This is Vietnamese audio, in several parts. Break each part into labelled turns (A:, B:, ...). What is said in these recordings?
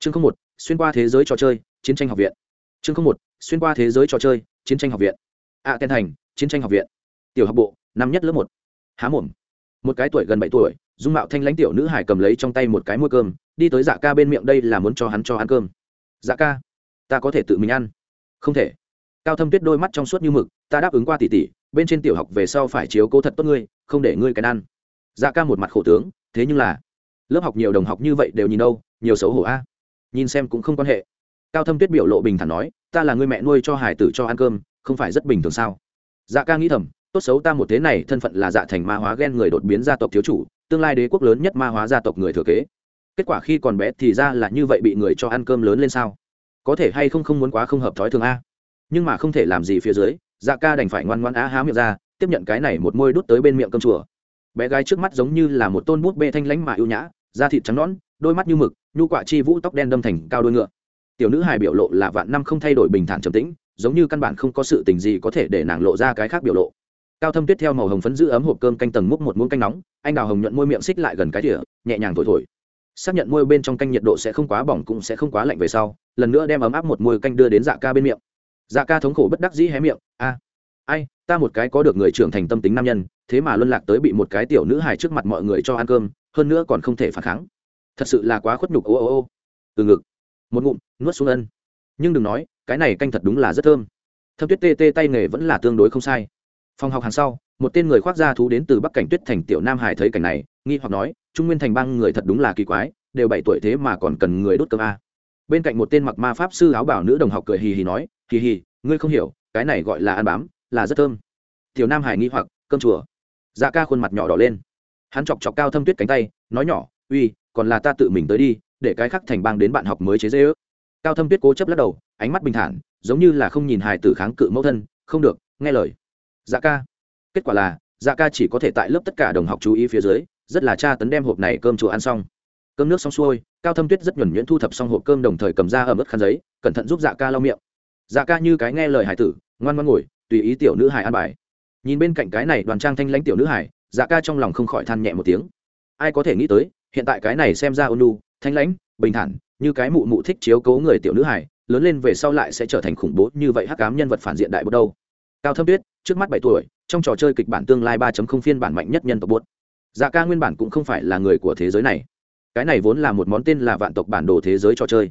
A: chương không một xuyên qua thế giới trò chơi chiến tranh học viện. Chương không một xuyên qua thế giới trò chơi chiến tranh học viện. Ạ à, tên thành chiến tranh học viện. Tiểu học bộ năm nhất lớp một. Há mồm. Một cái tuổi gần bảy tuổi dung mạo thanh lãnh tiểu nữ hải cầm lấy trong tay một cái môi cơm đi tới dạ ca bên miệng đây là muốn cho hắn cho ăn cơm. Dạ ca ta có thể tự mình ăn. Không thể. Cao thâm tuyết đôi mắt trong suốt như mực ta đáp ứng qua tỷ tỷ bên trên tiểu học về sau phải chiếu cố thật tốt ngươi không để ngươi cái ăn. Dạ ca một mặt khổ tướng thế nhưng là lớp học nhiều đồng học như vậy đều nhìn đâu nhiều xấu hổ a nhìn xem cũng không quan hệ. Cao thâm tuyết biểu lộ bình thản nói, ta là người mẹ nuôi cho hải tử cho ăn cơm, không phải rất bình thường sao? Dạ ca nghĩ thầm, tốt xấu ta một thế này thân phận là dạ thành ma hóa ghen người đột biến gia tộc thiếu chủ, tương lai đế quốc lớn nhất ma hóa gia tộc người thừa kế. Kết quả khi còn bé thì ra là như vậy bị người cho ăn cơm lớn lên sao? Có thể hay không không muốn quá không hợp thói thường a? Nhưng mà không thể làm gì phía dưới dạ ca đành phải ngoan ngoan á há miệng ra, tiếp nhận cái này một môi đút tới bên miệng cơm chùa. Bé gái trước mắt giống như là một tôn bút bê thanh lãnh mà ưu nhã, da thịt trắng nõn đôi mắt như mực, nhu quạ chi vũ tóc đen đâm thành cao đôi ngựa. Tiểu nữ hài biểu lộ là vạn năm không thay đổi bình thản trầm tĩnh, giống như căn bản không có sự tình gì có thể để nàng lộ ra cái khác biểu lộ. Cao thâm tuyết theo màu hồng phấn giữ ấm hộp cơm canh tầng múc một muỗng canh nóng, anh đào hồng nhuận môi miệng xích lại gần cái thỉa nhẹ nhàng thổi thổi. Xác nhận môi bên trong canh nhiệt độ sẽ không quá bỏng cũng sẽ không quá lạnh về sau, lần nữa đem ấm áp một môi canh đưa đến dạ ca bên miệng. Dạ ca thống khổ bất đắc dĩ hé miệng, a, ai, ta một cái có được người trưởng thành tâm tính nam nhân, thế mà luân lạc tới bị một cái tiểu nữ hài trước mặt mọi người cho ăn cơm, hơn nữa còn không thể phản kháng thật sự là quá khuất nhục, ô ô ô. Từ ngực. Một ngụm, nuốt xuống ân. Nhưng đừng nói, cái này canh thật đúng là rất thơm. Thâm tuyết tê tê tay nghề vẫn là tương đối không sai. Phòng học hàng sau, một tên người khoác da thú đến từ bắc cảnh tuyết thành tiểu nam hải thấy cảnh này, nghi hoặc nói, trung nguyên thành băng người thật đúng là kỳ quái, đều bảy tuổi thế mà còn cần người đốt cơm a. Bên cạnh một tên mặc ma pháp sư áo bảo nữ đồng học cười hì hì nói hì hì, ngươi không hiểu, cái này gọi là ăn bám, là rất thơm. Tiểu nam hải nghi hoặc, cơm chùa. Dạ ca khuôn mặt nhỏ đỏ lên. Hắn chọc chọc cao thâm tuyết cánh tay, nói nhỏ, uy còn là ta tự mình tới đi, để cái khắc thành bang đến bạn học mới chế dễ ước cao thâm tuyết cố chấp lắc đầu, ánh mắt bình thản, giống như là không nhìn hài tử kháng cự mẫu thân, không được, nghe lời. Dạ ca. Kết quả là dạ ca chỉ có thể tại lớp tất cả đồng học chú ý phía dưới, rất là cha tấn đem hộp này cơm chùa ăn xong. Cơm nước xong xuôi, cao thâm tuyết rất nhuẩn nhuyễn thu thập xong hộp cơm đồng thời cầm ra ở mức khăn giấy, cẩn thận giúp dạ ca lau miệng. Dạ ca như cái nghe lời hải tử, ngoan ngoan ngồi, tùy ý tiểu nữ hải ăn bài. Nhìn bên cạnh cái này đoàn trang thanh lãnh tiểu nữ hải dạ ca trong lòng không khỏi than nhẹ một tiếng. Ai có thể nghĩ tới hiện tại cái này xem ra ônu thanh lãnh, bình thản, như cái mụ mụ thích chiếu cố người tiểu nữ hải lớn lên về sau lại sẽ trở thành khủng bố như vậy hắc cám nhân vật phản diện đại bột đâu. Cao thâm tuyết, trước mắt bảy tuổi, trong trò chơi kịch bản tương lai 3 phiên bản mạnh nhất nhân tộc bột dạ ca nguyên bản cũng không phải là người của thế giới này. Cái này vốn là một món tên là vạn tộc bản đồ thế giới trò chơi.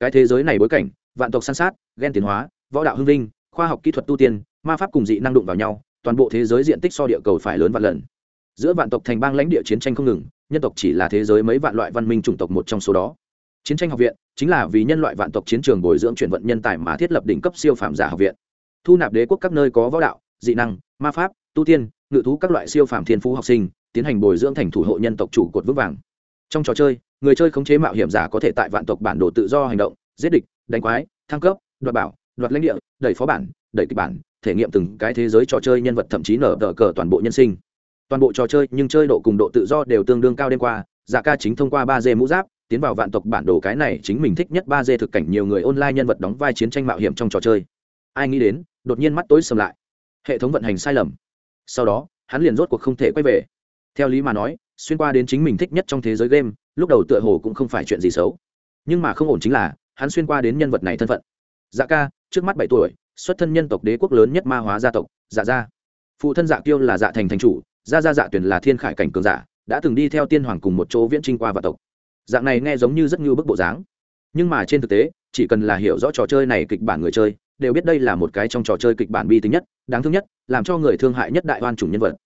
A: Cái thế giới này bối cảnh, vạn tộc san sát ghen tiến hóa, võ đạo hưng vinh, khoa học kỹ thuật tu tiên, ma pháp cùng dị năng đụng vào nhau, toàn bộ thế giới diện tích so địa cầu phải lớn vạn lần. Giữa vạn tộc thành bang lãnh địa chiến tranh không ngừng nhân tộc chỉ là thế giới mấy vạn loại văn minh chủng tộc một trong số đó. Chiến tranh học viện chính là vì nhân loại vạn tộc chiến trường bồi dưỡng chuyển vận nhân tài mà thiết lập đỉnh cấp siêu phạm giả học viện. Thu nạp đế quốc các nơi có võ đạo, dị năng, ma pháp, tu tiên, ngự thú các loại siêu phạm thiên phú học sinh, tiến hành bồi dưỡng thành thủ hộ nhân tộc chủ cột vững vàng. Trong trò chơi, người chơi khống chế mạo hiểm giả có thể tại vạn tộc bản đồ tự do hành động, giết địch, đánh quái, thăng cấp, đoạt bảo, đoạt lãnh địa, đẩy phó bản, đẩy kịch bản, thể nghiệm từng cái thế giới trò chơi nhân vật thậm chí nở tờ cờ toàn bộ nhân sinh toàn bộ trò chơi nhưng chơi độ cùng độ tự do đều tương đương cao đêm qua dạ ca chính thông qua ba d mũ giáp, tiến vào vạn tộc bản đồ cái này chính mình thích nhất ba d thực cảnh nhiều người online nhân vật đóng vai chiến tranh mạo hiểm trong trò chơi. Ai nghĩ đến, đột nhiên mắt tối sầm lại. Hệ thống vận hành sai lầm. Sau đó, hắn liền rốt cuộc không thể quay về. Theo lý mà nói, xuyên qua đến chính mình thích nhất trong thế giới game, lúc đầu tựa hồ cũng không phải chuyện gì xấu. Nhưng mà không ổn chính là, hắn xuyên qua đến nhân vật này thân phận. Dạ ca, trước mắt bảy tuổi, xuất thân nhân tộc đế quốc lớn nhất ma hóa gia tộc dạ gia. Phụ thân dạ tiêu là dạ thành thành chủ gia gia dạ tuyển là thiên khải cảnh cường giả, đã từng đi theo tiên hoàng cùng một chỗ viễn trinh qua và tộc. Dạng này nghe giống như rất như bức bộ dáng. Nhưng mà trên thực tế, chỉ cần là hiểu rõ trò chơi này kịch bản người chơi, đều biết đây là một cái trong trò chơi kịch bản bi tính nhất, đáng thương nhất, làm cho người thương hại nhất đại oan chủng nhân vật.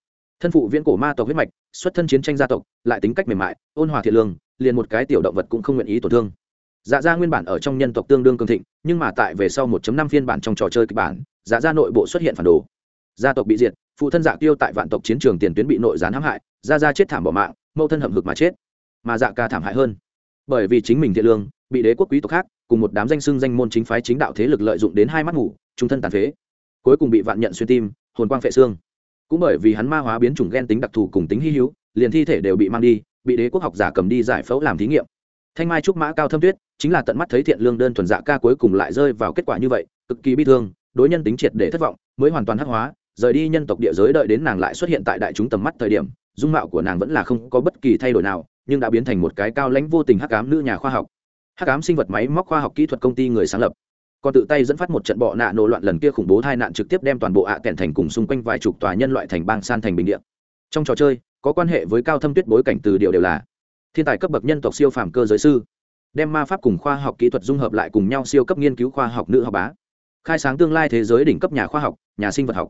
A: Thân phụ viễn cổ ma tộc huyết mạch, xuất thân chiến tranh gia tộc, lại tính cách mềm mại, ôn hòa thiện lương, liền một cái tiểu động vật cũng không nguyện ý tổn thương. Dạ gia nguyên bản ở trong nhân tộc tương đương cường thịnh, nhưng mà tại về sau 1 năm phiên bản trong trò chơi kịch bản dạ gia nội bộ xuất hiện phản đồ. Gia tộc bị diệt phụ thân dạ tiêu tại vạn tộc chiến trường tiền tuyến bị nội gián hãm hại gia gia chết thảm bỏ mạng mâu thân hậm hực mà chết. Mà dạ ca thảm hại hơn. Bởi vì chính mình thiện lương, bị đế quốc quý tộc khác, cùng một đám danh xưng danh môn chính phái chính đạo thế lực lợi dụng đến hai mắt ngủ, trung thân tàn phế. Cuối cùng bị vạn nhận xuyên tim, hồn quang phệ xương. Cũng bởi vì hắn ma hóa biến chủng gen tính đặc thù cùng tính hy hữu, liền thi thể đều bị mang đi, bị đế quốc học giả cầm đi giải phẫu làm thí nghiệm. Thanh mai trúc mã cao thâm tuyết, chính là tận mắt thấy thiện lương đơn thuần dạ ca cuối cùng lại rơi vào kết quả như vậy, cực kỳ bi thương, đối nhân tính triệt để thất vọng, mới hoàn toàn hắc hóa rời đi nhân tộc địa giới đợi đến nàng lại xuất hiện tại đại chúng tầm mắt thời điểm, dung mạo của nàng vẫn là không có bất kỳ thay đổi nào, nhưng đã biến thành một cái cao lãnh vô tình hắc ám nữ nhà khoa học. Hắc ám sinh vật máy móc khoa học kỹ thuật công ty người sáng lập. Còn tự tay dẫn phát một trận bọ nạ nổ loạn lần kia khủng bố tai nạn trực tiếp đem toàn bộ ạ kẹn thành cùng xung quanh vài chục tòa nhân loại thành bang san thành bình địa. Trong trò chơi, có quan hệ với cao thâm tuyết bối cảnh từ điều đều là thiên tài cấp bậc nhân tộc siêu phàm cơ giới sư, đem ma pháp cùng khoa học kỹ thuật dung hợp lại cùng nhau siêu cấp nghiên cứu khoa học nữ học bá, khai sáng tương lai thế giới đỉnh cấp nhà khoa học, nhà sinh vật học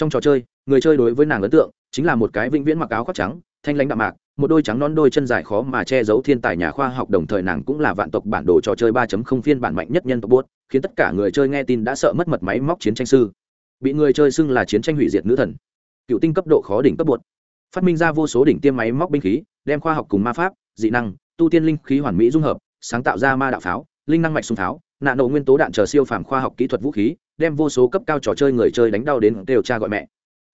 A: trong trò chơi, người chơi đối với nàng ấn tượng chính là một cái vĩnh viễn mặc áo khoác trắng, thanh lãnh đạm mạc, một đôi trắng non đôi chân dài khó mà che giấu thiên tài nhà khoa học, đồng thời nàng cũng là vạn tộc bản đồ trò chơi 3.0 phiên bản mạnh nhất nhân tộc buốt, khiến tất cả người chơi nghe tin đã sợ mất mật máy móc chiến tranh sư. Bị người chơi xưng là chiến tranh hủy diệt nữ thần. Cựu tinh cấp độ khó đỉnh cấp bột phát minh ra vô số đỉnh tiêm máy móc binh khí, đem khoa học cùng ma pháp, dị năng, tu tiên linh khí hoàn mỹ dung hợp, sáng tạo ra ma đạo pháo, linh năng mạch súng pháo nạn nổ nguyên tố đạn chờ siêu phàm khoa học kỹ thuật vũ khí đem vô số cấp cao trò chơi người chơi đánh đau đến đều cha gọi mẹ.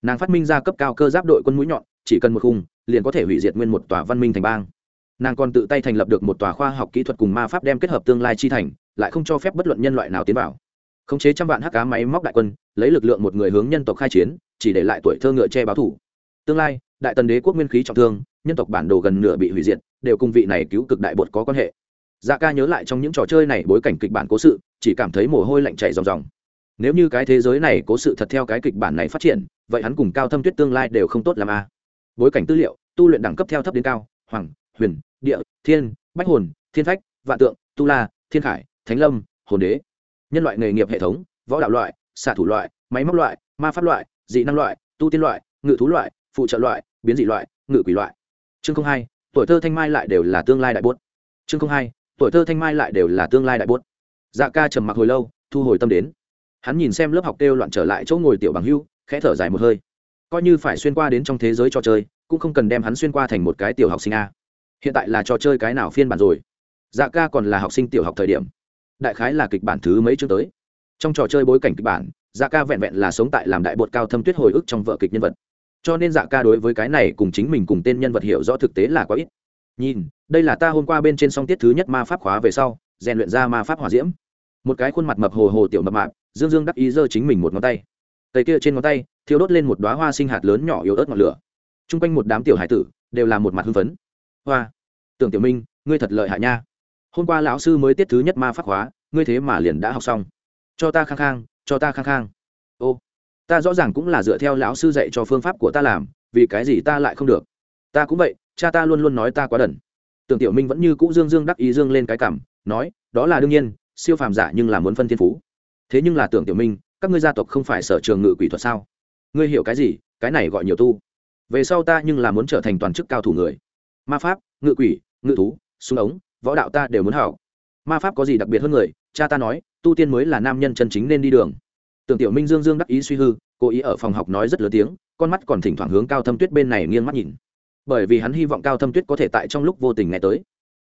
A: Nàng phát minh ra cấp cao cơ giáp đội quân mũi nhọn, chỉ cần một khung, liền có thể hủy diệt nguyên một tòa văn minh thành bang. Nàng còn tự tay thành lập được một tòa khoa học kỹ thuật cùng ma pháp đem kết hợp tương lai chi thành, lại không cho phép bất luận nhân loại nào tiến vào. Khống chế trăm vạn hắc cá máy móc đại quân, lấy lực lượng một người hướng nhân tộc khai chiến, chỉ để lại tuổi thơ ngựa che báo thủ. Tương lai, đại tần đế quốc nguyên khí trọng thương, nhân tộc bản đồ gần nửa bị hủy diệt, đều cùng vị này cứu cực đại bột có quan hệ. Dạ ca nhớ lại trong những trò chơi này bối cảnh kịch bản cố sự, chỉ cảm thấy mồ hôi lạnh chảy ròng ròng nếu như cái thế giới này cố sự thật theo cái kịch bản này phát triển, vậy hắn cùng cao thâm tuyết tương lai đều không tốt làm a à? bối cảnh tư liệu, tu luyện đẳng cấp theo thấp đến cao, hoàng, huyền, địa, thiên, bách hồn, thiên phách, vạn tượng, tu la, thiên khải, thánh lâm, hồn đế. Nhân loại nghề nghiệp hệ thống, võ đạo loại, xạ thủ loại, máy móc loại, ma pháp loại, dị năng loại, tu tiên loại, ngự thú loại, phụ trợ loại, biến dị loại, ngự quỷ loại. Chương hai, tuổi thơ thanh mai lại đều là tương lai đại bốt. Chương hai, tuổi thơ thanh mai lại đều là tương lai đại bốt. Dạ ca trầm mặc hồi lâu, thu hồi tâm đến hắn nhìn xem lớp học kêu loạn trở lại chỗ ngồi tiểu bằng hưu, khẽ thở dài một hơi. Coi như phải xuyên qua đến trong thế giới trò chơi, cũng không cần đem hắn xuyên qua thành một cái tiểu học sinh a. Hiện tại là trò chơi cái nào phiên bản rồi? Dạ ca còn là học sinh tiểu học thời điểm. Đại khái là kịch bản thứ mấy chương tới? Trong trò chơi bối cảnh kịch bản dạ ca vẹn vẹn là sống tại làm đại bột cao thâm tuyết hồi ức trong vợ kịch nhân vật. Cho nên dạ ca đối với cái này cùng chính mình cùng tên nhân vật hiểu rõ thực tế là quá ít. Nhìn, đây là ta hôm qua bên trên song tiết thứ nhất ma pháp khóa về sau, rèn luyện ra ma pháp hòa diễm một cái khuôn mặt mập hồ hồ tiểu mập mạp, dương dương đắc ý giơ chính mình một ngón tay. Tay kia trên ngón tay thiếu đốt lên một đoá hoa sinh hạt lớn nhỏ yếu ớt ngọn lửa. T r u n g quanh một đám tiểu hải tử đều là một mặt hưng phấn. Hoa, tưởng tiểu minh, ngươi thật lợi hại nha. Hôm qua lão sư mới tiết thứ nhất ma pháp hóa, ngươi thế mà liền đã học xong. Cho ta khang khang, cho ta khang khang. Ô, ta rõ ràng cũng là dựa theo lão sư dạy cho phương pháp của ta làm, vì cái gì ta lại không được? Ta cũng vậy, cha ta luôn luôn nói ta quá đần. Tưởng tiểu minh vẫn như cũ dương dương đắc ý dương lên cái cảm, nói, đó là đương nhiên siêu phàm giả nhưng là muốn phân thiên phú. Thế nhưng là tưởng tiểu minh, các ngươi gia tộc không phải sở trường ngự quỷ thuật sao? Ngươi hiểu cái gì? Cái này gọi nhiều tu. Về sau ta nhưng là muốn trở thành toàn chức cao thủ người. Ma pháp, ngự quỷ, ngự thú, súng ống, võ đạo ta đều muốn hảo ma pháp có gì đặc biệt hơn người? Cha ta nói, tu tiên mới là nam nhân chân chính nên đi đường. Tưởng tiểu minh dương dương đắc ý suy hư, cố ý ở phòng học nói rất lớn tiếng, con mắt còn thỉnh thoảng hướng cao thâm tuyết bên này nghiêng mắt nhìn. Bởi vì hắn hy vọng cao thâm tuyết có thể tại trong lúc vô tình nghe tới.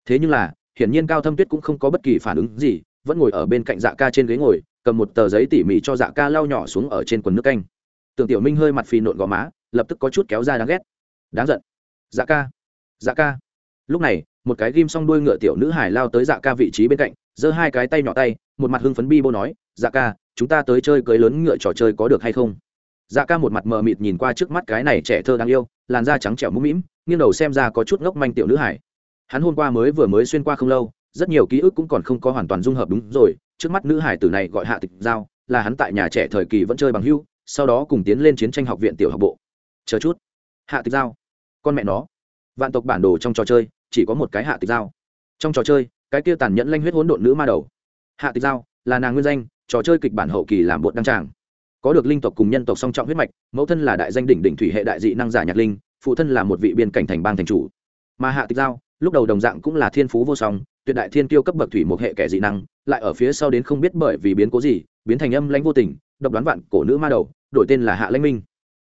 A: Thế nhưng là, hiển nhiên cao thâm tuyết cũng không có bất kỳ phản ứng gì vẫn ngồi ở bên cạnh dạ ca trên ghế ngồi, cầm một tờ giấy tỉ mỉ cho dạ ca lau nhỏ xuống ở trên quần nước canh. Tưởng tiểu minh hơi mặt phì nộn gò má, lập tức có chút kéo ra đáng ghét. Đáng giận. Dạ ca. Dạ ca. Lúc này, một cái ghim xong đuôi ngựa tiểu nữ hải lao tới dạ ca vị trí bên cạnh, giơ hai cái tay nhỏ tay, một mặt hưng phấn bi bô nói dạ ca, chúng ta tới chơi cưới lớn ngựa trò chơi có được hay không? Dạ ca một mặt mờ mịt nhìn qua trước mắt cái này trẻ thơ đáng yêu, làn da trắng trẻo mũm mĩm, nghiêng đầu xem ra có chút ngốc manh tiểu nữ hải hắn hôm qua mới vừa mới xuyên qua không lâu rất nhiều ký ức cũng còn không có hoàn toàn dung hợp đúng rồi, trước mắt nữ hải tử này gọi hạ tịch giao, là hắn tại nhà trẻ thời kỳ vẫn chơi bằng hưu, sau đó cùng tiến lên chiến tranh học viện tiểu học bộ. Chờ chút. Hạ tịch giao. Con mẹ nó. Vạn tộc bản đồ trong trò chơi, chỉ có một cái hạ tịch giao. Trong trò chơi, cái kia tàn nhẫn lanh huyết hỗn độn nữ ma đầu. Hạ tịch giao, là nàng nguyên danh, trò chơi kịch bản hậu kỳ làm bột đăng tràng. Có được linh tộc cùng nhân tộc song trọng huyết mạch, mẫu thân là đại danh đỉnh đỉnh thủy hệ đại dị năng giả nhạc linh, phụ thân là một vị biên cảnh thành bang thành chủ. Mà hạ tịch giao lúc đầu đồng dạng cũng là thiên phú vô song, tuyệt đại thiên tiêu cấp bậc thủy một hệ kẻ dị năng, lại ở phía sau đến không biết bởi vì biến cố gì, biến thành âm lãnh vô tình, độc đoán vạn cổ nữ ma đầu, đổi tên là hạ lãnh minh.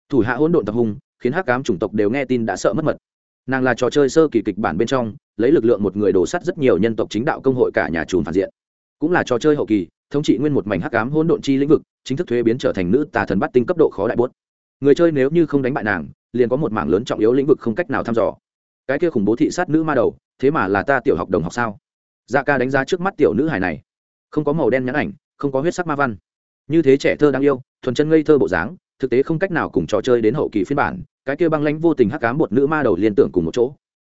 A: Thủ hạ hỗn độn tập hung, khiến hắc cám chủng tộc đều nghe tin đã sợ mất mật. Nàng là trò chơi sơ kỳ kịch bản bên trong, lấy lực lượng một người đổ sắt rất nhiều nhân tộc chính đạo công hội cả nhà trùn phản diện. Cũng là trò chơi hậu kỳ, thống trị nguyên một mảnh hắc ám hỗn độn chi lĩnh vực, chính thức thuế biến trở thành nữ tà thần bắt tinh cấp độ khó đại bốt người chơi nếu như không đánh bại nàng, liền có một mảng lớn trọng yếu lĩnh vực không cách nào thăm dò cái kia khủng bố thị sát nữ ma đầu, thế mà là ta tiểu học đồng học sao? Dạ ca đánh giá trước mắt tiểu nữ hải này. Không có màu đen nhãn ảnh, không có huyết sắc ma văn. Như thế trẻ thơ đáng yêu, thuần chân ngây thơ bộ dáng, thực tế không cách nào cùng trò chơi đến hậu kỳ phiên bản, cái kia băng lãnh vô tình hắc cám một nữ ma đầu liên tưởng cùng một chỗ.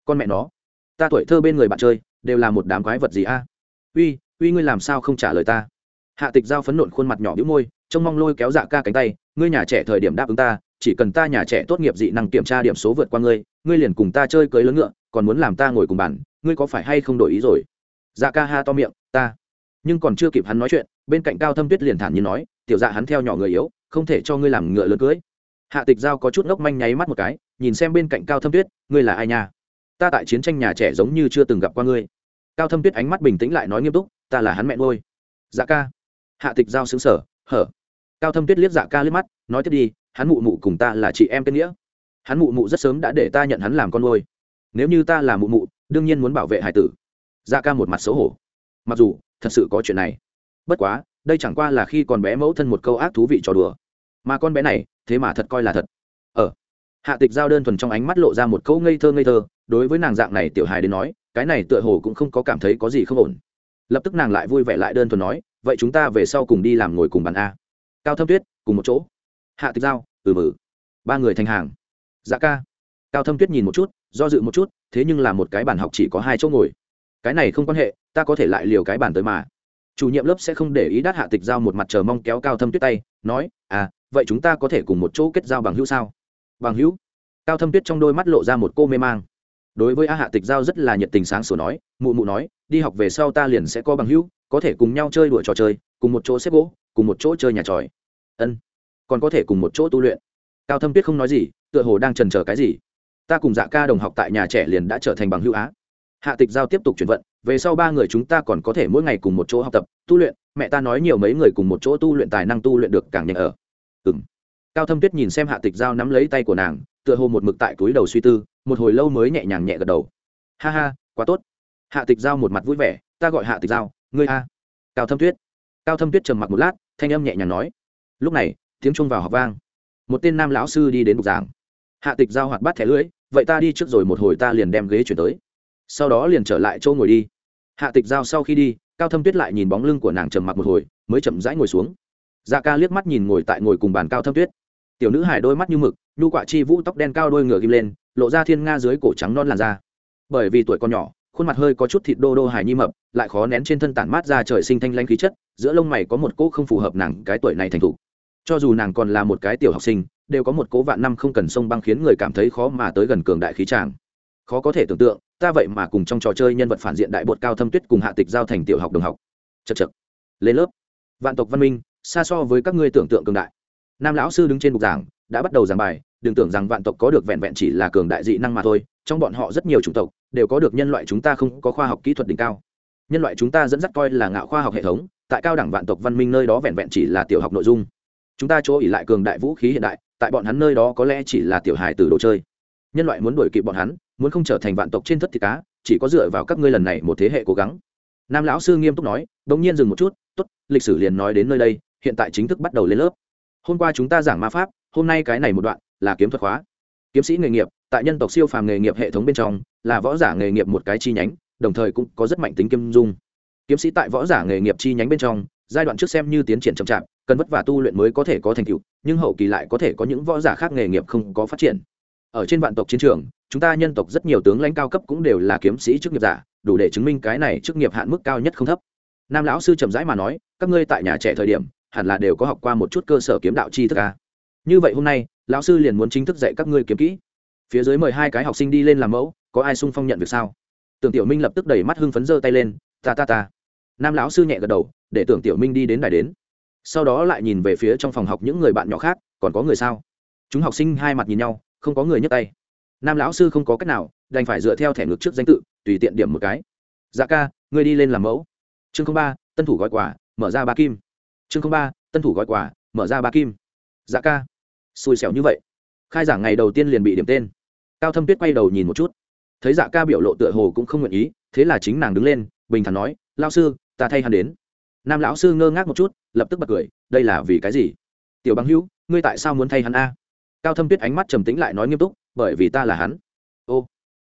A: Con mẹ nó, ta tuổi thơ bên người bạn chơi, đều là một đám quái vật gì a? Uy uy ngươi làm sao không trả lời ta? Hạ tịch giao phấn nộn khuôn mặt nhỏ bĩu môi, trông mong lôi kéo dạ ca cánh tay, ngươi nhà trẻ thời điểm đáp ứng ta chỉ cần ta nhà trẻ tốt nghiệp dị năng kiểm tra điểm số vượt qua ngươi ngươi liền cùng ta chơi cưới lớn ngựa, còn muốn làm ta ngồi cùng bàn, ngươi có phải hay không đổi ý rồi? Dạ ca ha to miệng, ta. Nhưng còn chưa kịp hắn nói chuyện, bên cạnh cao thâm tuyết liền thản như nói, tiểu dạ hắn theo nhỏ người yếu, không thể cho ngươi làm ngựa lớn cưới. Hạ tịch giao có chút ngốc manh nháy mắt một cái, nhìn xem bên cạnh cao thâm tuyết, ngươi là ai nha? Ta tại chiến tranh nhà trẻ giống như chưa từng gặp qua ngươi. Cao thâm tuyết ánh mắt bình tĩnh lại nói nghiêm túc, ta là hắn mẹ ngôi dạ ca. Hạ tịch giao xứng sở hở. Cao thâm tuyết liếc dạ ca liếc mắt, nói tiếp đi hắn mụ mụ cùng ta là chị em kết nghĩa. Hắn mụ mụ rất sớm đã để ta nhận hắn làm con nuôi. Nếu như ta là mụ mụ, đương nhiên muốn bảo vệ hải tử. Da ca một mặt xấu hổ. Mặc dù, thật sự có chuyện này. Bất quá, đây chẳng qua là khi còn bé mẫu thân một câu ác thú vị trò đùa. Mà con bé này, thế mà thật coi là thật. Ở hạ tịch giao đơn thuần trong ánh mắt lộ ra một câu ngây thơ ngây thơ, đối với nàng dạng này tiểu hài đến nói, cái này tựa hồ cũng không có cảm thấy có gì không ổn. Lập tức nàng lại vui vẻ lại đơn thuần nói, vậy chúng ta về sau cùng đi làm ngồi cùng bàn a. Cao thâm tuyết, cùng một chỗ hạ tịch giao ừ mử ba người thành hàng. Dạ ca. Cao thâm tuyết nhìn một chút, do dự một chút, thế nhưng là một cái bàn học chỉ có hai chỗ ngồi. Cái này không quan hệ, ta có thể lại liều cái bàn tới mà. Chủ nhiệm lớp sẽ không để ý đắt hạ tịch giao một mặt chờ mong kéo cao thâm tuyết tay, nói à vậy chúng ta có thể cùng một chỗ kết giao bằng hữu sao? Bằng hữu? Cao thâm tuyết trong đôi mắt lộ ra một cô mê mang. Đối với a hạ tịch giao rất là nhiệt tình sáng sủa nói, mụ mụ nói, đi học về sau ta liền sẽ có bằng hữu, có thể cùng nhau chơi đùa trò chơi, cùng một chỗ xếp gỗ, cùng một chỗ chơi nhà tròi. Ân còn có thể cùng một chỗ tu luyện. Cao thâm tuyết không nói gì, tựa hồ đang trần chờ cái gì. Ta cùng dạ ca đồng học tại nhà trẻ liền đã trở thành bằng hữu á. Hạ tịch giao tiếp tục chuyển vận, về sau ba người chúng ta còn có thể mỗi ngày cùng một chỗ học tập, tu luyện. Mẹ ta nói nhiều mấy người cùng một chỗ tu luyện tài năng tu luyện được càng nhanh ở. Ừ m cao thâm tuyết nhìn xem hạ tịch giao nắm lấy tay của nàng, tựa hồ một mực tại túi đầu suy tư, một hồi lâu mới nhẹ nhàng nhẹ gật đầu. Ha ha, quá tốt. Hạ tịch giao một mặt vui vẻ, ta gọi hạ tịch giao, ngươi a. Cao thâm tuyết. Cao thâm tuyết trầm mặc một lát, thanh âm nhẹ nhàng nói. Lúc này tiếng trung vào học vang. Một tên nam lão sư đi đến bục giảng. Hạ tịch giao hoạt bắt thẻ lưỡi, vậy ta đi trước rồi một hồi ta liền đem ghế chuyển tới. Sau đó liền trở lại chỗ ngồi đi. Hạ tịch giao sau khi đi, cao thâm tuyết lại nhìn bóng lưng của nàng trầm mặc một hồi, mới chậm rãi ngồi xuống. Dạ ca liếc mắt nhìn ngồi tại ngồi cùng bàn cao thâm tuyết. Tiểu nữ hải đôi mắt như mực, nhu quạ chi vũ tóc đen cao đôi ngựa ghim lên, lộ ra thiên nga dưới cổ trắng non làn da. Bởi vì tuổi còn nhỏ, khuôn mặt hơi có chút thịt đô đô hài nhi mập, lại khó nén trên thân tản mát ra trời sinh thanh lanh khí chất, giữa lông mày có một cỗ không phù hợp nàng cái tuổi này thành thục cho dù nàng còn là một cái tiểu học sinh, đều có một cố vạn năm không cần sông băng khiến người cảm thấy khó mà tới gần cường đại khí tràng. Khó có thể tưởng tượng, ta vậy mà cùng trong trò chơi nhân vật phản diện đại bột cao thâm tuyết cùng hạ tịch giao thành tiểu học đồng học. Chật chật lên lớp. Vạn tộc văn minh, xa so với các ngươi tưởng tượng cường đại. Nam lão sư đứng trên bục giảng, đã bắt đầu giảng bài, đừng tưởng rằng vạn tộc có được vẹn vẹn chỉ là cường đại dị năng mà thôi, trong bọn họ rất nhiều chủng tộc, đều có được nhân loại chúng ta không có khoa học kỹ thuật đỉnh cao. Nhân loại chúng ta dẫn dắt coi là ngạo khoa học hệ thống, tại cao đẳng vạn tộc văn minh nơi đó vẹn vẹn chỉ là tiểu học nội dung chúng ta chỗ ỉ lại cường đại vũ khí hiện đại, tại bọn hắn nơi đó có lẽ chỉ là tiểu hài từ đồ chơi. Nhân loại muốn đuổi kịp bọn hắn, muốn không trở thành vạn tộc trên thất thịt cá, chỉ có dựa vào các ngươi lần này một thế hệ cố gắng. Nam lão sư nghiêm túc nói đ ỗ n g nhiên dừng một chút t ố t lịch sử liền nói đến nơi đây, hiện tại chính thức bắt đầu lên lớp. Hôm qua chúng ta giảng ma pháp, hôm nay cái này một đoạn, là kiếm thuật khóa. Kiếm sĩ nghề nghiệp, tại nhân tộc siêu phàm nghề nghiệp hệ thống bên trong, là võ giả nghề nghiệp một cái chi nhánh, đồng thời cũng có rất mạnh tính kim dung. Kiếm sĩ tại võ giả nghề nghiệp chi nhánh bên trong, giai đoạn trước xem như tiến triển chậm chạp cần vất vả tu luyện mới có thể có thành tựu, nhưng hậu kỳ lại có thể có những võ giả khác nghề nghiệp không có phát triển. Ở trên vạn tộc chiến trường, chúng ta nhân tộc rất nhiều tướng lãnh cao cấp cũng đều là kiếm sĩ chức nghiệp giả, đủ để chứng minh cái này chức nghiệp hạn mức cao nhất không thấp. Nam lão sư trầm rãi mà nói, các ngươi tại nhà trẻ thời điểm, hẳn là đều có học qua một chút cơ sở kiếm đạo chi thức à. như vậy hôm nay, lão sư liền muốn chính thức dạy các ngươi kiếm kỹ. Phía dưới mời hai cái học sinh đi lên làm mẫu, có ai sung phong nhận việc sao? Tưởng tiểu minh lập tức đẩy mắt hưng phấn giơ tay lên, ta ta ta. Nam lão sư nhẹ gật đầu, để tưởng tiểu minh đi đến đài đến sau đó lại nhìn về phía trong phòng học những người bạn nhỏ khác, còn có người sao? Chúng học sinh hai mặt nhìn nhau, không có người nhấc tay. Nam lão sư không có cách nào, đành phải dựa theo thẻ ngược trước danh tự, tùy tiện điểm một cái. Dạ ca, ngươi đi lên làm mẫu. Chương ba, tân thủ gói quà, mở ra ba kim. Chương ba, tân thủ gói quà, mở ra ba kim. Dạ ca. Xui xẻo như vậy. Khai giảng ngày đầu tiên liền bị điểm tên. Cao thâm tuyết quay đầu nhìn một chút. Thấy dạ ca biểu lộ tựa hồ cũng không nguyện ý, thế là chính nàng đứng lên, bình thản nói lao sư, ta thay hắn đến nam lão sư ngơ ngác một chút, lập tức bật cười, đây là vì cái gì? Tiểu bằng hữu, ngươi tại sao muốn thay hắn a? Cao thâm tuyết ánh mắt trầm tĩnh lại nói nghiêm túc, bởi vì ta là hắn. Ô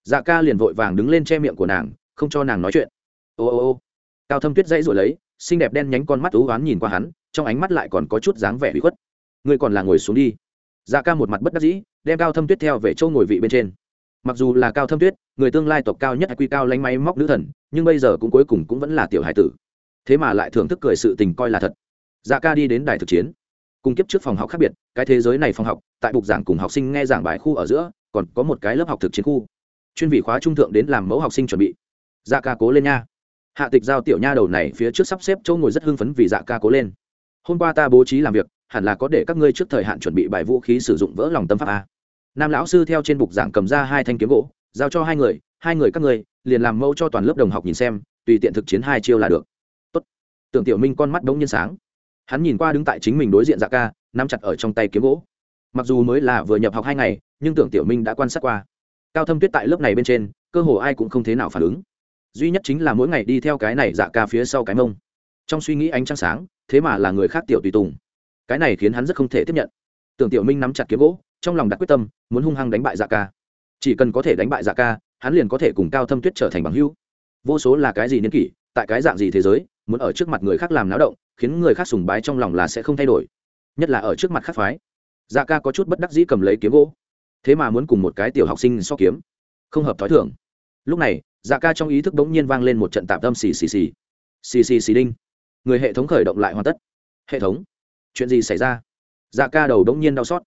A: dạ ca liền vội vàng đứng lên che miệng của nàng, không cho nàng nói chuyện. Ô ô ô. Cao thâm tuyết dãy rồi lấy, xinh đẹp đen nhánh con mắt ú oán nhìn qua hắn, trong ánh mắt lại còn có chút dáng vẻ bị khuất. Ngươi còn là ngồi xuống đi. Dạ ca một mặt bất đắc dĩ, đem cao thâm tuyết theo về châu ngồi vị bên trên. Mặc dù là cao thâm tuyết, người tương lai tộc cao nhất hay quy cao lánh máy móc nữ thần, nhưng bây giờ cũng cuối cùng cũng vẫn là tiểu hải tử thế mà lại thưởng thức cười sự tình coi là thật. Dạ ca đi đến đài thực chiến, cùng kiếp trước phòng học khác biệt, cái thế giới này phòng học, tại bục giảng cùng học sinh nghe giảng bài khu ở giữa, còn có một cái lớp học thực chiến khu. Chuyên vị khóa trung thượng đến làm mẫu học sinh chuẩn bị. Dạ ca cố lên nha. Hạ tịch giao tiểu nha đầu này phía trước sắp xếp chỗ ngồi rất hưng phấn vì dạ ca cố lên. Hôm qua ta bố trí làm việc, hẳn là có để các ngươi trước thời hạn chuẩn bị bài vũ khí sử dụng vỡ lòng tâm pháp a. Nam lão sư theo trên bục giảng cầm ra hai thanh kiếm gỗ, giao cho hai người hai người các ngươi, liền làm mẫu cho toàn lớp đồng học nhìn xem, tùy tiện thực chiến hai chiêu là được tưởng tiểu minh con mắt đông nhiên sáng. Hắn nhìn qua đứng tại chính mình đối diện dạ ca, nắm chặt ở trong tay kiếm gỗ. Mặc dù mới là vừa nhập học hai ngày, nhưng tưởng tiểu minh đã quan sát qua. Cao thâm tuyết tại lớp này bên trên, cơ hồ ai cũng không thế nào phản ứng. Duy nhất chính là mỗi ngày đi theo cái này dạ ca phía sau cái mông. Trong suy nghĩ ánh trăng sáng, thế mà là người khác tiểu tùy tùng. Cái này khiến hắn rất không thể tiếp nhận. Tưởng tiểu minh nắm chặt kiếm gỗ, trong lòng đặt quyết tâm, muốn hung hăng đánh bại dạ ca. Chỉ cần có thể đánh bại dạ ca, hắn liền có thể cùng cao thâm tuyết trở thành bằng hữu. Vô số là cái gì niên kỷ, tại cái dạng gì thế giới muốn ở trước mặt người khác làm náo động, khiến người khác sùng bái trong lòng là sẽ không thay đổi. Nhất là ở trước mặt khác phái. Dạ ca có chút bất đắc dĩ cầm lấy kiếm gỗ. Thế mà muốn cùng một cái tiểu học sinh so kiếm. Không hợp t h ó i thưởng lúc này dạ ca trong ý thức bỗng nhiên vang lên một trận tạm tâm xì xì xì. Xì xì xì đinh. Người hệ thống khởi động lại hoàn tất. Hệ thống. Chuyện gì xảy ra? Dạ ca đầu bỗng nhiên đau xót.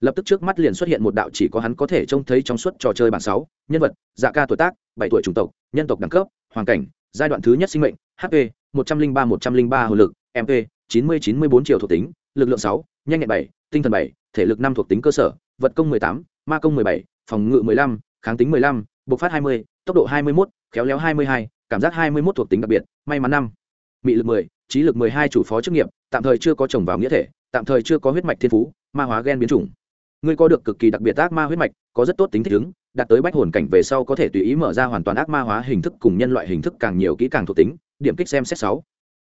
A: Lập tức trước mắt liền xuất hiện một đạo chỉ có hắn có thể trông thấy trong suốt trò chơi bảng sáu. Nhân vật dạ ca tuổi tác, bảy tuổi chủng tộc, nhân tộc đẳng cấp, hoàn cảnh giai đoạn thứ nhất sinh mệnh hp một trăm linh ba, một trăm linh ba hồ lực mp chín mươi chín mươi bốn triệu thuộc tính, lực lượng sáu, nhanh nhẹn bảy, tinh thần bảy, thể lực năm thuộc tính cơ sở, vật công mười tám, ma công mười bảy, phòng ngự mười lăm, kháng tính mười lăm, bộc phát hai mươi, tốc độ hai mươi mốt, khéo léo hai mươi hai, cảm giác hai mươi mốt thuộc tính đặc biệt, may mắn năm. Mị lực mười, trí lực mười hai chủ phó chức nghiệp, tạm thời chưa có chồng vào nghĩa thể, tạm thời chưa có huyết mạch thiên phú, ma hóa gen biến chủng ngươi có được cực kỳ đặc biệt ác ma huyết mạch, có rất tốt tính thích ứng, đạt tới bách hồn cảnh về sau có thể tùy ý mở ra hoàn toàn ác ma hóa hình thức cùng nhân loại hình thức càng nhiều kỹ càng thuộc tính, điểm kích xem xét sáu.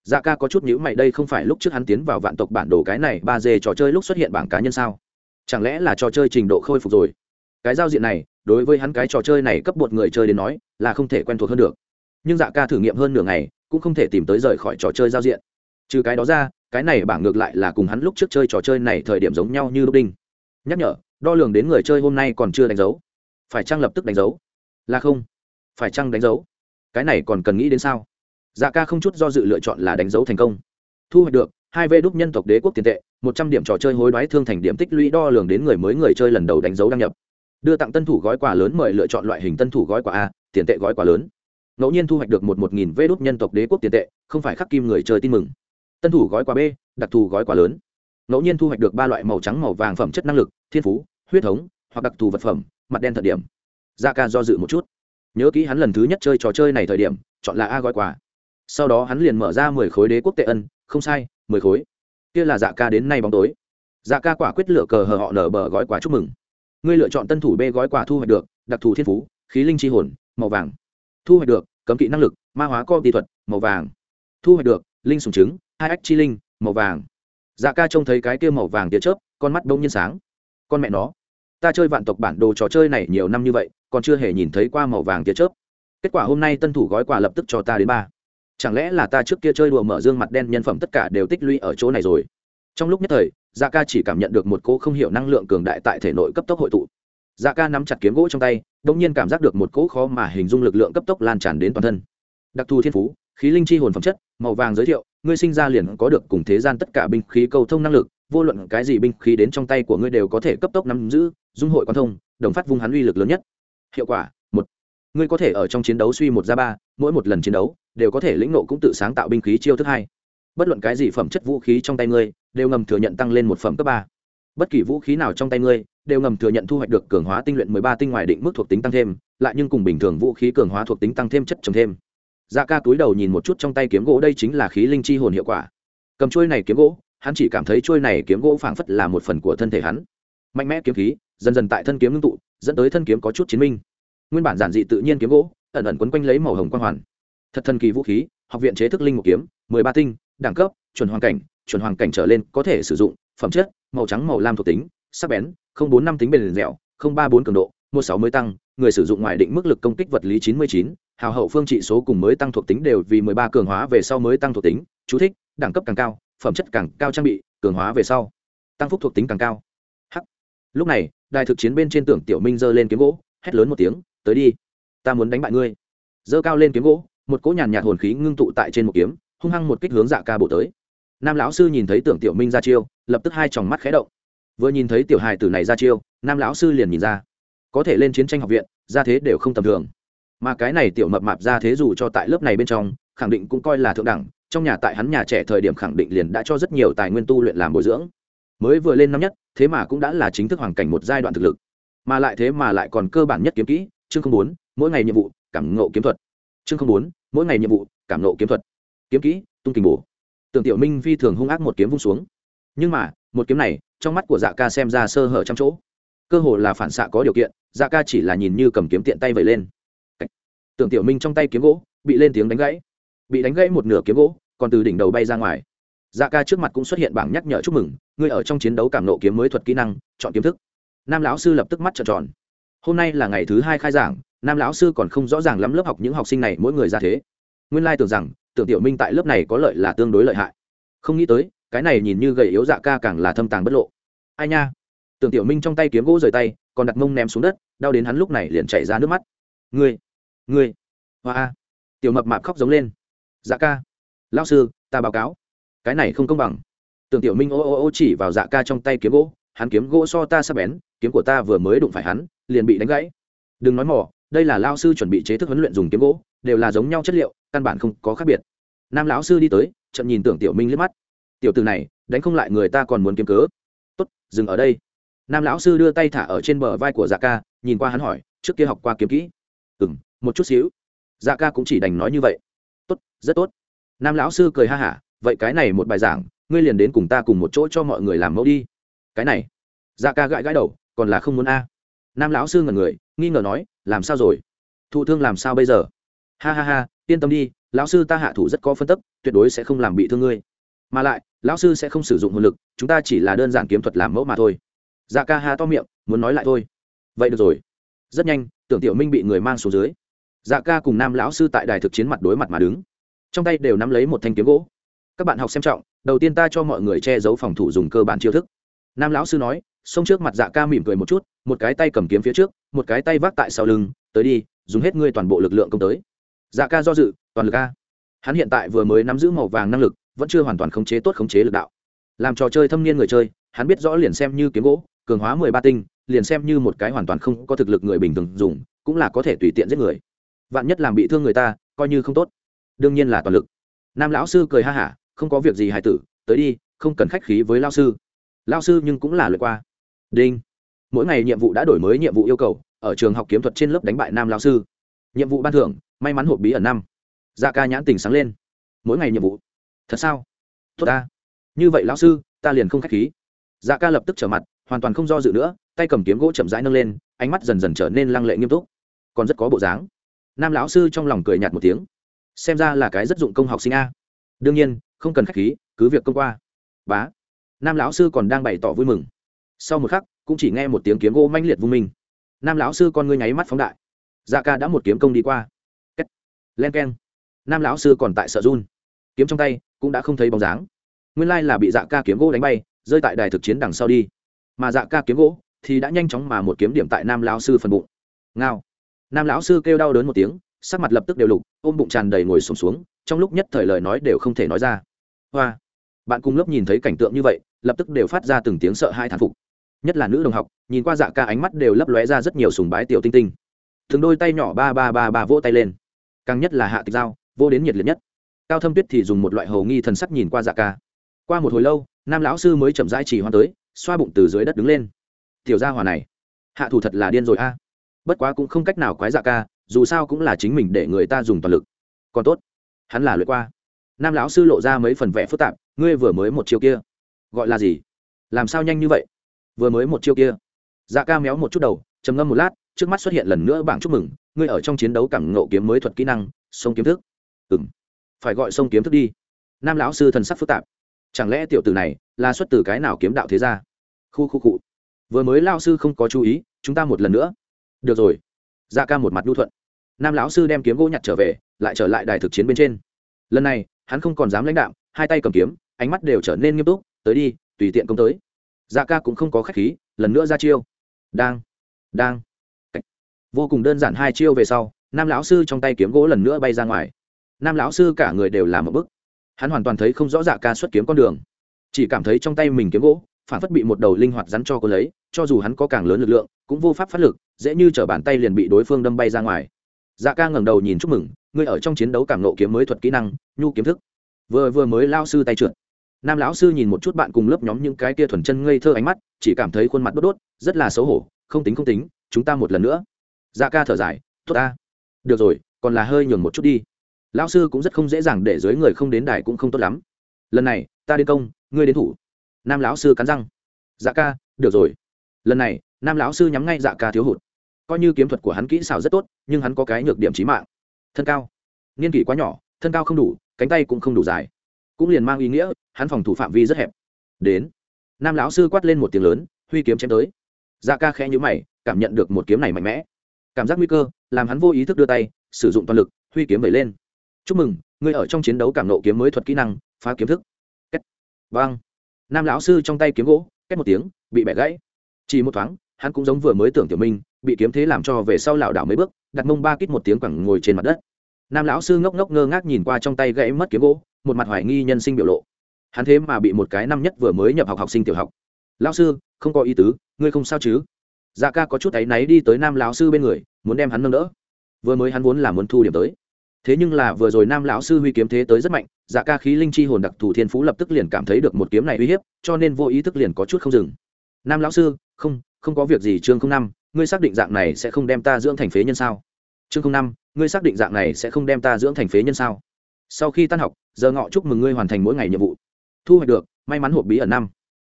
A: Dạ ca có chút nhữ mày, đây không phải lúc trước hắn tiến vào vạn tộc bản đồ cái này, ba d trò chơi lúc xuất hiện bảng cá nhân sao? Chẳng lẽ là trò chơi trình độ khôi phục rồi? Cái giao diện này, đối với hắn cái trò chơi này cấp một người chơi đến nói, là không thể quen thuộc hơn được. Nhưng dạ ca thử nghiệm hơn nửa ngày, cũng không thể tìm tới rời khỏi trò chơi giao diện. Trừ cái đó ra, cái này bảng ngược lại là cùng hắn lúc trước chơi trò chơi này thời điểm giống nhau như lúc đinh nhắc nhở, đo lường đến người chơi hôm nay còn chưa đánh dấu. Phải chăng lập tức đánh dấu? Là không. Phải chăng đánh dấu? Cái này còn cần nghĩ đến sao? Dạ ca không chút do dự lựa chọn là đánh dấu thành công. Thu hoạch được, hai vê đúc nhân tộc đế quốc tiền tệ, một trăm điểm trò chơi hối đoái thương thành điểm tích lũy đo lường đến người mới người chơi lần đầu đánh dấu đăng nhập. Đưa tặng tân thủ gói quà lớn mời lựa chọn loại hình tân thủ gói quà a, tiền tệ gói quà lớn. Ngẫu nhiên thu hoạch được một một nghìn vê đúc nhân tộc đế quốc tiền tệ, không phải khắc kim người chơi tin mừng. Tân thủ gói quà b, đặc thù gói quà lớn ngẫu nhiên thu hoạch được ba loại màu trắng, màu vàng phẩm chất năng lực, thiên phú, huyết thống, hoặc đặc thù vật phẩm, mặt đen thật điểm. Da ca do dự một chút. Nhớ kỹ hắn lần thứ nhất chơi trò chơi này thời điểm, chọn là a gói quà. Sau đó hắn liền mở ra mười khối đế quốc tệ ân, không sai, mười khối. Kia là dạ ca đến nay bóng tối. Dạ ca quả quyết lựa cờ hờ họ nở bờ gói quà chúc mừng. Ngươi lựa chọn tân thủ b gói quà thu hoạch được, đặc thù thiên phú, khí linh tri hồn, màu vàng. Thu hoạch được, cấm kỵ năng lực, ma hóa co kỹ thuật, màu vàng. Thu hoạch được, linh sùng trứng, hai ách chi linh, màu vàng dạ ca trông thấy cái kia màu vàng tia chớp, con mắt bỗng nhiên sáng. Con mẹ nó, ta chơi vạn tộc bản đồ trò chơi này nhiều năm như vậy, còn chưa hề nhìn thấy qua màu vàng tia chớp. Kết quả hôm nay tân thủ gói quà lập tức cho ta đến ba. Chẳng lẽ là ta trước kia chơi đùa mở dương mặt đen nhân phẩm tất cả đều tích lũy ở chỗ này rồi? Trong lúc nhất thời dạ ca chỉ cảm nhận được một cỗ không hiểu năng lượng cường đại tại thể nội cấp tốc hội tụ. Dạ ca nắm chặt kiếm gỗ trong tay đ ỗ n g nhiên cảm giác được một cỗ khó mà hình dung lực lượng cấp tốc lan tràn đến toàn thân. Đặc thù thiên phú khí linh chi hồn phẩm chất, màu vàng giới thiệu, ngươi sinh ra liền có được cùng thế gian tất cả binh khí cầu thông năng lực, vô luận cái gì binh khí đến trong tay của ngươi đều có thể cấp tốc nắm giữ, dung hội quan thông, đồng phát vung hắn uy lực lớn nhất. Hiệu quả, một. Ngươi có thể ở trong chiến đấu suy một ra ba, mỗi một lần chiến đấu, đều có thể lĩnh nộ cũng tự sáng tạo binh khí chiêu thức hai. Bất luận cái gì phẩm chất vũ khí trong tay ngươi, đều ngầm thừa nhận tăng lên một phẩm cấp ba. Bất kỳ vũ khí nào trong tay ngươi, đều ngầm thừa nhận thu hoạch được cường hóa tinh luyện mười ba tinh ngoài định mức thuộc tính tăng thêm, lại nhưng cùng bình thường vũ khí cường hóa thuộc tính tăng thêm chất trồng thêm dạ ca túi đầu nhìn một chút trong tay kiếm gỗ, đây chính là khí linh chi hồn hiệu quả. Cầm trôi này kiếm gỗ, hắn chỉ cảm thấy trôi này kiếm gỗ phảng phất là một phần của thân thể hắn. Mạnh mẽ kiếm khí, dần dần tại thân kiếm ngưng tụ, dẫn tới thân kiếm có chút chiến minh. Nguyên bản giản dị tự nhiên kiếm gỗ, ẩn ẩn quấn quanh lấy màu hồng quang hoàn. Thật thần kỳ vũ khí, học viện chế thức linh một kiếm, mười ba tinh, đẳng cấp, chuẩn hoàn cảnh, chuẩn hoàn cảnh trở lên có thể sử dụng, phẩm chất, màu trắng, màu lam thuộc tính, sắc bén, không bốn năm tính bền dẻo, không ba bốn cường độ, một sáu mới tăng, người sử dụng ngoài định mức lực công kích vật lý chín mươi chín hào hậu phương trị số cùng mới tăng thuộc tính đều vì mười ba cường hóa về sau mới tăng thuộc tính, chú thích, đẳng cấp càng cao, phẩm chất càng cao trang bị, cường hóa về sau, tăng phúc thuộc tính càng cao. Hắc. Lúc này, đài thực chiến bên trên tưởng tiểu minh giơ lên kiếm gỗ, hét lớn một tiếng, tới đi, ta muốn đánh bại ngươi. Giơ cao lên kiếm gỗ, một cỗ nhàn nhạt hồn khí ngưng tụ tại trên một kiếm, hung hăng một kích hướng dạ ca bổ tới. Nam lão sư nhìn thấy tưởng tiểu minh ra chiêu, lập tức hai tròng mắt khé động. Vừa nhìn thấy tiểu hài tử này ra chiêu, nam lão sư liền nhìn ra. Có thể lên chiến tranh học viện, ra thế đều không tầm thường mà cái này tiểu mập mạp ra thế dù cho tại lớp này bên trong, khẳng định cũng coi là thượng đẳng, trong nhà tại hắn nhà trẻ thời điểm khẳng định liền đã cho rất nhiều tài nguyên tu luyện làm bồi dưỡng. Mới vừa lên năm nhất, thế mà cũng đã là chính thức hoàn cảnh một giai đoạn thực lực. Mà lại thế mà lại còn cơ bản nhất kiếm kỹ, chương không bốn, mỗi ngày nhiệm vụ, cảm ngộ kiếm thuật. Chương không bốn, mỗi ngày nhiệm vụ, cảm ngộ kiếm thuật. Kiếm kỹ, tung kình bổ. Tưởng tiểu minh phi thường hung ác một kiếm vung xuống. Nhưng mà, một kiếm này, trong mắt của dạ ca xem ra sơ hở trăm chỗ. Cơ hồ là phản xạ có điều kiện dạ ca chỉ là nhìn như cầm kiếm tiện tay vẩy lên tưởng tiểu minh trong tay kiếm gỗ, bị lên tiếng đánh gãy. Bị đánh gãy một nửa kiếm gỗ, còn từ đỉnh đầu bay ra ngoài. Dạ ca trước mặt cũng xuất hiện bảng nhắc nhở chúc mừng, ngươi ở trong chiến đấu cảm nộ kiếm mới thuật kỹ năng, chọn kiếm thức. Nam lão sư lập tức mắt trợn tròn. Hôm nay là ngày thứ hai khai giảng, nam lão sư còn không rõ ràng lắm lớp học những học sinh này mỗi người ra thế. Nguyên lai tưởng rằng, tưởng tiểu minh tại lớp này có lợi là tương đối lợi hại. Không nghĩ tới, cái này nhìn như gầy yếu dạ ca càng là thâm tàng bất lộ. Ai nha? Tưởng tiểu minh trong tay kiếm gỗ rời tay, còn đặt mông ném xuống đất, đau đến hắn lúc này liền chảy ra nước mắt. Ngươi! Ngươi, hoa tiểu mập mạp khóc giống lên. Dạ ca. Lao sư, ta báo cáo. Cái này không công bằng. Tưởng tiểu minh ô ô ô chỉ vào dạ ca trong tay kiếm gỗ, hắn kiếm gỗ so ta sắp bén, kiếm của ta vừa mới đụng phải hắn, liền bị đánh gãy. Đừng nói mỏ đây là lao sư chuẩn bị chế thức huấn luyện dùng kiếm gỗ, đều là giống nhau chất liệu, căn bản không có khác biệt. Nam lão sư đi tới, chậm nhìn tưởng tiểu minh liếc mắt. Tiểu từ này, đánh không lại người ta còn muốn kiếm cớ. Tốt, dừng ở đây. Nam lão sư đưa tay thả ở trên bờ vai của dạ ca, nhìn qua hắn hỏi, trước kia học qua kiếm kỹ? Ừ m một chút xíu. Dạ ca cũng chỉ đành nói như vậy. Tốt, rất tốt. Nam lão sư cười ha hả, vậy cái này một bài giảng, ngươi liền đến cùng ta cùng một chỗ cho mọi người làm mẫu đi. Cái này. Dạ ca gãi gãi đầu, còn là không muốn a. Nam lão sư ngần người, nghi ngờ nói, làm sao rồi? Thụ thương làm sao bây giờ? Ha ha ha, yên tâm đi, lão sư ta hạ thủ rất có phân tấp tuyệt đối sẽ không làm bị thương ngươi. Mà lại, lão sư sẽ không sử dụng hồn lực, chúng ta chỉ là đơn giản kiếm thuật làm mẫu mà thôi. Dạ ca ha to miệng, muốn nói lại thôi. Vậy được rồi. Rất nhanh, tưởng tiểu minh bị người mang xuống dưới dạ ca cùng nam lão sư tại đài thực chiến mặt đối mặt mà đứng. Trong tay đều nắm lấy một thanh kiếm gỗ. Các bạn học xem trọng, đầu tiên ta cho mọi người che giấu phòng thủ dùng cơ bản chiêu thức. Nam lão sư nói, xông trước mặt dạ ca mỉm cười một chút, một cái tay cầm kiếm phía trước, một cái tay vác tại sau lưng, tới đi, dùng hết ngươi toàn bộ lực lượng công tới. Dạ ca do dự, toàn lực a. Hắn hiện tại vừa mới nắm giữ màu vàng năng lực, vẫn chưa hoàn toàn khống chế tốt khống chế lực đạo. Làm trò chơi thâm niên người chơi, hắn biết rõ liền xem như kiếm gỗ, cường hóa mười ba tinh, liền xem như một cái hoàn toàn không có thực lực người bình thường dùng, cũng là có thể tùy tiện giết người vạn nhất làm bị thương người ta, coi như không tốt. Đương nhiên là toàn lực. Nam lão sư cười ha hả, không có việc gì hài tử, tới đi, không cần khách khí với lao sư. Lao sư nhưng cũng là lượt qua. Đinh. Mỗi ngày nhiệm vụ đã đổi mới nhiệm vụ yêu cầu, ở trường học kiếm thuật trên lớp đánh bại nam lao sư. Nhiệm vụ ban thưởng, may mắn hộp bí ẩn năm. Dạ ca nhãn tình sáng lên. Mỗi ngày nhiệm vụ. Thật sao? Tốt ta. Như vậy lão sư, ta liền không k h á c h khí. Dạ ca lập tức trở mặt, hoàn toàn không do dự nữa, tay cầm kiếm gỗ chậm rãi nâng lên, ánh mắt dần dần trở nên lăng lệ nghiêm túc. Còn rất có bộ dáng nam lão sư trong lòng cười nhạt một tiếng. Xem ra là cái rất dụng công học sinh a. Đương nhiên, không cần k h á c h khí, cứ việc công qua. Bá. Nam lão sư còn đang bày tỏ vui mừng. Sau một khắc, cũng chỉ nghe một tiếng kiếm gỗ manh liệt vung minh nam lão sư con ngươi nháy mắt phóng đại. Dạ ca đã một kiếm công đi qua. Len k e n nam lão sư còn tại sợ run. Kiếm trong tay cũng đã không thấy bóng dáng. Nguyên lai là bị dạ ca kiếm gỗ đánh bay, rơi tại đài thực chiến đằng sau đi. Mà dạ ca kiếm gỗ thì đã nhanh chóng mà một kiếm điểm tại nam lão sư phần bụng. Ngao nam lão sư kêu đau đớn một tiếng sắc mặt lập tức đều lục ôm bụng tràn đầy ngồi sùng xuống, xuống trong lúc nhất thời lời nói đều không thể nói ra. Hoa bạn cùng lớp nhìn thấy cảnh tượng như vậy lập tức đều phát ra từng tiếng sợ hai thán phục. Nhất là nữ đồng học nhìn qua dạ ca ánh mắt đều lấp lóe ra rất nhiều sùng bái tiểu tinh tinh. Thường đôi tay nhỏ ba ba ba ba vỗ tay lên. Càng nhất là hạ tịch dao vô đến nhiệt liệt nhất. Cao thâm tuyết thì dùng một loại hầu nghi thần sắc nhìn qua dạ ca. Qua một hồi lâu nam lão sư mới chậm rãi chỉ hoan tới xoa bụng từ dưới đất đứng lên. Tiểu gia hòa này hạ thủ thật là điên rồi a bất quá cũng không cách nào quái dạ ca, dù sao cũng là chính mình để người ta dùng toàn lực. Còn tốt, hắn là lượt qua. Nam lão sư lộ ra mấy phần vẽ phức tạp, ngươi vừa mới một chiêu kia, gọi là gì? Làm sao nhanh như vậy? Vừa mới một chiêu kia. Dạ ca méo một chút đầu, trầm ngâm một lát, trước mắt xuất hiện lần nữa bảng chúc mừng, ngươi ở trong chiến đấu cảm ngộ kiếm mới thuật kỹ năng, sông kiếm thức. Ừ m phải gọi sông kiếm thức đi. Nam lão sư thần sắc phức tạp. Chẳng lẽ tiểu tử này là xuất từ cái nào kiếm đạo thế ra khu khu cụ vừa mới lao sư không có chú ý, chúng ta một lần nữa được rồi. Dạ ca một mặt nhu thuận. Nam lão sư đem kiếm gỗ nhặt trở về, lại trở lại đài thực chiến bên trên. Lần này, hắn không còn dám lãnh đạo hai tay cầm kiếm, ánh mắt đều trở nên nghiêm túc, tới đi, tùy tiện công tới. Dạ ca cũng không có khách khí, lần nữa ra chiêu. Đang đang. Vô cùng đơn giản hai chiêu về sau, nam lão sư trong tay kiếm gỗ lần nữa bay ra ngoài. Nam lão sư cả người đều làm một bức. Hắn hoàn toàn thấy không rõ dạ ca xuất kiếm con đường. Chỉ cảm thấy trong tay mình kiếm gỗ, phản phất bị một đầu linh hoạt rắn cho cô lấy, cho dù hắn có càng lớn lực lượng, cũng vô pháp phát lực dễ như t bàn tay liền bị đối phương đâm bay ra ngoài. Dạ ca ngẩng đầu nhìn chúc mừng, ngươi ở trong chiến đấu cảm nộ kiếm mới thuật kỹ năng, nhu kiếm thức. Vừa vừa mới lao sư tay trượt. Nam lão sư nhìn một chút bạn cùng lớp nhóm những cái kia thuần chân ngây thơ ánh mắt, chỉ cảm thấy khuôn mặt đốt đốt, rất là xấu hổ, không tính không tính, chúng ta một lần nữa. Dạ ca thở dài, tốt ta. Được rồi, còn là hơi nhường một chút đi. Lão sư cũng rất không dễ dàng để dưới người không đến đài cũng không tốt lắm. Lần này, ta đến công, ngươi đến thủ. Nam lão sư cắn răng. Dạ ca, được rồi. Lần này, nam lão sư nhắm ngay dạ ca thiếu hụt coi như kiếm thuật của hắn kỹ xảo rất tốt, nhưng hắn có cái nhược điểm trí mạng. Thân cao. Niên kỷ quá nhỏ, thân cao không đủ, cánh tay cũng không đủ dài. Cũng liền mang ý nghĩa, hắn phòng thủ phạm vi rất hẹp. Đến. Nam lão sư quát lên một tiếng lớn, huy kiếm chém tới. Dạ ca khẽ nhữ mày, cảm nhận được một kiếm này mạnh mẽ. Cảm giác nguy cơ, làm hắn vô ý thức đưa tay, sử dụng toàn lực, huy kiếm vẩy lên. Chúc mừng, ngươi ở trong chiến đấu cảm nộ kiếm mới thuật kỹ năng, phá kiếm thức. Kết. vang nam lão sư trong tay kiếm gỗ, két một tiếng, bị bẻ gãy. Chỉ một thoáng, hắn cũng giống vừa mới tưởng tiểu minh bị kiếm thế làm cho về sau lảo đảo mấy bước, đặt mông ba kít một tiếng quẳng ngồi trên mặt đất. Nam lão sư ngốc ngốc ngơ ngác nhìn qua trong tay gãy mất kiếm gỗ, một mặt hoài nghi nhân sinh biểu lộ. Hắn thế mà bị một cái năm nhất vừa mới nhập học học sinh tiểu học. Lão sư, không có ý tứ, ngươi không sao chứ? Dạ ca có chút áy náy đi tới nam lão sư bên người, muốn đem hắn nâng đỡ. Vừa mới hắn vốn là muốn thu điểm tới. Thế nhưng là vừa rồi nam lão sư huy kiếm thế tới rất mạnh dạ ca khí linh chi hồn đặc thù thiên phú lập tức liền cảm thấy được một kiếm này uy hiếp, cho nên vô ý thức liền có chút không dừng. Nam lão sư, không không có việc gì, chương không năm ngươi xác định dạng này sẽ không đem ta dưỡng thành phế nhân sao? Chương không năm, ngươi xác định dạng này sẽ không đem ta dưỡng thành phế nhân sao? Sau khi tan học, giờ ngọ chúc mừng ngươi hoàn thành mỗi ngày nhiệm vụ. Thu hoạch được, may mắn hộp bí ẩn năm.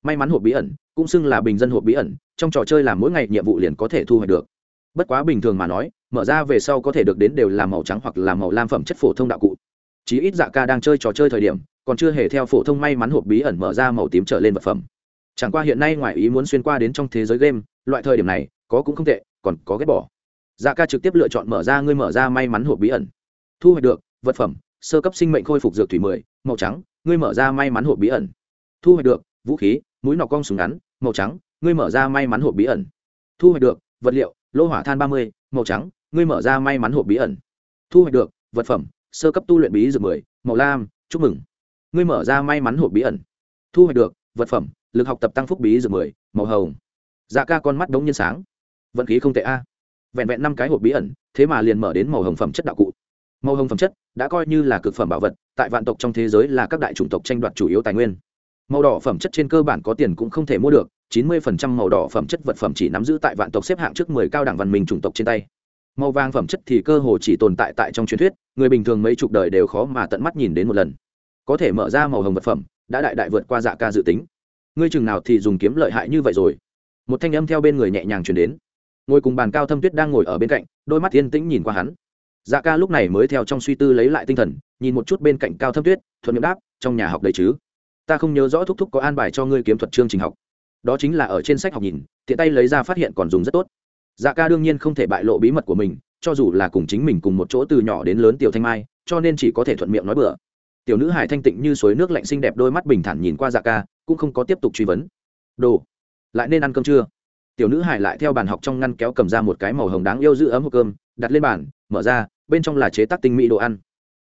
A: May mắn hộp bí ẩn, cũng xưng là bình dân hộp bí ẩn, trong trò chơi làm mỗi ngày nhiệm vụ liền có thể thu hoạch được. Bất quá bình thường mà nói, mở ra về sau có thể được đến đều là màu trắng hoặc là màu lam phẩm chất phổ thông đạo cụ. Chí ít dạ ca đang chơi trò chơi thời điểm, còn chưa hề theo phổ thông may mắn hộp bí ẩn mở ra màu tím trở lên vật phẩm. Chẳng qua hiện nay ngoài ý muốn xuyên qua đến trong thế giới game loại thời điểm này, có cũng không tệ, còn có ghét bỏ. Dạ ca trực tiếp lựa chọn mở ra ngươi mở ra may mắn hộp bí ẩn. Thu hoạch được, vật phẩm, sơ cấp sinh mệnh khôi phục dược thủy mười, màu trắng, ngươi mở ra may mắn hộp bí ẩn. Thu hoạch được, vũ khí, mũi nọc cong súng ngắn, màu trắng, ngươi mở ra may mắn hộp bí ẩn. Thu hoạch được, vật liệu lô hỏa than ba mươi, màu trắng, ngươi mở ra may mắn hộp bí ẩn. Thu hoạch được, vật phẩm, sơ cấp tu luyện bí dược mười, màu lam, chúc mừng. Ngươi mở ra may mắn hộp bí ẩn. Thu hoạch được, vật phẩm, lực học tập tăng phúc bí dược mười, màu hồng dạ ca con mắt đống nhiên sáng. Vận khí không tệ a. Vẹn vẹn năm cái hộp bí ẩn, thế mà liền mở đến màu hồng phẩm chất đạo cụ. Màu hồng phẩm chất đã coi như là cực phẩm bảo vật, tại vạn tộc trong thế giới là các đại chủng tộc tranh đoạt chủ yếu tài nguyên. Màu đỏ phẩm chất trên cơ bản có tiền cũng không thể mua được, chín mươi phần trăm màu đỏ phẩm chất vật phẩm chỉ nắm giữ tại vạn tộc xếp hạng trước mười cao đẳng văn minh chủng tộc trên tay. Màu vàng phẩm chất thì cơ hồ chỉ tồn tại tại trong truyền thuyết, người bình thường mấy chục đời đều khó mà tận mắt nhìn đến một lần. Có thể mở ra màu hồng vật phẩm, đã đại đại vượt qua dạ ca dự tính. Ngươi chừng nào thì dùng kiếm lợi hại như vậy rồi một thanh âm theo bên người nhẹ nhàng chuyển đến. Ngồi cùng bàn cao thâm tuyết đang ngồi ở bên cạnh, đôi mắt yên tĩnh nhìn qua hắn. Dạ ca lúc này mới theo trong suy tư lấy lại tinh thần, nhìn một chút bên cạnh cao thâm tuyết, thuận miệng đáp, trong nhà học đầy chứ? Ta không nhớ rõ thúc thúc có an bài cho ngươi kiếm thuật chương trình học. Đó chính là ở trên sách học nhìn, tiện tay lấy ra phát hiện còn dùng rất tốt. Dạ ca đương nhiên không thể bại lộ bí mật của mình, cho dù là cùng chính mình cùng một chỗ từ nhỏ đến lớn tiểu thanh mai, cho nên chỉ có thể thuận miệng nói bừa. Tiểu nữ hải thanh tịnh như suối nước lạnh xinh đẹp, đôi mắt bình thản nhìn qua dạ ca, cũng không có tiếp tục truy vấn. Đồ lại nên ăn cơm chưa? Tiểu nữ hải lại theo bàn học trong ngăn kéo cầm ra một cái màu hồng đáng yêu giữ ấm hộp cơm, đặt lên bàn, mở ra, bên trong là chế tác tinh mỹ đồ ăn.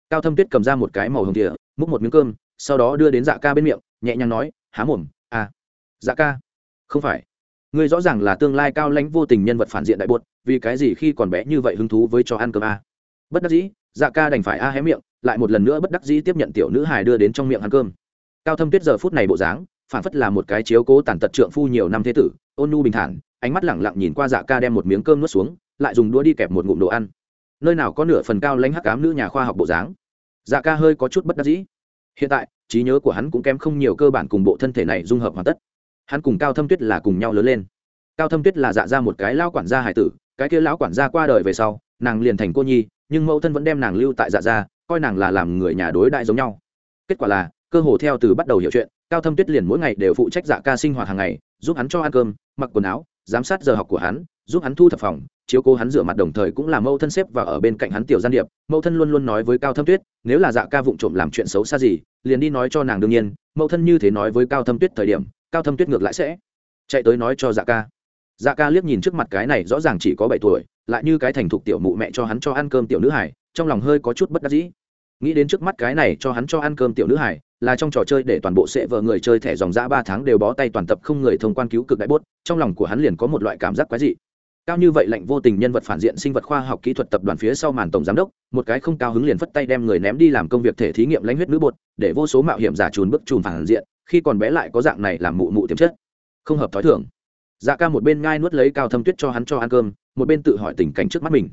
A: Cao thâm tuyết cầm ra một cái màu hồng địa múc một miếng cơm, sau đó đưa đến dạ ca bên miệng, nhẹ nhàng nói, há mồm à dạ ca, không phải. Ngươi rõ ràng là tương lai cao lãnh vô tình nhân vật phản diện đại bột vì cái gì khi còn bé như vậy hứng thú với cho ăn cơm a bất đắc dĩ dạ ca đành phải a hé miệng, lại một lần nữa bất đắc dĩ tiếp nhận tiểu nữ hài đưa đến trong miệng ăn cơm. Cao thâm tuyết giờ phút này bộ dáng phản phất là một cái chiếu cố tàn tật trượng phu nhiều năm thế tử, ôn nhu bình thản, ánh mắt lẳng lặng nhìn qua dạ ca đem một miếng cơm nuốt xuống, lại dùng đũa đi kẹp một ngụm đồ ăn. Nơi nào có nửa phần cao lãnh hắc cám nữ nhà khoa học bộ dáng. Dạ ca hơi có chút bất đắc dĩ. Hiện tại, trí nhớ của hắn cũng kém không nhiều cơ bản cùng bộ thân thể này dung hợp hoàn tất. Hắn cùng cao thâm tuyết là cùng nhau lớn lên. Cao thâm tuyết là dạ ra một cái lão quản gia hải tử, cái kia lão quản gia qua đời về sau, nàng liền thành cô nhi, nhưng mẫu thân vẫn đem nàng lưu tại dạ gia coi nàng là làm người nhà đối đại giống nhau. Kết quả là, cơ hồ theo từ bắt đầu hiểu chuyện cao thâm tuyết liền mỗi ngày đều phụ trách dạ ca sinh hoạt hàng ngày, giúp hắn cho ăn cơm, mặc quần áo, giám sát giờ học của hắn, giúp hắn thu thập phòng, chiếu cố hắn rửa mặt đồng thời cũng là mẫu thân xếp và ở bên cạnh hắn tiểu gian điệp. Mẫu thân luôn luôn nói với cao thâm tuyết, nếu là dạ ca vụng trộm làm chuyện xấu xa gì, liền đi nói cho nàng đương nhiên, mẫu thân như thế nói với cao thâm tuyết thời điểm, cao thâm tuyết ngược lại sẽ chạy tới nói cho dạ ca. Dạ ca liếc nhìn trước mặt cái này rõ ràng chỉ có bảy tuổi, lại như cái thành thục tiểu mụ mẹ cho hắn cho ăn cơm tiểu nữ hải trong lòng hơi có chút bất đắc dĩ nghĩ đến trước mắt cái này cho hắn cho ăn cơm tiểu nữ hải là trong trò chơi để toàn bộ sẽ vợ người chơi thẻ dòng dã ba tháng đều bó tay toàn tập không người thông quan cứu cực đại bốt, trong lòng của hắn liền có một loại cảm giác quái dị. Cao như vậy lạnh vô tình nhân vật phản diện sinh vật khoa học kỹ thuật tập đoàn phía sau màn tổng giám đốc, một cái không cao hứng liền phất tay đem người ném đi làm công việc thể thí nghiệm lãnh huyết nữ bột, để vô số mạo hiểm giả trùn bức trùn phản diện, khi còn bé lại có dạng này làm mụ mụ tiềm chất. Không hợp thói thường. Dạ ca một bên ngai nuốt lấy cao thâm tuyết cho hắn cho ăn cơm, một bên tự hỏi tình cảnh trước mắt mình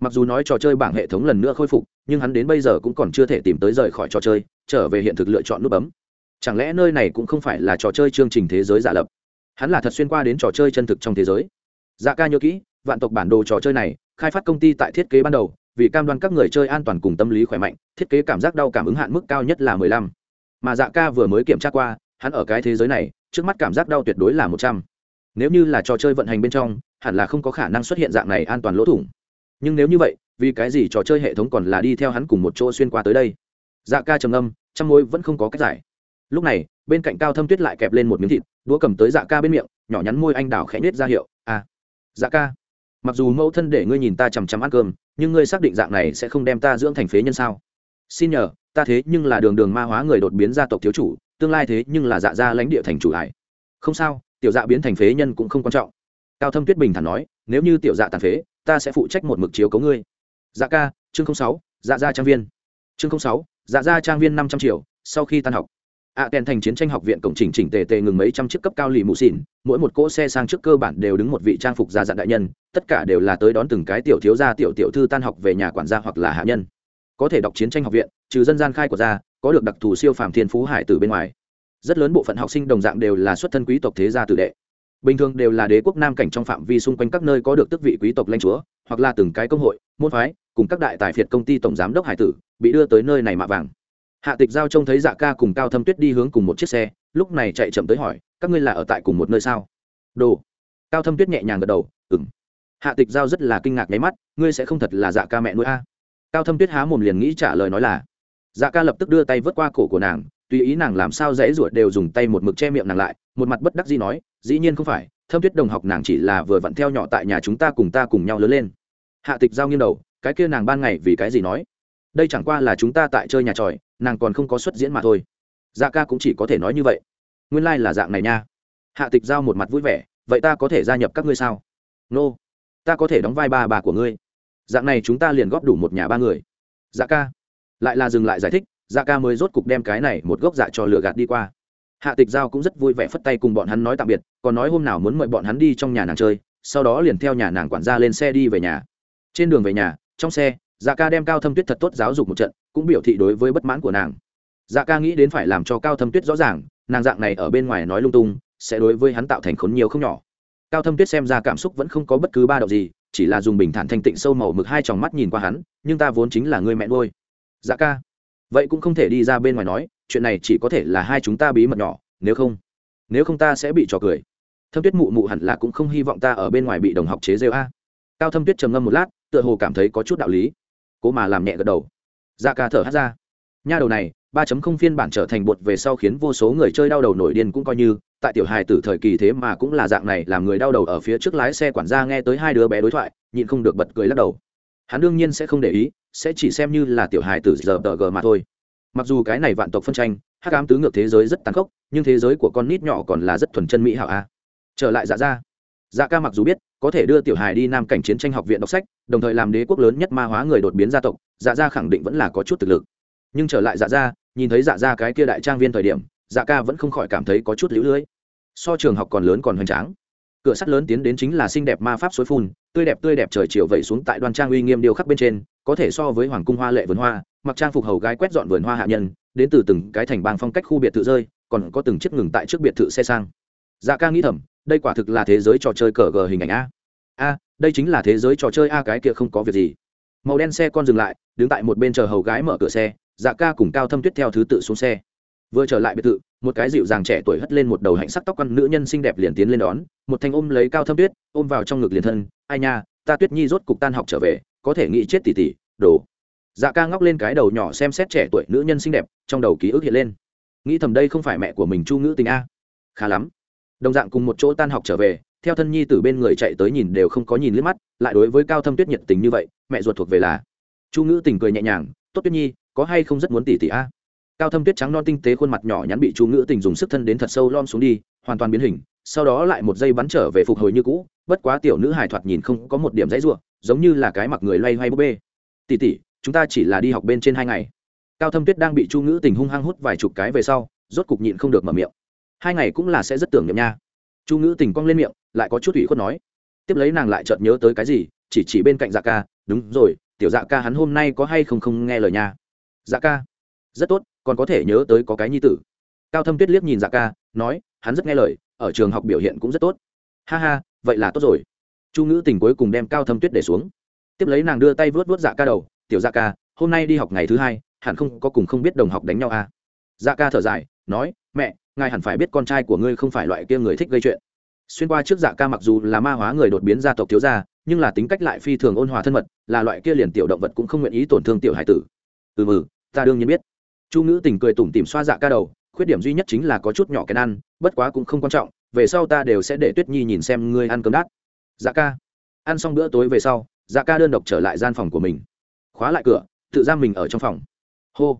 A: mặc dù nói trò chơi bảng hệ thống lần nữa khôi phục, nhưng hắn đến bây giờ cũng còn chưa thể tìm tới rời khỏi trò chơi, trở về hiện thực lựa chọn nút bấm. Chẳng lẽ nơi này cũng không phải là trò chơi chương trình thế giới giả lập? Hắn là thật xuyên qua đến trò chơi chân thực trong thế giới. Dạ ca nhớ kỹ, vạn tộc bản đồ trò chơi này, khai phát công ty tại thiết kế ban đầu, vì cam đoan các người chơi an toàn cùng tâm lý khỏe mạnh, thiết kế cảm giác đau cảm ứng hạn mức cao nhất là mười lăm. Mà dạ ca vừa mới kiểm tra qua, hắn ở cái thế giới này, trước mắt cảm giác đau tuyệt đối là một trăm. Nếu như là trò chơi vận hành bên trong, hẳn là không có khả năng xuất hiện dạng này an toàn lỗ thủng nhưng nếu như vậy, vì cái gì trò chơi hệ thống còn là đi theo hắn cùng một chỗ xuyên qua tới đây? Dạ ca trầm âm trong môi vẫn không có cách giải. Lúc này, bên cạnh cao thâm tuyết lại kẹp lên một miếng thịt, đũa cầm tới dạ ca bên miệng, nhỏ nhắn môi anh đào khẽ nết ra hiệu à dạ ca, mặc dù mẫu thân để ngươi nhìn ta chằm chằm ăn cơm, nhưng ngươi xác định dạng này sẽ không đem ta dưỡng thành phế nhân sao? Xin nhờ, ta thế nhưng là đường đường ma hóa người đột biến gia tộc thiếu chủ, tương lai thế nhưng là dạ gia lãnh địa thành chủ hải không sao, tiểu dạ biến thành phế nhân cũng không quan trọng. Cao thâm tuyết bình thản nói, nếu như tiểu dạ tàn phế ta sẽ phụ trách một mực chiếu cấu ngươi. Dạ ca chương sáu dạ gia trang viên. Chương sáu dạ gia trang viên năm trăm triệu sau khi tan học. Ạ à, kèn thành chiến tranh học viện cổng chỉnh chỉnh tề tề ngừng mấy trăm chiếc cấp cao lì mù xỉn mỗi một cỗ xe sang trước cơ bản đều đứng một vị trang phục gia dạng đại nhân tất cả đều là tới đón từng cái tiểu thiếu gia tiểu tiểu thư tan học về nhà quản gia hoặc là hạ nhân. Có thể đọc chiến tranh học viện trừ dân gian khai của gia có được đặc thù siêu phàm thiên phú hải từ bên ngoài. Rất lớn bộ phận học sinh đồng dạng đều là xuất thân quý tộc thế gia tử đệ bình thường đều là đế quốc nam cảnh trong phạm vi xung quanh các nơi có được tước vị quý tộc lãnh chúa, hoặc là từng cái công hội, môn phái, cùng các đại tài phiệt công ty tổng giám đốc hải tử, bị đưa tới nơi này mạ vàng. Hạ tịch giao trông thấy dạ ca cùng cao thâm tuyết đi hướng cùng một chiếc xe, lúc này chạy chậm tới hỏi, các ngươi là ở tại cùng một nơi sao? Đồ. Cao thâm tuyết nhẹ nhàng gật đầu ừng hạ tịch giao rất là kinh ngạc nháy mắt, ngươi sẽ không thật là dạ ca mẹ nuôi a? Cao thâm tuyết há mồm liền nghĩ trả lời nói là dạ ca lập tức đưa tay vớt qua cổ của nàng, tùy ý nàng làm sao dễ ruột đều dùng tay một mực che miệng nàng lại, một mặt bất đắc dĩ nói dĩ nhiên không phải, thâm tuyết đồng học nàng chỉ là vừa vặn theo nhỏ tại nhà chúng ta cùng ta cùng nhau lớn lên. Hạ tịch giao nghiêng đầu, cái kia nàng ban ngày vì cái gì nói? Đây chẳng qua là chúng ta tại chơi nhà tròi, nàng còn không có xuất diễn mà thôi. Dạ ca cũng chỉ có thể nói như vậy. Nguyên lai、like、là dạng này nha. Hạ tịch giao một mặt vui vẻ, vậy ta có thể gia nhập các ngươi sao? Nô、no. ta có thể đóng vai ba bà của ngươi. Dạng này chúng ta liền góp đủ một nhà ba người. Dạ ca, lại là dừng lại giải thích dạ ca mới rốt cục đem cái này một gốc dạ cho lửa gạt đi qua hạ tịch giao cũng rất vui vẻ phất tay cùng bọn hắn nói tạm biệt, còn nói hôm nào muốn mời bọn hắn đi trong nhà nàng chơi, sau đó liền theo nhà nàng quản gia lên xe đi về nhà. Trên đường về nhà, trong xe dạ ca đem cao thâm tuyết thật tốt giáo dục một trận, cũng biểu thị đối với bất mãn của nàng. Dạ ca nghĩ đến phải làm cho cao thâm tuyết rõ ràng, nàng dạng này ở bên ngoài nói lung tung, sẽ đối với hắn tạo thành khốn nhiều không nhỏ. Cao thâm tuyết xem ra cảm xúc vẫn không có bất cứ ba động gì, chỉ là dùng bình thản thanh tịnh sâu màu mực hai tròng mắt nhìn qua hắn, nhưng ta vốn chính là người mẹ nuôi. Dạ ca, vậy cũng không thể đi ra bên ngoài nói chuyện này chỉ có thể là hai chúng ta bí mật nhỏ, nếu không nếu không ta sẽ bị trò cười. Thâm tuyết mụ mụ hẳn là cũng không hy vọng ta ở bên ngoài bị đồng học chế rêu a. Cao thâm tuyết trầm ngâm một lát, tựa hồ cảm thấy có chút đạo lý. Cố mà làm nhẹ gật đầu. Dạ ca thở hát ra. Nha đầu này, ba chấm không phiên bản trở thành bột về sau khiến vô số người chơi đau đầu nổi điên cũng coi như, tại tiểu hài tử thời kỳ thế mà cũng là dạng này làm người đau đầu ở phía trước lái xe quản gia nghe tới hai đứa bé đối thoại, nhịn không được bật cười lắc đầu. Hắn đương nhiên sẽ không để ý, sẽ chỉ xem như là tiểu hài tử giờ tờ gờ mà thôi mặc dù cái này vạn tộc phân tranh, hắc ám tứ ngược thế giới rất tàn khốc, nhưng thế giới của con nít nhỏ còn là rất thuần chân mỹ hảo a. Trở lại dạ ra dạ ca mặc dù biết, có thể đưa tiểu hài đi nam cảnh chiến tranh học viện đọc sách, đồng thời làm đế quốc lớn nhất ma hóa người đột biến gia tộc dạ gia khẳng định vẫn là có chút thực lực. Nhưng trở lại dạ gia, nhìn thấy dạ gia cái kia đại trang viên thời điểm dạ ca vẫn không khỏi cảm thấy có chút lũ lưỡi so trường học còn lớn còn hoành tráng. Cửa sắt lớn tiến đến chính là xinh đẹp ma pháp suối phun, tươi đẹp tươi đẹp trời chiều vẩy xuống tại đoan trang uy nghiêm điêu khắc bên trên, có thể so với hoàng cung hoa lệ vườn hoa mặc trang phục hầu gái quét dọn vườn hoa hạ nhân, đến từ từng cái thành bang phong cách khu biệt thự rơi, còn có từng chiếc ngừng tại trước biệt thự xe sang. Dạ ca nghĩ thầm, đây quả thực là thế giới trò chơi cờ gờ hình ảnh a. A, đây chính là thế giới trò chơi a, cái kia không có việc gì. Màu đen xe con dừng lại, đứng tại một bên chờ hầu gái mở cửa xe dạ ca cùng cao thâm tuyết theo thứ tự xuống xe. Vừa trở lại biệt thự, một cái dịu dàng trẻ tuổi hất lên một đầu hạnh sắc tóc con nữ nhân xinh đẹp liền tiến lên đón, một thanh ôm lấy cao thâm tuyết, ôm vào trong ngực liền thân, ai nha, ta tuyết nhi rốt cục tan học trở về, có thể nghĩ chết tỉ tỉ, đồ dạ ca ngóc lên cái đầu nhỏ xem xét trẻ tuổi nữ nhân xinh đẹp, trong đầu ký ức hiện lên. Nghĩ thầm đây không phải mẹ của mình chu ngữ tình a. Khá lắm. Đồng dạng cùng một chỗ tan học trở về, theo thân nhi từ bên người chạy tới nhìn đều không có nhìn liếc mắt, lại đối với cao thâm tuyết nhiệt tình như vậy, mẹ ruột thuộc về là. Chu ngữ tình cười nhẹ nhàng, tốt tuyết nhi, có hay không rất muốn tỉ tỉ a? Cao thâm tuyết trắng non tinh tế khuôn mặt nhỏ nhắn bị chu ngữ tình dùng sức thân đến thật sâu lom xuống đi, hoàn toàn biến hình, sau đó lại một giây bắn trở về phục hồi như cũ, bất quá tiểu nữ hài thoạt nhìn không có một điểm dãy ruộng giống như là cái mặc người loay hoay búp bê. Tỉ tỉ chúng ta chỉ là đi học bên trên hai ngày. Cao thâm tuyết đang bị chu ngữ tình hung hăng hút vài chục cái về sau, rốt cục nhịn không được mở miệng. Hai ngày cũng là sẽ rất tưởng niệm nha. Chu ngữ tình cong lên miệng, lại có chút ủy khuất nói. Tiếp lấy nàng lại chợt nhớ tới cái gì, chỉ chỉ bên cạnh dạ ca, đúng rồi, tiểu dạ ca hắn hôm nay có hay không không nghe lời nha? Dạ ca. Rất tốt, còn có thể nhớ tới có cái nhi tử. Cao thâm tuyết liếc nhìn dạ ca, nói, hắn rất nghe lời, ở trường học biểu hiện cũng rất tốt. Ha ha, vậy là tốt rồi. Chu ngữ tình cuối cùng đem cao thâm tuyết để xuống. Tiếp lấy nàng đưa tay vớt vớt dạ ca đầu tiểu dạ ca, hôm nay đi học ngày thứ hai, hẳn không có cùng không biết đồng học đánh nhau à. dạ ca thở dài, nói, mẹ, ngài hẳn phải biết con trai của ngươi không phải loại kia người thích gây chuyện. Xuyên qua trước dạ ca mặc dù là ma hóa người đột biến gia tộc thiếu gia, nhưng là tính cách lại phi thường ôn hòa thân mật, là loại kia liền tiểu động vật cũng không nguyện ý tổn thương tiểu hải tử. Ừ mừ, ta đương nhiên biết. Chu ngữ tình cười tủm tìm xoa dạ ca đầu, khuyết điểm duy nhất chính là có chút nhỏ cái ăn, bất quá cũng không quan trọng, về sau ta đều sẽ để tuyết nhi nhìn xem ngươi ăn cơm đắt dạ ca. Ăn xong bữa tối về sau dạ ca đơn độc trở lại gian phòng của mình khóa lại cửa, tự giam mình ở trong phòng. Hô.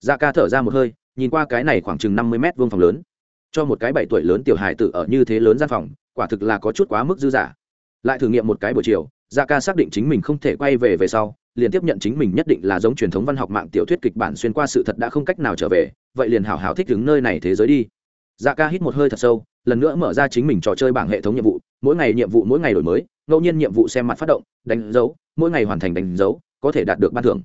A: Da ca thở ra một hơi, nhìn qua cái này khoảng chừng năm mươi mét vuông phòng lớn. Cho một cái bảy tuổi lớn tiểu hài tử ở như thế lớn gian phòng, quả thực là có chút quá mức dư giả lại thử nghiệm một cái buổi chiều da ca xác định chính mình không thể quay về về sau, liền tiếp nhận chính mình nhất định là giống truyền thống văn học mạng tiểu thuyết kịch bản xuyên qua sự thật đã không cách nào trở về, vậy liền hảo hảo thích đứng nơi này thế giới đi. Da ca hít một hơi thật sâu, lần nữa mở ra chính mình trò chơi bảng hệ thống nhiệm vụ, mỗi ngày nhiệm vụ mỗi ngày đổi mới, ngẫu nhiên nhiệm vụ xem mặt phát động, đánh dấu, mỗi ngày hoàn thành đánh dấu có thể đạt được ban thưởng.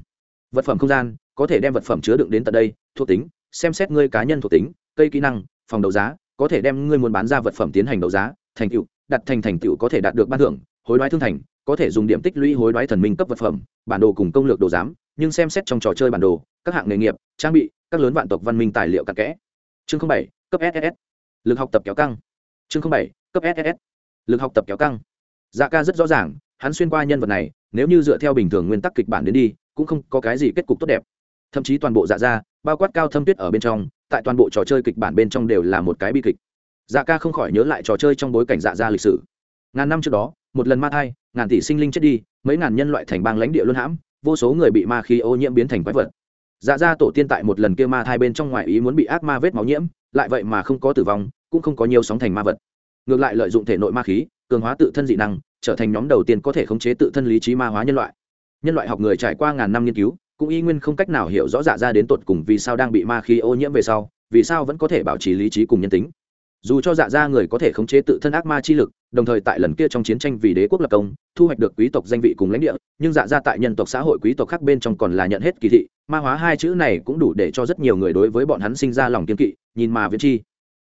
A: Vật phẩm không gian, có thể đem vật phẩm chứa đựng đến tận đây, thuộc tính, xem xét ngươi cá nhân thuộc tính, cây kỹ năng, phòng đấu giá, có thể đem ngươi muốn bán ra vật phẩm tiến hành đấu giá, thành tựu, đặt thành thành tựu có thể đạt được ban thưởng, hối đoái thương thành, có thể dùng điểm tích lũy hối đoái thần minh cấp vật phẩm, bản đồ cùng công lược đồ giám, nhưng xem xét trong trò chơi bản đồ, các hạng nghề nghiệp, trang bị, các lớn vạn tộc văn minh tài liệu cặn kẽ. Chương bảy, cấp ss lực học tập kéo căng. Chương bảy, cấp ss lực học tập kéo căng. Dạ ca rất rõ ràng, hắn xuyên qua nhân vật này nếu như dựa theo bình thường nguyên tắc kịch bản đến đi, cũng không có cái gì kết cục tốt đẹp. Thậm chí toàn bộ dạ ra bao quát cao thâm tuyết ở bên trong, tại toàn bộ trò chơi kịch bản bên trong đều là một cái bi kịch. Dạ ca không khỏi nhớ lại trò chơi trong bối cảnh dạ ra lịch sử. Ngàn năm trước đó, một lần ma thai, ngàn tỷ sinh linh chết đi, mấy ngàn nhân loại thành bang lãnh địa luân hãm, vô số người bị ma khí ô nhiễm biến thành quái vật. Dạ ra tổ tiên tại một lần kia ma thai bên trong ngoài ý muốn bị ác ma vết máu nhiễm, lại vậy mà không có tử vong, cũng không có nhiều sóng thành ma vật. Ngược lại lợi dụng thể nội ma khí, cường hóa tự thân dị năng trở thành nhóm đầu tiên có thể khống chế tự thân lý trí ma hóa nhân loại. Nhân loại học người trải qua ngàn năm nghiên cứu, cũng y nguyên không cách nào hiểu rõ dạ ra đến tột cùng vì sao đang bị ma khí ô nhiễm về sau, vì sao vẫn có thể bảo trì lý trí cùng nhân tính. Dù cho dạ ra người có thể khống chế tự thân ác ma chi lực, đồng thời tại lần kia trong chiến tranh vì đế quốc lập công, thu hoạch được quý tộc danh vị cùng lãnh địa, nhưng dạ ra tại nhân tộc xã hội quý tộc khác bên trong còn là nhận hết kỳ thị, ma hóa hai chữ này cũng đủ để cho rất nhiều người đối với bọn hắn sinh ra lòng kiên kỵ, nhìn mà viễn chi.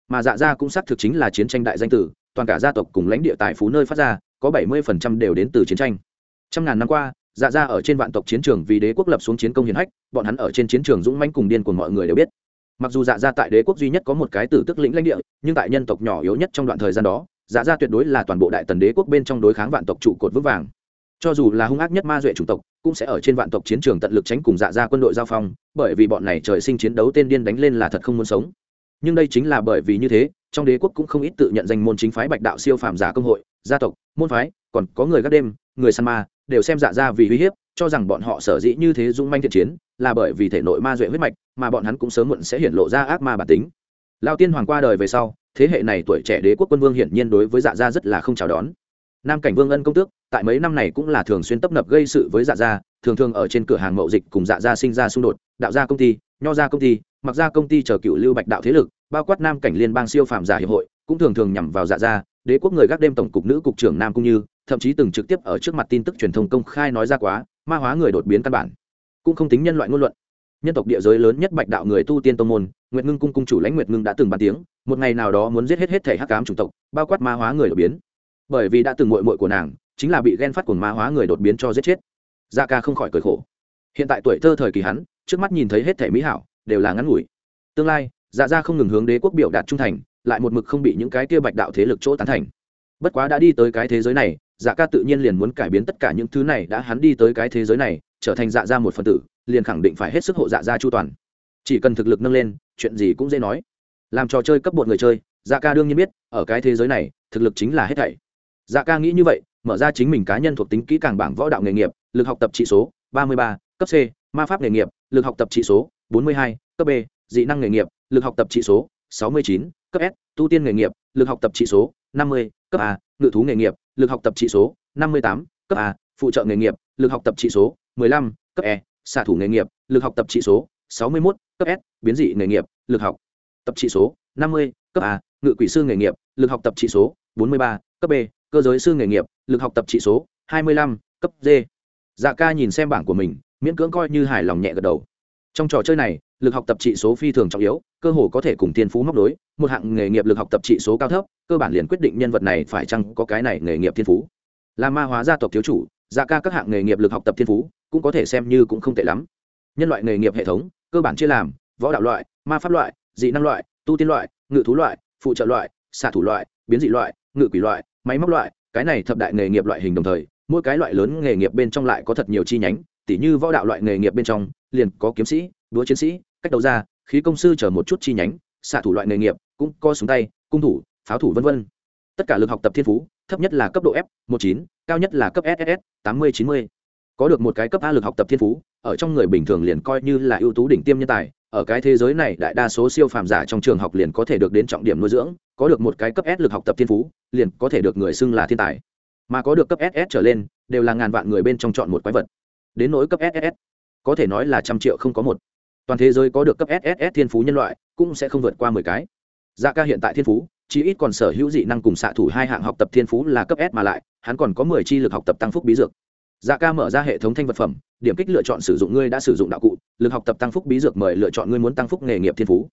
A: Mà dạ ra cũng xác thực chính là chiến tranh đại danh tử, toàn cả gia tộc cùng lãnh địa tài phú nơi phát ra có bảy mươi phần trăm đều đến từ chiến tranh. Trăm ngàn năm qua dạ ra ở trên vạn tộc chiến trường vì đế quốc lập xuống chiến công hiển hách, bọn hắn ở trên chiến trường dũng mãnh cùng điên cuồng mọi người đều biết. Mặc dù dạ ra tại đế quốc duy nhất có một cái tử tức lĩnh lãnh địa, nhưng tại nhân tộc nhỏ yếu nhất trong đoạn thời gian đó dạ ra tuyệt đối là toàn bộ đại tần đế quốc bên trong đối kháng vạn tộc trụ cột vững vàng. Cho dù là hung ác nhất ma duệ chủng tộc, cũng sẽ ở trên vạn tộc chiến trường tận lực tránh cùng dạ ra quân đội giao phong, bởi vì bọn này trời sinh chiến đấu tên điên đánh lên là thật không muốn sống. Nhưng đây chính là bởi vì như thế, trong đế quốc cũng không ít tự nhận danh môn chính phái bạch đạo siêu phàm giả công hội gia tộc, môn phái, còn có người gác đêm, người săn ma, đều xem dạ ra vì uy hiếp, cho rằng bọn họ sở dĩ như thế dung manh thiện chiến, là bởi vì thể nội ma duệ huyết mạch, mà bọn hắn cũng sớm muộn sẽ hiện lộ ra ác ma bản tính. Lao tiên hoàng qua đời về sau, thế hệ này tuổi trẻ đế quốc quân vương hiển nhiên đối với dạ gia rất là không chào đón. Nam cảnh vương ân công tước, tại mấy năm này cũng là thường xuyên tấp nập gây sự với dạ gia, thường thường ở trên cửa hàng mậu dịch cùng dạ gia sinh ra xung đột, đạo gia công ty, nho gia công ty, mặc gia công ty chờ cựu lưu bạch đạo thế lực, bao quát nam cảnh liên bang siêu phàm giả hiệp hội, cũng thường thường nhằm vào dạ gia đế quốc người gác đêm tổng cục nữ cục trưởng nam cũng như, thậm chí từng trực tiếp ở trước mặt tin tức truyền thông công khai nói ra quá, ma hóa người đột biến căn bản. Cũng không tính nhân loại ngôn luận. Nhân tộc địa giới lớn nhất bạch đạo người tu tiên tông môn, nguyệt ngưng cung cung chủ lãnh nguyệt ngưng đã từng bàn tiếng, một ngày nào đó muốn giết hết hết thể hắc cám chủng tộc, bao quát ma hóa người đột biến. Bởi vì đã từng mội mội của nàng, chính là bị ghen phát của ma hóa người đột biến cho giết chết. Gia ca không khỏi cười khổ. Hiện tại tuổi thơ thời kỳ hắn, trước mắt nhìn thấy hết thể mỹ hảo, đều là ngắn ngủi. Tương lai dạ gia không ngừng hướng đế quốc biểu đạt trung thành lại một mực không bị những cái kia bạch đạo thế lực chỗ tán thành. Bất quá đã đi tới cái thế giới này dạ ca tự nhiên liền muốn cải biến tất cả những thứ này, đã hắn đi tới cái thế giới này, trở thành dạ gia một phần tử, liền khẳng định phải hết sức hộ dạ gia chu toàn. Chỉ cần thực lực nâng lên, chuyện gì cũng dễ nói. Làm trò chơi cấp bột người chơi dạ ca đương nhiên biết, ở cái thế giới này, thực lực chính là hết thảy. Dạ ca nghĩ như vậy, mở ra chính mình cá nhân thuộc tính kỹ càng bảng võ đạo nghề nghiệp, lực học tập trị số, ba mươi ba, cấp c, ma pháp nghề nghiệp, lực học tập trị số, bốn mươi hai, cấp b, dị năng nghề nghiệp, lực học tập trị số sáu mươi chín, cấp s, tu tiên nghề nghiệp, lực học tập trị số, năm mươi, cấp a, ngự thú nghề nghiệp, lực học tập trị số, năm mươi tám, cấp a, phụ trợ nghề nghiệp, lực học tập trị số, mười lăm, cấp e xạ thủ nghề nghiệp, lực học tập trị số, sáu mươi một cấp s, biến dị nghề nghiệp, lực học tập trị số, năm mươi, cấp a, ngự quỷ sư nghề nghiệp, lực học tập trị số, bốn mươi ba, cấp b, cơ giới sư nghề nghiệp, lực học tập trị số, hai mươi lăm, cấp d. Dạ ca nhìn xem bảng của mình, miễn cưỡng coi như hài lòng nhẹ gật đầu. Trong trò chơi này lực học tập trị số phi thường trọng yếu, cơ hồ có thể cùng thiên phú móc đối một hạng nghề nghiệp lực học tập trị số cao thấp, cơ bản liền quyết định nhân vật này phải chăng có cái này nghề nghiệp thiên phú. Là ma hóa gia tộc thiếu chủ gia ca các hạng nghề nghiệp lực học tập thiên phú, cũng có thể xem như cũng không tệ lắm. Nhân loại nghề nghiệp hệ thống, cơ bản chia làm, võ đạo loại, ma pháp loại, dị năng loại, tu tiên loại, ngự thú loại, phụ trợ loại, xạ thủ loại, biến dị loại, ngự quỷ loại, máy móc loại, cái này thập đại nghề nghiệp loại hình đồng thời, mỗi cái loại lớn nghề nghiệp bên trong lại có thật nhiều chi nhánh, tỉ như võ đạo loại nghề nghiệp bên trong, liền có kiếm sĩ đúa chiến sĩ cách đầu ra, khí công sư chở một chút chi nhánh, xạ thủ loại nghề nghiệp, cũng có súng tay, cung thủ, pháo thủ v v tất cả lực học tập thiên phú, thấp nhất là cấp độ f, một chín, cao nhất là cấp ss tám mươi, chín mươi. Có được một cái cấp a lực học tập thiên phú, ở trong người bình thường liền coi như là ưu tú đỉnh tiêm nhân tài, ở cái thế giới này đại đa số siêu phàm giả trong trường học liền có thể được đến trọng điểm nuôi dưỡng, có được một cái cấp s lực học tập thiên phú, liền có thể được người xưng là thiên tài. Mà có được cấp ss trở lên, đều là ngàn vạn người bên trong chọn một quái vật. Đến nỗi cấp ss có thể nói là trăm triệu không có một toàn thế giới có được cấp sss thiên phú nhân loại, cũng sẽ không vượt qua mười cái. Dạ ca hiện tại thiên phú chỉ ít còn sở hữu dị năng cùng xạ thủ hai hạng học tập thiên phú là cấp s mà lại, hắn còn có mười chi lực học tập tăng phúc bí dược. Dạ ca mở ra hệ thống thanh vật phẩm, điểm kích lựa chọn sử dụng ngươi đã sử dụng đạo cụ, lực học tập tăng phúc bí dược mời lựa chọn ngươi muốn tăng phúc nghề nghiệp thiên phú.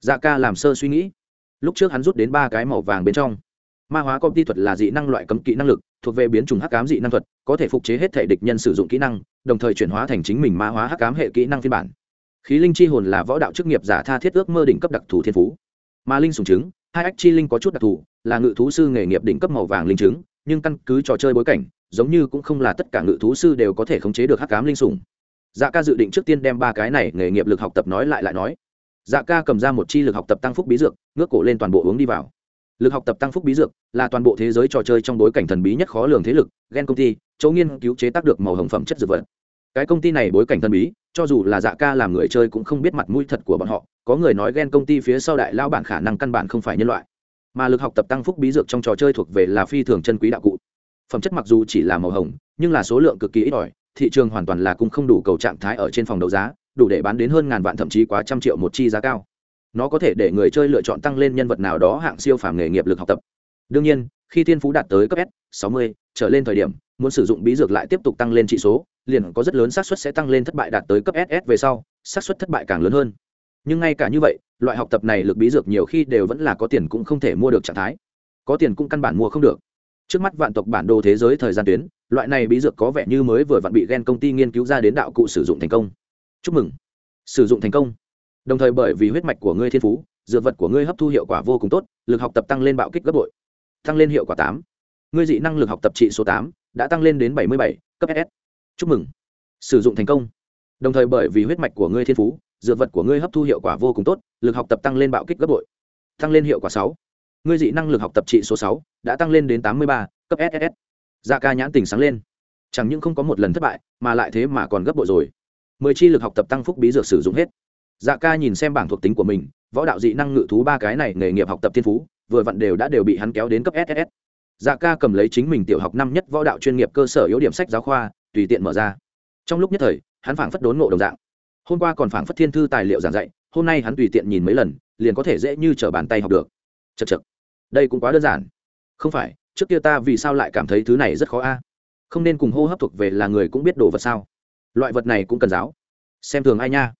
A: Dạ ca làm sơ suy nghĩ. Lúc trước hắn rút đến ba cái màu vàng bên trong. Ma hóa công ty thuật là dị năng loại cấm kỹ năng lực, thuộc về biến chủng hắc cám dị năng thuật, có thể phục chế hết thể địch nhân sử dụng kỹ năng, đồng thời chuyển hóa thành chính mình ma hóa hắc cám hệ kỹ năng phiên bản khí linh chi hồn là võ đạo chức nghiệp giả tha thiết ước mơ đỉnh cấp đặc thù thiên phú. Ma linh sùng chứng hai ách chi linh có chút đặc thù, là ngự thú sư nghề nghiệp đỉnh cấp màu vàng linh chứng nhưng căn cứ trò chơi bối cảnh, giống như cũng không là tất cả ngự thú sư đều có thể khống chế được hắc cám linh sùng dạ ca dự định trước tiên đem ba cái này nghề nghiệp lực học tập nói lại lại nói. Dạ ca cầm ra một chi lực học tập tăng phúc bí dược, ngước cổ lên toàn bộ uống đi vào. Lực học tập tăng phúc bí dược là toàn bộ thế giới trò chơi trong bối cảnh thần bí nhất khó lường thế lực, gen công ty, chỗ nghiên cứu chế tác được màu hồng phẩm chất dược vật cái công ty này bối cảnh thần bí, cho dù là dạ ca làm người chơi cũng không biết mặt mũi thật của bọn họ, có người nói ghen công ty phía sau đại lao bản khả năng căn bản không phải nhân loại. Mà lực học tập tăng phúc bí dược trong trò chơi thuộc về là phi thường chân quý đạo cụ. Phẩm chất mặc dù chỉ là màu hồng, nhưng là số lượng cực kỳ ít ỏi, thị trường hoàn toàn là cũng không đủ cầu trạng thái ở trên phòng đấu giá, đủ để bán đến hơn ngàn vạn thậm chí quá trăm triệu một chi giá cao. Nó có thể để người chơi lựa chọn tăng lên nhân vật nào đó hạng siêu phàm nghề nghiệp lực học tập. Đương nhiên, khi thiên phú đạt tới cấp s 60 trở lên thời điểm, muốn sử dụng bí dược lại tiếp tục tăng lên trị số liền có rất lớn xác suất sẽ tăng lên thất bại đạt tới cấp ss về sau, xác suất thất bại càng lớn hơn. Nhưng ngay cả như vậy, loại học tập này lực bí dược nhiều khi đều vẫn là có tiền cũng không thể mua được trạng thái. Có tiền cũng căn bản mua không được. Trước mắt vạn tộc bản đồ thế giới thời gian tuyến, loại này bí dược có vẻ như mới vừa vặn bị ghen công ty nghiên cứu ra đến đạo cụ sử dụng thành công. Chúc mừng. Sử dụng thành công. Đồng thời bởi vì huyết mạch của ngươi thiên phú, dược vật của ngươi hấp thu hiệu quả vô cùng tốt, lực học tập tăng lên bạo kích gấp bội. Tăng lên hiệu quả tám. Ngươi dị năng lực học tập trị số tám đã tăng lên đến bảy mươi bảy, cấp ss chúc mừng. Sử dụng thành công. Đồng thời bởi vì huyết mạch của ngươi thiên phú, dược vật của ngươi hấp thu hiệu quả vô cùng tốt, lực học tập tăng lên bạo kích gấp bội. Tăng lên hiệu quả sáu. Ngươi dị năng lực học tập trị số sáu đã tăng lên đến tám mươi ba, cấp ss da dạ ca nhãn tình sáng lên. Chẳng những không có một lần thất bại, mà lại thế mà còn gấp bội rồi. Mười chi lực học tập tăng phúc bí dược sử dụng hết. Dạ ca nhìn xem bảng thuộc tính của mình, võ đạo dị năng ngự thú ba cái này nghề nghiệp học tập thiên phú, vừa vặn đều đã đều bị hắn kéo đến cấp ss dạ ca cầm lấy chính mình tiểu học năm nhất võ đạo chuyên nghiệp cơ sở yếu điểm sách giáo khoa tùy tiện mở ra. Trong lúc nhất thời, hắn phảng phất đốn ngộ đồng dạng. Hôm qua còn phảng phất thiên thư tài liệu giảng dạy, hôm nay hắn tùy tiện nhìn mấy lần, liền có thể dễ như t r ở bàn tay học được. Chật chật đây cũng quá đơn giản. Không phải, trước kia ta vì sao lại cảm thấy thứ này rất khó a? Không nên cùng hô hấp thuộc về là người cũng biết đồ vật sao? Loại vật này cũng cần giáo. Xem thường ai nha?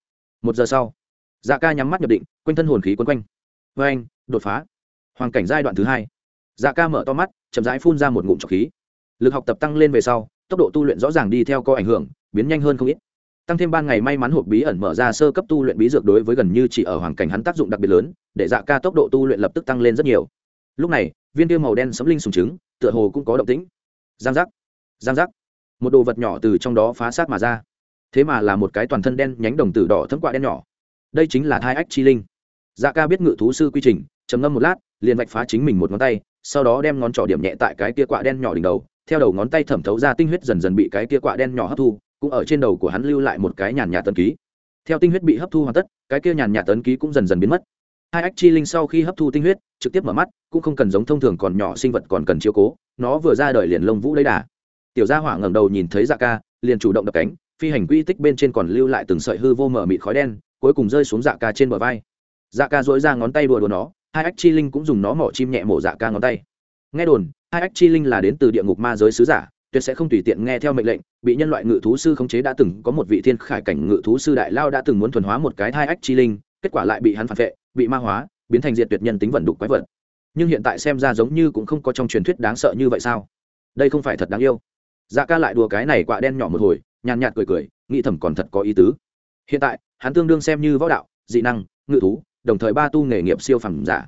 A: Một giờ sau dạ ca nhắm mắt nhập định, quanh thân hồn khí quấn quanh. Vê anh, đột phá. Hoàn cảnh giai đoạn thứ hai. Dạ ca mở to mắt, chậm rãi phun ra một ngụm trọc khí. Lực học tập tăng lên về sau tốc độ tu luyện rõ ràng đi theo có ảnh hưởng, biến nhanh hơn không ít. Tăng thêm ban ngày may mắn hộp bí ẩn mở ra sơ cấp tu luyện bí dược đối với gần như chỉ ở hoàn cảnh hắn tác dụng đặc biệt lớn, để dạ ca tốc độ tu luyện lập tức tăng lên rất nhiều. Lúc này, viên tiêu màu đen sấm linh sùng trứng, tựa hồ cũng có động tĩnh. Giang giác giang giác. Một đồ vật nhỏ từ trong đó phá sát mà ra. Thế mà là một cái toàn thân đen nhánh đồng tử đỏ thấm quạ đen nhỏ. Đây chính là thai ách chi linh. Dạ ca biết ngự thú sư quy trình, trầm ngâm một lát, liền vạch phá chính mình một ngón tay, sau đó đem ngón trỏ điểm nhẹ tại cái kia quạ đen nhỏ đỉnh đầu theo đầu ngón tay thẩm thấu ra tinh huyết dần dần bị cái kia quạ đen nhỏ hấp thu, cũng ở trên đầu của hắn lưu lại một cái nhàn nhạt tấn ký. Theo tinh huyết bị hấp thu hoàn tất, cái kia nhàn nhạt tấn ký cũng dần dần biến mất. Hai ách chi linh sau khi hấp thu tinh huyết, trực tiếp mở mắt, cũng không cần giống thông thường còn nhỏ sinh vật còn cần chiếu cố, nó vừa ra đời liền lông vũ lấy đà. Tiểu gia hỏa ngẩng đầu nhìn thấy dạ ca, liền chủ động đập cánh, phi hành quy tích bên trên còn lưu lại từng sợi hư vô mở mịt khói đen, cuối cùng rơi xuống dạ ca trên bờ vai. Dạ ca dỗi ra ngón tay đùa đùa nó, hai ách chi linh cũng dùng nó mỏ chim nhẹ mổ dạ ca ngón tay. Nghe đồn hai ách chi linh là đến từ địa ngục ma giới sứ giả, tuyệt sẽ không tùy tiện nghe theo mệnh lệnh, bị nhân loại ngự thú sư khống chế đã từng, có một vị thiên khải cảnh ngự thú sư đại lao đã từng muốn thuần hóa một cái hai ách chi linh, kết quả lại bị hắn phản vệ, bị ma hóa, biến thành diệt tuyệt nhân tính vận đục quái vật. Nhưng hiện tại xem ra giống như cũng không có trong truyền thuyết đáng sợ như vậy sao? Đây không phải thật đáng yêu. Dạ ca lại đùa cái này quạ đen nhỏ một hồi, nhàn nhạt cười cười, nghĩ thầm còn thật có ý tứ. Hiện tại, hắn tương đương xem như võ đạo, dị năng, ngự thú, đồng thời ba tu nghề nghiệp siêu phàm giả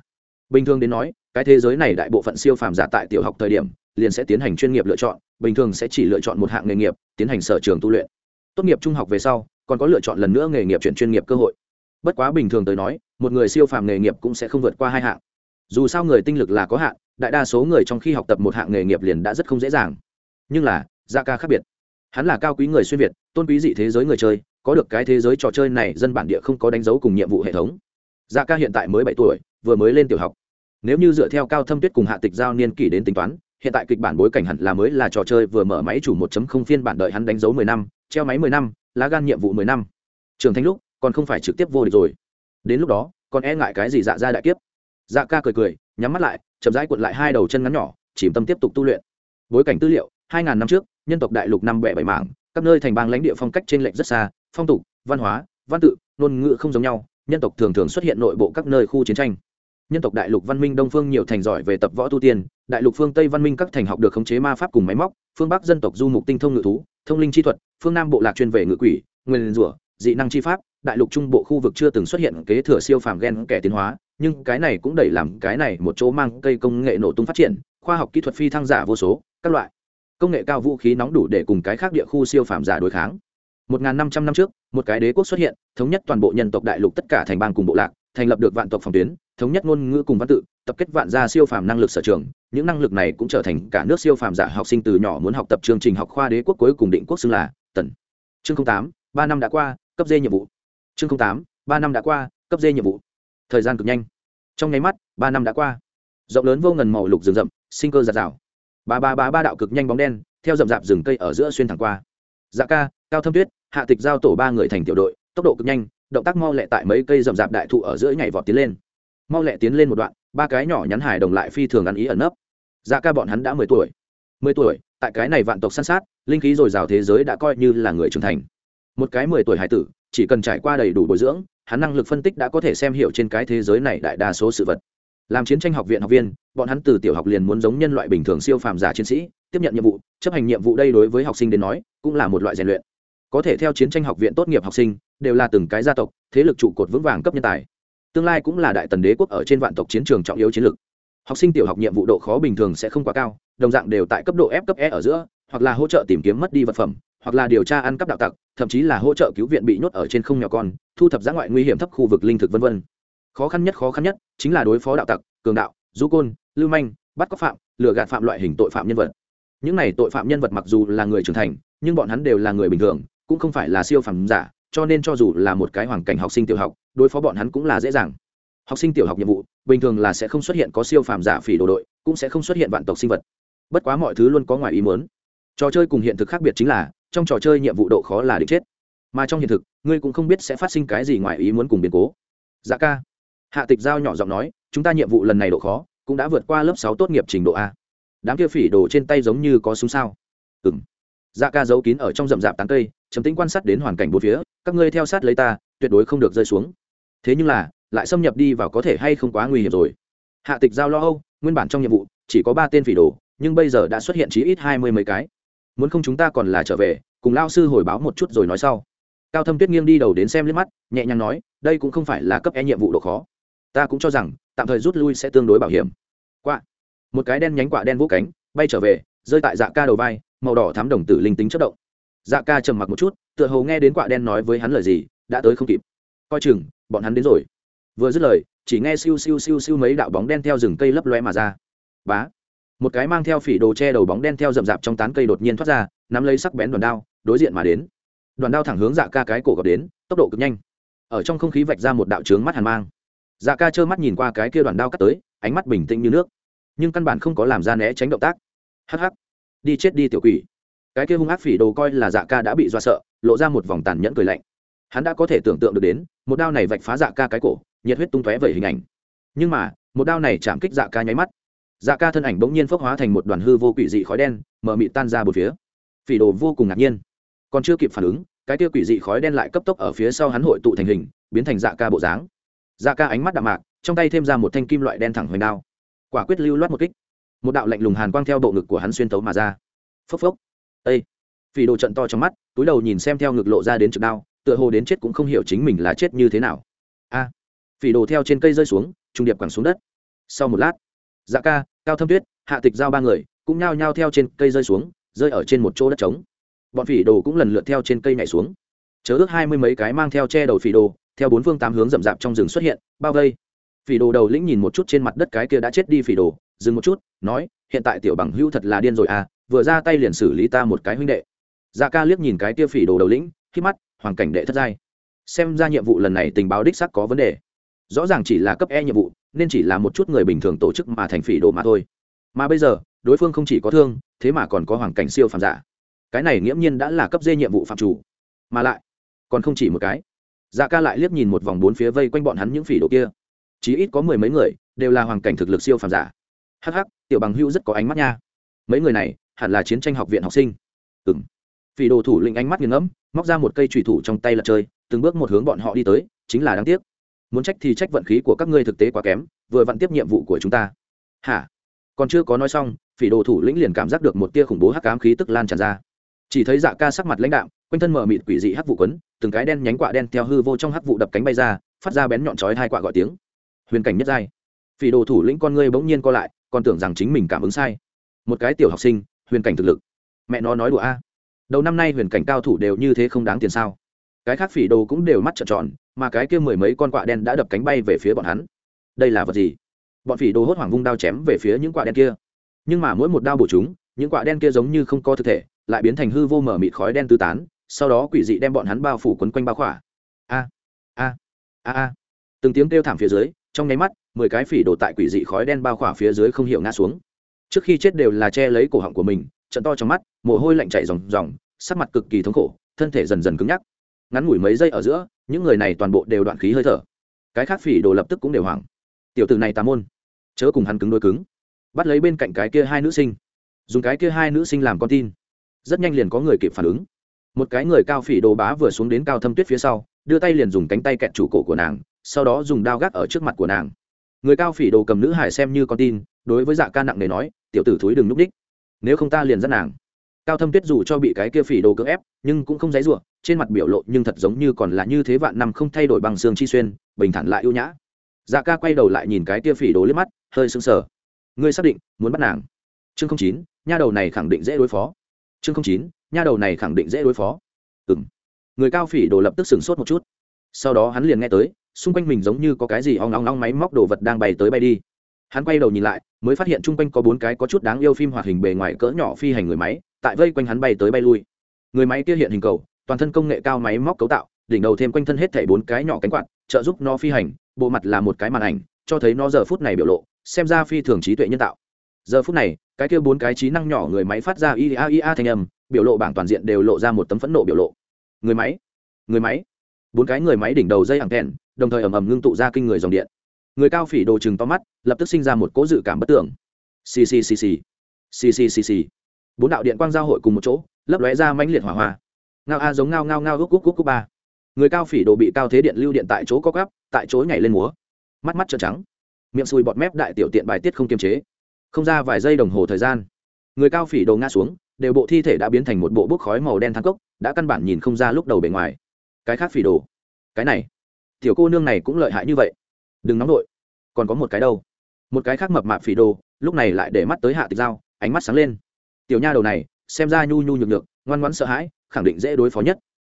A: bình thường đến nói, cái thế giới này đại bộ phận siêu phàm giả tại tiểu học thời điểm, liền sẽ tiến hành chuyên nghiệp lựa chọn, bình thường sẽ chỉ lựa chọn một hạng nghề nghiệp, tiến hành sở trường tu luyện. Tốt nghiệp trung học về sau, còn có lựa chọn lần nữa nghề nghiệp chuyển chuyên nghiệp cơ hội. Bất quá bình thường tới nói, một người siêu phàm nghề nghiệp cũng sẽ không vượt qua hai hạng. Dù sao người tinh lực là có hạn, đại đa số người trong khi học tập một hạng nghề nghiệp liền đã rất không dễ dàng. Nhưng là, gia ca khác biệt. Hắn là cao quý người xuyên việt, tôn quý dị thế giới người chơi, có được cái thế giới trò chơi này, dân bản địa không có đánh dấu cùng nhiệm vụ hệ thống. Gia ca hiện tại mới bảy tuổi, vừa mới lên tiểu học nếu như dựa theo cao thâm tuyết cùng hạ tịch giao niên kỷ đến tính toán, hiện tại kịch bản bối cảnh hẳn là mới là trò chơi vừa mở máy chủ 1.0 phiên bản đợi hắn đánh dấu 10 năm, treo máy 10 năm, lá gan nhiệm vụ 10 năm. Trường thanh lúc, còn không phải trực tiếp vô địch rồi. Đến lúc đó, còn e ngại cái gì dạ ra đại kiếp? Dạ ca cười cười, nhắm mắt lại, chậm rãi cuộn lại hai đầu chân ngắn nhỏ, chìm tâm tiếp tục tu luyện. Bối cảnh tư liệu 2.000 năm trước, nhân tộc đại lục năm bẻ bảy mảng, các nơi thành bang lãnh địa phong cách trên lệnh rất xa, phong tục, văn hóa, văn tự, ngôn ngữ không giống nhau, nhân tộc thường thường xuất hiện nội bộ các nơi khu chiến tranh nhân tộc đại lục văn minh đông phương nhiều thành giỏi về tập võ tu tiên, đại lục phương tây văn minh các thành học được khống chế ma pháp cùng máy móc, phương bắc dân tộc du mục tinh thông ngự thú, thông linh chi thuật, phương nam bộ lạc chuyên về ngự quỷ, nguyên rủa, dị năng chi pháp, đại lục trung bộ khu vực chưa từng xuất hiện kế thừa siêu phàm gen kẻ tiến hóa, nhưng cái này cũng đẩy làm cái này một chỗ mang cây công nghệ nổ tung phát triển, khoa học kỹ thuật phi thăng giả vô số, các loại. Công nghệ cao vũ khí nóng đủ để cùng cái khác địa khu siêu phàm giả đối kháng. Một năm trăm năm trước, một cái đế quốc xuất hiện, thống nhất toàn bộ nhân tộc đại lục tất cả thành bang cùng bộ lạc thành lập được vạn tộc phòng tuyến, thống nhất ngôn ngữ cùng văn tự, tập kết vạn gia siêu phàm năng lực sở trường. Những năng lực này cũng trở thành cả nước siêu phàm giả học sinh từ nhỏ muốn học tập chương trình học khoa đế quốc cuối cùng định quốc xưng là tần. Chương tám, ba năm đã qua, cấp dê nhiệm vụ. Chương tám, ba năm đã qua, cấp dê nhiệm vụ. Thời gian cực nhanh. Trong nháy mắt, ba năm đã qua. Rộng lớn vô ngần màu lục rừng rậm, sinh cơ giạt rào. Ba ba ba ba đạo cực nhanh bóng đen, theo rậm rạp rừng cây ở giữa xuyên thẳng qua. Dạ ca, cao thâm tuyết, hạ tịch giao tổ ba người thành tiểu đội, tốc độ cực nhanh động tác mau lẹ tại mấy cây rậm rạp đại thụ ở giữa nhảy vọt tiến lên. Mau lẹ tiến lên một đoạn, ba cái nhỏ nhắn hải đồng lại phi thường ăn ý ẩn nấp. Dạ ca bọn hắn đã mười tuổi. Mười tuổi, tại cái này vạn tộc săn sát, linh khí dồi dào thế giới đã coi như là người trưởng thành. Một cái mười tuổi hải tử, chỉ cần trải qua đầy đủ bồi dưỡng, hắn năng lực phân tích đã có thể xem hiểu trên cái thế giới này đại đa số sự vật. Làm chiến tranh học viện học viên, bọn hắn từ tiểu học liền muốn giống nhân loại bình thường siêu phàm giả chiến sĩ, tiếp nhận nhiệm vụ, chấp hành nhiệm vụ đây đối với học sinh đến nói, cũng là một loại rèn luyện. Có thể theo chiến tranh học viện tốt nghiệp học sinh đều là từng cái gia tộc, thế lực trụ cột vững vàng cấp nhân tài. Tương lai cũng là đại tần đế quốc ở trên vạn tộc chiến trường trọng yếu chiến lược. Học sinh tiểu học nhiệm vụ độ khó bình thường sẽ không quá cao, đồng dạng đều tại cấp độ f cấp e ở giữa, hoặc là hỗ trợ tìm kiếm mất đi vật phẩm, hoặc là điều tra ăn cắp đạo tặc, thậm chí là hỗ trợ cứu viện bị nhốt ở trên không nhỏ con, thu thập giã ngoại nguy hiểm thấp khu vực linh thực v v khó khăn nhất khó khăn nhất chính là đối phó đạo tặc, cường đạo du côn, lưu manh, bắt cóc phạm, lừa gạt phạm loại hình tội phạm nhân vật. Những này tội phạm nhân vật mặc dù là người trưởng thành, nhưng bọn hắn đều là người bình thường, cũng không phải là siêu phẩm giả cho nên cho dù là một cái hoàn cảnh học sinh tiểu học, đối phó bọn hắn cũng là dễ dàng. Học sinh tiểu học nhiệm vụ, bình thường là sẽ không xuất hiện có siêu phàm giả phỉ đồ đội, cũng sẽ không xuất hiện vạn tộc sinh vật. Bất quá mọi thứ luôn có ngoài ý muốn. Trò chơi cùng hiện thực khác biệt chính là, trong trò chơi nhiệm vụ độ khó là định chết. Mà trong hiện thực, ngươi cũng không biết sẽ phát sinh cái gì ngoài ý muốn cùng biến cố. Dạ ca. Hạ tịch giao nhỏ giọng nói, chúng ta nhiệm vụ lần này độ khó, cũng đã vượt qua lớp sáu tốt nghiệp trình độ a. Đám kia phỉ đồ trên tay giống như có súng sao. Ừ m dạ ca giấu kín ở trong rậm rạp tán cây trầm tĩnh quan sát đến hoàn cảnh bốn phía, các ngươi theo sát lấy ta, tuyệt đối không được rơi xuống. Thế nhưng là, lại xâm nhập đi vào có thể hay không quá nguy hiểm rồi. Hạ tịch giao lo âu, nguyên bản trong nhiệm vụ, chỉ có ba tên phỉ đồ, nhưng bây giờ đã xuất hiện chí ít hai mươi mấy cái. Muốn không chúng ta còn là trở về, cùng lao sư hồi báo một chút rồi nói sau. Cao thâm tuyết nghiêng đi đầu đến xem liếc mắt, nhẹ nhàng nói, đây cũng không phải là cấp e nhiệm vụ độ khó. Ta cũng cho rằng, tạm thời rút lui sẽ tương đối bảo hiểm. Quạ. Một cái đen nhánh quạ đen vũ cánh, bay trở về, rơi tại dạ ca đầu vai, màu đỏ thám đồng tử linh tính chất động dạ ca trầm mặc một chút, tựa hồ nghe đến quạ đen nói với hắn lời gì, đã tới không kịp. Coi chừng, bọn hắn đến rồi. Vừa dứt lời, chỉ nghe siêu siêu siêu siêu mấy đạo bóng đen theo rừng cây lấp loe mà ra. Bá! Một cái mang theo phỉ đồ che đầu bóng đen theo rậm rạp trong tán cây đột nhiên thoát ra, nắm lấy sắc bén đoàn đao, đối diện mà đến. Đoàn đao thẳng hướng dạ ca cái cổ gặp đến, tốc độ cực nhanh. Ở trong không khí vạch ra một đạo trướng mắt hàn mang. Dạ ca trơ mắt nhìn qua cái kia đoàn đao cắt tới, ánh mắt bình tĩnh như nước. Nhưng căn bản không có làm ra né tránh động tác. Hh đi chết đi tiểu quỷ cái kia hung ác phỉ đồ coi là dạ ca đã bị do sợ, lộ ra một vòng tàn nhẫn cười lạnh. Hắn đã có thể tưởng tượng được đến, một đao này vạch phá dạ ca cái cổ, nhiệt huyết tung tóe vẩy hình ảnh. Nhưng mà, một đao này chạm kích dạ ca nháy mắt. Dạ ca thân ảnh bỗng nhiên phước hóa thành một đoàn hư vô quỷ dị khói đen mờ mị tan ra một phía. Phỉ đồ vô cùng ngạc nhiên. Còn chưa kịp phản ứng, cái kia quỷ dị khói đen lại cấp tốc ở phía sau hắn hội tụ thành hình, biến thành dạ ca bộ dáng. Dạ ca ánh mắt đạm mạc, trong tay thêm ra một thanh kim loại đen thẳng hoành đao. Quả quyết lưu loát một kích. Một đạo lạnh lùng hàn quang theo bộ ngực của hắn xuyên tấu mà ra. Phốc phốc ây phỉ đồ trận to trong mắt, túi đầu nhìn xem theo ngực lộ ra đến trực đao, tựa hồ đến chết cũng không hiểu chính mình là chết như thế nào. A! Phỉ đồ theo trên cây rơi xuống, trung điệp quẳng xuống đất. Sau một lát dạ ca, cao thâm tuyết, hạ tịch giao ba người, cũng nhao nhao theo trên cây rơi xuống, rơi ở trên một chỗ đất trống. Bọn phỉ đồ cũng lần lượt theo trên cây nhảy xuống. Chớ ước hai mươi mấy cái mang theo che đầu phỉ đồ, theo bốn phương tám hướng rậm rạp trong rừng xuất hiện, bao vây. Phỉ đồ đầu lĩnh nhìn một chút trên mặt đất cái kia đã chết đi phỉ đồ, dừng một chút, nói, hiện tại tiểu bằng hữu thật là điên rồi à vừa ra tay liền xử lý ta một cái huynh đệ. Dạ ca liếc nhìn cái tia phỉ đồ đầu lĩnh khi mắt hoàng cảnh đệ thất giai. Xem ra nhiệm vụ lần này tình báo đích sắc có vấn đề. Rõ ràng chỉ là cấp e nhiệm vụ, nên chỉ là một chút người bình thường tổ chức mà thành phỉ đồ mà thôi. Mà bây giờ, đối phương không chỉ có thương, thế mà còn có hoàng cảnh siêu phàm giả. Cái này nghiễm nhiên đã là cấp dê nhiệm vụ phạm chủ. Mà lại, còn không chỉ một cái. Dạ ca lại liếc nhìn một vòng bốn phía vây quanh bọn hắn những phỉ đồ kia. Chí ít có mười mấy người, đều là hoàng cảnh thực lực siêu phàm giả. Hh tiểu bằng hưu rất có ánh mắt nha. Mấy người này hẳn là chiến tranh học viện học sinh. Ừ m phỉ đồ thủ lĩnh ánh mắt nghiêng ngẫm, móc ra một cây trùy thủ trong tay lật chơi, từng bước một hướng bọn họ đi tới, chính là đáng tiếc. Muốn trách thì trách vận khí của các ngươi thực tế quá kém, vừa vặn tiếp nhiệm vụ của chúng ta. Hả? Còn chưa có nói xong, phỉ đồ thủ lĩnh liền cảm giác được một tia khủng bố hắc cám khí tức lan tràn ra. Chỉ thấy dạ ca sắc mặt lãnh đạo quanh thân mở mịt quỷ dị hắc vụ quấn, từng cái đen nhánh quạ đen theo hư vô trong hắc vụ đập cánh bay ra, phát ra bén nhọn chói hai quạ gọi tiếng. Huyền cảnh nhất giai. Phỉ đồ thủ lĩnh con ngươi bỗng nhiên co lại, còn tưởng rằng chính mình cảm ứng sai. Một cái tiểu học sinh huyền cảnh thực lực. Mẹ nó nói đùa a. Đầu năm nay huyền cảnh cao thủ đều như thế không đáng tiền sao? Cái khác phỉ đồ cũng đều mắt trợn tròn, mà cái kia mười mấy con quạ đen đã đập cánh bay về phía bọn hắn. Đây là vật gì? Bọn phỉ đồ hốt hoảng vung đao chém về phía những quạ đen kia. Nhưng mà mỗi một đao bổ chúng, những quạ đen kia giống như không có thực thể, lại biến thành hư vô mở mịt khói đen tứ tán, sau đó quỷ dị đem bọn hắn bao phủ quấn quanh bao khỏa. A a a a. Từng tiếng kêu thảm phía dưới, trong nháy mắt, mười cái phỉ đồ tại quỷ dị khói đen bao khỏa phía dưới không hiểu ngã xuống trước khi chết đều là che lấy cổ họng của mình, trận to trong mắt, mồ hôi lạnh chảy ròng ròng, sắc mặt cực kỳ thống khổ, thân thể dần dần cứng nhắc. Ngắn ngủi mấy giây ở giữa, những người này toàn bộ đều đoạn khí hơi thở. Cái khác phỉ đồ lập tức cũng đều hoảng. Tiểu tử này tà môn, chớ cùng hắn cứng đôi cứng. Bắt lấy bên cạnh cái kia hai nữ sinh. Dùng cái kia hai nữ sinh làm con tin. Rất nhanh liền có người kịp phản ứng. Một cái người cao phỉ đồ bá vừa xuống đến cao thâm tuyết phía sau, đưa tay liền dùng cánh tay kẹt chủ cổ của nàng, sau đó dùng đao gác ở trước mặt của nàng. Người cao phỉ đồ cầm nữ hải xem như con tin, đối với dạ ca nặng nề nói tiểu tử thúi đừng núp đích. Nếu không ta liền dắt nàng. Cao thâm tuyết dù cho bị cái kia phỉ đồ cưỡng ép, nhưng cũng không dãy ruộng trên mặt biểu lộ nhưng thật giống như còn là như thế vạn năm không thay đổi bằng xương chi xuyên, bình thản lại ưu nhã. Dạ ca quay đầu lại nhìn cái kia phỉ đồ liếc mắt, hơi sững sờ. Ngươi xác định muốn bắt nàng? Chương chín, nha đầu này khẳng định dễ đối phó. Chương chín, nha đầu này khẳng định dễ đối phó. Ừm. người cao phỉ đồ lập tức sửng sốt một chút. Sau đó hắn liền nghe tới, xung quanh mình giống như có cái gì ong ong ong máy móc đồ vật đang bay tới bay đi. Hắn quay đầu nhìn lại mới phát hiện chung quanh có bốn cái có chút đáng yêu phim hoạt hình bề ngoài cỡ nhỏ phi hành người máy, tại vây quanh hắn bay tới bay lui. Người máy kia hiện hình cầu, toàn thân công nghệ cao máy móc cấu tạo, đỉnh đầu thêm quanh thân hết thảy bốn cái nhỏ cánh quạt, trợ giúp nó phi hành, bộ mặt là một cái màn ảnh, cho thấy nó giờ phút này biểu lộ, xem ra phi thường trí tuệ nhân tạo. Giờ phút này, cái kia bốn cái trí năng nhỏ người máy phát ra ia ia thanh âm, biểu lộ bảng toàn diện đều lộ ra một tấm phẫn nộ biểu lộ. Người máy người máy. Bốn cái người máy đỉnh đầu dây hàng thẹn đồng thời ầm ầm ngưng tụ ra kinh người dòng điện người cao phỉ đồ chừng to mắt, lập tức sinh ra một cố dự cảm bất tưởng. Ccc ccc bốn đạo điện quang giao hội cùng một chỗ, lấp lóe ra mãnh liệt hỏa hoa. Ngao a giống ngao ngao ngao gúc gúc gúc gúc ba. Người cao phỉ đồ bị cao thế điện lưu điện tại chỗ có gắp tại chỗ nhảy lên múa. Mắt mắt trợn trắng. Miệng sùi bọt mép đại tiểu tiện bài tiết không kiềm chế. Không ra vài giây đồng hồ thời gian, người cao phỉ đồ ngã xuống, đều bộ thi thể đã biến thành một bộ bốc khói màu đen thang cốc, đã căn bản nhìn không ra lúc đầu bề ngoài. Cái khác phỉ đồ. Cái này. Tiểu cô nương này cũng lợi hại như vậy đừng nóng đội còn có một cái đâu? Một cái khác mập mạp phỉ đồ, lúc này lại để mắt tới hạ tịch dao ánh mắt sáng lên. Tiểu nha đầu này, xem ra nhu nhu nhược nhược, ngoan ngoãn sợ hãi, khẳng định dễ đối phó nhất.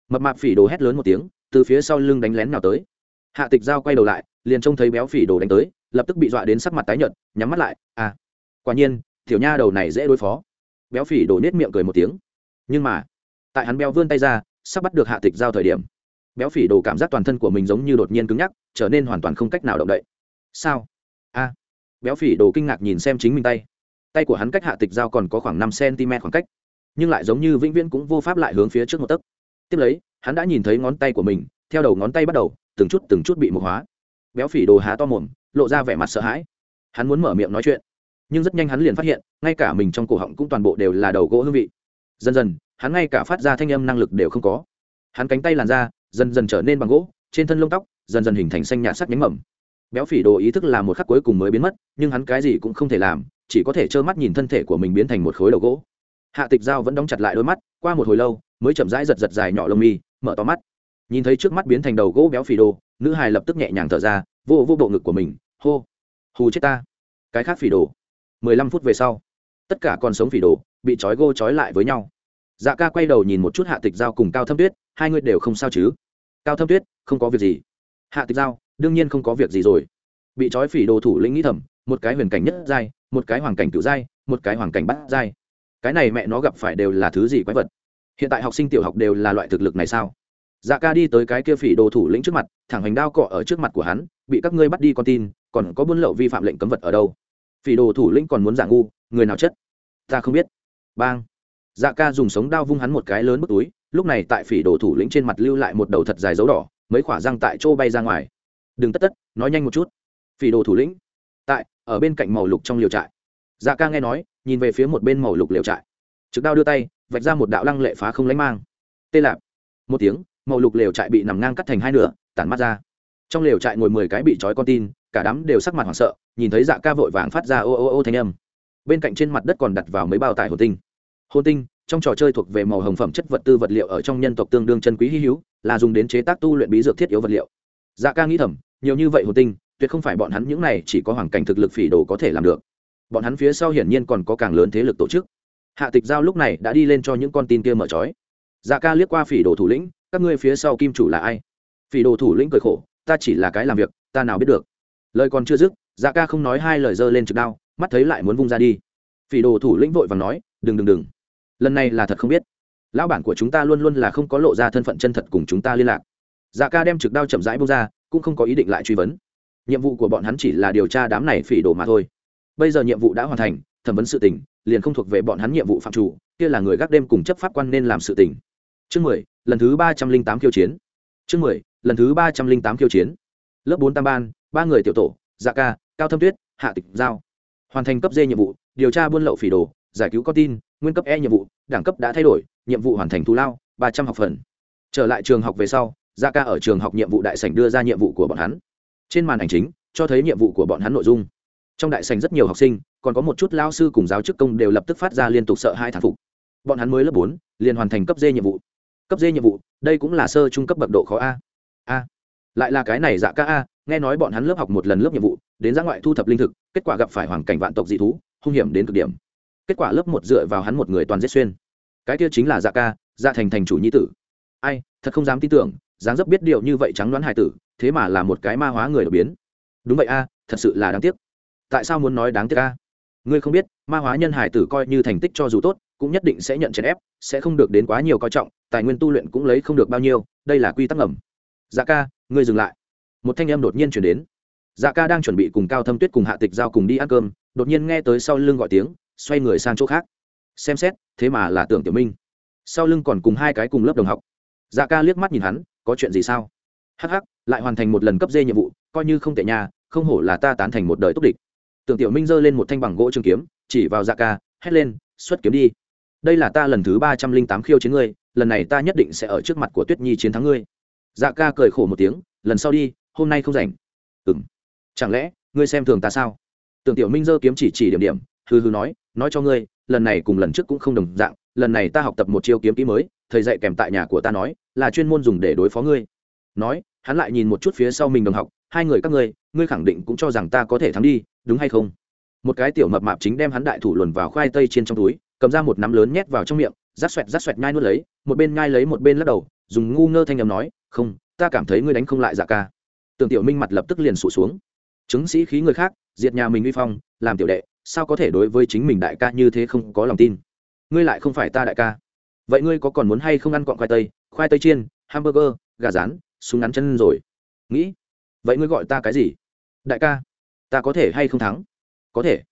A: Mập mạp phỉ đồ hét lớn một tiếng, từ phía sau lưng đánh lén nào tới. Hạ tịch giao quay đầu lại, liền trông thấy béo phỉ đồ đánh tới, lập tức bị dọa đến sắc mặt tái nhợt, nhắm mắt lại à quả nhiên, tiểu nha đầu này dễ đối phó. Béo phỉ đồ nết miệng cười một tiếng. Nhưng mà, tại hắn béo vươn tay ra, sắp bắt được hạ tịch giao thời điểm béo phỉ đồ cảm giác toàn thân của mình giống như đột nhiên cứng nhắc, trở nên hoàn toàn không cách nào động đậy. Sao? A. Béo phỉ đồ kinh ngạc nhìn xem chính mình tay. Tay của hắn cách hạ tịch dao còn có khoảng năm cm khoảng cách, nhưng lại giống như vĩnh viễn cũng vô pháp lại hướng phía trước một tấc. Tiếp lấy, hắn đã nhìn thấy ngón tay của mình, theo đầu ngón tay bắt đầu, từng chút từng chút bị mục hóa. Béo phỉ đồ há to mồm, lộ ra vẻ mặt sợ hãi. Hắn muốn mở miệng nói chuyện, nhưng rất nhanh hắn liền phát hiện, ngay cả mình trong cổ họng cũng toàn bộ đều là đầu gỗ hương vị. Dần dần, hắn ngay cả phát ra thanh âm năng lực đều không có. Hắn cánh tay làn ra dần dần trở nên bằng gỗ, trên thân lông tóc dần dần hình thành xanh nhạt sắc nhánh mầm. Béo phỉ đồ ý thức là một khắc cuối cùng mới biến mất, nhưng hắn cái gì cũng không thể làm, chỉ có thể trơ mắt nhìn thân thể của mình biến thành một khối đầu gỗ. Hạ tịch dao vẫn đóng chặt lại đôi mắt, qua một hồi lâu, mới chậm rãi giật giật dài nhỏ lông mi, mở to mắt. Nhìn thấy trước mắt biến thành đầu gỗ béo phì đồ, nữ hài lập tức nhẹ nhàng thở ra, vô vô bộ ngực của mình, hô, hù chết ta. Cái khác phì đồ. Mười lăm phút về sau, tất cả còn sống phì đồ, bị trói gô trói lại với nhau dạ ca quay đầu nhìn một chút hạ tịch giao cùng cao thâm tuyết, hai người đều không sao chứ? Cao thâm tuyết, không có việc gì. Hạ tịch giao, đương nhiên không có việc gì rồi. Bị trói phỉ đồ thủ lĩnh nghĩ thầm, một cái huyền cảnh nhất giai, một cái hoàng cảnh cựu giai, một cái hoàng cảnh bắt giai. Cái này mẹ nó gặp phải đều là thứ gì quái vật? Hiện tại học sinh tiểu học đều là loại thực lực này sao? Dạ ca đi tới cái kia phỉ đồ thủ lĩnh trước mặt, thẳng hành đao cọ ở trước mặt của hắn, bị các ngươi bắt đi con tin, còn có buôn lậu vi phạm lệnh cấm vật ở đâu? Phỉ đồ thủ lĩnh còn muốn giả ngu, người nào chất? Ta không biết. Bang dạ ca dùng sống đao vung hắn một cái lớn bức túi, lúc này tại phỉ đồ thủ lĩnh trên mặt lưu lại một đầu thật dài dấu đỏ, mấy khỏa răng tại chỗ bay ra ngoài. Đừng tất tất, nói nhanh một chút. Phỉ đồ thủ lĩnh, tại, ở bên cạnh màu lục trong liều trại. Dạ ca nghe nói, nhìn về phía một bên màu lục liều trại. Trực đao đưa tay, vạch ra một đạo lăng lệ phá không lánh mang. Tê lạp. Một tiếng, màu lục lều trại bị nằm ngang cắt thành hai nửa, tản mắt ra. Trong lều trại ngồi mười cái bị trói con tin, cả đám đều sắc mặt hoảng sợ, nhìn thấy dạ ca vội vàng phát ra ô ô ô thanh âm. Bên cạnh trên mặt đất còn đặt vào mấy bao tải hồ tinh hôn tinh, trong trò chơi thuộc về màu hồng phẩm chất vật tư vật liệu ở trong nhân tộc tương đương chân quý hy hữu, là dùng đến chế tác tu luyện bí dược thiết yếu vật liệu. Dạ ca nghĩ thầm, nhiều như vậy hồn tinh, tuyệt không phải bọn hắn những này chỉ có hoàn cảnh thực lực phỉ đồ có thể làm được. Bọn hắn phía sau hiển nhiên còn có càng lớn thế lực tổ chức. Hạ tịch giao lúc này đã đi lên cho những con tin kia mở trói. Dạ ca liếc qua phỉ đồ thủ lĩnh, các ngươi phía sau kim chủ là ai? Phỉ đồ thủ lĩnh cười khổ, ta chỉ là cái làm việc, ta nào biết được. Lời còn chưa dứt dạ ca không nói hai lời dơ lên trực đao, mắt thấy lại muốn vung ra đi. Phỉ đồ thủ lĩnh vội và nói, đừng đừng đừng lần này là thật không biết. Lão bản của chúng ta luôn luôn là không có lộ ra thân phận chân thật cùng chúng ta liên lạc. Dạ ca đem trực đao chậm rãi bông ra, cũng không có ý định lại truy vấn. Nhiệm vụ của bọn hắn chỉ là điều tra đám này phỉ đổ mà thôi. Bây giờ nhiệm vụ đã hoàn thành, thẩm vấn sự tình, liền không thuộc về bọn hắn nhiệm vụ phạm chủ, kia là người gác đêm cùng chấp pháp quan nên làm sự tình. Chương mười, lần thứ ba trăm linh tám khiêu chiến. Chương mười, lần thứ ba trăm linh tám khiêu chiến. Lớp bốn tam ban, ba người tiểu tổ dạ ca, cao thâm tuyết, hạ tịch giao. Hoàn thành cấp d nhiệm vụ, điều tra buôn lậu phỉ đồ giải cứu con tin, nguyên cấp e nhiệm vụ, đẳng cấp đã thay đổi, nhiệm vụ hoàn thành thù lao, ba trăm học phần. Trở lại trường học về sau dạ ca ở trường học nhiệm vụ đại sảnh đưa ra nhiệm vụ của bọn hắn. Trên màn ảnh chính, cho thấy nhiệm vụ của bọn hắn nội dung. Trong đại sảnh rất nhiều học sinh, còn có một chút lao sư cùng giáo chức công đều lập tức phát ra liên tục sợ hai thản phục. Bọn hắn mới lớp bốn, liền hoàn thành cấp d nhiệm vụ. Cấp d nhiệm vụ, đây cũng là sơ trung cấp bậc độ khó a. A. Lại là cái này dạ ca a, nghe nói bọn hắn lớp học một lần lớp nhiệm vụ, đến ra ngoại thu thập linh thực, kết quả gặp phải hoàn cảnh vạn tộc dị thú, hung hiểm đến cực điểm kết quả lớp một dựa vào hắn một người toàn giết xuyên. Cái kia chính là dạ ca dạ thành thành chủ nhi tử. Ai, thật không dám tin tưởng, dáng dấp biết điệu như vậy trắng đoán hải tử, thế mà là một cái ma hóa người đột biến. Đúng vậy a, thật sự là đáng tiếc. Tại sao muốn nói đáng tiếc a? Ngươi không biết, ma hóa nhân hải tử coi như thành tích cho dù tốt, cũng nhất định sẽ nhận chèn ép, sẽ không được đến quá nhiều coi trọng, tài nguyên tu luyện cũng lấy không được bao nhiêu, đây là quy tắc ngầm. Dạ ca, ngươi dừng lại. Một thanh em đột nhiên chuyển đến. Dạ ca đang chuẩn bị cùng cao thâm tuyết cùng hạ tịch giao cùng đi ăn cơm, đột nhiên nghe tới sau lưng gọi tiếng xoay người sang chỗ khác. Xem xét, thế mà là tưởng tiểu minh. Sau lưng còn cùng hai cái cùng lớp đồng học. Dạ ca liếc mắt nhìn hắn, có chuyện gì sao? Hh lại hoàn thành một lần cấp dê nhiệm vụ, coi như không tệ nhà không hổ là ta tán thành một đời túc địch. Tưởng tiểu minh giơ lên một thanh bằng gỗ trường kiếm, chỉ vào dạ ca, hét lên, xuất kiếm đi. Đây là ta lần thứ ba trăm linh tám khiêu chiến ngươi, lần này ta nhất định sẽ ở trước mặt của tuyết nhi chiến thắng ngươi. Dạ ca cười khổ một tiếng, lần sau đi, hôm nay không rảnh. Ừ m chẳng lẽ, ngươi xem thường ta sao? Tưởng tiểu minh giơ kiếm chỉ chỉ điểm điểm hừ hư nói nói cho ngươi, lần này cùng lần trước cũng không đồng dạng, lần này ta học tập một chiêu kiếm kỹ mới, thầy dạy kèm tại nhà của ta nói, là chuyên môn dùng để đối phó ngươi. Nói, hắn lại nhìn một chút phía sau mình đồng học, hai người các ngươi ngươi khẳng định cũng cho rằng ta có thể thắng đi, đúng hay không? Một cái tiểu mập mạp chính đem hắn đại thủ luồn vào khoai tây trên trong túi, cầm ra một nắm lớn nhét vào trong miệng, rát xoẹt rát xoẹt nhai nuốt lấy, một bên nhai lấy một bên lắc đầu, dùng ngu ngơ thanh â m nói, không, ta cảm thấy ngươi đánh không lại dạ ca. Tưởng tiểu minh mặt lập tức liền sụt xuống. Chứng sĩ khí người khác, diệt nhà mình uy phong, làm tiểu đệ sao có thể đối với chính mình đại ca như thế không có lòng tin? Ngươi lại không phải ta đại ca. Vậy ngươi có còn muốn hay không ăn cọn khoai tây? Khoai tây chiên, hamburger, gà rán, súng ngắn chân rồi. Nghĩ, vậy ngươi gọi ta cái gì? Đại ca, ta có thể hay không thắng? Có thể.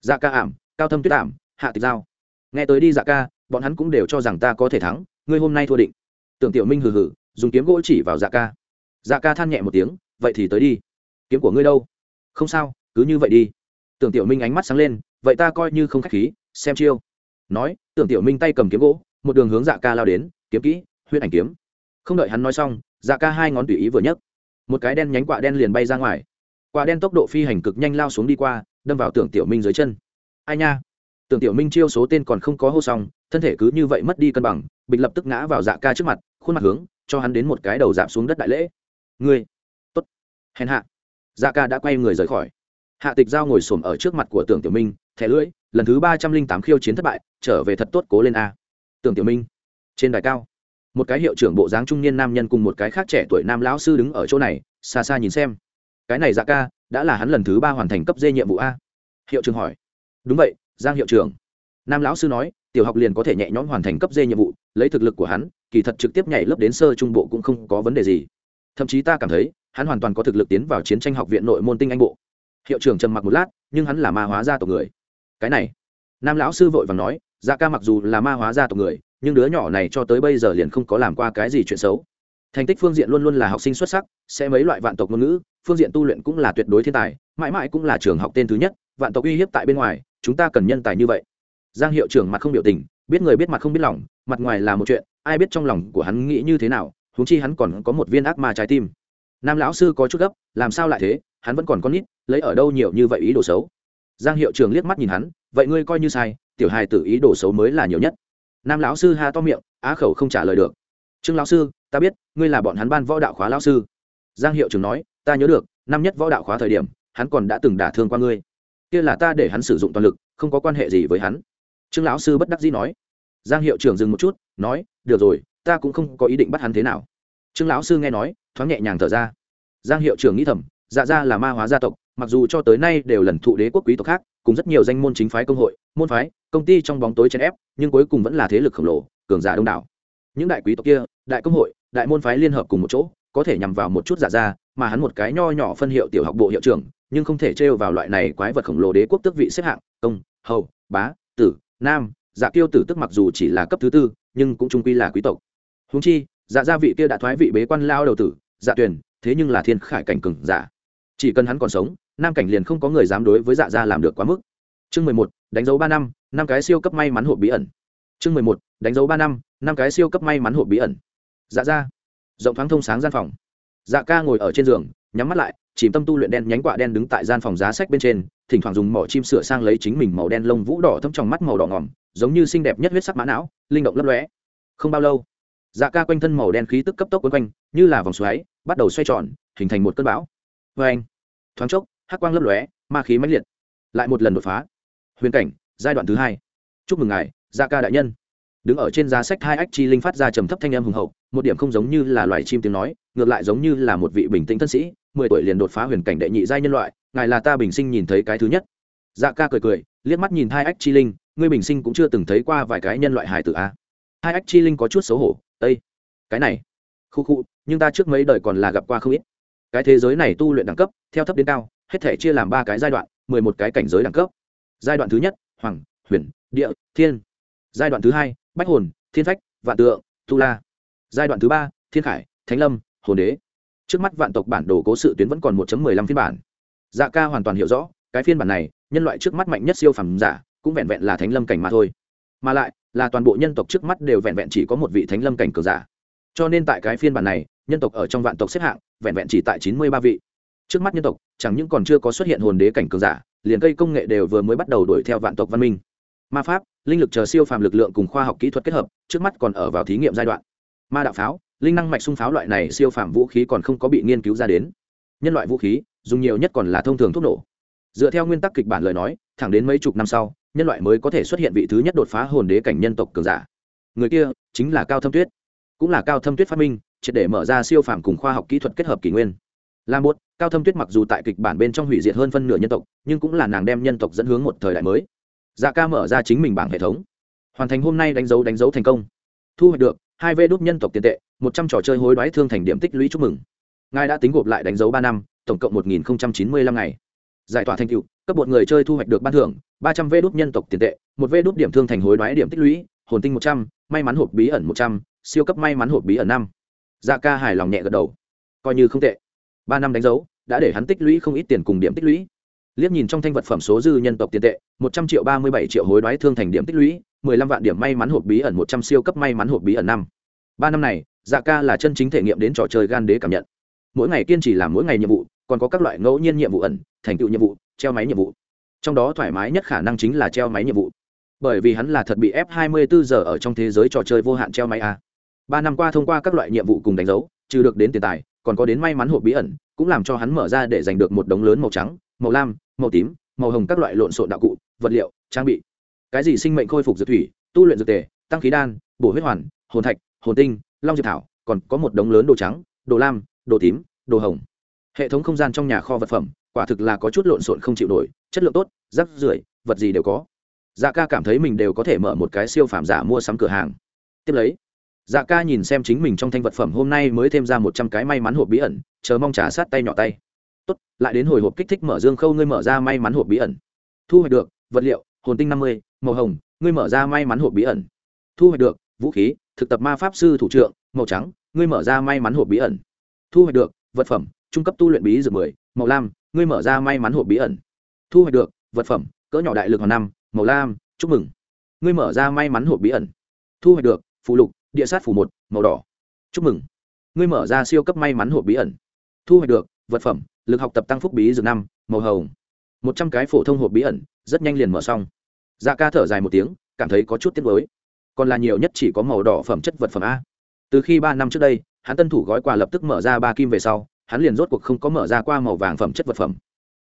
A: Dạ ca ảm, cao thâm tuyết ảm, hạ tịch giao nghe tới đi dạ ca, bọn hắn cũng đều cho rằng ta có thể thắng, ngươi hôm nay thua định. Tưởng tiểu minh hừ hừ, dùng kiếm gỗ chỉ vào dạ ca. Dạ ca than nhẹ một tiếng, vậy thì tới đi. Kiếm của ngươi đâu? Không sao, cứ như vậy đi tưởng tiểu minh ánh mắt sáng lên, vậy ta coi như không k h á c h khí, xem chiêu. Nói, tưởng tiểu minh tay cầm kiếm gỗ, một đường hướng dạ ca lao đến, kiếm kỹ, huyết ảnh kiếm. Không đợi hắn nói xong dạ ca hai ngón tùy ý vừa nhấc. Một cái đen nhánh quạ đen liền bay ra ngoài. Quạ đen tốc độ phi hành cực nhanh lao xuống đi qua, đâm vào tưởng tiểu minh dưới chân. Ai nha? Tưởng tiểu minh chiêu số tên còn không có hô xong, thân thể cứ như vậy mất đi cân bằng, bịch lập tức ngã vào dạ ca trước mặt, khuôn mặt hướng, cho hắn đến một cái đầu giảm xuống đất đại lễ. Ngươi, tốt. Hèn hạ. Dạ ca đã quay người rời khỏi hạ tịch giao ngồi xổm ở trước mặt của tưởng tiểu minh, thẻ lưỡi, lần thứ ba trăm linh tám khiêu chiến thất bại, trở về thật tốt cố lên a. Tưởng tiểu minh, trên đài cao, một cái hiệu trưởng bộ dáng trung niên nam nhân cùng một cái khác trẻ tuổi nam lão sư đứng ở chỗ này, xa xa nhìn xem. Cái này dạ ca, đã là hắn lần thứ ba hoàn thành cấp dê nhiệm vụ a. Hiệu trưởng hỏi. Đúng vậy, giang hiệu trưởng. Nam lão sư nói, tiểu học liền có thể nhẹ nhõm hoàn thành cấp dê nhiệm vụ, lấy thực lực của hắn, kỳ thật trực tiếp nhảy lớp đến sơ trung bộ cũng không có vấn đề gì. Thậm chí ta cảm thấy, hắn hoàn toàn có thực lực tiến vào chiến tranh học viện nội môn tinh anh bộ hiệu trưởng trầm mặc một lát, nhưng hắn là ma hóa gia tộc người. Cái này, nam lão sư vội vàng nói dạ ca mặc dù là ma hóa gia tộc người, nhưng đứa nhỏ này cho tới bây giờ liền không có làm qua cái gì chuyện xấu. Thành tích phương diện luôn luôn là học sinh xuất sắc, sẽ mấy loại vạn tộc ngôn ngữ, phương diện tu luyện cũng là tuyệt đối thiên tài, mãi mãi cũng là trường học tên thứ nhất, vạn tộc uy hiếp tại bên ngoài, chúng ta cần nhân tài như vậy. Giang hiệu trưởng mặt không biểu tình, biết người biết mặt không biết lòng, mặt ngoài là một chuyện, ai biết trong lòng của hắn nghĩ như thế nào, huống chi hắn còn có một viên ác ma trái tim. Nam lão sư có chút gấp, làm sao lại thế? Hắn vẫn còn con nít, lấy ở đâu nhiều như vậy ý đồ xấu? Giang hiệu trưởng liếc mắt nhìn hắn, vậy ngươi coi như sai, tiểu hài tử ý đồ xấu mới là nhiều nhất. Nam lão sư ha to miệng, á khẩu không trả lời được. Trương lão sư, ta biết, ngươi là bọn hắn ban võ đạo khóa lão sư. Giang hiệu trưởng nói, ta nhớ được, năm nhất võ đạo khóa thời điểm, hắn còn đã từng đả thương qua ngươi. Kia là ta để hắn sử dụng toàn lực, không có quan hệ gì với hắn. Trương lão sư bất đắc dĩ nói. Giang hiệu trưởng dừng một chút, nói, được rồi, ta cũng không có ý định bắt hắn thế nào. Trương lão sư nghe nói, thoáng nhẹ nhàng thở ra. Giang hiệu trưởng nghĩ thầm dạ ra là ma hóa gia tộc, mặc dù cho tới nay đều lần thụ đế quốc quý tộc khác, cùng rất nhiều danh môn chính phái công hội, môn phái, công ty trong bóng tối chèn ép, nhưng cuối cùng vẫn là thế lực khổng lồ, cường giả đông đảo. Những đại quý tộc kia, đại công hội, đại môn phái liên hợp cùng một chỗ, có thể nhằm vào một chút giả ra, mà hắn một cái nho nhỏ phân hiệu tiểu học bộ hiệu trưởng, nhưng không thể trêu vào loại này quái vật khổng lồ đế quốc tước vị xếp hạng công hầu, bá, tử, nam dạ kiêu tử tức mặc dù chỉ là cấp thứ tư, nhưng cũng trung quy là quý tộc. Húng chi dạ gia vị kia đã thoái vị bế quan lao đầu tử dạ tuyển thế nhưng là thiên khải cảnh cừng giả chỉ cần hắn còn sống, nam cảnh liền không có người dám đối với dạ gia làm được quá mức. Chương mười một, đánh dấu ba năm năm cái siêu cấp may mắn hộp bí ẩn. Chương mười một, đánh dấu ba năm năm cái siêu cấp may mắn hộp bí ẩn. Dạ ra rộng thoáng thông sáng gian phòng. Dạ ca ngồi ở trên giường, nhắm mắt lại, chìm tâm tu luyện đen nhánh quạ đen đứng tại gian phòng giá sách bên trên, thỉnh thoảng dùng mỏ chim sửa sang lấy chính mình màu đen lông vũ đỏ thâm trong mắt màu đỏ ngỏm, giống như xinh đẹp nhất huyết sắc mã não, linh động lấp lóe. Không bao lâu dạ ca quanh thân màu đen khí tức cấp tốc quấn quanh, như là vòng xoáy, bắt đầu xoay tròn, hình thành một cơn bão vê anh. Thoáng chốc, hắc quang lấp lóe, ma khí mãnh liệt. Lại một lần đột phá. Huyền cảnh, giai đoạn thứ hai. Chúc mừng ngài gia ca đại nhân. Đứng ở trên giá sách hai ách chi linh phát ra trầm thấp thanh âm hùng hậu, một điểm không giống như là loài chim tiếng nói, ngược lại giống như là một vị bình tĩnh thân sĩ, mười tuổi liền đột phá huyền cảnh đệ nhị giai nhân loại, ngài là ta bình sinh nhìn thấy cái thứ nhất. Dạ ca cười cười, liếc mắt nhìn hai ách chi linh, ngươi bình sinh cũng chưa từng thấy qua vài cái nhân loại hài tử a hai ách chi linh có chút xấu hổ ây cái này, khu khu, nhưng ta trước mấy đời còn là gặp qua không ít cái thế giới này tu luyện đẳng cấp, theo thấp đến cao, hết thể chia làm ba cái giai đoạn, mười một cái cảnh giới đẳng cấp. Giai đoạn thứ nhất, hoàng, huyền, địa, thiên. Giai đoạn thứ hai, bách hồn, thiên phách, vạn tượng, tu la. Giai đoạn thứ ba, thiên khải, thánh lâm, hồn đế. Trước mắt vạn tộc bản đồ cố sự tuyến vẫn còn một mười lăm phiên bản. Dạ ca hoàn toàn hiểu rõ, cái phiên bản này, nhân loại trước mắt mạnh nhất siêu phẩm giả, cũng vẹn vẹn là thánh lâm cảnh mà thôi. Mà lại, là toàn bộ nhân tộc trước mắt đều vẹn vẹn chỉ có một vị thánh lâm cảnh cường giả. Cho nên tại cái phiên bản này nhân tộc ở trong vạn tộc xếp hạng, vẹn vẹn chỉ tại chín mươi ba vị. Trước mắt nhân tộc, chẳng những còn chưa có xuất hiện hồn đế cảnh cường giả, liền cây công nghệ đều vừa mới bắt đầu đuổi theo vạn tộc văn minh. Ma pháp, linh lực chờ siêu phàm lực lượng cùng khoa học kỹ thuật kết hợp, trước mắt còn ở vào thí nghiệm giai đoạn. Ma đạo pháo, linh năng mạch sung pháo loại này siêu phàm vũ khí còn không có bị nghiên cứu ra đến. Nhân loại vũ khí, dùng nhiều nhất còn là thông thường thuốc nổ. Dựa theo nguyên tắc kịch bản lời nói, thẳng đến mấy chục năm sau, nhân loại mới có thể xuất hiện vị thứ nhất đột phá hồn đế cảnh nhân tộc cường giả. Người kia chính là cao thâm tuyết. Cũng là cao thâm tuyết phát minh triệt để mở ra siêu phàm cùng khoa học kỹ thuật kết hợp kỷ nguyên. Làm bột cao thâm tuyết mặc dù tại kịch bản bên trong hủy diệt hơn phân nửa nhân tộc, nhưng cũng là nàng đem nhân tộc dẫn hướng một thời đại mới. Dạ ca mở ra chính mình bảng hệ thống. Hoàn thành hôm nay đánh dấu đánh dấu thành công. Thu hoạch được hai vê đốt nhân tộc tiền tệ, một trăm trò chơi hối đoái thương thành điểm tích lũy chúc mừng. Ngài đã tính gộp lại đánh dấu ba năm, tổng cộng một nghìn chín mươi lăm ngày. Giải tỏa thành tựu, cấp một người chơi thu hoạch được ban thưởng, ba trăm vê đốt nhân tộc tiền tệ, một vê đốt điểm thương thành hối đoái điểm tích lũy, hồn tinh một trăm, may mắn hộp bí ẩn một trăm, siêu cấp may mắn hộp bí ẩn năm dạ ca hài lòng nhẹ gật đầu. Coi như không tệ. Ba năm đánh dấu, đã để hắn tích lũy không ít tiền cùng điểm tích lũy. Liếc nhìn trong thanh vật phẩm số dư nhân tộc tiền tệ, một trăm triệu ba mươi bảy triệu hối đoái thương thành điểm tích lũy, mười lăm vạn điểm may mắn hộp bí ẩn, một trăm siêu cấp may mắn hộp bí ẩn năm. Ba năm này dạ ca là chân chính thể nghiệm đến trò chơi gan đế cảm nhận. Mỗi ngày kiên trì làm mỗi ngày nhiệm vụ, còn có các loại ngẫu nhiên nhiệm vụ ẩn, thành tựu nhiệm vụ, treo máy nhiệm vụ. Trong đó thoải mái nhất khả năng chính là treo máy nhiệm vụ. Bởi vì hắn là thật bị ép 24 giờ ở trong thế giới trò chơi vô hạn treo máy a ba năm qua thông qua các loại nhiệm vụ cùng đánh dấu, trừ được đến tiền tài, còn có đến may mắn hộp bí ẩn, cũng làm cho hắn mở ra để giành được một đống lớn màu trắng, màu lam, màu tím, màu hồng các loại lộn xộn đạo cụ, vật liệu, trang bị. Cái gì sinh mệnh khôi phục dược thủy, tu luyện dược tề, tăng khí đan, bổ huyết hoàn, hồn thạch, hồn tinh, long diệp thảo, còn có một đống lớn đồ trắng, đồ lam, đồ tím, đồ hồng. Hệ thống không gian trong nhà kho vật phẩm, quả thực là có chút lộn xộn không chịu nổi, chất lượng tốt, rắc rưởi, vật gì đều có. Dạ ca cảm thấy mình đều có thể mở một cái siêu phàm giả mua sắm cửa hàng. Tiếp lấy dạ ca nhìn xem chính mình trong thanh vật phẩm hôm nay mới thêm ra một trăm cái may mắn hộp bí ẩn, chờ mong trả sát tay nhỏ tay. Tốt, lại đến hồi hộp kích thích mở dương khâu ngươi mở ra may mắn hộp bí ẩn. Thu hoạch được, vật liệu, hồn tinh năm mươi, màu hồng, ngươi mở ra may mắn hộp bí ẩn. Thu hoạch được, vũ khí, thực tập ma pháp sư thủ trưởng màu trắng, ngươi mở ra may mắn hộp bí ẩn. Thu hoạch được, vật phẩm, trung cấp tu luyện bí dược mười, màu lam, ngươi mở ra may mắn hộp bí ẩn. Thu hoạch được, vật phẩm, cỡ nhỏ đại lực hoàn năm, màu lam, chúc mừng. Ngươi mở ra may mắn hộp bí ẩn. Thu hoạch được phụ lục địa sát phủ một, màu đỏ. Chúc mừng. Ngươi mở ra siêu cấp may mắn hộp bí ẩn. Thu hoạch được, vật phẩm, lực học tập tăng phúc bí dược năm, màu hồng. Một trăm cái phổ thông hộp bí ẩn, rất nhanh liền mở xong. Dạ ca thở dài một tiếng, cảm thấy có chút tiếc mới còn là nhiều nhất chỉ có màu đỏ phẩm chất vật phẩm a. Từ khi ba năm trước đây, hắn tân thủ gói quà lập tức mở ra ba kim về sau, hắn liền rốt cuộc không có mở ra qua màu vàng phẩm chất vật phẩm.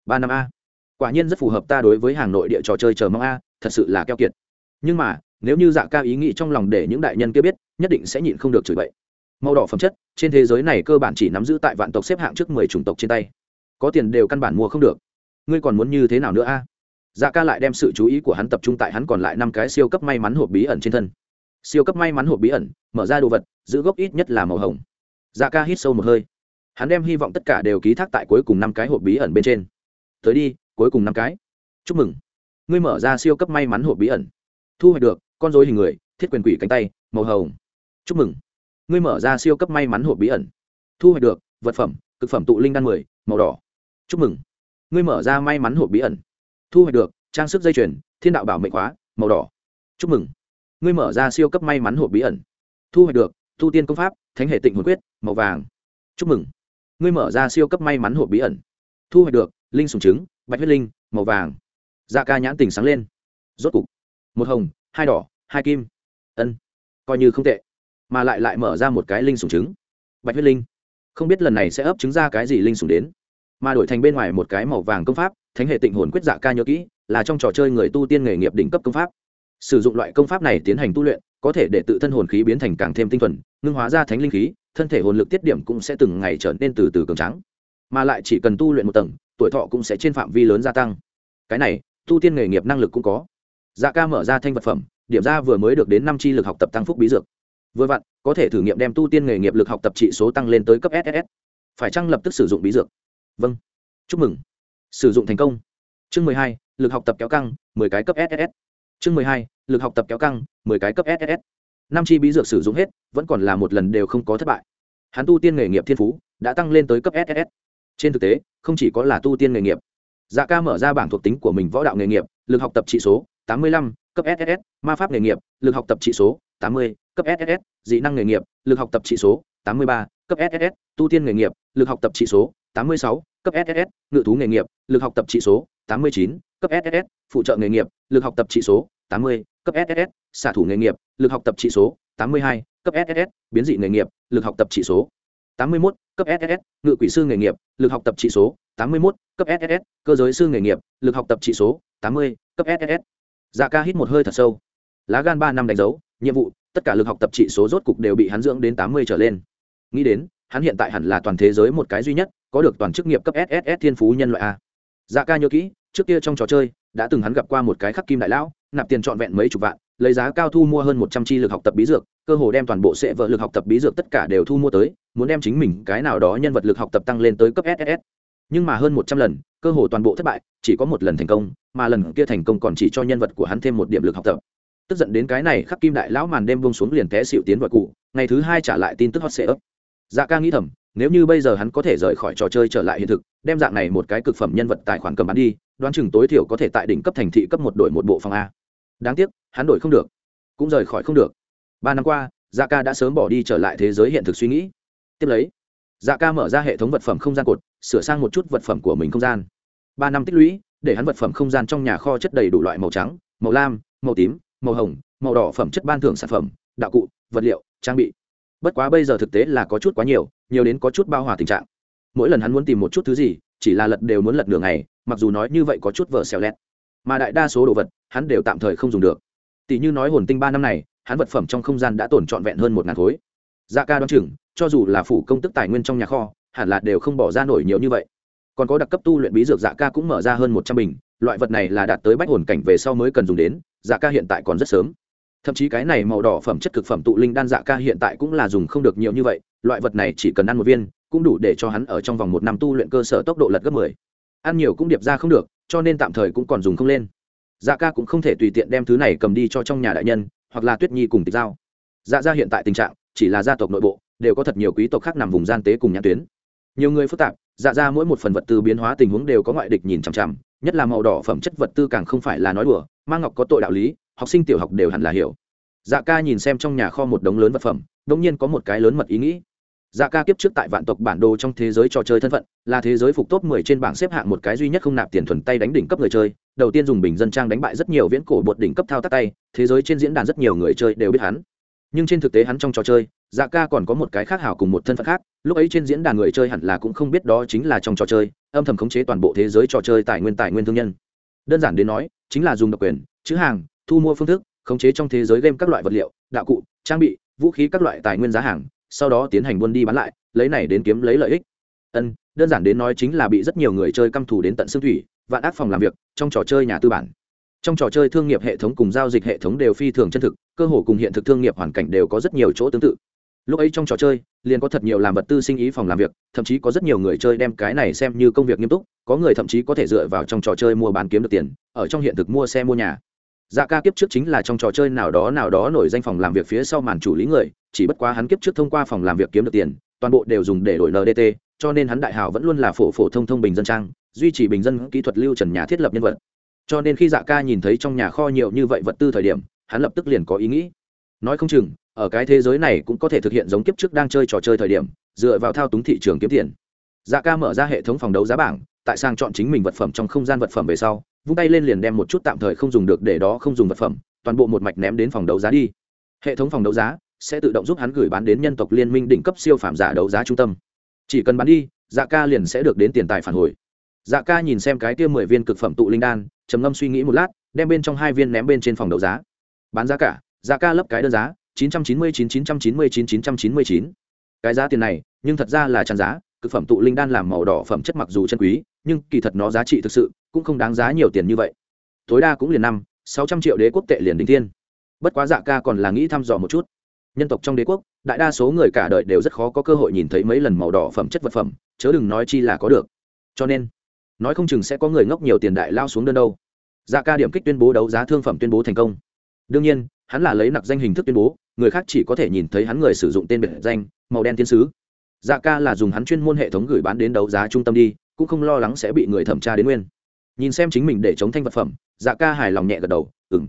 A: Ba năm a. Quả nhiên rất phù hợp ta đối với hàng nội địa trò chơi chờ mong a, thật sự là keo kiệt. Nhưng mà nếu như dạ ca ý nghĩ trong lòng để những đại nhân kia biết, nhất định sẽ nhịn không được chửi bậy. Màu đỏ phẩm chất, trên thế giới này cơ bản chỉ nắm giữ tại vạn tộc xếp hạng trước mười chủng tộc trên tay. Có tiền đều căn bản mua không được. Ngươi còn muốn như thế nào nữa a? Dạ ca lại đem sự chú ý của hắn tập trung tại hắn còn lại năm cái siêu cấp may mắn hộp bí ẩn trên thân. Siêu cấp may mắn hộp bí ẩn, mở ra đồ vật, giữ gốc ít nhất là màu hồng. Dạ ca hít sâu một hơi. Hắn đem hy vọng tất cả đều ký thác tại cuối cùng năm cái hộp bí ẩn bên trên. Tới đi, cuối cùng năm cái. Chúc mừng. Ngươi mở ra siêu cấp may mắn hộp bí ẩn. Thu hoạch được con dối hình người, thiết quyền quỷ cánh tay, màu hồng. Chúc mừng. Ngươi mở ra siêu cấp may mắn hộp bí ẩn. Thu hoạch được vật phẩm thực phẩm tụ linh đan mười, màu đỏ. Chúc mừng. Ngươi mở ra may mắn hộp bí ẩn. Thu hoạch được trang sức dây chuyền, thiên đạo bảo mệnh khóa, màu đỏ. Chúc mừng. Ngươi mở ra siêu cấp may mắn hộp bí ẩn. Thu hoạch được thu tiên công pháp, thánh hệ tịnh hồn quyết, màu vàng. Chúc mừng. Ngươi mở ra siêu cấp may mắn hộp bí ẩn. Thu hoạch được linh sùng trứng, bạch huyết linh, màu vàng. Da ca nhãn tình sáng lên. Rốt cục. Một hồng hai đỏ, hai kim. Ân, coi như không tệ. Mà lại lại mở ra một cái linh sùng trứng. Bạch huyết linh. Không biết lần này sẽ ấp trứng ra cái gì linh sùng đến. Mà đổi thành bên ngoài một cái màu vàng công pháp, thánh hệ tịnh hồn quyết dạ ca nhớ kỹ, là trong trò chơi người tu tiên nghề nghiệp đỉnh cấp công pháp. Sử dụng loại công pháp này tiến hành tu luyện, có thể để tự thân hồn khí biến thành càng thêm tinh thuần, ngưng hóa ra thánh linh khí, thân thể hồn lực tiết điểm cũng sẽ từng ngày trở nên từ từ cường trắng mà lại chỉ cần tu luyện một tầng, tuổi thọ cũng sẽ trên phạm vi lớn gia tăng. Cái này, tu tiên nghề nghiệp năng lực cũng có dạ ca mở ra thanh vật phẩm, điểm ra vừa mới được đến năm chi lực học tập tăng phúc bí dược. Vừa vặn, có thể thử nghiệm đem tu tiên nghề nghiệp lực học tập trị số tăng lên tới cấp ss phải chăng lập tức sử dụng bí dược? Vâng. Chúc mừng. Sử dụng thành công. Chương mười hai, lực học tập kéo căng, mười cái cấp ss chương mười hai, lực học tập kéo căng, mười cái cấp ss năm chi bí dược sử dụng hết, vẫn còn là một lần đều không có thất bại. Hắn tu tiên nghề nghiệp thiên phú đã tăng lên tới cấp ss trên thực tế, không chỉ có là tu tiên nghề nghiệp. Dạ ca mở ra bảng thuộc tính của mình võ đạo nghề nghiệp, lực học tập trị số 85, cấp ss ma pháp nghề nghiệp lực học tập trị số 80, cấp ss dị năng nghề nghiệp lực học tập trị số 83, cấp ss tu tiên nghề nghiệp lực học tập trị số 86, cấp ss ngự thú nghề nghiệp lực học tập trị số 89, cấp ss phụ trợ nghề nghiệp lực học tập trị số 80, cấp ss xạ thủ nghề nghiệp lực học tập trị số 82, cấp ss biến dị nghề nghiệp lực học tập trị số 81, cấp SSS ngự quỷ sư nghề nghiệp lực học tập trị số 81, cấp SSS cơ giới sư nghề nghiệp lực học tập trị số 80, cấp SSS dạ ca hít một hơi thật sâu. Lá gan ba năm đánh dấu, nhiệm vụ, tất cả lực học tập trị số rốt cục đều bị hắn dưỡng đến tám mươi trở lên. Nghĩ đến, hắn hiện tại hẳn là toàn thế giới một cái duy nhất, có được toàn chức nghiệp cấp sss thiên phú nhân loại a. Dạ ca nhớ kỹ, trước kia trong trò chơi, đã từng hắn gặp qua một cái khắc kim đại lão, nạp tiền trọn vẹn mấy chục vạn, lấy giá cao thu mua hơn một trăm chi lực học tập bí dược, cơ hồ đem toàn bộ sẽ vợ lực học tập bí dược tất cả đều thu mua tới, muốn đem chính mình cái nào đó nhân vật lực học tập tăng lên tới cấp sss nhưng mà hơn một trăm lần, cơ hồ toàn bộ thất bại, chỉ có một lần thành công, mà lần kia thành công còn chỉ cho nhân vật của hắn thêm một điểm lực học tập. Tức giận đến cái này khắc kim đại lão màn đêm vông xuống liền té xịu tiến vào cụ, ngày thứ hai trả lại tin tức hot sệ ấp dạ ca nghĩ thầm, nếu như bây giờ hắn có thể rời khỏi trò chơi trở lại hiện thực, đem dạng này một cái cực phẩm nhân vật tài khoản cầm bán đi, đoán chừng tối thiểu có thể tại đỉnh cấp thành thị cấp một đội một bộ phòng a. Đáng tiếc, hắn đổi không được. Cũng rời khỏi không được. Ba năm qua dạ ca đã sớm bỏ đi trở lại thế giới hiện thực suy nghĩ. Tiếp lấy dạ ca mở ra hệ thống vật phẩm không gian cột sửa sang một chút vật phẩm của mình không gian. Ba năm tích lũy, để hắn vật phẩm không gian trong nhà kho chất đầy đủ loại màu trắng, màu lam, màu tím, màu hồng, màu đỏ phẩm chất ban thưởng sản phẩm, đạo cụ, vật liệu, trang bị. Bất quá bây giờ thực tế là có chút quá nhiều nhiều đến có chút bao hòa tình trạng. Mỗi lần hắn muốn tìm một chút thứ gì, chỉ là lật đều muốn lật đường này mặc dù nói như vậy có chút vợ xèo lẹt mà đại đa số đồ vật, hắn đều tạm thời không dùng được. Tỷ như nói hồn tinh ba năm này, hắn vật phẩm trong không gian đã tồn trọn vẹn hơn một ngàn khối. Dạ ca đoán chừng, cho dù là phủ công tức tài nguyên trong nhà kho hẳn là đều không bỏ ra nổi nhiều như vậy. Còn có đặc cấp tu luyện bí dược dạ ca cũng mở ra hơn một trăm bình, loại vật này là đạt tới bách hồn cảnh về sau mới cần dùng đến dạ ca hiện tại còn rất sớm. Thậm chí cái này màu đỏ phẩm chất cực phẩm tụ linh đan dạ ca hiện tại cũng là dùng không được nhiều như vậy, loại vật này chỉ cần ăn một viên, cũng đủ để cho hắn ở trong vòng một năm tu luyện cơ sở tốc độ lật gấp mười. Ăn nhiều cũng điệp ra không được, cho nên tạm thời cũng còn dùng không lên. Dạ ca cũng không thể tùy tiện đem thứ này cầm đi cho trong nhà đại nhân, hoặc là tuyết nhi cùng tịch giao. Dạ ra hiện tại tình trạng, chỉ là gia tộc nội bộ, đều có thật nhiều quý tộc khác nằm vùng gian tế cùng nhãn tuyến nhiều người phức tạp dạ ra mỗi một phần vật tư biến hóa tình huống đều có ngoại địch nhìn chằm chằm, nhất là màu đỏ phẩm chất vật tư càng không phải là nói đùa mang ngọc có tội đạo lý, học sinh tiểu học đều hẳn là hiểu. Dạ ca nhìn xem trong nhà kho một đống lớn vật phẩm đ ỗ n g nhiên có một cái lớn mật ý nghĩ. Dạ ca kiếp trước tại vạn tộc bản đồ trong thế giới trò chơi thân phận, là thế giới phục top mười trên bảng xếp hạng một cái duy nhất không nạp tiền thuần tay đánh đỉnh cấp người chơi, đầu tiên dùng bình dân trang đánh bại rất nhiều viễn cổ bột đỉnh cấp thao tác tay, thế giới trên diễn đàn rất nhiều người chơi đều biết hắn. Nhưng trên thực tế hắn trong trò chơi dạ ca còn có một cái khác hảo cùng một thân phận khác, lúc ấy trên diễn đàn người chơi hẳn là cũng không biết đó chính là trong trò chơi, âm thầm khống chế toàn bộ thế giới trò chơi tài nguyên tài nguyên thương nhân. Đơn giản đến nói, chính là dùng độc quyền, chữ hàng, thu mua phương thức, khống chế trong thế giới game các loại vật liệu, đạo cụ, trang bị, vũ khí các loại tài nguyên giá hàng, sau đó tiến hành buôn đi bán lại, lấy này đến kiếm lấy lợi ích. Ân, đơn giản đến nói chính là bị rất nhiều người chơi căm thù đến tận xương thủy, vạn ác phòng làm việc, trong trò chơi nhà tư bản. Trong trò chơi thương nghiệp hệ thống cùng giao dịch hệ thống đều phi thường chân thực, cơ hồ cùng hiện thực thương nghiệp hoàn cảnh đều có rất nhiều chỗ tương tự lúc ấy trong trò chơi, liền có thật nhiều làm vật tư sinh ý phòng làm việc, thậm chí có rất nhiều người chơi đem cái này xem như công việc nghiêm túc, có người thậm chí có thể dựa vào trong trò chơi mua bán kiếm được tiền, ở trong hiện thực mua xe mua nhà. Dạ ca kiếp trước chính là trong trò chơi nào đó nào đó nổi danh phòng làm việc phía sau màn chủ lý người, chỉ bất quá hắn kiếp trước thông qua phòng làm việc kiếm được tiền, toàn bộ đều dùng để đổi ndt cho nên hắn đại hào vẫn luôn là phổ phổ thông thông bình dân trang, duy trì bình dân kỹ thuật lưu trần nhà thiết lập nhân vật. Cho nên khi dạ ca nhìn thấy trong nhà kho nhiều như vậy vật tư thời điểm, hắn lập tức liền có ý nghĩ. Nói không chừng ở cái thế giới này cũng có thể thực hiện giống kiếp trước đang chơi trò chơi thời điểm, dựa vào thao túng thị trường kiếm tiền. Dạ ca mở ra hệ thống phòng đấu giá bảng, tại sang chọn chính mình vật phẩm trong không gian vật phẩm về sau, vung tay lên liền đem một chút tạm thời không dùng được để đó không dùng vật phẩm, toàn bộ một mạch ném đến phòng đấu giá đi. Hệ thống phòng đấu giá sẽ tự động giúp hắn gửi bán đến nhân tộc liên minh đỉnh cấp siêu phạm giả đấu giá trung tâm. Chỉ cần bán đi dạ ca liền sẽ được đến tiền tài phản hồi. Dạ ca nhìn xem cái kia mười viên cực phẩm tụ linh đan, trầm ngâm suy nghĩ một lát, đem bên trong hai viên ném bên trên phòng đấu giá. Bán giá cả dạ ca lấp cái đơn giá chín trăm chín mươi chín chín trăm chín mươi chín chín trăm chín mươi chín cái giá tiền này nhưng thật ra là tràn giá cực phẩm tụ linh đan làm màu đỏ phẩm chất mặc dù chân quý nhưng kỳ thật nó giá trị thực sự cũng không đáng giá nhiều tiền như vậy tối đa cũng liền năm sáu trăm triệu đế quốc tệ liền đỉnh thiên. bất quá dạ ca còn là nghĩ thăm dò một chút nhân tộc trong đế quốc đại đa số người cả đời đều rất khó có cơ hội nhìn thấy mấy lần màu đỏ phẩm chất vật phẩm chớ đừng nói chi là có được cho nên nói không chừng sẽ có người ngốc nhiều tiền đại lao xuống đơn đâu dạ ca điểm kích tuyên bố đấu giá thương phẩm tuyên bố thành công đương nhiên hắn là lấy nặc danh hình thức tuyên bố người khác chỉ có thể nhìn thấy hắn người sử dụng tên biệt danh, màu đen thiên sứ. Dạ ca là dùng hắn chuyên môn hệ thống gửi bán đến đấu giá trung tâm đi, cũng không lo lắng sẽ bị người thẩm tra đến nguyên. Nhìn xem chính mình để chống thanh vật phẩm dạ ca hài lòng nhẹ gật đầu ừng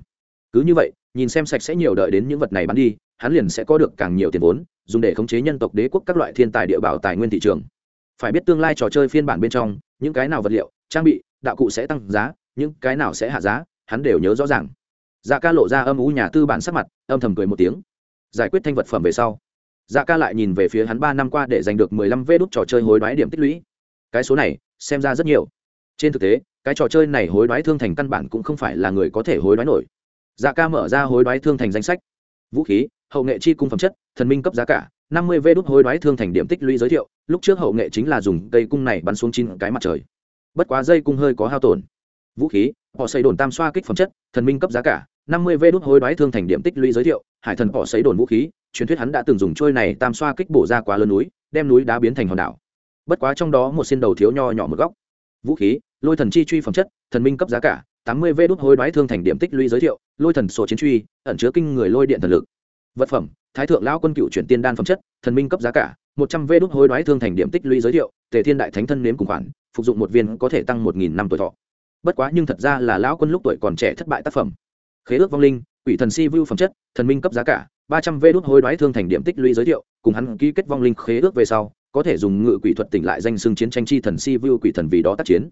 A: cứ như vậy, nhìn xem sạch sẽ nhiều đợi đến những vật này bán đi, hắn liền sẽ có được càng nhiều tiền vốn, dùng để khống chế nhân tộc đế quốc các loại thiên tài địa bảo tài nguyên thị trường. Phải biết tương lai trò chơi phiên bản bên trong, những cái nào vật liệu, trang bị, đạo cụ sẽ tăng giá, những cái nào sẽ hạ giá, hắn đều nhớ rõ ràng. Dạ ca lộ ra âm ú nhà tư bản sắc mặt, âm thầm cười một tiếng giải quyết thanh vật phẩm về sau. Dạ ca lại nhìn về phía hắn ba năm qua để giành được mười lăm vê đốt trò chơi hối đoái điểm tích lũy. Cái số này, xem ra rất nhiều. Trên thực tế, cái trò chơi này hối đoái thương thành căn bản cũng không phải là người có thể hối đoái nổi. Dạ ca mở ra hối đoái thương thành danh sách. Vũ khí, hậu nghệ chi cung phẩm chất, thần minh cấp giá cả, năm mươi vê đốt hối đoái thương thành điểm tích lũy giới thiệu, lúc trước hậu nghệ chính là dùng cây cung này bắn xuống chín cái mặt trời. Bất quá dây cung hơi có hao tổn. Vũ khí, họ xây đồn tam xoa kích phẩm chất, thần minh cấp giá cả, năm mươi vê đốt hối đoái thương thành điểm tích lũy giới thiệu hải thần họ xấy đồn vũ khí, truyền thuyết hắn đã từng dùng trôi này tam xoa kích bổ ra quá lớn núi, đem núi đá biến thành hòn đảo. Bất quá trong đó một xin đầu thiếu nho nhỏ một góc. Vũ khí, lôi thần chi truy phẩm chất, thần minh cấp giá cả, tám mươi vê đốt hối đoái thương thành điểm tích lũy giới thiệu, lôi thần sổ chiến truy, ẩn chứa kinh người lôi điện thần lực. Vật phẩm, thái thượng lão quân cựu chuyển tiên đan phẩm chất, thần minh cấp giá cả, một trăm vê đốt hối đoái thương thành điểm tích lũy giới thiệu, tề thiên đại thánh thân nếm cùng khoản, phục dụng một viên có thể tăng một nghìn năm tuổi thọ. Bất quá nhưng thật ra là lão quân lúc tuổi còn trẻ thất bại tác phẩm. Khế ước vong linh quỷ thần si vu phẩm chất, thần minh cấp giá cả, ba trăm vê đốt hối đoái thương thành điểm tích lũy giới thiệu, cùng hắn ký kết vong linh khế ước về sau, có thể dùng ngự quỷ thuật tỉnh lại danh xưng chiến tranh chi thần si vu quỷ thần vì đó tác chiến.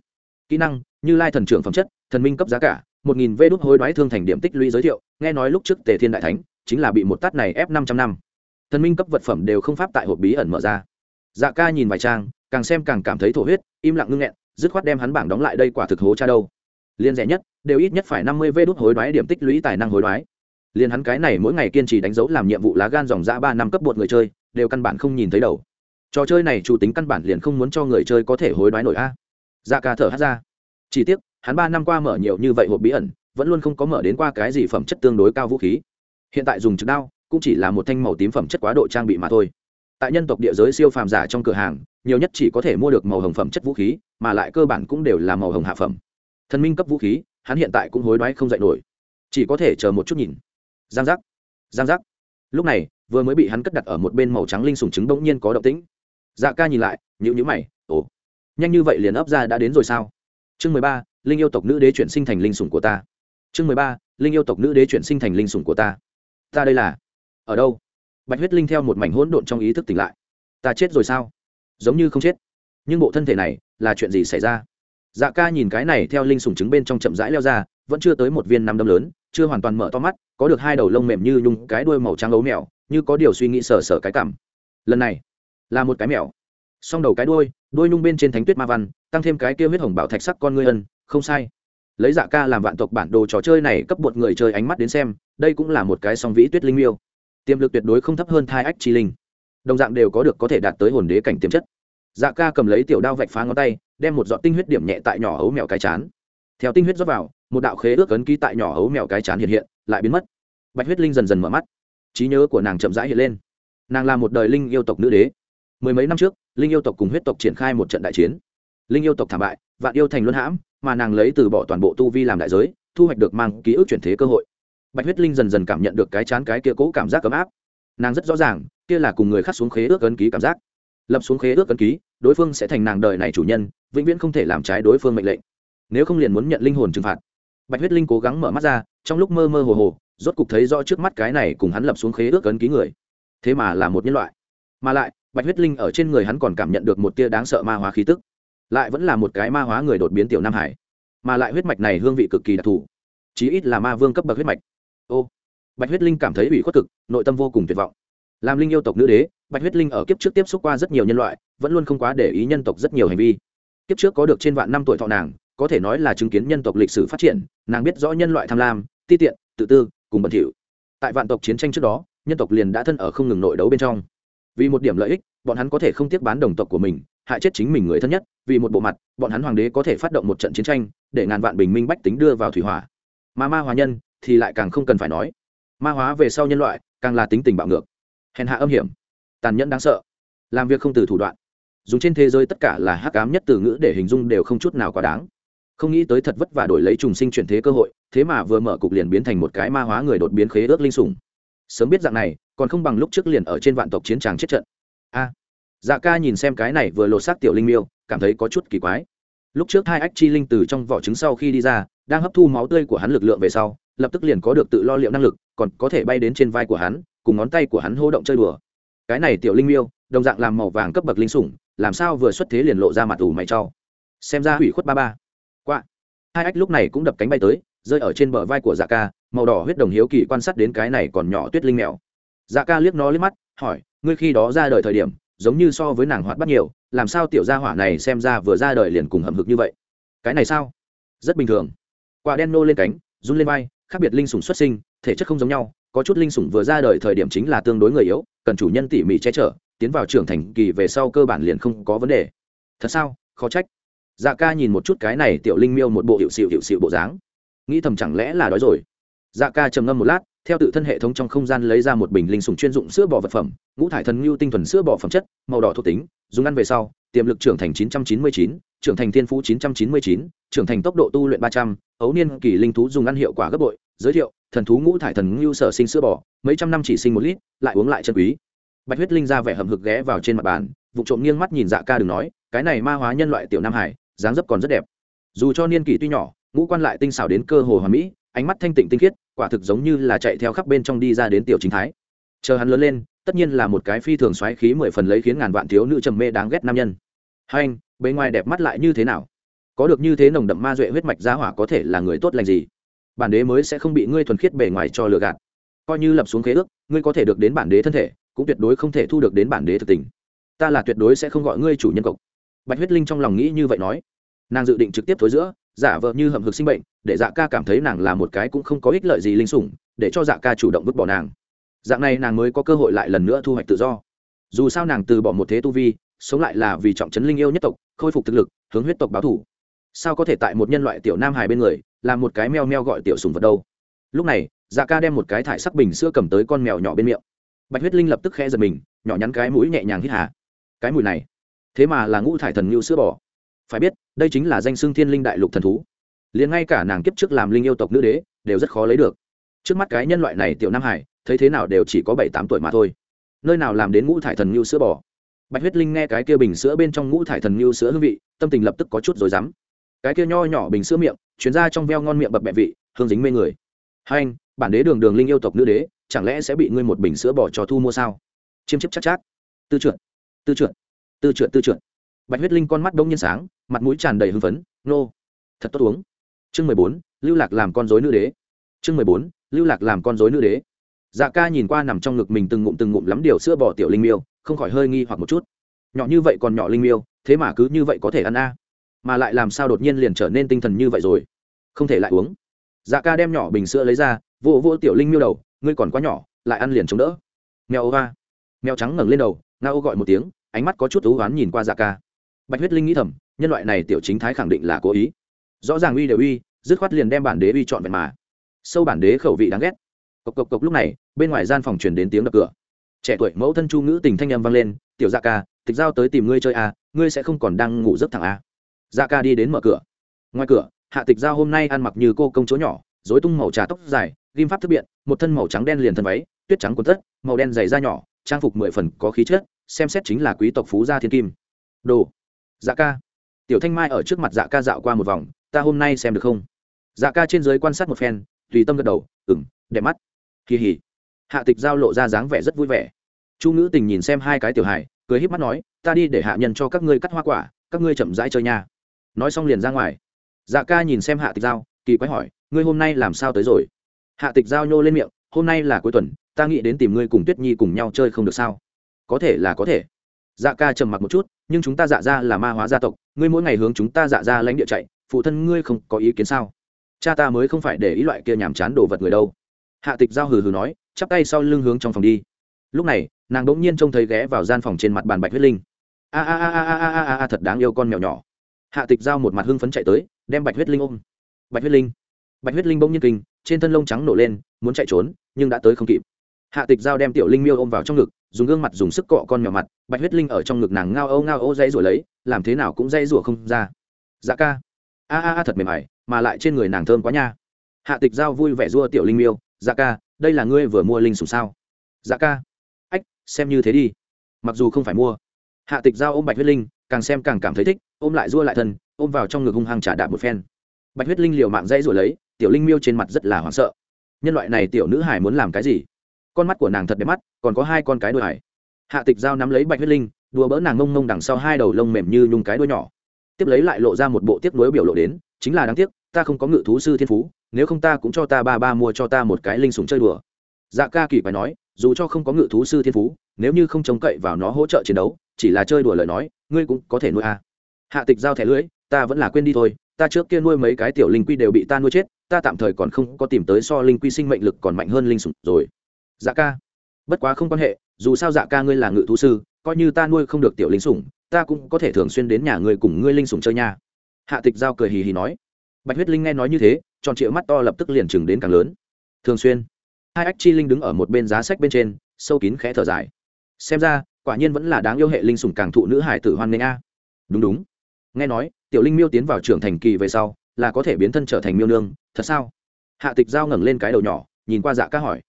A: Kỹ năng, như lai thần trưởng phẩm chất, thần minh cấp giá cả, một nghìn vê đốt hối đoái thương thành điểm tích lũy giới thiệu, nghe nói lúc trước tề thiên đại thánh, chính là bị một tát này ép năm trăm năm. Thần minh cấp vật phẩm đều không pháp tại hộp bí ẩn mở ra. Dạ ca nhìn vài trang, càng xem càng cảm thấy thổ huyết, im lặng ngưng nghẹn, dứt khoát đem hắn bảng đóng lại đây quả thực hố cha đâu liên rẻ nhất, đều ít nhất phải năm mươi vê đốt hối đoái điểm tích lũy tài năng hối đoái. Liên hắn cái này mỗi ngày kiên trì đánh dấu làm nhiệm vụ lá gan dòng dã ba năm cấp bột người chơi, đều căn bản không nhìn thấy đầu. Trò chơi này chủ tính căn bản liền không muốn cho người chơi có thể hối đoái nổi a. Ra ca thở hát ra. Chỉ tiếc, hắn ba năm qua mở nhiều như vậy hộp bí ẩn, vẫn luôn không có mở đến qua cái gì phẩm chất tương đối cao vũ khí. Hiện tại dùng trực đao, cũng chỉ là một thanh màu tím phẩm chất quá độ trang bị mà thôi. Tại nhân tộc địa giới siêu phàm giả trong cửa hàng, nhiều nhất chỉ có thể mua được màu hồng phẩm chất vũ khí, mà lại cơ bản cũng đều là màu hồng hạ phẩm thần minh cấp vũ khí, hắn hiện tại cũng hối đoái không dạy nổi. Chỉ có thể chờ một chút nhìn. Giang giác giang giác. Lúc này, vừa mới bị hắn cất đặt ở một bên màu trắng linh sùng trứng bỗng nhiên có động tĩnh. Dạ ca nhìn lại nhữ nhữ mày, ồ, nhanh như vậy liền ấp ra đã đến rồi sao? Chương mười ba, linh yêu tộc nữ đế chuyển sinh thành linh sùng của ta. Chương mười ba, linh yêu tộc nữ đế chuyển sinh thành linh sùng của ta. Ta đây là, ở đâu? Bạch huyết linh theo một mảnh hỗn độn trong ý thức tỉnh lại. Ta chết rồi sao? Giống như không chết. Nhưng bộ thân thể này là chuyện gì xảy ra? Dạ ca nhìn cái này theo linh sùng trứng bên trong chậm rãi leo ra, vẫn chưa tới một viên năm đâm lớn, chưa hoàn toàn mở to mắt, có được hai đầu lông mềm như nhung, cái đuôi màu trắng ấu mèo, như có điều suy nghĩ sờ sờ cái cảm. Lần này, là một cái mèo. Song đầu cái đuôi đuôi nhung bên trên thánh tuyết ma văn, tăng thêm cái kia huyết hồng bảo thạch sắc con ngươi ân, không sai. Lấy dạ ca làm vạn tộc bản đồ trò chơi này cấp một người chơi ánh mắt đến xem, đây cũng là một cái song vĩ tuyết linh miêu. Tiềm lực tuyệt đối không thấp hơn thai ách chi linh. Đồng dạng đều có được có thể đạt tới hồn đế cảnh tiềm chất. Dạ ca cầm lấy tiểu đao vạch phá ngón tay đem một giọt tinh huyết điểm nhẹ tại nhỏ hấu mèo cái chán. Theo tinh huyết rót vào, một đạo khế ước ấn ký tại nhỏ hấu mèo cái chán hiện hiện, lại biến mất. Bạch huyết linh dần dần mở mắt. Trí nhớ của nàng chậm rãi hiện lên. Nàng là một đời linh yêu tộc nữ đế. Mười mấy năm trước, linh yêu tộc cùng huyết tộc triển khai một trận đại chiến. Linh yêu tộc thảm bại, vạn yêu thành luân hãm, mà nàng lấy từ bỏ toàn bộ tu vi làm đại giới, thu hoạch được mang ký ức chuyển thế cơ hội. Bạch huyết linh dần dần cảm nhận được cái chán cái kia cố cảm giác ấm áp. Nàng rất rõ ràng, kia là cùng người khác xuống khế ước ấn ký cảm giác. Lập xuống khế ước ấn ký đối phương sẽ thành nàng đời này chủ nhân, vĩnh viễn không thể làm trái đối phương mệnh lệnh. Nếu không liền muốn nhận linh hồn trừng phạt. Bạch huyết linh cố gắng mở mắt ra, trong lúc mơ mơ hồ hồ, rốt cục thấy rõ trước mắt cái này cùng hắn lập xuống khế ước ấn ký người. Thế mà là một nhân loại. Mà lại, bạch huyết linh ở trên người hắn còn cảm nhận được một tia đáng sợ ma hóa khí tức. Lại vẫn là một cái ma hóa người đột biến tiểu nam hải. Mà lại huyết mạch này hương vị cực kỳ đặc thù. Chí ít là ma vương cấp bậc huyết mạch. Ô! Bạch huyết linh cảm thấy ủy khuất cực, nội tâm vô cùng tuyệt vọng làm linh yêu tộc nữ đế, bạch huyết linh ở kiếp trước tiếp xúc qua rất nhiều nhân loại, vẫn luôn không quá để ý nhân tộc rất nhiều hành vi. Kiếp trước có được trên vạn năm tuổi thọ nàng, có thể nói là chứng kiến nhân tộc lịch sử phát triển, nàng biết rõ nhân loại tham lam, ti tiện, tự tư, cùng bẩn thỉu. Tại vạn tộc chiến tranh trước đó, nhân tộc liền đã thân ở không ngừng nội đấu bên trong. Vì một điểm lợi ích, bọn hắn có thể không tiếc bán đồng tộc của mình, hại chết chính mình người thân nhất, vì một bộ mặt, bọn hắn hoàng đế có thể phát động một trận chiến tranh, để ngàn vạn bình minh bách tính đưa vào thủy hỏa. Mà ma hóa nhân thì lại càng không cần phải nói. Ma hóa về sau nhân loại, càng là tính tình bạo ngược hèn hạ âm hiểm, tàn nhẫn đáng sợ, làm việc không từ thủ đoạn. Dùng trên thế giới tất cả là hắc ám nhất từ ngữ để hình dung đều không chút nào quá đáng. Không nghĩ tới thật vất vả đổi lấy trùng sinh chuyển thế cơ hội, thế mà vừa mở cục liền biến thành một cái ma hóa người đột biến khế ước linh sủng. Sớm biết dạng này, còn không bằng lúc trước liền ở trên vạn tộc chiến tràng chết trận. A. Dạ ca nhìn xem cái này vừa lột xác tiểu linh miêu, cảm thấy có chút kỳ quái. Lúc trước hai ách chi linh từ trong vỏ trứng sau khi đi ra, đang hấp thu máu tươi của hắn lực lượng về sau, lập tức liền có được tự lo liệu năng lực, còn có thể bay đến trên vai của hắn cùng ngón tay của hắn hô động chơi đùa. Cái này tiểu linh miêu đồng dạng làm màu vàng cấp bậc linh sủng làm sao vừa xuất thế liền lộ ra mặt ủ mày cho. xem ra hủy khuất ba ba. Quạ, hai ách lúc này cũng đập cánh bay tới rơi ở trên bờ vai của dạ ca màu đỏ huyết đồng hiếu kỳ quan sát đến cái này còn nhỏ tuyết linh mèo. Dạ ca liếc nó liếc mắt hỏi ngươi khi đó ra đời thời điểm giống như so với nàng hoạt bắt nhiều làm sao tiểu gia hỏa này xem ra vừa ra đời liền cùng hầm hực như vậy? Cái này sao? Rất bình thường. Quả đen nô lên cánh run lên vai khác biệt linh sủng xuất sinh thể chất không giống nhau có chút linh sủng vừa ra đời thời điểm chính là tương đối người yếu cần chủ nhân tỉ mỉ che chở tiến vào trưởng thành kỳ về sau cơ bản liền không có vấn đề. Thật sao? Khó trách. Dạ ca nhìn một chút cái này tiểu linh miêu một bộ hiệu xịu hiệu xịu bộ dáng. Nghĩ thầm chẳng lẽ là đói rồi. Dạ ca trầm ngâm một lát theo tự thân hệ thống trong không gian lấy ra một bình linh sủng chuyên dụng sữa bò vật phẩm ngũ thải thần ngưu tinh thuần sữa bò phẩm chất màu đỏ thuộc tính dùng ăn về sau tiềm lực trưởng thành 999, trưởng thành thiên phú 999, trưởng thành tốc độ tu luyện 300, ấu niên kỳ linh thú dùng ăn hiệu quả gấp bội giới thiệu thần thú ngũ thải thần ngưu sở sinh sữa bò, mấy trăm năm chỉ sinh một lít, lại uống lại chân quý. Bạch huyết linh ra vẻ hầm hực ghé vào trên mặt bàn, vụ trộm nghiêng mắt nhìn dạ ca đừng nói, cái này ma hóa nhân loại tiểu nam hải, dáng dấp còn rất đẹp. Dù cho niên kỷ tuy nhỏ, ngũ quan lại tinh xảo đến cơ hồ hoàn mỹ, ánh mắt thanh tịnh tinh khiết, quả thực giống như là chạy theo khắp bên trong đi ra đến tiểu chính thái. Chờ hắn lớn lên, tất nhiên là một cái phi thường xoáy khí mười phần lấy khiến ngàn vạn thiếu nữ trầm mê đáng ghét nam nhân. Hai anh, bề ngoài đẹp mắt lại như thế nào? Có được như thế nồng đậm ma duệ huyết mạch giá hỏa có thể là người tốt lành gì? Bản đế mới sẽ không bị ngươi thuần khiết bề ngoài cho lừa gạt. Coi như lập xuống khế ước, ngươi có thể được đến bản đế thân thể, cũng tuyệt đối không thể thu được đến bản đế thực tình. Ta là tuyệt đối sẽ không gọi ngươi chủ nhân cộc bạch huyết linh trong lòng nghĩ như vậy nói. Nàng dự định trực tiếp thối giữa, giả vờ như hầm hực sinh bệnh, để dạ ca cảm thấy nàng là một cái cũng không có ích lợi gì linh sủng, để cho dạ ca chủ động vứt bỏ nàng. Dạng này nàng mới có cơ hội lại lần nữa thu hoạch tự do. Dù sao nàng từ bỏ một thế tu vi, sống lại là vì trọng trấn linh yêu nhất tộc, khôi phục thực lực, hướng huyết tộc báo thủ. Sao có thể tại một nhân loại tiểu nam hài bên người là một cái meo meo gọi tiểu sùng vật đâu. Lúc này dạ ca đem một cái thải sắc bình sữa cầm tới con mèo nhỏ bên miệng. Bạch huyết linh lập tức khẽ giật mình, nhỏ nhắn cái mũi nhẹ nhàng hít hà. Cái mùi này, thế mà là ngũ thải thần ngưu sữa bò. Phải biết, đây chính là danh xương thiên linh đại lục thần thú. Liền ngay cả nàng kiếp trước làm linh yêu tộc nữ đế, đều rất khó lấy được. Trước mắt cái nhân loại này tiểu nam hải, thấy thế nào đều chỉ có bảy tám tuổi mà thôi. Nơi nào làm đến ngũ thải thần ngưu sữa bò? Bạch huyết linh nghe cái kia bình sữa bên trong ngũ thải thần ngưu sữa hương vị, tâm tình lập tức có chút rồi dám cái kia nho nhỏ bình sữa miệng chuyến ra trong veo ngon miệng bập bẹ vị, hương dính mê người. Hai anh, bản đế đường đường linh yêu tộc nữ đế, chẳng lẽ sẽ bị ngươi một bình sữa bỏ cho thu mua sao? Chiêm chiếp chắc chắc tư trượt tư trượt tư trượt tư trượt. Bạch huyết linh con mắt đông nhiên sáng, mặt mũi tràn đầy hưng phấn, nô, thật tốt uống. Chương mười bốn, lưu lạc làm con dối nữ đế. Chương mười bốn, lưu lạc làm con dối nữ đế. Dạ ca nhìn qua nằm trong ngực mình từng ngụm từng ngụm lắm điều sữa bỏ tiểu linh miêu, không khỏi hơi nghi hoặc một chút. Nhỏ như vậy còn nhỏ linh miêu, thế mà cứ như vậy có thể ăn a? Mà lại làm sao đột nhiên liền trở nên tinh thần như vậy rồi? Không thể lại uống. Dạ ca đem nhỏ bình sữa lấy ra vô vô tiểu linh miêu đầu, ngươi còn quá nhỏ, lại ăn liền chống đỡ. Mèo ô va mèo trắng ngẩng lên đầu, nga ô gọi một tiếng, ánh mắt có chút thú oán nhìn qua dạ ca. Bạch huyết linh nghĩ thầm, nhân loại này tiểu chính thái khẳng định là cố ý. Rõ ràng uy đều uy, dứt khoát liền đem bản đế uy chọn vẹn mà. Sâu bản đế khẩu vị đáng ghét. Cộc cộc cộc lúc này, bên ngoài gian phòng truyền đến tiếng đập cửa. Trẻ tuổi mẫu thân chu ngữ tình thanh âm vang lên, tiểu dạ ca, tịch giao tới tìm ngươi chơi à ngươi sẽ không còn đang ngủ giấc thẳng à dạ ca đi đến mở cửa. Ngoài cửa, hạ tịch giao hôm nay ăn mặc như cô công chúa nhỏ dối tung màu trà tóc dài, ghim pháp thức biện, một thân màu trắng đen liền thân váy, tuyết trắng quần tất, màu đen dày da nhỏ, trang phục mười phần có khí chất, xem xét chính là quý tộc phú gia thiên kim. Đồ. Dạ ca. Tiểu thanh mai ở trước mặt dạ ca dạo qua một vòng, ta hôm nay xem được không? Dạ ca trên dưới quan sát một phen, tùy tâm gật đầu ừng đẹp mắt. Kỳ hỉ hạ tịch giao lộ ra dáng vẻ rất vui vẻ. Chu ngữ tình nhìn xem hai cái tiểu hài, cười híp mắt nói, ta đi để hạ nhân cho các ngươi cắt hoa quả, các ngươi chậm rãi chơi nha nói xong liền ra ngoài. Dạ ca nhìn xem hạ tịch giao, kỳ quái hỏi, ngươi hôm nay làm sao tới rồi? Hạ tịch giao nhô lên miệng, hôm nay là cuối tuần, ta nghĩ đến tìm ngươi cùng tuyết nhi cùng nhau chơi không được sao? Có thể là có thể. Dạ ca trầm mặc một chút, nhưng chúng ta dạ ra là ma hóa gia tộc, ngươi mỗi ngày hướng chúng ta dạ ra lãnh địa chạy, phụ thân ngươi không có ý kiến sao? Cha ta mới không phải để ý loại kia nhàm chán đồ vật người đâu. Hạ tịch giao hừ hừ nói, chắp tay sau lưng hướng trong phòng đi. Lúc này, nàng đ ỗ n g nhiên trông thấy ghé vào gian phòng trên mặt bàn bạch huyết linh. A a a a a a a, thật đáng yêu con mèo nhỏ hạ tịch giao một mặt hưng phấn chạy tới, đem bạch huyết linh ôm. Bạch huyết linh. Bạch huyết linh bỗng nhiên kinh, trên thân lông trắng nổ lên, muốn chạy trốn, nhưng đã tới không kịp. Hạ tịch giao đem tiểu linh miêu ôm vào trong ngực, dùng gương mặt dùng sức cọ con nhỏ mặt, bạch huyết linh ở trong ngực nàng ngao âu ngao âu dây rủa lấy, làm thế nào cũng dây rủa không ra. Dạ ca. A a a thật mềm mại, mà lại trên người nàng thơm quá nha. Hạ tịch giao vui vẻ rua tiểu linh miêu dạ ca, đây là ngươi vừa mua linh sủng sao? Dạ ca. Ách, xem như thế đi. Mặc dù không phải mua. Hạ tịch giao ôm bạch huyết linh càng xem càng cảm thấy thích, ôm lại dua lại thân, ôm vào trong ngực hung hăng trả đạp một phen. Bạch huyết linh liều mạng dãy rồi lấy, tiểu linh miêu trên mặt rất là hoảng sợ. Nhân loại này tiểu nữ hải muốn làm cái gì? Con mắt của nàng thật đẹp mắt, còn có hai con cái đôi hải hạ tịch giao nắm lấy bạch huyết linh, đùa bỡ nàng ngông ngông đằng sau hai đầu lông mềm như nhung cái đôi nhỏ. Tiếp lấy lại lộ ra một bộ tiếp nối biểu lộ đến, chính là đáng tiếc, ta không có ngự thú sư thiên phú, nếu không ta cũng cho ta ba ba mua cho ta một cái linh sủng chơi đùa. Dạ ca kỳ phải nói, dù cho không có ngự thú sư thiên phú, nếu như không trông cậy vào nó hỗ trợ chiến đấu, chỉ là chơi đùa lời nói ngươi cũng có thể nuôi à. hạ tịch giao thẻ lưỡi, ta vẫn là quên đi thôi, ta trước kia nuôi mấy cái tiểu linh quy đều bị ta nuôi chết, ta tạm thời còn không có tìm tới so linh quy sinh mệnh lực còn mạnh hơn linh sủng rồi. Dạ ca. Bất quá không quan hệ, dù sao dạ ca ngươi là ngự thú sư, coi như ta nuôi không được tiểu linh sủng, ta cũng có thể thường xuyên đến nhà ngươi cùng ngươi linh sủng chơi nha. Hạ tịch giao cười hì hì nói. Bạch huyết linh nghe nói như thế, tròn trịa mắt to lập tức liền chừng đến càng lớn. Thường xuyên, hai ách chi linh đứng ở một bên giá sách bên trên, sâu kín khẽ thở dài. Xem ra quả nhiên vẫn là đáng yêu hệ linh sủng càng thụ nữ hải tử hoan nghênh a. Đúng đúng. Nghe nói, tiểu linh miêu tiến vào trưởng thành kỳ về sau, là có thể biến thân trở thành miêu nương, thật sao? Hạ tịch giao ngẩng lên cái đầu nhỏ, nhìn qua dạ ca hỏi.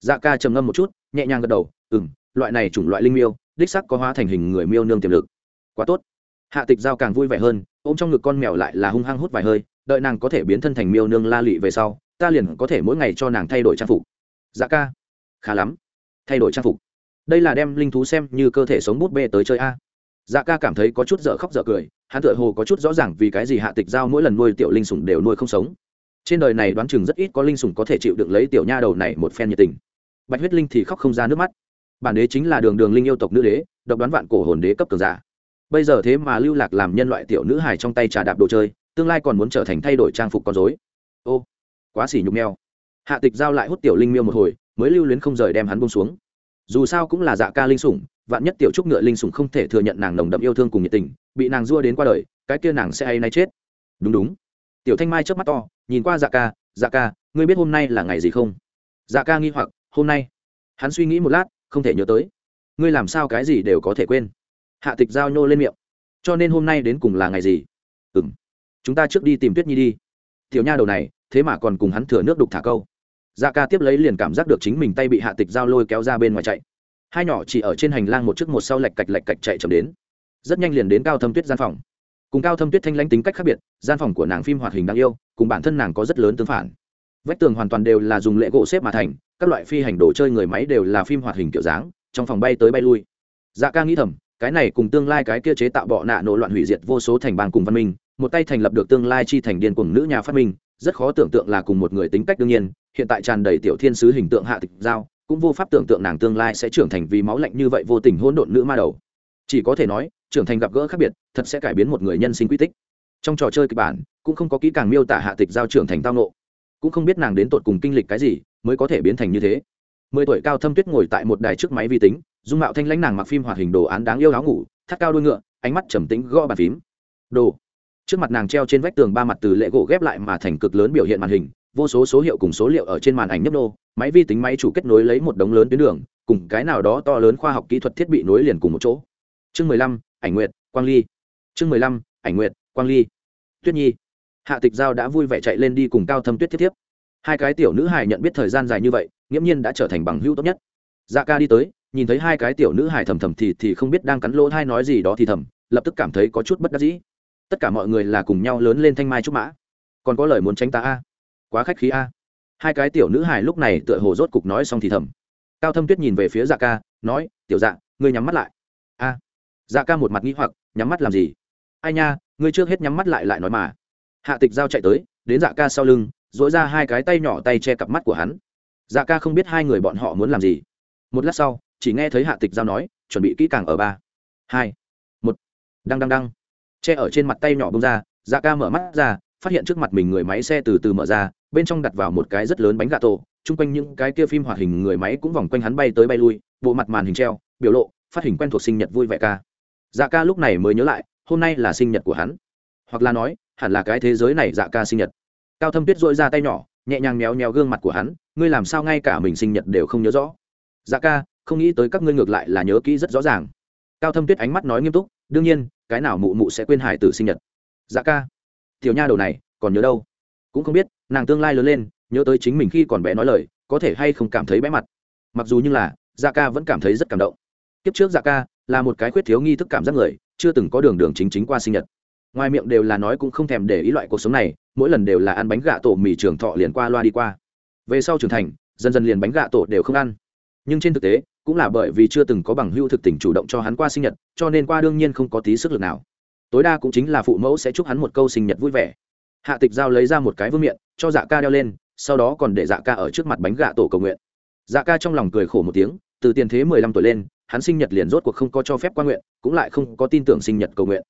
A: Dạ ca trầm ngâm một chút, nhẹ nhàng gật đầu ừ m loại này chủng loại linh miêu, đích sắc có hóa thành hình người miêu nương tiềm lực. Quá tốt. Hạ tịch giao càng vui vẻ hơn, ôm trong ngực con mèo lại là hung hăng hút vài hơi, đợi nàng có thể biến thân thành miêu nương la lụy về sau, ta liền có thể mỗi ngày cho nàng thay đổi trang phục. Dạ ca, khá lắm. Thay đổi trang phục đây là đem linh thú xem như cơ thể sống bút bê tới chơi a. Dạ ca cảm thấy có chút dở khóc dở cười, hắn tựa hồ có chút rõ ràng vì cái gì hạ tịch giao mỗi lần nuôi tiểu linh sủng đều nuôi không sống. Trên đời này đoán chừng rất ít có linh sủng có thể chịu được lấy tiểu nha đầu này một phen nhiệt tình. Bạch huyết linh thì khóc không ra nước mắt. Bản đế chính là đường đường linh yêu tộc nữ đế, độc đoán vạn cổ hồn đế cấp cường giả. Bây giờ thế mà lưu lạc làm nhân loại tiểu nữ hài trong tay trà đạp đồ chơi, tương lai còn muốn trở thành thay đổi trang phục con dối ô, quá xỉ nhục neo hạ tịch giao lại hút tiểu linh miêu một hồi, mới lưu luyến không rời đem hắn bông xuống dù sao cũng là dạ ca linh sủng, vạn nhất tiểu trúc ngựa linh sủng không thể thừa nhận nàng nồng đậm yêu thương cùng nhiệt tình, bị nàng dua đến qua đời, cái kia nàng sẽ hay nay chết. Đúng đúng. Tiểu thanh mai chớp mắt to, nhìn qua dạ ca dạ ca, ngươi biết hôm nay là ngày gì không? Dạ ca nghi hoặc, hôm nay? Hắn suy nghĩ một lát, không thể nhớ tới. Ngươi làm sao cái gì đều có thể quên? Hạ tịch giao nhô lên miệng. Cho nên hôm nay đến cùng là ngày gì? Ừ m chúng ta trước đi tìm tuyết nhi đi. Tiểu nha đầu này, thế mà còn cùng hắn thừa nước đục thả câu dạ ca tiếp lấy liền cảm giác được chính mình tay bị hạ tịch giao lôi kéo ra bên ngoài chạy. Hai nhỏ chỉ ở trên hành lang một chiếc một sau lạch cạch lạch cạch chạy chậm đến. Rất nhanh liền đến cao thâm tuyết gian phòng. Cùng cao thâm tuyết thanh lãnh tính cách khác biệt, gian phòng của nàng phim hoạt hình đáng yêu, cùng bản thân nàng có rất lớn tương phản. Vách tường hoàn toàn đều là dùng lệ gỗ xếp mà thành, các loại phi hành đồ chơi người máy đều là phim hoạt hình kiểu dáng, trong phòng bay tới bay lui. Dạ ca nghĩ thầm, cái này cùng tương lai cái kia chế tạo bọ nạ nổ loạn hủy diệt vô số thành bang cùng văn minh, một tay thành lập được tương lai chi thành điên cùng nữ nhà phát minh rất khó tưởng tượng là cùng một người tính cách đương nhiên, hiện tại tràn đầy tiểu thiên sứ hình tượng hạ tịch giao, cũng vô pháp tưởng tượng nàng tương lai sẽ trưởng thành vì máu lạnh như vậy vô tình hỗn độn nữ ma đầu. Chỉ có thể nói, trưởng thành gặp gỡ khác biệt, thật sẽ cải biến một người nhân sinh quy tích. Trong trò chơi kịch bản, cũng không có kỹ càng miêu tả hạ tịch giao trưởng thành tao nộ cũng không biết nàng đến tột cùng kinh lịch cái gì, mới có thể biến thành như thế. Mười tuổi cao thâm tuyết ngồi tại một đài trước máy vi tính, dung mạo thanh lãnh nàng mặc phim hoạt hình đồ án đáng yêu áo ngủ, thắt cao đôi ngựa, ánh mắt trầm tĩnh gõ bàn phím. Đồ trước mặt nàng treo trên vách tường ba mặt từ lệ gỗ ghép lại mà thành cực lớn biểu hiện màn hình, vô số số hiệu cùng số liệu ở trên màn ảnh nhấp nô, máy vi tính máy chủ kết nối lấy một đống lớn tuyến đường, cùng cái nào đó to lớn khoa học kỹ thuật thiết bị nối liền cùng một chỗ. Chương mười lăm, ảnh nguyệt, quang ly. Chương mười lăm, ảnh nguyệt, quang ly. Tuyết nhi. Hạ tịch giao đã vui vẻ chạy lên đi cùng cao thâm tuyết thiết thiếp hai cái tiểu nữ hài nhận biết thời gian dài như vậy, nghiễm nhiên đã trở thành bằng hữu tốt nhất. Dạ ca đi tới, nhìn thấy hai cái tiểu nữ hài thầm thầm thì thì không biết đang cắn lỗ hay nói gì đó thì thầm, lập tức cảm thấy có chút bất đắc dĩ tất cả mọi người là cùng nhau lớn lên thanh mai trúc mã. Còn có lời muốn tránh ta a? Quá khách khí a. Hai cái tiểu nữ hài lúc này tựa hồ rốt cục nói xong thì thầm. Cao thâm tuyết nhìn về phía dạ ca, nói, tiểu dạ ngươi nhắm mắt lại. A. Dạ ca một mặt nghĩ hoặc, nhắm mắt làm gì? Ai nha, ngươi trước hết nhắm mắt lại lại nói mà. Hạ tịch giao chạy tới, đến dạ ca sau lưng dỗi ra hai cái tay nhỏ tay che cặp mắt của hắn. Dạ ca không biết hai người bọn họ muốn làm gì. Một lát sau, chỉ nghe thấy hạ tịch giao nói, chuẩn bị kỹ càng ở ba, hai, một. Đăng đăng đăng che ở trên mặt tay nhỏ bông ra dạ ca mở mắt ra, phát hiện trước mặt mình người máy xe từ từ mở ra, bên trong đặt vào một cái rất lớn bánh gà tổ, chung quanh những cái kia phim hoạt hình người máy cũng vòng quanh hắn bay tới bay lui, bộ mặt màn hình treo, biểu lộ, phát hình quen thuộc sinh nhật vui vẻ ca. Dạ ca lúc này mới nhớ lại, hôm nay là sinh nhật của hắn. Hoặc là nói, hẳn là cái thế giới này dạ ca sinh nhật. Cao thâm tuyết dội ra tay nhỏ, nhẹ nhàng méo méo gương mặt của hắn, ngươi làm sao ngay cả mình sinh nhật đều không nhớ rõ. Dạ ca, không nghĩ tới các ngươi ngược lại là nhớ kỹ rất rõ ràng. Cao thâm tuyết ánh mắt nói nghiêm túc, đương nhiên cái nào mụ mụ sẽ quên hải tử sinh nhật? Dạ ca. Tiểu nha đầu này, còn nhớ đâu? Cũng không biết, nàng tương lai lớn lên, nhớ tới chính mình khi còn bé nói lời, có thể hay không cảm thấy bẽ mặt. Mặc dù như là dạ ca vẫn cảm thấy rất cảm động. Kiếp trước dạ ca là một cái khuyết thiếu nghi thức cảm giác người, chưa từng có đường đường chính chính qua sinh nhật. Ngoài miệng đều là nói cũng không thèm để ý loại cuộc sống này, mỗi lần đều là ăn bánh gà tổ mì trường thọ liền qua loa đi qua. Về sau trưởng thành, dần dần liền bánh gà tổ đều không ăn. Nhưng trên thực tế cũng là bởi vì chưa từng có bằng hưu thực tình chủ động cho hắn qua sinh nhật, cho nên qua đương nhiên không có tí sức lực nào. Tối đa cũng chính là phụ mẫu sẽ chúc hắn một câu sinh nhật vui vẻ. Hạ tịch giao lấy ra một cái vương miệng cho dạ ca đeo lên, sau đó còn để dạ ca ở trước mặt bánh gạ tổ cầu nguyện. Dạ ca trong lòng cười khổ một tiếng, từ tiền thế mười lăm tuổi lên, hắn sinh nhật liền rốt cuộc không có cho phép qua nguyện, cũng lại không có tin tưởng sinh nhật cầu nguyện.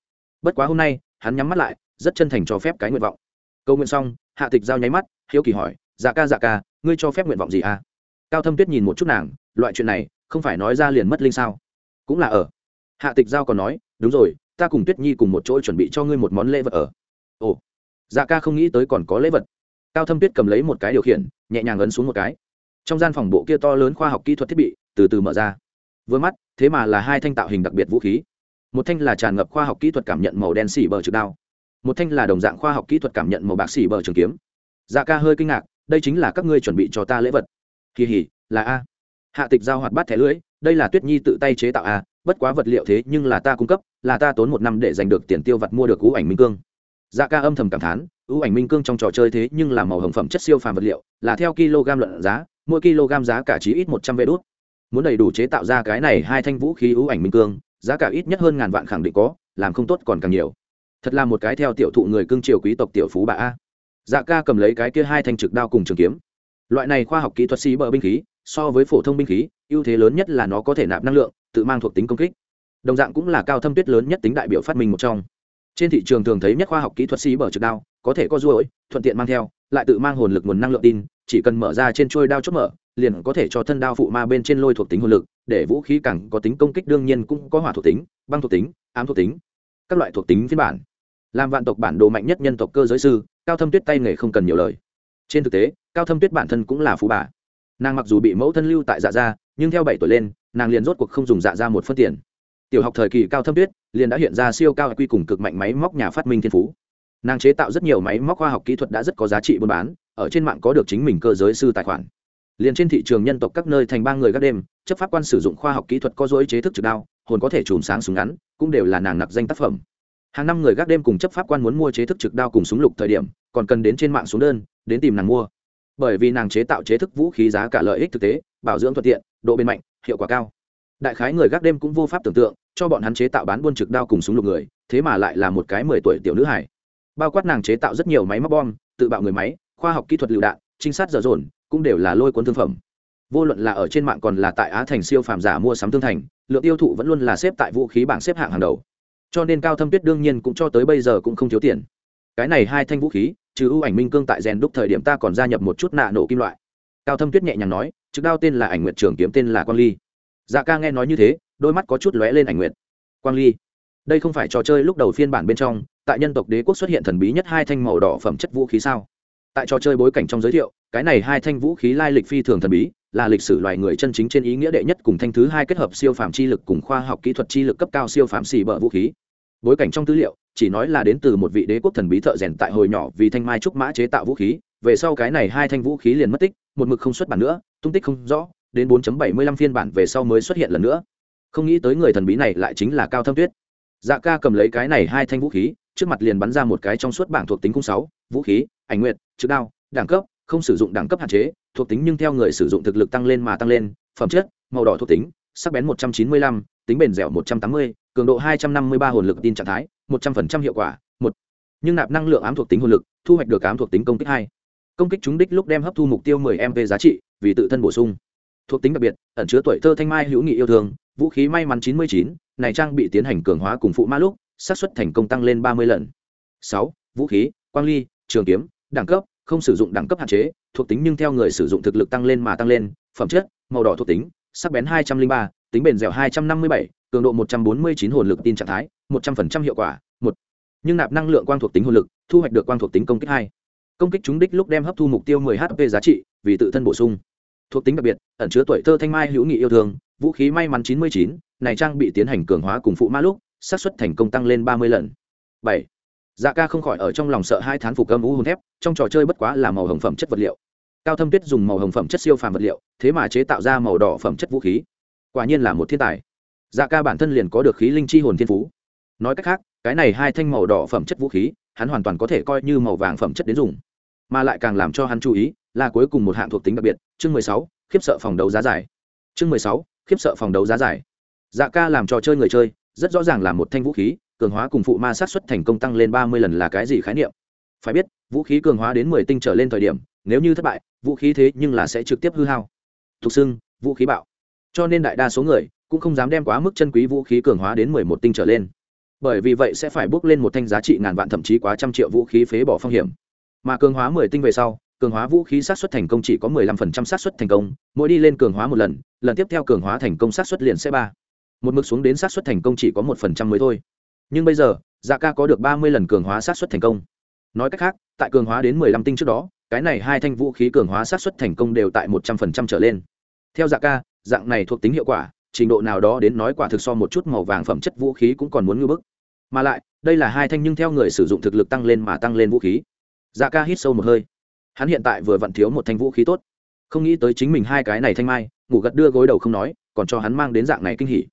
A: Bất quá hôm nay, hắn nhắm mắt lại, rất chân thành cho phép cái nguyện vọng. Cầu nguyện xong, hạ tịch giao nháy mắt, hiếu kỳ hỏi dạ ca dạ ca, ngươi cho phép nguyện vọng gì à? Cao thâm tuyết nhìn một chút nàng, loại chuyện này không phải nói ra liền mất linh sao? Cũng là ở. Hạ tịch giao còn nói, đúng rồi, ta cùng tuyết nhi cùng một chỗ chuẩn bị cho ngươi một món lễ vật ở. Ồ. Dạ ca không nghĩ tới còn có lễ vật. Cao thâm tuyết cầm lấy một cái điều khiển, nhẹ nhàng ấn xuống một cái. Trong gian phòng bộ kia to lớn khoa học kỹ thuật thiết bị, từ từ mở ra. Vừa mắt, thế mà là hai thanh tạo hình đặc biệt vũ khí. Một thanh là tràn ngập khoa học kỹ thuật cảm nhận màu đen xỉ bờ trực đao. Một thanh là đồng dạng khoa học kỹ thuật cảm nhận màu bạc xỉ bờ trường kiếm. Dạ ca hơi kinh ngạc, đây chính là các ngươi chuẩn bị cho ta lễ vật. Kỳ hỉ, là a hạ tịch giao hoạt bát thẻ lưới, đây là tuyết nhi tự tay chế tạo a bất quá vật liệu thế nhưng là ta cung cấp là ta tốn một năm để giành được tiền tiêu vặt mua được ưu ảnh minh cương. Dạ ca âm thầm cảm thán ưu ảnh minh cương trong trò chơi thế nhưng là màu hồng phẩm chất siêu phàm vật liệu là theo kg luận giá mỗi kg giá cả chí ít một trăm vé đốt muốn đầy đủ chế tạo ra cái này hai thanh vũ khí ưu ảnh minh cương giá cả ít nhất hơn ngàn vạn khẳng định có làm không tốt còn càng nhiều. Thật là một cái theo tiểu thụ người cương triều quý tộc tiểu phú bà a. Dạ ca cầm lấy cái kia hai thanh trực đao cùng trường kiếm. Loại này khoa học kỹ thuật sĩ bờ binh khí so với phổ thông binh khí, ưu thế lớn nhất là nó có thể nạp năng lượng, tự mang thuộc tính công kích. Đồng dạng cũng là cao thâm tuyết lớn nhất tính đại biểu phát minh một trong. Trên thị trường thường thấy nhất khoa học kỹ thuật sĩ bờ trực đao, có thể có ruỗi thuận tiện mang theo, lại tự mang hồn lực nguồn năng lượng tin, chỉ cần mở ra trên trôi đao chốt mở, liền có thể cho thân đao phụ ma bên trên lôi thuộc tính hồn lực, để vũ khí càng có tính công kích đương nhiên cũng có hỏa thuộc tính, băng thuộc tính, ám thuộc tính, các loại thuộc tính phiên bản. Làm vạn tộc bản đồ mạnh nhất nhân tộc cơ giới sư, cao thâm tuyết tay nghề không cần nhiều lời. Trên thực tế, cao thâm tuyết bản thân cũng là phú bà nàng mặc dù bị mẫu thân lưu tại dạ gia, nhưng theo bảy tuổi lên, nàng liền rốt cuộc không dùng dạ gia một phân tiền. Tiểu học thời kỳ cao thâm tuyết, liền đã hiện ra siêu cao quy cùng cực mạnh máy móc nhà phát minh thiên phú. Nàng chế tạo rất nhiều máy móc khoa học kỹ thuật đã rất có giá trị buôn bán, ở trên mạng có được chính mình cơ giới sư tài khoản. Liền trên thị trường nhân tộc các nơi thành ba người các đêm, chấp pháp quan sử dụng khoa học kỹ thuật có dối chế thức trực đao, hồn có thể chùm sáng súng ngắn, cũng đều là nàng nặc danh tác phẩm. Hàng năm người gác đêm cùng chấp pháp quan muốn mua chế thức trực đao cùng súng lục thời điểm, còn cần đến trên mạng xuống đơn, đến tìm nàng mua bởi vì nàng chế tạo chế thức vũ khí giá cả lợi ích thực tế, bảo dưỡng thuận tiện, độ bền mạnh, hiệu quả cao. Đại khái người gác đêm cũng vô pháp tưởng tượng, cho bọn hắn chế tạo bán buôn trực đao cùng súng lục người, thế mà lại là một cái mười tuổi tiểu nữ hải bao quát nàng chế tạo rất nhiều máy móc bom, tự bạo người máy, khoa học kỹ thuật lựu đạn, trinh sát dở dồn, cũng đều là lôi cuốn thương phẩm. Vô luận là ở trên mạng còn là tại á thành siêu phàm giả mua sắm thương thành, lượng tiêu thụ vẫn luôn là xếp tại vũ khí bảng xếp hạng hàng đầu. Cho nên cao thâm tuyết đương nhiên cũng cho tới bây giờ cũng không thiếu tiền. Cái này hai thanh vũ khí trừ ưu ảnh minh cương tại rèn đúc thời điểm ta còn gia nhập một chút nạ nổ kim loại. Cao thâm tuyết nhẹ nhàng nói, trực đao tên là ảnh nguyệt trường kiếm tên là quang ly. Dạ ca nghe nói như thế, đôi mắt có chút lóe lên ảnh nguyệt. Quang ly, đây không phải trò chơi lúc đầu phiên bản bên trong, tại nhân tộc đế quốc xuất hiện thần bí nhất hai thanh màu đỏ phẩm chất vũ khí sao? Tại trò chơi bối cảnh trong giới thiệu, cái này hai thanh vũ khí lai lịch phi thường thần bí, là lịch sử loài người chân chính trên ý nghĩa đệ nhất cùng thanh thứ hai kết hợp siêu phàm chi lực cùng khoa học kỹ thuật chi lực cấp cao siêu phàm xì bở vũ khí. Bối cảnh trong tư liệu chỉ nói là đến từ một vị đế quốc thần bí thợ rèn tại hồi nhỏ vì thanh mai trúc mã chế tạo vũ khí về sau cái này hai thanh vũ khí liền mất tích một mực không xuất bản nữa tung tích không rõ đến 4.75 phiên bản về sau mới xuất hiện lần nữa. Không nghĩ tới người thần bí này lại chính là cao thâm tuyết. Dạ ca cầm lấy cái này hai thanh vũ khí trước mặt liền bắn ra một cái trong suốt bảng thuộc tính cung sáu vũ khí ảnh nguyện trực đao đẳng cấp không sử dụng đẳng cấp hạn chế thuộc tính nhưng theo người sử dụng thực lực tăng lên mà tăng lên phẩm chất màu đỏ thuộc tính sắc bén 195, tính bền dẻo 180, cường độ 253 hồn lực tin trạng thái 100% hiệu quả một. Nhưng nạp năng lượng ám thuộc tính hồn lực thu hoạch được ám thuộc tính công kích hai. Công kích trúng đích lúc đem hấp thu mục tiêu 10 mv giá trị vì tự thân bổ sung. Thuộc tính đặc biệt ẩn chứa tuổi thơ thanh mai hữu nghị yêu thương vũ khí may mắn 99, này trang bị tiến hành cường hóa cùng phụ ma lúc xác suất thành công tăng lên 30 lần. Sáu. Vũ khí quang ly trường kiếm đẳng cấp không sử dụng đẳng cấp hạn chế thuộc tính nhưng theo người sử dụng thực lực tăng lên mà tăng lên phẩm chất màu đỏ thuộc tính sắc bén 203, tính bền dẻo 257, cường độ 149 hồn lực tin trạng thái 100% hiệu quả một. Nhưng nạp năng lượng quang thuộc tính hồn lực thu hoạch được quang thuộc tính công kích hai. Công kích trúng đích lúc đem hấp thu mục tiêu 10 hp giá trị vì tự thân bổ sung. Thuộc tính đặc biệt ẩn chứa tuổi thơ thanh mai hữu nghị yêu thương vũ khí may mắn 99, này trang bị tiến hành cường hóa cùng phụ ma lúc xác suất thành công tăng lên 30 lần. Bảy. Dạ ca không khỏi ở trong lòng sợ hai thán phục âm u hồn thép trong trò chơi bất quá là màu hồng phẩm chất vật liệu. Cao thâm tuyết dùng màu hồng phẩm chất siêu phàm vật liệu thế mà chế tạo ra màu đỏ phẩm chất vũ khí. Quả nhiên là một thiên tài. Dạ ca bản thân liền có được khí linh chi hồn thiên phú nói cách khác, cái này hai thanh màu đỏ phẩm chất vũ khí, hắn hoàn toàn có thể coi như màu vàng phẩm chất đến dùng. Mà lại càng làm cho hắn chú ý là cuối cùng một hạng thuộc tính đặc biệt, chương mười sáu, khiếp sợ phòng đấu giá giải. Chương mười sáu, khiếp sợ phòng đấu giá giải. Dạ ca làm trò chơi người chơi, rất rõ ràng là một thanh vũ khí, cường hóa cùng phụ ma sát xuất thành công tăng lên ba mươi lần là cái gì khái niệm? Phải biết, vũ khí cường hóa đến mười tinh trở lên thời điểm, nếu như thất bại, vũ khí thế nhưng là sẽ trực tiếp hư hao. Thuộc xưng, vũ khí bạo. Cho nên đại đa số người cũng không dám đem quá mức chân quý vũ khí cường hóa đến mười một tinh trở lên bởi vì vậy sẽ phải bước lên một thanh giá trị ngàn vạn thậm chí quá trăm triệu vũ khí phế bỏ phong hiểm. Mà cường hóa mười tinh về sau, cường hóa vũ khí sát xuất thành công chỉ có 15% sát xuất thành công, mỗi đi lên cường hóa một lần lần tiếp theo cường hóa thành công sát xuất liền sẽ ba. Một mực xuống đến sát xuất thành công chỉ có một phần trăm mới thôi. Nhưng bây giờ dạ ca có được ba mươi lần cường hóa sát xuất thành công. Nói cách khác, tại cường hóa đến mười lăm tinh trước đó, cái này hai thanh vũ khí cường hóa sát xuất thành công đều tại một trăm phần trăm trở lên. Theo dạ ca, dạng này thuộc tính hiệu quả, trình độ nào đó đến nói quả thực so một chút màu vàng phẩm chất vũ khí cũng còn muốn ngưỡng bức mà lại, đây là hai thanh nhưng theo người sử dụng thực lực tăng lên mà tăng lên vũ khí. Dạ ca hít sâu một hơi. Hắn hiện tại vừa vặn thiếu một thanh vũ khí tốt. Không nghĩ tới chính mình hai cái này thanh mai, ngủ gật đưa gối đầu không nói, còn cho hắn mang đến dạng này kinh hỉ.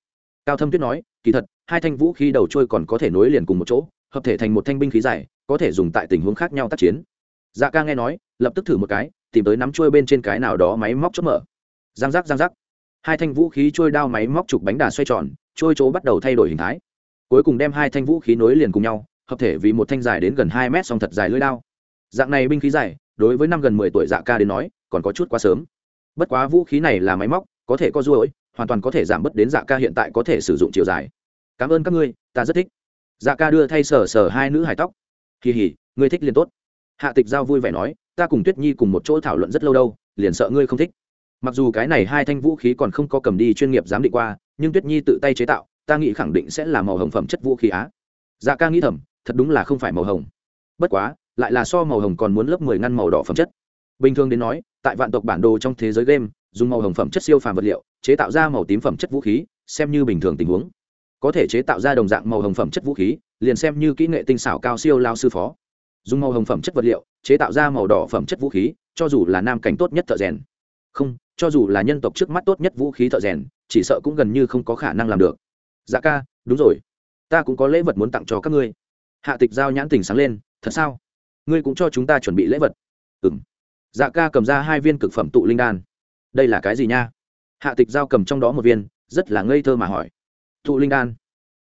A: Cao thâm tuyết nói, kỳ thật, hai thanh vũ khí đầu trôi còn có thể nối liền cùng một chỗ, hợp thể thành một thanh binh khí dài, có thể dùng tại tình huống khác nhau tác chiến. Dạ ca nghe nói, lập tức thử một cái, tìm tới nắm trôi bên trên cái nào đó máy móc chốt mở. Giang giác giang giác. Hai thanh vũ khí trôi đao máy móc chụp bánh đà xoay tròn, trôi chỗ bắt đầu thay đổi hình thái cuối cùng đem hai thanh vũ khí nối liền cùng nhau, hợp thể vì một thanh dài đến gần hai mét song thật dài lưỡi đao. Dạng này binh khí dài, đối với năm gần mười tuổi dạ ca đến nói, còn có chút quá sớm. Bất quá vũ khí này là máy móc, có thể có ruỗi hoàn toàn có thể giảm bớt đến dạ ca hiện tại có thể sử dụng chiều dài. Cảm ơn các ngươi, ta rất thích. Dạ ca đưa thay sờ sờ hai nữ hài tóc. Kỳ hỉ ngươi thích liền tốt. Hạ tịch giao vui vẻ nói, ta cùng tuyết nhi cùng một chỗ thảo luận rất lâu đâu, liền sợ ngươi không thích. Mặc dù cái này hai thanh vũ khí còn không có cầm đi chuyên nghiệp giám định qua, nhưng tuyết nhi tự tay chế tạo ta nghĩ khẳng định sẽ là màu hồng phẩm chất vũ khí á. Dạ ca nghĩ thầm, thật đúng là không phải màu hồng. Bất quá, lại là so màu hồng còn muốn lớp mười ngăn màu đỏ phẩm chất. Bình thường đến nói, tại vạn tộc bản đồ trong thế giới game, dùng màu hồng phẩm chất siêu phàm vật liệu, chế tạo ra màu tím phẩm chất vũ khí, xem như bình thường tình huống. Có thể chế tạo ra đồng dạng màu hồng phẩm chất vũ khí, liền xem như kỹ nghệ tinh xảo cao siêu lao sư phó. Dùng màu hồng phẩm chất vật liệu, chế tạo ra màu đỏ phẩm chất vũ khí, cho dù là nam cảnh tốt nhất thợ rèn. Không, cho dù là nhân tộc trước mắt tốt nhất vũ khí thợ rèn, chỉ sợ cũng gần như không có khả năng làm được dạ ca, đúng rồi. Ta cũng có lễ vật muốn tặng cho các ngươi. Hạ tịch giao nhãn tình sáng lên, thật sao? Ngươi cũng cho chúng ta chuẩn bị lễ vật. Ừ m dạ ca cầm ra hai viên cực phẩm tụ linh đan. Đây là cái gì nha? Hạ tịch giao cầm trong đó một viên, rất là ngây thơ mà hỏi. Tụ linh đan.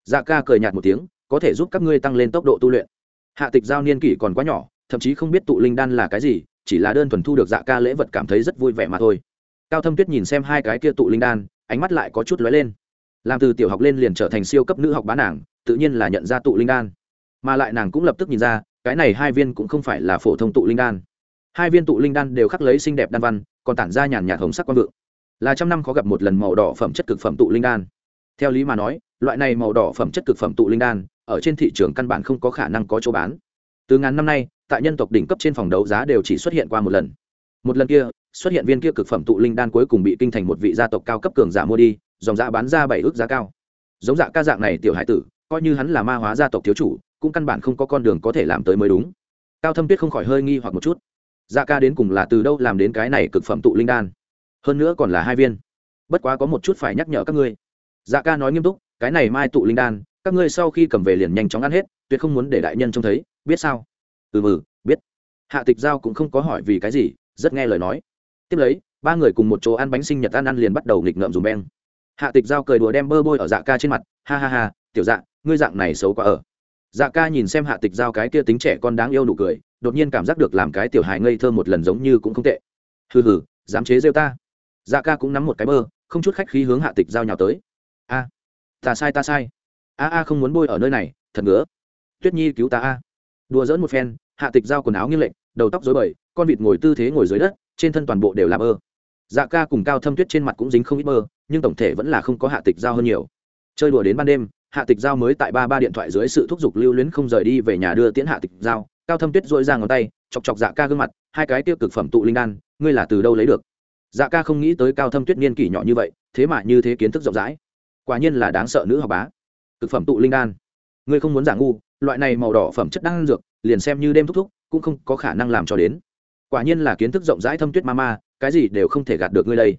A: Dạ ca cười nhạt một tiếng, có thể giúp các ngươi tăng lên tốc độ tu luyện. Hạ tịch giao niên kỷ còn quá nhỏ, thậm chí không biết tụ linh đan là cái gì, chỉ là đơn thuần thu được dạ ca lễ vật cảm thấy rất vui vẻ mà thôi. Cao thâm tuyết nhìn xem hai cái kia tụ linh đan, ánh mắt lại có chút lóe lên làm từ tiểu học lên liền trở thành siêu cấp nữ học bán nàng, tự nhiên là nhận ra tụ linh đan. Mà lại nàng cũng lập tức nhìn ra, cái này hai viên cũng không phải là phổ thông tụ linh đan. Hai viên tụ linh đan đều khắc lấy xinh đẹp đan văn, còn tản ra nhàn nhạt hồng sắc quang vượng. Là trăm năm khó gặp một lần màu đỏ phẩm chất cực phẩm tụ linh đan. Theo lý mà nói, loại này màu đỏ phẩm chất cực phẩm tụ linh đan, ở trên thị trường căn bản không có khả năng có chỗ bán. Từ ngàn năm nay, tại nhân tộc đỉnh cấp trên phòng đấu giá đều chỉ xuất hiện qua một lần. Một lần kia, xuất hiện viên kia cực phẩm tụ linh đan cuối cùng bị kinh thành một vị gia tộc cao cấp cường giả mua đi dòng giá bán ra bảy ước giá cao. Giống dạ ca dạng này tiểu hải tử, coi như hắn là ma hóa gia tộc thiếu chủ, cũng căn bản không có con đường có thể làm tới mới đúng. Cao thâm tuyết không khỏi hơi nghi hoặc một chút. Dạ ca đến cùng là từ đâu làm đến cái này cực phẩm tụ linh đan? Hơn nữa còn là hai viên. Bất quá có một chút phải nhắc nhở các ngươi. Dạ ca nói nghiêm túc, cái này mai tụ linh đan, các ngươi sau khi cầm về liền nhanh chóng ăn hết, tuyệt không muốn để đại nhân trông thấy, biết sao? Ừ mừ biết. Hạ tịch giao cũng không có hỏi vì cái gì, rất nghe lời nói. Tiếp lấy, ba người cùng một chỗ ăn bánh sinh nhật ăn ăn liền bắt đầu nghịch ngợm dùng beng hạ tịch giao cười đùa đem bơ bôi ở dạ ca trên mặt, ha ha ha, tiểu dạ ngươi dạng này xấu quá ở. Dạ ca nhìn xem hạ tịch giao cái kia tính trẻ con đáng yêu nụ cười, đột nhiên cảm giác được làm cái tiểu hài ngây thơ một lần giống như cũng không tệ. Hừ hừ, dám chế rêu ta. Dạ ca cũng nắm một cái bơ, không chút khách khí hướng hạ tịch giao nhào tới. A, ta sai ta sai. A a, không muốn bôi ở nơi này, thật ngứa. Tuyết nhi cứu ta a. Đùa dỡn một phen, hạ tịch giao quần áo nghiêng lệch, đầu tóc dối bời, con vịt ngồi tư thế ngồi dưới đất, trên thân toàn bộ đều là bơ. Dạ ca cùng cao thâm tuyết trên mặt cũng dính không ít bơ nhưng tổng thể vẫn là không có hạ tịch giao hơn nhiều. Chơi đùa đến ban đêm, hạ tịch giao mới tại ba ba điện thoại dưới sự thúc giục lưu luyến không rời đi về nhà đưa tiễn hạ tịch giao, cao thâm tuyết dội ra ngón tay, chọc chọc dạ ca gương mặt, hai cái tiêu cực phẩm tụ linh đan, ngươi là từ đâu lấy được? Dạ ca không nghĩ tới cao thâm tuyết niên kỷ nhỏ như vậy, thế mà như thế kiến thức rộng rãi. Quả nhiên là đáng sợ nữ học bá. Cực phẩm tụ linh đan. Ngươi không muốn giả ngu, loại này màu đỏ phẩm chất đan dược, liền xem như đêm thúc thúc, cũng không có khả năng làm cho đến. Quả nhiên là kiến thức rộng rãi thâm tuyết ma ma, cái gì đều không thể gạt được ngươi đây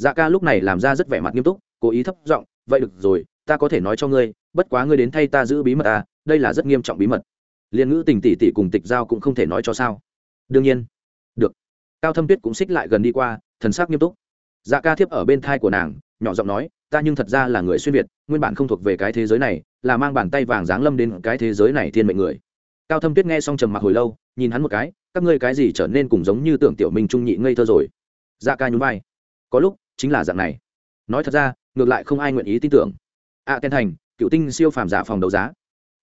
A: dạ ca lúc này làm ra rất vẻ mặt nghiêm túc, cố ý thấp giọng, vậy được rồi, ta có thể nói cho ngươi, bất quá ngươi đến thay ta giữ bí mật ta đây là rất nghiêm trọng bí mật. Liên ngữ tình tỷ tỷ cùng tịch giao cũng không thể nói cho sao. Đương nhiên. Được. Cao thâm tuyết cũng xích lại gần đi qua, thần sắc nghiêm túc. Dạ ca thiếp ở bên thai của nàng, nhỏ giọng nói, ta nhưng thật ra là người xuyên việt, nguyên bản không thuộc về cái thế giới này, là mang bàn tay vàng giáng lâm đến cái thế giới này thiên mệnh người. Cao thâm tuyết nghe xong trầm mặc hồi lâu, nhìn hắn một cái, các ngươi cái gì trở nên cùng giống như tưởng tiểu minh trung nhị ngây thơ rồi? Dạ ca nhún vai, có lúc chính là dạng này. Nói thật ra ngược lại không ai nguyện ý tin tưởng. Ạ à, thành cựu tinh siêu phàm giả phòng đấu giá.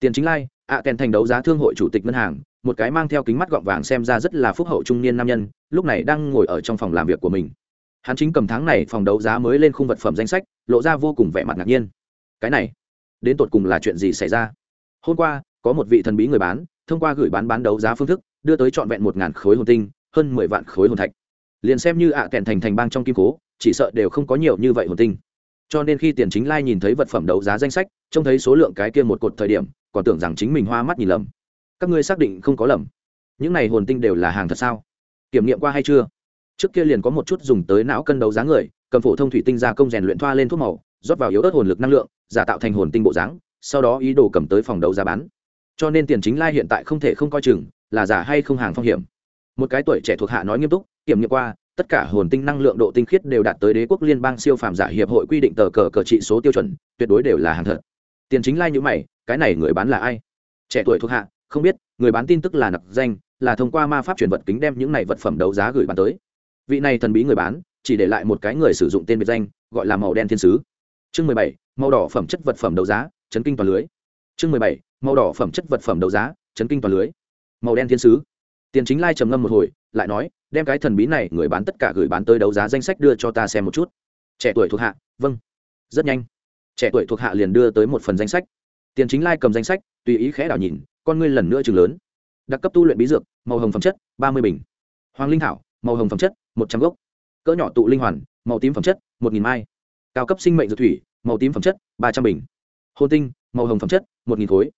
A: Tiền chính lai ạ à, thành đấu giá thương hội chủ tịch ngân hàng một cái mang theo kính mắt gọng vàng xem ra rất là phúc hậu trung niên nam nhân lúc này đang ngồi ở trong phòng làm việc của mình. Hắn chính cầm tháng này phòng đấu giá mới lên khung vật phẩm danh sách lộ ra vô cùng vẻ mặt ngạc nhiên. Cái này đến tột cùng là chuyện gì xảy ra? Hôm qua có một vị thần bí người bán thông qua gửi bán bán đấu giá phương thức đưa tới trọn vẹn một ngàn khối hồn tinh hơn mười vạn khối hồn thạch. Liền xem như ạ à kèn thành thành bang trong kim cố chỉ sợ đều không có nhiều như vậy hồn tinh. Cho nên khi tiền chính lai nhìn thấy vật phẩm đấu giá danh sách, trông thấy số lượng cái kia một cột thời điểm, còn tưởng rằng chính mình hoa mắt nhìn lầm. Các ngươi xác định không có lầm. Những này hồn tinh đều là hàng thật sao? Kiểm nghiệm qua hay chưa? Trước kia liền có một chút dùng tới não cân đấu giá người, cầm phổ thông thủy tinh ra công rèn luyện thoa lên thuốc màu, rót vào yếu ớt hồn lực năng lượng, giả tạo thành hồn tinh bộ dáng, sau đó ý đồ cầm tới phòng đấu giá bán. Cho nên tiền chính lai hiện tại không thể không coi chừng là giả hay không hàng phong hiểm. Một cái tuổi trẻ thuộc hạ nói nghiêm túc, kiểm nghiệm qua tất cả hồn tinh năng lượng độ tinh khiết đều đạt tới đế quốc liên bang siêu phàm giả hiệp hội quy định tờ cờ cờ trị số tiêu chuẩn, tuyệt đối đều là hàng thật. Tiền chính lai như mày, cái này người bán là ai? Trẻ tuổi thuộc hạ, không biết, người bán tin tức là nặc danh, là thông qua ma pháp chuyển vật kính đem những này vật phẩm đấu giá gửi bán tới. Vị này thần bí người bán, chỉ để lại một cái người sử dụng tên biệt danh, gọi là màu đen thiên sứ. Chương mười bảy, màu đỏ phẩm chất vật phẩm đấu giá, chấn kinh toàn lưới. Chương mười bảy, màu đỏ phẩm chất vật phẩm đấu giá, chấn kinh toàn lưới. Màu đen thiên sứ. Tiền chính lai trầm ngâm một hồi lại nói, đem cái thần bí này người bán tất cả gửi bán tới đấu giá danh sách đưa cho ta xem một chút. Trẻ tuổi thuộc hạ vâng. Rất nhanh. Trẻ tuổi thuộc hạ liền đưa tới một phần danh sách. Tiền chính lai cầm danh sách, tùy ý khẽ đảo nhìn, con ngươi lần nữa chừng lớn. Đặc cấp tu luyện bí dược, màu hồng phẩm chất, ba mươi bình. Hoàng linh thảo, màu hồng phẩm chất, một trăm gốc. Cỡ nhỏ tụ linh hoàn, màu tím phẩm chất, một nghìn mai. Cao cấp sinh mệnh dược thủy, màu tím phẩm chất, ba trăm bình. Hôn tinh, màu hồng phẩm chất, một nghìn khối.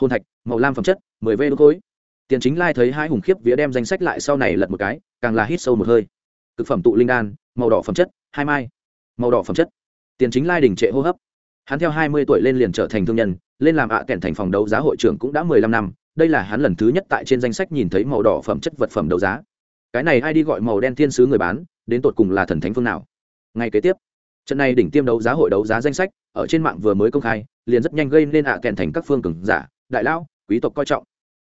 A: Hôn thạch, màu lam phẩm chất, mười v đô khối tiền chính lai thấy hai hùng khiếp vía đem danh sách lại sau này lật một cái, càng là hít sâu một hơi. Thực phẩm tụ linh đan, màu đỏ phẩm chất, hai mai. Màu đỏ phẩm chất. Tiền chính lai đình trệ hô hấp. Hắn theo hai mươi tuổi lên liền trở thành thương nhân, lên làm ạ à kèn thành phòng đấu giá hội trưởng cũng đã mười lăm năm. Đây là hắn lần thứ nhất tại trên danh sách nhìn thấy màu đỏ phẩm chất vật phẩm đấu giá. Cái này ai đi gọi màu đen thiên sứ người bán, đến tột cùng là thần thánh phương nào? Ngay kế tiếp, trận này đỉnh tiêm đấu giá hội đấu giá danh sách, ở trên mạng vừa mới công khai, liền rất nhanh gây nên ạ à kèn thành các phương cường giả, đại lão, quý tộc coi trọng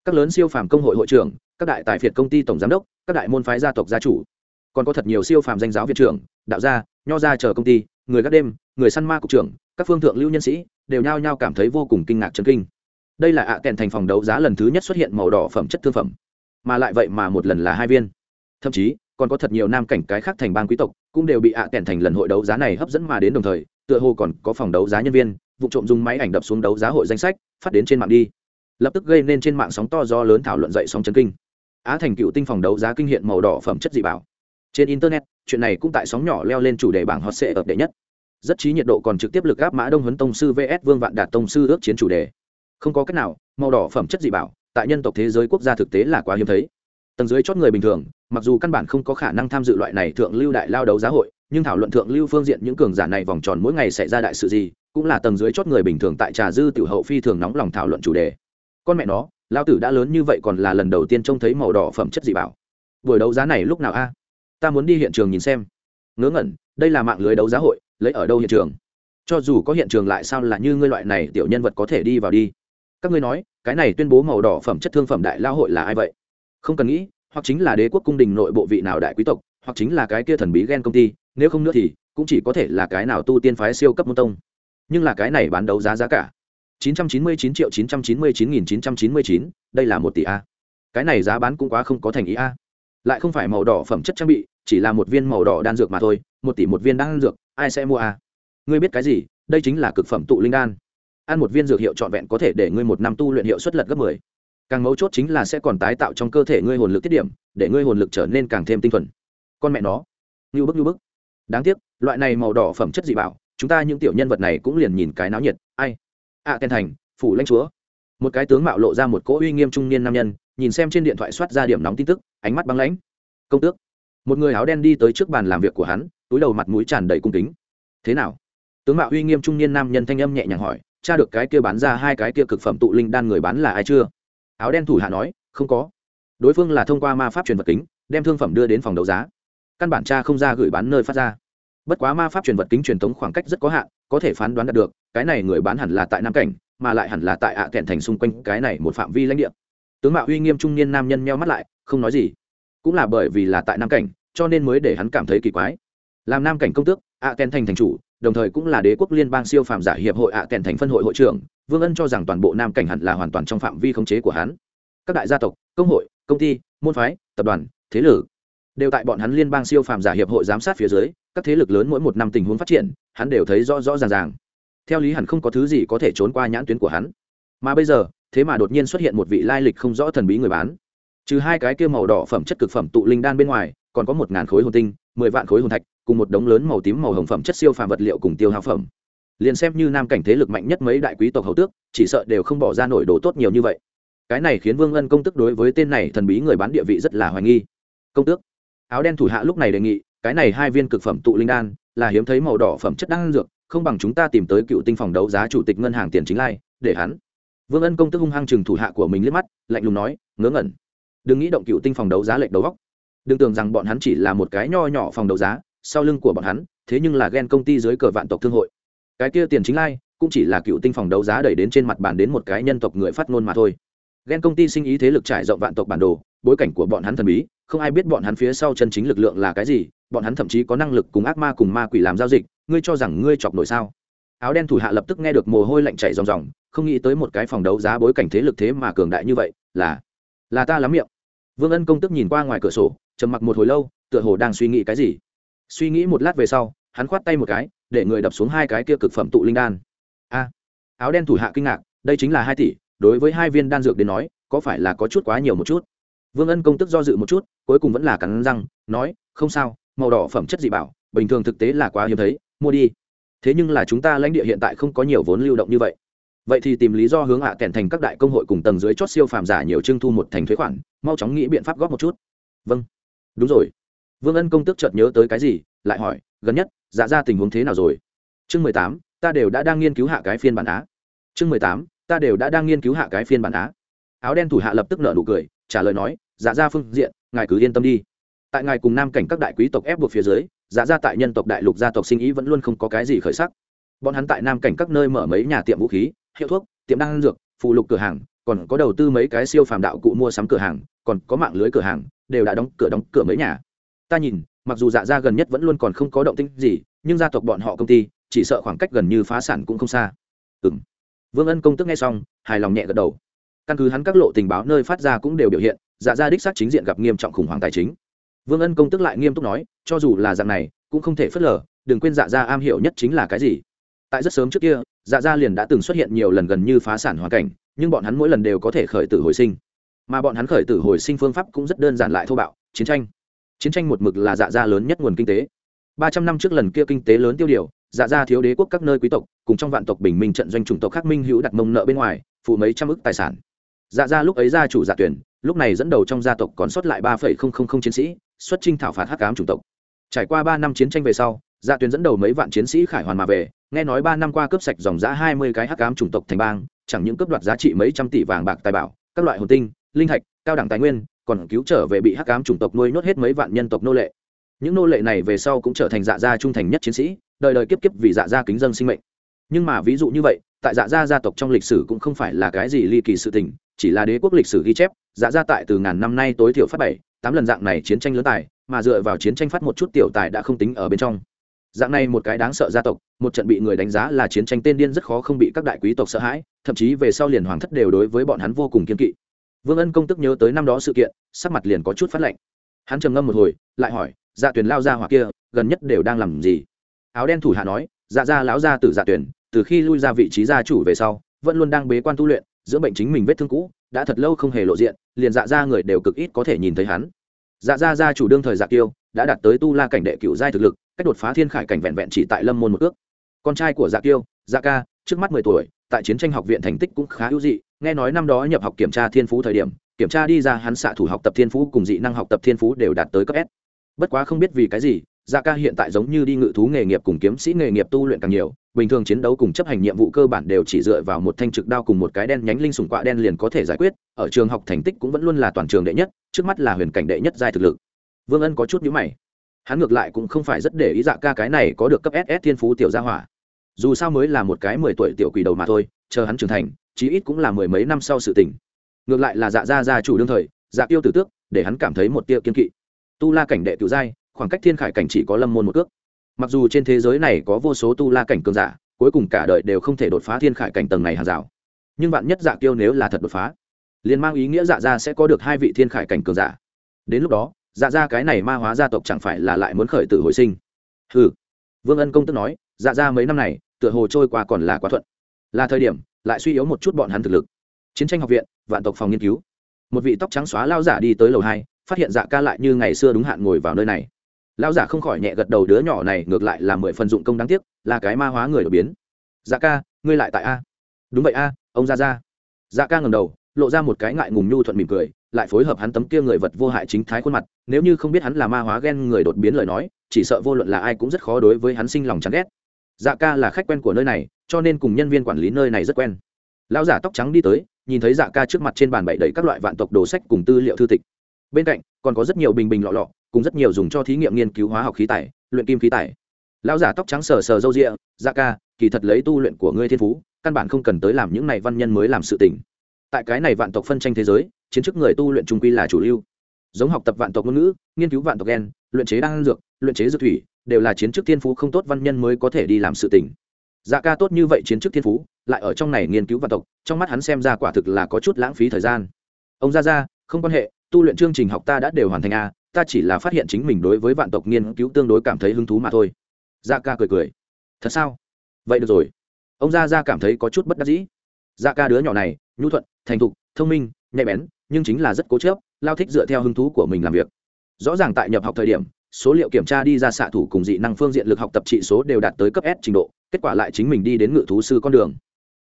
A: các lớn siêu phàm công hội hội trưởng, các đại tài phiệt công ty tổng giám đốc, các đại môn phái gia tộc gia chủ. Còn có thật nhiều siêu phàm danh giáo viện trưởng, đạo gia, nho gia chờ công ty, người gác đêm, người săn ma cục trưởng, các phương thượng lưu nhân sĩ, đều nhao nhao cảm thấy vô cùng kinh ngạc chấn kinh. Đây là ạ à kèn thành phòng đấu giá lần thứ nhất xuất hiện màu đỏ phẩm chất thương phẩm. Mà lại vậy mà một lần là hai viên. Thậm chí, còn có thật nhiều nam cảnh cái khác thành bang quý tộc cũng đều bị ạ à kèn thành lần hội đấu giá này hấp dẫn mà đến đồng thời, tựa hồ còn có phòng đấu giá nhân viên, vụ trộm dùng máy ảnh đập xuống đấu giá hội danh sách, phát đến trên mạng đi lập tức gây nên trên mạng sóng to do lớn thảo luận dậy sóng chấn kinh. Á thành cựu tinh phòng đấu giá kinh hiện màu đỏ phẩm chất dị bảo. Trên internet, chuyện này cũng tại sóng nhỏ leo lên chủ đề bảng hot sệ ập đệ nhất. Rất trí nhiệt độ còn trực tiếp lực gáp mã đông huấn tông sư vs vương vạn đạt tông sư ước chiến chủ đề. Không có cách nào, màu đỏ phẩm chất dị bảo, tại nhân tộc thế giới quốc gia thực tế là quá hiếm thấy. Tầng dưới chót người bình thường, mặc dù căn bản không có khả năng tham dự loại này thượng lưu đại lao đấu giá hội, nhưng thảo luận thượng lưu phương diện những cường giả này vòng tròn mỗi ngày xảy ra đại sự gì, cũng là tầng dưới chót người bình thường tại trà dư tiểu hậu phi thường nóng lòng thảo luận chủ đề con mẹ nó, lao tử đã lớn như vậy còn là lần đầu tiên trông thấy màu đỏ phẩm chất dị bảo. Buổi đấu giá này lúc nào a? Ta muốn đi hiện trường nhìn xem. Ngớ ngẩn, đây là mạng lưới đấu giá hội, lấy ở đâu hiện trường? Cho dù có hiện trường lại sao là như ngươi loại này tiểu nhân vật có thể đi vào đi. Các ngươi nói, cái này tuyên bố màu đỏ phẩm chất thương phẩm đại lao hội là ai vậy? Không cần nghĩ, hoặc chính là đế quốc cung đình nội bộ vị nào đại quý tộc, hoặc chính là cái kia thần bí ghen công ty, nếu không nữa thì cũng chỉ có thể là cái nào tu tiên phái siêu cấp môn tông. Nhưng là cái này bán đấu giá giá cả. 999 triệu 999.999, đây là một tỷ a. Cái này giá bán cũng quá không có thành ý a. Lại không phải màu đỏ phẩm chất trang bị chỉ là một viên màu đỏ đan dược mà thôi một tỷ một viên đan dược ai sẽ mua a? Ngươi biết cái gì? Đây chính là cực phẩm tụ linh đan. Ăn một viên dược hiệu trọn vẹn có thể để ngươi một năm tu luyện hiệu suất lật gấp mười. Càng mấu chốt chính là sẽ còn tái tạo trong cơ thể ngươi hồn lực tiết điểm để ngươi hồn lực trở nên càng thêm tinh thuần. Con mẹ nó. Như bức như bức. Đáng tiếc loại này màu đỏ phẩm chất dị bảo chúng ta những tiểu nhân vật này cũng liền nhìn cái náo nhiệt. Ai? Ạ à, tên thành phủ lãnh chúa. Một cái tướng mạo lộ ra một cỗ uy nghiêm trung niên nam nhân nhìn xem trên điện thoại soát ra điểm nóng tin tức ánh mắt băng lãnh. Công tước. Một người áo đen đi tới trước bàn làm việc của hắn túi đầu mặt mũi tràn đầy cung kính. Thế nào? Tướng mạo uy nghiêm trung niên nam nhân thanh âm nhẹ nhàng hỏi cha được cái kia bán ra hai cái kia cực phẩm tụ linh đan người bán là ai chưa? Áo đen thủ hạ nói không có. Đối phương là thông qua ma pháp truyền vật kính đem thương phẩm đưa đến phòng đấu giá. Căn bản cha không ra gửi bán nơi phát ra. Bất quá ma pháp truyền vật kính truyền thống khoảng cách rất có hạn có thể phán đoán đạt được, cái này người bán hẳn là tại nam cảnh, mà lại hẳn là tại ạ à kẹn thành xung quanh cái này một phạm vi lãnh địa. Tướng mạo uy nghiêm trung niên nam nhân meo mắt lại, không nói gì. Cũng là bởi vì là tại nam cảnh, cho nên mới để hắn cảm thấy kỳ quái. Làm nam cảnh công tước, ạ à kẹn thành thành chủ, đồng thời cũng là đế quốc liên bang siêu phàm giả hiệp hội ạ à kẹn thành phân hội hội trưởng, vương ân cho rằng toàn bộ nam cảnh hẳn là hoàn toàn trong phạm vi khống chế của hắn. Các đại gia tộc, công hội, công ty, môn phái, tập đoàn, thế lực đều tại bọn hắn liên bang siêu phàm giả hiệp hội giám sát phía dưới các thế lực lớn mỗi một năm tình huống phát triển, hắn đều thấy rõ rõ ràng ràng. Theo lý hẳn không có thứ gì có thể trốn qua nhãn tuyến của hắn. Mà bây giờ, thế mà đột nhiên xuất hiện một vị lai lịch không rõ thần bí người bán. Trừ hai cái kia màu đỏ phẩm chất cực phẩm tụ linh đan bên ngoài, còn có một ngàn khối hồn tinh, mười vạn khối hồn thạch, cùng một đống lớn màu tím màu hồng phẩm chất siêu phàm vật liệu cùng tiêu hao phẩm. Liền xem như nam cảnh thế lực mạnh nhất mấy đại quý tộc hậu tước, chỉ sợ đều không bỏ ra nổi đồ tốt nhiều như vậy. Cái này khiến vương ân công tức đối với tên này thần bí người bán địa vị rất là hoài nghi. Công tước. Áo đen thủ hạ lúc này đề nghị cái này hai viên cực phẩm tụ linh đan, là hiếm thấy màu đỏ phẩm chất đan dược, không bằng chúng ta tìm tới cựu tinh phòng đấu giá chủ tịch ngân hàng tiền chính lai, để hắn. Vương ân công tức hung hăng chừng thủ hạ của mình liếc mắt, lạnh lùng nói, ngớ ngẩn. Đừng nghĩ động cựu tinh phòng đấu giá lệnh đầu góc đừng tưởng rằng bọn hắn chỉ là một cái nho nhỏ phòng đấu giá, sau lưng của bọn hắn, thế nhưng là ghen công ty dưới cờ vạn tộc thương hội. Cái kia tiền chính lai, cũng chỉ là cựu tinh phòng đấu giá đẩy đến trên mặt bàn đến một cái nhân tộc người phát ngôn mà thôi. Ghen công ty sinh ý thế lực trải rộng vạn tộc bản đồ, bối cảnh của bọn hắn thần bí, không ai biết bọn hắn phía sau chân chính lực lượng là cái gì bọn hắn thậm chí có năng lực cùng ác ma cùng ma quỷ làm giao dịch, ngươi cho rằng ngươi chọc nổi sao? Áo đen thủ hạ lập tức nghe được mồ hôi lạnh chảy ròng ròng, không nghĩ tới một cái phòng đấu giá bối cảnh thế lực thế mà cường đại như vậy, là là ta lắm miệng. Vương ân công tức nhìn qua ngoài cửa sổ, trầm mặc một hồi lâu, tựa hồ đang suy nghĩ cái gì. Suy nghĩ một lát về sau, hắn khoát tay một cái, để người đập xuống hai cái kia cực phẩm tụ linh đan. A, áo đen thủ hạ kinh ngạc, đây chính là hai tỷ, đối với hai viên đan dược đến nói, có phải là có chút quá nhiều một chút? Vương ân công tức do dự một chút, cuối cùng vẫn là cắn răng, nói, không sao màu đỏ phẩm chất dị bảo, bình thường thực tế là quá hiếm thấy, mua đi. Thế nhưng là chúng ta lãnh địa hiện tại không có nhiều vốn lưu động như vậy. Vậy thì tìm lý do hướng hạ kèn thành các đại công hội cùng tầng dưới chót siêu phàm giả nhiều trưng thu một thành thuế khoản, mau chóng nghĩ biện pháp góp một chút. Vâng. Đúng rồi. Vương ân công tức chợt nhớ tới cái gì, lại hỏi, gần nhất dạ ra tình huống thế nào rồi? Chương mười tám, ta đều đã đang nghiên cứu hạ cái phiên bản á. Chương mười tám, ta đều đã đang nghiên cứu hạ cái phiên bản á. Áo đen thủ hạ lập tức nợ nụ cười, trả lời nói dạ ra phương diện, ngài cứ yên tâm đi tại ngài cùng nam cảnh các đại quý tộc ép buộc phía dưới dạ ra tại nhân tộc đại lục gia tộc sinh ý vẫn luôn không có cái gì khởi sắc. Bọn hắn tại nam cảnh các nơi mở mấy nhà tiệm vũ khí, hiệu thuốc, tiệm đan dược, phụ lục cửa hàng, còn có đầu tư mấy cái siêu phàm đạo cụ mua sắm cửa hàng, còn có mạng lưới cửa hàng, đều đã đóng cửa đóng cửa mấy nhà. Ta nhìn, mặc dù dạ ra gần nhất vẫn luôn còn không có động tĩnh gì, nhưng gia tộc bọn họ công ty, chỉ sợ khoảng cách gần như phá sản cũng không xa. Ừ m vương ân công tức nghe xong, hài lòng nhẹ gật đầu. Căn cứ hắn các lộ tình báo nơi phát ra cũng đều biểu hiện dạ ra đích xác chính diện gặp nghiêm trọng khủng hoảng tài chính vương ân công tức lại nghiêm túc nói, cho dù là dạng này, cũng không thể phớt lờ, đừng quên dạ Gia am hiểu nhất chính là cái gì. Tại rất sớm trước kia dạ Gia liền đã từng xuất hiện nhiều lần gần như phá sản hoàn cảnh, nhưng bọn hắn mỗi lần đều có thể khởi tử hồi sinh. Mà bọn hắn khởi tử hồi sinh phương pháp cũng rất đơn giản lại thô bạo, chiến tranh. Chiến tranh một mực là dạ gia lớn nhất nguồn kinh tế. Ba trăm năm trước lần kia kinh tế lớn tiêu điều dạ gia thiếu đế quốc các nơi quý tộc, cùng trong vạn tộc bình minh trận doanh chủng tộc khắc minh hữu đặt mông nợ bên ngoài, phụ mấy trăm ức tài sản. Dạ gia lúc ấy gia chủ dạ tuyển lúc này dẫn đầu trong gia tộc còn sót lại ba không không không chiến sĩ, xuất trinh thảo phạt hắc ám chủng tộc. Trải qua ba năm chiến tranh về sau dạ tuyến dẫn đầu mấy vạn chiến sĩ khải hoàn mà về, nghe nói ba năm qua cướp sạch dòng giã hai mươi cái hắc ám chủng tộc thành bang, chẳng những cướp đoạt giá trị mấy trăm tỷ vàng bạc tài bảo, các loại hồn tinh, linh thạch, cao đẳng tài nguyên, còn cứu trở về bị hắc ám chủng tộc nuôi nhốt hết mấy vạn nhân tộc nô lệ. Những nô lệ này về sau cũng trở thành dạ gia trung thành nhất chiến sĩ, đời đời kiếp kiếp vì dạ gia kính dân sinh mệnh. Nhưng mà ví dụ như vậy, tại dạ gia gia tộc trong lịch sử cũng không phải là cái gì ly kỳ sự tình, chỉ là đế quốc lịch sử ghi chép dạ gia tại từ ngàn năm nay tối thiểu phát bảy tám lần dạng này chiến tranh lớn tài mà dựa vào chiến tranh phát một chút tiểu tài đã không tính ở bên trong. Dạng này một cái đáng sợ gia tộc một trận bị người đánh giá là chiến tranh tên điên rất khó không bị các đại quý tộc sợ hãi thậm chí về sau liền hoàng thất đều đối với bọn hắn vô cùng kiên kỵ. Vương ân công tức nhớ tới năm đó sự kiện sắc mặt liền có chút phát lạnh. Hắn trầm ngâm một hồi lại hỏi dạ Tuyền lao ra hoặc kia gần nhất đều đang làm gì? Áo đen thủ hạ nói dạ gia lão gia từ dạ Tuyền, từ khi lui ra vị trí gia chủ về sau vẫn luôn đang bế quan tu luyện dưỡng bệnh chính mình vết thương cũ, đã thật lâu không hề lộ diện, liền dạ gia người đều cực ít có thể nhìn thấy hắn. Dạ gia gia chủ đương thời dạ tiêu đã đạt tới tu la cảnh đệ cựu giai thực lực, cách đột phá thiên khải cảnh vẹn vẹn chỉ tại lâm môn một ước. Con trai của dạ tiêu dạ ca, trước mắt mười tuổi, tại chiến tranh học viện thành tích cũng khá hữu dị, nghe nói năm đó nhập học kiểm tra thiên phú thời điểm, kiểm tra đi ra hắn xạ thủ học tập thiên phú cùng dị năng học tập thiên phú đều đạt tới cấp s. Bất quá không biết vì cái gì dạ ca hiện tại giống như đi ngự thú nghề nghiệp cùng kiếm sĩ nghề nghiệp tu luyện càng nhiều, bình thường chiến đấu cùng chấp hành nhiệm vụ cơ bản đều chỉ dựa vào một thanh trực đao cùng một cái đen nhánh linh sủng quạ đen liền có thể giải quyết, ở trường học thành tích cũng vẫn luôn là toàn trường đệ nhất, trước mắt là huyền cảnh đệ nhất giai thực lực. Vương ân có chút nhíu mày. Hắn ngược lại cũng không phải rất để ý dạ ca cái này có được cấp ss thiên phú tiểu gia hỏa. Dù sao mới là một cái mười tuổi tiểu quỷ đầu mà thôi, chờ hắn trưởng thành, chí ít cũng là mười mấy năm sau sự tình. Ngược lại là dạ gia gia chủ đương thời dạ tiêu tử tước, để hắn cảm thấy một tia kiên kỵ. Tu la cảnh đệ cựu giai khoảng cách thiên khải cảnh chỉ có lâm môn một cước. Mặc dù trên thế giới này có vô số tu la cảnh cường giả, cuối cùng cả đời đều không thể đột phá thiên khải cảnh tầng này hàng rào. Nhưng bạn nhất dạ tiêu nếu là thật đột phá, liền mang ý nghĩa dạ gia sẽ có được hai vị thiên khải cảnh cường giả. Đến lúc đó dạ gia cái này ma hóa gia tộc chẳng phải là lại muốn khởi tử hồi sinh? Ừ vương ân công tức nói dạ gia mấy năm này, tựa hồ trôi qua còn là quá thuận. Là thời điểm, lại suy yếu một chút bọn hắn thực lực. Chiến tranh học viện, vạn tộc phòng nghiên cứu. Một vị tóc trắng xóa lao giả đi tới lầu hai, phát hiện dạ ca lại như ngày xưa đúng hạn ngồi vào nơi này. Lão giả không khỏi nhẹ gật đầu, đứa nhỏ này ngược lại là mười phần dụng công đáng tiếc, là cái ma hóa người đột biến. Dạ ca, ngươi lại tại a. Đúng vậy a, ông ra ra. Dạ ca ngầm đầu, lộ ra một cái ngại ngùng nhu thuận mỉm cười, lại phối hợp hắn tấm kia người vật vô hại chính thái khuôn mặt, nếu như không biết hắn là ma hóa ghen người đột biến lời nói, chỉ sợ vô luận là ai cũng rất khó đối với hắn sinh lòng chán ghét. Dạ ca là khách quen của nơi này, cho nên cùng nhân viên quản lý nơi này rất quen. Lão giả tóc trắng đi tới, nhìn thấy dạ ca trước mặt trên bàn bày đầy các loại vạn tộc đồ sách cùng tư liệu thư tịch bên cạnh, còn có rất nhiều bình bình lọ lọ, cùng rất nhiều dùng cho thí nghiệm nghiên cứu hóa học khí tài luyện kim khí tài lão giả tóc trắng sờ sờ râu rịa da dạ ca, kỳ thật lấy tu luyện của ngươi thiên phú, căn bản không cần tới làm những này văn nhân mới làm sự tình. Tại cái này vạn tộc phân tranh thế giới, chiến chức người tu luyện trung quy là chủ lưu. Giống học tập vạn tộc ngôn ngữ, nghiên cứu vạn tộc gen, luyện chế đan dược, luyện chế dược thủy, đều là chiến chức thiên phú không tốt văn nhân mới có thể đi làm sự tình. Dạ ca tốt như vậy chiến chức thiên phú, lại ở trong này nghiên cứu vạn tộc, trong mắt hắn xem ra quả thực là có chút lãng phí thời gian. Ông ra ra không quan hệ tu luyện chương trình học ta đã đều hoàn thành a, ta chỉ là phát hiện chính mình đối với vạn tộc nghiên cứu tương đối cảm thấy hứng thú mà thôi. Dạ ca cười cười. Thật sao? Vậy được rồi. Ông ra ra cảm thấy có chút bất đắc dĩ. Dạ ca đứa nhỏ này, nhu thuận, thành thục, thông minh, nhạy bén, nhưng chính là rất cố chớp lao thích dựa theo hứng thú của mình làm việc. Rõ ràng tại nhập học thời điểm, số liệu kiểm tra đi ra xạ thủ cùng dị năng phương diện lực học tập trị số đều đạt tới cấp s trình độ, kết quả lại chính mình đi đến ngự thú sư con đường.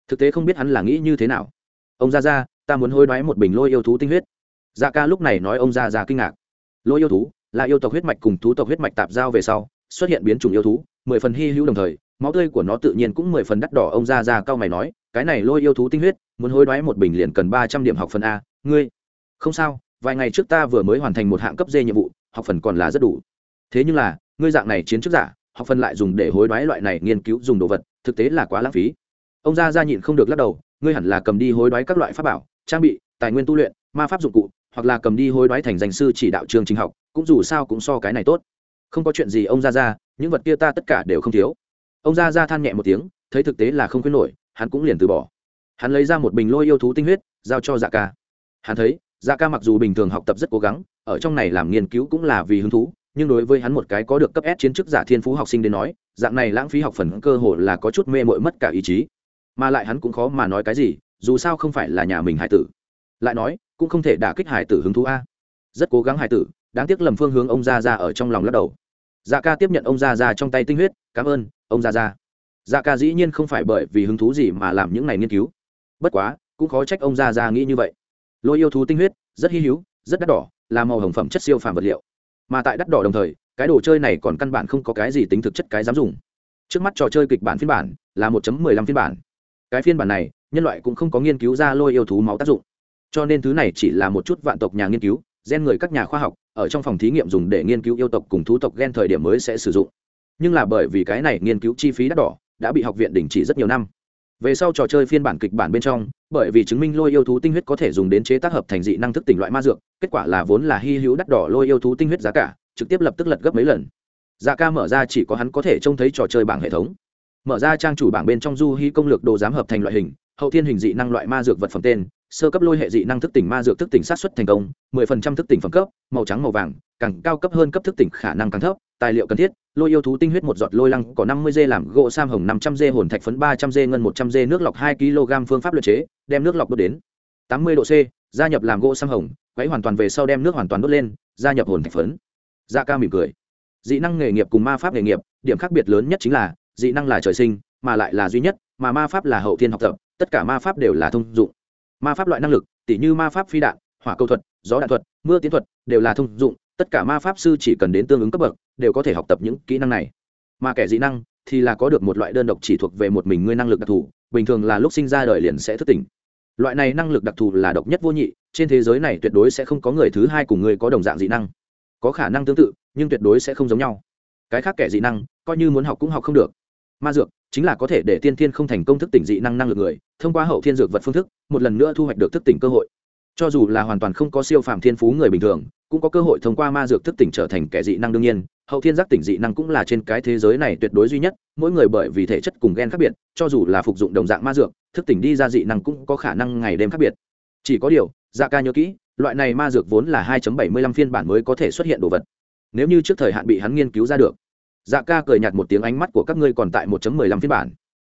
A: Thực tế không biết hắn là nghĩ như thế nào. Ông ra ra ta muốn hối đoái một bình lôi yêu thú tinh huyết dạ ca lúc này nói ông già già kinh ngạc. Lôi yêu thú, là yêu tộc huyết mạch cùng thú tộc huyết mạch tạp giao về sau, xuất hiện biến chủng yêu thú, mười phần hy hữu đồng thời, máu tươi của nó tự nhiên cũng mười phần đắt đỏ. Ông ra ra cao mày nói, cái này lôi yêu thú tinh huyết, muốn hối đoái một bình liền cần ba trăm điểm học phần a. Ngươi? Không sao, vài ngày trước ta vừa mới hoàn thành một hạng cấp d nhiệm vụ, học phần còn là rất đủ. Thế nhưng là, ngươi dạng này chiến chức giả, học phần lại dùng để hối đoái loại này nghiên cứu dùng đồ vật, thực tế là quá lãng phí. Ông gia gia nhịn không được lắc đầu, ngươi hẳn là cầm đi hối đoái các loại pháp bảo, trang bị, tài nguyên tu luyện, ma pháp dụng cụ hoặc là cầm đi hối đoái thành danh sư chỉ đạo trường trình học cũng dù sao cũng so cái này tốt không có chuyện gì ông gia gia những vật kia ta tất cả đều không thiếu ông gia gia than nhẹ một tiếng thấy thực tế là không khuyến nổi hắn cũng liền từ bỏ hắn lấy ra một bình lôi yêu thú tinh huyết giao cho dạ ca hắn thấy dạ ca mặc dù bình thường học tập rất cố gắng ở trong này làm nghiên cứu cũng là vì hứng thú nhưng đối với hắn một cái có được cấp S chiến chức giả thiên phú học sinh đến nói, dạng này lãng phí học phần cơ hội là có chút mê mội mất cả ý chí. Mà lại hắn cũng khó mà nói cái gì, dù sao không phải là nhà mình hải tử. Lại nói, cũng không thể đả kích hải tử hứng thú a. Rất cố gắng hải tử, đáng tiếc lầm phương hướng ông gia gia ở trong lòng lắc đầu. Dạ ca tiếp nhận ông gia gia trong tay tinh huyết, cảm ơn, ông gia gia. Dạ ca dĩ nhiên không phải bởi vì hứng thú gì mà làm những này nghiên cứu. Bất quá, cũng khó trách ông gia gia nghĩ như vậy. Lôi yêu thú tinh huyết, rất hy hữu, rất đắt đỏ, là màu hồng phẩm chất siêu phàm vật liệu mà tại đắt đỏ đồng thời cái đồ chơi này còn căn bản không có cái gì tính thực chất cái dám dùng trước mắt trò chơi kịch bản phiên bản là 1.15 phiên bản cái phiên bản này nhân loại cũng không có nghiên cứu ra lôi yêu thú máu tác dụng cho nên thứ này chỉ là một chút vạn tộc nhà nghiên cứu, gen người các nhà khoa học, ở trong phòng thí nghiệm dùng để nghiên cứu yêu tộc cùng thú tộc gen thời điểm mới sẽ sử dụng. Nhưng là bởi vì cái này nghiên cứu chi phí đắt đỏ, đã bị học viện đình chỉ rất nhiều năm. Về sau trò chơi phiên bản kịch bản bên trong, bởi vì chứng minh lôi yêu thú tinh huyết có thể dùng đến chế tác hợp thành dị năng thức tỉnh loại ma dược, kết quả là vốn là hy hữu đắt đỏ lôi yêu thú tinh huyết giá cả, trực tiếp lập tức lật gấp mấy lần. Dạ ca mở ra chỉ có hắn có thể trông thấy trò chơi bảng hệ thống. Mở ra trang chủ bảng bên trong du hy công lược đồ giám hợp thành loại hình, hậu thiên hình dị năng loại ma dược vật phẩm tên sơ cấp lôi hệ dị năng thức tỉnh ma dược thức tỉnh sát xuất thành công, mười phần trăm thức tỉnh phẩm cấp, màu trắng, màu vàng, càng cao cấp hơn cấp thức tỉnh khả năng càng thấp, tài liệu cần thiết, lôi yêu thú tinh huyết một giọt lôi lăng có năm mươi dê làm gỗ sam hồng năm trăm dê hồn thạch phấn ba trăm dê ngân một trăm dê nước lọc hai kg phương pháp luyện chế, đem nước lọc đốt đến. Tám mươi độ c, gia nhập làm gỗ sam hồng, quấy hoàn toàn về sau đem nước hoàn toàn đốt lên, gia nhập hồn thạch phấn. Dạ ca mỉm cười. Dị năng nghề nghiệp cùng ma pháp nghề nghiệp, điểm khác biệt lớn nhất chính là, dị năng là trời sinh, mà lại là duy nhất, mà ma pháp là hậu thiên học tập, tất cả ma pháp đều là thông dụng ma pháp loại năng lực, tỉ như ma pháp phi đạn, hỏa câu thuật, gió đạn thuật, mưa tiến thuật, đều là thông dụng, tất cả ma pháp sư chỉ cần đến tương ứng cấp bậc, đều có thể học tập những kỹ năng này. Mà kẻ dị năng thì là có được một loại đơn độc chỉ thuộc về một mình ngươi năng lực đặc thù, bình thường là lúc sinh ra đời liền sẽ thức tỉnh. Loại này năng lực đặc thù là độc nhất vô nhị, trên thế giới này tuyệt đối sẽ không có người thứ hai cùng ngươi có đồng dạng dị năng. Có khả năng tương tự, nhưng tuyệt đối sẽ không giống nhau. Cái khác kẻ dị năng, coi như muốn học cũng học không được ma dược, chính là có thể để tiên thiên không thành công thức tỉnh dị năng năng lực người, thông qua hậu thiên dược vật phương thức, một lần nữa thu hoạch được thức tỉnh cơ hội. Cho dù là hoàn toàn không có siêu phàm thiên phú người bình thường, cũng có cơ hội thông qua ma dược thức tỉnh trở thành kẻ dị năng đương nhiên, hậu thiên giác tỉnh dị năng cũng là trên cái thế giới này tuyệt đối duy nhất, mỗi người bởi vì thể chất cùng gen khác biệt, cho dù là phục dụng đồng dạng ma dược, thức tỉnh đi ra dị năng cũng có khả năng ngày đêm khác biệt. Chỉ có điều dạ ca nhớ kỹ, loại này ma dược vốn là 2.75 phiên bản mới có thể xuất hiện đồ vật. Nếu như trước thời hạn bị hắn nghiên cứu ra được dạ ca cười nhạt một tiếng ánh mắt của các ngươi còn tại 1.15 phiên bản.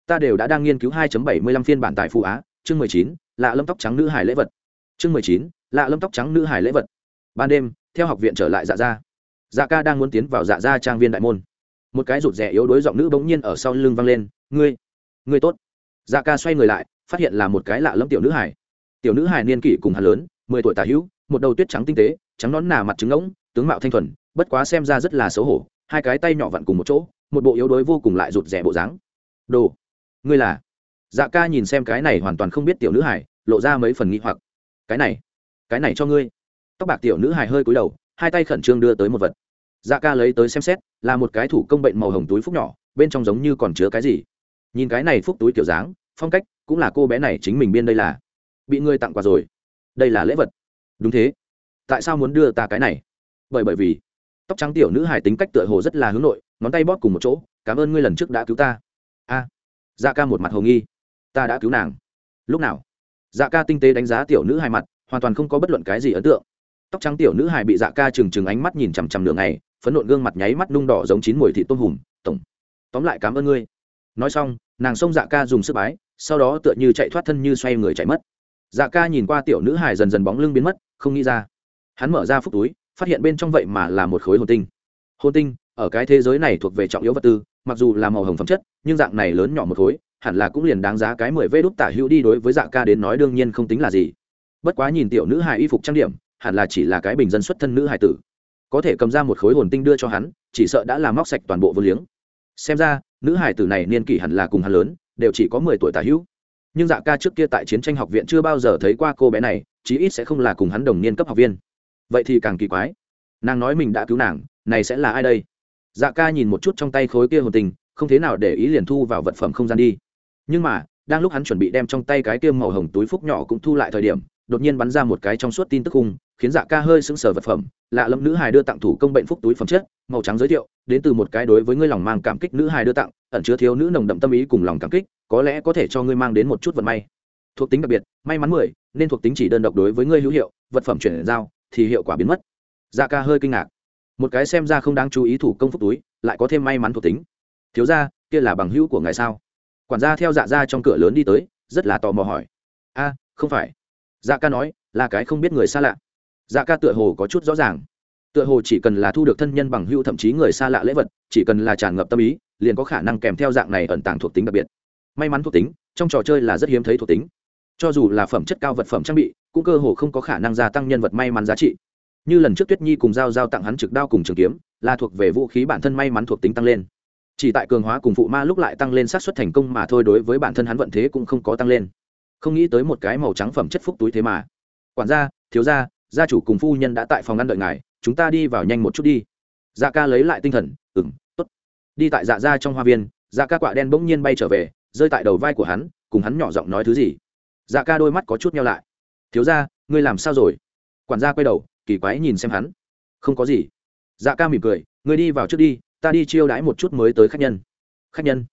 A: Ta đều đã đang nghiên cứu 2.75 phiên bản tại phụ á chương 19, lạ lâm tóc trắng nữ hải lễ vật. Chương 19, lạ lâm tóc trắng nữ hải lễ vật. Ban đêm theo học viện trở lại dạ gia. Dạ ca đang muốn tiến vào dạ gia trang viên đại môn. Một cái rụt rè yếu đuối giọng nữ bỗng nhiên ở sau lưng vang lên ngươi ngươi tốt. Dạ ca xoay người lại phát hiện là một cái lạ lẫm tiểu nữ hải tiểu nữ hải niên kỷ cùng hắn lớn mười tuổi tả hữu một đầu tuyết trắng tinh tế trắng nón nà mặt trứng ngỗng tướng mạo thanh thuần bất quá xem ra rất là xấu hổ hai cái tay nhỏ vặn cùng một chỗ, một bộ yếu đuối vô cùng lại rụt rè bộ dáng. Đồ, ngươi là? Dạ ca nhìn xem cái này hoàn toàn không biết tiểu nữ hải lộ ra mấy phần nghi hoặc. Cái này cái này cho ngươi. Tóc bạc tiểu nữ hải hơi cúi đầu, hai tay khẩn trương đưa tới một vật. Dạ ca lấy tới xem xét, là một cái thủ công bệnh màu hồng túi phúc nhỏ, bên trong giống như còn chứa cái gì. Nhìn cái này phúc túi kiểu dáng, phong cách, cũng là cô bé này chính mình biên đây là. Bị ngươi tặng quà rồi. Đây là lễ vật. Đúng thế. Tại sao muốn đưa ta cái này? Bởi bởi vì tóc trắng tiểu nữ hải tính cách tựa hồ rất là hướng nội, ngón tay bóp cùng một chỗ, cảm ơn ngươi lần trước đã cứu ta. A. Dạ ca một mặt hồ nghi. Ta đã cứu nàng. Lúc nào? Dạ ca tinh tế đánh giá tiểu nữ hài mặt, hoàn toàn không có bất luận cái gì ấn tượng. Tóc trắng tiểu nữ hài bị dạ ca trừng trừng ánh mắt nhìn chằm chằm đường này phấn nộn gương mặt nháy mắt nung đỏ giống chín mùi thị tôm hùm, tổng, tóm lại cảm ơn ngươi. Nói xong, nàng xông dạ ca dùng sức bái, sau đó tựa như chạy thoát thân như xoay người chạy mất. Dạ ca nhìn qua tiểu nữ hài dần dần bóng lưng biến mất, không nghĩ ra. Hắn mở ra phúc túi phát hiện bên trong vậy mà là một khối hồn tinh. Hồn tinh, ở cái thế giới này thuộc về trọng yếu vật tư, mặc dù là màu hồng phẩm chất, nhưng dạng này lớn nhỏ một khối, hẳn là cũng liền đáng giá cái mười vê đúc tả hữu đi đối với dạ ca đến nói đương nhiên không tính là gì. Bất quá nhìn tiểu nữ hài y phục trang điểm, hẳn là chỉ là cái bình dân xuất thân nữ hài tử. Có thể cầm ra một khối hồn tinh đưa cho hắn, chỉ sợ đã làm móc sạch toàn bộ vô liếng. Xem ra, nữ hài tử này niên kỷ hẳn là cùng hắn lớn, đều chỉ có mười tuổi tả hữu. Nhưng dạ ca trước kia tại chiến tranh học viện chưa bao giờ thấy qua cô bé này, chí ít sẽ không là cùng hắn đồng niên cấp học viên vậy thì càng kỳ quái. Nàng nói mình đã cứu nàng, này sẽ là ai đây? Dạ ca nhìn một chút trong tay khối kia hồn tình, không thế nào để ý liền thu vào vật phẩm không gian đi. Nhưng mà, đang lúc hắn chuẩn bị đem trong tay cái kia màu hồng túi phúc nhỏ cũng thu lại thời điểm, đột nhiên bắn ra một cái trong suốt tin tức khung khiến dạ ca hơi sững sờ vật phẩm. Lạ lẫm nữ hài đưa tặng thủ công bệnh phúc túi phẩm chất, màu trắng giới thiệu, đến từ một cái đối với ngươi lòng mang cảm kích nữ hài đưa tặng, ẩn chứa thiếu nữ nồng đậm tâm ý cùng lòng cảm kích, có lẽ có thể cho ngươi mang đến một chút vận may. Thuộc tính đặc biệt, may mắn mười, nên thuộc tính chỉ đơn độc đối với ngươi hữu hiệu, vật phẩm chuyển giao thì hiệu quả biến mất. Dạ ca hơi kinh ngạc. Một cái xem ra không đáng chú ý thủ công phúc túi, lại có thêm may mắn thuộc tính. Thiếu ra kia là bằng hữu của ngài sao? Quản gia theo dạ ra trong cửa lớn đi tới, rất là tò mò hỏi. A, không phải. Dạ ca nói, là cái không biết người xa lạ. Dạ ca tựa hồ có chút rõ ràng. Tựa hồ chỉ cần là thu được thân nhân bằng hữu thậm chí người xa lạ lễ vật, chỉ cần là tràn ngập tâm ý, liền có khả năng kèm theo dạng này ẩn tàng thuộc tính đặc biệt. May mắn thuộc tính, trong trò chơi là rất hiếm thấy thuộc tính. Cho dù là phẩm chất cao vật phẩm trang bị cũng cơ hồ không có khả năng gia tăng nhân vật may mắn giá trị. Như lần trước tuyết nhi cùng giao giao tặng hắn trực đao cùng trường kiếm, là thuộc về vũ khí bản thân may mắn thuộc tính tăng lên. Chỉ tại cường hóa cùng phụ ma lúc lại tăng lên sát suất thành công mà thôi đối với bản thân hắn vận thế cũng không có tăng lên. Không nghĩ tới một cái màu trắng phẩm chất phúc túi thế mà. Quản gia, thiếu gia gia chủ cùng phu nhân đã tại phòng ngăn đợi ngài, chúng ta đi vào nhanh một chút đi. Dạ ca lấy lại tinh thần ừng t ố t đi tại dạ ra trong hoa viên dạ ca quạ đen bỗng nhiên bay trở về, rơi tại đầu vai của hắn, cùng hắn nhỏ giọng nói thứ gì. Dạ ca đôi mắt có chút nhau lại thiếu gia, ngươi làm sao rồi? Quản gia quay đầu, kỳ quái nhìn xem hắn. Không có gì. Dạ ca mỉm cười, ngươi đi vào trước đi, ta đi chiêu đãi một chút mới tới khách nhân. Khách nhân?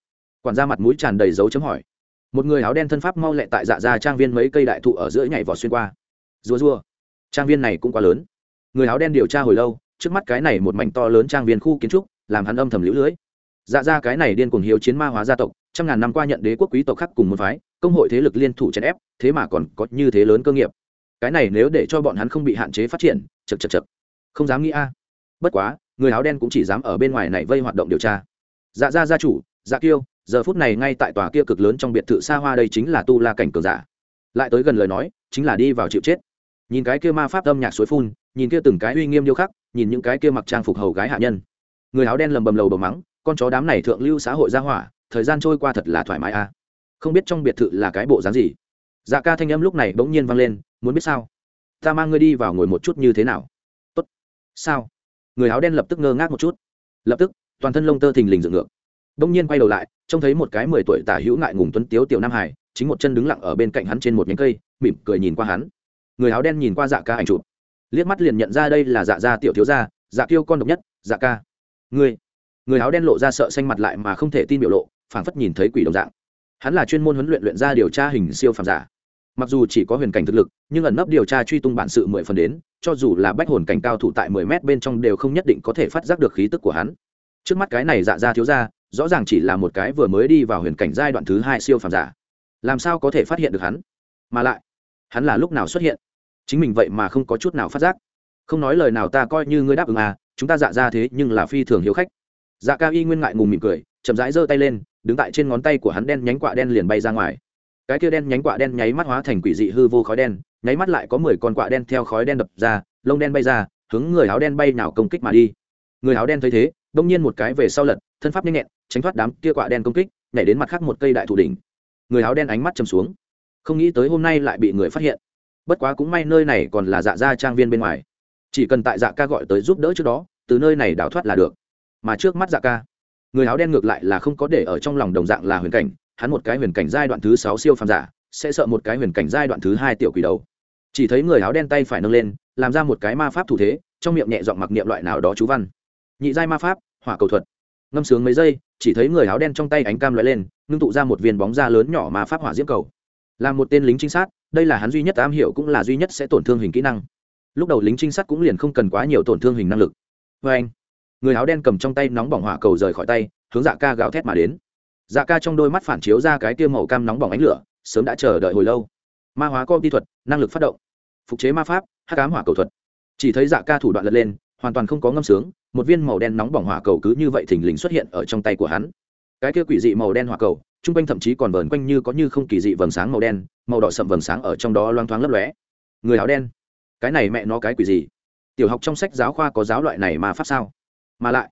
A: Quản gia mặt mũi tràn đầy dấu chấm hỏi. Một người áo đen thân pháp mau lẹ tại dạ ra trang viên mấy cây đại thụ ở giữa nhảy vọt xuyên qua. Rùa rùa. Trang viên này cũng quá lớn. Người áo đen điều tra hồi lâu, trước mắt cái này một mảnh to lớn trang viên khu kiến trúc, làm hắn âm thầm lũ lưỡi dạ ra cái này điên cuồng hiếu chiến ma hóa gia tộc trăm ngàn năm qua nhận đế quốc quý tộc khác cùng một phái, công hội thế lực liên thủ chèn ép, thế mà còn có như thế lớn cơ nghiệp. Cái này nếu để cho bọn hắn không bị hạn chế phát triển chật chật chật không dám nghĩ a. Bất quá, người áo đen cũng chỉ dám ở bên ngoài này vây hoạt động điều tra. Dạ gia gia chủ dạ kiêu, giờ phút này ngay tại tòa kia cực lớn trong biệt thự xa hoa đây chính là tu la cảnh cường giả. Lại tới gần lời nói, chính là đi vào chịu chết. Nhìn cái kia ma pháp âm nhạc suối phun, nhìn kia từng cái uy nghiêm điêu khắc, nhìn những cái kia mặc trang phục hầu gái hạ nhân. Người áo đen lầm bầm lầu bầm mắng, con chó đám này thượng lưu xã hội gia hỏa thời gian trôi qua thật là thoải mái a không biết trong biệt thự là cái bộ dáng gì. Dạ ca thanh âm lúc này bỗng nhiên vang lên, muốn biết sao? Ta mang ngươi đi vào ngồi một chút như thế nào? Tốt. Sao? Người áo đen lập tức ngơ ngác một chút. Lập tức, toàn thân lông tơ thình lình dựng ngược. Bỗng nhiên quay đầu lại, trông thấy một cái mười tuổi tả hữu ngại ngùng tuấn tiếu tiểu nam hải, chính một chân đứng lặng ở bên cạnh hắn trên một nhánh cây, mỉm cười nhìn qua hắn. Người áo đen nhìn qua dạ ca ảnh chụp. Liếc mắt liền nhận ra đây là dạ gia tiểu thiếu gia dạ kiêu con độc nhất dạ ca. Người người áo đen lộ ra sợ xanh mặt lại mà không thể tin biểu lộ phảng phất nhìn thấy quỷ đồng dạng. Hắn là chuyên môn huấn luyện luyện ra điều tra hình siêu phàm giả. Mặc dù chỉ có huyền cảnh thực lực, nhưng ẩn nấp điều tra truy tung bản sự mười phần đến, cho dù là bách hồn cảnh cao thủ tại mười mét bên trong đều không nhất định có thể phát giác được khí tức của hắn. Trước mắt cái này dạ ra thiếu ra rõ ràng chỉ là một cái vừa mới đi vào huyền cảnh giai đoạn thứ hai siêu phàm giả. Làm sao có thể phát hiện được hắn? Mà lại, hắn là lúc nào xuất hiện? Chính mình vậy mà không có chút nào phát giác. Không nói lời nào ta coi như ngươi đáp ứng à chúng ta dạ ra thế nhưng là phi thường hiếu khách. Dạ ca y nguyên ngại ngùng mỉm cười, chậm rãi giơ tay lên đứng tại trên ngón tay của hắn đen nhánh quạ đen liền bay ra ngoài. Cái kia đen nhánh quạ đen nháy mắt hóa thành quỷ dị hư vô khói đen, nháy mắt lại có mười con quạ đen theo khói đen đập ra, lông đen bay ra, hướng người áo đen bay nào công kích mà đi. Người áo đen thấy thế, đông nhiên một cái về sau lật, thân pháp nhanh nhẹn, tránh thoát đám kia quạ đen công kích, nhảy đến mặt khác một cây đại thủ đỉnh. Người áo đen ánh mắt chầm xuống, không nghĩ tới hôm nay lại bị người phát hiện. Bất quá cũng may nơi này còn là dạ gia trang viên bên ngoài. Chỉ cần tại dạ ca gọi tới giúp đỡ trước đó, từ nơi này đào thoát là được. Mà trước mắt dạ ca người áo đen ngược lại là không có để ở trong lòng đồng dạng là huyền cảnh, hắn một cái huyền cảnh giai đoạn thứ sáu siêu phàm giả, sẽ sợ một cái huyền cảnh giai đoạn thứ hai tiểu quỷ đầu. Chỉ thấy người áo đen tay phải nâng lên, làm ra một cái ma pháp thủ thế, trong miệng nhẹ giọng mặc niệm loại nào đó chú văn. Nhị giai ma pháp, hỏa cầu thuật. Ngâm sướng mấy giây, chỉ thấy người áo đen trong tay ánh cam loại lên, ngưng tụ ra một viên bóng da lớn nhỏ ma pháp hỏa diễm cầu. Là một tên lính trinh sát, đây là hắn duy nhất am hiểu cũng là duy nhất sẽ tổn thương hình kỹ năng. Lúc đầu lính trinh sát cũng liền không cần quá nhiều tổn thương hình năng lực. Vê anh người áo đen cầm trong tay nóng bỏng hỏa cầu rời khỏi tay, hướng dạ ca gào thét mà đến. Dạ ca trong đôi mắt phản chiếu ra cái tiêu màu cam nóng bỏng ánh lửa, sớm đã chờ đợi hồi lâu. Ma hóa công ty thuật, năng lực phát động. Phục chế ma pháp, hắc ám hỏa cầu thuật. Chỉ thấy dạ ca thủ đoạn lật lên, hoàn toàn không có ngâm sướng, một viên màu đen nóng bỏng hỏa cầu cứ như vậy thình lình xuất hiện ở trong tay của hắn. Cái kia quỷ dị màu đen hỏa cầu t r u n g quanh thậm chí còn vờn quanh như có như không kỳ dị vầng sáng màu đen, màu đỏ sậm vầng sáng ở trong đó loang thoáng lấp lóe. Người áo đen, cái này mẹ nó cái quỷ gì? Tiểu học trong sách giáo khoa có giáo loại này mà pháp sao? Mà lại,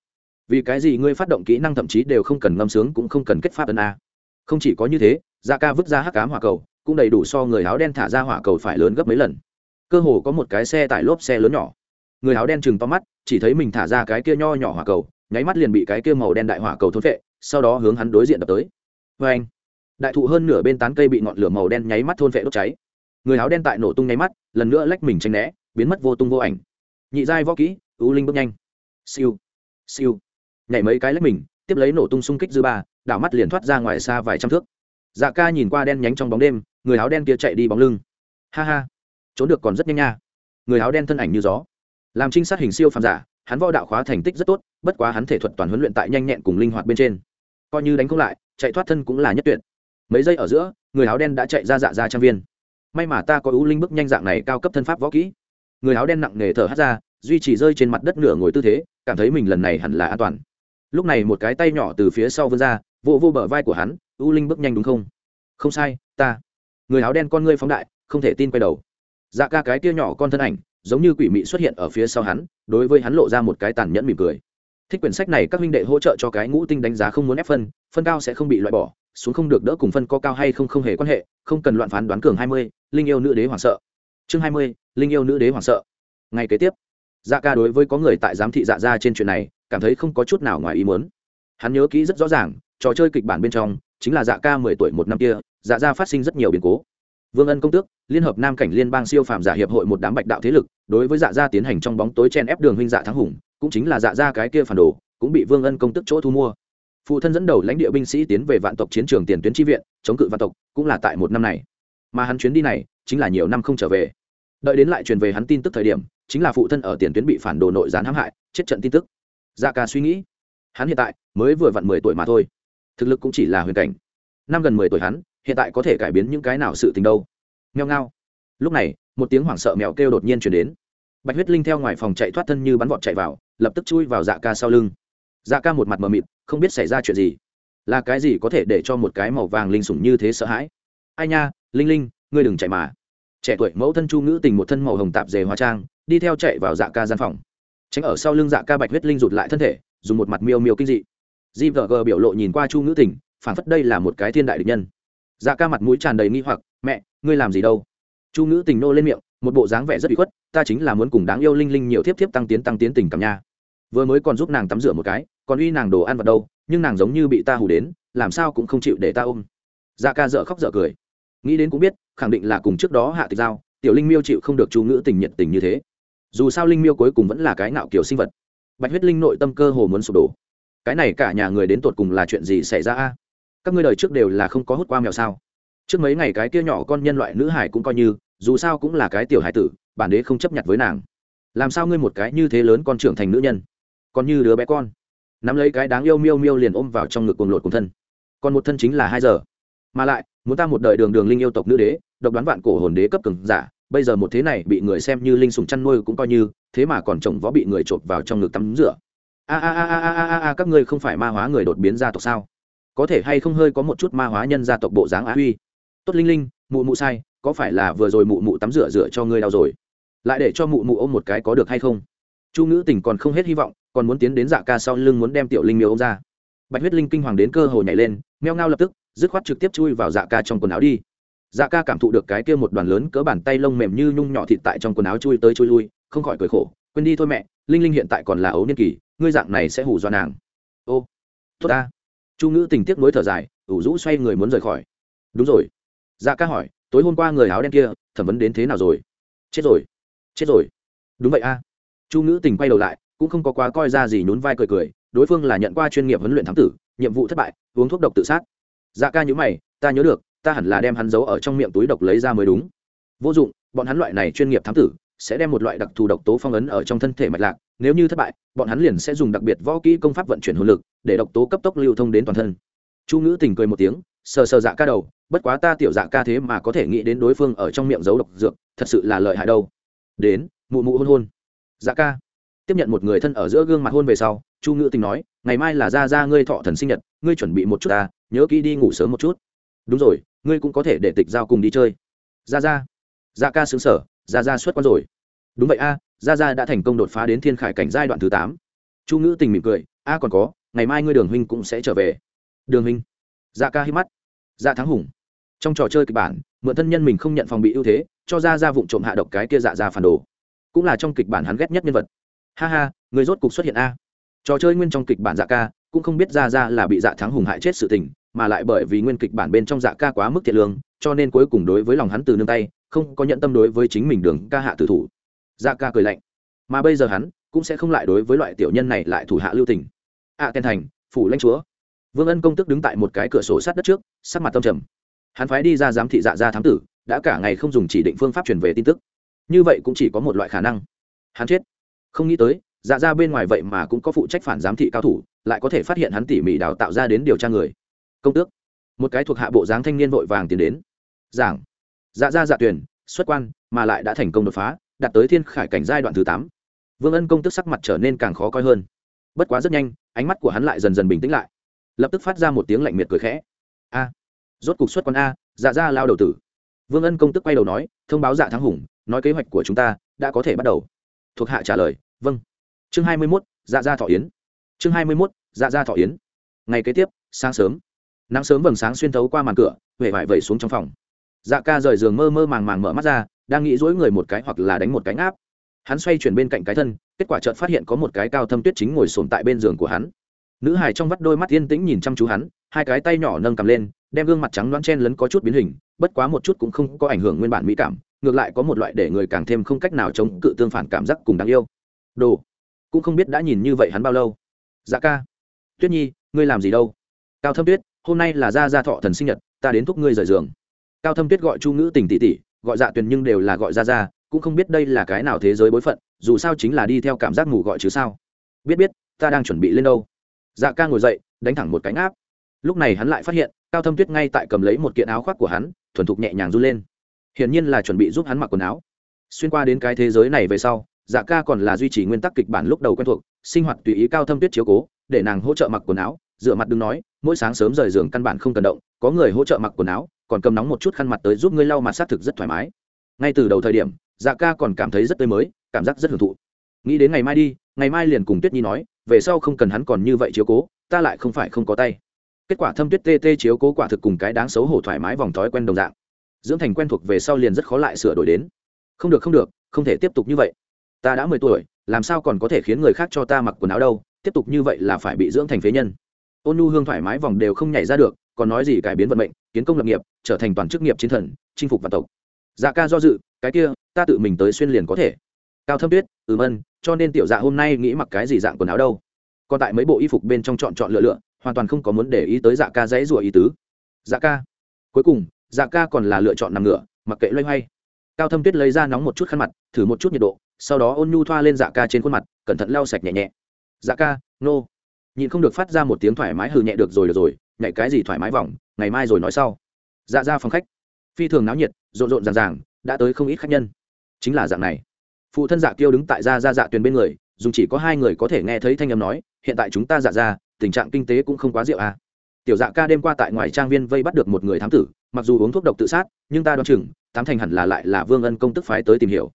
A: vì cái gì ngươi phát động kỹ năng thậm chí đều không cần ngâm sướng cũng không cần kết pháp ân a. Không chỉ có như thế da ca vứt ra hắc cám hỏa cầu, cũng đầy đủ so người áo đen thả ra hỏa cầu phải lớn gấp mấy lần. Cơ hồ có một cái xe tải lốp xe lớn nhỏ. Người áo đen chừng to mắt, chỉ thấy mình thả ra cái kia nho nhỏ hỏa cầu, nháy mắt liền bị cái kia màu đen đại hỏa cầu thốn vệ sau đó hướng hắn đối diện đập tới. Vê anh, đại thụ hơn nửa bên tán cây bị ngọn lửa màu đen nháy mắt thôn vệ đốt cháy. Người áo đen tại nổ tung nháy mắt, lần nữa lách mình tranh né, biến mất vô tung vô ảnh. Nhị giai võ kỹ, ưu linh bước nhanh. Siêu siêu. Nhảy mấy cái lách mình, tiếp lấy nổ tung xung kích dư ba, đảo mắt liền thoát ra ngoài xa vài trăm thước. Dạ ca nhìn qua đen nhánh trong bóng đêm, người áo đen kia chạy đi bóng lưng. Ha ha. Trốn được còn rất nhanh nha. Người áo đen thân ảnh như gió. Làm trinh sát hình siêu phàm giả, hắn võ đạo khóa thành tích rất tốt, bất quá hắn thể thuật toàn huấn luyện tại nhanh nhẹn cùng linh hoạt bên trên. Coi như đánh không lại, chạy thoát thân cũng là nhất tuyệt. Mấy giây ở giữa, người áo đen đã chạy ra dạ ra trang viên. May mà ta có ưu linh bức nhanh dạng này cao cấp thân pháp võ kỹ. Người áo đen nặng nề thở hắt ra duy trì rơi trên mặt đất nửa ngồi tư thế, cảm thấy mình lần này hẳn là an toàn. Lúc này một cái tay nhỏ từ phía sau vươn ra vô vô bờ vai của hắn, u linh bước nhanh đúng không? Không sai, ta. Người áo đen con ngươi phóng đại, không thể tin quay đầu. Dạ ca cái tia nhỏ con thân ảnh, giống như quỷ mị xuất hiện ở phía sau hắn, đối với hắn lộ ra một cái tàn nhẫn mỉm cười. Thích quyển sách này các huynh đệ hỗ trợ cho cái ngũ tinh đánh giá không muốn ép phân phân cao sẽ không bị loại bỏ, xuống không được đỡ cùng phân có cao hay không không hề quan hệ, không cần loạn phán đoán cường hai mươi, linh yêu nữ đế hoảng sợ. Chương hai mươi, linh yêu nữ đế hoảng sợ. Ngày kế tiếp dạ ca đối với có người tại giám thị dạ ra trên chuyện này, cảm thấy không có chút nào ngoài ý muốn. Hắn nhớ kỹ rất rõ ràng, trò chơi kịch bản bên trong, chính là dạ ca mười tuổi một năm kia dạ ra phát sinh rất nhiều biến cố. Vương ân công tước, liên hợp nam cảnh liên bang siêu phàm giả hiệp hội một đám bạch đạo thế lực, đối với dạ gia tiến hành trong bóng tối chen ép đường huynh dạ thắng hùng, cũng chính là dạ gia cái kia phản đồ, cũng bị vương ân công tức chỗ thu mua. Phụ thân dẫn đầu lãnh địa binh sĩ tiến về vạn tộc chiến trường tiền tuyến tri viện, chống cự vạn tộc, cũng là tại một năm này. Mà hắn chuyến đi này, chính là nhiều năm không trở về đợi đến lại truyền về hắn tin tức thời điểm, chính là phụ thân ở tiền tuyến bị phản đồ nội gián hãm hại, chết trận tin tức. Dạ ca suy nghĩ, hắn hiện tại mới vừa vặn mười tuổi mà thôi, thực lực cũng chỉ là huyền cảnh. Năm gần mười tuổi hắn, hiện tại có thể cải biến những cái nào sự tình đâu. Nghèo ngao. Lúc này, một tiếng hoảng sợ mèo kêu đột nhiên chuyển đến. Bạch huyết linh theo ngoài phòng chạy thoát thân như bắn vọt chạy vào, lập tức chui vào dạ ca sau lưng. Dạ ca một mặt mờ mịt, không biết xảy ra chuyện gì. Là cái gì có thể để cho một cái màu vàng linh sủng như thế sợ hãi? Ai nha, linh linh, ngươi đừng chạy mà trẻ tuổi mẫu thân chu ngữ tình một thân màu hồng tạp dề hóa trang, đi theo chạy vào dạ ca gian phòng. Tránh ở sau lưng dạ ca bạch huyết linh rụt lại thân thể, dùng một mặt miêu miêu kinh dị. Di vợ gờ biểu lộ nhìn qua chu ngữ tình phản phất đây là một cái thiên đại địch nhân. Dạ ca mặt mũi tràn đầy nghi hoặc, mẹ, ngươi làm gì đâu? Chu ngữ tình nô lên miệng, một bộ dáng vẻ rất bị khuất, ta chính là muốn cùng đáng yêu linh linh nhiều thiếp thiếp tăng tiến tăng tiến tình cảm nha. Vừa mới còn giúp nàng tắm rửa một cái, còn uy nàng đồ ăn vào đâu, nhưng nàng giống như bị ta hù đến, làm sao cũng không chịu để ta ôm. Dạ ca dợ khóc dợ cười. Nghĩ đến cũng biết khẳng định là cùng trước đó hạ tịch giao, tiểu linh miêu chịu không được chu ngữ tình nhiệt tình như thế. Dù sao linh miêu cuối cùng vẫn là cái ngạo kiểu sinh vật. Bạch huyết linh nội tâm cơ hồ muốn sụp đổ. Cái này cả nhà người đến tột cùng là chuyện gì xảy ra a? Các ngươi đời trước đều là không có hút qua mèo sao? Trước mấy ngày cái kia nhỏ con nhân loại nữ hải cũng coi như, dù sao cũng là cái tiểu hải tử, bản đế không chấp nhận với nàng. Làm sao ngươi một cái như thế lớn con trưởng thành nữ nhân? Còn như đứa bé con. Nắm lấy cái đáng yêu miêu miêu liền ôm vào trong ngực cuồng lột cùng thân. Còn một thân chính là hai giờ. Mà lại muốn ta một đời đường đường linh yêu tộc nữ đế, độc đoán vạn cổ hồn đế cấp cường giả, bây giờ một thế này bị người xem như linh sùng chăn nuôi cũng coi như, thế mà còn chồng võ bị người chộp vào trong ngực tắm rửa. A a a a a a a, các ngươi không phải ma hóa người đột biến gia tộc sao? Có thể hay không hơi có một chút ma hóa nhân gia tộc bộ dáng á huy? Tốt linh linh, mụ mụ sai, có phải là vừa rồi mụ mụ tắm rửa rửa cho ngươi đau rồi? Lại để cho mụ mụ ôm một cái có được hay không? Chu ngữ tình còn không hết hy vọng, còn muốn tiến đến dạ ca sau lưng muốn đem tiểu linh miêu ôm ra. Bạch huyết linh kinh hoàng đến cơ hồ nhảy lên, meo ngao lập tức dứt khoát trực tiếp chui vào dạ ca trong quần áo đi. Dạ ca cảm thụ được cái kia một đoàn lớn cỡ bàn tay lông mềm như nhung nhỏ thịt tại trong quần áo chui tới chui lui, không khỏi cười khổ, quên đi thôi mẹ, linh linh hiện tại còn là ấu niên kỳ, ngươi dạng này sẽ hủ do nàng. Ô, tốt ta. Chu ngữ tình tiếc nối thở dài, ủ rũ xoay người muốn rời khỏi. Đúng rồi. Dạ ca hỏi, tối hôm qua người áo đen kia, thẩm vấn đến thế nào rồi? Chết rồi chết rồi. Đúng vậy a. Chu ngữ tình quay đầu lại, cũng không có quá coi ra gì nhún vai cười cười, đối phương là nhận qua chuyên nghiệp huấn luyện thám tử, nhiệm vụ thất bại, uống thuốc độc tự sát dạ ca nhữ mày, ta nhớ được, ta hẳn là đem hắn giấu ở trong miệng túi độc lấy ra mới đúng. Vô dụng, bọn hắn loại này chuyên nghiệp thám tử, sẽ đem một loại đặc thù độc tố phong ấn ở trong thân thể mạch lạc, nếu như thất bại, bọn hắn liền sẽ dùng đặc biệt võ kỹ công pháp vận chuyển hồn lực, để độc tố cấp tốc lưu thông đến toàn thân. Chu ngữ tình cười một tiếng, sờ sờ dạ ca đầu, bất quá ta tiểu dạ ca thế mà có thể nghĩ đến đối phương ở trong miệng giấu độc dược, thật sự là lợi hại đâu. Đến, mụ mụ hôn hôn. Dạ ca. Tiếp nhận một người thân ở giữa gương mặt hôn về sau chu ngữ tình nói ngày mai là ra ra ngươi thọ thần sinh nhật ngươi chuẩn bị một chút ta nhớ kỹ đi ngủ sớm một chút. Đúng rồi ngươi cũng có thể để tịch giao cùng đi chơi. Ra ra dạ ca xứng sở ra ra xuất quan rồi. Đúng vậy a à, ra ra đã thành công đột phá đến thiên khải cảnh giai đoạn thứ tám. Chu ngữ tình mỉm cười a còn có ngày mai ngươi đường huynh cũng sẽ trở về. Đường huynh? Dạ ca hít mắt. Dạ thắng hùng. Trong trò chơi kịch bản mượn thân nhân mình không nhận phòng bị ưu thế cho ra ra vụ trộm hạ độc cái kia dạ ra phản đồ. Cũng là trong kịch bản hắn ghét nhất nhân vật. Ha ha người rốt cục xuất hiện a trò chơi nguyên trong kịch bản dạ ca cũng không biết ra ra là bị dạ thắng hùng hại chết sự tình mà lại bởi vì nguyên kịch bản bên trong dạ ca quá mức thiệt lương cho nên cuối cùng đối với lòng hắn từ nương tay không có nhận tâm đối với chính mình đường ca hạ tử thủ. Dạ ca cười lạnh. Mà bây giờ hắn cũng sẽ không lại đối với loại tiểu nhân này lại thủ hạ lưu tình. Ạ à, thành phủ lãnh chúa. Vương ân công tức đứng tại một cái cửa sổ sát đất trước sắc mặt tâm trầm. Hắn phái đi ra giám thị dạ gia thám tử đã cả ngày không dùng chỉ định phương pháp truyền về tin tức. Như vậy cũng chỉ có một loại khả năng. Hắn chết. Không nghĩ tới dạ ra bên ngoài vậy mà cũng có phụ trách phản giám thị cao thủ, lại có thể phát hiện hắn tỉ mỉ đào tạo ra đến điều tra người. Công tước. Một cái thuộc hạ bộ dáng thanh niên vội vàng tiến đến. Giảng. Dạ ra dạ tuyển, xuất quan, mà lại đã thành công đột phá, đạt tới thiên khải cảnh giai đoạn thứ tám. Vương ân công tức sắc mặt trở nên càng khó coi hơn. Bất quá rất nhanh, ánh mắt của hắn lại dần dần bình tĩnh lại. Lập tức phát ra một tiếng lạnh miệt cười khẽ. A. Rốt cục xuất quan a dạ ra lao đầu tử. Vương ân công tức quay đầu nói, thông báo dạ thắng hùng, nói kế hoạch của chúng ta đã có thể bắt đầu. Thuộc hạ trả lời vâng chương hai mươi mốt dạ ra thọ yến. Chương hai mươi mốt dạ ra thọ yến. Ngày kế tiếp, sáng sớm. Nắng sớm vầng sáng xuyên thấu qua màn cửa huệ vải vẩy xuống trong phòng. Dạ ca rời giường mơ mơ màng màng mở mắt ra, đang nghĩ dối người một cái hoặc là đánh một cánh áp hắn xoay chuyển bên cạnh cái thân, kết quả chợt phát hiện có một cái cao thâm tuyết chính ngồi sồn tại bên giường của hắn. Nữ hài trong vắt đôi mắt yên tĩnh nhìn chăm chú hắn, hai cái tay nhỏ nâng cầm lên, đem gương mặt trắng đoán chen lấn có chút biến hình, bất quá một chút cũng không có ảnh hưởng nguyên bản mỹ cảm, ngược lại có một loại để người càng thêm không cách nào chống cự tương phản cảm giác cùng đáng yêu. Đồ! Cũng không biết đã nhìn như vậy hắn bao lâu. Dạ ca. Tuyết nhi, ngươi làm gì đâu? Cao thâm tuyết, hôm nay là gia gia thọ thần sinh nhật, ta đến thúc ngươi rời giường. Cao thâm tuyết gọi chu ngữ tình tỷ tỷ, gọi dạ tuyền nhưng đều là gọi gia gia. cũng không biết đây là cái nào thế giới bối phận, dù sao chính là đi theo cảm giác ngủ gọi chứ sao. Biết biết, ta đang chuẩn bị lên đâu. Dạ ca ngồi dậy, đánh thẳng một cánh áp. Lúc này hắn lại phát hiện, cao thâm tuyết ngay tại cầm lấy một kiện áo khoác của hắn, thuần thục nhẹ nhàng run lên. Hiển nhiên là chuẩn bị giúp hắn mặc quần áo. Xuyên qua đến cái thế giới này về sau dạ ca còn là duy trì nguyên tắc kịch bản lúc đầu quen thuộc, sinh hoạt tùy ý cao thâm tuyết chiếu cố, để nàng hỗ trợ mặc quần áo dựa mặt đừng nói, mỗi sáng sớm rời giường căn bản không cần động, có người hỗ trợ mặc quần áo, còn cầm nóng một chút khăn mặt tới giúp ngươi lau mặt xác thực rất thoải mái. Ngay từ đầu thời điểm dạ ca còn cảm thấy rất tươi mới, cảm giác rất hưởng thụ. Nghĩ đến ngày mai đi, ngày mai liền cùng tuyết nhi nói, về sau không cần hắn còn như vậy chiếu cố, ta lại không phải không có tay. Kết quả thâm tuyết tê tê chiếu cố quả thực cùng cái đáng xấu hổ thoải mái vòng thói quen đồng dạng. Dưỡng thành quen thuộc về sau liền rất khó lại sửa đổi đến. Không được không được, không thể tiếp tục như vậy ta đã mười tuổi, làm sao còn có thể khiến người khác cho ta mặc quần áo đâu, tiếp tục như vậy là phải bị dưỡng thành phế nhân. Ôn nu hương thoải mái vòng đều không nhảy ra được, còn nói gì cải biến vận mệnh, kiến công lập nghiệp, trở thành toàn chức nghiệp chiến thần, chinh phục vạn tộc. Dạ ca do dự, cái kia, ta tự mình tới xuyên liền có thể. Cao thâm tuyết, ừm ân, cho nên tiểu dạ hôm nay nghĩ mặc cái gì dạng quần áo đâu. Còn tại mấy bộ y phục bên trong chọn chọn lựa lựa, hoàn toàn không có muốn để ý tới dạ ca dãy rủa ý tứ. Dạ ca. Cuối cùng dạ ca còn là lựa chọn nằm ngửa, mặc kệ loay hoay. Cao thâm tuyết lấy ra nóng một chút khăn mặt, thử một chút nhiệt độ sau đó ôn nhu thoa lên dạ ca trên khuôn mặt, cẩn thận lau sạch nhẹ nhẹ. Dạ ca, nô. Nhịn không được phát ra một tiếng thoải mái hừ nhẹ được rồi được rồi, nhảy cái gì thoải mái vòng, ngày mai rồi nói sau. Dạ ra phòng khách. Phi thường náo nhiệt, rộn rộn ràng ràng, đã tới không ít khách nhân. Chính là dạng này. Phụ thân dạ kiêu đứng tại dạ gia gia dạ tuyền bên người dùng chỉ có hai người có thể nghe thấy thanh âm nói, hiện tại chúng ta dạ ra, tình trạng kinh tế cũng không quá rượu à. tiểu dạ ca đêm qua tại ngoài trang viên vây bắt được một người thám tử, mặc dù uống thuốc độc tự sát, nhưng ta đoán chừng, tám thành hẳn là lại là vương ân công tức phái tới tìm hiểu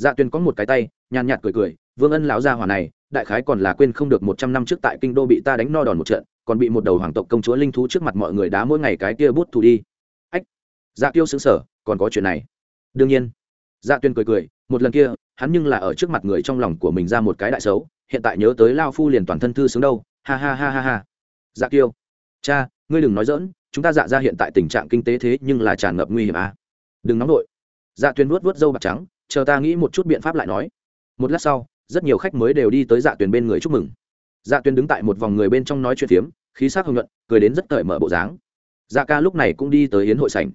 A: dạ tuyền có một cái tay nhàn nhạt cười cười vương ân lão gia hỏa này đại khái còn là quên không được một trăm năm trước tại kinh đô bị ta đánh no đòn một trận còn bị một đầu hoàng tộc công chúa linh thú trước mặt mọi người đá mỗi ngày cái kia bút thù đi. Ách. Dạ tiêu xứng sở còn có chuyện này? Đương nhiên. Dạ tuyên cười cười một lần kia hắn nhưng là ở trước mặt người trong lòng của mình ra một cái đại xấu hiện tại nhớ tới lao phu liền toàn thân thư xứng đâu. Ha ha ha ha ha. Dạ Tiêu, cha ngươi đừng nói dỡn chúng ta dạ ra hiện tại tình trạng kinh tế thế nhưng là tràn ngập nguy hiểm à. đừng nóng nổi dạ tuyên vuốt vuốt râu bạc trắng chờ ta nghĩ một chút biện pháp lại nói. Một lát sau rất nhiều khách mới đều đi tới dạ tuyền bên người chúc mừng. Dạ tuyền đứng tại một vòng người bên trong nói chuyện phiếm khí sắc hồng nhuận, cười đến rất cởi mở bộ dáng. Dạ ca lúc này cũng đi tới hiến hội sảnh.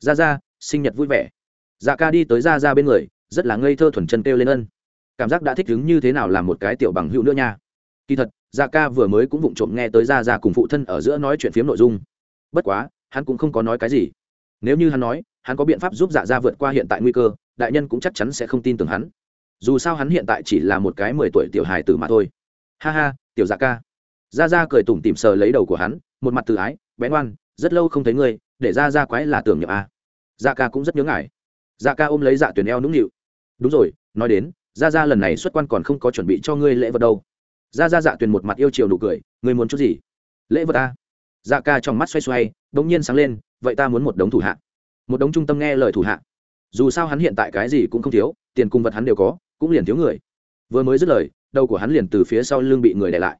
A: Ra ra sinh nhật vui vẻ. Dạ ca đi tới ra ra bên người rất là ngây thơ thuần chân kêu lên ân. Cảm giác đã thích ứng như thế nào làm một cái tiểu bằng hữu nữa nha. Kỳ thật dạ ca vừa mới cũng vụng trộm nghe tới ra ra cùng phụ thân ở giữa nói chuyện phiếm nội dung. Bất quá hắn cũng không có nói cái gì. Nếu như hắn nói hắn có biện pháp giúp dạ ra vượt qua hiện tại nguy cơ đại nhân cũng chắc chắn sẽ không tin tưởng hắn. Dù sao hắn hiện tại chỉ là một cái mười tuổi tiểu hài tử mà thôi. Ha ha, tiểu dạ ca. Ra ra cười tủm tỉm sờ lấy đầu của hắn, một mặt tự ái, bé ngoan, rất lâu không thấy ngươi, để ra ra quái là tưởng nhậm a. Dạ ca cũng rất nhớ ngài dạ ca ôm lấy dạ tuyển eo nũng nịu. Đúng rồi, nói đến ra ra lần này xuất quan còn không có chuẩn bị cho ngươi lễ vật đâu. Ra ra dạ tuyển một mặt yêu chiều nụ cười, ngươi muốn chút gì? Lễ vật a dạ ca trong mắt xoay xoay đ ỗ n g nhiên sáng lên, vậy ta muốn một đống thủ hạ. Một đống trung tâm nghe lời thủ hạ dù sao hắn hiện tại cái gì cũng không thiếu, tiền cung vật hắn đều có, cũng liền thiếu người. Vừa mới dứt lời, đầu của hắn liền từ phía sau lưng bị người đè lại.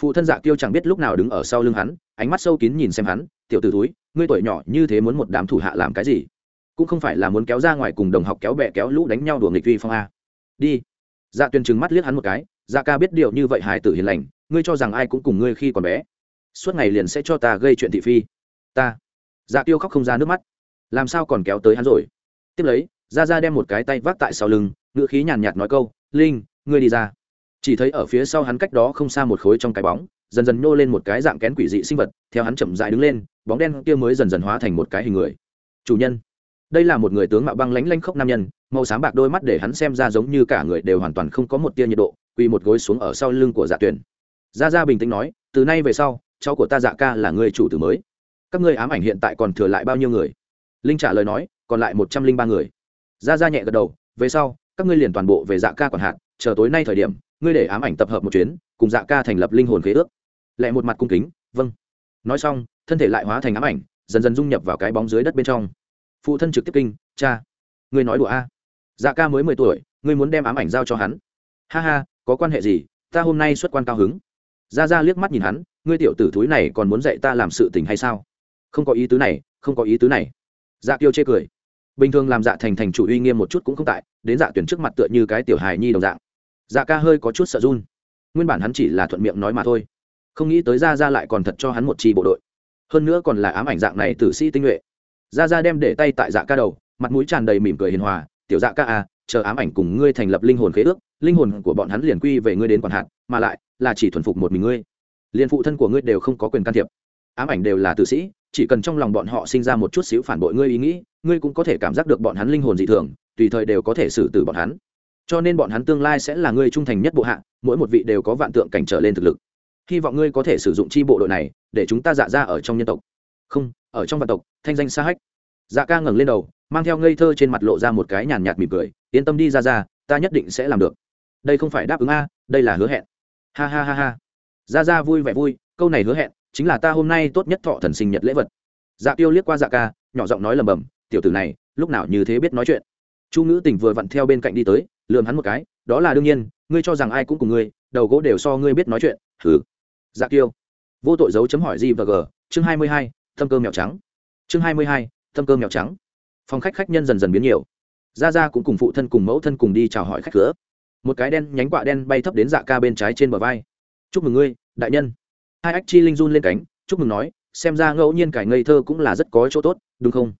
A: Phụ thân dạ kiêu chẳng biết lúc nào đứng ở sau lưng hắn, ánh mắt sâu kín nhìn xem hắn, tiểu t ử túi ngươi tuổi nhỏ như thế muốn một đám thủ hạ làm cái gì? Cũng không phải là muốn kéo ra ngoài cùng đồng học kéo bẹ kéo lũ đánh nhau đùa nghịch vi phong a. Đi. Dạ tuyền trừng mắt liếc hắn một cái dạ ca biết điều như vậy hải tử hiền lành, ngươi cho rằng ai cũng cùng ngươi khi còn bé? Suốt ngày liền sẽ cho ta gây chuyện thị phi. Ta. Dạ tiêu khóc không ra nước mắt. Làm sao còn kéo tới hắn rồi? Tiếp lấy ra ra đem một cái tay vác tại sau lưng, ngữ khí nhàn nhạt nói câu, linh, ngươi đi ra. Chỉ thấy ở phía sau hắn cách đó không xa một khối trong cái bóng, dần dần nhô lên một cái dạng kén quỷ dị sinh vật, theo hắn chậm dại đứng lên, bóng đen kia mới dần dần hóa thành một cái hình người. Chủ nhân. Đây là một người tướng mạo băng lánh lanh khốc nam nhân, màu sáng bạc đôi mắt để hắn xem ra giống như cả người đều hoàn toàn không có một tia nhiệt độ, quỳ một gối xuống ở sau lưng của dạ tuyển gia gia bình tĩnh nói, từ nay về sau, cháu của ta dạ ca là người chủ tử mới. Các ngươi ám ảnh hiện tại còn thừa lại bao nhiêu người? Linh trả lời nói, còn lại một trăm linh ba người. Ra Ra nhẹ gật đầu, về sau, các ngươi liền toàn bộ về dạ ca còn hạn chờ tối nay thời điểm, ngươi để ám ảnh tập hợp một chuyến, cùng dạ ca thành lập linh hồn khế ước. Lẹ một mặt cung kính vâng. Nói xong, thân thể lại hóa thành ám ảnh, dần dần dung nhập vào cái bóng dưới đất bên trong. Phụ thân trực tiếp kinh, cha, ngươi nói đùa a. Dạ ca mới mười tuổi, ngươi muốn đem ám ảnh giao cho hắn? Ha ha, có quan hệ gì? Ta hôm nay xuất quan cao hứng. Ra ra liếc mắt nhìn hắn, ngươi tiểu tử thúi này còn muốn dạy ta làm sự tình hay sao? Không có ý tứ này, không có ý tứ này dạ kiêu chê cười. Bình thường làm dạ thành thành chủ uy nghiêm một chút cũng không tại, đến dạ tuyển trước mặt tựa như cái tiểu hài nhi đồng dạng. Dạ ca hơi có chút sợ run. Nguyên bản hắn chỉ là thuận miệng nói mà thôi. Không nghĩ tới ra ra lại còn thật cho hắn một chi bộ đội. Hơn nữa còn là ám ảnh dạng này tử sĩ tinh nhuệ. Ra ra đem để tay tại dạ ca đầu, mặt mũi tràn đầy mỉm cười hiền hòa, tiểu dạ ca à chờ ám ảnh cùng ngươi thành lập linh hồn khế ước, linh hồn của bọn hắn liền quy về ngươi đến quản hạt, mà lại là chỉ thuần phục một mình ngươi. Liền phụ thân của ngươi đều không có quyền can thiệp. Ám ảnh đều là tử sĩ chỉ cần trong lòng bọn họ sinh ra một chút xíu phản bội ngươi ý nghĩ, ngươi cũng có thể cảm giác được bọn hắn linh hồn dị thường, tùy thời đều có thể xử tử bọn hắn. Cho nên bọn hắn tương lai sẽ là ngươi trung thành nhất bộ hạ, mỗi một vị đều có vạn tượng cảnh trở lên thực lực. Hy vọng ngươi có thể sử dụng chi bộ đội này, để chúng ta dạ ra ở trong nhân tộc. Không, ở trong vạn tộc, thanh danh xa hách. Dạ ca ngẩng lên đầu, mang theo ngây thơ trên mặt lộ ra một cái nhàn nhạt mỉm cười, yên tâm đi ra ra, ta nhất định sẽ làm được. Đây không phải đáp ứng a, đây là hứa hẹn. Ha ha ha ha. Ra ra vui vẻ vui, câu này hứa hẹn chính là ta hôm nay tốt nhất thọ thần sinh nhật lễ vật. Dạ tiêu liếc qua dạ ca, nhỏ giọng nói lầm bầm, tiểu tử này, lúc nào như thế biết nói chuyện? Chu ngữ tình vừa vặn theo bên cạnh đi tới, lườm hắn một cái, đó là đương nhiên, ngươi cho rằng ai cũng cùng ngươi, đầu gỗ đều so ngươi biết nói chuyện. Thử dạ tiêu, vô tội dấu chấm hỏi gì và g, chương hai mươi hai, thâm cơ mèo trắng. Chương hai mươi hai, thâm cơ mèo trắng. Phòng khách khách nhân dần dần biến nhiều. Ra ra cũng cùng phụ thân cùng mẫu thân cùng đi chào hỏi khách cửa. Một cái đen nhánh quạ đen bay thấp đến dạ ca bên trái trên bờ vai. Chúc mừng ngươi, đại nhân hai ách chi linh run lên cánh, chúc mừng nói, xem ra ngẫu nhiên cải ngây thơ cũng là rất có chỗ tốt, đúng không?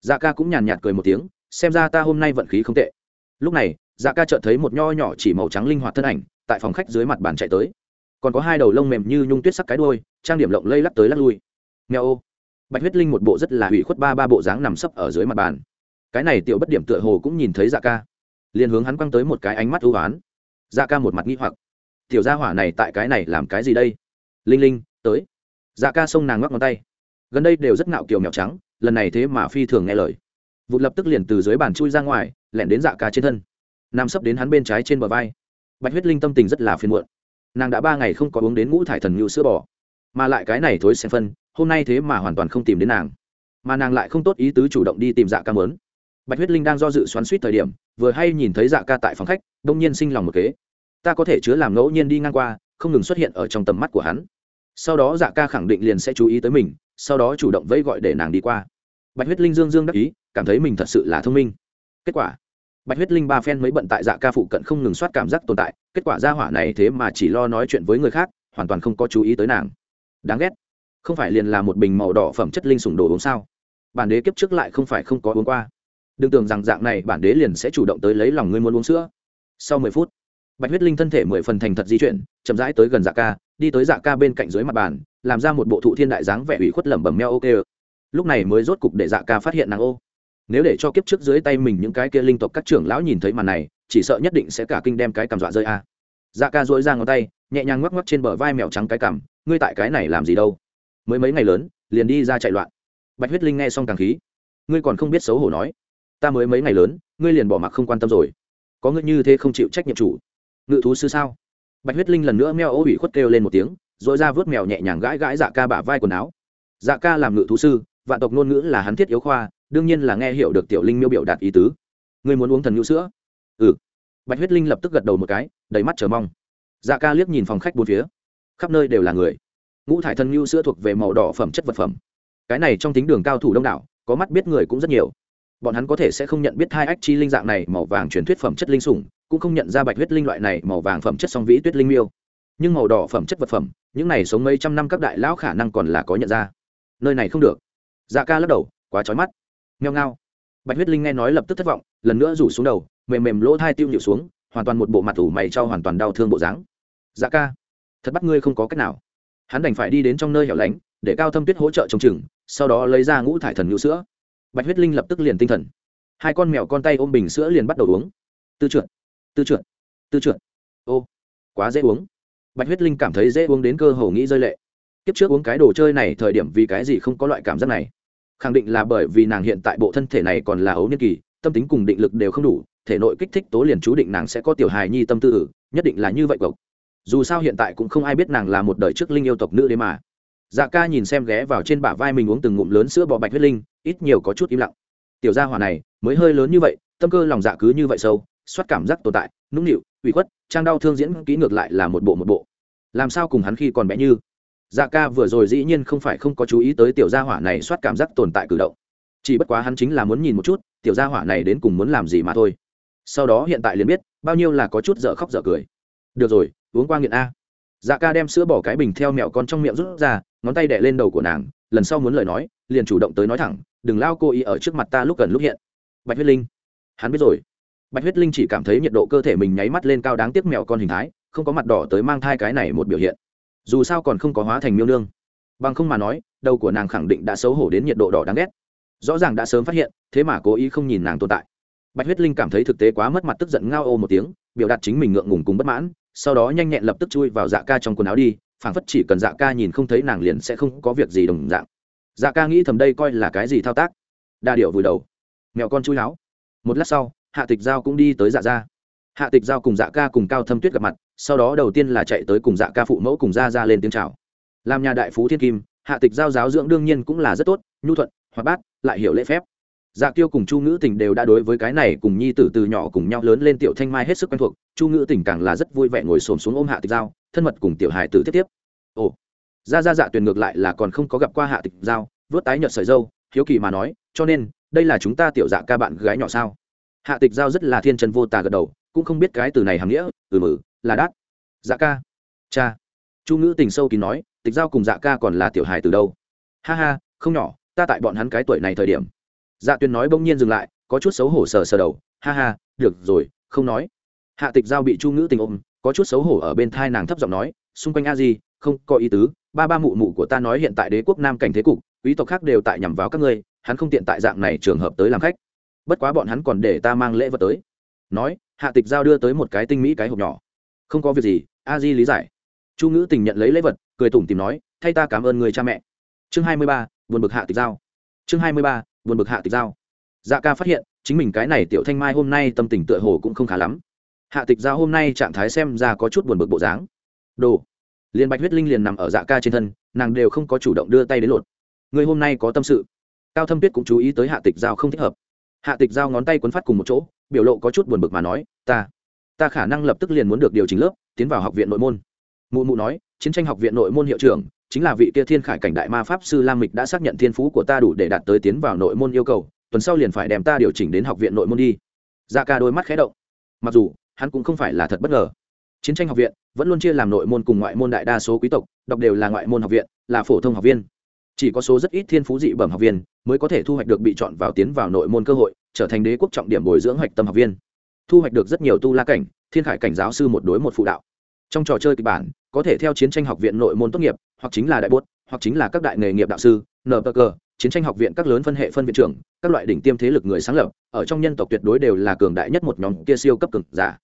A: Dạ ca cũng nhàn nhạt cười một tiếng, xem ra ta hôm nay vận khí không tệ. Lúc này dạ ca chợt thấy một nho nhỏ chỉ màu trắng linh hoạt thân ảnh, tại phòng khách dưới mặt bàn chạy tới. Còn có hai đầu lông mềm như nhung tuyết sắc cái đôi trang điểm lộng lây lắc tới lắc lui. Nghèo ô. Bạch huyết linh một bộ rất là hủy khuất ba ba bộ dáng nằm sấp ở dưới mặt bàn. Cái này tiểu bất điểm tựa hồ cũng nhìn thấy dạ ca. Liền hướng hắn quăng tới một cái ánh mắt ưu oán dạ ca một mặt nghi hoặc. Tiểu gia hỏa này tại cái này làm cái gì đây? Linh linh, tới. Dạ ca sông nàng ngoắc ngón tay. Gần đây đều rất ngạo kiều mèo trắng, lần này thế mà phi thường nghe lời. Vụt lập tức liền từ dưới bàn chui ra ngoài, lẻn đến dạ ca trên thân. Nằm sấp đến hắn bên trái trên bờ vai. Bạch huyết linh tâm tình rất là phiền muộn. Nàng đã ba ngày không có uống đến ngũ thải thần ngưu sữa bò. Mà lại cái này thối xem phân, hôm nay thế mà hoàn toàn không tìm đến nàng. Mà nàng lại không tốt ý tứ chủ động đi tìm dạ ca mớn. Bạch huyết linh đang do dự xoắn suýt thời điểm, vừa hay nhìn thấy dạ ca tại phòng khách, đông nhiên sinh lòng một kế. Ta có thể chứa làm ngẫu nhiên đi ngang qua không ngừng xuất hiện ở trong tầm mắt của hắn. Sau đó dạ ca khẳng định liền sẽ chú ý tới mình, sau đó chủ động vẫy gọi để nàng đi qua. Bạch huyết linh dương dương đắc ý, cảm thấy mình thật sự là thông minh. Kết quả, bạch huyết linh ba phen mới bận tại dạ ca phụ cận không ngừng soát cảm giác tồn tại, kết quả ra hỏa này thế mà chỉ lo nói chuyện với người khác, hoàn toàn không có chú ý tới nàng. Đáng ghét. Không phải liền là một bình màu đỏ phẩm chất linh sủng đồ uống sao? Bản đế kiếp trước lại không phải không có uống qua. Đừng tưởng rằng dạng này bản đế liền sẽ chủ động tới lấy lòng ngươi muốn uống sữa. Sau mười phút bạch huyết linh thân thể mười phần thành thật di chuyển, chậm rãi tới gần dạ ca, đi tới dạ ca bên cạnh dưới mặt bàn, làm ra một bộ thụ thiên đại dáng vẻ ủy khuất lẩm bẩm meo ok lúc này mới rốt cục để dạ ca phát hiện nàng ô. Nếu để cho kiếp trước dưới tay mình những cái kia linh tộc các trưởng lão nhìn thấy màn này, chỉ sợ nhất định sẽ cả kinh đem cái cảm dọa rơi a. Dạ ca dỗi ra ngón tay, nhẹ nhàng ngoắc ngoắc trên bờ vai mèo trắng cái cảm ngươi tại cái này làm gì đâu? Mới mấy ngày lớn, liền đi ra chạy loạn. Bạch huyết linh nghe xong càng khí. Ngươi còn không biết xấu hổ nói. Ta mới mấy ngày lớn, ngươi liền bỏ mặc không quan tâm rồi. Có ngươi như thế không chịu trách nhiệm chủ ngự thú sư sao? Bạch huyết linh lần nữa meo ô ủy khuất kêu lên một tiếng, rồi ra vớt mèo nhẹ nhàng gãi gãi dạ ca bả vai quần áo. Dạ ca làm ngự thú sư, vạn tộc ngôn ngữ là hắn thiết yếu khoa, đương nhiên là nghe hiểu được tiểu linh miêu biểu đạt ý tứ. Ngươi muốn uống thần ngữ sữa? Ừ. Bạch huyết linh lập tức gật đầu một cái, đầy mắt chờ mong. Dạ ca liếc nhìn phòng khách bốn phía. Khắp nơi đều là người. Ngũ thải thần ngữ sữa thuộc về màu đỏ phẩm chất vật phẩm. Cái này trong tính đường cao thủ đông đảo, có mắt biết người cũng rất nhiều. Bọn hắn có thể sẽ không nhận biết hai ách chi linh dạng này màu vàng truyền thuyết phẩm chất linh sủng cũng không nhận ra bạch huyết linh loại này màu vàng phẩm chất song vĩ tuyết linh miêu. Nhưng màu đỏ phẩm chất vật phẩm, những này sống mấy trăm năm các đại lão khả năng còn là có nhận ra. Nơi này không được. Dạ ca lắc đầu, quá trói mắt. Ngheo ngao. Bạch huyết linh nghe nói lập tức thất vọng, lần nữa rủ xuống đầu, mềm mềm lỗ thai tiêu nhịu xuống, hoàn toàn một bộ mặt ủ mày cho hoàn toàn đau thương bộ dáng. Dạ ca, thật bắt ngươi không có cách nào. Hắn đành phải đi đến trong nơi hẻo lánh, để cao thâm tuyết hỗ trợ trồng chừng sau đó lấy ra ngũ thải thần nhũ sữa. Bạch huyết linh lập tức liền tinh thần. Hai con mèo con tay ôm bình sữa liền bắt đầu uống. Tư trượt tư trượt tư trượt. Ô, quá dễ uống. Bạch huyết linh cảm thấy dễ uống đến cơ hồ nghĩ rơi lệ. Kiếp trước uống cái đồ chơi này thời điểm vì cái gì không có loại cảm giác này? Khẳng định là bởi vì nàng hiện tại bộ thân thể này còn là ấu niên kỳ, tâm tính cùng định lực đều không đủ, thể nội kích thích tố liền chú định nàng sẽ có tiểu hài nhi tâm tư ử, nhất định là như vậy cộc dù sao hiện tại cũng không ai biết nàng là một đời trước linh yêu tộc nữ đấy mà. Dạ ca nhìn xem ghé vào trên bả vai mình uống từng ngụm lớn sữa bò bạch huyết linh, ít nhiều có chút im lặng. Tiểu gia hỏa này, mới hơi lớn như vậy, tâm cơ lòng dạ cứ như vậy sâu soát cảm giác tồn tại, nũng nịu, ủy khuất, trang đau thương diễn kỹ ngược lại là một bộ một bộ. Làm sao cùng hắn khi còn bé như? Dạ ca vừa rồi dĩ nhiên không phải không có chú ý tới tiểu gia hỏa này soát cảm giác tồn tại cử động. Chỉ bất quá hắn chính là muốn nhìn một chút, tiểu gia hỏa này đến cùng muốn làm gì mà thôi. Sau đó hiện tại liền biết, bao nhiêu là có chút dở khóc dở cười. Được rồi, uống qua nghiện a. Dạ ca đem sữa bỏ cái bình theo mẹo con trong miệng rút ra, ngón tay đẻ lên đầu của nàng, lần sau muốn lời nói, liền chủ động tới nói thẳng, đừng lao cô ý ở trước mặt ta lúc gần lúc hiện. Bạch huyết linh, hắn biết rồi bạch huyết linh chỉ cảm thấy nhiệt độ cơ thể mình nháy mắt lên cao đáng tiếc mẹo con hình thái, không có mặt đỏ tới mang thai cái này một biểu hiện. Dù sao còn không có hóa thành miêu nương. Bằng không mà nói, đầu của nàng khẳng định đã xấu hổ đến nhiệt độ đỏ đáng ghét. Rõ ràng đã sớm phát hiện, thế mà cố ý không nhìn nàng tồn tại. Bạch huyết linh cảm thấy thực tế quá mất mặt tức giận ngao ô một tiếng, biểu đạt chính mình ngượng ngùng cùng bất mãn, sau đó nhanh nhẹn lập tức chui vào dạ ca trong quần áo đi, phảng phất chỉ cần dạ ca nhìn không thấy nàng liền sẽ không có việc gì đồng dạng. Dạ ca nghĩ thầm đây coi là cái gì thao tác. Đa điệu vùi đầu. Mẹo con chui láo. Một lát sau hạ tịch giao cũng đi tới dạ Gia. hạ tịch giao cùng dạ ca cùng cao thâm tuyết gặp mặt, sau đó đầu tiên là chạy tới cùng dạ ca phụ mẫu cùng ra ra lên tiếng chào. Làm nhà đại phú thiên kim, hạ tịch giao giáo dưỡng đương nhiên cũng là rất tốt, nhu thuận, hoạt bát, lại hiểu lễ phép. Dạ kiêu cùng chu ngữ tình đều đã đối với cái này cùng nhi tử từ nhỏ cùng nhau lớn lên tiểu thanh mai hết sức quen thuộc, chu ngữ tình càng là rất vui vẻ ngồi xổm xuống ôm hạ tịch giao, thân mật cùng tiểu hài tử tiếp tiếp. Ồ ra ra dạ tuyền ngược lại là còn không có gặp qua hạ tịch giao, vớt tái nhợt sợi dâu, hiếu kỳ mà nói, cho nên, đây là chúng ta tiểu dạ ca bạn gái nhỏ sao? Hạ tịch giao rất là thiên trần vô tà gật đầu, cũng không biết cái từ này hàm nghĩa ừ mử là đát. Dạ ca. Cha. Chu ngữ tình sâu kín nói, tịch giao cùng dạ ca còn là tiểu hài từ đâu? Ha ha, không nhỏ, ta tại bọn hắn cái tuổi này thời điểm. Dạ tuyền nói bỗng nhiên dừng lại, có chút xấu hổ sờ sờ đầu, ha ha, được rồi, không nói. Hạ tịch giao bị chu ngữ tình ôm, có chút xấu hổ ở bên thai nàng thấp giọng nói, xung quanh a di, không có ý tứ, ba ba mụ mụ của ta nói hiện tại đế quốc nam cảnh thế cục, quý tộc khác đều tại nhằm vào các ngươi, hắn không tiện tại dạng này trường hợp tới làm khách bất quá bọn hắn còn để ta mang lễ vật tới. Nói, hạ tịch giao đưa tới một cái tinh mỹ cái hộp nhỏ. Không có việc gì, a di lý giải. Chu ngữ tình nhận lấy lễ vật, cười tủm tìm nói, thay ta cảm ơn người cha mẹ. Chương hai mươi ba, buồn bực hạ tịch giao. Chương hai mươi ba, buồn bực hạ tịch giao. Dạ ca phát hiện, chính mình cái này tiểu thanh mai hôm nay tâm tình tựa hồ cũng không khá lắm. Hạ tịch giao hôm nay trạng thái xem ra có chút buồn bực bộ dáng. Đồ. Liền bạch huyết linh liền nằm ở dạ ca trên thân, nàng đều không có chủ động đưa tay đến lột. Người hôm nay có tâm sự. Cao thâm tuyết cũng chú ý tới hạ tịch giao không thích hợp hạ tịch giao ngón tay quấn phát cùng một chỗ, biểu lộ có chút buồn bực mà nói, ta ta khả năng lập tức liền muốn được điều chỉnh lớp, tiến vào học viện nội môn. Mụ mụ nói, chiến tranh học viện nội môn hiệu trưởng, chính là vị kia thiên khải cảnh đại ma pháp sư lam mịch đã xác nhận thiên phú của ta đủ để đạt tới tiến vào nội môn yêu cầu, tuần sau liền phải đem ta điều chỉnh đến học viện nội môn đi. Ra ca đôi mắt khé động. Mặc dù, hắn cũng không phải là thật bất ngờ. Chiến tranh học viện vẫn luôn chia làm nội môn cùng ngoại môn đại đa số quý tộc, đọc đều là ngoại môn học viện, là phổ thông học viên. Chỉ có số rất ít thiên phú dị bẩm học viên mới có thể thu hoạch được bị chọn vào tiến vào nội môn cơ hội, trở thành đế quốc trọng điểm bồi dưỡng hoạch tâm học viên. Thu hoạch được rất nhiều tu la cảnh, thiên khải cảnh giáo sư một đối một phụ đạo. Trong trò chơi kịch bản, có thể theo chiến tranh học viện nội môn tốt nghiệp, hoặc chính là đại bốt, hoặc chính là các đại nghề nghiệp đạo sư npg chiến tranh học viện các lớn phân hệ phân viện trưởng, các loại đỉnh tiêm thế lực người sáng lập, ở trong nhân tộc tuyệt đối đều là cường đại nhất một nhóm kia siêu cấp cực giả.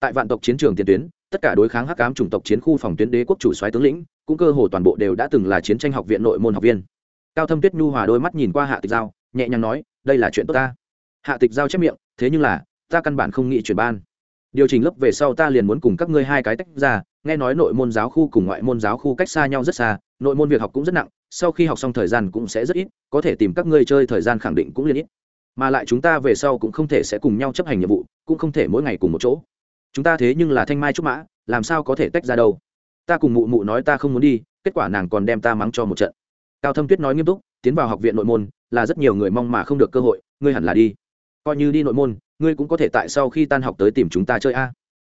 A: Tại vạn tộc chiến trường tiền tuyến, tất cả đối kháng hắc ám chủng tộc chiến khu phòng tuyến đế quốc chủ soái tướng lĩnh, cũng cơ hồ toàn bộ đều đã từng là chiến tranh học viện nội môn học viên cao thâm tuyết nhu hòa đôi mắt nhìn qua hạ tịch giao, nhẹ nhàng nói, đây là chuyện tốt ta. Hạ tịch giao chép miệng, thế nhưng là, ta căn bản không nghĩ chuyển ban. Điều chỉnh lớp về sau ta liền muốn cùng các ngươi hai cái tách ra, nghe nói nội môn giáo khu cùng ngoại môn giáo khu cách xa nhau rất xa, nội môn việc học cũng rất nặng, sau khi học xong thời gian cũng sẽ rất ít, có thể tìm các ngươi chơi thời gian khẳng định cũng liền ít. Mà lại chúng ta về sau cũng không thể sẽ cùng nhau chấp hành nhiệm vụ, cũng không thể mỗi ngày cùng một chỗ. Chúng ta thế nhưng là thanh mai trúc mã, làm sao có thể tách ra đâu? Ta cùng mụ mụ nói ta không muốn đi, kết quả nàng còn đem ta mắng cho một trận cao thâm tuyết nói nghiêm túc, tiến vào học viện nội môn là rất nhiều người mong mà không được cơ hội, ngươi hẳn là đi. Coi như đi nội môn, ngươi cũng có thể tại sau khi tan học tới tìm chúng ta chơi a.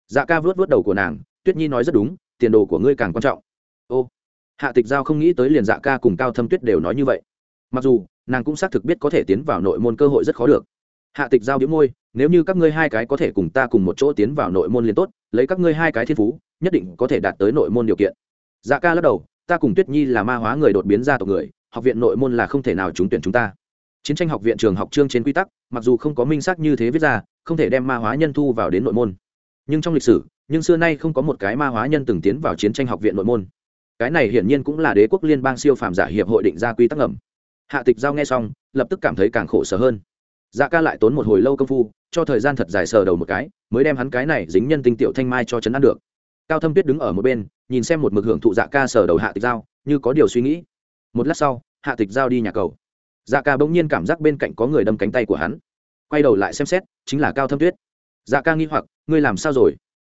A: Dạ ca vớt vớt đầu của nàng, tuyết nhi nói rất đúng, tiền đồ của ngươi càng quan trọng. Ô, hạ tịch giao không nghĩ tới liền dạ ca cùng cao thâm tuyết đều nói như vậy. Mặc dù, nàng cũng xác thực biết có thể tiến vào nội môn cơ hội rất khó được. Hạ tịch giao đĩu môi, nếu như các ngươi hai cái có thể cùng ta cùng một chỗ tiến vào nội môn liền tốt, lấy các ngươi hai cái thiên phú, nhất định có thể đạt tới nội môn điều kiện. Dạ ca lắc đầu ta cùng tuyết nhi là ma hóa người đột biến ra tộc người, học viện nội môn là không thể nào trúng tuyển chúng ta. Chiến tranh học viện trường học chương trên quy tắc, mặc dù không có minh xác như thế viết ra, không thể đem ma hóa nhân thu vào đến nội môn. Nhưng trong lịch sử, nhưng xưa nay không có một cái ma hóa nhân từng tiến vào chiến tranh học viện nội môn. Cái này hiển nhiên cũng là đế quốc liên bang siêu phàm giả hiệp hội định ra quy tắc ngầm. Hạ tịch giao nghe xong, lập tức cảm thấy càng khổ sở hơn. Dạ ca lại tốn một hồi lâu công phu, cho thời gian thật dài sờ đầu một cái, mới đem hắn cái này dính nhân tinh tiểu thanh mai cho chấn an được. Cao thâm tuyết đứng ở một bên nhìn xem một mực hưởng thụ dạ ca sờ đầu hạ tịch giao, như có điều suy nghĩ. Một lát sau, hạ tịch giao đi nhà cầu. Dạ ca bỗng nhiên cảm giác bên cạnh có người đâm cánh tay của hắn. Quay đầu lại xem xét, chính là cao thâm tuyết. Dạ ca nghi hoặc, ngươi làm sao rồi?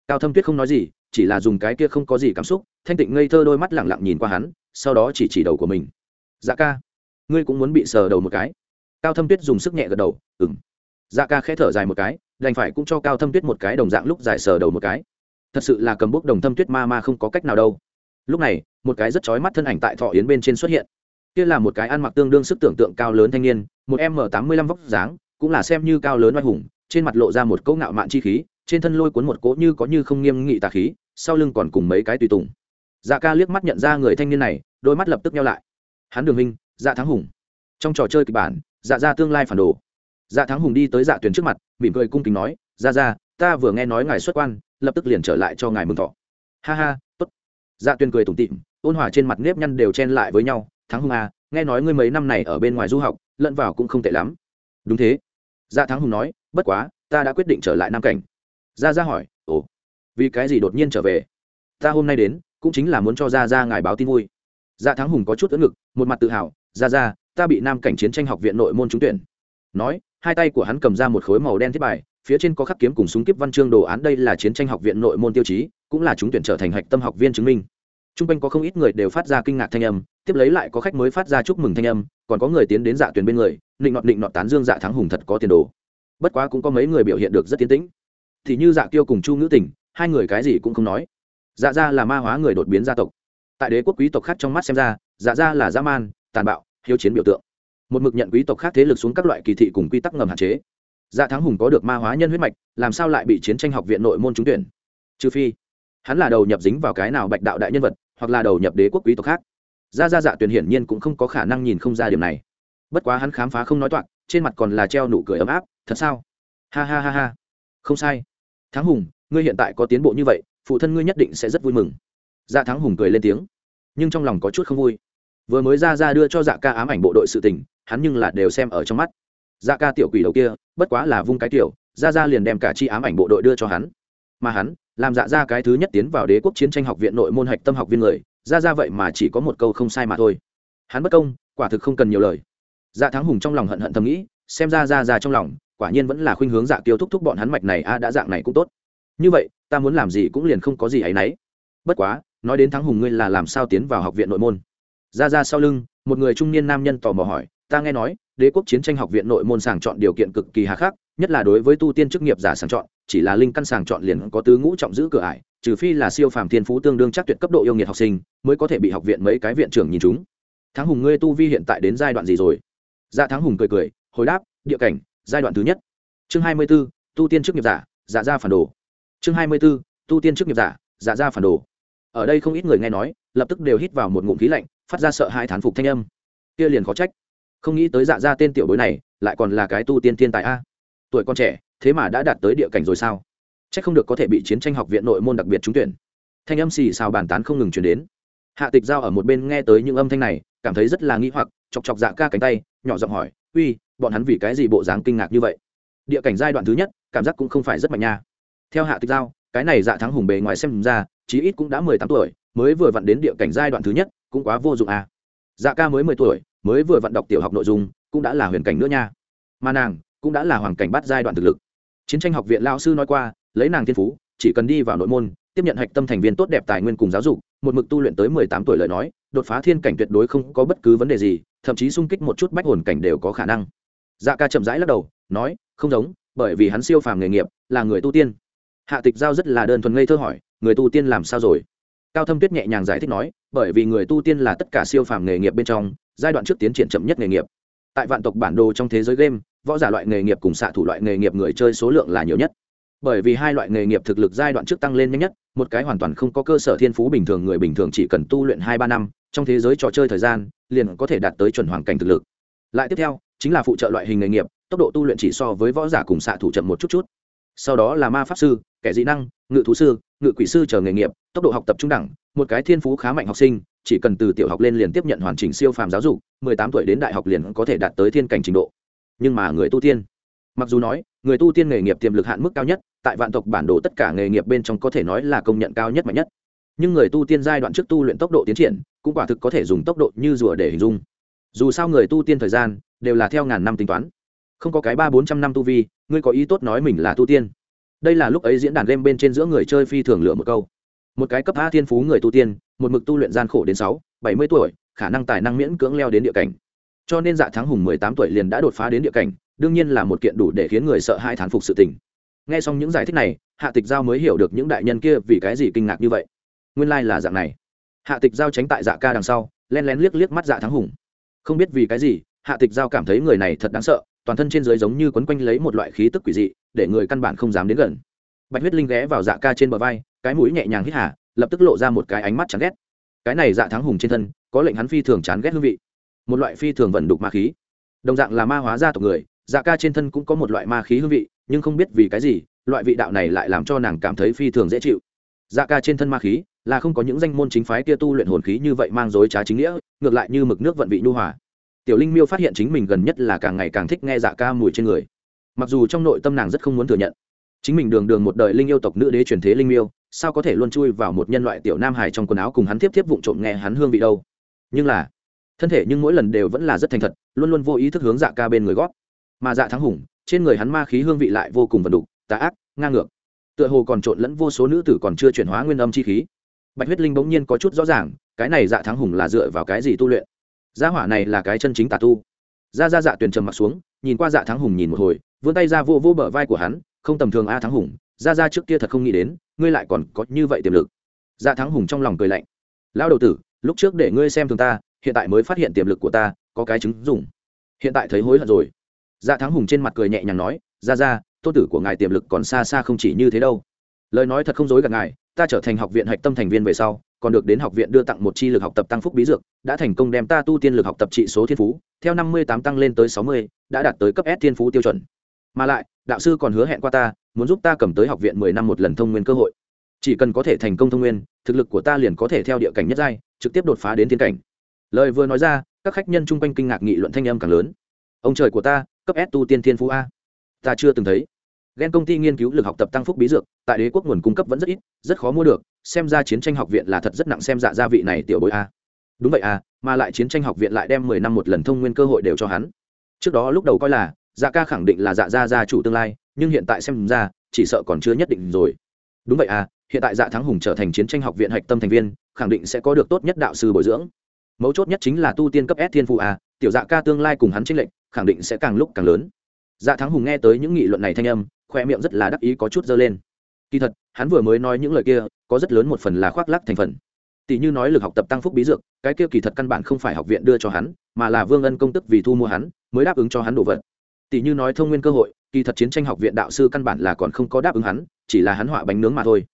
A: Cao thâm tuyết không nói gì, chỉ là dùng cái kia không có gì cảm xúc, thanh tịnh ngây thơ đôi mắt lẳng lặng nhìn qua hắn, sau đó chỉ chỉ đầu của mình. Dạ ca, ngươi cũng muốn bị sờ đầu một cái? Cao thâm tuyết dùng sức nhẹ gật đầu ừng dạ ca khẽ thở dài một cái, đành phải cũng cho cao thâm tuyết một cái đồng dạng lúc dài sờ đầu một cái thật sự là cầm bút đồng thâm tuyết ma ma không có cách nào đâu. Lúc này, một cái rất chói mắt thân ảnh tại thọ yến bên trên xuất hiện. Kia là một cái ăn mặc tương đương sức tưởng tượng cao lớn thanh niên, một m tám mươi lăm vóc dáng, cũng là xem như cao lớn oai hùng, trên mặt lộ ra một cỗ ngạo mạn chi khí, trên thân lôi cuốn một cỗ như có như không nghiêm nghị tà khí, sau lưng còn cùng mấy cái tùy tùng. Dạ ca liếc mắt nhận ra người thanh niên này, đôi mắt lập tức nhau lại. Hắn đường minh dạ thắng hùng. Trong trò chơi kịch bản dạ ra tương lai phản đồ. Dạ thắng hùng đi tới dạ tuyển trước mặt, mỉm cười cung kính nói ra ra ta vừa nghe nói ngài xuất quan lập tức liền trở lại cho ngài mừng thọ. Ha ha, tốt. Dạ Tuyên cười tủm tịm ôn hòa trên mặt nếp nhăn đều chen lại với nhau, thắng hùng à nghe nói ngươi mấy năm này ở bên ngoài du học, lẫn vào cũng không tệ lắm. Đúng thế. Dạ thắng hùng nói, bất quá, ta đã quyết định trở lại nam cảnh. Ra ra hỏi, ồ, vì cái gì đột nhiên trở về? Ta hôm nay đến, cũng chính là muốn cho ra ra ngài báo tin vui. Dạ thắng hùng có chút ấn ngực, một mặt tự hào ra ra ta bị nam cảnh chiến tranh học viện nội môn trúng tuyển. Nói, hai tay của hắn cầm ra một khối màu đen thiết bài phía trên có khắc kiếm cùng súng kíp văn chương đồ án, đây là chiến tranh học viện nội môn tiêu chí, cũng là chúng tuyển trở thành hạch tâm học viên chứng minh. T r u n g quanh có không ít người đều phát ra kinh ngạc thanh âm, tiếp lấy lại có khách mới phát ra chúc mừng thanh âm, còn có người tiến đến dạ tuyển bên người định nọt định nọt tán dương dạ thắng hùng thật có tiền đồ. Bất quá cũng có mấy người biểu hiện được rất tiến tĩnh. Thì như dạ tiêu cùng chu ngữ tình, hai người cái gì cũng không nói. Dạ ra là ma hóa người đột biến gia tộc. Tại đế quốc quý tộc khác trong mắt xem ra dạ ra là dã man, tàn bạo, hiếu chiến biểu tượng. Một mực nhận quý tộc khác thế lực xuống các loại kỳ thị cùng quy tắc ngầm hạn chế dạ thắng hùng có được ma hóa nhân huyết mạch, làm sao lại bị chiến tranh học viện nội môn trúng tuyển? Trừ phi, hắn là đầu nhập dính vào cái nào bạch đạo đại nhân vật, hoặc là đầu nhập đế quốc quý tộc khác. Ra Ra dạ tuyển hiển nhiên cũng không có khả năng nhìn không ra điểm này. Bất quá hắn khám phá không nói toạc, trên mặt còn là treo nụ cười ấm áp, thật sao? Ha ha ha ha. Không sai. Thắng hùng, ngươi hiện tại có tiến bộ như vậy, phụ thân ngươi nhất định sẽ rất vui mừng. Dạ thắng hùng cười lên tiếng, nhưng trong lòng có chút không vui. Vừa mới ra ra đưa cho dạ ca ám ảnh bộ đội sự tình, hắn nhưng là đều xem ở trong mắt. Dạ ca tiểu quỷ đầu kia bất quá là vung cái tiểu ra ra liền đem cả chi ám ảnh bộ đội đưa cho hắn. Mà hắn, làm dạ ra cái thứ nhất tiến vào đế quốc chiến tranh học viện nội môn hạch tâm học viên người ra ra vậy mà chỉ có một câu không sai mà thôi. Hắn bất công, quả thực không cần nhiều lời. Dạ thắng hùng trong lòng hận hận thầm nghĩ, xem ra ra ra trong lòng, quả nhiên vẫn là khuynh hướng dạ tiêu thúc thúc bọn hắn mạch này, a, đã dạng này cũng tốt. Như vậy, ta muốn làm gì cũng liền không có gì ấ y n ấ y bất quá, nói đến thắng hùng ngươi là làm sao tiến vào học viện nội môn? Ra ra sau lưng, một người trung niên nam nhân tò mò hỏi, ta nghe nói đế quốc chiến tranh học viện nội môn sàng chọn điều kiện cực kỳ hà khắc, nhất là đối với tu tiên chức nghiệp giả sàng chọn, chỉ là linh căn sàng chọn liền có tứ ngũ trọng giữ cửa ải, trừ phi là siêu phàm thiên phú tương đương chắc tuyệt cấp độ yêu nghiệt học sinh mới có thể bị học viện mấy cái viện trưởng nhìn chúng. Thắng hùng ngươi tu vi hiện tại đến giai đoạn gì rồi? Dạ thắng hùng cười cười, hồi đáp, địa cảnh, giai đoạn thứ nhất. Chương hai mươi b ố tu tiên chức nghiệp giả dạ ra phản đồ. Chương hai mươi b ố tu tiên chức nghiệp giả dạ ra phản đồ. Ở đây không ít người nghe nói, lập tức đều hít vào một ngụm khí lạnh, phát ra sợ hai thán phục thanh âm. Kia liền khó trách không nghĩ tới dạ ra tên tiểu bối này lại còn là cái tu tiên thiên tài a. Tuổi con trẻ, thế mà đã đạt tới địa cảnh rồi sao? C h ắ c không được có thể bị chiến tranh học viện nội môn đặc biệt trúng tuyển. Thanh âm xì xào bàn tán không ngừng chuyển đến. Hạ tịch giao ở một bên nghe tới những âm thanh này, cảm thấy rất là nghi hoặc, chọc chọc dạ ca cánh tay, nhỏ giọng hỏi, uy, bọn hắn vì cái gì bộ dáng kinh ngạc như vậy? Địa cảnh giai đoạn thứ nhất, cảm giác cũng không phải rất mạnh nha. Theo hạ tịch giao, cái này dạ thắng hùng bề ngoài xem ra, chí ít cũng đã mười tám tuổi, mới vừa vặn đến địa cảnh giai đoạn thứ nhất, cũng quá vô dụng à. dạ ca mới mười tuổi mới vừa vận đọc tiểu học nội dung, cũng đã là huyền cảnh nữa nha. Mà nàng cũng đã là hoàng cảnh bắt giai đoạn thực lực. Chiến tranh học viện lao sư nói qua, lấy nàng thiên phú, chỉ cần đi vào nội môn, tiếp nhận hạch tâm thành viên tốt đẹp tài nguyên cùng giáo dục, một mực tu luyện tới mười tám tuổi lời nói, đột phá thiên cảnh tuyệt đối không có bất cứ vấn đề gì, thậm chí sung kích một chút bách hồn cảnh đều có khả năng. Dạ ca chậm rãi lắc đầu, nói, không giống, bởi vì hắn siêu phàm nghề nghiệp, là người tu tiên. Hạ tịch giao rất là đơn thuần ngây thơ hỏi, người tu tiên làm sao rồi? Cao thâm tuyết nhẹ nhàng giải thích nói, bởi vì người tu tiên là tất cả siêu phàm nghề nghiệp bên trong giai đoạn trước tiến triển chậm nhất nghề nghiệp. Tại vạn tộc bản đồ trong thế giới game, võ giả loại nghề nghiệp cùng xạ thủ loại nghề nghiệp người chơi số lượng là nhiều nhất. Bởi vì hai loại nghề nghiệp thực lực giai đoạn trước tăng lên nhanh nhất, một cái hoàn toàn không có cơ sở thiên phú bình thường người bình thường chỉ cần tu luyện hai ba năm, trong thế giới trò chơi thời gian liền có thể đạt tới chuẩn hoàn cảnh thực lực. Lại tiếp theo, chính là phụ trợ loại hình nghề nghiệp, tốc độ tu luyện chỉ so với võ giả cùng xạ thủ chậm một chút chút. Sau đó là ma pháp sư, kẻ dị năng, ngự thú sư, ngự quỷ sư chờ nghề nghiệp, tốc độ học tập trung đẳng, một cái thiên phú khá mạnh học sinh chỉ cần từ tiểu học lên liền tiếp nhận hoàn chỉnh siêu phàm giáo dục, mười tám tuổi đến đại học liền có thể đạt tới thiên cảnh trình độ. Nhưng mà người tu tiên, mặc dù nói, người tu tiên nghề nghiệp tiềm lực hạn mức cao nhất, tại vạn tộc bản đồ tất cả nghề nghiệp bên trong có thể nói là công nhận cao nhất mạnh nhất. Nhưng người tu tiên giai đoạn trước tu luyện tốc độ tiến triển, cũng quả thực có thể dùng tốc độ như rùa để hình dung. Dù sao người tu tiên thời gian, đều là theo ngàn năm tính toán. Không có cái ba bốn trăm năm tu vi, ngươi có ý tốt nói mình là tu tiên. Đây là lúc ấy diễn đàn game bên trên giữa người chơi phi thường lựa một câu một cái cấp a thiên phú người tu tiên, một mực tu luyện gian khổ đến sáu, bảy mươi tuổi, khả năng tài năng miễn cưỡng leo đến địa cảnh. Cho nên dạ thắng hùng mười tám tuổi liền đã đột phá đến địa cảnh, đương nhiên là một kiện đủ để khiến người sợ hai thán phục sự tình. Nghe xong những giải thích này, hạ tịch giao mới hiểu được những đại nhân kia vì cái gì kinh ngạc như vậy. Nguyên lai、like、là dạng này. Hạ tịch giao tránh tại dạ ca đằng sau len lén liếc liếc mắt dạ thắng hùng. Không biết vì cái gì, hạ tịch giao cảm thấy người này thật đáng sợ, toàn thân trên dưới giống như quấn quanh lấy một loại khí tức quỷ dị, để người căn bản không dám đến gần. Bạch huyết linh ghé vào dạ ca trên bờ vai cái mũi nhẹ nhàng hít hà, lập tức lộ ra một cái ánh mắt chán ghét. Cái này dạ thắng hùng trên thân, có lệnh hắn phi thường chán ghét hương vị. Một loại phi thường vẩn đục ma khí. Đồng dạng là ma hóa gia tộc người dạ ca trên thân cũng có một loại ma khí hương vị, nhưng không biết vì cái gì, loại vị đạo này lại làm cho nàng cảm thấy phi thường dễ chịu. Dạ ca trên thân ma khí, là không có những danh môn chính phái kia tu luyện hồn khí như vậy mang dối trá chính nghĩa, ngược lại như mực nước vận vị nhu hòa. Tiểu linh miêu phát hiện chính mình gần nhất là càng ngày càng thích nghe dạ ca mùi trên người. Mặc dù trong nội tâm nàng rất không muốn thừa nhận, chính mình đường đường một đời linh yêu tộc nữ đế truyền thế linh miêu sao có thể luôn chui vào một nhân loại tiểu nam hài trong quần áo cùng hắn tiếp tiếp vụng trộm nghe hắn hương vị đâu? Nhưng là, thân thể nhưng mỗi lần đều vẫn là rất thành thật, luôn luôn vô ý thức hướng dạ ca bên người gót mà dạ thắng hùng, trên người hắn ma khí hương vị lại vô cùng vần đục, tà ác, ngang ngược. Tựa hồ còn trộn lẫn vô số nữ tử còn chưa chuyển hóa nguyên âm chi khí. Bạch huyết linh bỗng nhiên có chút rõ ràng, cái này dạ thắng hùng là dựa vào cái gì tu luyện? Gia hỏa này là cái chân chính tà tu. Ra ra dạ tuyền trầm mặt xuống, nhìn qua dạ thắng hùng nhìn một hồi, vươn tay ra vô vô bờ vai của hắn, không tầm thường a thắng hùng ra ra trước kia thật không nghĩ đến ngươi lại còn có như vậy tiềm lực. Dạ thắng hùng trong lòng cười lạnh. Lão đầu tử, lúc trước để ngươi xem thường ta, hiện tại mới phát hiện tiềm lực của ta, có cái chứng dùng hiện tại thấy hối hận rồi. Dạ thắng hùng trên mặt cười nhẹ nhàng nói, ra ra tôn tử của ngài tiềm lực còn xa xa không chỉ như thế đâu. Lời nói thật không dối gạt ngài, ta trở thành học viện hạch tâm thành viên về sau, còn được đến học viện đưa tặng một chi lực học tập tăng phúc bí dược, đã thành công đem ta tu tiên lực học tập trị số thiên phú, theo năm mươi tám tăng lên tới sáu mươi, đã đạt tới cấp s thiên phú tiêu chuẩn mà lại, đạo sư còn hứa hẹn qua ta, muốn giúp ta cầm tới học viện mười năm một lần thông nguyên cơ hội. Chỉ cần có thể thành công thông nguyên, thực lực của ta liền có thể theo địa cảnh nhất giai, trực tiếp đột phá đến thiên cảnh. Lời vừa nói ra, các khách nhân chung quanh kinh ngạc nghị luận thanh âm càng lớn. Ông trời của ta, cấp s tu tiên thiên phú a. Ta chưa từng thấy. Ghen công ty nghiên cứu lực học tập tăng phúc bí dược, tại đế quốc nguồn cung cấp vẫn rất ít, rất khó mua được, xem ra chiến tranh học viện là thật rất nặng xem dạ gia vị này tiểu bối a. Đúng vậy à mà lại chiến tranh học viện lại đem mười năm một lần thông nguyên cơ hội đều cho hắn. Trước đó lúc đầu coi là dạ ca khẳng định là dạ gia gia chủ tương lai, nhưng hiện tại xem ra, chỉ sợ còn chưa nhất định rồi. Đúng vậy à hiện tại dạ thắng hùng trở thành chiến tranh học viện hạch tâm thành viên, khẳng định sẽ có được tốt nhất đạo sư bồi dưỡng. Mấu chốt nhất chính là tu tiên cấp s thiên phụ à tiểu dạ ca tương lai cùng hắn tranh lệnh khẳng định sẽ càng lúc càng lớn. Dạ thắng hùng nghe tới những nghị luận này thanh âm khoe miệng rất là đắc ý có chút dơ lên. Kỳ thật, hắn vừa mới nói những lời kia, có rất lớn một phần là khoác lắc thành phần. Tỷ như nói lực học tập tăng phúc bí dược, cái kia kỳ thật căn bản không phải học viện đưa cho hắn, mà là vương ân công tức vì thu mua hắn, mới đáp ứng cho hắn đồ vật tỷ như nói thông nguyên cơ hội, kỳ thật chiến tranh học viện đạo sư căn bản là còn không có đáp ứng hắn, chỉ là hắn họa bánh nướng mà thôi.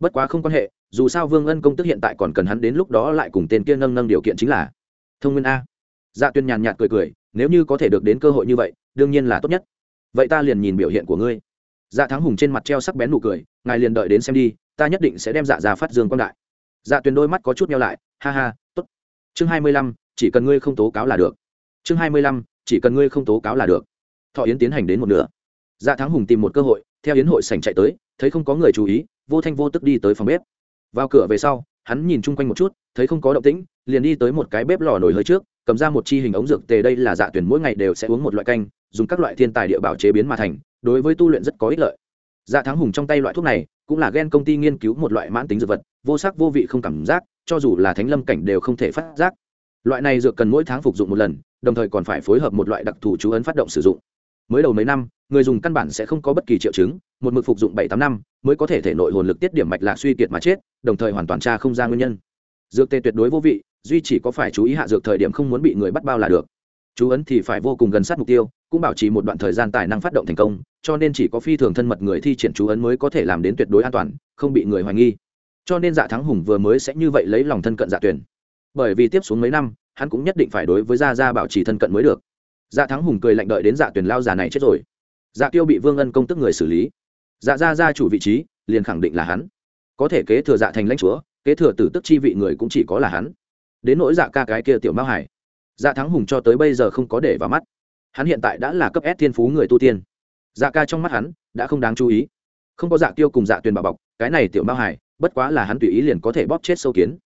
A: Bất quá không quan hệ, dù sao vương ân công tức hiện tại còn cần hắn đến lúc đó lại cùng tên kia nâng nâng điều kiện chính là thông nguyên a. Dạ tuyên nhàn nhạt cười cười, nếu như có thể được đến cơ hội như vậy, đương nhiên là tốt nhất. Vậy ta liền nhìn biểu hiện của ngươi. Dạ thắng hùng trên mặt treo sắc bén nụ cười, ngài liền đợi đến xem đi, ta nhất định sẽ đem dạ ra phát dương quan đại. Dạ tuyên đôi mắt có chút nhau lại, ha ha t ố t chương hai mươi lăm, chỉ cần ngươi không tố cáo là được. Chương hai mươi lăm, chỉ cần ngươi không tố cáo là được thọ yến tiến hành đến một nửa. Dạ thắng hùng tìm một cơ hội, theo yến hội sảnh chạy tới, thấy không có người chú ý, vô thanh vô tức đi tới phòng bếp. Vào cửa về sau, hắn nhìn chung quanh một chút, thấy không có động tĩnh, liền đi tới một cái bếp lò nổi hơi trước, cầm ra một chi hình ống dược tề đây là dạ tuyển mỗi ngày đều sẽ uống một loại canh, dùng các loại thiên tài địa bảo chế biến mà thành, đối với tu luyện rất có ích lợi. Dạ thắng hùng trong tay loại thuốc này, cũng là ghen công ty nghiên cứu một loại mãn tính dược vật, vô sắc vô vị không cảm giác, cho dù là thánh lâm cảnh đều không thể phát giác. Loại này dược cần mỗi tháng phục dụng một lần, đồng thời còn phải phối hợp một loại đặc thù chú ấn phát động sử dụng mới đầu mấy năm, người dùng căn bản sẽ không có bất kỳ triệu chứng, một mực phục dụng bảy tám năm mới có thể thể nội hồn lực tiết điểm mạch lạc suy kiệt mà chết, đồng thời hoàn toàn tra không ra nguyên nhân. Dược tê tuyệt đối vô vị, duy chỉ có phải chú ý hạ dược thời điểm không muốn bị người bắt bao là được. Chú ấn thì phải vô cùng gần sát mục tiêu, cũng bảo trì một đoạn thời gian tài năng phát động thành công, cho nên chỉ có phi thường thân mật người thi triển chú ấn mới có thể làm đến tuyệt đối an toàn, không bị người hoài nghi. Cho nên dạ thắng hùng vừa mới sẽ như vậy lấy lòng thân cận dạ tuyển bởi vì tiếp xuống mấy năm, hắn cũng nhất định phải đối với gia gia bảo trì thân cận mới được dạ thắng hùng cười lạnh đợi đến dạ tuyển lao già này chết rồi. Dạ tiêu bị vương ân công tức người xử lý. Dạ gia gia chủ vị trí, liền khẳng định là hắn. Có thể kế thừa dạ thành lãnh chúa, kế thừa tử tức chi vị người cũng chỉ có là hắn. Đến nỗi dạ ca cái kia tiểu mao hải. Dạ thắng hùng cho tới bây giờ không có để vào mắt. Hắn hiện tại đã là cấp s thiên phú người tu tiên. Dạ ca trong mắt hắn đã không đáng chú ý. Không có dạ tiêu cùng dạ tuyền bảo bọc, cái này tiểu mao hải, bất quá là hắn tùy ý liền có thể bóp chết sâu kiến.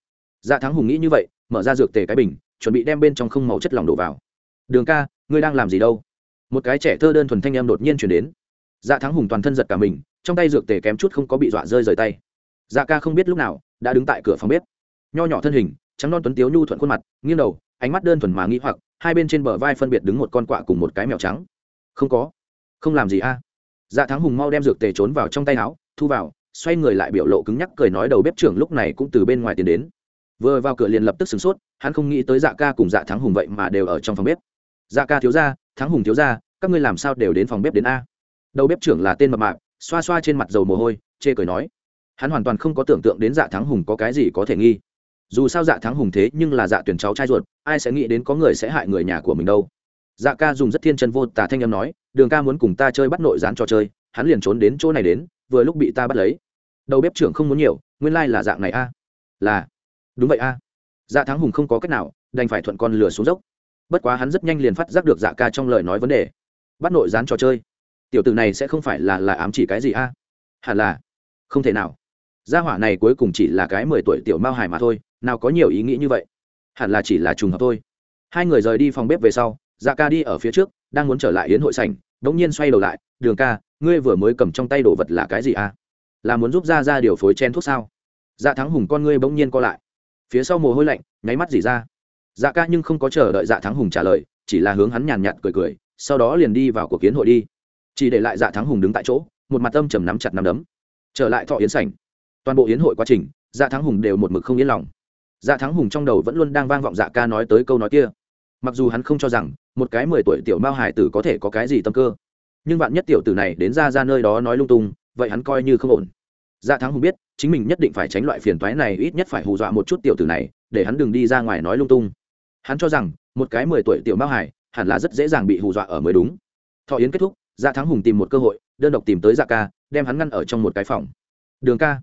A: Dạ thắng hùng nghĩ như vậy, mở ra dược tề cái bình, chuẩn bị đem bên trong không màu chất lỏng đổ vào. Đường ca ngươi đang làm gì đâu? Một cái trẻ thơ đơn thuần thanh em đột nhiên chuyển đến. Dạ thắng hùng toàn thân giật cả mình, trong tay dược tề kém chút không có bị dọa rơi rời tay. Dạ ca không biết lúc nào, đã đứng tại cửa phòng bếp. Nho nhỏ thân hình, trắng non tuấn tiếu nhu thuận khuôn mặt, nghiêng đầu, ánh mắt đơn thuần mà nghĩ hoặc, hai bên trên bờ vai phân biệt đứng một con quạ cùng một cái mèo trắng. Không có. Không làm gì a. Dạ thắng hùng mau đem dược tề trốn vào trong tay áo, thu vào, xoay người lại biểu lộ cứng nhắc cười nói đầu bếp trưởng lúc này cũng từ bên ngoài tiến đến. Vừa vào cửa liền lập tức sửng sốt, hắn không nghĩ tới dạ ca cùng dạ thắng hùng vậy mà đều ở trong phòng bếp dạ ca thiếu gia, thắng hùng thiếu gia, các ngươi làm sao đều đến phòng bếp đến a. Đầu bếp trưởng là tên mập mạp xoa xoa trên mặt dầu mồ hôi chê cười nói. Hắn hoàn toàn không có tưởng tượng đến dạ thắng hùng có cái gì có thể nghi. Dù sao dạ thắng hùng thế nhưng là dạ tuyển cháu trai ruột ai sẽ nghĩ đến có người sẽ hại người nhà của mình đâu. Dạ ca dùng rất thiên chân vô tả thanh âm nói đường ca muốn cùng ta chơi bắt nội gián trò chơi hắn liền trốn đến chỗ này đến vừa lúc bị ta bắt lấy. Đầu bếp trưởng không muốn nhiều nguyên lai、like、là dạng này a. Là đúng vậy a. Dạ thắng hùng không có cách nào đành phải thuận con lửa xuống dốc bất quá hắn rất nhanh liền phát giác được dạ ca trong lời nói vấn đề. Bắt nội gián trò chơi. Tiểu tử này sẽ không phải là là ám chỉ cái gì a? Hẳn là. Không thể nào. Gia hỏa này cuối cùng chỉ là cái mười tuổi tiểu mao hải mà thôi, nào có nhiều ý nghĩ như vậy? Hẳn là chỉ là trùng hợp thôi. Hai người rời đi phòng bếp về sau dạ ca đi ở phía trước, đang muốn trở lại yến hội sành đ ỗ n g nhiên xoay đầu lại, đường ca, ngươi vừa mới cầm trong tay đồ vật là cái gì à là muốn giúp ra ra điều phối chen thuốc sao? Dạ thắng hùng con ngươi bỗng nhiên co lại. Phía sau mồ hôi lạnh, nháy mắt dỉ ra dạ ca nhưng không có chờ đợi dạ thắng hùng trả lời, chỉ là hướng hắn nhàn nhạt cười cười, sau đó liền đi vào cuộc kiến hội đi. Chỉ để lại dạ thắng hùng đứng tại chỗ, một mặt âm trầm nắm chặt nắm đấm. Trở lại thọ yến sảnh. Toàn bộ yến hội quá trình dạ thắng hùng đều một mực không yên lòng. Dạ thắng hùng trong đầu vẫn luôn đang vang vọng dạ ca nói tới câu nói kia. Mặc dù hắn không cho rằng, một cái mười tuổi tiểu mao hải tử có thể có cái gì tâm cơ, nhưng bạn nhất tiểu tử này đến ra ra nơi đó nói lung tung, vậy hắn coi như không ổn. Dạ thắng hùng biết, chính mình nhất định phải tránh loại phiền toái này, ít nhất phải hù dọa một chút tiểu tử này, để hắn đừng đi ra ngoài nói lung tung hắn cho rằng, một cái mười tuổi tiểu mao hải, hẳn là rất dễ dàng bị hù dọa ở mới đúng. Thọ yến kết thúc dạ thắng hùng tìm một cơ hội, đơn độc tìm tới dạ ca, đem hắn ngăn ở trong một cái phòng. Đường ca.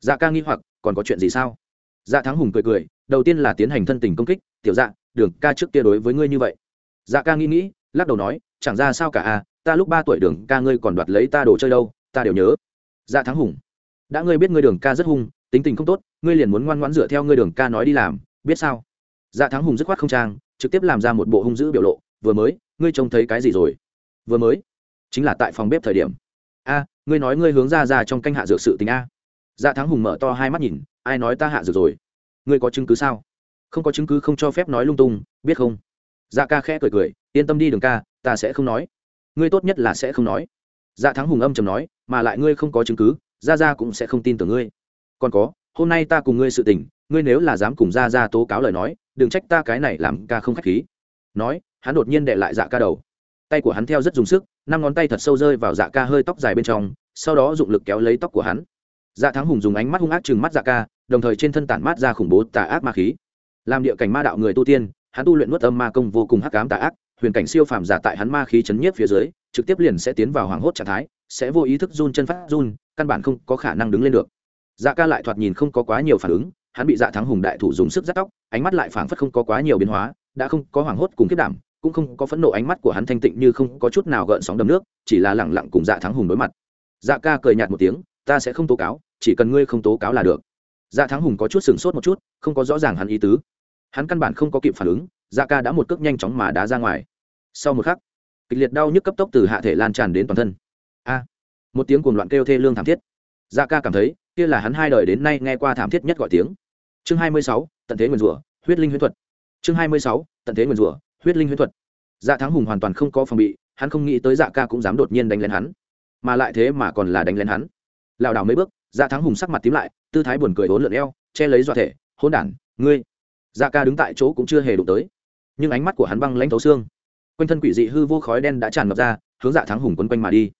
A: Dạ ca nghi hoặc, còn có chuyện gì sao? Dạ thắng hùng cười cười, đầu tiên là tiến hành thân tình công kích, tiểu dạ đường ca trước kia đối với ngươi như vậy. Dạ ca nghĩ nghĩ, lắc đầu nói, chẳng ra sao cả à ta lúc ba tuổi đường ca ngươi còn đoạt lấy ta đồ chơi đâu, ta đều nhớ. Dạ thắng hùng, đã ngươi biết ngươi đường ca rất hung, tính tình không tốt, ngươi liền muốn ngoan ngoãn dựa theo ngươi đường ca nói đi làm, biết sao? Dạ thắng hùng dứt khoát không trang, trực tiếp làm ra một bộ hung dữ biểu lộ, vừa mới, ngươi trông thấy cái gì rồi? Vừa mới, chính là tại phòng bếp thời điểm. A, ngươi nói ngươi hướng ra ra trong canh hạ dược sự tình a. Dạ thắng hùng mở to hai mắt nhìn, ai nói ta hạ dược rồi? Ngươi có chứng cứ sao? Không có chứng cứ, không cho phép nói lung tung, biết không? Dạ ca khẽ cười cười, yên tâm đi đường ca, ta sẽ không nói. Ngươi tốt nhất là sẽ không nói. Dạ thắng hùng âm chầm nói, mà lại ngươi không có chứng cứ, ra ra cũng sẽ không tin tưởng ngươi. Còn có, hôm nay ta cùng ngươi sự tình, ngươi nếu là dám cùng ra ra tố cáo lời nói đừng trách ta cái này làm ca không k h á c h khí. Nói, hắn đột nhiên đệ lại dạ ca đầu. Tay của hắn theo rất dùng sức, năm ngón tay thật sâu rơi vào dạ ca hơi tóc dài bên trong, sau đó dụng lực kéo lấy tóc của hắn. Dạ thắng hùng dùng ánh mắt hung ác chừng mắt dạ ca, đồng thời trên thân tản mát ra khủng bố tà ác ma khí. Làm địa cảnh ma đạo người tu tiên, hắn tu luyện nuốt âm ma công vô cùng hắc cám tà ác, huyền cảnh siêu phàm giả tại hắn ma khí chấn nhiếp phía dưới, trực tiếp liền sẽ tiến vào hoảng hốt trạng thái, sẽ vô ý thức run chân phát run, căn bản không có khả năng đứng lên được. Dạ ca lại thoạt nhìn không có quá nhiều phản ứng hắn bị dạ thắng hùng đại thủ dùng sức dắt tóc, ánh mắt lại phảng phất không có quá nhiều biến hóa, đã không có hoảng hốt cùng kết đảm, cũng không có phẫn nộ ánh mắt của hắn thanh tịnh như không có chút nào gợn sóng đầm nước, chỉ là lẳng lặng cùng dạ thắng hùng đối mặt. Dạ ca cười nhạt một tiếng, ta sẽ không tố cáo, chỉ cần ngươi không tố cáo là được. Dạ thắng hùng có chút sừng sốt một chút, không có rõ ràng hắn ý tứ. Hắn căn bản không có kịp phản ứng dạ ca đã một cước nhanh chóng mà đá ra ngoài. Sau một khắc, kịch liệt đau nhức cấp tốc từ hạ thể lan tràn đến toàn thân. A! Một tiếng cuồng loạn kêu thê lương thảm thiết. Dạ ca cảm thấy kia là hắn hai đời đến nay nghe qua thảm thiết nhất gọi tiếng. Chương hai mươi sáu, tận thế nguyên rủa, huyết linh huyết thuật. Chương hai mươi sáu, tận thế nguyên rủa, huyết linh huyết thuật. Dạ thắng hùng hoàn toàn không có phòng bị, hắn không nghĩ tới dạ ca cũng dám đột nhiên đánh lên hắn. Mà lại thế mà còn là đánh lên hắn. Lảo đảo mấy bước dạ thắng hùng sắc mặt tím lại, tư thái buồn cười uốn lượn eo, che lấy dọa thể hôn đản, ngươi. Dạ ca đứng tại chỗ cũng chưa hề đụng tới. Nhưng ánh mắt của hắn băng lãnh thấu xương. Quanh thân quỷ dị hư vô khói đen đã tràn ngập ra, hướng dạ thắng hùng quấn quanh mà đi.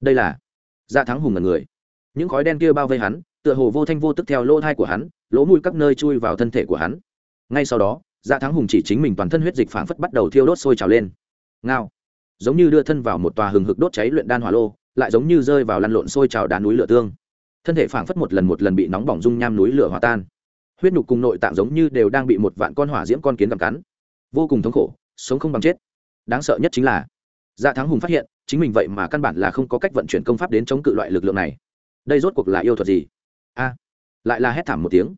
A: Đây là dạ thắng hùng là người. Những khói đen kia bao vây hắn tựa hồ vô thanh vô tức theo lỗ thai của hắn, lỗ mũi các nơi chui vào thân thể của hắn. Ngay sau đó dạ thắng hùng chỉ chính mình toàn thân huyết dịch phảng phất bắt đầu thiêu đốt sôi trào lên. Ngao. Giống như đưa thân vào một tòa hừng hực đốt cháy luyện đan hỏa lô, lại giống như rơi vào lăn lộn sôi trào đá núi lửa tương. Thân thể phảng phất một lần một lần bị nóng bỏng dung nham núi lửa hòa tan. Huyết nhục cùng nội tạng giống như đều đang bị một vạn con hỏa diễm con kiến gặm cắn. Vô cùng thống khổ, sống không bằng chết. Đáng sợ nhất chính là dạ thắng hùng phát hiện, chính mình vậy mà căn bản là không có cách vận chuyển công pháp đến chống cự loại lực lượng này. Đây rốt cuộc là yêu thuật gì? A. Lại là hét thảm một tiếng.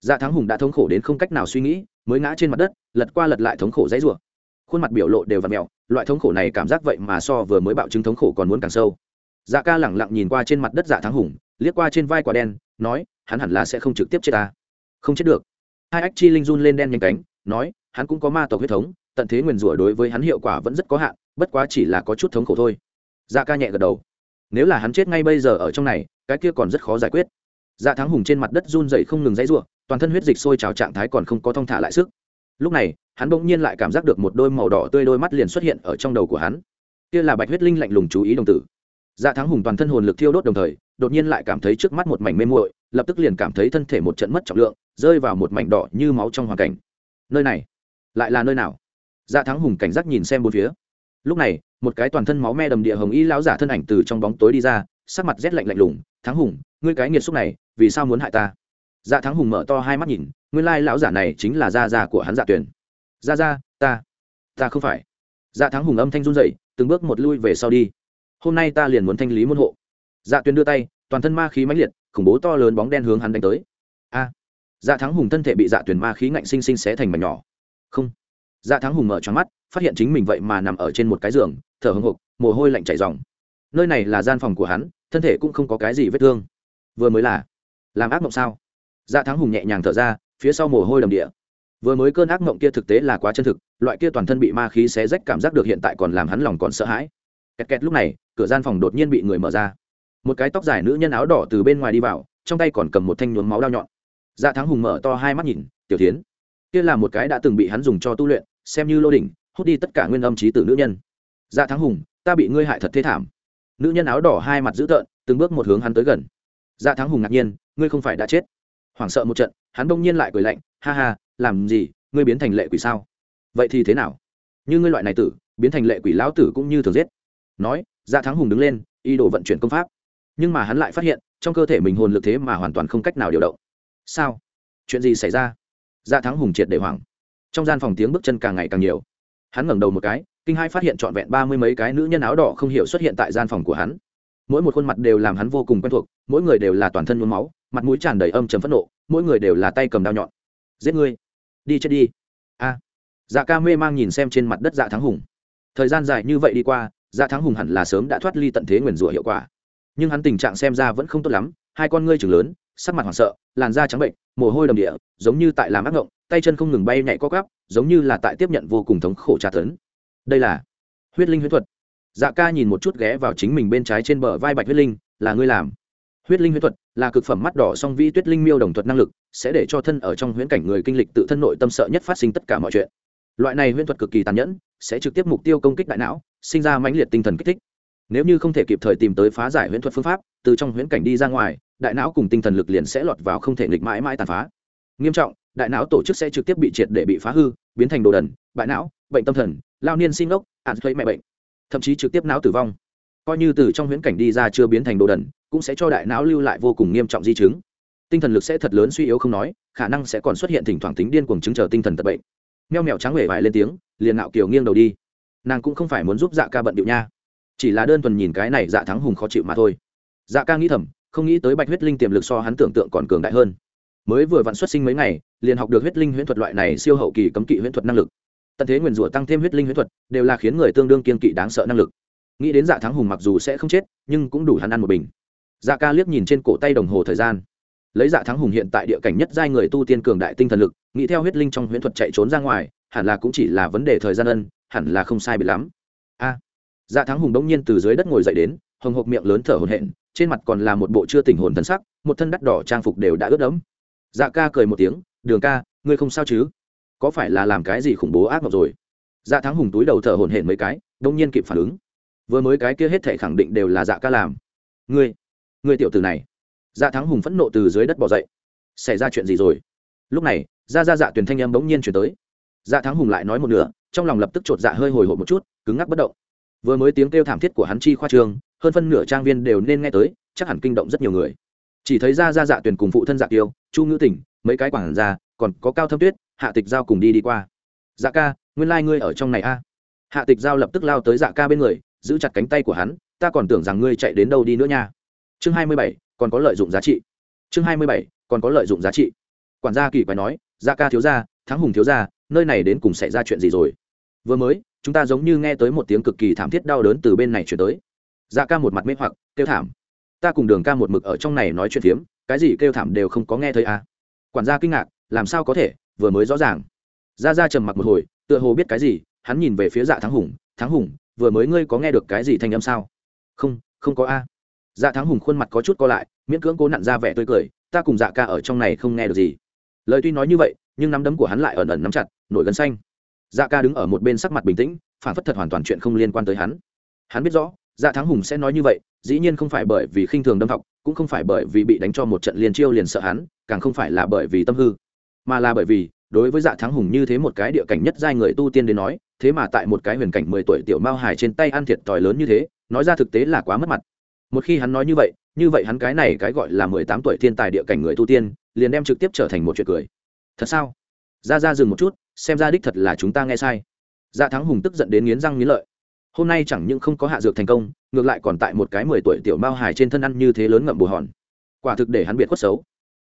A: Dạ thắng hùng đã thống khổ đến không cách nào suy nghĩ, mới ngã trên mặt đất, lật qua lật lại thống khổ dãy rủa. Khuôn mặt biểu lộ đều và mẹo, loại thống khổ này cảm giác vậy mà so vừa mới bạo chứng thống khổ còn muốn càng sâu. Dạ ca lẳng lặng nhìn qua trên mặt đất dạ thắng hùng, liếc qua trên vai quả đen, nói, hắn hẳn là sẽ không trực tiếp chết ta. Không chết được. Hai ách chi linh run lên đen nhanh cánh, nói, hắn cũng có ma tộc huyết thống, tận thế nguyền rủa đối với hắn hiệu quả vẫn rất có hạn, bất quá chỉ là có chút thống khổ thôi. Dạ ca nhẹ gật đầu. Nếu là hắn chết ngay bây giờ ở trong này, cái kia còn rất khó giải quyết dạ thắng hùng trên mặt đất run dậy không ngừng dãy ruộng toàn thân huyết dịch sôi trào, trạng thái còn không có thong thả lại sức. Lúc này, hắn bỗng nhiên lại cảm giác được một đôi màu đỏ tươi đôi mắt liền xuất hiện ở trong đầu của hắn. Kia là bạch huyết linh lạnh lùng chú ý đồng tử. Dạ thắng hùng toàn thân hồn lực thiêu đốt đồng thời, đột nhiên lại cảm thấy trước mắt một mảnh mê muội, lập tức liền cảm thấy thân thể một trận mất trọng lượng, rơi vào một mảnh đỏ như máu trong hoàn cảnh. Nơi này, lại là nơi nào? Dạ thắng hùng cảnh giác nhìn xem bốn phía. Lúc này, một cái toàn thân máu me đầm địa hồng y lão giả thân ảnh từ trong bóng tối đi ra, sắc mặt rét lạnh lạnh lùng, thắng hùng, ngươi cái nghiệt xúc này vì sao muốn hại ta? Dạ thắng hùng mở to hai mắt nhìn, nguyên lai lão giả này chính là gia gia của hắn dạ tuyển gia gia, ta ta không phải. Dạ thắng hùng âm thanh run dậy từng bước một lui về sau đi. Hôm nay ta liền muốn thanh lý môn hộ. Dạ tuyển đưa tay, toàn thân ma khí mãnh liệt, khủng bố to lớn bóng đen hướng hắn đánh tới. A! Dạ thắng hùng thân thể bị dạ tuyển ma khí ngạnh sinh sinh xé thành mảnh nhỏ. Không. Dạ thắng hùng mở tròn mắt, phát hiện chính mình vậy mà nằm ở trên một cái giường, thở hồng hộc, mồ hôi lạnh chảy dòng nơi này là gian phòng của hắn, thân thể cũng không có cái gì vết thương. Vừa mới là làm ác mộng sao? Dạ thắng hùng nhẹ nhàng thở ra, phía sau mồ hôi đầm địa. Vừa mới cơn ác mộng kia thực tế là quá chân thực, loại kia toàn thân bị ma khí xé rách cảm giác được hiện tại còn làm hắn lòng còn sợ hãi. Kẹt kẹt lúc này, cửa gian phòng đột nhiên bị người mở ra. Một cái tóc dài nữ nhân áo đỏ từ bên ngoài đi vào, trong tay còn cầm một thanh nhuốm máu đao nhọn. Dạ thắng hùng mở to hai mắt nhìn, tiểu tiến kia là một cái đã từng bị hắn dùng cho tu luyện, xem như lô đỉnh, hút đi tất cả nguyên âm trí tử nữ nhân. Dạ thắng hùng, ta bị ngươi hại thật thế thảm. Nữ nhân áo đỏ hai mặt dữ tợn, từng bước một hướng hắn tới gần. Dạ thắng hùng ngạc nhiên ngươi không phải đã chết. Hoảng sợ một trận, hắn bỗng nhiên lại cười lạnh, ha ha, làm gì, ngươi biến thành lệ quỷ sao? Vậy thì thế nào? Như ngươi loại này tử, biến thành lệ quỷ lão tử cũng như thường giết. Nói dạ thắng hùng đứng lên, ý đồ vận chuyển công pháp. Nhưng mà hắn lại phát hiện, trong cơ thể mình hồn lực thế mà hoàn toàn không cách nào điều động. Sao? Chuyện gì xảy ra? Dạ thắng hùng triệt để hoảng. Trong gian phòng tiếng bước chân càng ngày càng nhiều. Hắn ngẩng đầu một cái, kinh hai phát hiện trọn vẹn ba mươi mấy cái nữ nhân áo đỏ không hiểu xuất hiện tại gian phòng của hắn. Mỗi một khuôn mặt đều làm hắn vô cùng quen thuộc, mỗi người đều là toàn thân nhuốm máu mặt mũi tràn đầy âm trầm phẫn nộ, mỗi người đều là tay cầm dao nhọn. Giết ngươi. Đi chết đi. A. Dạ ca mê mang nhìn xem trên mặt đất dạ thắng hùng. Thời gian dài như vậy đi qua dạ thắng hùng hẳn là sớm đã thoát ly tận thế nguyền rủa hiệu quả. Nhưng hắn tình trạng xem ra vẫn không tốt lắm, hai con ngươi chừng lớn, sắc mặt hoảng sợ, làn da trắng bệnh, mồ hôi đầm địa, giống như tại làm ác ngộng, tay chân không ngừng bay nhảy co gắp giống như là tại tiếp nhận vô cùng thống khổ tra tấn. Đây là huyết linh huyết thuật. Dạ ca nhìn một chút ghé vào chính mình bên trái trên bờ vai bạch huyết linh, là ngươi làm. Huyết linh huyết thuật? Là cực phẩm mắt đỏ song vi tuyết linh miêu đồng thuật năng lực, sẽ để cho thân ở trong huyễn cảnh người kinh lịch tự thân nội tâm sợ nhất phát sinh tất cả mọi chuyện. Loại này huyễn thuật cực kỳ tàn nhẫn, sẽ trực tiếp mục tiêu công kích đại não, sinh ra mãnh liệt tinh thần kích thích. Nếu như không thể kịp thời tìm tới phá giải huyễn thuật phương pháp, từ trong huyễn cảnh đi ra ngoài, đại não cùng tinh thần lực liền sẽ lọt vào không thể nghịch mãi mãi tàn phá. Nghiêm trọng, đại não tổ chức sẽ trực tiếp bị triệt để bị phá hư, biến thành đồ đần, bại não, bệnh tâm thần, lao niên sinh ốc ạn thuế mẹ bệnh, thậm chí trực tiếp não tử vong. Coi như từ trong huyễn cảnh đi ra chưa biến thành đồ đần cũng sẽ cho đại não lưu lại vô cùng nghiêm trọng di chứng. Tinh thần lực sẽ thật lớn suy yếu không nói, khả năng sẽ còn xuất hiện thỉnh thoảng tính điên cuồng chứng chờ tinh thần tật bệnh. Meo mèo trắng huệ vải lên tiếng, liền ngạo kiều nghiêng đầu đi. Nàng cũng không phải muốn giúp dạ ca bận điệu nha. Chỉ là đơn thuần nhìn cái này dạ thắng hùng khó chịu mà thôi. Dạ ca nghĩ thầm, không nghĩ tới bạch huyết linh tiềm lực so hắn tưởng tượng còn cường đại hơn. Mới vừa vặn xuất sinh mấy ngày, liền học được huyết linh huyễn thuật loại này siêu hậu kỳ cấm kỵ huyễn thuật năng lực. Tận thế nguyền rủa tăng thêm huyết linh huyễn thuật, đều là khiến người tương đương kiên kỵ đáng sợ năng lực. Nghĩ đến dạ thắng hùng mặc dù sẽ không chết, nhưng cũng đủ hắn ăn một bình dạ ca liếc nhìn trên cổ tay đồng hồ thời gian. Lấy dạ thắng hùng hiện tại địa cảnh nhất giai người tu tiên cường đại tinh thần lực, nghĩ theo huyết linh trong huyễn thuật chạy trốn ra ngoài, hẳn là cũng chỉ là vấn đề thời gian ân, hẳn là không sai bị lắm. A. Dạ thắng hùng đống nhiên từ dưới đất ngồi dậy đến, hồng hộc miệng lớn thở hồn hện trên mặt còn là một bộ chưa tỉnh hồn thân sắc, một thân đắt đỏ trang phục đều đã ướt đẫm. Dạ ca cười một tiếng, đường ca, ngươi không sao chứ? Có phải là làm cái gì khủng bố ác mộng rồi? Dạ thắng hùng túi đầu thở hồn hển mấy cái đông nhiên kịp phản ứng. Vừa mới cái kia hết thể khẳng định đều là dạ ca làm. Ngươi ngươi tiểu tử này. Dạ thắng hùng phẫn nộ từ dưới đất bỏ dậy. Xảy ra chuyện gì rồi? Lúc này ra ra dạ tuyển thanh em bỗng nhiên chuyển tới. Dạ thắng hùng lại nói một nửa, trong lòng lập tức chột dạ hơi hồi hộp một chút, cứng ngắc bất động. Vừa mới tiếng kêu thảm thiết của hắn chi khoa trương hơn phân nửa trang viên đều nên nghe tới, chắc hẳn kinh động rất nhiều người. Chỉ thấy ra ra dạ tuyển cùng phụ thân dạ tiêu chu ngữ tỉnh, mấy cái quảng gia, còn có cao thâm tuyết, hạ tịch giao cùng đi đi qua. Dạ ca, nguyên lai、like、ngươi ở trong này a. Hạ tịch giao lập tức lao tới dạ ca bên người, giữ chặt cánh tay của hắn, ta còn tưởng rằng ngươi chạy đến đâu đi nữa nha chương hai mươi bảy, còn có lợi dụng giá trị. Chương hai mươi bảy, còn có lợi dụng giá trị. Quản gia kỳ quái nói Gia ca thiếu gia, thắng hùng thiếu gia, nơi này đến cùng xảy ra chuyện gì rồi? Vừa mới, chúng ta giống như nghe tới một tiếng cực kỳ thảm thiết đau đớn từ bên này chuyển tới. Dạ ca một mặt mê hoặc, kêu thảm. Ta cùng đường ca một mực ở trong này nói chuyện phiếm, cái gì kêu thảm đều không có nghe thấy à? Quản gia kinh ngạc, làm sao có thể? Vừa mới rõ ràng. Ra ra trầm mặc một hồi, tựa hồ biết cái gì, hắn nhìn về phía dạ thắng hùng thắng hùng, vừa mới ngươi có nghe được cái gì thanh âm sao? Không không có a dạ thắng hùng khuôn mặt có chút co lại, miễn cưỡng cố nặn ra vẻ tươi cười, ta cùng dạ ca ở trong này không nghe được gì. Lời tuy nói như vậy, nhưng nắm đấm của hắn lại ẩn ẩn nắm chặt, nổi gân xanh. Dạ ca đứng ở một bên sắc mặt bình tĩnh, phản phất thật hoàn toàn chuyện không liên quan tới hắn. Hắn biết rõ dạ thắng hùng sẽ nói như vậy, dĩ nhiên không phải bởi vì khinh thường đâm học cũng không phải bởi vì bị đánh cho một trận liền chiêu liền sợ hắn, càng không phải là bởi vì tâm hư, mà là bởi vì, đối với dạ thắng hùng như thế một cái địa cảnh nhất giai người tu tiên đến nói, thế mà tại một cái huyền cảnh mười tuổi tiểu mao hài trên tay ăn thiệt thòi lớn như thế, nói ra thực tế là quá mất mặt một khi hắn nói như vậy như vậy hắn cái này cái gọi là mười tám tuổi thiên tài địa cảnh người tu tiên, liền đem trực tiếp trở thành một chuyện cười. Thật sao? Ra ra dừng một chút, xem ra đích thật là chúng ta nghe sai. Dạ thắng hùng tức giận đến nghiến răng nghiến lợi. Hôm nay chẳng những không có hạ dược thành công, ngược lại còn tại một cái mười tuổi tiểu mao hài trên thân ăn như thế lớn ngậm bù hòn. Quả thực để hắn biệt khuất xấu.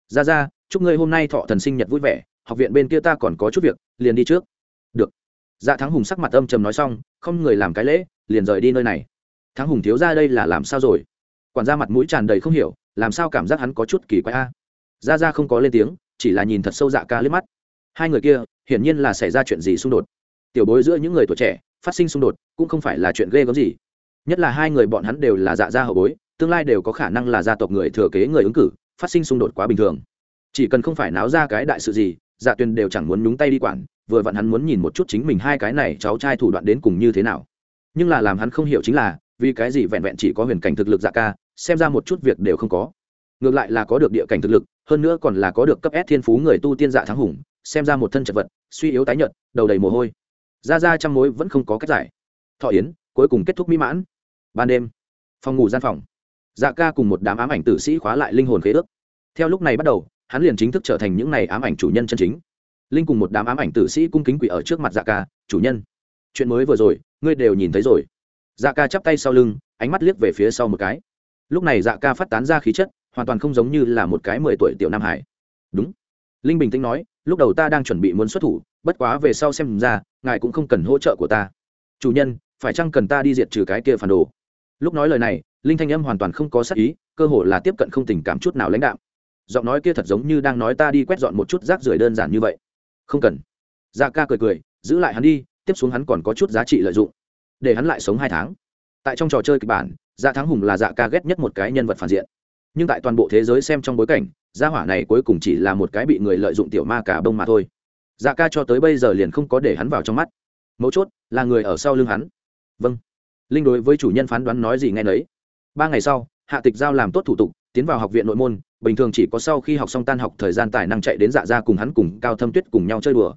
A: Ra ra, chúc ngươi hôm nay thọ thần sinh nhật vui vẻ, học viện bên kia ta còn có chút việc, liền đi trước. Được. Dạ thắng hùng sắc mặt âm trầm nói xong, không người làm cái lễ, liền rời đi nơi này. Thắng hùng thiếu ra đây là làm sao rồi? Quản gia mặt mũi tràn đầy không hiểu, làm sao cảm giác hắn có chút kỳ quái a? Ra ra không có lên tiếng, chỉ là nhìn thật sâu dạ ca liếc mắt. Hai người kia, hiển nhiên là xảy ra chuyện gì xung đột. Tiểu bối giữa những người tuổi trẻ, phát sinh xung đột, cũng không phải là chuyện ghê gớm gì. Nhất là hai người bọn hắn đều là dạ gia hậu bối, tương lai đều có khả năng là gia tộc người thừa kế người ứng cử, phát sinh xung đột quá bình thường. Chỉ cần không phải náo ra cái đại sự gì dạ tuyền đều chẳng muốn nhúng tay đi quản, vừa vặn hắn muốn nhìn một chút chính mình hai cái này cháu trai thủ đoạn đến cùng như thế nào. Nhưng là làm hắn không hiểu chính là vì cái gì vẹn vẹn chỉ có huyền cảnh thực lực dạ ca, xem ra một chút việc đều không có. Ngược lại là có được địa cảnh thực lực, hơn nữa còn là có được cấp S thiên phú người tu tiên dạ thắng hùng, xem ra một thân chật vật, suy yếu tái nhợt, đầu đầy mồ hôi. Ra ra trăm mối vẫn không có cách giải. Thọ yến, cuối cùng kết thúc mỹ mãn. Ban đêm, phòng ngủ gian phòng. Dạ ca cùng một đám ám ảnh tử sĩ khóa lại linh hồn khế ước. Theo lúc này bắt đầu, hắn liền chính thức trở thành những n à y ám ảnh chủ nhân chân chính. Linh cùng một đám ám ảnh tử sĩ cung kính quỷ ở trước mặt dạ ca, chủ nhân, chuyện mới vừa rồi, ngươi đều nhìn thấy rồi dạ ca chắp tay sau lưng, ánh mắt liếc về phía sau một cái. Lúc này dạ ca phát tán ra khí chất, hoàn toàn không giống như là một cái mười tuổi tiểu nam hải. Đúng. Linh bình tĩnh nói, lúc đầu ta đang chuẩn bị muốn xuất thủ, bất quá về sau xem ra, ngài cũng không cần hỗ trợ của ta. Chủ nhân, phải chăng cần ta đi diệt trừ cái kia phản đồ? Lúc nói lời này, linh thanh âm hoàn toàn không có sắc ý, cơ hồ là tiếp cận không tình cảm chút nào lãnh đạo giọng nói kia thật giống như đang nói ta đi quét dọn một chút rác rưởi đơn giản như vậy. Không cần. Dạ ca cười cười, giữ lại hắn đi, tiếp xuống hắn còn có chút giá trị lợi dụng để hắn lại sống hai tháng. Tại trong trò chơi kịch bản dạ thắng hùng là dạ ca ghét nhất một cái nhân vật phản diện. Nhưng tại toàn bộ thế giới xem trong bối cảnh, gia hỏa này cuối cùng chỉ là một cái bị người lợi dụng tiểu ma cả bông mà thôi. Dạ ca cho tới bây giờ liền không có để hắn vào trong mắt. Mấu chốt là người ở sau lưng hắn. Vâng. Linh đối với chủ nhân phán đoán nói gì nghe nấy. Ba ngày sau, hạ tịch giao làm tốt thủ tục, tiến vào học viện nội môn, bình thường chỉ có sau khi học xong tan học thời gian tài năng chạy đến dạ ra cùng hắn cùng cao thâm tuyết cùng nhau chơi đùa.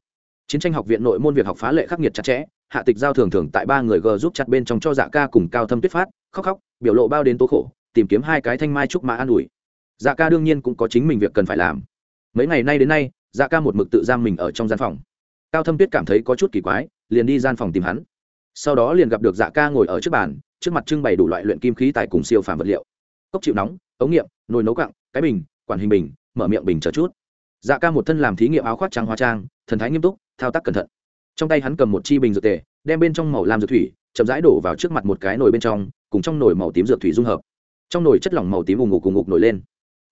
A: Chiến tranh học viện nội môn việc học phá lệ khắc nghiệt chặt chẽ hạ tịch giao thường thường tại ba người g giúp chặt bên trong cho dạ ca cùng cao thâm tuyết phát, khóc khóc, biểu lộ bao đến tố khổ, tìm kiếm hai cái thanh mai trúc mã an ủi. Dạ ca đương nhiên cũng có chính mình việc cần phải làm. Mấy ngày nay đến nay dạ ca một mực tự giam mình ở trong gian phòng. Cao thâm tuyết cảm thấy có chút kỳ quái, liền đi gian phòng tìm hắn. Sau đó liền gặp được dạ ca ngồi ở trước bàn, trước mặt trưng bày đủ loại luyện kim khí tại cùng siêu phàm vật liệu. Cốc chịu nóng, ống nghiệm, nồi nấu cặng cái bình, quản hình bình, mở miệng bình chờ chút. Dạ ca một thân làm thí nghiệm áo khoác trắng hóa trang, thần thái nghiêm túc, thao tác cẩn thận trong tay hắn cầm một chi bình dược tề, đem bên trong màu làm dược thủy chậm rãi đổ vào trước mặt một cái nồi bên trong, cùng trong nồi màu tím dược thủy dung hợp. Trong nồi chất lỏng màu tím ùng ngục cùng ngục nổi lên.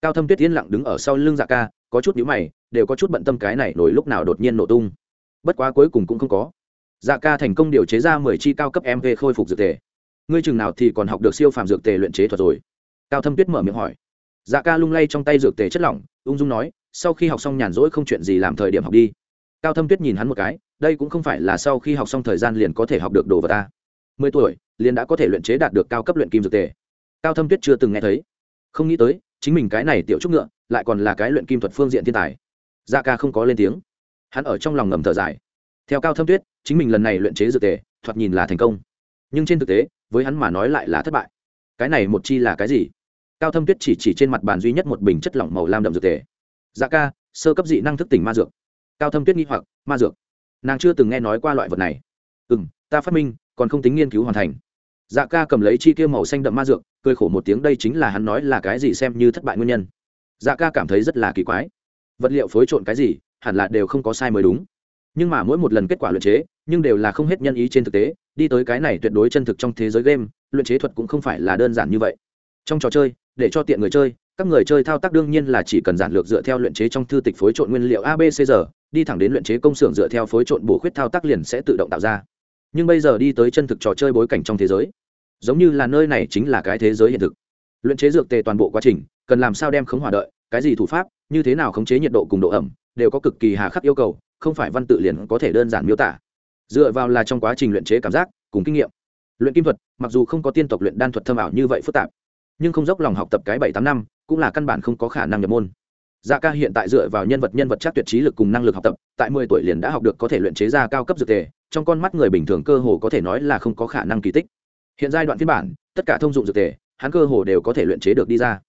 A: Cao thâm tuyết yên lặng đứng ở sau lưng dạ ca, có chút nhíu mày, đều có chút bận tâm cái này nổi lúc nào đột nhiên nổ tung. Bất quá cuối cùng cũng không có. Dạ ca thành công điều chế ra mười chi cao cấp mv khôi phục dược tề. Ngươi chừng nào thì còn học được siêu phàm dược tề luyện chế thuật rồi? Cao thâm tuyết mở miệng hỏi. Dạ ca lung lay trong tay dược tề chất lỏng, ung dung nói, sau khi học xong nhàn rỗi không chuyện gì làm thời điểm học đi cao thâm tuyết nhìn hắn một cái, đây cũng không phải là sau khi học xong thời gian liền có thể học được đồ vật ta. Mười tuổi, liền đã có thể luyện chế đạt được cao cấp luyện kim dược tề. Cao thâm tuyết chưa từng nghe thấy. Không nghĩ tới, chính mình cái này tiểu trúc ngựa, lại còn là cái luyện kim thuật phương diện thiên tài. Dạ ca không có lên tiếng. Hắn ở trong lòng ngầm thở dài. Theo cao thâm tuyết, chính mình lần này luyện chế dược tề, thoạt nhìn là thành công. Nhưng trên thực tế, với hắn mà nói lại là thất bại. Cái này một chi là cái gì? Cao thâm tuyết chỉ chỉ trên mặt bàn duy nhất một bình chất lỏng màu lam đậm dược tề. Dạ ca, sơ cấp dị năng thức tỉnh ma dược cao thâm tuyết nghi hoặc, ma dược. Nàng chưa từng nghe nói qua loại vật này. Ừ m ta phát minh, còn không tính nghiên cứu hoàn thành. Dạ ca cầm lấy chi kia màu xanh đậm ma dược, cười khổ một tiếng, đây chính là hắn nói là cái gì xem như thất bại nguyên nhân. Dạ ca cảm thấy rất là kỳ quái. Vật liệu phối trộn cái gì, hẳn là đều không có sai mới đúng. Nhưng mà mỗi một lần kết quả luyện chế, nhưng đều là không hết nhân ý trên thực tế, đi tới cái này tuyệt đối chân thực trong thế giới game, luyện chế thuật cũng không phải là đơn giản như vậy. Trong trò chơi, để cho tiện người chơi, các người chơi thao tác đương nhiên là chỉ cần giản lược dựa theo luyện chế trong thư tịch phối trộn nguyên liệu abcr đi thẳng đến luyện chế công xưởng dựa theo phối trộn bổ khuyết thao tác liền sẽ tự động tạo ra. Nhưng bây giờ đi tới chân thực trò chơi bối cảnh trong thế giới, giống như là nơi này chính là cái thế giới hiện thực. Luyện chế dược tề toàn bộ quá trình, cần làm sao đem khống hỏa đợi, cái gì thủ pháp, như thế nào khống chế nhiệt độ cùng độ ẩm, đều có cực kỳ hà khắc yêu cầu, không phải văn tự liền có thể đơn giản miêu tả. Dựa vào là trong quá trình luyện chế cảm giác, cùng kinh nghiệm. Luyện kim thuật, mặc dù không có tiên tộc luyện đan thuật thâm ảo như vậy phức tạp, nhưng không dốc lòng học tập cái bảy tám năm, cũng là căn bản không có khả năng nhập môn dạ ca hiện tại dựa vào nhân vật nhân vật chắc tuyệt trí lực cùng năng lực học tập, tại mười tuổi liền đã học được có thể luyện chế ra cao cấp dược tề, trong con mắt người bình thường cơ hồ có thể nói là không có khả năng kỳ tích. Hiện giai đoạn phiên bản, tất cả thông dụng dược tề, hắn cơ hồ đều có thể luyện chế được đi ra.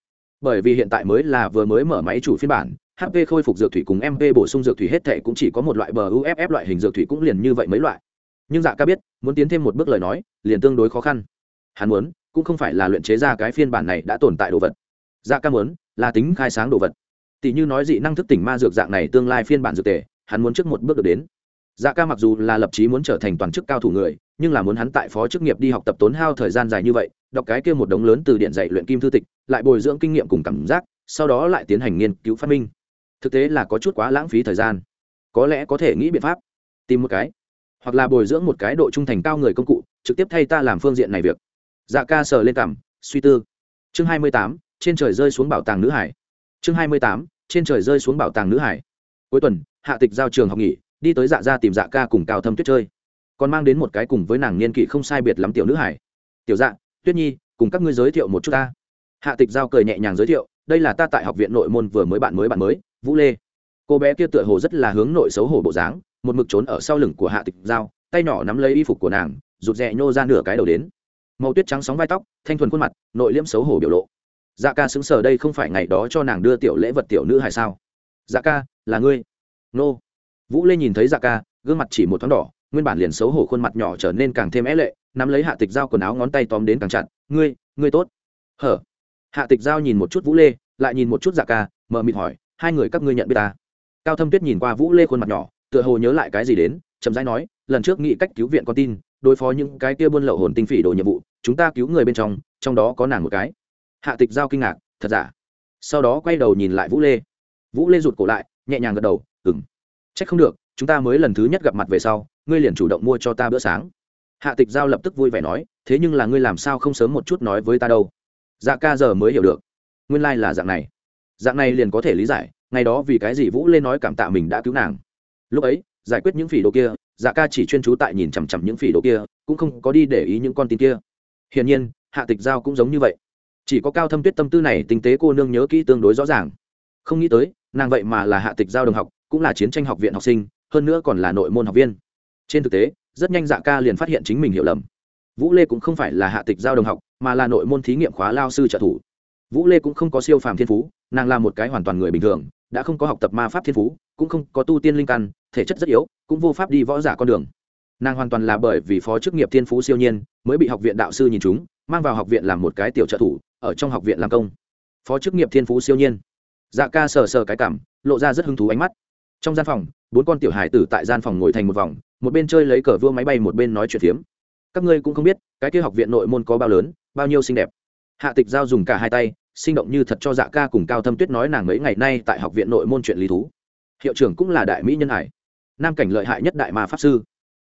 A: Bởi vì hiện tại mới là vừa mới mở máy chủ phiên bản hp khôi phục dược thủy cùng mp bổ sung dược thủy hết thệ cũng chỉ có một loại bờ uff loại hình dược thủy cũng liền như vậy mấy loại. Nhưng dạ ca biết, muốn tiến thêm một bước lời nói, liền tương đối khó khăn. Hắn muốn, cũng không phải là luyện chế ra cái phiên bản này đã tồn tại đồ vật. Dạ ca muốn, là tính khai sáng đồ vật tỷ như nói dị năng thức tỉnh ma dược dạng này tương lai phiên bản dược tề, hắn muốn trước một bước được đến. Dạ ca mặc dù là lập chí muốn trở thành toàn chức cao thủ người, nhưng là muốn hắn tại phó chức nghiệp đi học tập tốn hao thời gian dài như vậy, đọc cái kia một đống lớn từ điện dạy luyện kim thư tịch, lại bồi dưỡng kinh nghiệm cùng cảm giác, sau đó lại tiến hành nghiên cứu phát minh. Thực tế là có chút quá lãng phí thời gian. Có lẽ có thể nghĩ biện pháp tìm một cái, hoặc là bồi dưỡng một cái độ trung thành cao người công cụ, trực tiếp thay ta làm phương diện này việc. Dạ ca sờ lên cảm, suy tư. Chương hai mươi tám, trên trời rơi xuống bảo tàng nữ hải. Chương hai mươi tám trên trời rơi xuống bảo tàng nữ hải. Cuối tuần, hạ tịch giao trường học nghỉ, đi tới dạ ra tìm dạ ca cùng cao thâm tuyết chơi. Còn mang đến một cái cùng với nàng niên kỵ không sai biệt lắm tiểu nữ hải. Tiểu dạ tuyết nhi, cùng các ngươi giới thiệu một chút ta. Hạ tịch giao cười nhẹ nhàng giới thiệu, đây là ta tại học viện nội môn vừa mới bạn mới bạn mới, vũ lê. Cô bé kia tựa hồ rất là hướng nội xấu hổ bộ dáng, một mực trốn ở sau lưng của hạ tịch giao, tay nhỏ nắm lấy y phục của nàng, rụt rè nhô ra nửa cái đầu đến. Màu tuyết trắng sóng vai tóc, thanh thuần khuôn mặt, nội liễm xấu hổ biểu lộ dạ ca xứng sở đây không phải ngày đó cho nàng đưa tiểu lễ vật tiểu nữ hay sao? Dạ ca, là ngươi. Nô. Vũ lê nhìn thấy dạ ca, gương mặt chỉ một thoáng đỏ, nguyên bản liền xấu hổ khuôn mặt nhỏ trở nên càng thêm é lệ, nắm lấy hạ tịch dao quần áo ngón tay tóm đến càng chặt. Ngươi ngươi tốt. Hở. Hạ tịch dao nhìn một chút vũ lê, lại nhìn một chút dạ ca mờ mịt hỏi, hai người các ngươi nhận biết ta? Cao thâm tuyết nhìn qua vũ lê khuôn mặt nhỏ, tựa hồ nhớ lại cái gì đến, chậm rãi nói, lần trước nghĩ cách cứu viện con tin, đối phó những cái kia buôn lậu hồn tinh phỉ đồ nhiệm vụ, chúng ta cứu người bên trong trong đó có nàng một cái hạ tịch giao kinh ngạc, thật giả? Sau đó quay đầu nhìn lại vũ lê. Vũ lê rụt cổ lại, nhẹ nhàng gật đầu ừng c h ắ c không được, chúng ta mới lần thứ nhất gặp mặt về sau, ngươi liền chủ động mua cho ta bữa sáng. Hạ tịch giao lập tức vui vẻ nói, thế nhưng là ngươi làm sao không sớm một chút nói với ta đâu? Dạ ca giờ mới hiểu được. Nguyên lai、like、là dạng này. Dạng này liền có thể lý giải, ngày đó vì cái gì vũ lê nói cảm tạ mình đã cứu nàng. Lúc ấy, giải quyết những phỉ đồ kia dạ ca chỉ chuyên trú tại nhìn chằm chằm những phỉ đồ kia, cũng không có đi để ý những con tin kia. Hiển nhiên, hạ tịch giao cũng giống như vậy chỉ có cao thâm tuyết tâm tư này tinh tế cô nương nhớ kỹ tương đối rõ ràng. Không nghĩ tới, nàng vậy mà là hạ tịch giao đồng học, cũng là chiến tranh học viện học sinh, hơn nữa còn là nội môn học viên. Trên thực tế, rất nhanh dạ ca liền phát hiện chính mình hiểu lầm. Vũ lê cũng không phải là hạ tịch giao đồng học, mà là nội môn thí nghiệm khóa lao sư trợ thủ. Vũ lê cũng không có siêu phàm thiên phú, nàng là một cái hoàn toàn người bình thường, đã không có học tập ma pháp thiên phú, cũng không có tu tiên linh căn, thể chất rất yếu, cũng vô pháp đi võ giả con đường. Nàng hoàn toàn là bởi vì phó chức nghiệp thiên phú siêu nhiên, mới bị học viện đạo sư nhìn chúng mang vào học viện làm một cái tiểu trợ thủ, ở trong học viện làm công. Phó chức nghiệp thiên phú siêu nhiên. Dạ ca sờ sờ cái cảm, lộ ra rất hứng thú ánh mắt. Trong gian phòng, bốn con tiểu hải tử tại gian phòng ngồi thành một vòng, một bên chơi lấy cờ vua máy bay một bên nói chuyện phiếm. Các ngươi cũng không biết, cái kia học viện nội môn có bao lớn, bao nhiêu xinh đẹp. Hạ tịch giao dùng cả hai tay, sinh động như thật cho dạ ca cùng cao thâm tuyết nói nàng mấy ngày nay tại học viện nội môn chuyện lý thú. Hiệu trưởng cũng là đại mỹ nhân hải, nam cảnh lợi hại nhất đại mà pháp sư.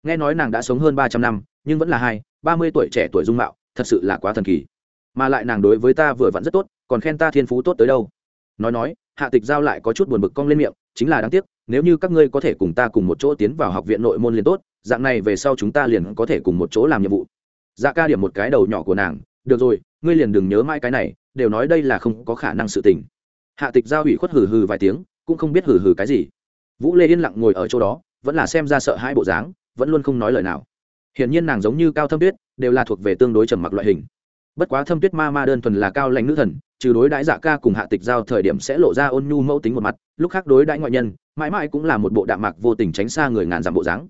A: Nghe nói nàng đã sống hơn ba trăm năm, nhưng vẫn là hai, ba mươi tuổi trẻ tuổi dung mạo thật sự là quá thần kỳ. Mà lại nàng đối với ta vừa vặn rất tốt, còn khen ta thiên phú tốt tới đâu. Nói nói, hạ tịch giao lại có chút buồn bực cong lên miệng, chính là đáng tiếc, nếu như các ngươi có thể cùng ta cùng một chỗ tiến vào học viện nội môn liền tốt, dạng này về sau chúng ta liền có thể cùng một chỗ làm nhiệm vụ. Dạ ca điểm một cái đầu nhỏ của nàng, được rồi, ngươi liền đừng nhớ mãi cái này, đều nói đây là không có khả năng sự tình. Hạ tịch giao ủy khuất hừ hừ vài tiếng, cũng không biết hừ hừ cái gì. Vũ lê yên lặng ngồi ở chỗ đó, vẫn là xem ra sợ hai bộ dáng, vẫn luôn không nói lời nào. Hiển nhiên nàng giống như cao thâm tuyết đều là thuộc về tương đối trầm mặc loại hình. Bất quá thâm tuyết ma ma đơn thuần là cao lãnh nữ thần, trừ đối đãi dạ ca cùng hạ tịch giao thời điểm sẽ lộ ra ôn nhu mẫu tính một mặt, lúc khác đối đãi ngoại nhân, mãi mãi cũng là một bộ đạm mạc vô tình tránh xa người ngàn dặm bộ dáng.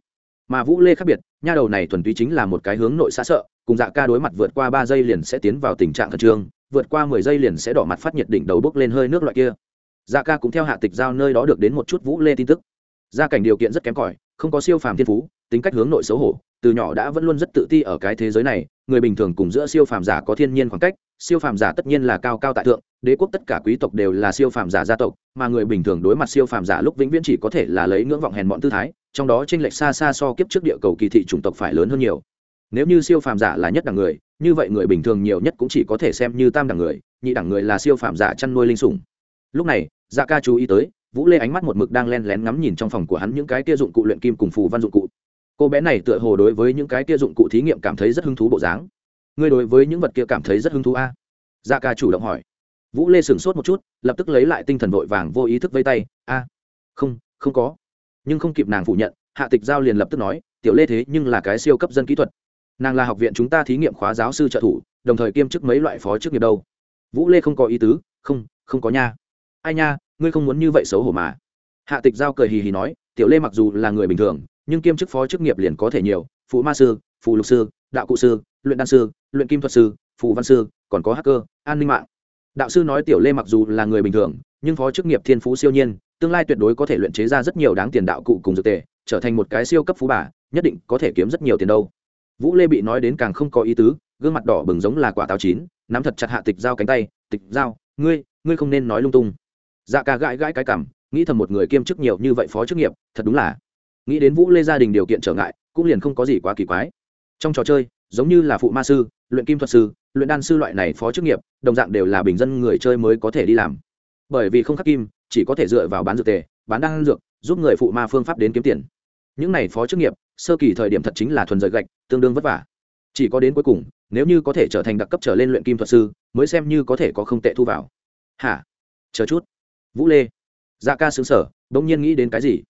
A: Mà vũ lê khác biệt, nha đầu này thuần túy chính là một cái hướng nội xa sợ, cùng dạ ca đối mặt vượt qua ba giây liền sẽ tiến vào tình trạng khẩn trương, vượt qua mười giây liền sẽ đỏ mặt phát nhiệt đỉnh đầu bốc lên hơi nước loại kia. Dạ ca cũng theo hạ tịch giao nơi đó được đến một chút vũ lê tin tức. Gia cảnh điều kiện rất kém cỏi, không có siêu phàm thiên phú, tính cách hướng nội xấu hổ từ nhỏ đã vẫn luôn rất tự ti ở cái thế giới này, người bình thường cùng giữa siêu phàm giả có thiên nhiên khoảng cách, siêu phàm giả tất nhiên là cao cao tại thượng, đế quốc tất cả quý tộc đều là siêu phàm giả gia tộc, mà người bình thường đối mặt siêu phàm giả lúc vĩnh viễn chỉ có thể là lấy ngưỡng vọng hèn bọn tư thái, trong đó tranh lệch xa xa so kiếp trước địa cầu kỳ thị chủng tộc phải lớn hơn nhiều. Nếu như siêu phàm giả là nhất đẳng người, như vậy người bình thường nhiều nhất cũng chỉ có thể xem như tam đẳng người, nhị đẳng người là siêu phàm giả chăn nuôi linh sủng. Lúc này dạ ca chú ý tới, vũ lê ánh mắt một mực đang len lén ngắm nhìn trong phòng của hắn những cái kia dụng cụ luyện kim cùng phù văn dụng cụ cô bé này tựa hồ đối với những cái kia dụng cụ thí nghiệm cảm thấy rất hứng thú bộ dáng. Ngươi đối với những vật kia cảm thấy rất hứng thú a? À? dạ ca chủ động hỏi. Vũ lê sửng sốt một chút, lập tức lấy lại tinh thần vội vàng vô ý thức vây tay. A, không không có. Nhưng không kịp nàng phủ nhận, hạ tịch giao liền lập tức nói, tiểu lê thế nhưng là cái siêu cấp dân kỹ thuật. Nàng là học viện chúng ta thí nghiệm khóa giáo sư trợ thủ, đồng thời kiêm chức mấy loại phó chức nghiệp đâu. Vũ lê không có ý tứ, không không có nha. Ai nha, ngươi không muốn như vậy xấu hổ mà. Hạ tịch giao cười hì hì nói, tiểu lê mặc dù là người bình thường nhưng kiêm chức phó chức nghiệp liền có thể nhiều, phụ ma sư, phụ lục sư, đạo cụ sư, luyện đan sư, luyện kim thuật sư, phụ văn sư, còn có hacker, an ninh mạng. Đạo sư nói tiểu lê mặc dù là người bình thường, nhưng phó chức nghiệp thiên phú siêu nhiên, tương lai tuyệt đối có thể luyện chế ra rất nhiều đáng tiền đạo cụ cùng dược tề, trở thành một cái siêu cấp phú bà, nhất định có thể kiếm rất nhiều tiền đâu. Vũ lê bị nói đến càng không có ý tứ, gương mặt đỏ bừng giống là quả táo chín, nắm thật chặt hạ tịch giao cánh tay, tịch giao ngươi ngươi không nên nói lung tung. Dạ ca gãi gãi cái cảm nghĩ thầm một người kiêm chức nhiều như vậy phó chức nghiệp, thật đúng là nghĩ đến vũ lê gia đình điều kiện trở ngại, cũng liền không có gì quá kỳ quái. Trong trò chơi, giống như là phụ ma sư, luyện kim thuật sư, luyện đan sư loại này phó chức nghiệp, đồng dạng đều là bình dân người chơi mới có thể đi làm. Bởi vì không khắc kim, chỉ có thể dựa vào bán dược tề, bán đan dược, giúp người phụ ma phương pháp đến kiếm tiền. Những này phó chức nghiệp, sơ kỳ thời điểm thật chính là thuần rời gạch, tương đương vất vả. Chỉ có đến cuối cùng, nếu như có thể trở thành đặc cấp trở lên luyện kim thuật sư, mới xem như có thể có không tệ thu vào. Hả? Chờ chút. Vũ lê. Dạ ca xứng sở đ ỗ n g nhiên nghĩ đến cái gì?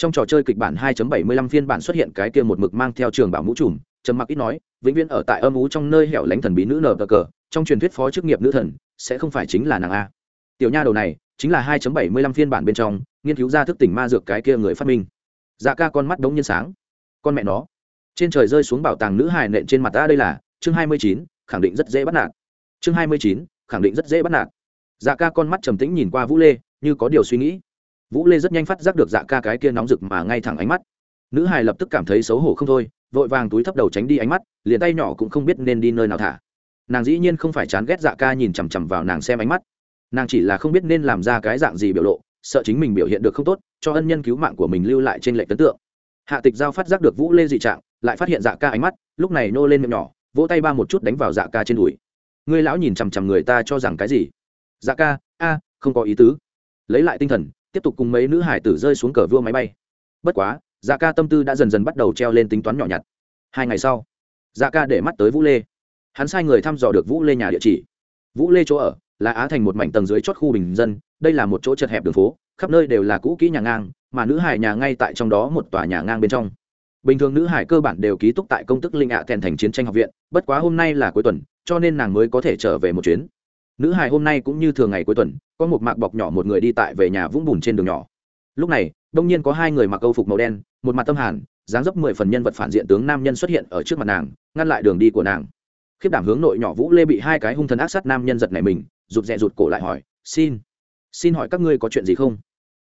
A: Trong trò chơi kịch bản 2.75 phiên bản xuất hiện cái kia một mực mang theo trường bảo mũ trùm trầm mặc ít nói vĩnh viễn ở tại âm ú trong nơi hẻo lánh thần bí nữ nở cờ cờ trong truyền thuyết phó chức nghiệp nữ thần sẽ không phải chính là nàng a. Tiểu nha đầu này chính là 2.75 phiên bản bên trong nghiên cứu ra thức tỉnh ma dược cái kia người phát minh. Dạ ca con mắt đống nhiên sáng. Con mẹ nó. Trên trời rơi xuống bảo tàng nữ hài nện trên mặt ta đây là chương 29, khẳng định rất dễ bắt nạt. Chương 29, khẳng định rất dễ bắt nạt. Dạ ca con mắt trầm tĩnh nhìn qua vũ lê như có điều suy nghĩ vũ lê rất nhanh phát giác được dạ ca cái kia nóng rực mà ngay thẳng ánh mắt. Nữ hài lập tức cảm thấy xấu hổ không thôi, vội vàng túi thấp đầu tránh đi ánh mắt, liền tay nhỏ cũng không biết nên đi nơi nào thả. Nàng dĩ nhiên không phải chán ghét dạ ca nhìn chằm chằm vào nàng xem ánh mắt. Nàng chỉ là không biết nên làm ra cái dạng gì biểu lộ, sợ chính mình biểu hiện được không tốt, cho ân nhân cứu mạng của mình lưu lại trên lệnh tấn tượng. Hạ tịch giao phát giác được vũ lê dị trạng, lại phát hiện dạ ca ánh mắt, lúc này nô lên miệng nhỏ, vỗ tay ba một chút đánh vào dạ ca trên đùi. Ngươi lão nhìn chằm chằm người ta cho rằng cái gì? Dạ ca, a, không có ý tứ. Lấy lại tinh thần tiếp tục cùng mấy nữ hải tử rơi xuống cờ vua máy bay. Bất quá dạ ca tâm tư đã dần dần bắt đầu treo lên tính toán nhỏ nhặt. Hai ngày sau dạ ca để mắt tới vũ lê. Hắn sai người thăm dò được vũ lê nhà địa chỉ. Vũ lê chỗ ở là á thành một mảnh tầng dưới chót khu bình dân, đây là một chỗ chật hẹp đường phố, khắp nơi đều là cũ kỹ nhà ngang, mà nữ hải nhà ngay tại trong đó một tòa nhà ngang bên trong. Bình thường nữ hải cơ bản đều ký túc tại công tức linh ạ à thành chiến tranh học viện, bất quá hôm nay là cuối tuần, cho nên nàng mới có thể trở về một chuyến nữ hài hôm nay cũng như thường ngày cuối tuần, có một mạc bọc nhỏ một người đi tại về nhà vũng bùn trên đường nhỏ. Lúc này, đông nhiên có hai người mặc câu phục màu đen, một mặt tâm hàn, dáng dấp mười phần nhân vật phản diện tướng nam nhân xuất hiện ở trước mặt nàng, ngăn lại đường đi của nàng. Khiếp đảm hướng nội nhỏ vũ lê bị hai cái hung thần ác sát nam nhân giật này mình, rụt rè rụt cổ lại hỏi, xin xin hỏi các ngươi có chuyện gì không?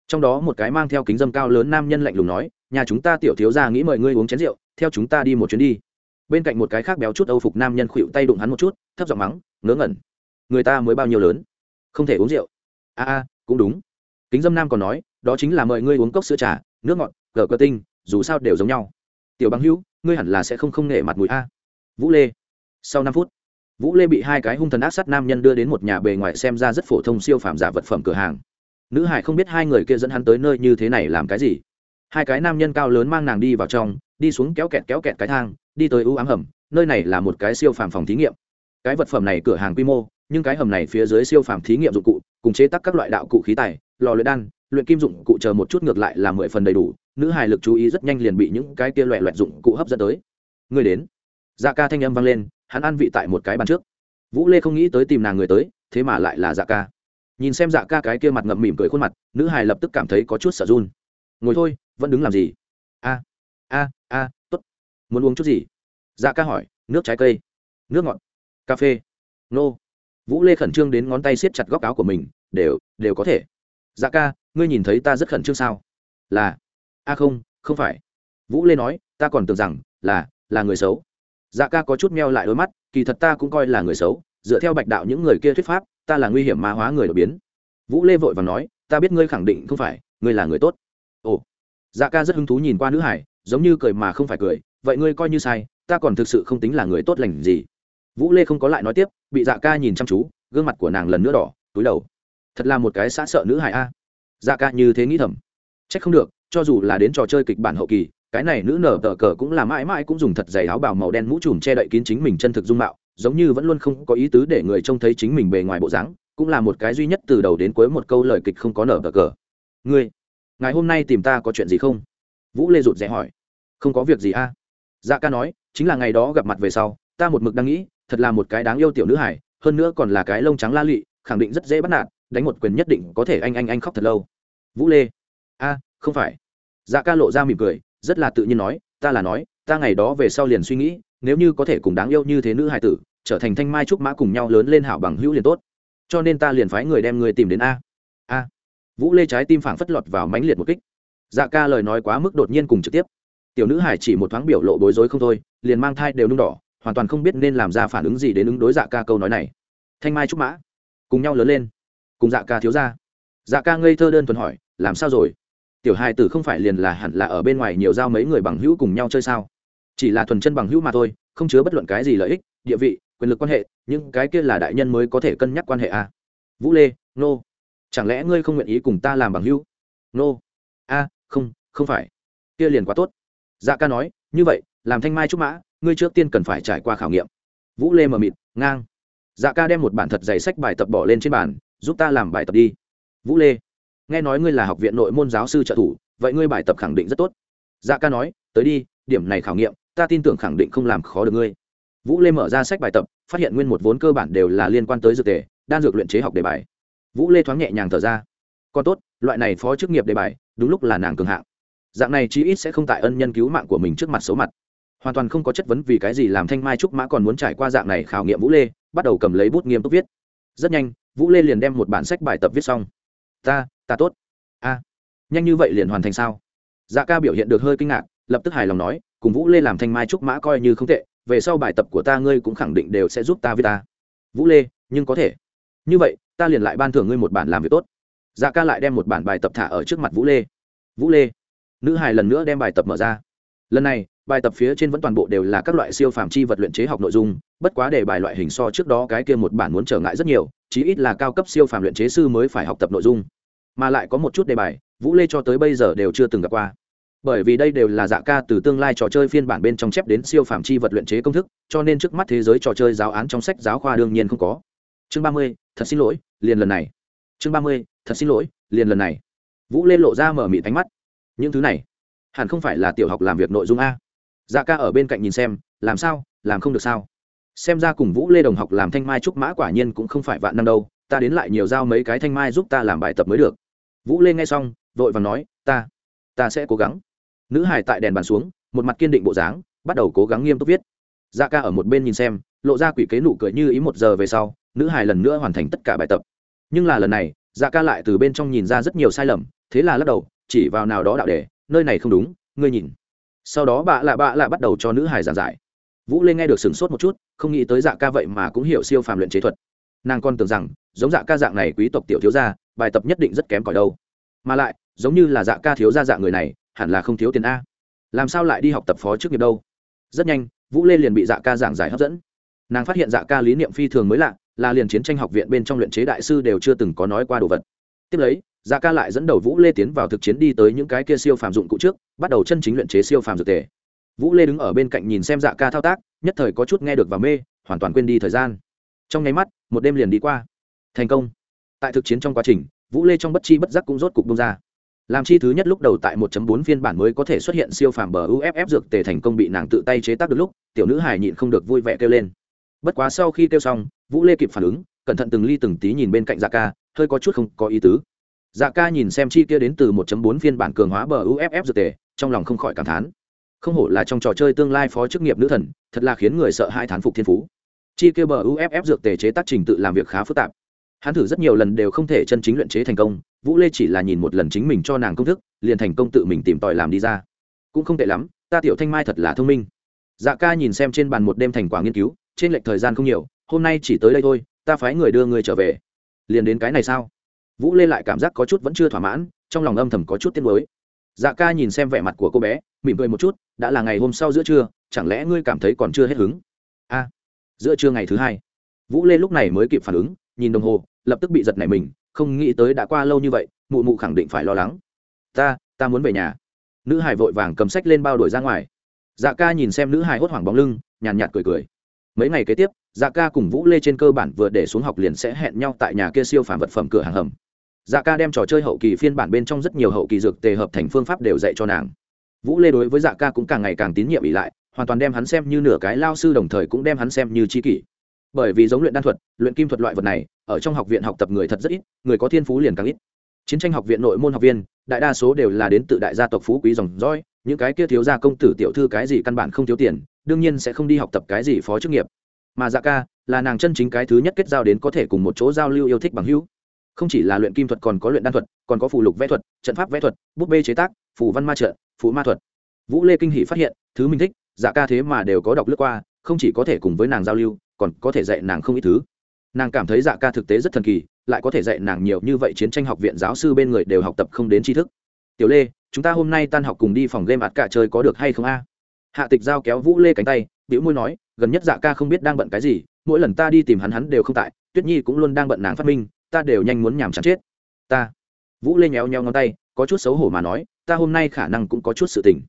A: Trong đó một cái mang theo kính dâm cao lớn nam nhân lạnh lùng nói, nhà chúng ta tiểu thiếu ra nghĩ mời ngươi uống chén rượu, theo chúng ta đi một chuyến đi. Bên cạnh một cái khác béo chút âu phục nam nhân khuỵu tay đụng hắn một chút, thấp giọng mắng, ngớ ngẩn người ta mới bao nhiêu lớn? Không thể uống rượu. A a cũng đúng. Kính dâm nam còn nói, đó chính là mời ngươi uống cốc sữa trà, nước ngọt gờ cơ tinh, dù sao đều giống nhau. Tiểu băng hữu, ngươi hẳn là sẽ không không nể mặt mũi a. Vũ lê. Sau năm phút, vũ lê bị hai cái hung thần ác sát nam nhân đưa đến một nhà bề ngoài xem ra rất phổ thông siêu phàm giả vật phẩm cửa hàng. Nữ hải không biết hai người kia dẫn hắn tới nơi như thế này làm cái gì. Hai cái nam nhân cao lớn mang nàng đi vào trong, đi xuống kéo kẹt kéo kẹt cái thang, đi tới ưu ám hầm, nơi này là một cái siêu phàm phòng thí nghiệm. Cái vật phẩm này cửa hàng quy mô nhưng cái hầm này phía dưới siêu phàm thí nghiệm dụng cụ, cùng chế tác các loại đạo cụ khí tài, lò luyện đan, luyện kim dụng cụ chờ một chút ngược lại là mười phần đầy đủ, nữ hài lực chú ý rất nhanh liền bị những cái kia loẹ loẹt dụng cụ hấp dẫn tới. Người đến. Dạ ca thanh âm vang lên, hắn ăn vị tại một cái bàn trước. Vũ lê không nghĩ tới tìm nàng người tới, thế mà lại là dạ ca. Nhìn xem dạ ca cái kia mặt ngậm mỉm cười khuôn mặt, nữ hài lập tức cảm thấy có chút sợ run. Ngồi thôi, vẫn đứng làm gì? A a a t ố t muốn uống chút gì? Dạ ca hỏi, nước trái cây, nước ngọt, cà phê, nô vũ lê khẩn trương đến ngón tay siết chặt góc áo của mình, đều đều có thể. Dạ ca, ngươi nhìn thấy ta rất khẩn trương sao? Là. A không không phải. Vũ lê nói, ta còn tưởng rằng là là người xấu. Dạ ca có chút meo lại đôi mắt, kỳ thật ta cũng coi là người xấu, dựa theo bạch đạo những người kia thuyết pháp, ta là nguy hiểm ma hóa người đột biến. Vũ lê vội và nói, ta biết ngươi khẳng định không phải, ngươi là người tốt. Ồ. Dạ ca rất hứng thú nhìn qua nữ hải, giống như cười mà không phải cười, vậy ngươi coi như sai, ta còn thực sự không tính là người tốt lành gì vũ lê không có lại nói tiếp, bị dạ ca nhìn chăm chú, gương mặt của nàng lần nữa đỏ, túi đầu. Thật là một cái xã sợ nữ hài a. Dạ ca như thế nghĩ thầm. C h ắ c không được, cho dù là đến trò chơi kịch bản hậu kỳ, cái này nữ nở tờ cờ cũng là mãi mãi cũng dùng thật giày áo bào màu đen mũ trùm che đậy kín chính mình chân thực dung mạo, giống như vẫn luôn không có ý tứ để người trông thấy chính mình bề ngoài bộ dáng, cũng là một cái duy nhất từ đầu đến cuối một câu lời kịch không có nở tờ cờ. Ngươi, ngày hôm nay tìm ta có chuyện gì không? Vũ lê rụt rẽ hỏi. Không có việc gì a. Dạ ca nói, chính là ngày đó gặp mặt về sau, ta một mực đang nghĩ thật là một cái đáng yêu tiểu nữ hải hơn nữa còn là cái lông trắng la lụy khẳng định rất dễ bắt nạt, đánh một quyền nhất định có thể anh anh anh khóc thật lâu. Vũ lê. A, không phải. Dạ ca lộ ra mỉm cười, rất là tự nhiên nói, ta là nói, ta ngày đó về sau liền suy nghĩ, nếu như có thể cùng đáng yêu như thế nữ hải tử, trở thành thanh mai trúc mã cùng nhau lớn lên hảo bằng hữu liền tốt. Cho nên ta liền phái người đem người tìm đến a. A. Vũ lê trái tim phảng phất lọt vào mãnh liệt một kích. Dạ ca lời nói quá mức đột nhiên cùng trực tiếp. Tiểu nữ hải chỉ một thoáng biểu lộ bối rối không thôi, liền mang thai đều nung đỏ hoàn toàn không biết nên làm ra phản ứng gì đến ứng đối dạ ca câu nói này. Thanh mai trúc mã, cùng nhau lớn lên. Cùng dạ ca thiếu ra dạ ca ngây thơ đơn thuần hỏi, làm sao rồi? Tiểu hai tử không phải liền là hẳn là ở bên ngoài nhiều giao mấy người bằng hữu cùng nhau chơi sao? Chỉ là thuần chân bằng hữu mà thôi, không chứa bất luận cái gì lợi ích, địa vị, quyền lực quan hệ nhưng cái kia là đại nhân mới có thể cân nhắc quan hệ à. vũ lê, nô. Chẳng lẽ ngươi không nguyện ý cùng ta làm bằng hữu? Nô. A, không không phải. Kia liền quá tốt. Dạ ca nói, như vậy, làm thanh mai trúc mã ngươi trước tiên cần phải trải qua khảo nghiệm. Vũ lê mờ mịt, ngang. Dạ ca đem một bản thật dày sách bài tập bỏ lên trên bàn, giúp ta làm bài tập đi. Vũ lê, nghe nói ngươi là học viện nội môn giáo sư trợ thủ, vậy ngươi bài tập khẳng định rất tốt. Dạ ca nói, tới đi, điểm này khảo nghiệm, ta tin tưởng khẳng định không làm khó được ngươi. Vũ lê mở ra sách bài tập, phát hiện nguyên một vốn cơ bản đều là liên quan tới dược tề, đan dược luyện chế học đề bài. Vũ lê thoáng nhẹ nhàng thở ra. Còn tốt, loại này phó chức nghiệp đề bài, đúng lúc là nàng cường hạng. Dạng này chí ít sẽ không tại ân nhân cứu mạng của mình trước mặt xấu mặt hoàn toàn không có chất vấn vì cái gì làm thanh mai trúc mã còn muốn trải qua dạng này khảo nghiệm vũ lê bắt đầu cầm lấy bút nghiêm túc viết rất nhanh vũ lê liền đem một bản sách bài tập viết xong ta ta tốt a nhanh như vậy liền hoàn thành sao dạ ca biểu hiện được hơi kinh ngạc lập tức hài lòng nói cùng vũ lê làm thanh mai trúc mã coi như không tệ về sau bài tập của ta ngươi cũng khẳng định đều sẽ giúp ta với ta vũ lê nhưng có thể như vậy ta liền lại ban thưởng ngươi một bản làm việc tốt dạ ca lại đem một bản bài tập thả ở trước mặt vũ lê vũ lê nữ hài lần nữa đem bài tập mở ra lần này, bài tập phía trên vẫn toàn bộ đều là các loại siêu phàm chi vật luyện chế học nội dung, bất quá để bài loại hình so trước đó cái kia một bản muốn trở ngại rất nhiều, chí ít là cao cấp siêu phàm luyện chế sư mới phải học tập nội dung. Mà lại có một chút đề bài, vũ lê cho tới bây giờ đều chưa từng gặp qua. Bởi vì đây đều là dạ ca từ tương lai trò chơi phiên bản bên trong chép đến siêu phạm chi vật luyện chế công thức, cho nên trước mắt thế giới trò chơi giáo án trong sách giáo khoa đương nhiên không có. Chương ba mươi, thật xin lỗi, liền lần này. Chương ba mươi, thật xin lỗi, liền lần này. Vũ lê lộ ra mở mịt ánh mắt. Những thứ này hẳn không phải là tiểu học làm việc nội dung a. Dạ ca ở bên cạnh nhìn xem, làm sao, làm không được sao? Xem ra cùng vũ lê đồng học làm thanh mai trúc mã quả nhiên cũng không phải vạn năm đâu, ta đến lại nhiều giao mấy cái thanh mai giúp ta làm bài tập mới được. Vũ lê nghe xong, vội và nói, ta ta sẽ cố gắng. Nữ hải tại đèn bàn xuống, một mặt kiên định bộ dáng, bắt đầu cố gắng nghiêm túc viết. Dạ ca ở một bên nhìn xem, lộ ra quỷ kế nụ cười như ý một giờ về sau, nữ hải lần nữa hoàn thành tất cả bài tập. Nhưng là lần này dạ ca lại từ bên trong nhìn ra rất nhiều sai lầm, thế là lắc đầu, chỉ vào nào đó đạo đề nơi này không đúng, ngươi nhìn. Sau đó bạ lạ bạ lạ bắt đầu cho nữ hải giảng giải. Vũ lê nghe được sửng sốt một chút, không nghĩ tới dạ ca vậy mà cũng hiểu siêu phàm luyện chế thuật. Nàng còn tưởng rằng, giống dạ ca dạng này quý tộc tiểu thiếu gia, bài tập nhất định rất kém cỏi đâu. Mà lại, giống như là dạ ca thiếu gia dạng người này, hẳn là không thiếu tiền a. Làm sao lại đi học tập phó trước nghiệp đâu? Rất nhanh, vũ lê liền bị dạ ca giảng giải hấp dẫn. Nàng phát hiện dạ ca lý niệm phi thường mới lạ, là liền chiến tranh học viện bên trong luyện chế đại sư đều chưa từng có nói qua đồ vật. Tiếp lấy dạ ca lại dẫn đầu vũ lê tiến vào thực chiến đi tới những cái kia siêu phàm dụng cụ trước, bắt đầu chân chính luyện chế siêu phàm dược tề. Vũ lê đứng ở bên cạnh nhìn xem dạ ca thao tác, nhất thời có chút nghe được và mê, hoàn toàn quên đi thời gian. Trong nháy mắt, một đêm liền đi qua. Thành công. Tại thực chiến trong quá trình, vũ lê trong bất chi bất giác cũng rốt cục bông ra. Làm chi thứ nhất lúc đầu tại 1.4 phiên bản mới có thể xuất hiện siêu phàm bờ uff dược tề thành công bị nàng tự tay chế tác được lúc, tiểu nữ hải nhịn không được vui vẻ kêu lên. Bất quá sau khi kêu xong, vũ lê kịp phản ứng, cẩn thận từng ly từng tí nhìn bên cạnh dạ ca, hơi có chút không có ý tứ dạ ca nhìn xem chi kia đến từ 1.4 phiên bản cường hóa bờ uff dược tề, trong lòng không khỏi cảm thán. Không hổ là trong trò chơi tương lai phó chức nghiệp nữ thần, thật là khiến người sợ hai thán phục thiên phú. Chi kia bờ uff dược tề chế tác trình tự làm việc khá phức tạp. Hắn thử rất nhiều lần đều không thể chân chính luyện chế thành công, vũ lê chỉ là nhìn một lần chính mình cho nàng công thức, liền thành công tự mình tìm tòi làm đi ra. Cũng không tệ lắm, ta tiểu thanh mai thật là thông minh. Dạ ca nhìn xem trên bàn một đêm thành quả nghiên cứu, trên lệch thời gian không nhiều, hôm nay chỉ tới đây thôi, ta phái người đưa người trở về. Liền đến cái này sao? Vũ lê lại cảm giác có chút vẫn chưa thỏa mãn, trong lòng âm thầm có chút tiếc nuối. Dạ ca nhìn xem vẻ mặt của cô bé, mỉm cười một chút, đã là ngày hôm sau giữa trưa, chẳng lẽ ngươi cảm thấy còn chưa hết hứng? A, giữa trưa ngày thứ hai. Vũ lê lúc này mới kịp phản ứng, nhìn đồng hồ, lập tức bị giật nảy mình, không nghĩ tới đã qua lâu như vậy, mụ mụ khẳng định phải lo lắng. Ta ta muốn về nhà. Nữ hải vội vàng cầm sách lên bao đổi ra ngoài. Dạ ca nhìn xem nữ hải hốt hoảng bóng lưng, nhàn nhạt cười cười. Mấy ngày kế tiếp dạ ca cùng vũ lê trên cơ bản vừa để xuống học liền sẽ hẹn nhau tại nhà kia siêu phản vật phẩm cửa hàng hầm dạ ca đem trò chơi hậu kỳ phiên bản bên trong rất nhiều hậu kỳ dược tề hợp thành phương pháp đều dạy cho nàng. Vũ lê đối với dạ ca cũng càng ngày càng tín nhiệm ỉ lại, hoàn toàn đem hắn xem như nửa cái lao sư đồng thời cũng đem hắn xem như tri kỷ. Bởi vì giống luyện đan thuật, luyện kim thuật loại vật này, ở trong học viện học tập người thật rất ít, người có thiên phú liền càng ít. Chiến tranh học viện nội môn học viên, đại đa số đều là đến từ đại gia tộc phú quý dòng dõi, những cái kia thiếu gia công tử tiểu thư cái gì căn bản không thiếu tiền, đương nhiên sẽ không đi học tập cái gì phó chức nghiệp. Mà dạ ca là nàng chân chính cái thứ nhất kết giao đến có thể cùng một chỗ giao lưu yêu thích bằng hữu không chỉ là luyện kim thuật còn có luyện đan thuật, còn có phù lục vẽ thuật, trận pháp vẽ thuật, bút bê chế tác, phù văn ma trợ phù ma thuật. Vũ lê kinh hỷ phát hiện, thứ mình thích dạ ca thế mà đều có đọc lướt qua, không chỉ có thể cùng với nàng giao lưu, còn có thể dạy nàng không ít thứ. Nàng cảm thấy dạ ca thực tế rất thần kỳ, lại có thể dạy nàng nhiều như vậy chiến tranh học viện giáo sư bên người đều học tập không đến tri thức. Tiểu lê, chúng ta hôm nay tan học cùng đi phòng game ạt cả chơi có được hay không a? Hạ tịch giao kéo vũ lê cánh tay biểu môi nói, gần nhất dạ ca không biết đang bận cái gì, mỗi lần ta đi tìm hắn hắn đều không tại, tuyết nhi cũng luôn đang bận nàng phát minh ta đều nhanh muốn nhàm chán chết. Ta. Vũ lê nhéo nhéo ngón tay, có chút xấu hổ mà nói, ta hôm nay khả năng cũng có chút sự tình.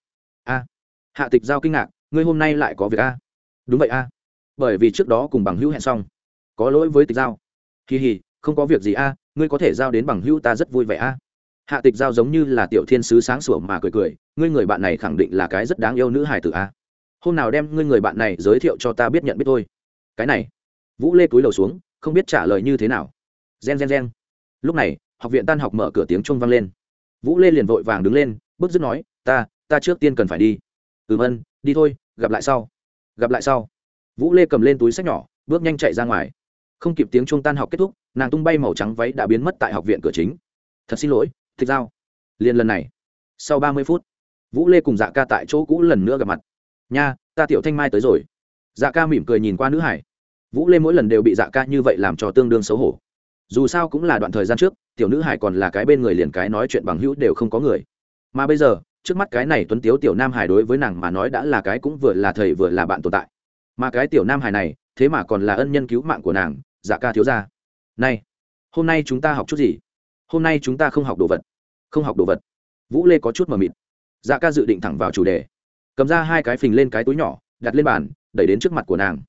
A: A. Hạ tịch giao kinh ngạc, ngươi hôm nay lại có việc a. Đúng vậy a. Bởi vì trước đó cùng bằng hữu hẹn xong. Có lỗi với tịch giao. Kỳ hì, không có việc gì a, ngươi có thể giao đến bằng hữu ta rất vui vẻ a. Hạ tịch giao giống như là tiểu thiên sứ sáng sủa mà cười cười, ngươi người bạn này khẳng định là cái rất đáng yêu nữ hài tử a. Hôm nào đem ngươi người bạn này giới thiệu cho ta biết nhận biết thôi. Cái này. Vũ lê túi lầu xuống, không biết trả lời như thế nào gen gen gen. Lúc này, học viện tan học mở cửa tiếng chuông vang lên. Vũ lê liền vội vàng đứng lên, bước dứt nói, ta ta trước tiên cần phải đi. Ừm ân đi thôi, gặp lại sau. Gặp lại sau. Vũ lê cầm lên túi sách nhỏ, bước nhanh chạy ra ngoài. Không kịp tiếng chuông tan học kết thúc, nàng tung bay màu trắng váy đã biến mất tại học viện cửa chính. Thật xin lỗi tịch dao liền lần này. Sau ba mươi phút, vũ lê cùng dạ ca tại chỗ cũ lần nữa gặp mặt. Nha, ta tiểu thanh mai tới rồi. Dạ ca mỉm cười nhìn qua nữ hải. Vũ lê mỗi lần đều bị dạ ca như vậy làm cho tương đương xấu hổ dù sao cũng là đoạn thời gian trước, tiểu nữ hải còn là cái bên người liền cái nói chuyện bằng hữu đều không có người. Mà bây giờ, trước mắt cái này tuấn tiếu tiểu nam hải đối với nàng mà nói đã là cái cũng vừa là thầy vừa là bạn tồn tại. Mà cái tiểu nam hải này, thế mà còn là ân nhân cứu mạng của nàng dạ ca thiếu ra này, hôm nay chúng ta học chút gì? Hôm nay chúng ta không học đồ vật. Không học đồ vật. Vũ lê có chút mờ mịt. Dạ ca dự định thẳng vào chủ đề. Cầm ra hai cái phình lên cái túi nhỏ, đặt lên bàn, đẩy đến trước mặt của nàng.